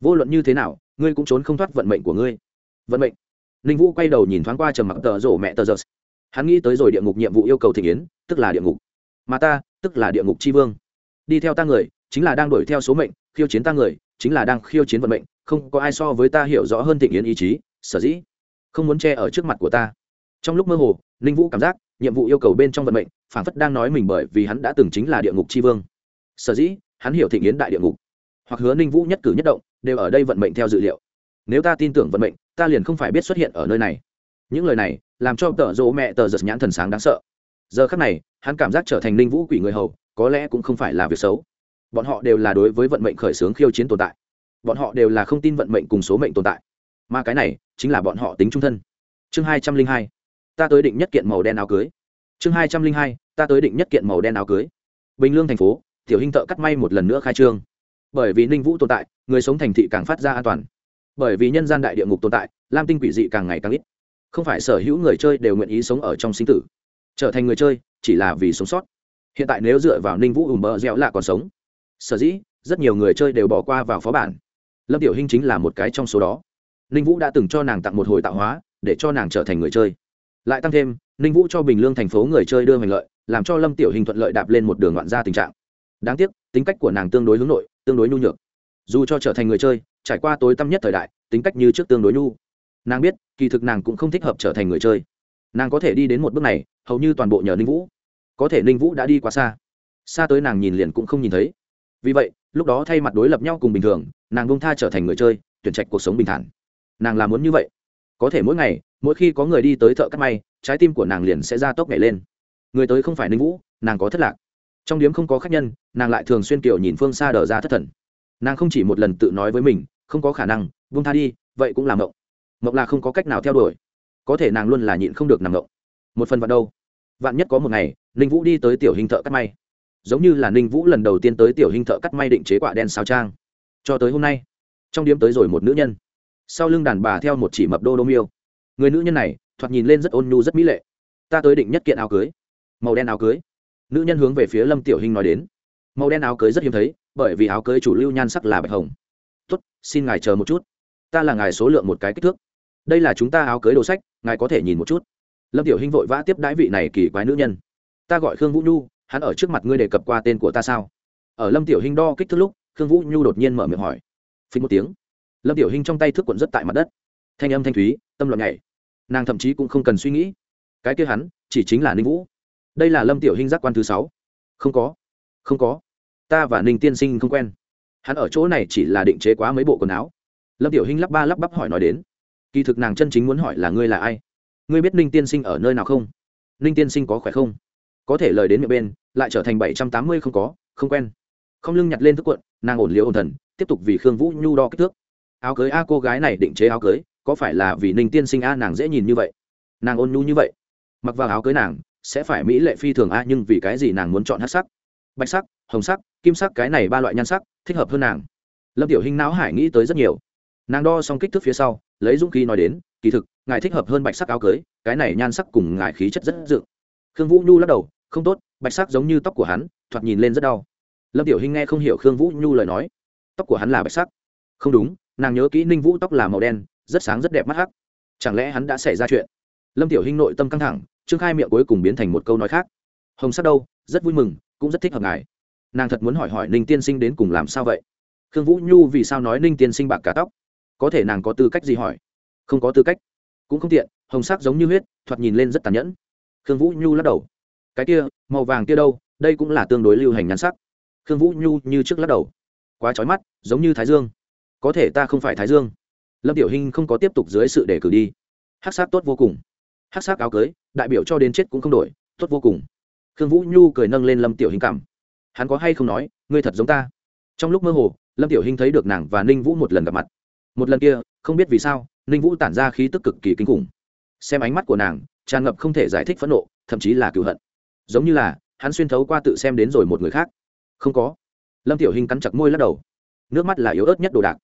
Vô luận như thế nào, ngươi cũng trốn không thoát vận mệnh của ngươi. Vận mệnh ninh vũ quay đầu nhìn thoáng qua trầm mặc tờ rổ mẹ tờ giật hắn nghĩ tới rồi địa ngục nhiệm vụ yêu cầu thị yến, tức là địa ngục. Mà ta, tức là địa ngục tri vương. Đi theo ta người, chính là đang đuổi theo số mệnh, khiêu chiến ta người, chính là đang khiêu chiến vận mệnh. Không có ai so với ta hiểu rõ hơn thịnh yến ý chí, sở dĩ không muốn che ở trước mặt của ta. Trong lúc mơ hồ, ninh vũ cảm giác nhiệm vụ yêu cầu bên trong vận mệnh phản phất đang nói mình bởi vì hắn đã từng chính là địa ngục tri vương. Sở dĩ hắn hiểu thịnh yến đại địa ngục. Hoặc hứa ninh vũ nhất cử nhất động, đều ở đây vận mệnh theo dự liệu. Nếu ta tin tưởng vận mệnh ta liền không phải biết xuất hiện ở nơi này. Những lời này làm cho tợ rỗ mẹ tờ giật nhãn thần sáng đáng sợ. Giờ khắc này, hắn cảm giác trở thành ninh vũ quỷ người hầu, có lẽ cũng không phải là việc xấu. Bọn họ đều là đối với vận mệnh khởi xướng khiêu chiến tồn tại. Bọn họ đều là không tin vận mệnh cùng số mệnh tồn tại. Mà cái này chính là bọn họ tính trung thân. Chương hai trăm linh hai, ta tới định nhất kiện màu đen áo cưới. Chương hai trăm linh hai, ta tới định nhất kiện màu đen áo cưới. Bình lương thành phố, tiểu hình thợ cắt may một lần nữa khai trương. Bởi vì ninh vũ tồn tại, người sống thành thị càng phát ra an toàn bởi vì nhân gian đại địa ngục tồn tại, lam tinh quỷ dị càng ngày càng ít. Không phải sở hữu người chơi đều nguyện ý sống ở trong sinh tử. Trở thành người chơi, chỉ là vì sống sót. Hiện tại nếu dựa vào ninh vũ ùm bờ dẻo lạ còn sống. Sở dĩ, rất nhiều người chơi đều bỏ qua vào phó bản. Lâm tiểu hinh chính là một cái trong số đó. Ninh vũ đã từng cho nàng tặng một hồi tạo hóa, để cho nàng trở thành người chơi. Lại tăng thêm, ninh vũ cho bình lương thành phố người chơi đưa hành lợi, làm cho lâm tiểu hình thuận lợi đạp lên một đường loạn ra tình trạng. Đáng tiếc, tính cách của nàng tương đối hướng nội, tương đối nhu nhược. Dù cho trở thành người chơi trải qua tối tăm nhất thời đại, tính cách như trước tương đối nhu. Nàng biết, kỳ thực nàng cũng không thích hợp trở thành người chơi. Nàng có thể đi đến một bước này, hầu như toàn bộ nhờ ninh vũ. Có thể ninh vũ đã đi quá xa. Xa tới nàng nhìn liền cũng không nhìn thấy. Vì vậy, lúc đó thay mặt đối lập nhau cùng bình thường, nàng bông tha trở thành người chơi, tuyển trạch cuộc sống bình thản. Nàng làm muốn như vậy. Có thể mỗi ngày, mỗi khi có người đi tới thợ cắt may, trái tim của nàng liền sẽ ra tốc nhảy lên. Người tới không phải ninh vũ, nàng có thất lạc. Trong điếm không có khách nhân, nàng lại thường xuyên kiểu nhìn phương xa đờ ra thất thần. Nàng không chỉ một lần tự nói với mình không có khả năng vung tha đi, vậy cũng là mộng. Mộng là không có cách nào theo đuổi. Có thể nàng luôn là nhịn không được nằm mộng. Một phần vạn đâu? Vạn nhất có một ngày, ninh vũ đi tới tiểu hình thợ cắt may. Giống như là ninh vũ lần đầu tiên tới tiểu hình thợ cắt may định chế quả đen sao trang. Cho tới hôm nay, trong điếm tới rồi một nữ nhân. Sau lưng đàn bà theo một chỉ mập đô đô miêu. Người nữ nhân này, thoạt nhìn lên rất ôn nhu, rất mỹ lệ. Ta tới định nhất kiện áo cưới. Màu đen áo cưới. Nữ nhân hướng về phía lâm tiểu hình nói đến. Màu đen áo cưới rất hiếm thấy, bởi vì áo cưới chủ lưu nhan sắc là bạch hồng tốt, xin ngài chờ một chút. Ta là ngài số lượng một cái kích thước. Đây là chúng ta áo cưới đồ sách, ngài có thể nhìn một chút. Lâm tiểu Hinh vội vã tiếp đãi vị này kỳ quái nữ nhân. Ta gọi khương vũ nhu, hắn ở trước mặt ngươi đề cập qua tên của ta sao? Ở lâm tiểu Hinh đo kích thước lúc, khương vũ nhu đột nhiên mở miệng hỏi. Phí một tiếng. Lâm tiểu Hinh trong tay thước cuộn rất tại mặt đất. Thanh âm thanh thúy, tâm luận nhảy. Nàng thậm chí cũng không cần suy nghĩ. Cái kia hắn, chỉ chính là ninh vũ. Đây là lâm tiểu Hinh giác quan thứ sáu. Không có. Không có. Ta và ninh tiên sinh không quen hắn ở chỗ này chỉ là định chế quá mấy bộ quần áo. Lâm tiểu hình lắp ba lắp bắp hỏi nói đến, kỳ thực nàng chân chính muốn hỏi là ngươi là ai? Ngươi biết ninh tiên sinh ở nơi nào không? Ninh tiên sinh có khỏe không? Có thể lời đến miệng bên, lại trở thành bảy trăm tám mươi không có, không quen. Không lưng nhặt lên thức quận, nàng ổn liễu ổn thần, tiếp tục vì khương vũ nhu đo kích thước. Áo cưới a cô gái này định chế áo cưới, có phải là vì ninh tiên sinh a nàng dễ nhìn như vậy? Nàng ôn nhu như vậy. Mặc vào áo cưới nàng, sẽ phải mỹ lệ phi thường a, nhưng vì cái gì nàng muốn chọn hát sắc? Bạch sắc, hồng sắc kim sắc cái này ba loại nhan sắc, thích hợp hơn nàng. Lâm tiểu hình não hải nghĩ tới rất nhiều. Nàng đo xong kích thước phía sau, lấy dũng khí nói đến, kỳ thực, ngài thích hợp hơn bạch sắc áo cưới, cái này nhan sắc cùng ngài khí chất rất dựng. Khương vũ nhu lắc đầu, không tốt, bạch sắc giống như tóc của hắn, thoạt nhìn lên rất đau. Lâm tiểu hình nghe không hiểu khương vũ nhu lời nói, tóc của hắn là bạch sắc. Không đúng, nàng nhớ kỹ ninh vũ tóc là màu đen, rất sáng rất đẹp mắt hắc. Chẳng lẽ hắn đã xảy ra chuyện? Lâm tiểu hình nội tâm căng thẳng, trương khai miệng cuối cùng biến thành một câu nói khác. Hồng sắc đâu, rất vui mừng, cũng rất thích hợp ngài nàng thật muốn hỏi hỏi ninh tiên sinh đến cùng làm sao vậy? Khương vũ nhu vì sao nói ninh tiên sinh bạc cả tóc? Có thể nàng có tư cách gì hỏi? Không có tư cách. Cũng không tiện, hồng sắc giống như huyết, thoạt nhìn lên rất tàn nhẫn. Khương vũ nhu lắc đầu. Cái kia, màu vàng kia đâu? Đây cũng là tương đối lưu hành nhắn sắc. Khương vũ nhu như trước lắc đầu. Quá trói mắt, giống như thái dương. Có thể ta không phải thái dương. Lâm tiểu hinh không có tiếp tục dưới sự đề cử đi. Hát sắc tốt vô cùng. Hát sắc áo cưới, đại biểu cho đến chết cũng không đổi, tốt vô cùng. Khương vũ nhu cười nâng lên lâm tiểu hinh cảm hắn có hay không nói, ngươi thật giống ta. Trong lúc mơ hồ, lâm tiểu hinh thấy được nàng và ninh vũ một lần gặp mặt. Một lần kia, không biết vì sao, ninh vũ tản ra khí tức cực kỳ kinh khủng. Xem ánh mắt của nàng, tràn ngập không thể giải thích phẫn nộ, thậm chí là cựu hận. Giống như là, hắn xuyên thấu qua tự xem đến rồi một người khác. Không có. Lâm tiểu hình cắn chặt môi lắc đầu. Nước mắt là yếu ớt nhất đồ đạc.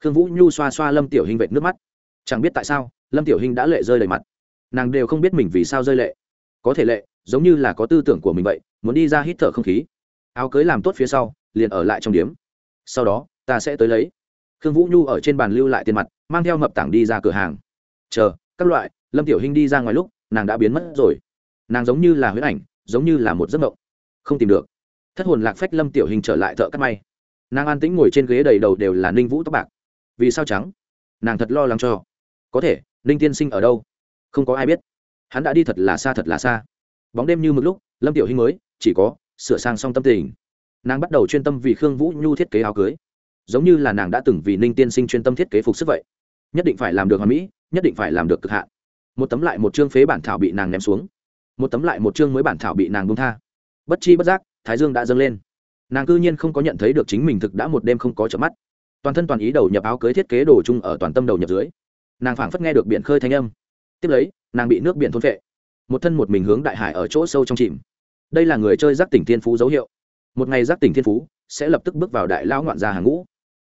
Khương vũ nhu xoa xoa lâm tiểu hình vệt nước mắt. Chẳng biết tại sao, lâm tiểu hình đã lệ rơi đầy mặt. Nàng đều không biết mình vì sao rơi lệ. Có thể lệ, giống như là có tư tưởng của mình vậy, muốn đi ra hít thở không khí áo cưới làm tốt phía sau, liền ở lại trong điếm. Sau đó, ta sẽ tới lấy. Khương vũ nhu ở trên bàn lưu lại tiền mặt, mang theo mập tảng đi ra cửa hàng. Chờ, các loại, lâm tiểu hinh đi ra ngoài lúc, nàng đã biến mất rồi. Nàng giống như là huyết ảnh, giống như là một giấc mộng. Không tìm được. Thất hồn lạc phách lâm tiểu hình trở lại thợ cắt may. Nàng an tĩnh ngồi trên ghế đầy đầu đều là ninh vũ tóc bạc. Vì sao trắng? Nàng thật lo lắng cho. Có thể, ninh tiên sinh ở đâu? Không có ai biết. Hắn đã đi thật là xa thật là xa. Bóng đêm như mực lúc, lâm tiểu hình mới, chỉ có sửa sang xong tâm tình. Nàng bắt đầu chuyên tâm vì khương vũ nhu thiết kế áo cưới. Giống như là nàng đã từng vì ninh tiên sinh chuyên tâm thiết kế phục sức vậy. Nhất định phải làm được hoàn mỹ, nhất định phải làm được cực hạn. Một tấm lại một chương phế bản thảo bị nàng ném xuống. Một tấm lại một chương mới bản thảo bị nàng bung tha. Bất chi bất giác, thái dương đã dâng lên. Nàng cư nhiên không có nhận thấy được chính mình thực đã một đêm không có chợp mắt. Toàn thân toàn ý đầu nhập áo cưới thiết kế đồ chung ở toàn tâm đầu nhập dưới. Nàng phảng phất nghe được biển khơi thanh âm. Tiếp lấy, nàng bị nước biển thôn vệ một thân một mình hướng đại hải ở chỗ sâu trong chìm đây là người chơi giác tỉnh thiên phú dấu hiệu. Một ngày giác tỉnh thiên phú sẽ lập tức bước vào đại lao ngoạn gia hàng ngũ.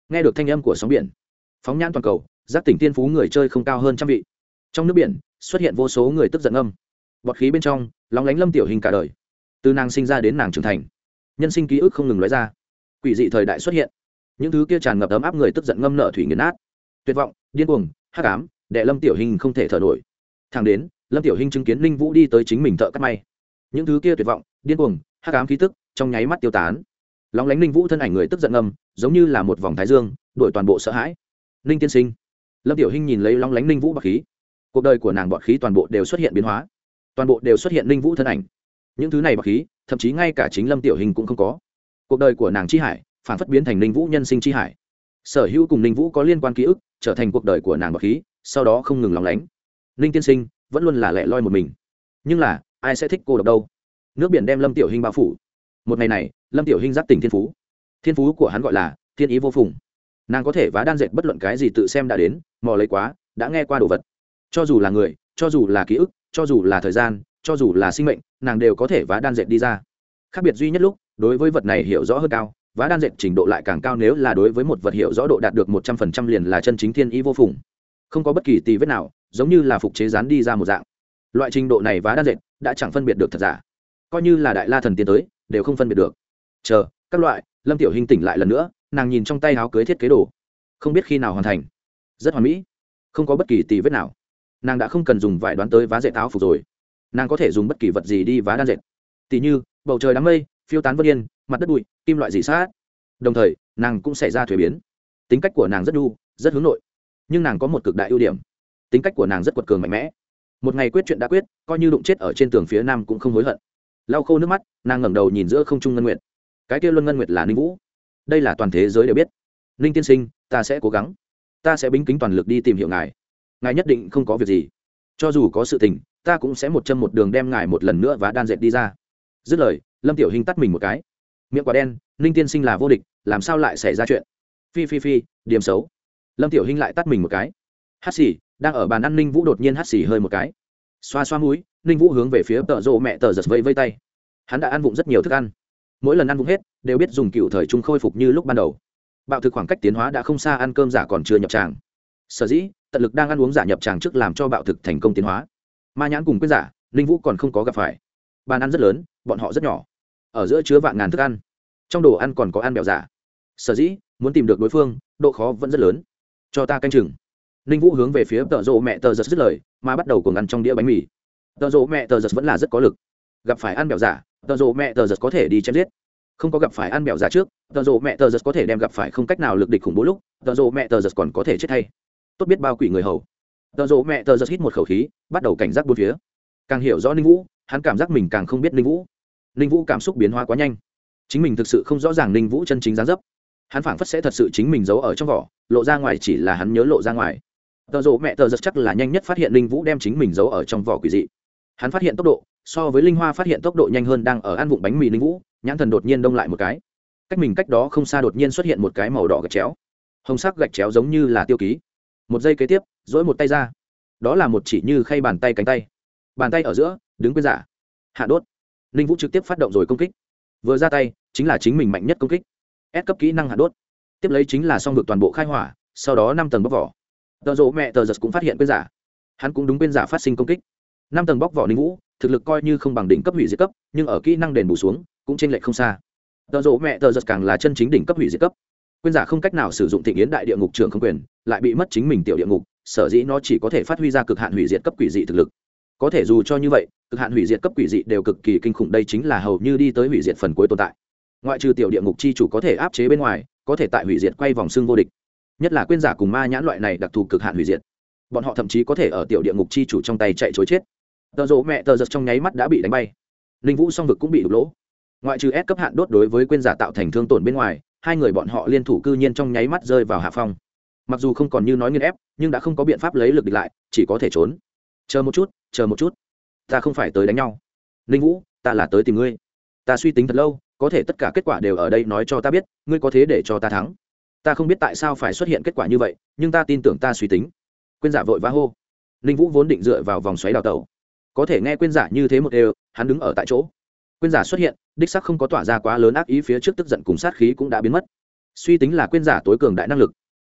Nghe được thanh âm của sóng biển, phóng nhãn toàn cầu, giác tỉnh thiên phú người chơi không cao hơn trăm vị. Trong nước biển, xuất hiện vô số người tức giận âm. Bọt khí bên trong, lóng lánh lâm tiểu hình cả đời. Từ nàng sinh ra đến nàng trưởng thành, nhân sinh ký ức không ngừng nói ra. Quỷ dị thời đại xuất hiện. Những thứ kia tràn ngập ấm áp người tức giận ngâm nợ thủy nghiền nát. Tuyệt vọng, điên cuồng, hắc ám đệ lâm tiểu hình không thể thở nổi. Thẳng đến, lâm tiểu hình chứng kiến linh vũ đi tới chính mình thợ cắt may. Những thứ kia tuyệt vọng điên cuồng hắc ám khí tức trong nháy mắt tiêu tán. Lóng lánh linh vũ thân ảnh người tức giận ngầm, giống như là một vòng thái dương đổi toàn bộ sợ hãi. Ninh tiên sinh. Lâm tiểu hình nhìn lấy lóng lánh linh vũ bạc khí. Cuộc đời của nàng bọt khí toàn bộ đều xuất hiện biến hóa. Toàn bộ đều xuất hiện linh vũ thân ảnh. Những thứ này bọt khí thậm chí ngay cả chính lâm tiểu hình cũng không có. Cuộc đời của nàng chi hải phản phất biến thành ninh vũ nhân sinh chi hải. Sở hữu cùng ninh vũ có liên quan ký ức trở thành cuộc đời của nàng bọt khí sau đó không ngừng lóng lánh. Ninh tiên sinh vẫn luôn là lẻ loi một mình. Nhưng là ai sẽ thích cô độc đâu? Nước biển đem lâm tiểu hình bao phủ. Một ngày này, lâm tiểu hình giác tỉnh thiên phú. Thiên phú của hắn gọi là thiên ý vô phùng. Nàng có thể vá đan dệt bất luận cái gì tự xem đã đến, mò lấy quá, đã nghe qua đồ vật. Cho dù là người, cho dù là ký ức, cho dù là thời gian, cho dù là sinh mệnh, nàng đều có thể vá đan dệt đi ra. Khác biệt duy nhất lúc, đối với vật này hiểu rõ hơn cao, vá đan dệt trình độ lại càng cao nếu là đối với một vật hiểu rõ độ đạt được một trăm phần trăm liền là chân chính thiên ý vô phùng. Không có bất kỳ tì vết nào, giống như là phục chế rán đi ra một dạng. Loại trình độ này vá đan dệt đã chẳng phân biệt được thật giả coi như là đại la thần tiến tới, đều không phân biệt được. Chờ, các loại, lâm tiểu hình tỉnh lại lần nữa, nàng nhìn trong tay áo cưới thiết kế đồ. Không biết khi nào hoàn thành. Rất hoàn mỹ. Không có bất kỳ tì vết nào. Nàng đã không cần dùng vải đoán tới vá dệt áo phục rồi. Nàng có thể dùng bất kỳ vật gì đi vá đan dệt. Tỉ như, bầu trời đám mây, phiêu tán vân yên, mặt đất bụi, kim loại dị sát. Đồng thời, nàng cũng xảy ra thuế biến. Tính cách của nàng rất đu, rất hướng nội. Nhưng nàng có một cực đại ưu điểm. Tính cách của nàng rất quật cường mạnh mẽ. Một ngày quyết chuyện đã quyết, coi như đụng chết ở trên tường phía nam cũng không hối hận lau khô nước mắt, nàng ngẩng đầu nhìn giữa không trung ngân nguyệt. Cái kia luân ngân nguyệt là ninh vũ. Đây là toàn thế giới đều biết. Ninh tiên sinh, ta sẽ cố gắng. Ta sẽ bính kính toàn lực đi tìm hiểu ngài. Ngài nhất định không có việc gì. Cho dù có sự tình, ta cũng sẽ một chân một đường đem ngài một lần nữa và đan dệt đi ra. Dứt lời, lâm tiểu hình tắt mình một cái. Miệng quả đen, ninh tiên sinh là vô địch, làm sao lại xảy ra chuyện? Phi phi phi, điểm xấu. Lâm tiểu hình lại tắt mình một cái. Hát xì, đang ở bàn ăn ninh vũ đột nhiên hát xì hơi một cái. Xoa xoa mũi ninh vũ hướng về phía tợ rộ mẹ tờ giật vây vây tay. Hắn đã ăn vụng rất nhiều thức ăn. Mỗi lần ăn vụng hết, đều biết dùng cựu thời trung khôi phục như lúc ban đầu. Bạo thực khoảng cách tiến hóa đã không xa ăn cơm giả còn chưa nhập tràng. Sở dĩ, tận lực đang ăn uống giả nhập tràng trước làm cho bạo thực thành công tiến hóa. Ma nhãn cùng quyết giả, ninh vũ còn không có gặp phải. Bàn ăn rất lớn, bọn họ rất nhỏ. Ở giữa chứa vạn ngàn thức ăn. Trong đồ ăn còn có ăn bèo giả. Sở dĩ, muốn tìm được đối phương, độ khó vẫn rất lớn. Cho ta canh chừng. Ninh vũ hướng về phía tợ rộ mẹ tờ giật dứt lời, mà bắt đầu cùng ăn trong đĩa bánh mì tợ rộ mẹ tờ giật vẫn là rất có lực. Gặp phải ăn bèo giả tợ rộ mẹ tờ giật có thể đi chém giết. Không có gặp phải ăn bèo giả trước tợ rộ mẹ tờ giật có thể đem gặp phải không cách nào lực địch khủng bố lúc tợ rộ mẹ tờ giật còn có thể chết thay tốt biết bao quỷ người hầu. Tợ rộ mẹ tờ giật hít một khẩu khí, bắt đầu cảnh giác bốn phía. Càng hiểu rõ ninh vũ, hắn cảm giác mình càng không biết ninh vũ. Ninh vũ cảm xúc biến hóa quá nhanh. Chính mình thực sự không rõ ràng ninh vũ chân chính gián dấp. Hắn phảng phất sẽ thật sự chính mình giấu ở trong vỏ, lộ ra ngoài chỉ là hắn nhớ lộ ra ngoài. Tờ rộ mẹ tờ giật chắc là nhanh nhất phát hiện ninh vũ đem chính mình giấu ở trong vỏ quỷ dị hắn phát hiện tốc độ, so với linh hoa phát hiện tốc độ nhanh hơn đang ở ăn vụng bánh mì linh vũ, nhãn thần đột nhiên đông lại một cái. Cách mình cách đó không xa đột nhiên xuất hiện một cái màu đỏ gạch chéo. Hồng sắc gạch chéo giống như là tiêu ký. Một giây kế tiếp dỗi một tay ra. Đó là một chỉ như khay bàn tay cánh tay. Bàn tay ở giữa, đứng quên giả. Hạ đốt. Ninh vũ trực tiếp phát động rồi công kích. Vừa ra tay, chính là chính mình mạnh nhất công kích. Ép cấp kỹ năng hạ đốt. Tiếp lấy chính là xong vực toàn bộ khai hỏa, sau đó năm tầng bóc vỏ. Tờ rộ mẹ tờ giật cũng phát hiện quên giả. Hắn cũng đúng quên giả phát sinh công kích năm tầng bóc vỏ ninh vũ, thực lực coi như không bằng đỉnh cấp hủy diệt cấp, nhưng ở kỹ năng đền bù xuống, cũng t r ê n lệch không xa. Tờ rộ mẹ tờ giật càng là chân chính đỉnh cấp hủy diệt cấp. Quyên giả không cách nào sử dụng thị yến đại địa ngục trường không quyền, lại bị mất chính mình tiểu địa ngục, sở dĩ nó chỉ có thể phát huy ra cực hạn hủy diệt cấp quỷ dị thực lực. Có thể dù cho như vậy, cực hạn hủy diệt cấp quỷ dị đều cực kỳ kinh khủng, đây chính là hầu như đi tới hủy diệt phần cuối tồn tại. Ngoại trừ tiểu địa ngục chi chủ có thể áp chế bên ngoài, có thể tại hủy diệt quay vòng xương vô địch. Nhất là quyên giả cùng ma nhãn loại này đặc thù cực hạn hủy diệt. Bọn họ thậm chí có thể ở tiểu địa ngục chi chủ trong tay chạy chối chết tờ rộ mẹ tờ giật trong nháy mắt đã bị đánh bay. Linh vũ song vực cũng bị đục lỗ. Ngoại trừ ép cấp hạn đốt đối với quên giả tạo thành thương tổn bên ngoài, hai người bọn họ liên thủ cư nhiên trong nháy mắt rơi vào hạ phong. Mặc dù không còn như nói nghiên ép, nhưng đã không có biện pháp lấy lực địch lại, chỉ có thể trốn. Chờ một chút, chờ một chút. Ta không phải tới đánh nhau. Linh vũ, ta là tới tìm ngươi. Ta suy tính thật lâu, có thể tất cả kết quả đều ở đây nói cho ta biết, ngươi có thế để cho ta thắng. Ta không biết tại sao phải xuất hiện kết quả như vậy, nhưng ta tin tưởng ta suy tính. Quên giả vội vã hô. Ninh vũ vốn định dựa vào vòng xoáy đào tẩu có thể nghe quyên giả như thế một đều, hắn đứng ở tại chỗ. Quyên giả xuất hiện, đích sắc không có tỏa ra quá lớn ác ý phía trước tức giận cùng sát khí cũng đã biến mất. Suy tính là quyên giả tối cường đại năng lực.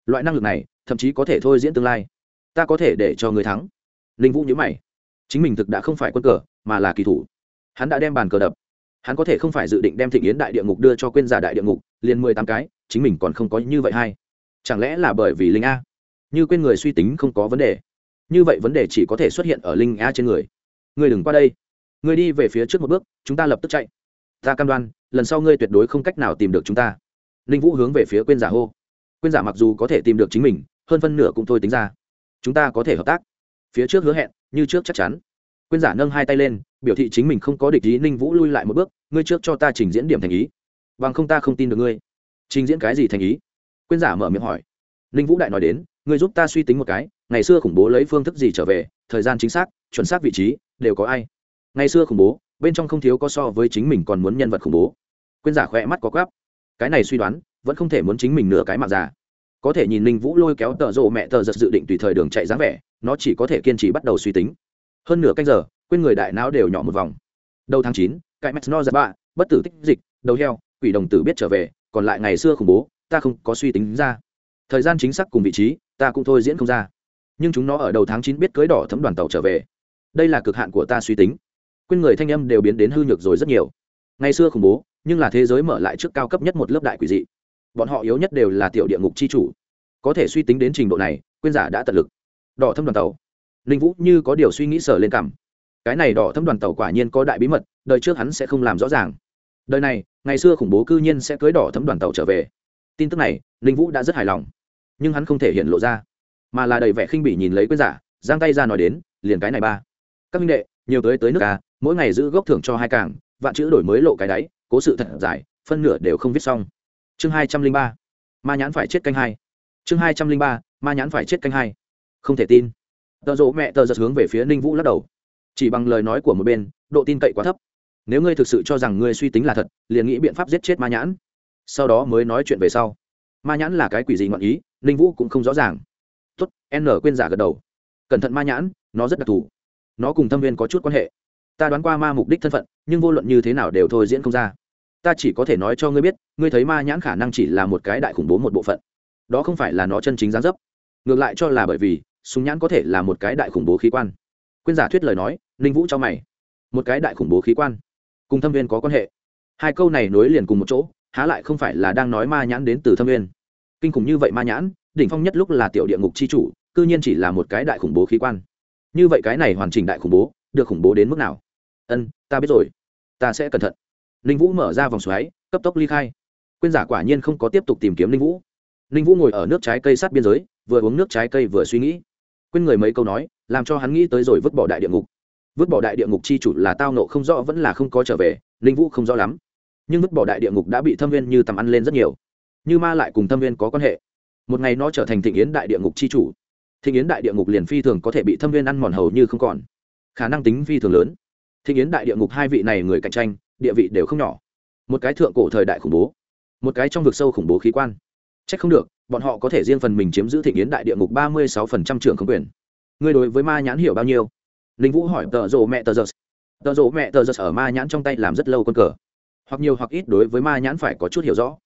Loại năng lực này, thậm chí có thể thôi diễn tương lai. Ta có thể để cho người thắng. Ninh vũ nhớ mày. Chính mình thực đã không phải quân cờ, mà là kỳ thủ. Hắn đã đem bàn cờ đập. Hắn có thể không phải dự định đem thịnh yến đại địa ngục đưa cho quên giả đại địa ngục, liền mười tám cái, chính mình còn không có như vậy hay. Chẳng lẽ là bởi vì linh a? Như quên người suy tính không có vấn đề. Như vậy vấn đề chỉ có thể xuất hiện ở linh a trên người ngươi đừng qua đây. Ngươi đi về phía trước một bước, chúng ta lập tức chạy. Ta cam đoan, lần sau ngươi tuyệt đối không cách nào tìm được chúng ta. Linh vũ hướng về phía quên giả hô. Quên giả mặc dù có thể tìm được chính mình, hơn phân nửa cũng thôi tính ra. Chúng ta có thể hợp tác. Phía trước hứa hẹn, như trước chắc chắn. Quên giả nâng hai tay lên, biểu thị chính mình không có địch ý, ninh vũ lui lại một bước, ngươi trước cho ta trình diễn điểm thành ý. Bằng không ta không tin được ngươi. Trình diễn cái gì thành ý? Quyên giả mở miệng hỏi. Ninh vũ đại nói đến, ngươi giúp ta suy tính một cái ngày xưa khủng bố lấy phương thức gì trở về, thời gian chính xác, chuẩn xác vị trí, đều có ai. Ngày xưa khủng bố, bên trong không thiếu có so với chính mình còn muốn nhân vật khủng bố. Quên giả khỏe mắt có gáp cái này suy đoán, vẫn không thể muốn chính mình nửa cái mạng già. Có thể nhìn ninh vũ lôi kéo tợ rộ mẹ tờ giật dự định tùy thời đường chạy dáng vẻ, nó chỉ có thể kiên trì bắt đầu suy tính. Hơn nửa canh giờ, quên người đại não đều nhỏ một vòng. Đầu tháng chín cãi mẹt no giật bạ, bất tử tích dịch, đầu heo, quỷ đồng tử biết trở về, còn lại ngày xưa khủng bố, ta không có suy tính ra. Thời gian chính xác cùng vị trí, ta cũng thôi diễn không ra nhưng chúng nó ở đầu tháng chín biết cưới đỏ thấm đoàn tàu trở về. Đây là cực hạn của ta suy tính. Quên người thanh âm đều biến đến hư nhược rồi rất nhiều. Ngày xưa khủng bố, nhưng là thế giới mở lại trước cao cấp nhất một lớp đại quỷ dị. Bọn họ yếu nhất đều là tiểu địa ngục c h i chủ. Có thể suy tính đến trình độ này, quên giả đã tận lực. Đỏ thâm đoàn tàu. Ninh vũ như có điều suy nghĩ sờ lên cảm cái này đỏ thâm đoàn tàu quả nhiên có đại bí mật, đời trước hắn sẽ không làm rõ ràng. Đời này, ngày xưa khủng bố cư nhiên sẽ cưới đỏ thấm đoàn tàu trở về. Tin tức này ninh vũ đã rất hài lòng. Nhưng hắn không thể hiện lộ ra mà là đầy vẻ khinh bỉ nhìn lấy quyên giả, giang tay ra nói đến, liền cái này ba. Các minh đệ, nhiều tới tới nước ta mỗi ngày giữ gốc thưởng cho hai càng vạn chữ đổi mới lộ cái đáy, cố sự thật dài phân nửa đều không viết xong. Chương hai trăm linh ba. Ma nhãn phải chết canh hai. Chương hai trăm linh ba, ma nhãn phải chết canh hai. Không thể tin. Tợ rộ mẹ tờ giật hướng về phía ninh vũ lắc đầu. Chỉ bằng lời nói của một bên, độ tin cậy quá thấp. Nếu ngươi thực sự cho rằng ngươi suy tính là thật, liền nghĩ biện pháp giết chết ma nhãn. Sau đó mới nói chuyện về sau. Ma nhãn là cái quỷ gì ngọn ý, ninh vũ cũng không rõ ràng tốt, n quên giả gật đầu. Cẩn thận ma nhãn, nó rất đặc thù. Nó cùng thâm viên có chút quan hệ. Ta đoán qua ma mục đích thân phận, nhưng vô luận như thế nào đều thôi diễn không ra. Ta chỉ có thể nói cho ngươi biết, ngươi thấy ma nhãn khả năng chỉ là một cái đại khủng bố một bộ phận. Đó không phải là nó chân chính gián dấp. Ngược lại cho là bởi vì, súng nhãn có thể là một cái đại khủng bố khí quan. Quyên giả thuyết lời nói, ninh vũ cho mày. Một cái đại khủng bố khí quan. Cùng thâm viên có quan hệ. Hai câu này nối liền cùng một chỗ, há lại không phải là đang nói ma nhãn đến từ thâm viên. Kinh khủng như vậy ma nhãn đỉnh phong nhất lúc là tiểu địa ngục chi chủ, cư nhiên chỉ là một cái đại khủng bố khí quan. Như vậy cái này hoàn chỉnh đại khủng bố, được khủng bố đến mức nào? Ân, ta biết rồi. Ta sẽ cẩn thận. Ninh vũ mở ra vòng xoáy, cấp tốc ly khai. Quyên giả quả nhiên không có tiếp tục tìm kiếm ninh vũ. Ninh vũ ngồi ở nước trái cây sát biên giới, vừa uống nước trái cây vừa suy nghĩ. Quên người mấy câu nói, làm cho hắn nghĩ tới rồi vứt bỏ đại địa ngục. Vứt bỏ đại địa ngục chi chủ là tao nộ không rõ, vẫn là không có trở về, ninh vũ không rõ lắm. Nhưng vứt bỏ đại địa ngục đã bị thâm viên như tầm ăn lên rất nhiều. Như ma lại cùng thâm viên có quan hệ một ngày nó trở thành thịnh yến đại địa ngục chi chủ. Thịnh yến đại địa ngục liền phi thường có thể bị thâm viên ăn mòn hầu như không còn. Khả năng tính phi thường lớn. Thịnh yến đại địa ngục hai vị này người cạnh tranh, địa vị đều không nhỏ. Một cái thượng cổ thời đại khủng bố, một cái trong vực sâu khủng bố khí quan. C h ắ c không được, bọn họ có thể riêng phần mình chiếm giữ Thịnh yến đại địa ngục ba mươi sáu phần trăm trưởng không quyền. Ngươi đối với ma nhãn hiểu bao nhiêu? Linh vũ hỏi tợ rộ mẹ tờ giật tợ rộ mẹ tờ giật ở ma nhãn trong tay làm rất lâu con cờ. Hoặc nhiều hoặc ít đối với ma nhãn phải có chút hiểu rõ.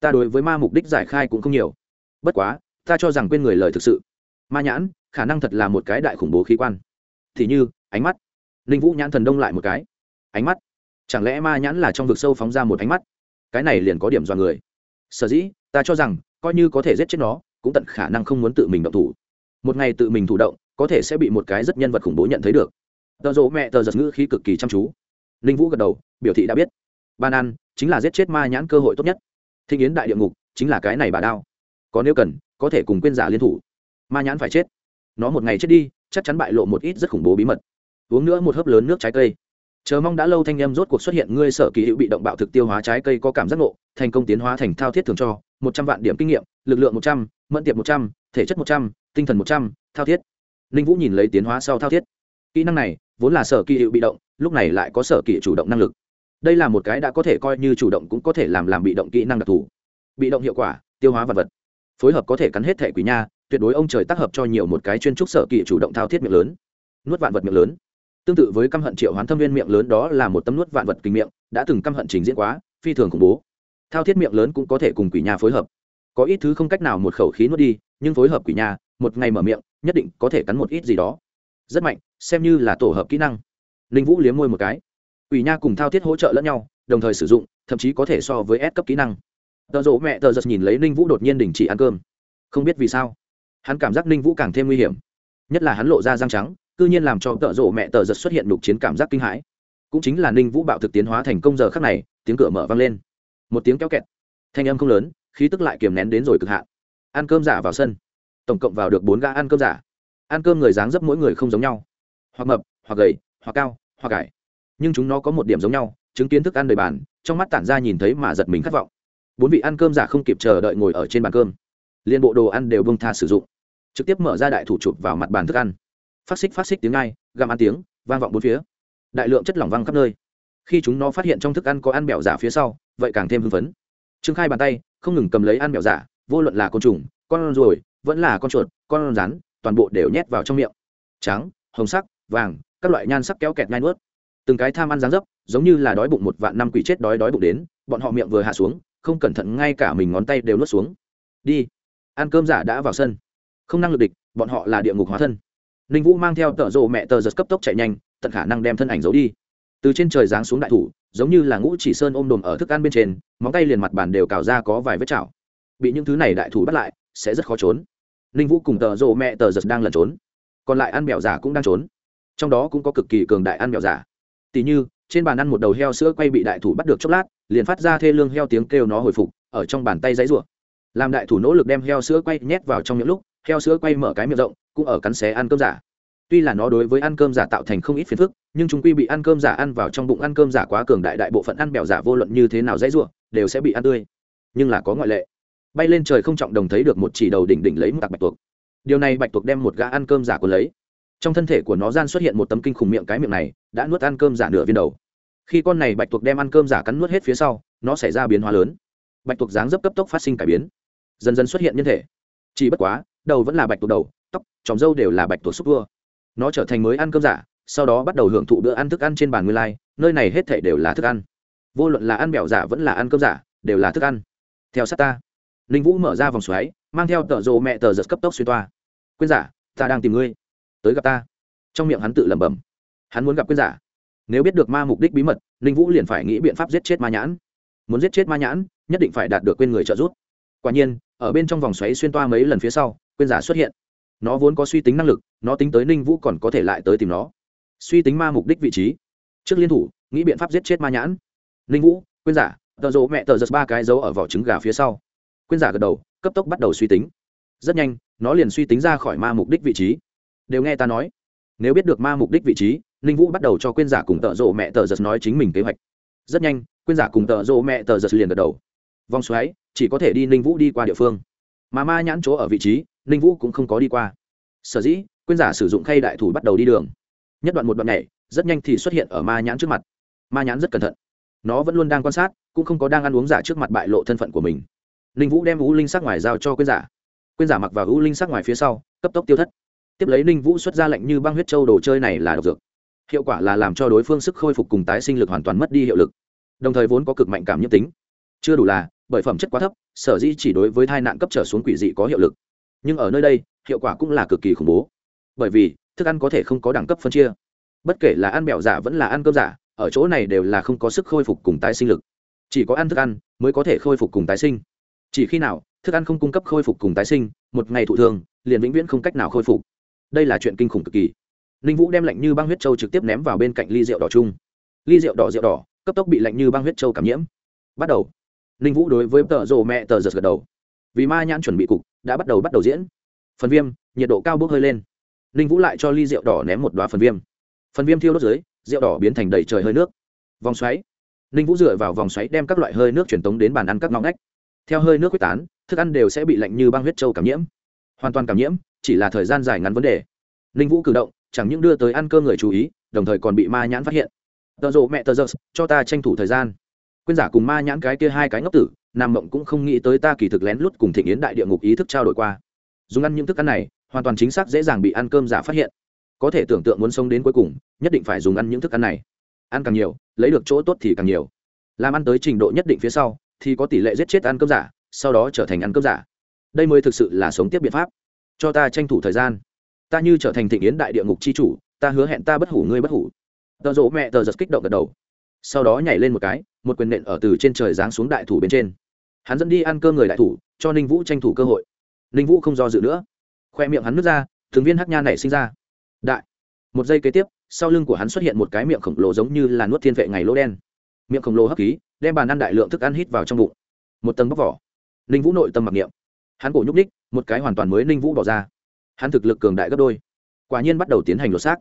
Ta đối với ma mục đích giải khai cũng không nhiều bất quá, ta cho rằng quên người lời thực sự. Ma nhãn, khả năng thật là một cái đại khủng bố khí quan. Thì như, ánh mắt. Linh vũ nhãn thần đông lại một cái. Ánh mắt. Chẳng lẽ ma nhãn là trong vực sâu phóng ra một ánh mắt? Cái này liền có điểm dọa người. Sở dĩ, ta cho rằng, coi như có thể giết chết nó, cũng tận khả năng không muốn tự mình động thủ. Một ngày tự mình thủ động, có thể sẽ bị một cái rất nhân vật khủng bố nhận thấy được. Tờ rỗ mẹ tờ giật ngữ khí cực kỳ chăm chú. Ninh vũ gật đầu, biểu thị đã biết. Ban ăn, chính là giết chết ma nhãn cơ hội tốt nhất. Thinh yến đại địa ngục, chính là cái này bà đao có nếu cần, có thể cùng quên giả liên thủ. Ma nhãn phải chết. Nó một ngày chết đi, chắc chắn bại lộ một ít rất khủng bố bí mật. Uống nữa một hớp lớn nước trái cây. Chờ mong đã lâu thanh em rốt cuộc xuất hiện, ngươi sở kỳ hữu bị động bạo thực tiêu hóa trái cây có cảm giác ngộ, thành công tiến hóa thành thao thiết thường cho, một trăm vạn điểm kinh nghiệm, lực lượng một trăm, mẫn tiệp một trăm, thể chất một trăm, tinh thần một trăm, thao thiết. Ninh vũ nhìn lấy tiến hóa sau thao thiết. Kỹ năng này, vốn là sở kỳ hữu bị động, lúc này lại có sở kỳ chủ động năng lực. Đây là một cái đã có thể coi như chủ động cũng có thể làm làm bị động kỹ năng đặc thù. Bị động hiệu quả, tiêu hóa vật vật phối hợp có thể cắn hết thẻ quý nha, tuyệt đối ông trời tác hợp cho nhiều một cái chuyên trúc sở kỵ chủ động thao thiết miệng lớn. Nuốt vạn vật miệng lớn. Tương tự với căm hận triệu hoán thâm viên miệng lớn đó là một tấm nuốt vạn vật kinh miệng, đã từng căm hận trình diễn quá, phi thường khủng bố. Thao thiết miệng lớn cũng có thể cùng quỷ nhà phối hợp. Có ít thứ không cách nào một khẩu khí nuốt đi, nhưng phối hợp quỷ nhà một ngày mở miệng, nhất định có thể cắn một ít gì đó. Rất mạnh, xem như là tổ hợp kỹ năng. Linh vũ liếm môi một cái. Quỷ nha cùng thao thiết hỗ trợ lẫn nhau, đồng thời sử dụng, thậm chí có thể so với S cấp kỹ năng tờ rộ mẹ tờ giật nhìn lấy ninh vũ đột nhiên đình chỉ ăn cơm. Không biết vì sao, hắn cảm giác ninh vũ càng thêm nguy hiểm. Nhất là hắn lộ ra răng trắng, cư nhiên làm cho tợ rộ mẹ tờ giật xuất hiện đục chiến cảm giác kinh hãi. Cũng chính là ninh vũ bạo thực tiến hóa thành công giờ khắc này, tiếng cửa mở vang lên. Một tiếng kéo kẹt, thanh âm không lớn, khí tức lại kiềm nén đến rồi cực hạn. Ăn cơm giả vào sân. Tổng cộng vào được bốn gã ăn cơm giả. Ăn cơm người dáng dấp mỗi người không giống nhau. Hoặc mập, hoặc gầy, hoặc cao, hoặc cải nhưng chúng nó có một điểm giống nhau, chứng kiến thức ăn đầy bàn, trong mắt tản ra nhìn thấy mà giật mình khát vọng bốn vị ăn cơm giả không kịp chờ đợi ngồi ở trên bàn cơm. Liên bộ đồ ăn đều bông tha sử dụng. Trực tiếp mở ra đại thủ chụp vào mặt bàn thức ăn. Phát xích phát xích tiếng ngay găm ăn tiếng, vang vọng bốn phía. Đại lượng chất lỏng văng khắp nơi. Khi chúng nó phát hiện trong thức ăn có ăn bẻo giả phía sau, vậy càng thêm hưng phấn. Trương khai bàn tay, không ngừng cầm lấy ăn bẻo giả, vô luận là côn trùng, con ruồi, vẫn là con chuột, con rắn, toàn bộ đều nhét vào trong miệng. Trắng, hồng sắc, vàng, các loại nhan sắc kéo kẹt ngai nuốt. Từng cái tham ăn dáng dấp, giống như là đói bụng một vạn năm quỷ chết đói đói bụng đến, bọn họ miệng vừa hạ xuống không cẩn thận ngay cả mình ngón tay đều nuốt xuống. Đi, ăn cơm giả đã vào sân. Không năng lực địch, bọn họ là địa ngục hóa thân. Ninh vũ mang theo tợ rộ mẹ tờ giật cấp tốc chạy nhanh, tận khả năng đem thân ảnh giấu đi. Từ trên trời giáng xuống đại thủ, giống như là ngũ chỉ sơn ôm đồm ở thức ăn bên trên, móng tay liền mặt bàn đều cào ra có vài vết chảo. Bị những thứ này đại thủ bắt lại, sẽ rất khó trốn. Ninh vũ cùng tờ rộ mẹ tờ giật đang lẩn trốn. Còn lại ăn mèo giả cũng đang trốn. Trong đó cũng có cực kỳ cường đại ăn mèo giả. Tỉ như trên bàn ăn một đầu heo sữa quay bị đại thủ bắt được chốc lát, liền phát ra thê lương heo tiếng kêu nó hồi phục, ở trong bàn tay giấy rủa. Làm đại thủ nỗ lực đem heo sữa quay nhét vào trong những lúc, heo sữa quay mở cái miệng rộng, cũng ở cắn xé ăn cơm giả. Tuy là nó đối với ăn cơm giả tạo thành không ít phiền phức, nhưng chúng quy bị ăn cơm giả ăn vào trong bụng ăn cơm giả quá cường đại đại bộ phận ăn bèo giả vô luận như thế nào dãy ruộng đều sẽ bị ăn tươi. Nhưng là có ngoại lệ. Bay lên trời không trọng đồng thấy được một chỉ đầu đỉnh đỉnh lấy một tạc bạch tuộc. Điều này bạch tuộc đem một gã ăn cơm giả của lấy trong thân thể của nó gian xuất hiện một tấm kinh khủng miệng cái miệng này, đã nuốt ăn cơm giả nửa viên đầu. Khi con này bạch tuộc đem ăn cơm giả cắn nuốt hết phía sau, nó xảy ra biến hóa lớn. Bạch tuộc dáng dấp cấp tốc phát sinh cải biến. Dần dần xuất hiện nhân thể. Chỉ bất quá, đầu vẫn là bạch tuộc đầu, tóc tròng dâu đều là bạch tuộc xúc vua. Nó trở thành mới ăn cơm giả, sau đó bắt đầu hưởng thụ bữa ăn thức ăn trên bàn nguyên lai, nơi này hết thể đều là thức ăn. Vô luận là ăn bẻo giả vẫn là ăn cơm giả, đều là thức ăn. Theo sát ta. Ninh vũ mở ra vòng xoáy, mang theo tờ rộ mẹ tờ giật cấp tốc xuyên toa. Quên giả, ta đang tìm ngươi tới gặp ta. Trong miệng hắn tự lẩm bẩm. Hắn muốn gặp quyên giả. Nếu biết được ma mục đích bí mật, ninh vũ liền phải nghĩ biện pháp giết chết ma nhãn. Muốn giết chết ma nhãn, nhất định phải đạt được quên người trợ giúp. Quả nhiên, ở bên trong vòng xoáy xuyên toa mấy lần phía sau, quên giả xuất hiện. Nó vốn có suy tính năng lực, nó tính tới ninh vũ còn có thể lại tới tìm nó. Suy tính ma mục đích vị trí. Trước liên thủ, nghĩ biện pháp giết chết ma nhãn. Ninh vũ, quên giả, tờ rộ mẹ tờ giật ba cái dấu ở vỏ trứng gà phía sau. Quên giả gật đầu, cấp tốc bắt đầu suy tính. Rất nhanh, nó liền suy tính ra khỏi ma mục đích vị trí đều nghe ta nói. Nếu biết được ma mục đích vị trí, ninh vũ bắt đầu cho quên giả cùng tợ rộ mẹ tờ giật nói chính mình kế hoạch. Rất nhanh, quên giả cùng tợ rộ mẹ tờ giật liền gật đầu. Vòng xoáy, chỉ có thể đi ninh vũ đi qua địa phương. Mà ma nhãn chỗ ở vị trí, ninh vũ cũng không có đi qua. Sở dĩ, quên giả sử dụng khay đại thủ bắt đầu đi đường. Nhất đoạn một đoạn này rất nhanh thì xuất hiện ở ma nhãn trước mặt. Ma nhãn rất cẩn thận. Nó vẫn luôn đang quan sát, cũng không có đang ăn uống giả trước mặt bại lộ thân phận của mình. Ninh vũ đem u linh sắc ngoài giao cho quên giả. Quên giả mặc vào u linh sắc ngoài phía sau, cấp tốc tiêu thất tiếp lấy ninh vũ xuất ra lệnh như băng huyết châu đồ chơi này là độc dược. Hiệu quả là làm cho đối phương sức khôi phục cùng tái sinh lực hoàn toàn mất đi hiệu lực. Đồng thời vốn có cực mạnh cảm nhiễm tính. Chưa đủ là, bởi phẩm chất quá thấp, sở di chỉ đối với thai nạn cấp trở xuống quỷ dị có hiệu lực. Nhưng ở nơi đây, hiệu quả cũng là cực kỳ khủng bố. Bởi vì, thức ăn có thể không có đẳng cấp phân chia. Bất kể là ăn bẹo giả vẫn là ăn cơm giả, ở chỗ này đều là không có sức khôi phục cùng tái sinh lực. Chỉ có ăn thức ăn mới có thể khôi phục cùng tái sinh. Chỉ khi nào, thức ăn không cung cấp khôi phục cùng tái sinh, một ngày thụ thường, liền vĩnh viễn không cách nào khôi phục đây là chuyện kinh khủng cực kỳ. Ninh vũ đem lạnh như băng huyết châu trực tiếp ném vào bên cạnh ly rượu đỏ chung. Ly rượu đỏ rượu đỏ, cấp tốc bị lạnh như băng huyết châu cảm nhiễm. Bắt đầu. Ninh vũ đối với tờ rồ mẹ tờ giật gật đầu. Vì ma nhãn chuẩn bị cục, đã bắt đầu bắt đầu diễn. Phần viêm, nhiệt độ cao bốc hơi lên. Ninh vũ lại cho ly rượu đỏ ném một đoá phần viêm. Phần viêm thiêu đốt dưới, rượu đỏ biến thành đầy trời hơi nước. Vòng xoáy. Ninh vũ dựa vào vòng xoáy đem các loại hơi nước truyền tống đến bàn ăn các ngóng ngách. Theo hơi nước quyết tán, thức ăn đều sẽ bị lạnh như băng huyết châu cảm nhiễm. Hoàn toàn cảm nhiễm chỉ là thời gian dài ngắn vấn đề. Ninh vũ cử động, chẳng những đưa tới ăn cơm người chú ý, đồng thời còn bị ma nhãn phát hiện. Tợ rộ mẹ tờ giơ cho ta tranh thủ thời gian. Quyên giả cùng ma nhãn cái kia hai cái ngốc tử, nam mộng cũng không nghĩ tới ta kỳ thực lén lút cùng thị yến đại địa ngục ý thức trao đổi qua. Dùng ăn những thức ăn này, hoàn toàn chính xác dễ dàng bị ăn cơm giả phát hiện. Có thể tưởng tượng muốn sống đến cuối cùng, nhất định phải dùng ăn những thức ăn này. Ăn càng nhiều, lấy được chỗ tốt thì càng nhiều. Làm ăn tới trình độ nhất định phía sau, thì có tỷ lệ giết chết ăn cơm giả, sau đó trở thành ăn cơm giả. Đây mới thực sự là sống tiếp biện pháp cho ta tranh thủ thời gian. Ta như trở thành thịnh yến đại địa ngục c h i chủ, ta hứa hẹn ta bất hủ, ngươi bất hủ. Tờ rỗ mẹ tờ giật kích động gật đầu. Sau đó nhảy lên một cái, một quyền nện ở từ trên trời giáng xuống đại thủ bên trên. Hắn dẫn đi ăn cơm người đại thủ, cho ninh vũ tranh thủ cơ hội. Ninh vũ không do dự nữa. Khoe miệng hắn nước ra, thường viên hắc nha nảy sinh ra. Đại. Một giây kế tiếp, sau lưng của hắn xuất hiện một cái miệng khổng lồ giống như là nuốt thiên vệ ngày lỗ đen. Miệng khổng lồ hấp khí, đem bàn ăn đại lượng thức ăn hít vào trong bụng. Một tầng bóc vỏ. Ninh vũ nội tâm mặc niệm hắn cổ nhúc ních, một cái hoàn toàn mới ninh vũ bỏ ra. Hắn thực lực cường đại gấp đôi. Quả nhiên bắt đầu tiến hành lột xác.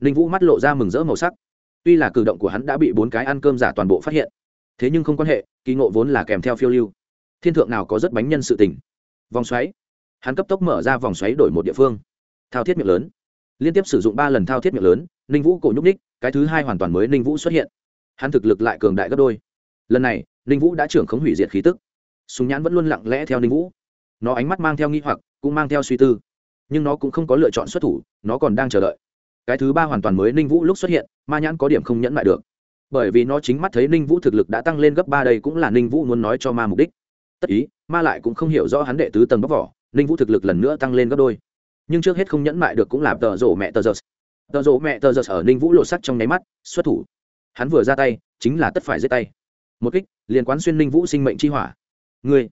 Ninh vũ mắt lộ ra mừng rỡ màu sắc. Tuy là cử động của hắn đã bị bốn cái ăn cơm giả toàn bộ phát hiện, thế nhưng không quan hệ, kỳ ngộ vốn là kèm theo phiêu lưu. Thiên thượng nào có rất bánh nhân sự tình. Vòng xoáy. Hắn cấp tốc mở ra vòng xoáy đổi một địa phương. Thao thiết miệng lớn. Liên tiếp sử dụng ba lần thao thiết miệng lớn, ninh vũ cổ nhúc ních, cái thứ hai hoàn toàn mới ninh vũ xuất hiện. Hắn thực lực lại cường đại gấp đôi. Lần này, ninh vũ đã trưởng khống hủy diệt khí tức. Súng nhãn vẫn luôn lặng lẽ theo ninh vũ nó ánh mắt mang theo nghi hoặc, cũng mang theo suy tư. Nhưng nó cũng không có lựa chọn xuất thủ, nó còn đang chờ đợi. Cái thứ ba hoàn toàn mới ninh vũ lúc xuất hiện, ma nhãn có điểm không nhẫn lại được. Bởi vì nó chính mắt thấy ninh vũ thực lực đã tăng lên gấp ba, đây cũng là ninh vũ muốn nói cho ma mục đích. Tất ý, ma lại cũng không hiểu rõ hắn đệ tứ tầng bóc vỏ, ninh vũ thực lực lần nữa tăng lên gấp đôi. Nhưng trước hết không nhẫn mại được cũng là tờ rổ mẹ tờ giật tờ rổ mẹ tờ giật ở ninh vũ lộ sắc trong nháy mắt, xuất thủ. Hắn vừa ra tay, chính là tất phải giết tay. Một kích liền quán xuyên ninh vũ sinh mệnh chi hỏa. Người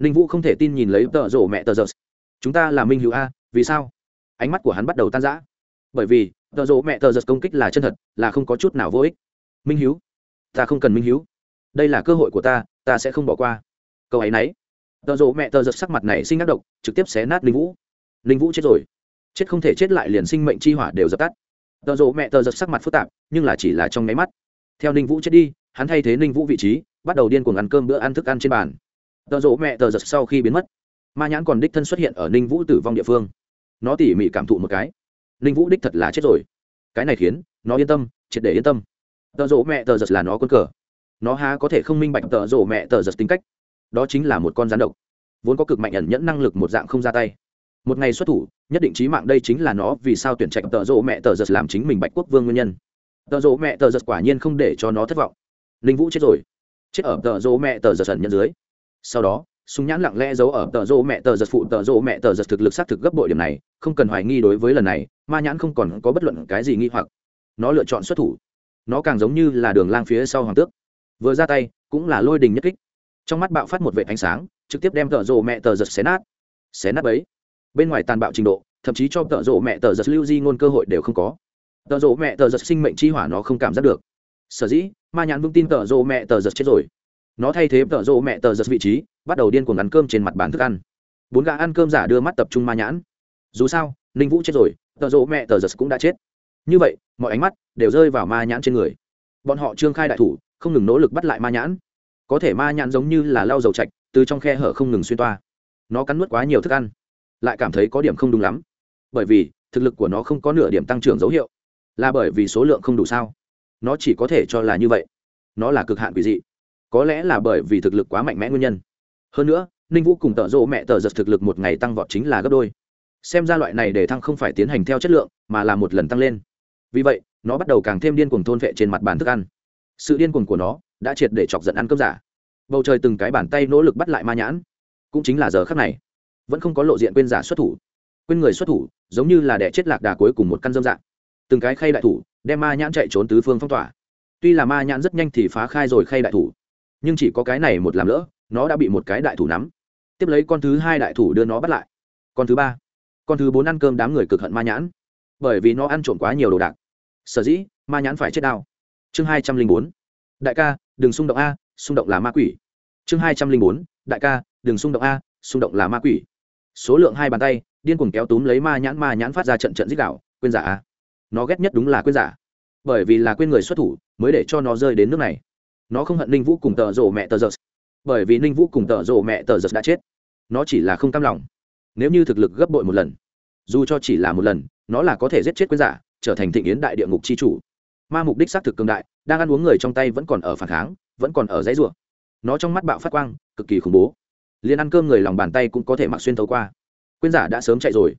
ninh vũ không thể tin nhìn lấy tợ rổ mẹ tờ giật. chúng ta là minh hữu a, vì sao? Ánh mắt của hắn bắt đầu tan rã. Bởi vì, tợ rổ mẹ tờ giật công kích là chân thật, là không có chút nào vô ích. Minh hiếu ta không cần minh hiếu đây là cơ hội của ta ta sẽ không bỏ qua. Câu ấy nấy. Tợ rộ mẹ tờ giật sắc mặt này sinh ác độc, trực tiếp xé nát linh vũ. Linh vũ chết rồi. Chết không thể chết lại liền sinh mệnh chi hỏa đều dập tắt. Tợ rộ mẹ tờ giật sắc mặt phức tạp, nhưng là chỉ là trong nháy mắt. Theo ninh vũ chết đi, hắn thay thế ninh vũ vị trí, bắt đầu điên cuồng ăn cơm bữa ăn thức ăn trên bàn tờ rỗ mẹ tờ giật sau khi biến mất, ma nhãn còn đích thân xuất hiện ở ninh vũ tử vong địa phương. Nó tỉ mỉ cảm thụ một cái. Ninh vũ đích thật là chết rồi. Cái này khiến nó yên tâm, triệt để yên tâm. Tờ rỗ mẹ tờ giật là nó quân cờ. Nó há có thể không minh bạch tờ rỗ mẹ tờ giật tính cách. Đó chính là một con rắn độc. Vốn có cực mạnh ẩn nhẫn năng lực một dạng không ra tay. Một ngày xuất thủ, nhất định trí mạng đây chính là nó vì sao tuyển trạch tợ rỗ mẹ tờ giật làm chính mình bạch quốc vương nguyên nhân. Tợ rỗ mẹ tờ giật quả nhiên không để cho nó thất vọng. Ninh vũ chết rồi. Chết ở tợ rỗ mẹ tờ giật ẩn nhân dưới sau đó, súng nhãn lặng lẽ giấu ở tờ rô mẹ tờ giật phụ tờ rô mẹ tờ giật thực lực xác thực gấp bội điểm này, không cần hoài nghi đối với lần này, ma nhãn không còn có bất luận cái gì nghi hoặc. Nó lựa chọn xuất thủ. Nó càng giống như là đường lang phía sau hoàng tước. Vừa ra tay, cũng là lôi đình nhất kích. Trong mắt bạo phát một vệ ánh sáng, trực tiếp đem tờ rô mẹ tờ giật xé nát. Xé nát ấy bên ngoài tàn bạo trình độ, thậm chí cho tợ rộ mẹ tờ giật lưu di ngôn cơ hội đều không có. Tợ rộ mẹ tờ giật sinh mệnh chi hỏa nó không cảm giác được. Sở dĩ, ma nhãn vững tin tợ rộ mẹ tờ giật chết rồi nó thay thế tợ rộ mẹ tờ giật vị trí, bắt đầu điên cuồng ăn cơm trên mặt bàn thức ăn. Bốn gã ăn cơm giả đưa mắt tập trung ma nhãn. Dù sao, ninh vũ chết rồi, tợ rộ mẹ tờ giật cũng đã chết. Như vậy, mọi ánh mắt đều rơi vào ma nhãn trên người. Bọn họ trương khai đại thủ, không ngừng nỗ lực bắt lại ma nhãn. Có thể ma nhãn giống như là lau dầu chạch, từ trong khe hở không ngừng xuyên toa. Nó cắn nuốt quá nhiều thức ăn, lại cảm thấy có điểm không đúng lắm. Bởi vì, thực lực của nó không có nửa điểm tăng trưởng dấu hiệu. Là bởi vì số lượng không đủ sao? Nó chỉ có thể cho là như vậy. Nó là cực hạn quỷ dị có lẽ là bởi vì thực lực quá mạnh mẽ nguyên nhân. Hơn nữa, ninh vũ cùng tợ rộ mẹ tờ giật thực lực một ngày tăng vọt chính là gấp đôi. Xem ra loại này để thăng không phải tiến hành theo chất lượng, mà là một lần tăng lên. Vì vậy, nó bắt đầu càng thêm điên cuồng thôn vệ trên mặt bàn thức ăn. Sự điên cuồng của nó đã triệt để chọc giận ăn cơm giả. Bầu trời từng cái bàn tay nỗ lực bắt lại ma nhãn. Cũng chính là giờ khắc này, vẫn không có lộ diện quên giả xuất thủ. Quên người xuất thủ, giống như là đẻ chết lạc đà cuối cùng một căn dâm dạng. Từng cái khay đại thủ, đem ma nhãn chạy trốn tứ phương phong tỏa. Tuy là ma nhãn rất nhanh thì phá khai rồi khay đại thủ nhưng chỉ có cái này một làm lỡ, nó đã bị một cái đại thủ nắm. Tiếp lấy con thứ hai đại thủ đưa nó bắt lại. Con thứ ba. Con thứ bốn ăn cơm đám người cực hận ma nhãn. Bởi vì nó ăn trộm quá nhiều đồ đạc. Sở dĩ, ma nhãn phải chết đau. Chương hai trăm linh bốn. Đại ca, đừng xung động a, xung động là ma quỷ. Chương hai trăm linh bốn. Đại ca, đừng xung động a, xung động là ma quỷ. Số lượng hai bàn tay, điên cuồng kéo túm lấy ma nhãn ma nhãn phát ra trận trận dích đạo quên giả a. Nó ghét nhất đúng là quên giả. Bởi vì là quên người xuất thủ, mới để cho nó rơi đến nước này nó không hận ninh vũ cùng tờ rổ mẹ tờ giật. Bởi vì ninh vũ cùng tờ rổ mẹ tờ giật đã chết. Nó chỉ là không cam lòng. Nếu như thực lực gấp bội một lần, dù cho chỉ là một lần, nó là có thể giết chết quên giả, trở thành thịnh yến đại địa ngục c h i chủ. Ma mục đích xác thực cường đại, đang ăn uống người trong tay vẫn còn ở phản kháng, vẫn còn ở dãy rủa. Nó trong mắt bạo phát quang, cực kỳ khủng bố. Liền ăn cơm người lòng bàn tay cũng có thể mặc xuyên thấu qua. Quyên giả đã sớm chạy rồi.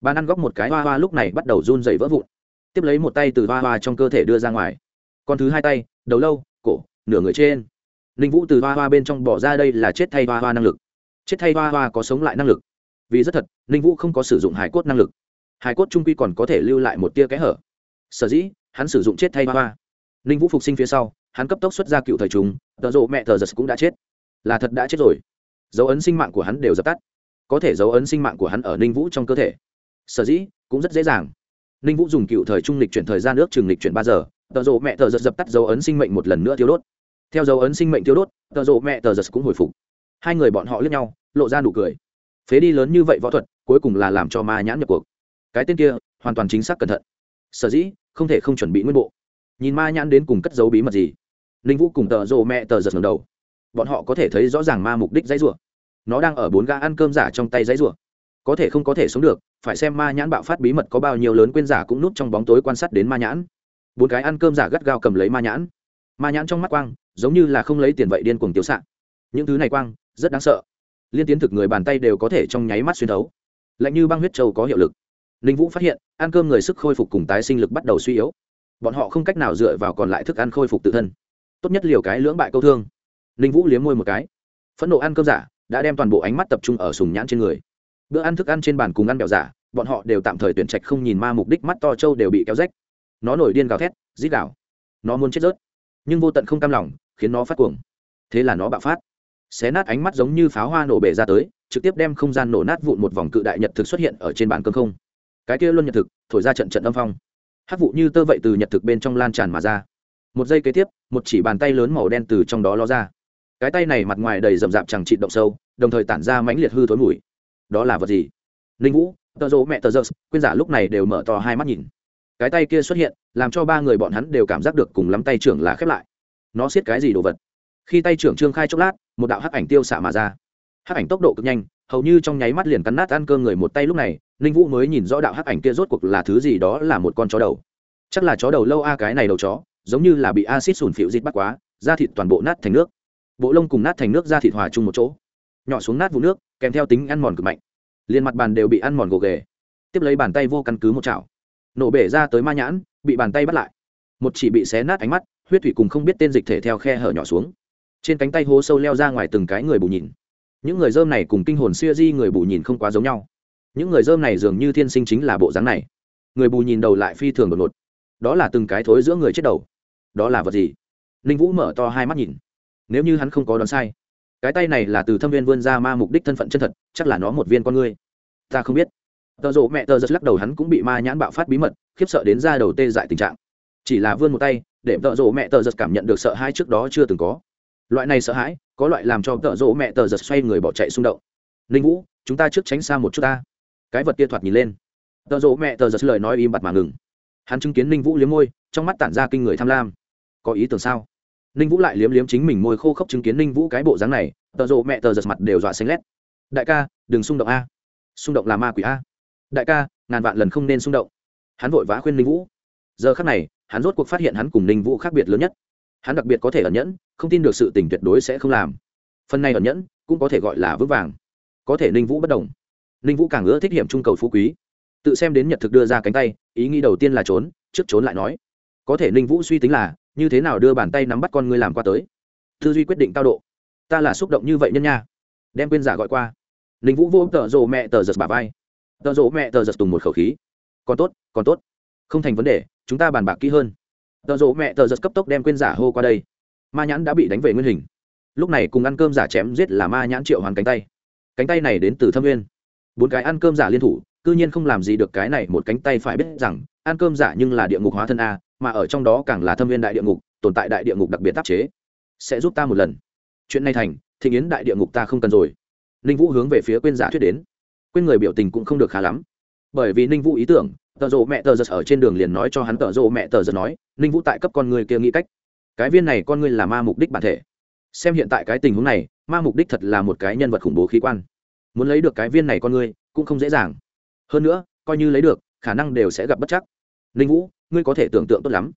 Bàn ăn góc một cái hoa hoa lúc này bắt đầu run dày vỡ vụn. Tiếp lấy một tay từ hoa hoa trong cơ thể đưa ra ngoài. Còn thứ hai tay, đầu lâu, cổ nửa người trên. Linh vũ từ hoa hoa bên trong bỏ ra đây là chết thay hoa hoa năng lực. Chết thay hoa hoa có sống lại năng lực. Vì rất thật linh vũ không có sử dụng hải cốt năng lực. Hải cốt trung quy còn có thể lưu lại một tia kẽ hở. Sở dĩ, hắn sử dụng chết thay hoa hoa. Ninh vũ phục sinh phía sau, hắn cấp tốc xuất ra cựu thời chúng tợ rộ mẹ thờ giật cũng đã chết. Là thật đã chết rồi. Dấu ấn sinh mạng của hắn đều dập tắt. Có thể dấu ấn sinh mạng của hắn ở ninh vũ trong cơ thể. Sở dĩ, cũng rất dễ dàng. Ninh vũ dùng cựu thời trung lịch chuyển thời gian ước trường lịch chuyển ba giờ, tợ rộ mẹ thờ giật dập tắt dấu ấn sinh mệnh một lần nữa thiếu đốt theo dấu ấn sinh mệnh tiêu đốt, tờ rộ mẹ tờ giật cũng hồi phục. Hai người bọn họ lướt nhau, lộ ra nụ cười. Phế đi lớn như vậy võ thuật, cuối cùng là làm cho ma nhãn nhập cuộc. Cái tên kia, hoàn toàn chính xác cẩn thận. Sở dĩ, không thể không chuẩn bị nguyên bộ. Nhìn ma nhãn đến cùng cất dấu bí mật gì ninh vũ cùng tờ rộ mẹ tờ giật ngầm đầu. Bọn họ có thể thấy rõ ràng ma mục đích dãy rủa. Nó đang ở bốn ga ăn cơm giả trong tay dãy rủa. Có thể không có thể sống được, phải xem ma nhãn bạo phát bí mật có bao nhiêu lớn quên giả cũng núp trong bóng tối quan sát đến ma nhãn. Bốn cái ăn cơm giả gắt gao cầm lấy ma nhãn ma nhãn trong mắt quang, giống như là không lấy tiền vậy điên cuồng tiêu s những thứ này quang, rất đáng sợ. Liên tiến thực người bàn tay đều có thể trong nháy mắt xuyên thấu. Lạnh như băng huyết châu có hiệu lực. Ninh vũ phát hiện, ăn cơm người sức khôi phục cùng tái sinh lực bắt đầu suy yếu. Bọn họ không cách nào dựa vào còn lại thức ăn khôi phục tự thân. Tốt nhất liều cái lưỡng bại câu thương. Ninh vũ liếm môi một cái. Phẫn nộ ăn cơm giả, đã đem toàn bộ ánh mắt tập trung ở sùng nhãn trên người. Bữa ăn thức ăn trên bàn cùng ăn bẹo giả, bọn họ đều tạm thời tuyển trạch không nhìn ma mục đích mắt to trâu đều bị kéo rách. Nó nổi điên gào thét dít đảo nó muốn chết rớt nhưng vô tận không cam lòng, khiến nó phát cuồng. Thế là nó bạo phát. Xé nát ánh mắt giống như pháo hoa nổ bể ra tới, trực tiếp đem không gian nổ nát vụn một vòng cự đại nhật thực xuất hiện ở trên bàn cơm không. Cái kia luôn nhật thực, thổi ra trận trận âm phong. Hát vụ như tơ vậy từ nhật thực bên trong lan tràn mà ra. Một giây kế tiếp, một chỉ bàn tay lớn màu đen từ trong đó ló ra. Cái tay này mặt ngoài đầy rậm rạp chẳng trị động sâu, đồng thời tản ra mãnh liệt hư thối mùi. Đó là vật gì? Ninh vũ, tờ rỗ mẹ tờ giơ quyên giả lúc này đều mở to hai mắt nhìn. Cái tay kia xuất hiện làm cho ba người bọn hắn đều cảm giác được cùng lắm tay trưởng là khép lại. Nó siết cái gì đồ vật? Khi tay trưởng trương khai chốc lát, một đạo hắc ảnh tiêu xạ mà ra. Hắc ảnh tốc độ cực nhanh, hầu như trong nháy mắt liền cắn nát ăn cơm người một tay lúc này, ninh vũ mới nhìn rõ đạo hắc ảnh kia rốt cuộc là thứ gì đó là một con chó đầu. Chắc là chó đầu lâu a, cái này đầu chó, giống như là bị acid sùn phịu dịt bắt quá, da thịt toàn bộ nát thành nước. Bộ lông cùng nát thành nước da thịt hòa chung một chỗ. Nhỏ xuống nát vụ nước, kèm theo tính ăn mòn cực mạnh. Liền mặt bàn đều bị ăn mòn gồ ghề. Tiếp lấy bàn tay vô căn cứ một chảo. Nổ bể ra tới ma nhãn bị bàn tay bắt lại. Một chỉ bị xé nát ánh mắt, huyết thủy cùng không biết tên dịch thể theo khe hở nhỏ xuống. Trên cánh tay hố sâu leo ra ngoài từng cái người bù nhìn. Những người dơm này cùng kinh hồn xuya di người bù nhìn không quá giống nhau. Những người dơm này dường như thiên sinh chính là bộ dáng này. Người bù nhìn đầu lại phi thường đột ngột. Đó là từng cái thối giữa người chết đầu. Đó là vật gì? Ninh vũ mở to hai mắt nhìn. Nếu như hắn không có đoán sai, cái tay này là từ thâm viên vươn ra ma mục đích thân phận chân thật, chắc là nó một viên con ngươi. Ta không biết tờ rộ mẹ tờ giật lắc đầu hắn cũng bị ma nhãn bạo phát bí mật, khiếp sợ đến ra đầu tê dại tình trạng. Chỉ là vươn một tay, để tợ rộ mẹ tờ giật cảm nhận được sợ hãi trước đó chưa từng có. Loại này sợ hãi, có loại làm cho tợ rộ mẹ tờ giật xoay người bỏ chạy xung động. Ninh vũ, chúng ta trước tránh xa một chút ta. Cái vật kia thoạt nhìn lên. Tợ rộ mẹ tờ giật lời nói im bặt mà ngừng. Hắn chứng kiến ninh vũ liếm môi, trong mắt tản ra kinh người tham lam. Có ý tưởng sao? Ninh vũ lại liếm liếm chính mình môi khô khốc chứng kiến ninh vũ cái bộ dáng này tợ rộ mẹ tờ giật mặt đều dọa xanh lét. Đại ca, đừng xung động a. Xung động là ma quỷ a đại ca, ngàn vạn lần không nên xung động. Hắn vội vã khuyên ninh vũ. Giờ khắc này, hắn rốt cuộc phát hiện hắn cùng ninh vũ khác biệt lớn nhất. Hắn đặc biệt có thể ẩn nhẫn, không tin được sự tình tuyệt đối sẽ không làm. Phần này ẩn nhẫn, cũng có thể gọi là vững vàng. Có thể ninh vũ bất đồng ninh vũ càng ưa thích hiểm trung cầu phú quý. Tự xem đến nhật thực đưa ra cánh tay, ý nghĩ đầu tiên là trốn, trước trốn lại nói. Có thể ninh vũ suy tính là, như thế nào đưa bàn tay nắm bắt con ngươi làm qua tới. Tư duy quyết định cao độ. Ta là xúc động như vậy nhân nha. Đem quên giả gọi qua. Ninh vũ vô tợ rồ mẹ tờ giật bà vai tợ rỗ mẹ tờ giật tùng một khẩu khí. Còn tốt còn tốt. Không thành vấn đề, chúng ta bàn bạc kỹ hơn. Tợ rỗ mẹ tờ giật cấp tốc đem quên giả hô qua đây. Ma nhãn đã bị đánh về nguyên hình. Lúc này cùng ăn cơm giả chém giết là ma nhãn triệu hoàn cánh tay. Cánh tay này đến từ thâm nguyên. Bốn cái ăn cơm giả liên thủ, cư nhiên không làm gì được cái này một cánh tay phải biết rằng, ăn cơm giả nhưng là địa ngục hóa thân a, mà ở trong đó càng là thâm viên đại địa ngục, tồn tại đại địa ngục đặc biệt tác chế. Sẽ giúp ta một lần. Chuyện này thành thị yến đại địa ngục ta không cần rồi. Ninh vũ hướng về phía quên giả thuyết đến quên người biểu tình cũng không được khá lắm. Bởi vì ninh vũ ý tưởng tợ rộ mẹ tờ giật ở trên đường liền nói cho hắn tợ rộ mẹ tờ giật nói ninh vũ tại cấp con người kia nghĩ cách. Cái viên này con người là ma mục đích bản thể. Xem hiện tại cái tình huống này ma mục đích thật là một cái nhân vật khủng bố khí quan. Muốn lấy được cái viên này con người cũng không dễ dàng. Hơn nữa coi như lấy được khả năng đều sẽ gặp bất chắc. Ninh vũ ngươi có thể tưởng tượng tốt lắm.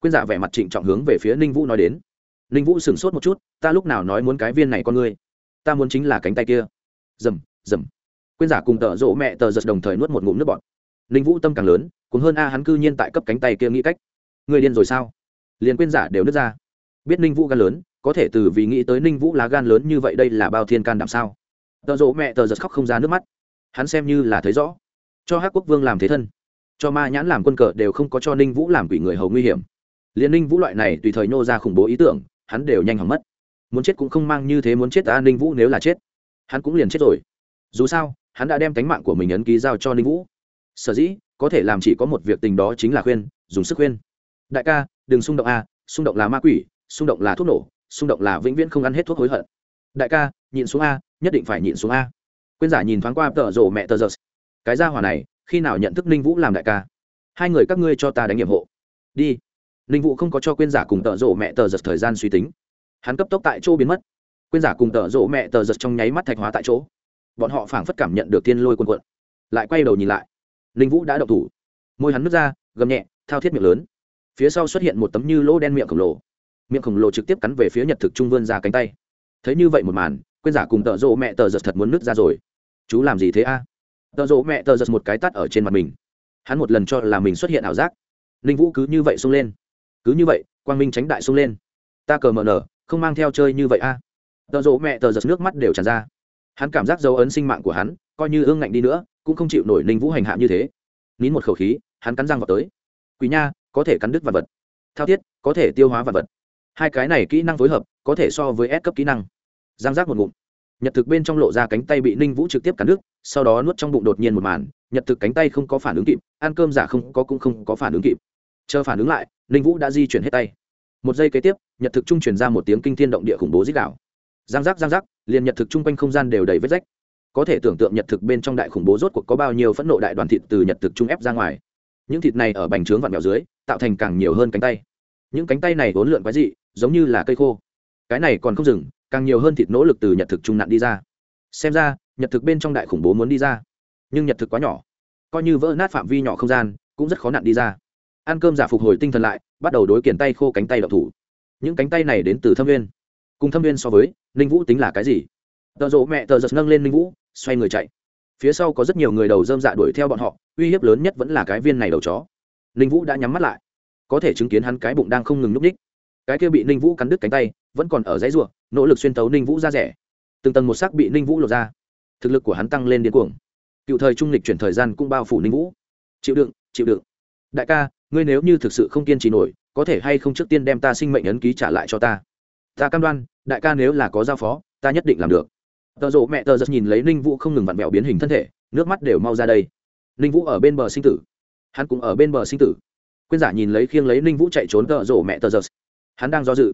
Quyên giả vẻ mặt trịnh trọng hướng về phía ninh vũ nói đến. Ninh vũ sửng sốt một chút ta lúc nào nói muốn cái viên này con ngươi? Ta muốn chính là cánh tay kia. Dầm, dầm quyên giả cùng tợ rỗ mẹ tờ giật đồng thời nuốt một ngụm nước bọt. Ninh vũ tâm càng lớn cũng hơn a, hắn cư nhiên tại cấp cánh tay kia nghĩ cách. Người điên rồi sao? Liền quyên giả đều nứt ra. Biết ninh vũ gan lớn, có thể từ vì nghĩ tới ninh vũ lá gan lớn như vậy đây là bao thiên can đảm sao? Tợ rỗ mẹ tờ giật khóc không ra nước mắt. Hắn xem như là thấy rõ. Cho hát quốc vương làm thế thân, cho ma nhãn làm quân cờ đều không có cho ninh vũ làm quỷ người hầu nguy hiểm. Liền ninh vũ loại này tùy thời nô ra khủng bố ý tưởng, hắn đều nhanh hỏng mất. Muốn chết cũng không mang như thế muốn chết ta ninh vũ nếu là chết, hắn cũng liền chết rồi. Dù sao hắn đã đem tánh mạng của mình ấn ký giao cho ninh vũ. Sở dĩ, có thể làm chỉ có một việc tình đó chính là khuyên, dùng sức khuyên. Đại ca, đừng xung động a, xung động là ma quỷ, xung động là thuốc nổ, xung động là vĩnh viễn không ăn hết thuốc hối hận. Đại ca, nhịn xuống a, nhất định phải nhịn xuống a. Quên giả nhìn thoáng qua tợ rộ mẹ tờ giật cái gia hỏa này, khi nào nhận thức ninh vũ làm đại ca? Hai người các ngươi cho ta đánh nhiệm hộ đi. Ninh vũ không có cho quên giả cùng tợ rộ mẹ tờ giật thời gian suy tính. Hắn cấp tốc tại chỗ biến mất. Quên giả cùng tợ rộ mẹ tờ giật trong nháy mắt thạch hóa tại chỗ bọn họ phảng phất cảm nhận được tiên lôi quần quận lại quay đầu nhìn lại, ninh vũ đã đậu thủ. Môi hắn nước ra, gầm nhẹ, thao thiết miệng lớn. Phía sau xuất hiện một tấm như lỗ đen miệng khổng lồ. Miệng khổng lồ trực tiếp cắn về phía nhật thực trung vươn ra cánh tay. Thấy như vậy một màn, quên giả cùng tợ rộ mẹ tờ giật thật muốn nứt ra rồi. Chú làm gì thế a? À? tợ rộ mẹ tờ giật một cái tắt ở trên mặt mình. Hắn một lần cho là mình xuất hiện ảo giác. Ninh vũ cứ như vậy xông lên. Cứ như vậy, quang minh tránh đại xông lên. Ta cờ mờ nở, không mang theo chơi như vậy a. À? tợ rộ mẹ tờ giật nước mắt đều tràn ra hắn cảm giác dấu ấn sinh mạng của hắn, coi như ương ngạnh đi nữa, cũng không chịu nổi ninh vũ hành hạ như thế. Nín một khẩu khí, hắn cắn răng vào tới. Quý nha, có thể cắn đứt vật vật. Thao thiết, có thể tiêu hóa vật vật. Hai cái này kỹ năng phối hợp, có thể so với S cấp kỹ năng. Giang giác một ngụm. Nhật thực bên trong lộ ra cánh tay bị ninh vũ trực tiếp cắn đứt, sau đó nuốt trong bụng đột nhiên một màn, nhật thực cánh tay không có phản ứng kịp, ăn cơm giả không có cũng không có phản ứng kịp. Chờ phản ứng lại, ninh vũ đã di chuyển hết tay. Một giây kế tiếp, nhật thực trung truyền ra một tiếng kinh thiên động địa khủng bố dích đạo giang giác giang giác, liền nhật thực chung quanh không gian đều đầy vết rách. Có thể tưởng tượng nhật thực bên trong đại khủng bố rốt cuộc có bao nhiêu phẫn nộ đại đoàn thịt từ nhật thực trung ép ra ngoài. Những thịt này ở bành trướng vặn vẹo dưới, tạo thành càng nhiều hơn cánh tay. Những cánh tay này vốn lượn quái dị, giống như là cây khô. Cái này còn không dừng, càng nhiều hơn thịt nỗ lực từ nhật thực trung nặn đi ra. Xem ra, nhật thực bên trong đại khủng bố muốn đi ra. Nhưng nhật thực quá nhỏ. Coi như vỡ nát phạm vi nhỏ không gian, cũng rất khó nặn đi ra. Ăn cơm giả phục hồi tinh thần lại, bắt đầu đối kiển tay khô cánh tay đậu thủ. Những cánh tay này đến từ thâm viên cùng thâm viên so với, ninh vũ tính là cái gì? Tợ rộ mẹ tờ giật nâng lên ninh vũ, xoay người chạy. Phía sau có rất nhiều người đầu dơm dạ đuổi theo bọn họ, uy hiếp lớn nhất vẫn là cái viên này đầu chó. Ninh vũ đã nhắm mắt lại. Có thể chứng kiến hắn cái bụng đang không ngừng núp ních. Cái kia bị ninh vũ cắn đứt cánh tay, vẫn còn ở dãy ruộng nỗ lực xuyên tấu ninh vũ ra rẻ. Từng tầng một xác bị ninh vũ lột ra. Thực lực của hắn tăng lên điên cuồng. Cựu thời trung lịch chuyển thời gian cũng bao phủ ninh vũ. Chịu đựng chịu đựng. Đại ca, ngươi nếu như thực sự không kiên trì nổi, có thể hay không trước tiên đem ta sinh mệnh ấn ký trả lại cho ta? Ta cam đoan đại ca nếu là có giao phó, ta nhất định làm được. Tờ rộ mẹ tờ giật nhìn lấy ninh vũ không ngừng vặn vẹo biến hình thân thể, nước mắt đều mau ra đây. Ninh vũ ở bên bờ sinh tử. Hắn cũng ở bên bờ sinh tử. Quyên giả nhìn lấy khiêng lấy ninh vũ chạy trốn tờ rộ mẹ tờ giật. Hắn đang do dự.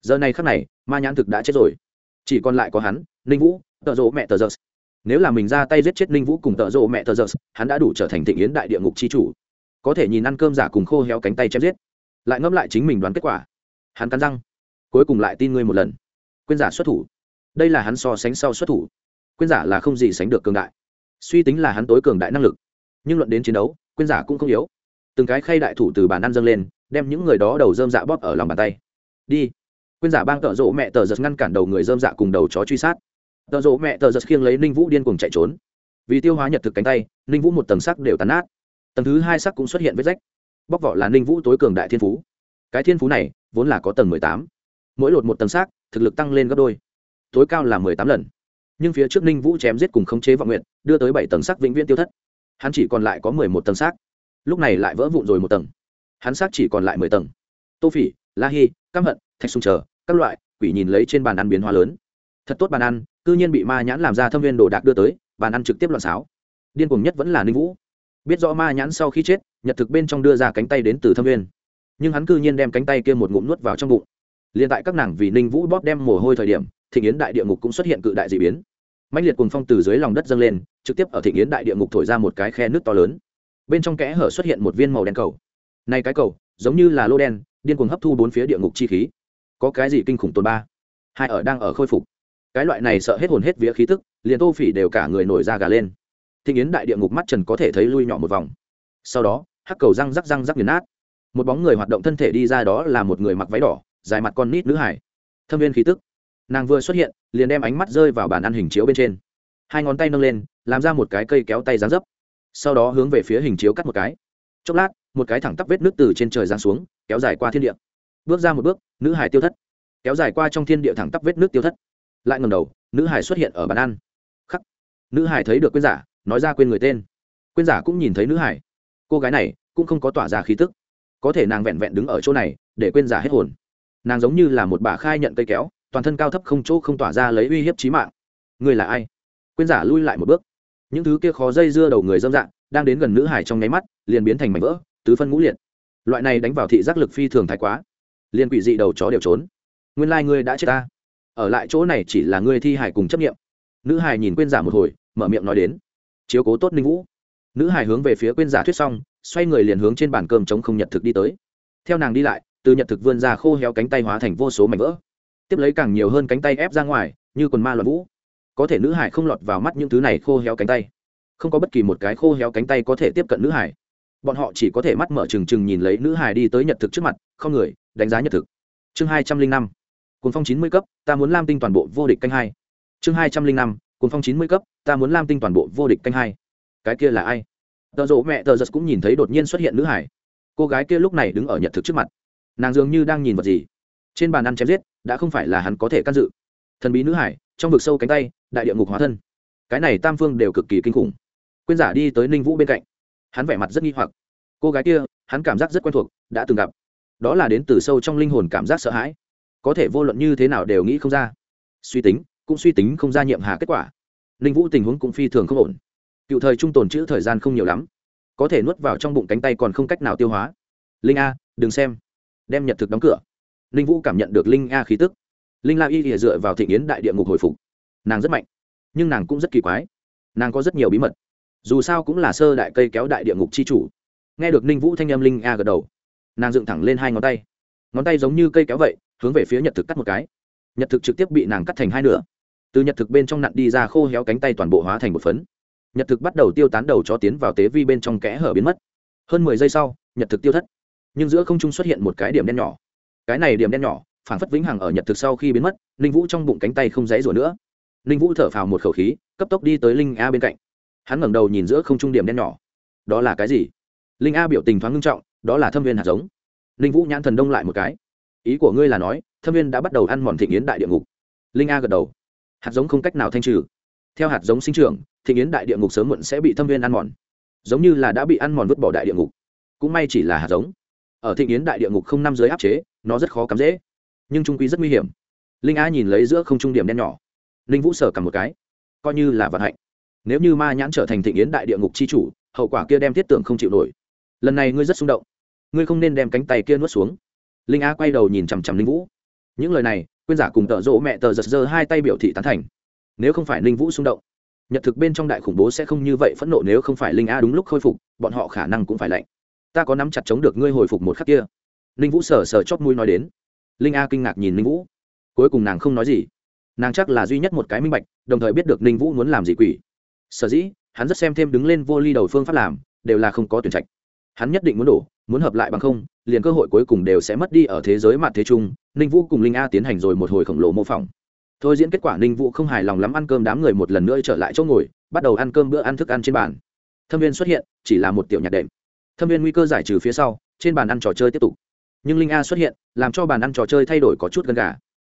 Giờ này khắc này, ma nhãn thực đã chết rồi. Chỉ còn lại có hắn, ninh vũ tợ rộ mẹ tờ giật. Nếu là mình ra tay giết chết ninh vũ cùng tợ rộ mẹ tờ giật, hắn đã đủ trở thành thịnh yến đại địa ngục c chủ. Có thể nhìn ăn cơm giả cùng khô héo cánh tay chém giết. Lại ngẫm lại chính mình đoán kết quả. Hắn cắn răng. Cuối cùng lại tin ngươi một lần quyên giả xuất thủ. Đây là hắn so sánh sau xuất thủ. Quyên giả là không gì sánh được cường đại. Suy tính là hắn tối cường đại năng lực. Nhưng luận đến chiến đấu quyên giả cũng không yếu. Từng cái khay đại thủ từ bàn ăn dâng lên, đem những người đó đầu dơm dạ bóp ở lòng bàn tay. Đi. Quyên giả bang tợ rộ mẹ tờ giật ngăn cản đầu người dơm dạ cùng đầu chó truy sát. Tợ rộ mẹ tờ giật khiêng lấy ninh vũ điên cùng chạy trốn. Vì tiêu hóa nhật thực cánh tay, ninh vũ một tầng sắc đều tàn nát. Tầng thứ hai sắc cũng xuất hiện vết rách. Bóc vỏ là ninh vũ tối cường đại thiên phú. Cái thiên phú này vốn là có tầng mười tám. Mỗi lột một tầng sắc thực lực tăng lên gấp đôi. Tối cao là mười tám lần. Nhưng phía trước ninh vũ chém giết cùng khống chế vọng nguyện đưa tới bảy tầng sắc vĩnh viễn tiêu thất. Hắn chỉ còn lại có mười một tầng sắc lúc này lại vỡ vụn rồi một tầng. Hắn sắc chỉ còn lại mười tầng. Tô phỉ, la hi, căm hận, thạch sung chờ, các loại, quỷ nhìn lấy trên bàn ăn biến hóa lớn. Thật tốt bàn ăn, cư nhiên bị ma nhãn làm ra thâm viên đồ đạc đưa tới, bàn ăn trực tiếp loạn xáo. Điên cuồng nhất vẫn là ninh vũ. Biết rõ ma nhãn sau khi chết, nhật thực bên trong đưa ra cánh tay đến từ thâm viên. Nhưng hắn cư nhiên đem cánh tay kia một ngụm nuốt vào trong bụng liền tại các nàng vì ninh vũ bóp đem mồ hôi thời điểm, thịnh yến đại địa ngục cũng xuất hiện cự đại d ị biến. Mạnh liệt cùng phong từ dưới lòng đất dâng lên, trực tiếp ở thịnh yến đại địa ngục thổi ra một cái khe nước to lớn. Bên trong kẽ hở xuất hiện một viên màu đen cầu. Nay cái cầu, giống như là lô đen, điên cuồng hấp thu bốn phía địa ngục chi khí. Có cái gì kinh khủng tồn ba? Hai ở đang ở khôi phục. Cái loại này sợ hết hồn hết vía khí tức, liền tô phỉ đều cả người nổi ra gà lên. Thịnh yến đại địa ngục mắt trần có thể thấy lui nhỏ một vòng. Sau đó, hắc cầu răng rắc răng rắc nghiền nát. Một bóng người hoạt động thân thể đi ra đó là một người mặc váy đỏ dài mặt con nít nữ hải. Thâm viên khí tức. Nàng vừa xuất hiện, liền đem ánh mắt rơi vào bàn ăn hình chiếu bên trên. Hai ngón tay nâng lên, làm ra một cái cây kéo tay dán dấp. Sau đó hướng về phía hình chiếu cắt một cái. Chốc lát, một cái thẳng tắp vết nước từ trên trời giáng xuống, kéo dài qua thiên địa. Bước ra một bước, nữ hải tiêu thất. Kéo dài qua trong thiên địa thẳng tắp vết nước tiêu thất. Lại ngầm đầu, nữ hải xuất hiện ở bàn ăn. Khắc. Nữ hải thấy được quyên giả, nói ra quên người tên. Quyên giả cũng nhìn thấy nữ hải. Cô gái này cũng không có tỏa ra khí tức. Có thể nàng vẹn vẹn đứng ở chỗ này, để quên giả hết hồn nàng giống như là một bà khai nhận cây kéo, toàn thân cao thấp không chỗ không tỏa ra lấy uy hiếp trí mạng. Người là ai? Quên giả lui lại một bước. Những thứ kia khó dây dưa đầu người dâm dạng, đang đến gần nữ hải trong nháy mắt, liền biến thành mảnh vỡ, tứ phân ngũ liệt. Loại này đánh vào thị giác lực phi thường thái quá. Liền quỷ dị đầu chó đều trốn. Nguyên lai、like、ngươi đã chết ta. Ở lại chỗ này chỉ là ngươi thi hải cùng chấp nghiệm nữ hải nhìn quên giả một hồi, mở miệng nói đến. Chiếu cố tốt ninh vũ. Nữ hải hướng về phía quên giả thuyết xong, xoay người liền hướng trên bàn cơm chống không nhật thực đi tới. Theo nàng đi lại từ nhật thực vươn ra khô héo cánh tay hóa thành vô số mảnh vỡ. Tiếp lấy càng nhiều hơn cánh tay ép ra ngoài, như quần ma loạn vũ. Có thể nữ hải không lọt vào mắt những thứ này khô héo cánh tay. Không có bất kỳ một cái khô héo cánh tay có thể tiếp cận nữ hải. Bọn họ chỉ có thể mắt mở trừng trừng nhìn lấy nữ hải đi tới nhật thực trước mặt, không người, đánh giá nhật thực. Chương hai trăm linh năm cuốn phong chín mươi cấp, ta muốn lam tinh toàn bộ vô địch canh hai. Chương hai trăm linh năm cuốn phong chín mươi cấp, ta muốn lam tinh toàn bộ vô địch canh hai. Cái kia là ai? Tờ rộ mẹ tờ giật cũng nhìn thấy đột nhiên xuất hiện nữ hải. Cô gái kia lúc này đứng ở nhật thực trước mặt nàng dường như đang nhìn vật gì. Trên bàn ăn chém giết, đã không phải là hắn có thể can dự. Thần bí nữ hải, trong vực sâu cánh tay, đại địa ngục hóa thân. Cái này tam phương đều cực kỳ kinh khủng. Quyên giả đi tới ninh vũ bên cạnh. Hắn vẻ mặt rất nghi hoặc. Cô gái kia, hắn cảm giác rất quen thuộc, đã từng gặp. Đó là đến từ sâu trong linh hồn cảm giác sợ hãi. Có thể vô luận như thế nào đều nghĩ không ra. Suy tính, cũng suy tính không ra nhiệm hà kết quả. Ninh vũ tình huống cũng phi thường không ổn. Cựu thời trung tồn chữ thời gian không nhiều lắm. Có thể nuốt vào trong bụng cánh tay còn không cách nào tiêu hóa. Linh a, đừng xem đem nhật thực đóng cửa. Linh vũ cảm nhận được linh a khí tức. Linh la y ỉa dựa vào thị nghiến đại địa ngục hồi phục. Nàng rất mạnh, nhưng nàng cũng rất kỳ quái. Nàng có rất nhiều bí mật. Dù sao cũng là sơ đại cây kéo đại địa ngục c h i chủ. Nghe được ninh vũ thanh âm, linh a gật đầu. Nàng dựng thẳng lên hai ngón tay. Ngón tay giống như cây kéo vậy, hướng về phía nhật thực cắt một cái. Nhật thực trực tiếp bị nàng cắt thành hai nửa. Từ nhật thực bên trong nặn đi ra khô héo cánh tay toàn bộ hóa thành một phấn. Nhật thực bắt đầu tiêu tán đầu cho tiến vào tế vi bên trong kẽ hở biến mất. Hơn mười giây sau, nhật thực tiêu thất nhưng giữa không trung xuất hiện một cái điểm đen nhỏ. Cái này điểm đen nhỏ phản phất vĩnh hằng ở nhật thực sau khi biến mất, ninh vũ trong bụng cánh tay không dãy rủa nữa. Ninh vũ thở phào một khẩu khí, cấp tốc đi tới linh a bên cạnh. Hắn ngẩng đầu nhìn giữa không trung điểm đen nhỏ. Đó là cái gì? Linh a biểu tình thoáng ngưng trọng, đó là thâm viên hạt giống. Ninh vũ nhãn thần đông lại một cái. Ý của ngươi là nói, thâm viên đã bắt đầu ăn mòn thị nghiến đại địa ngục. Linh a gật đầu. Hạt giống không cách nào thanh trừ. Theo hạt giống sinh trưởng thị nghiến đại địa ngục sớm muộn sẽ bị thâm viên ăn mòn. Giống như là đã bị ăn mòn vứt bỏ đại địa ngục. Cũng may chỉ là hạt giống ở Thịnh Yến đại địa ngục không năm dưới áp chế, nó rất khó cắm dễ. Nhưng trung quy rất nguy hiểm. Linh a nhìn lấy giữa không trung điểm đen nhỏ. Linh vũ sở cầm một cái. Coi như là vận hạnh. Nếu như ma nhãn trở thành Thịnh Yến đại địa ngục c h i chủ, hậu quả kia đem thiết tưởng không chịu nổi. Lần này ngươi rất xung động. Ngươi không nên đem cánh tay kia nuốt xuống. Linh a quay đầu nhìn chằm chằm linh vũ. Những lời này quyên giả cùng tợ rỗ mẹ tờ giật giơ hai tay biểu thị tán thành. Nếu không phải linh vũ xung động, nhật thực bên trong đại khủng bố sẽ không như vậy phẫn nộ nếu không phải linh a đúng lúc khôi phục, bọn họ khả năng cũng phải lạnh ta có nắm chặt chống được ngươi hồi phục một khắc kia. Linh vũ sờ sờ chót mũi nói đến. Linh a kinh ngạc nhìn linh vũ. Cuối cùng nàng không nói gì. Nàng chắc là duy nhất một cái minh bạch, đồng thời biết được linh vũ muốn làm gì quỷ. Sở dĩ, hắn rất xem thêm đứng lên vô ly đầu phương pháp làm, đều là không có tuyển trạch. Hắn nhất định muốn đổ, muốn hợp lại bằng không, liền cơ hội cuối cùng đều sẽ mất đi ở thế giới mặt thế trung. Ninh vũ cùng linh a tiến hành rồi một hồi khổng lồ mô phỏng. Thôi diễn kết quả ninh vũ không hài lòng lắm ăn cơm đám người một lần nữa trở lại chỗ ngồi, bắt đầu ăn cơm bữa ăn thức ăn trên bàn. Thâm viên xuất hiện, chỉ là một tiểu nhạc đệm thâm viên nguy cơ giải trừ phía sau, trên bàn ăn trò chơi tiếp tục. Nhưng linh a xuất hiện, làm cho bàn ăn trò chơi thay đổi có chút gần gà.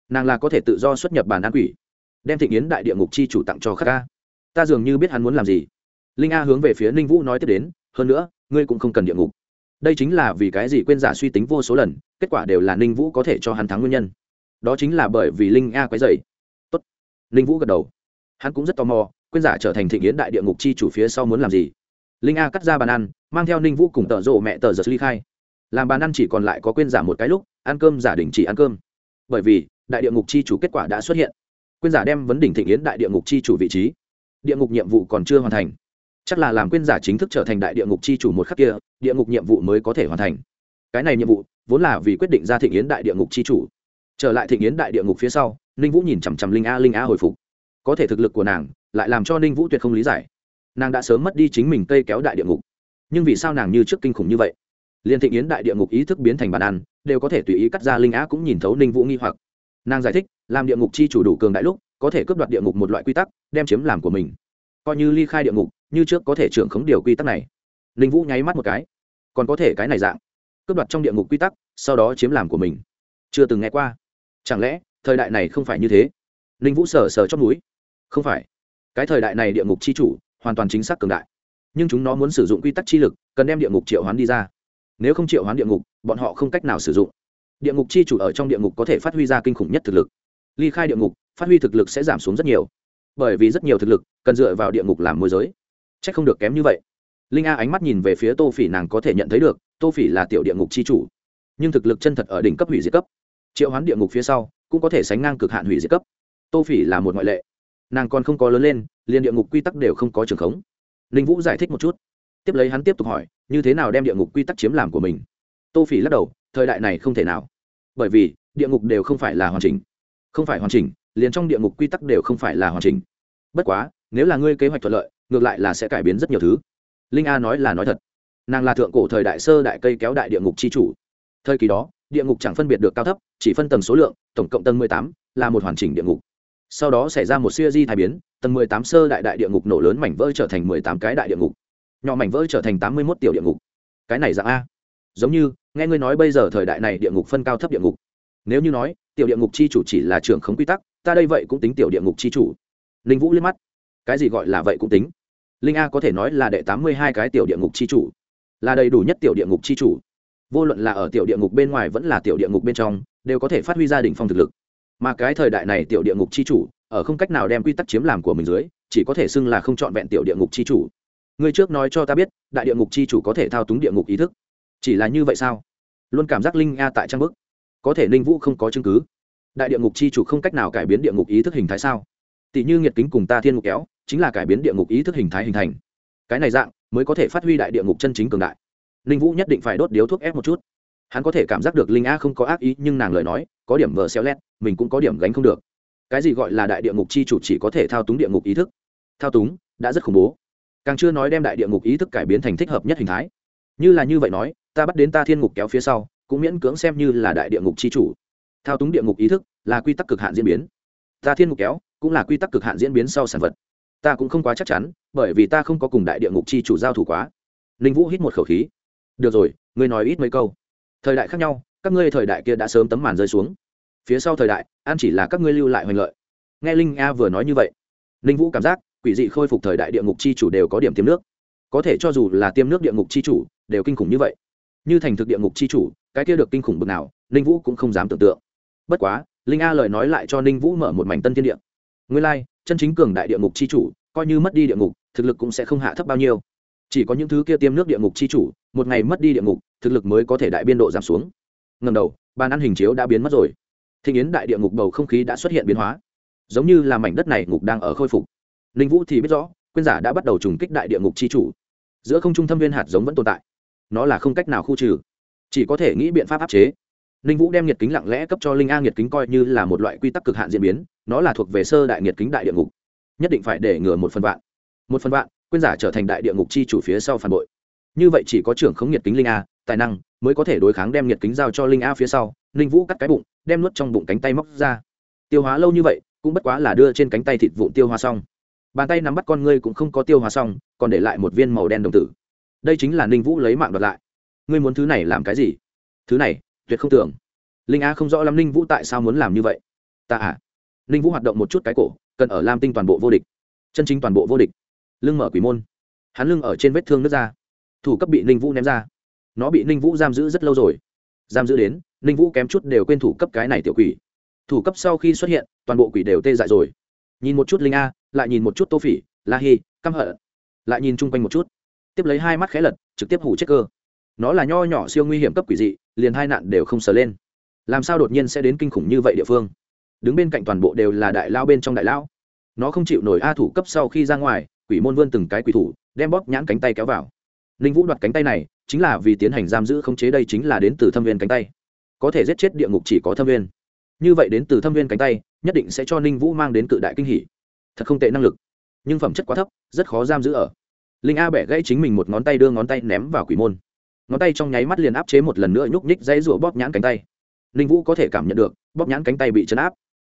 Nàng là có thể tự do xuất nhập bàn ăn quỷ. Đem thị Yến đại địa ngục chi chủ tặng cho khắc ca ta dường như biết hắn muốn làm gì. Linh a hướng về phía ninh vũ nói tiếp đến, hơn nữa, ngươi cũng không cần địa ngục. Đây chính là vì cái gì quên giả suy tính vô số lần, kết quả đều là ninh vũ có thể cho hắn thắng nguyên nhân. Đó chính là bởi vì linh a quấy dày tốt. Ninh vũ gật đầu. Hắn cũng rất tò mò, quên giả trở thành thị Yến đại địa ngục chi chủ phía sau muốn làm gì linh a cắt ra bàn ăn, mang theo ninh vũ cùng tợ rộ mẹ tờ giật ly khai. Làm bàn ăn chỉ còn lại có quên giả một cái lúc, ăn cơm giả đình chỉ ăn cơm. Bởi vì, đại địa ngục chi chủ kết quả đã xuất hiện. Quên giả đem vấn đỉnh thịnh yến đại địa ngục chi chủ vị trí. Địa ngục nhiệm vụ còn chưa hoàn thành. Chắc là làm quên giả chính thức trở thành đại địa ngục chi chủ một khắc kia, địa ngục nhiệm vụ mới có thể hoàn thành. Cái này nhiệm vụ, vốn là vì quyết định ra thịnh yến đại địa ngục chi chủ. Trở lại thịnh yến đại địa ngục phía sau, ninh vũ nhìn chằm chằm linh a linh a hồi phục. Có thể thực lực của nàng, lại làm cho ninh vũ tuyệt không lý giải nàng đã sớm mất đi chính mình cây kéo đại địa ngục. Nhưng vì sao nàng như trước kinh khủng như vậy? Liên thị yến đại địa ngục ý thức biến thành bàn ăn, đều có thể tùy ý cắt ra linh á cũng nhìn thấu ninh vũ nghi hoặc. Nàng giải thích, làm địa ngục chi chủ đủ cường đại lúc, có thể cướp đoạt địa ngục một loại quy tắc, đem chiếm làm của mình. Coi như ly khai địa ngục, như trước có thể trưởng khống điều quy tắc này. Ninh vũ nháy mắt một cái. Còn có thể cái này dạng, cướp đoạt trong địa ngục quy tắc, sau đó chiếm làm của mình. Chưa từng nghe qua. Chẳng lẽ, thời đại này không phải như thế? Ninh vũ sờ sờ chót núi không phải. Cái thời đại này địa ngục c h i chủ hoàn toàn chính xác cường đại. Nhưng chúng nó muốn sử dụng quy tắc chi lực, cần đem địa ngục triệu hoán đi ra. Nếu không triệu hoán địa ngục, bọn họ không cách nào sử dụng. Địa ngục chi chủ ở trong địa ngục có thể phát huy ra kinh khủng nhất thực lực. Ly khai địa ngục, phát huy thực lực sẽ giảm xuống rất nhiều. Bởi vì rất nhiều thực lực cần dựa vào địa ngục làm môi giới. C h ắ c không được kém như vậy. Linh a ánh mắt nhìn về phía tô phỉ, nàng có thể nhận thấy được, tô phỉ là tiểu địa ngục c h i chủ. Nhưng thực lực chân thật ở đỉnh cấp hủy diệt cấp. Triệu hoán địa ngục phía sau, cũng có thể sánh ngang cực hạn hủy diệt cấp. Tô phỉ là một ngoại lệ nàng còn không có lớn lên, liền địa ngục quy tắc đều không có trường khống. Linh vũ giải thích một chút. Tiếp lấy hắn tiếp tục hỏi, như thế nào đem địa ngục quy tắc chiếm làm của mình? Tô phỉ lắc đầu, thời đại này không thể nào. Bởi vì, địa ngục đều không phải là hoàn chỉnh. Không phải hoàn chỉnh, liền trong địa ngục quy tắc đều không phải là hoàn chỉnh. Bất quá, nếu là ngươi kế hoạch thuận lợi, ngược lại là sẽ cải biến rất nhiều thứ. Linh a nói là nói thật. Nàng là thượng cổ thời đại sơ đại cây kéo đại địa ngục c h i chủ. Thời kỳ đó, địa ngục chẳng phân biệt được cao thấp, chỉ phân tầng số lượng, tổng cộng tầng mười tám, là một hoàn chỉnh địa ngục sau đó xảy ra một siêu di thái biến, tầng mười tám sơ đại đại địa ngục nổ lớn mảnh vỡ trở thành mười tám cái đại địa ngục. Nhỏ mảnh vỡ trở thành tám mươi mốt tiểu địa ngục. Cái này dạng a. Giống như, nghe ngươi nói bây giờ thời đại này địa ngục phân cao thấp địa ngục. Nếu như nói, tiểu địa ngục c h i chủ chỉ là trưởng khống quy tắc, ta đây vậy cũng tính tiểu địa ngục c h i chủ. Linh vũ liếc mắt. Cái gì gọi là vậy cũng tính. Linh a có thể nói là đệ tám mươi hai cái tiểu địa ngục c h i chủ. Là đầy đủ nhất tiểu địa ngục c h i chủ. Vô luận là ở tiểu địa ngục bên ngoài vẫn là tiểu địa ngục bên trong, đều có thể phát huy gia đình phong thực lực mà cái thời đại này tiểu địa ngục c h i chủ, ở không cách nào đem quy tắc chiếm làm của mình dưới, chỉ có thể xưng là không trọn vẹn tiểu địa ngục c h i chủ. Người trước nói cho ta biết, đại địa ngục c h i chủ có thể thao túng địa ngục ý thức. Chỉ là như vậy sao? Luôn cảm giác linh a tại trang bức. Có thể ninh vũ không có chứng cứ. Đại địa ngục c h i chủ không cách nào cải biến địa ngục ý thức hình thái sao? Tỷ như nhiệt kính cùng ta thiên ngục kéo, chính là cải biến địa ngục ý thức hình thái hình thành. Cái này dạng, mới có thể phát huy đại địa ngục chân chính cường đại. Ninh vũ nhất định phải đốt điếu thuốc ép một chút hắn có thể cảm giác được linh a không có ác ý, nhưng nàng lời nói, có điểm vờ xéo lét, mình cũng có điểm gánh không được. Cái gì gọi là đại địa ngục c h i chủ chỉ có thể thao túng địa ngục ý thức? Thao túng, đã rất khủng bố. Càng chưa nói đem đại địa ngục ý thức cải biến thành thích hợp nhất hình thái. Như là như vậy nói, ta bắt đến ta thiên ngục kéo phía sau, cũng miễn cưỡng xem như là đại địa ngục c h i chủ. Thao túng địa ngục ý thức là quy tắc cực hạn diễn biến. Ta thiên ngục kéo cũng là quy tắc cực hạn diễn biến sau sản vật. Ta cũng không quá chắc chắn, bởi vì ta không có cùng đại địa ngục chi chủ giao thủ quá. Ninh vũ hít một khẩu khí. Được rồi, ngươi nói ít mấy câu thời đại khác nhau các ngươi thời đại kia đã sớm tấm màn rơi xuống. Phía sau thời đại an chỉ là các ngươi lưu lại hoành lợi. Nghe linh a vừa nói như vậy linh vũ cảm giác quỷ dị khôi phục thời đại địa ngục c h i chủ đều có điểm tiêm nước. Có thể cho dù là tiêm nước địa ngục c h i chủ đều kinh khủng như vậy. Như thành thực địa ngục c h i chủ cái kia được kinh khủng bực nào linh vũ cũng không dám tưởng tượng. Bất quá linh a lời nói lại cho ninh vũ mở một mảnh tân thiên địa. Nguyên lai、like, chân chính cường đại địa ngục c h i chủ coi như mất đi địa ngục thực lực cũng sẽ không hạ thấp bao nhiêu chỉ có những thứ kia tiêm nước địa ngục chi chủ, một ngày mất đi địa ngục, thực lực mới có thể đại biên độ giảm xuống. Ngần đầu, bàn ăn hình chiếu đã biến mất rồi. Thịnh yến đại địa ngục bầu không khí đã xuất hiện biến hóa. Giống như là mảnh đất này ngục đang ở khôi phục. Ninh vũ thì biết rõ, quyên giả đã bắt đầu trùng kích đại địa ngục chi chủ. Giữa không trung thâm viên hạt giống vẫn tồn tại. Nó là không cách nào khu trừ. Chỉ có thể nghĩ biện pháp áp chế. Ninh vũ đem nhiệt kính lặng lẽ cấp cho linh a nhiệt kính coi như là một loại quy tắc cực hạn diễn biến, nó là thuộc về sơ đại nhiệt kính đại địa ngục. Nhất định phải để ngừa một phần vạn. Một phần vạn quên giả trở thành đại địa ngục chi chủ phía sau phản bội. Như vậy chỉ có trưởng khống nhiệt kính linh a, tài năng mới có thể đối kháng đem nhiệt kính giao cho linh a phía sau, Linh vũ cắt cái bụng, đem nuốt trong bụng cánh tay móc ra. Tiêu hóa lâu như vậy, cũng bất quá là đưa trên cánh tay thịt vụn tiêu hóa xong. Bàn tay nắm bắt con ngươi cũng không có tiêu hóa xong, còn để lại một viên màu đen đồng tử. Đây chính là ninh vũ lấy mạng đoạt lại. Ngươi muốn thứ này làm cái gì? Thứ này, tuyệt không tưởng. Linh a không rõ lắm ninh vũ tại sao muốn làm như vậy. Ta à. Ninh vũ hoạt động một chút cái cổ, cần ở lam tinh toàn bộ vô địch. Chân chính toàn bộ vô địch lưng mở quỷ môn. Hắn lưng ở trên vết thương nước ra. Thủ cấp bị ninh vũ ném ra. Nó bị ninh vũ giam giữ rất lâu rồi. Giam giữ đến, ninh vũ kém chút đều quên thủ cấp cái này tiểu quỷ. Thủ cấp sau khi xuất hiện, toàn bộ quỷ đều tê dại rồi. Nhìn một chút linh a, lại nhìn một chút tô phỉ, la hi, căm hận. Lại nhìn chung quanh một chút. Tiếp lấy hai mắt khé lật, trực tiếp hủ chết cơ. Nó là nho nhỏ siêu nguy hiểm cấp quỷ dị, liền hai nạn đều không sờ lên. Làm sao đột nhiên sẽ đến kinh khủng như vậy địa phương? Đứng bên cạnh toàn bộ đều là đại lao bên trong đại lao. Nó không chịu nổi a thủ cấp sau khi ra ngoài quỷ môn vươn từng cái quỷ thủ, đem bóp nhãn cánh tay kéo vào. Ninh vũ đoạt cánh tay này, chính là vì tiến hành giam giữ khống chế đây chính là đến từ thâm viên cánh tay. Có thể giết chết địa ngục chỉ có thâm viên. Như vậy đến từ thâm viên cánh tay, nhất định sẽ cho ninh vũ mang đến cự đại kinh hỷ thật không tệ năng lực, nhưng phẩm chất quá thấp, rất khó giam giữ ở. Linh a bẻ gãy chính mình một ngón tay đưa ngón tay ném vào quỷ môn. Ngón tay trong nháy mắt liền áp chế một lần nữa nhúc nhích dãy rụa bóp nhãn cánh tay. Ninh vũ có thể cảm nhận được, bóp nhãn cánh tay bị chấn áp,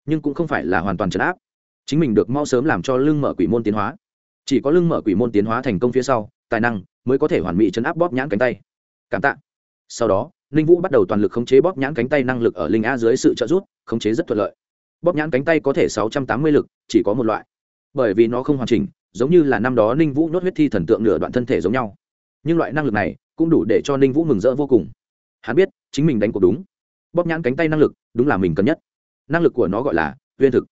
nhưng cũng không phải là hoàn toàn chấn áp. Chính mình được mau sớm làm cho lưng mở quỷ môn tiến hóa chỉ có lưng mở quỷ môn tiến hóa thành công phía sau, tài năng mới có thể hoàn mỹ chấn áp bóp nhãn cánh tay. Cảm tạ. Sau đó, ninh vũ bắt đầu toàn lực khống chế bóp nhãn cánh tay năng lực ở linh a dưới sự trợ giúp, khống chế rất thuận lợi. Bóp nhãn cánh tay có thể sáu trăm tám mươi lực, chỉ có một loại. Bởi vì nó không hoàn chỉnh, giống như là năm đó ninh vũ nhốt huyết thi thần tượng nửa đoạn thân thể giống nhau. Nhưng loại năng lực này cũng đủ để cho ninh vũ mừng rỡ vô cùng. Hắn biết, chính mình đánh cuộc đúng. Bóp nhãn cánh tay năng lực, đúng là mình cần nhất. Năng lực của nó gọi là uyên thực.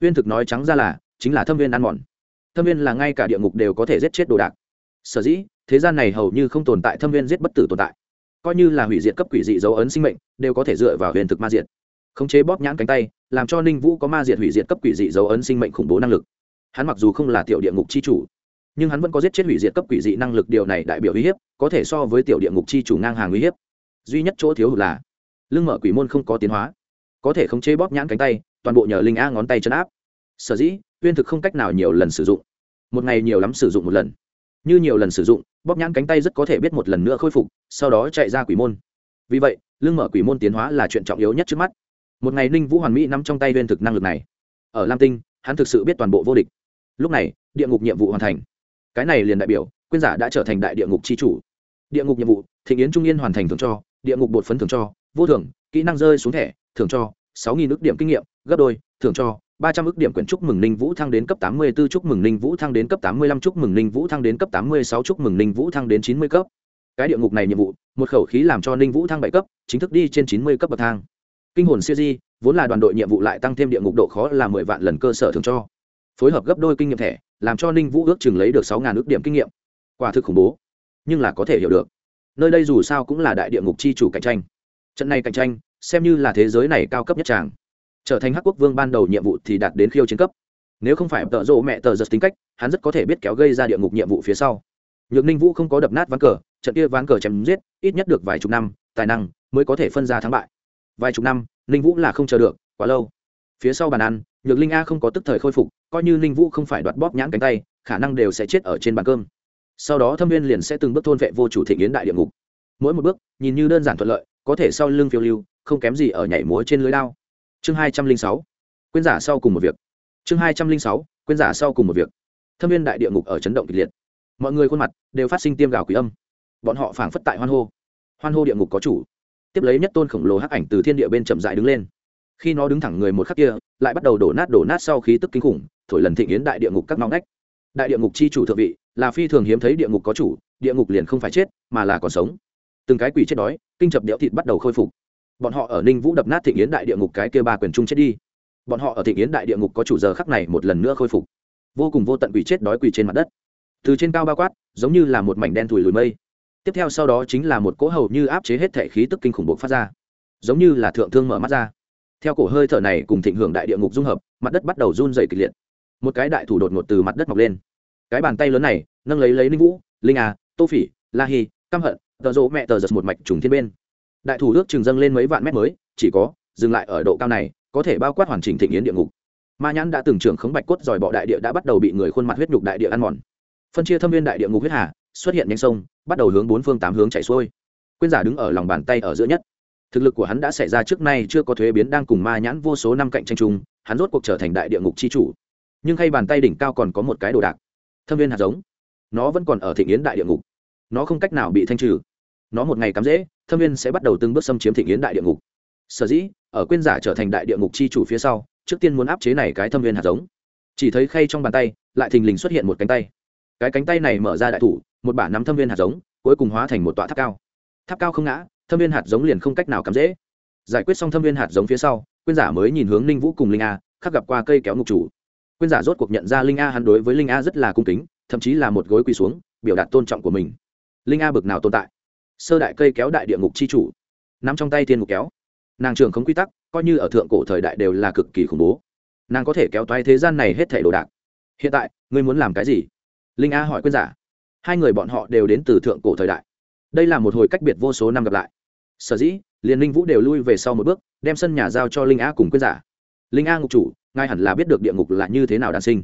Uyên thực nói trắng ra là, chính là thâm viên ăn mòn thâm viên là ngay cả địa ngục đều có thể giết chết đồ đạc. Sở dĩ, thế gian này hầu như không tồn tại thâm viên giết bất tử tồn tại. Coi như là hủy diệt cấp quỷ dị dấu ấn sinh mệnh, đều có thể dựa vào huyền thực ma diệt. Khống chế bóp nhãn cánh tay, làm cho ninh vũ có ma diệt hủy diệt cấp quỷ dị dấu ấn sinh mệnh khủng bố năng lực. Hắn mặc dù không là tiểu địa ngục c h i chủ, nhưng hắn vẫn có giết chết hủy diệt cấp quỷ dị năng lực điều này đại biểu uy hiếp, có thể so với tiểu địa ngục chi chủ ngang hàng uy hiếp. Duy nhất chỗ thiếu hụt là, lưng mở quỷ môn không có tiến hóa. Có thể khống chế bóp nhãn cánh tay, toàn bộ nhờ linh a ngón tay chân áp. Sở dĩ uyên thực không cách nào nhiều lần sử dụng. Một ngày nhiều lắm sử dụng một lần. Như nhiều lần sử dụng, bóp nhãn cánh tay rất có thể biết một lần nữa khôi phục, sau đó chạy ra quỷ môn. Vì vậy lương mở quỷ môn tiến hóa là chuyện trọng yếu nhất trước mắt. Một ngày ninh vũ hoàn mỹ nắm trong tay uyên thực năng lực này. Ở lam tinh, hắn thực sự biết toàn bộ vô địch. Lúc này, địa ngục nhiệm vụ hoàn thành. Cái này liền đại biểu, quyên giả đã trở thành đại địa ngục c h i chủ. Địa ngục nhiệm vụ thị yến trung yên hoàn thành thưởng cho, địa ngục bột phấn thưởng cho, vô thưởng, kỹ năng rơi xuống thẻ, thưởng cho, sáu nghìn ước điểm kinh nghiệm, gấp đôi, thưởng cho ba trăm ước điểm quyển chúc mừng ninh vũ thăng đến cấp tám mươi 84 chúc mừng ninh vũ thăng đến cấp tám mươi lăm, chúc mừng ninh vũ thăng đến cấp tám mươi sáu, chúc mừng ninh vũ thăng đến chín mươi cấp. Cái địa ngục này nhiệm vụ, một khẩu khí làm cho ninh vũ thăng bảy cấp, chính thức đi trên chín mươi cấp bậc thang. Kinh hồn siêu di, vốn là đoàn đội nhiệm vụ lại tăng thêm địa ngục độ khó là mười vạn lần cơ sở thường cho. Phối hợp gấp đôi kinh nghiệm thẻ, làm cho ninh vũ ước chừng lấy được sáu ngàn ước điểm kinh nghiệm. Quả thực khủng bố. Nhưng là có thể hiểu được. Nơi đây dù sao cũng là đại địa ngục chi chủ cạnh tranh. Trận này cạnh tranh, xem như là thế giới này cao cấp nhất tràng trở thành hắc quốc vương ban đầu nhiệm vụ thì đạt đến khiêu chiến cấp. Nếu không phải tợ rộ mẹ tờ giật tính cách, hắn rất có thể biết kéo gây ra địa ngục nhiệm vụ phía sau. Nhược ninh vũ không có đập nát ván cờ, trận kia ván cờ chém giết, ít nhất được vài chục năm, tài năng mới có thể phân ra thắng bại. Vài chục năm, ninh vũ là không chờ được, quá lâu. Phía sau bàn ăn, nhược linh a không có tức thời khôi phục, coi như ninh vũ không phải đoạt bóp nhãn cánh tay, khả năng đều sẽ chết ở trên bàn cơm. Sau đó thâm viên liền sẽ từng bước thôn vệ vô chủ thị yến đại địa ngục. Mỗi một bước, nhìn như đơn giản thuận lợi, có thể sau lưng phiêu lưu, không kém gì ở nhảy múa trên lưới lao chương hai trăm linh sáu quyên giả sau cùng một việc. Chương hai trăm linh sáu quyên giả sau cùng một việc. Thâm viên đại địa ngục ở chấn động kịch liệt. Mọi người khuôn mặt đều phát sinh tiêm gào quỷ âm. Bọn họ phảng phất tại hoan hô. Hoan hô địa ngục có chủ. Tiếp lấy nhất tôn khổng lồ hắc ảnh từ thiên địa bên chậm dại đứng lên. Khi nó đứng thẳng người một khắc kia, lại bắt đầu đổ nát đổ nát sau khí tức kinh khủng, thổi lần thịnh yến đại địa ngục các ngõ ngách. Đại địa ngục chi chủ thượng vị, là phi thường hiếm thấy địa ngục có chủ, địa ngục liền không phải chết, mà là còn sống. Từng cái quỷ chết đói, kinh chập đẽo thịt bắt đầu khôi phục bọn họ ở ninh vũ đập nát thịnh yến đại địa ngục cái kia ba quyền trung chết đi. Bọn họ ở thịnh yến đại địa ngục có chủ giờ khắc này một lần nữa khôi phục. Vô cùng vô tận quỷ chết đói quỷ trên mặt đất. Từ trên cao bao quát, giống như là một mảnh đen thùi lùi mây. Tiếp theo sau đó chính là một cỗ hầu như áp chế hết thể khí tức kinh khủng bộc phát ra. Giống như là thượng thương mở mắt ra. Theo cổ hơi thở này cùng thịnh hưởng đại địa ngục dung hợp, mặt đất bắt đầu run dày kịch liệt. Một cái đại thủ đột ngột từ mặt đất mọc lên. Cái bàn tay lớn này, nâng lấy lấy ninh vũ, linh à tô phỉ, la hi, căm hận, tờ rỗ mẹ tờ giật một mạch trùng thiên bên đại thủ ước chừng dâng lên mấy vạn mét mới, chỉ có, dừng lại ở độ cao này, có thể bao quát hoàn chỉnh thịnh yến địa ngục. Ma nhãn đã từng trưởng khống bạch cốt giỏi bọ đại địa đã bắt đầu bị người khuôn mặt huyết nhục đại địa ăn mòn. Phân chia thâm viên đại địa ngục huyết hà, xuất hiện nhanh sông, bắt đầu hướng bốn phương tám hướng chảy xuôi. Quyên giả đứng ở lòng bàn tay ở giữa nhất. Thực lực của hắn đã xảy ra trước nay chưa có thuế biến đang cùng ma nhãn vô số năm cạnh tranh chung, hắn rốt cuộc trở thành đại địa ngục c h i chủ. Nhưng hay bàn tay đỉnh cao còn có một cái đồ đạc. Thâm viên hạt giống. Nó vẫn còn ở thị nghiến đại địa ngục. Nó không cách nào bị thanh trừ nó một ngày cắm dễ thâm viên sẽ bắt đầu từng bước xâm chiếm thị nghiến đại địa ngục. Sở dĩ, ở quên giả trở thành đại địa ngục c h i chủ phía sau, trước tiên muốn áp chế này cái thâm viên hạt giống. Chỉ thấy khay trong bàn tay, lại thình lình xuất hiện một cánh tay. Cái cánh tay này mở ra đại thủ, một bả nắm thâm viên hạt giống, cuối cùng hóa thành một tọa tháp cao. Tháp cao không ngã, thâm viên hạt giống liền không cách nào cắm dễ giải quyết xong thâm viên hạt giống phía sau quyên giả mới nhìn hướng ninh vũ cùng linh a, khắc gặp qua cây kéo ngục chủ. Quyên giả rốt cuộc nhận ra linh a hắn đối với linh a rất là cung kính, thậm chí là một gối quỳ xuống, biểu đạt tôn trọng của mình. Linh a bực nào tồn tại? Sơ đại cây kéo đại địa ngục chi chủ. Nằm trong tay thiên ngục kéo. Nàng trường không quy tắc, coi như ở thượng cổ thời đại đều là cực kỳ khủng bố. Nàng có thể kéo toái thế gian này hết thể đồ đạc. Hiện tại, ngươi muốn làm cái gì? Linh a hỏi quyên giả. Hai người bọn họ đều đến từ thượng cổ thời đại. Đây là một hồi cách biệt vô số năm gặp lại. Sở dĩ liền linh vũ đều lui về sau một bước, đem sân nhà giao cho linh a cùng quyên giả. Linh a ngục chủ, ngài hẳn là biết được địa ngục là như thế nào đàn sinh.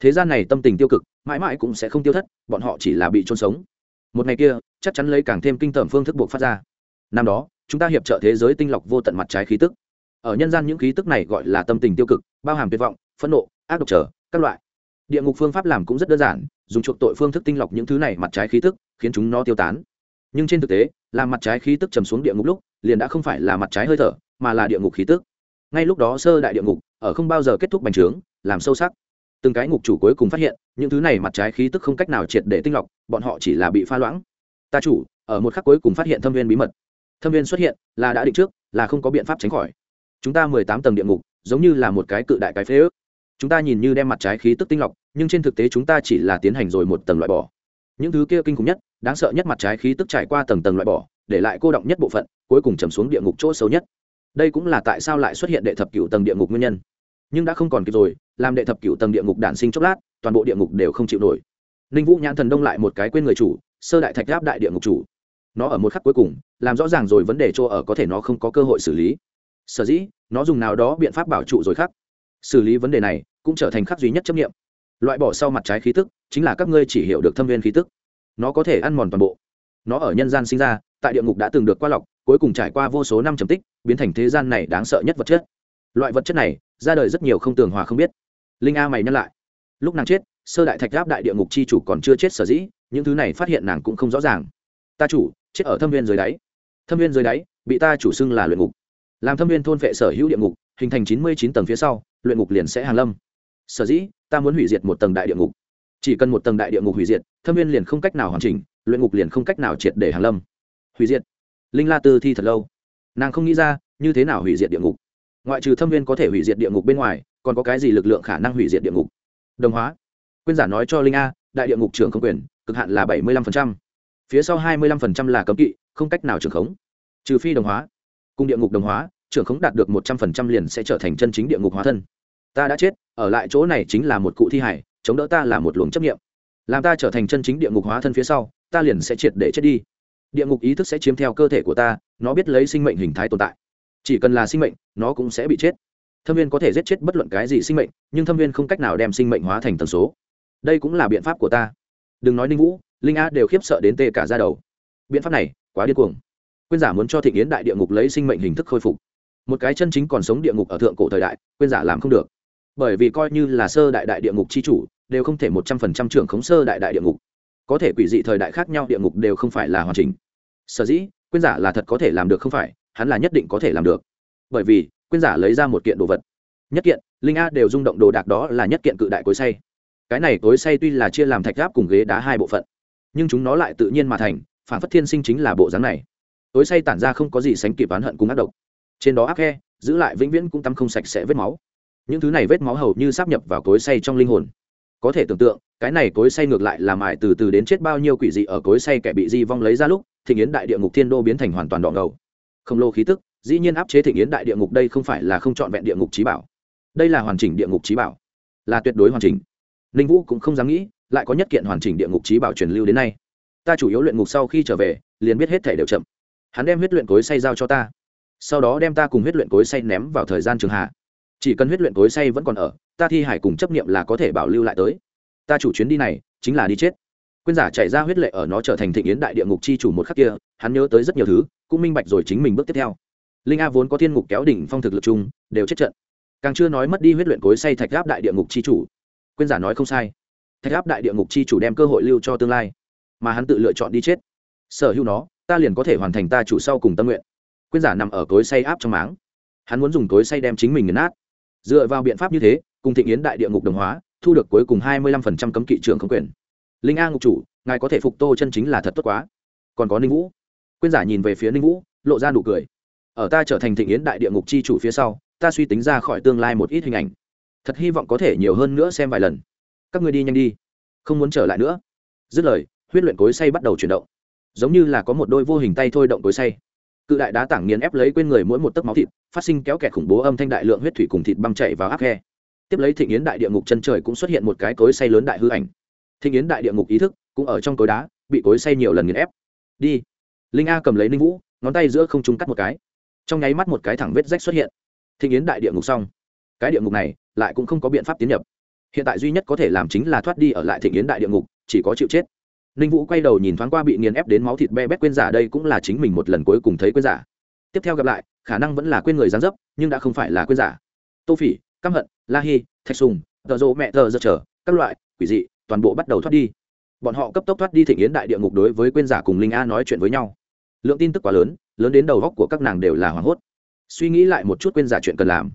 Thế gian này tâm tình tiêu cực, mãi mãi cũng sẽ không tiêu thất, bọn họ chỉ là bị trôn sống một ngày kia, chắc chắn lấy càng thêm kinh tởm phương thức buộc phát ra. Năm đó, chúng ta hiệp trợ thế giới tinh lọc vô tận mặt trái khí tức. Ở nhân gian những khí tức này gọi là tâm tình tiêu cực, bao hàm tuyệt vọng, phẫn nộ, ác độc trở, các loại. Địa ngục phương pháp làm cũng rất đơn giản, dùng chuộc tội phương thức tinh lọc những thứ này mặt trái khí tức, khiến chúng nó tiêu tán. Nhưng trên thực tế là mặt trái khí tức trầm xuống địa ngục lúc, liền đã không phải là mặt trái hơi thở, mà là địa ngục khí tức. Ngay lúc đó sơ đại địa ngục, ở không bao giờ kết thúc bành trướng, làm sâu sắc từng cái ngục chủ cuối cùng phát hiện, những thứ này mặt trái khí tức không cách nào triệt để tinh lọc, bọn họ chỉ là bị pha loãng. Ta chủ, ở một khắc cuối cùng phát hiện thâm viên bí mật. Thâm viên xuất hiện, là đã định trước, là không có biện pháp tránh khỏi. Chúng ta mười tám tầng địa ngục, giống như là một cái cự đại cái phế ước. Chúng ta nhìn như đem mặt trái khí tức tinh lọc, nhưng trên thực tế chúng ta chỉ là tiến hành rồi một tầng loại bỏ. Những thứ kia kinh khủng nhất, đáng sợ nhất mặt trái khí tức trải qua tầng tầng loại bỏ, để lại cô động nhất bộ phận, cuối cùng chầm xuống địa ngục chỗ xấu nhất. Đây cũng là tại sao lại xuất hiện đệ thập cựu tầng địa ngục nguyên nhân nhưng đã không còn kịp rồi, làm đệ thập cựu tầng địa ngục đản sinh chốc lát, toàn bộ địa ngục đều không chịu nổi. Ninh vũ nhãn thần đông lại một cái quên người chủ, sơ đại thạch gáp đại địa ngục chủ. Nó ở một khắc cuối cùng, làm rõ ràng rồi vấn đề chỗ ở có thể nó không có cơ hội xử lý. Sở dĩ, nó dùng nào đó biện pháp bảo trụ rồi khắc xử lý vấn đề này, cũng trở thành khắc duy nhất chấp nghiệm loại bỏ sau mặt trái khí tức, chính là các ngươi chỉ hiểu được thâm viên khí tức. Nó có thể ăn mòn toàn bộ. Nó ở nhân gian sinh ra, tại địa ngục đã từng được qua lọc, cuối cùng trải qua vô số năm trầm tích, biến thành thế gian này đáng sợ nhất vật chất loại vật chất này, ra đời rất nhiều không tường hòa không biết. Linh a mày nhắc lại. Lúc nàng chết, sơ đại thạch gáp đại địa ngục chi chủ còn chưa chết sở dĩ, những thứ này phát hiện nàng cũng không rõ ràng. Ta chủ, chết ở thâm viên dưới đáy. Thâm viên dưới đáy, bị ta chủ xưng là luyện ngục. Làm thâm viên thôn vệ sở hữu địa ngục, hình thành chín mươi chín tầng phía sau, luyện ngục liền sẽ hàng lâm. Sở dĩ, ta muốn hủy diệt một tầng đại địa ngục. Chỉ cần một tầng đại địa ngục hủy diệt, thâm viên liền không cách nào hoàn chỉnh, luyện ngục liền không cách nào triệt để hàng lâm. Hủy diệt. Linh la tư thi thật lâu. Nàng không nghĩ ra, như thế nào hủy diệt địa ngục ngoại trừ thâm viên có thể hủy diệt địa ngục bên ngoài, còn có cái gì lực lượng khả năng hủy diệt địa ngục? Đồng hóa. Quyên giả nói cho linh a, đại địa ngục trưởng không quyền, cực hạn là bảy mươi lăm phía sau hai mươi lăm là cấm kỵ, không cách nào trưởng khống. Trừ phi đồng hóa. Cùng địa ngục đồng hóa, trưởng khống đạt được một trăm phần trăm liền sẽ trở thành chân chính địa ngục hóa thân. Ta đã chết, ở lại chỗ này chính là một cụ thi hải, chống đỡ ta là một luồng chấp nghiệm làm ta trở thành chân chính địa ngục hóa thân phía sau, ta liền sẽ triệt để chết đi. Địa ngục ý thức sẽ chiếm theo cơ thể của ta, nó biết lấy sinh mệnh hình thái tồn tại chỉ cần là sinh mệnh, nó cũng sẽ bị chết. Thâm viên có thể giết chết bất luận cái gì sinh mệnh, nhưng thâm viên không cách nào đem sinh mệnh hóa thành tần số. Đây cũng là biện pháp của ta. Đừng nói ninh vũ, linh a đều khiếp sợ đến tê cả ra đầu. Biện pháp này, quá điên cuồng. Quyên giả muốn cho thị yến đại địa ngục lấy sinh mệnh hình thức khôi phục. Một cái chân chính còn sống địa ngục ở thượng cổ thời đại, quyên giả làm không được. Bởi vì coi như là sơ đại đại địa ngục c h i chủ, đều không thể một trăm phần trăm trưởng khống sơ đại đại địa ngục. Có thể quỷ dị thời đại khác nhau địa ngục đều không phải là hoàn chỉnh. Sở dĩ, quyên giả là thật có thể làm được không phải hắn là nhất định có thể làm được. Bởi vì, quyên giả lấy ra một kiện đồ vật. Nhất kiện, linh a đều rung động đồ đạc đó là nhất kiện cự đại cối say cái này cối say tuy là chia làm thạch gáp cùng ghế đá hai bộ phận, nhưng chúng nó lại tự nhiên mà thành, phản phất thiên sinh chính là bộ dáng này. Cối say tản ra không có gì sánh kịp oán hận cùng ác độc. Trên đó áp khe, giữ lại vĩnh viễn cũng tắm không sạch sẽ vết máu. Những thứ này vết máu hầu như sáp nhập vào cối say trong linh hồn. Có thể tưởng tượng, cái này cối say ngược lại làm ải từ từ đến chết bao nhiêu quỷ dị ở cối say kẻ bị di vong lấy ra lúc, thịnh yến đại địa ngục thiên đô biến thành hoàn toàn đỏ ngầu không lô khí tức, dĩ nhiên áp chế thịnh yến đại địa ngục đây không phải là không trọn vẹn địa ngục trí bảo. Đây là hoàn chỉnh địa ngục trí bảo. Là tuyệt đối hoàn chỉnh. Ninh vũ cũng không dám nghĩ, lại có nhất kiện hoàn chỉnh địa ngục trí bảo truyền lưu đến nay. Ta chủ yếu luyện ngục sau khi trở về, liền biết hết thể đều chậm. Hắn đem huyết luyện cối say giao cho ta. Sau đó đem ta cùng huyết luyện cối say ném vào thời gian trường hạ. Chỉ cần huyết luyện cối say vẫn còn ở, ta thi hải cùng chấp nghiệm là có thể bảo lưu lại tới. Ta chủ chuyến đi này, chính là đi chết. Quyên giả chạy ra huyết lệ ở nó trở thành thịnh yến đại địa ngục chi chủ một khắc kia, hắn nhớ tới rất nhiều thứ cũng minh bạch rồi chính mình bước tiếp theo. Linh a vốn có thiên ngục kéo đỉnh phong thực lực chung, đều chết trận. Càng chưa nói mất đi huyết luyện cối say thạch gáp đại địa ngục chi chủ. Quyên giả nói không sai. Thạch gáp đại địa ngục chi chủ đem cơ hội lưu cho tương lai, mà hắn tự lựa chọn đi chết. Sở hữu nó, ta liền có thể hoàn thành ta chủ sau cùng tâm nguyện. Quyên giả nằm ở cối say áp trong máng. Hắn muốn dùng cối say đem chính mình nghiền nát. Dựa vào biện pháp như thế, cùng thịnh yến đại địa ngục đồng hóa, thu được cuối cùng hai mươi lăm phần trăm cấm kỵ trưởng không quyền. Linh a ngục chủ, ngài có thể phục tô chân chính là thật tốt quá. Còn có ninh vũ quyên giả nhìn về phía ninh vũ, lộ ra nụ cười. Ở ta trở thành thịnh yến đại địa ngục chi chủ phía sau, ta suy tính ra khỏi tương lai một ít hình ảnh. Thật hy vọng có thể nhiều hơn nữa xem vài lần. Các người đi nhanh đi. Không muốn trở lại nữa. Dứt lời, huyết luyện cối say bắt đầu chuyển động. Giống như là có một đôi vô hình tay thôi động cối say. Cự đại đá tảng nghiền ép lấy quên người mỗi một tấc máu thịt, phát sinh kéo kẹt khủng bố âm thanh đại lượng huyết thủy cùng thịt băng chạy vào áp khe. Tiếp lấy thịnh yến đại địa ngục chân trời cũng xuất hiện một cái cối say lớn đại hư ảnh. Thịnh yến đại địa ngục ý thức cũng ở trong cối đá, bị cối say nhiều lần nghiền ép. Đi linh a cầm lấy ninh vũ ngón tay giữa không trung cắt một cái trong nháy mắt một cái thẳng vết rách xuất hiện thịnh yến đại địa ngục xong cái địa ngục này lại cũng không có biện pháp tiến nhập hiện tại duy nhất có thể làm chính là thoát đi ở lại thịnh yến đại địa ngục chỉ có chịu chết ninh vũ quay đầu nhìn thoáng qua bị nghiền ép đến máu thịt be bét quên giả đây cũng là chính mình một lần cuối cùng thấy quên giả tiếp theo gặp lại khả năng vẫn là quên người gián dấp nhưng đã không phải là quên giả tô phỉ căm hận la hi thạch sùng tờ rộ mẹ tờ giật trở các loại quỷ dị toàn bộ bắt đầu thoát đi bọn họ cấp tốc thoát đi thịnh yến đại địa ngục đối với quên giả cùng linh a nói chuyện với nhau lượng tin tức quá lớn lớn đến đầu góc của các nàng đều là hoảng hốt. Suy nghĩ lại một chút quên giả chuyện cần làm.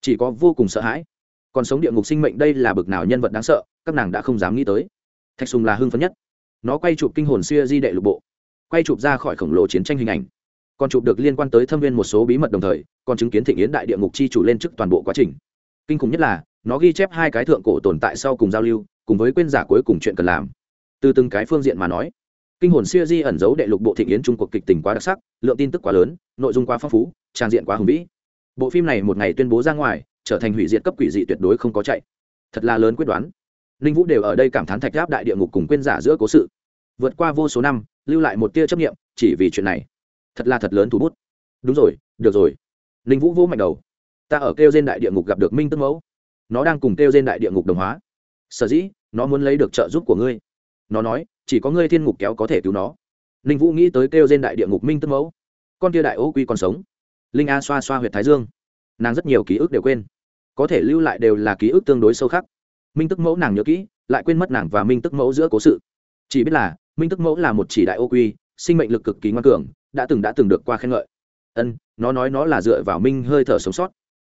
Chỉ có vô cùng sợ hãi. Còn sống địa ngục sinh mệnh đây là bực nào nhân vật đáng sợ, các nàng đã không dám nghĩ tới. Thạch sùng là hưng phấn nhất. Nó quay chụp kinh hồn xuya di đệ lục bộ. Quay chụp ra khỏi khổng lồ chiến tranh hình ảnh. Còn chụp được liên quan tới thâm viên một số bí mật đồng thời, còn chứng kiến thịnh yến đại địa ngục chi chủ lên trước toàn bộ quá trình. Kinh khủng nhất là, nó ghi chép hai cái thượng cổ tồn tại sau cùng giao lưu, cùng với quên giả cuối cùng chuyện cần làm. Từ từng cái phương diện mà nói kinh hồn siêu di ẩn giấu đệ lục bộ thịnh yến trung cuộc kịch tình quá đặc sắc, lượng tin tức quá lớn, nội dung quá phong phú, trang diện quá hùng vĩ. Bộ phim này một ngày tuyên bố ra ngoài, trở thành hủy diệt cấp quỷ dị tuyệt đối không có chạy. Thật là lớn quyết đoán. Ninh vũ đều ở đây cảm thán thạch gáp đại địa ngục cùng quên giả giữa cố sự. Vượt qua vô số năm, lưu lại một tia chấp nghiệm chỉ vì chuyện này. Thật là thật lớn thú bút. Đúng rồi, được rồi. Ninh vũ vỗ mạnh đầu. Ta ở kêu trên đại địa ngục gặp được minh tức mẫu. Nó đang cùng kêu trên đại địa ngục đồng hóa. Sở dĩ, nó muốn lấy được trợ giúp của ngươi. Nó nói chỉ có ngươi thiên ngục kéo có thể cứu nó. Ninh vũ nghĩ tới kêu trên đại địa ngục minh tức mẫu. Con kia đại ô quy còn sống. Linh a xoa xoa h u y ệ t thái dương. Nàng rất nhiều ký ức đều quên. Có thể lưu lại đều là ký ức tương đối sâu khắc. Minh tức mẫu nàng nhớ kỹ, lại quên mất nàng và minh tức mẫu giữa cố sự. Chỉ biết là, minh tức mẫu là một chỉ đại ô quy, sinh mệnh lực cực kỳ ngoan cường, đã từng đã từng được qua khen ngợi. Ân, nó nói nó là dựa vào minh hơi thở sống sót.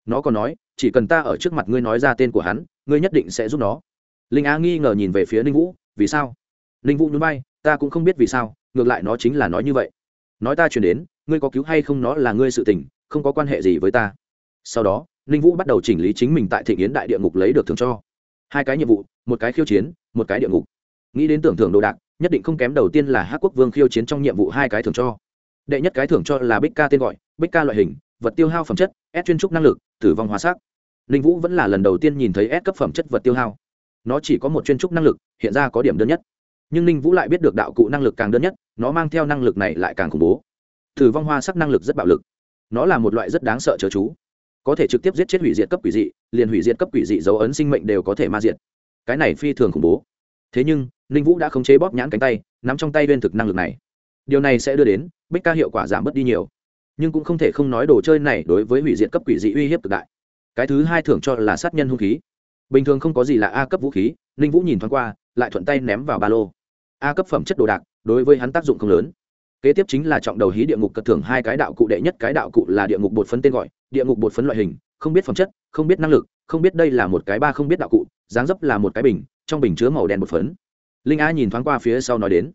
Nó còn nói, chỉ cần ta ở trước mặt ngươi nói ra tên của hắn, ngươi nhất định sẽ giúp nó. Linh á nghi ngờ nhìn về phía ninh vũ, vì sao? Ninh vũ núi bay ta cũng không biết vì sao, ngược lại nó chính là nói như vậy. Nói ta chuyển đến, ngươi có cứu hay không nó là ngươi sự tình, không có quan hệ gì với ta. Sau đó, ninh vũ bắt đầu chỉnh lý chính mình tại thị nghiến đại địa ngục lấy được thưởng cho. Hai cái nhiệm vụ, một cái khiêu chiến, một cái địa ngục. Nghĩ đến tưởng thưởng đồ đạc, nhất định không kém đầu tiên là hát quốc vương khiêu chiến trong nhiệm vụ hai cái thưởng cho. Đệ nhất cái thưởng cho là bích ca tên gọi, bích ca loại hình, vật tiêu hao phẩm chất, s chuyên trúc năng lực, tử vong hóa sắc ninh vũ vẫn là lần đầu tiên nhìn thấy s cấp phẩm chất vật tiêu hao. Nó chỉ có một chuyên trúc năng lực, hiện ra có điểm đơn nhất nhưng ninh vũ lại biết được đạo cụ năng lực càng đơn nhất nó mang theo năng lực này lại càng khủng bố thử vong hoa sắc năng lực rất bạo lực nó là một loại rất đáng sợ chớ chú có thể trực tiếp giết chết hủy diệt cấp quỷ dị liền hủy diệt cấp quỷ dị dấu ấn sinh mệnh đều có thể ma diệt cái này phi thường khủng bố thế nhưng ninh vũ đã khống chế bóp nhãn cánh tay nắm trong tay bên thực năng lực này điều này sẽ đưa đến bích ca hiệu quả giảm bớt đi nhiều nhưng cũng không thể không nói đồ chơi này đối với hủy diệt cấp quỷ dị uy hiếp cực đại cái thứ hai thưởng cho là sát nhân hung khí bình thường không có gì là a cấp vũ khí ninh vũ nhìn thoáng qua lại thuận tay ném vào ba lô a cấp phẩm chất đồ đạc, đối với hắn tác dụng không lớn. Kế tiếp chính là trọng đầu hí địa ngục cật thưởng hai cái đạo cụ đệ nhất cái đạo cụ là địa ngục bột phấn tên gọi, địa ngục bột phấn loại hình, không biết phẩm chất, không biết năng lực, không biết đây là một cái ba không biết đạo cụ, dáng dấp là một cái bình, trong bình chứa màu đen bột phấn. Linh a nhìn thoáng qua phía sau nói đến,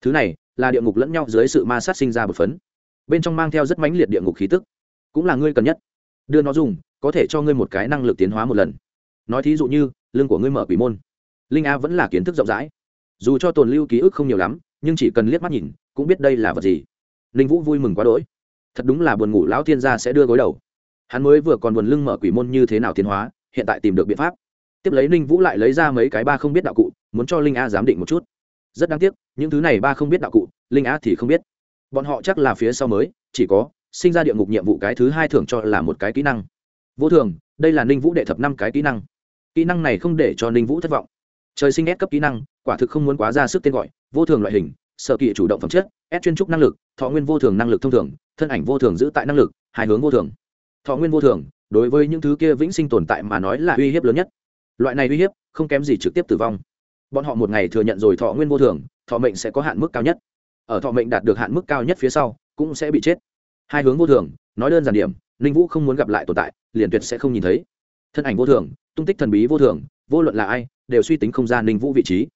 thứ này là địa ngục lẫn nhau dưới sự ma sát sinh ra bột phấn. Bên trong mang theo rất mãnh liệt địa ngục khí tức, cũng là ngươi cần nhất. Đưa nó dùng, có thể cho ngươi một cái năng lực tiến hóa một lần. Nói thí dụ như, lưng của ngươi mở quỷ môn. Linh a vẫn là kiến thức rộng rãi dù cho tồn lưu ký ức không nhiều lắm, nhưng chỉ cần liếc mắt nhìn, cũng biết đây là vật gì. Ninh vũ vui mừng quá đỗi. Thật đúng là buồn ngủ lão thiên gia sẽ đưa gối đầu. Hắn mới vừa còn buồn lưng mở quỷ môn như thế nào tiến hóa, hiện tại tìm được biện pháp. Tiếp lấy ninh vũ lại lấy ra mấy cái ba không biết đạo cụ, muốn cho linh a giám định một chút. Rất đáng tiếc, những thứ này ba không biết đạo cụ, linh a thì không biết. Bọn họ chắc là phía sau mới, chỉ có sinh ra địa ngục nhiệm vụ cái thứ hai thường cho là một cái kỹ năng. Vô thường, đây là ninh vũ đệ thập năm cái kỹ năng. Kỹ năng này không để cho ninh vũ thất vọng. Trời sinh ép cấp kỹ năng quả thực không muốn quá ra sức tên gọi, vô thường loại hình, sở kỵ chủ động phẩm chất ép chuyên trúc năng lực, thọ nguyên vô thường năng lực thông thường, thân ảnh vô thường giữ tại năng lực hai hướng vô thường. Thọ nguyên vô thường, đối với những thứ kia vĩnh sinh tồn tại mà nói là uy hiếp lớn nhất. Loại này uy hiếp, không kém gì trực tiếp tử vong. Bọn họ một ngày thừa nhận rồi thọ nguyên vô thường, thọ mệnh sẽ có hạn mức cao nhất. Ở thọ mệnh đạt được hạn mức cao nhất phía sau, cũng sẽ bị chết. Hai hướng vô thường, nói đơn giản điểm linh vũ không muốn gặp lại tồn tại, liền tuyệt sẽ không nhìn thấy. Thân ảnh vô thường, tung tích thần bí vô thường, vô luận là ai, đều suy tính không ra ninh vũ vị trí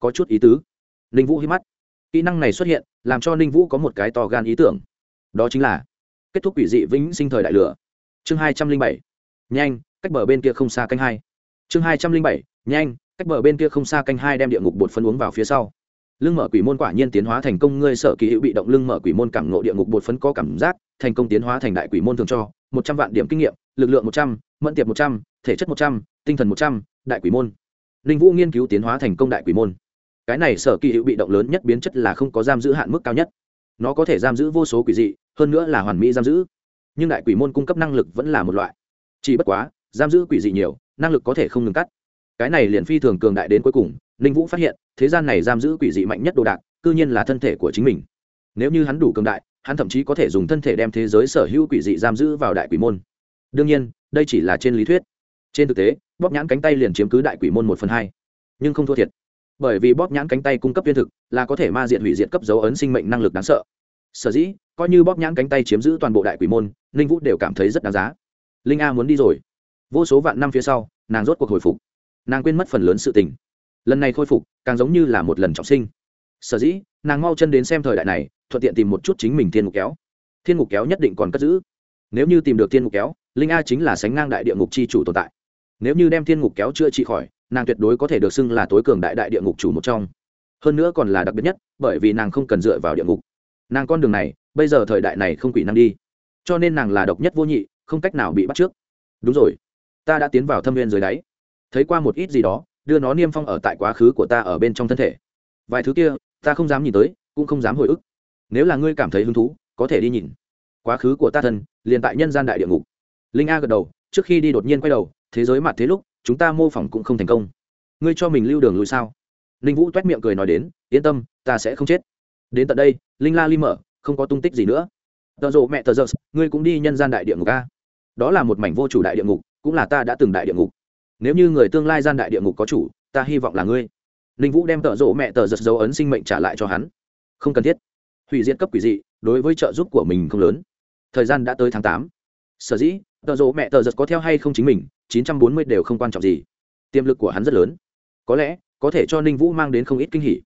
có chút ý tứ. Ninh vũ hít mắt. Kỹ năng này xuất hiện, làm cho ninh vũ có một cái to gan ý tưởng. Đó chính là kết thúc quỷ dị vĩnh sinh thời đại lửa. Chương hai trăm linh bảy. Nhanh, cách bờ bên kia không xa canh hai. Chương hai trăm linh bảy. Nhanh, cách bờ bên kia không xa canh hai đem địa ngục bột phân uống vào phía sau. Lưng mở quỷ môn quả nhiên tiến hóa thành công, ngươi sở kỳ hữu bị động lưng mở quỷ môn cảm ngộ địa ngục bột phấn có cảm giác, thành công tiến hóa thành đại quỷ môn thường cho, một trăm vạn điểm kinh nghiệm, lực lượng một trăm, mẫn tiệp một trăm, thể chất một trăm, tinh thần một trăm, đại quỷ môn. Ninh vũ nghiên cứu tiến hóa thành công đại quỷ môn cái này sở kỳ hữu bị động lớn nhất biến chất là không có giam giữ hạn mức cao nhất. Nó có thể giam giữ vô số quỷ dị, hơn nữa là hoàn mỹ giam giữ. Nhưng đại quỷ môn cung cấp năng lực vẫn là một loại. Chỉ bất quá, giam giữ quỷ dị nhiều, năng lực có thể không ngừng cắt. Cái này liền phi thường cường đại đến cuối cùng, ninh vũ phát hiện, thế gian này giam giữ quỷ dị mạnh nhất đồ đạc, cư nhiên là thân thể của chính mình. Nếu như hắn đủ cường đại, hắn thậm chí có thể dùng thân thể đem thế giới sở hữu quỷ dị giam giữ vào đại quỷ môn. Đương nhiên, đây chỉ là trên lý thuyết. Trên thực tế, bóp nhãn cánh tay liền chiếm cứ đại quỷ môn một phần hai. Nhưng không thua thiệt bởi vì bóp nhãn cánh tay cung cấp viên thực là có thể ma diện hủy diệt cấp dấu ấn sinh mệnh năng lực đáng sợ. Sở dĩ, coi như bóp nhãn cánh tay chiếm giữ toàn bộ đại quỷ môn, ninh vũ đều cảm thấy rất đáng giá. Linh a muốn đi rồi. Vô số vạn năm phía sau, nàng rốt cuộc hồi phục. Nàng quên mất phần lớn sự tình. Lần này khôi phục, càng giống như là một lần trọng sinh. Sở dĩ, nàng mau chân đến xem thời đại này, thuận tiện tìm một chút chính mình thiên ngục kéo. Thiên ngục kéo nhất định còn cất giữ. Nếu như tìm được thiên ngục kéo, linh a chính là sánh ngang đại địa ngục c h i chủ tồn tại. Nếu như đem thiên ngục kéo chữa trị khỏi nàng tuyệt đối có thể được xưng là tối cường đại đại địa ngục chủ một trong. Hơn nữa còn là đặc biệt nhất, bởi vì nàng không cần dựa vào địa ngục. Nàng con đường này, bây giờ thời đại này không quỷ năng đi. Cho nên nàng là độc nhất vô nhị, không cách nào bị bắt trước. Đúng rồi. Ta đã tiến vào thâm viên dưới đáy. Thấy qua một ít gì đó, đưa nó niêm phong ở tại quá khứ của ta ở bên trong thân thể. Vài thứ kia, ta không dám nhìn tới, cũng không dám hồi ức. Nếu là ngươi cảm thấy hứng thú, có thể đi nhìn. Quá khứ của ta thân, liền tại nhân gian đại địa ngục. Linh a gật đầu, trước khi đi đột nhiên quay đầu, thế giới mặt thế lúc chúng ta mô phỏng cũng không thành công. Ngươi cho mình lưu đường lùi sao? Linh vũ t u é t miệng cười nói đến, yên tâm, ta sẽ không chết. Đến tận đây, linh la li mở, không có tung tích gì nữa. Tợ rộ mẹ tờ giơ ngươi cũng đi nhân gian đại địa ngục a. Đó là một mảnh vô chủ đại địa ngục, cũng là ta đã từng đại địa ngục. Nếu như người tương lai gian đại địa ngục có chủ, ta hy vọng là ngươi. Linh vũ đem tợ rộ mẹ tờ giật dấu ấn sinh mệnh trả lại cho hắn. Không cần thiết. Hủy diệt cấp quỷ dị, đối với trợ giúp của mình không lớn. Thời gian đã tới tháng tám. Sở dĩ, tợ rộ mẹ tờ giật có theo hay không chính mình chín trăm bốn mươi đều không quan trọng gì. Tiềm lực của hắn rất lớn. Có lẽ, có thể cho ninh vũ mang đến không ít kinh hỉ.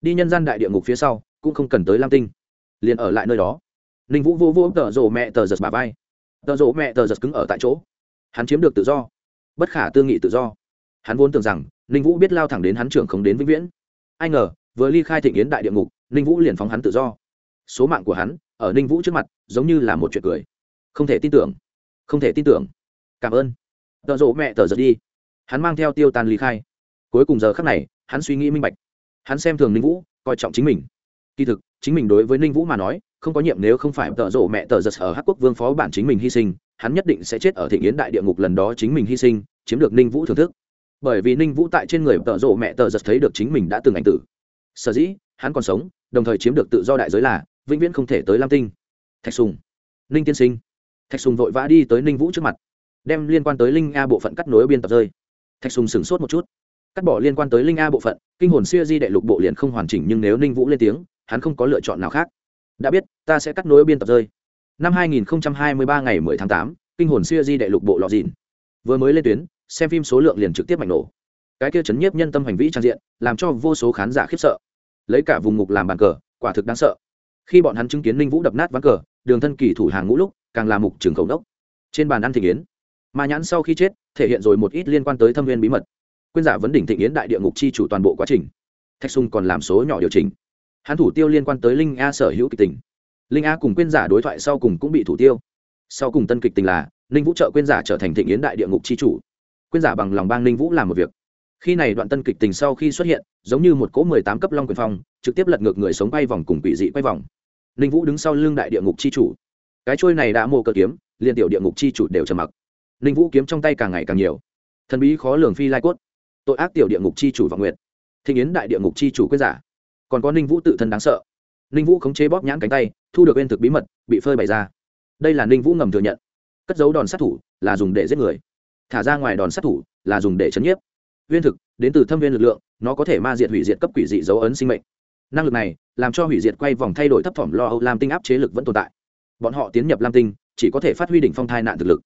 Đi nhân gian đại địa ngục phía sau, cũng không cần tới lam tinh. Liền ở lại nơi đó. Ninh vũ vô vô tờ rồ mẹ tờ giật bà vai. Tờ rồ mẹ tờ giật cứng ở tại chỗ. Hắn chiếm được tự do. Bất khả tư nghị tự do. Hắn vốn tưởng rằng, ninh vũ biết lao thẳng đến hắn trưởng không đến vĩnh viễn. Ai ngờ, vừa ly khai thịnh yến đại địa ngục, ninh vũ liền phóng hắn tự do. Số mạng của hắn, ở ninh vũ trước mặt, giống như là một chuyện cười. Không thể tin tưởng. Không thể tin tưởng. Cảm ơn tợ rộ mẹ tờ giật đi. Hắn mang theo tiêu tan ly khai. Cuối cùng giờ khắc này, hắn suy nghĩ minh bạch. Hắn xem thường ninh vũ, coi trọng chính mình. Kỳ thực, chính mình đối với ninh vũ mà nói, không có nhiệm nếu không phải tợ rộ mẹ tờ giật ở hắc quốc vương phó bản chính mình hy sinh, hắn nhất định sẽ chết ở thị yến đại địa ngục lần đó chính mình hy sinh, chiếm được ninh vũ thưởng thức. Bởi vì ninh vũ tại trên người tợ rộ mẹ tờ giật thấy được chính mình đã từng ảnh tử. Sở dĩ, hắn còn sống, đồng thời chiếm được tự do đại giới là, vĩnh viễn không thể tới lam tinh. Thạch sùng. Ninh tiên sinh. Thạch sùng vội vã đi tới ninh vũ trước mặt đem liên quan tới linh a bộ phận cắt nối biên tập rơi. Thạch sùng sửng sốt một chút. Cắt bỏ liên quan tới linh a bộ phận kinh hồn siêu di đệ lục bộ liền không hoàn chỉnh nhưng nếu ninh vũ lên tiếng hắn không có lựa chọn nào khác. Đã biết ta sẽ cắt nối biên tập rơi. Năm 2023 ngày 10 tháng 8, kinh hồn siêu di đệ lục bộ lọ dìn vừa mới lên tuyến xem phim số lượng liền trực tiếp mạnh nổ. Cái kia chấn nhiếp nhân tâm hành vi trang diện làm cho vô số khán giả khiếp sợ. Lấy cả vùng ngục làm bàn cờ quả thực đáng sợ. Khi bọn hắn chứng kiến ninh vũ đập nát ván cờ đường thân kỳ thủ hàng ngũ lúc càng là mục trường khẩu đốc. Trên bàn ăn thị yến mà nhãn sau khi chết, thể hiện rồi một ít liên quan tới thâm viên bí mật. Quyên giả vấn đỉnh thịnh yến đại địa ngục chi chủ toàn bộ quá trình. Thạch sung còn làm số nhỏ điều chỉnh. Hắn thủ tiêu liên quan tới linh a sở hữu kịch tình. Linh a cùng quyên giả đối thoại sau cùng cũng bị thủ tiêu. Sau cùng tân kịch tình là, ninh vũ trợ quyên giả trở thành thịnh yến đại địa ngục chi chủ. Quyên giả bằng lòng bang ninh vũ làm một việc. Khi này đoạn tân kịch tình sau khi xuất hiện, giống như một cỗ mười tám cấp long quyền phong, trực tiếp lật ngược người sống bay vòng cùng quỷ dị quay vòng. Ninh vũ đứng sau lưng đại địa ngục chi chủ. Cái trôi này đã mô cơ kiếm, liền tiểu địa ngục chi chủ đều trầm mặc ninh vũ kiếm trong tay càng ngày càng nhiều. Thần bí khó lường phi lai cốt. Tội ác tiểu địa ngục c h i chủ và nguyện thị yến đại địa ngục c h i chủ quyết giả. Còn có ninh vũ tự thân đáng sợ. Ninh vũ khống chế bóp nhãn cánh tay, thu được bên thực bí mật, bị phơi bày ra. Đây là ninh vũ ngầm thừa nhận. Cất dấu đòn sát thủ là dùng để giết người. Thả ra ngoài đòn sát thủ là dùng để chấn nhiếp. Viên thực, đến từ thâm viên lực lượng, nó có thể ma diệt hủy diệt cấp quỷ dị dấu ấn sinh mệnh. Năng lực này làm cho hủy diệt quay vòng thay đổi thấp thỏm lo âu lam tinh áp chế lực vẫn tồn tại. Bọn họ tiến nhập lam tinh, chỉ có thể phát huy đỉnh phong thai nạn thực lực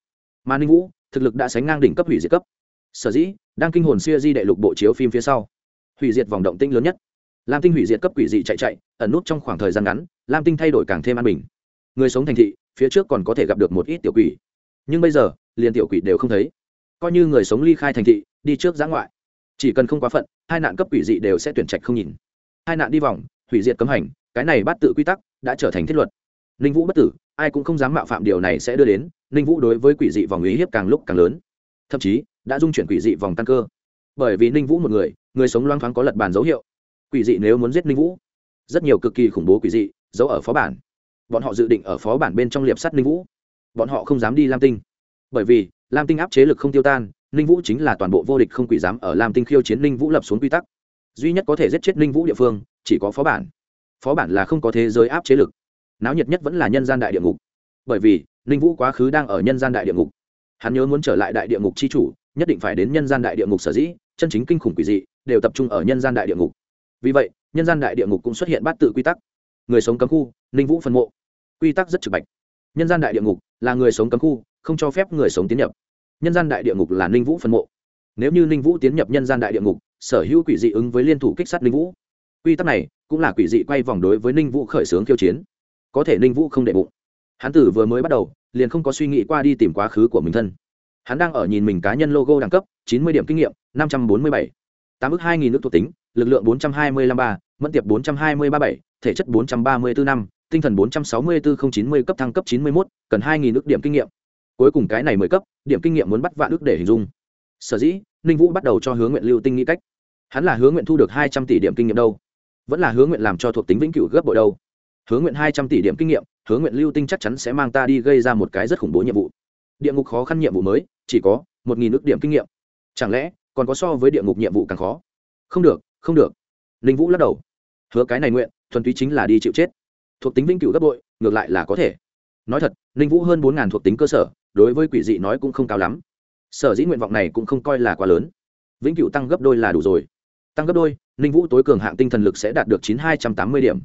mà ninh vũ, thực lực đã sánh ngang đỉnh cấp hủy diệt cấp. Sở dĩ, đang kinh hồn siêu di đệ lục bộ chiếu phim phía sau. Hủy diệt vòng động tinh lớn nhất. Lam tinh hủy diệt cấp quỷ dị chạy chạy, ẩn nút trong khoảng thời gian ngắn, lam tinh thay đổi càng thêm an bình. Người sống thành thị, phía trước còn có thể gặp được một ít tiểu quỷ. Nhưng bây giờ, liền tiểu quỷ đều không thấy. Coi như người sống ly khai thành thị, đi trước giã ngoại. Chỉ cần không quá phận, hai nạn cấp quỷ dị đều sẽ tuyển trạch không nhìn. Hai nạn đi vòng, hủy diệt cấm hành, cái này bắt tự quy tắc, đã trở thành thiết luật ninh vũ bất tử, ai cũng không dám mạo phạm điều này sẽ đưa đến, ninh vũ đối với quỷ dị vòng ý hiếp càng lúc càng lớn. Thậm chí, đã dung chuyển quỷ dị vòng tăng cơ. Bởi vì ninh vũ một người người sống loang thoáng có lật bàn dấu hiệu. Quỷ dị nếu muốn giết ninh vũ, rất nhiều cực kỳ khủng bố quỷ dị, giấu ở phó bản. Bọn họ dự định ở phó bản bên trong liệp sắt ninh vũ. Bọn họ không dám đi lam tinh. Bởi vì, lam tinh áp chế lực không tiêu tan, ninh vũ chính là toàn bộ vô địch không quỷ dám ở lam tinh khiêu chiến ninh vũ lập xuống quy tắc. Duy nhất có thể giết chết ninh vũ địa phương, chỉ có phó bản. Phó bản là không có thế giới áp chế lực náo nhiệt nhất vẫn là nhân gian đại địa ngục. Bởi vì, ninh vũ quá khứ đang ở nhân gian đại địa ngục. Hắn nhớ muốn trở lại đại địa ngục c h i chủ, nhất định phải đến nhân gian đại địa ngục sở dĩ, chân chính kinh khủng quỷ dị, đều tập trung ở nhân gian đại địa ngục. Vì vậy, nhân gian đại địa ngục cũng xuất hiện bát tự quy tắc. Người sống cấm khu, ninh vũ phân mộ. Quy tắc rất trực bạch. Nhân gian đại địa ngục là người sống cấm khu, không cho phép người sống tiến nhập. Nhân gian đại địa ngục là ninh vũ phân mộ. Nếu như ninh vũ tiến nhập nhân gian đại địa ngục, sở hữu quỷ dị ứng với liên thủ kích sát ninh vũ. Quy tắc này cũng là quỷ dị quay vòng đối với ninh vũ khởi xướng khiêu chiến có thể ninh vũ không đệ bụng. Hắn tử vừa mới bắt đầu, liền không có suy nghĩ qua đi tìm quá khứ của mình thân. Hắn đang ở nhìn mình cá nhân logo đẳng cấp, chín mươi điểm kinh nghiệm, năm trăm bốn mươi bảy. Tám ước hai nghìn nước thuộc tính, lực lượng bốn trăm hai mươi năm ba, mẫn tiệp bốn trăm hai mươi ba bảy, thể chất bốn trăm ba mươi bốn năm, tinh thần bốn trăm sáu mươi bốn không chín mươi, cấp thăng cấp chín mươi một cần hai nghìn nước điểm kinh nghiệm. Cuối cùng cái này mười cấp, điểm kinh nghiệm muốn bắt vạn ước để hình dung. Sở dĩ, ninh vũ bắt đầu cho hướng nguyện lưu tinh nghĩ cách. Hắn là hướng nguyện thu được hai trăm tỷ điểm kinh nghiệm đâu? Vẫn là hướng nguyện làm cho thuộc tính vĩnh cửu gấp bội đâu? Hứa nguyện hai trăm tỷ điểm kinh nghiệm, hứa nguyện lưu tinh chắc chắn sẽ mang ta đi gây ra một cái rất khủng bố nhiệm vụ. Địa ngục khó khăn nhiệm vụ mới, chỉ có một nghìn ước điểm kinh nghiệm. Chẳng lẽ, còn có so với địa ngục nhiệm vụ càng khó? Không được không được. Linh vũ lắc đầu. Hứa cái này nguyện, thuần túy chính là đi chịu chết. Thuộc tính vĩnh cửu gấp bội, ngược lại là có thể. Nói thật linh vũ hơn bốn ngàn thuộc tính cơ sở, đối với quỷ dị nói cũng không cao lắm. Sở dĩ nguyện vọng này cũng không coi là quá lớn. Vĩnh cửu tăng gấp đôi là đủ rồi. Tăng gấp đôi linh vũ tối cường hạng tinh thần lực sẽ đạt được chín hai trăm tám mươi điểm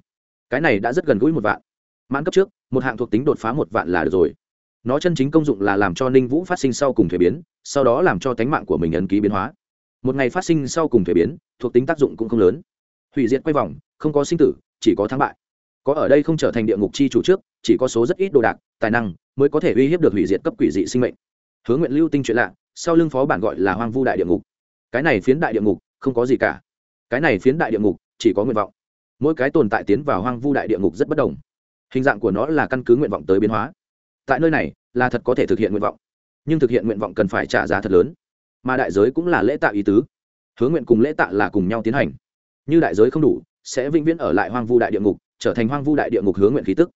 cái này đã rất gần gũi một vạn. Mãn cấp trước, một hạng thuộc tính đột phá một vạn là được rồi. Nó chân chính công dụng là làm cho ninh vũ phát sinh sau cùng thuế biến, sau đó làm cho tánh mạng của mình ấn ký biến hóa. Một ngày phát sinh sau cùng thuế biến, thuộc tính tác dụng cũng không lớn. Hủy diệt quay vòng, không có sinh tử, chỉ có thắng bại. Có ở đây không trở thành địa ngục chi chủ trước, chỉ có số rất ít đồ đạc, tài năng mới có thể uy hiếp được hủy diệt cấp quỷ dị sinh mệnh. Hướng nguyện lưu tinh chuyện lạ, sau lưng phó bản gọi là hoang vu đại địa ngục. Cái này phiến đại địa ngục, không có gì cả. Cái này phiến đại địa ngục, chỉ có nguyện vọng mỗi cái tồn tại tiến vào hoang vu đại địa ngục rất bất đồng. Hình dạng của nó là căn cứ nguyện vọng tới biến hóa. Tại nơi này, là thật có thể thực hiện nguyện vọng. Nhưng thực hiện nguyện vọng cần phải trả giá thật lớn. Mà đại giới cũng là lễ tạ ý tứ. Hướng nguyện cùng lễ tạ là cùng nhau tiến hành. Như đại giới không đủ, sẽ vĩnh viễn ở lại hoang vu đại địa ngục, trở thành hoang vu đại địa ngục hướng nguyện khí tức.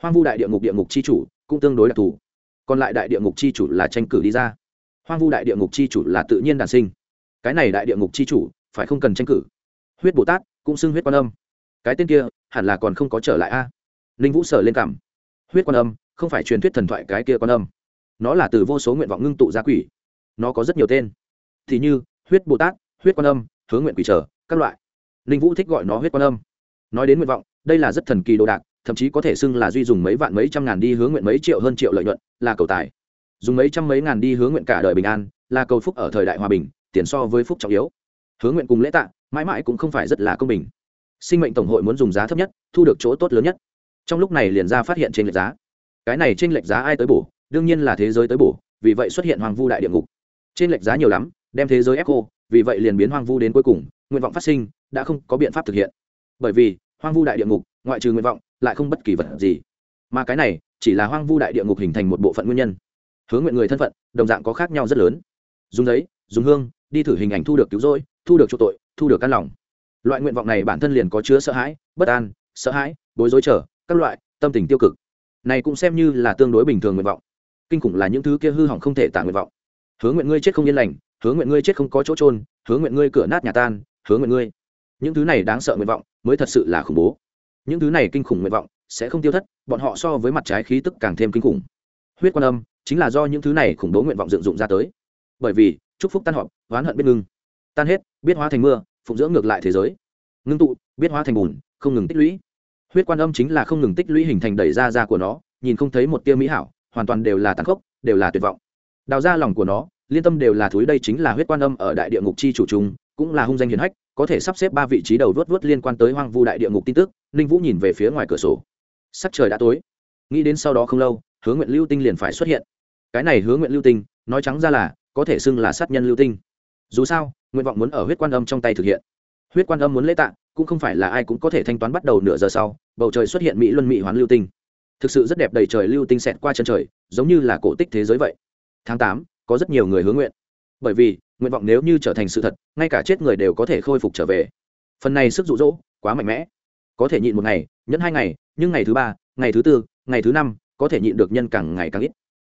Hoang vu đại địa ngục địa ngục c h i chủ cũng tương đối đặc thù. Còn lại đại địa ngục c h i chủ là tranh cử đi ra. Hoang vu đại địa ngục c h i chủ là tự nhiên đàn sinh. Cái này đại địa ngục c h i chủ phải không cần tranh cử. Huyết bồ tát cũng xưng huyết quan âm cái tên kia, hẳn là còn không có trở lại a. À? ninh vũ sở lên cảm huyết quan âm, không phải truyền thuyết thần thoại cái kia quan âm. Nó là từ vô số nguyện vọng ngưng tụ ra quỷ. Nó có rất nhiều tên. Thì như, huyết bồ tát, huyết quan âm, hướng nguyện quỷ trở, các loại. Ninh vũ thích gọi nó huyết quan âm. Nói đến nguyện vọng, đây là rất thần kỳ đồ đạc, thậm chí có thể xưng là duy dùng mấy vạn mấy trăm ngàn đi hướng nguyện mấy triệu hơn triệu lợi nhuận, là cầu tài. Dùng mấy trăm mấy ngàn đi hướng nguyện cả đời bình an, là cầu phúc ở thời đại hòa bình, tiền so với phúc trọng yếu. Hướng nguyện cùng lễ tạ, mãi mãi cũng không phải rất là công bình sinh mệnh tổng hội muốn dùng giá thấp nhất, thu được chỗ tốt lớn nhất. Trong lúc này liền ra phát hiện trên lệch giá. Cái này trên lệch giá ai tới bổ? Đương nhiên là thế giới tới bổ, vì vậy xuất hiện hoàng vu đại địa ngục. Trên lệch giá nhiều lắm, đem thế giới ép cô vì vậy liền biến hoang vu đến cuối cùng, nguyện vọng phát sinh đã không có biện pháp thực hiện. Bởi vì, hoang vu đại địa ngục, ngoại trừ nguyện vọng, lại không bất kỳ vật gì. Mà cái này, chỉ là hoang vu đại địa ngục hình thành một bộ phận nguyên nhân. Hướng nguyện người thân phận, đồng dạng có khác nhau rất lớn. Dùng giấy, dùng hương, đi thử hình ảnh thu được cứu rỗi, thu được chỗ tội, thu được căn lòng loại nguyện vọng này bản thân liền có chứa sợ hãi, bất an, sợ hãi, bối rối trở các loại, tâm tình tiêu cực. Này cũng xem như là tương đối bình thường nguyện vọng. Kinh khủng là những thứ kia hư hỏng không thể tả nguyện vọng. Hướng nguyện ngươi chết không yên lành hướng nguyện ngươi chết không có chỗ trôn hướng nguyện ngươi cửa nát nhà tan hướng nguyện ngươi. Những thứ này đáng sợ nguyện vọng mới thật sự là khủng bố. Những thứ này kinh khủng nguyện vọng sẽ không tiêu thất, bọn họ so với mặt trái khí tức càng thêm kinh khủng. Huyết quan âm chính là do những thứ này khủng bố nguyện vọng dựng dụng ra tới. Bởi vì, chúc phúc tan họp, oán hận biết ngưng. Tan hết, biết hóa thành mưa phụng dưỡng ngược lại thế giới. Ngưng tụ, biết hóa thành bùn, không ngừng tích lũy. Huyết quan âm chính là không ngừng tích lũy hình thành đẩy ra ra của nó, nhìn không thấy một tia mỹ hảo, hoàn toàn đều là tàn khốc, đều là tuyệt vọng. Đào ra lòng của nó, liên tâm đều là thúi đây chính là huyết quan âm ở đại địa ngục chi chủ trung cũng là hung danh hiền hách, có thể sắp xếp ba vị trí đầu vớt vớt liên quan tới hoang vu đại địa ngục tin tức, ninh vũ nhìn về phía ngoài cửa sổ. Sắc trời đã tối. Nghĩ đến sau đó không lâu hướng nguyện lưu tinh liền phải xuất hiện. Cái này hướng nguyện lưu tinh, nói trắng ra là, có thể xưng là sát nhân lưu tinh. Dù sao nguyện vọng muốn ở huyết quan âm trong tay thực hiện. Huyết quan âm muốn lễ tạ, cũng không phải là ai cũng có thể thanh toán bắt đầu nửa giờ sau, bầu trời xuất hiện mỹ luân mỹ hoán lưu tinh. Thực sự rất đẹp đầy trời lưu tinh xẹt qua chân trời, giống như là cổ tích thế giới vậy. Tháng tám, có rất nhiều người hướng nguyện. Bởi vì, nguyện vọng nếu như trở thành sự thật, ngay cả chết người đều có thể khôi phục trở về. Phần này sức rụ rỗ quá mạnh mẽ. Có thể nhịn một ngày, nhẫn hai ngày, nhưng ngày thứ ba, ngày thứ tư, ngày thứ năm, có thể nhịn được nhân càng ngày càng ít.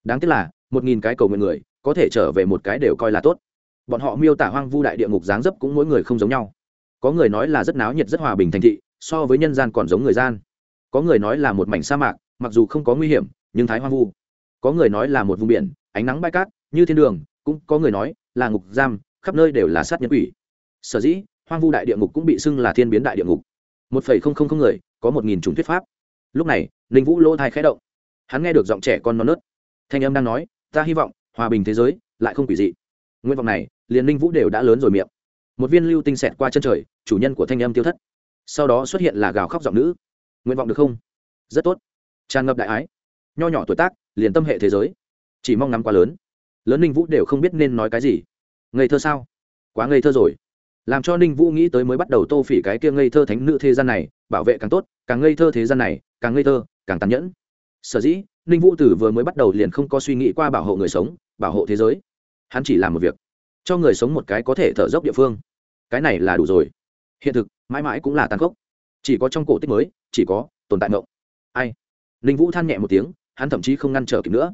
Đáng tiếc là, một nghìn cái cầu nguyện người, có thể trở về một cái đều coi là tốt bọn họ miêu tả hoang vu đại địa ngục dáng dấp cũng mỗi người không giống nhau. Có người nói là rất náo nhiệt, rất hòa bình thành thị, so với nhân gian còn giống người gian. Có người nói là một mảnh sa mạc, mặc dù không có nguy hiểm, nhưng thái hoang vu. Có người nói là một vùng biển, ánh nắng bãi cát, như thiên đường, cũng có người nói là ngục giam, khắp nơi đều là sát nhân quỷ. Sở dĩ, hoang vu đại địa ngục cũng bị xưng là thiên biến đại địa ngục. Một phẩy không không không người, có một nghìn chủng thuyết pháp. Lúc này, ninh vũ lỗ thai khẽ động. Hắn nghe được giọng trẻ con non nớt. Thanh âm đang nói, ta hy vọng, hòa bình thế giới lại không quỷ dị. Nguyện vọng này liền ninh vũ đều đã lớn rồi miệng. Một viên lưu tinh xẹt qua chân trời, chủ nhân của thanh âm tiêu thất. Sau đó xuất hiện là gào khóc giọng nữ. Nguyện vọng được không? Rất tốt. Tràn ngập đại ái. Nho nhỏ tuổi tác, liền tâm hệ thế giới. Chỉ mong ngắm quá lớn. Lớn ninh vũ đều không biết nên nói cái gì. Ngây thơ sao? Quá ngây thơ rồi. Làm cho ninh vũ nghĩ tới mới bắt đầu tô phỉ cái kia ngây thơ thánh nữ thế gian này, bảo vệ càng tốt, càng ngây thơ thế gian này, càng ngây thơ, càng tàn nhẫn. Sở dĩ, ninh vũ tử vừa mới bắt đầu liền không có suy nghĩ qua bảo hộ người sống, bảo hộ thế giới. Hắn chỉ làm một việc cho người sống một cái có thể thở dốc địa phương. Cái này là đủ rồi. Hiện thực, mãi mãi cũng là tàn khốc. Chỉ có trong cổ tích mới, chỉ có tồn tại ngộng. Ai? Ninh vũ than nhẹ một tiếng, hắn thậm chí không ngăn trở kịp nữa.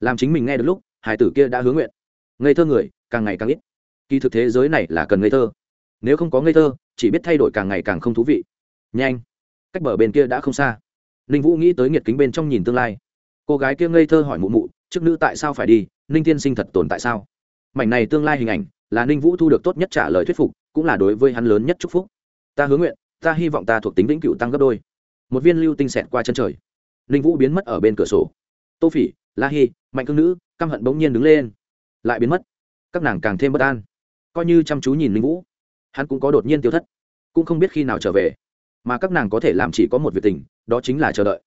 Làm chính mình nghe được lúc hải tử kia đã hướng nguyện. Ngây thơ người, càng ngày càng ít. Kỳ thực thế giới này là cần ngây thơ. Nếu không có ngây thơ, chỉ biết thay đổi càng ngày càng không thú vị. Nhanh. Cách bờ bên kia đã không xa. Ninh vũ nghĩ tới nghiệt kính bên trong nhìn tương lai. Cô gái kia ngây thơ hỏi mụ mụ, trước nữ tại sao phải đi? Ninh tiên sinh thật tồn tại sao? Mảnh này tương lai hình ảnh là ninh vũ thu được tốt nhất trả lời thuyết phục, cũng là đối với hắn lớn nhất chúc phúc. Ta hứa nguyện, ta hy vọng ta thuộc tính vĩnh cựu tăng gấp đôi. Một viên lưu tinh xẹt qua chân trời. Ninh vũ biến mất ở bên cửa sổ. Tô phỉ, la hy mạnh cương nữ, căm hận bỗng nhiên đứng lên. Lại biến mất. Các nàng càng thêm bất an. Coi như chăm chú nhìn ninh vũ, hắn cũng có đột nhiên tiêu thất, cũng không biết khi nào trở về. Mà các nàng có thể làm chỉ có một việc tình, đó chính là chờ đợi.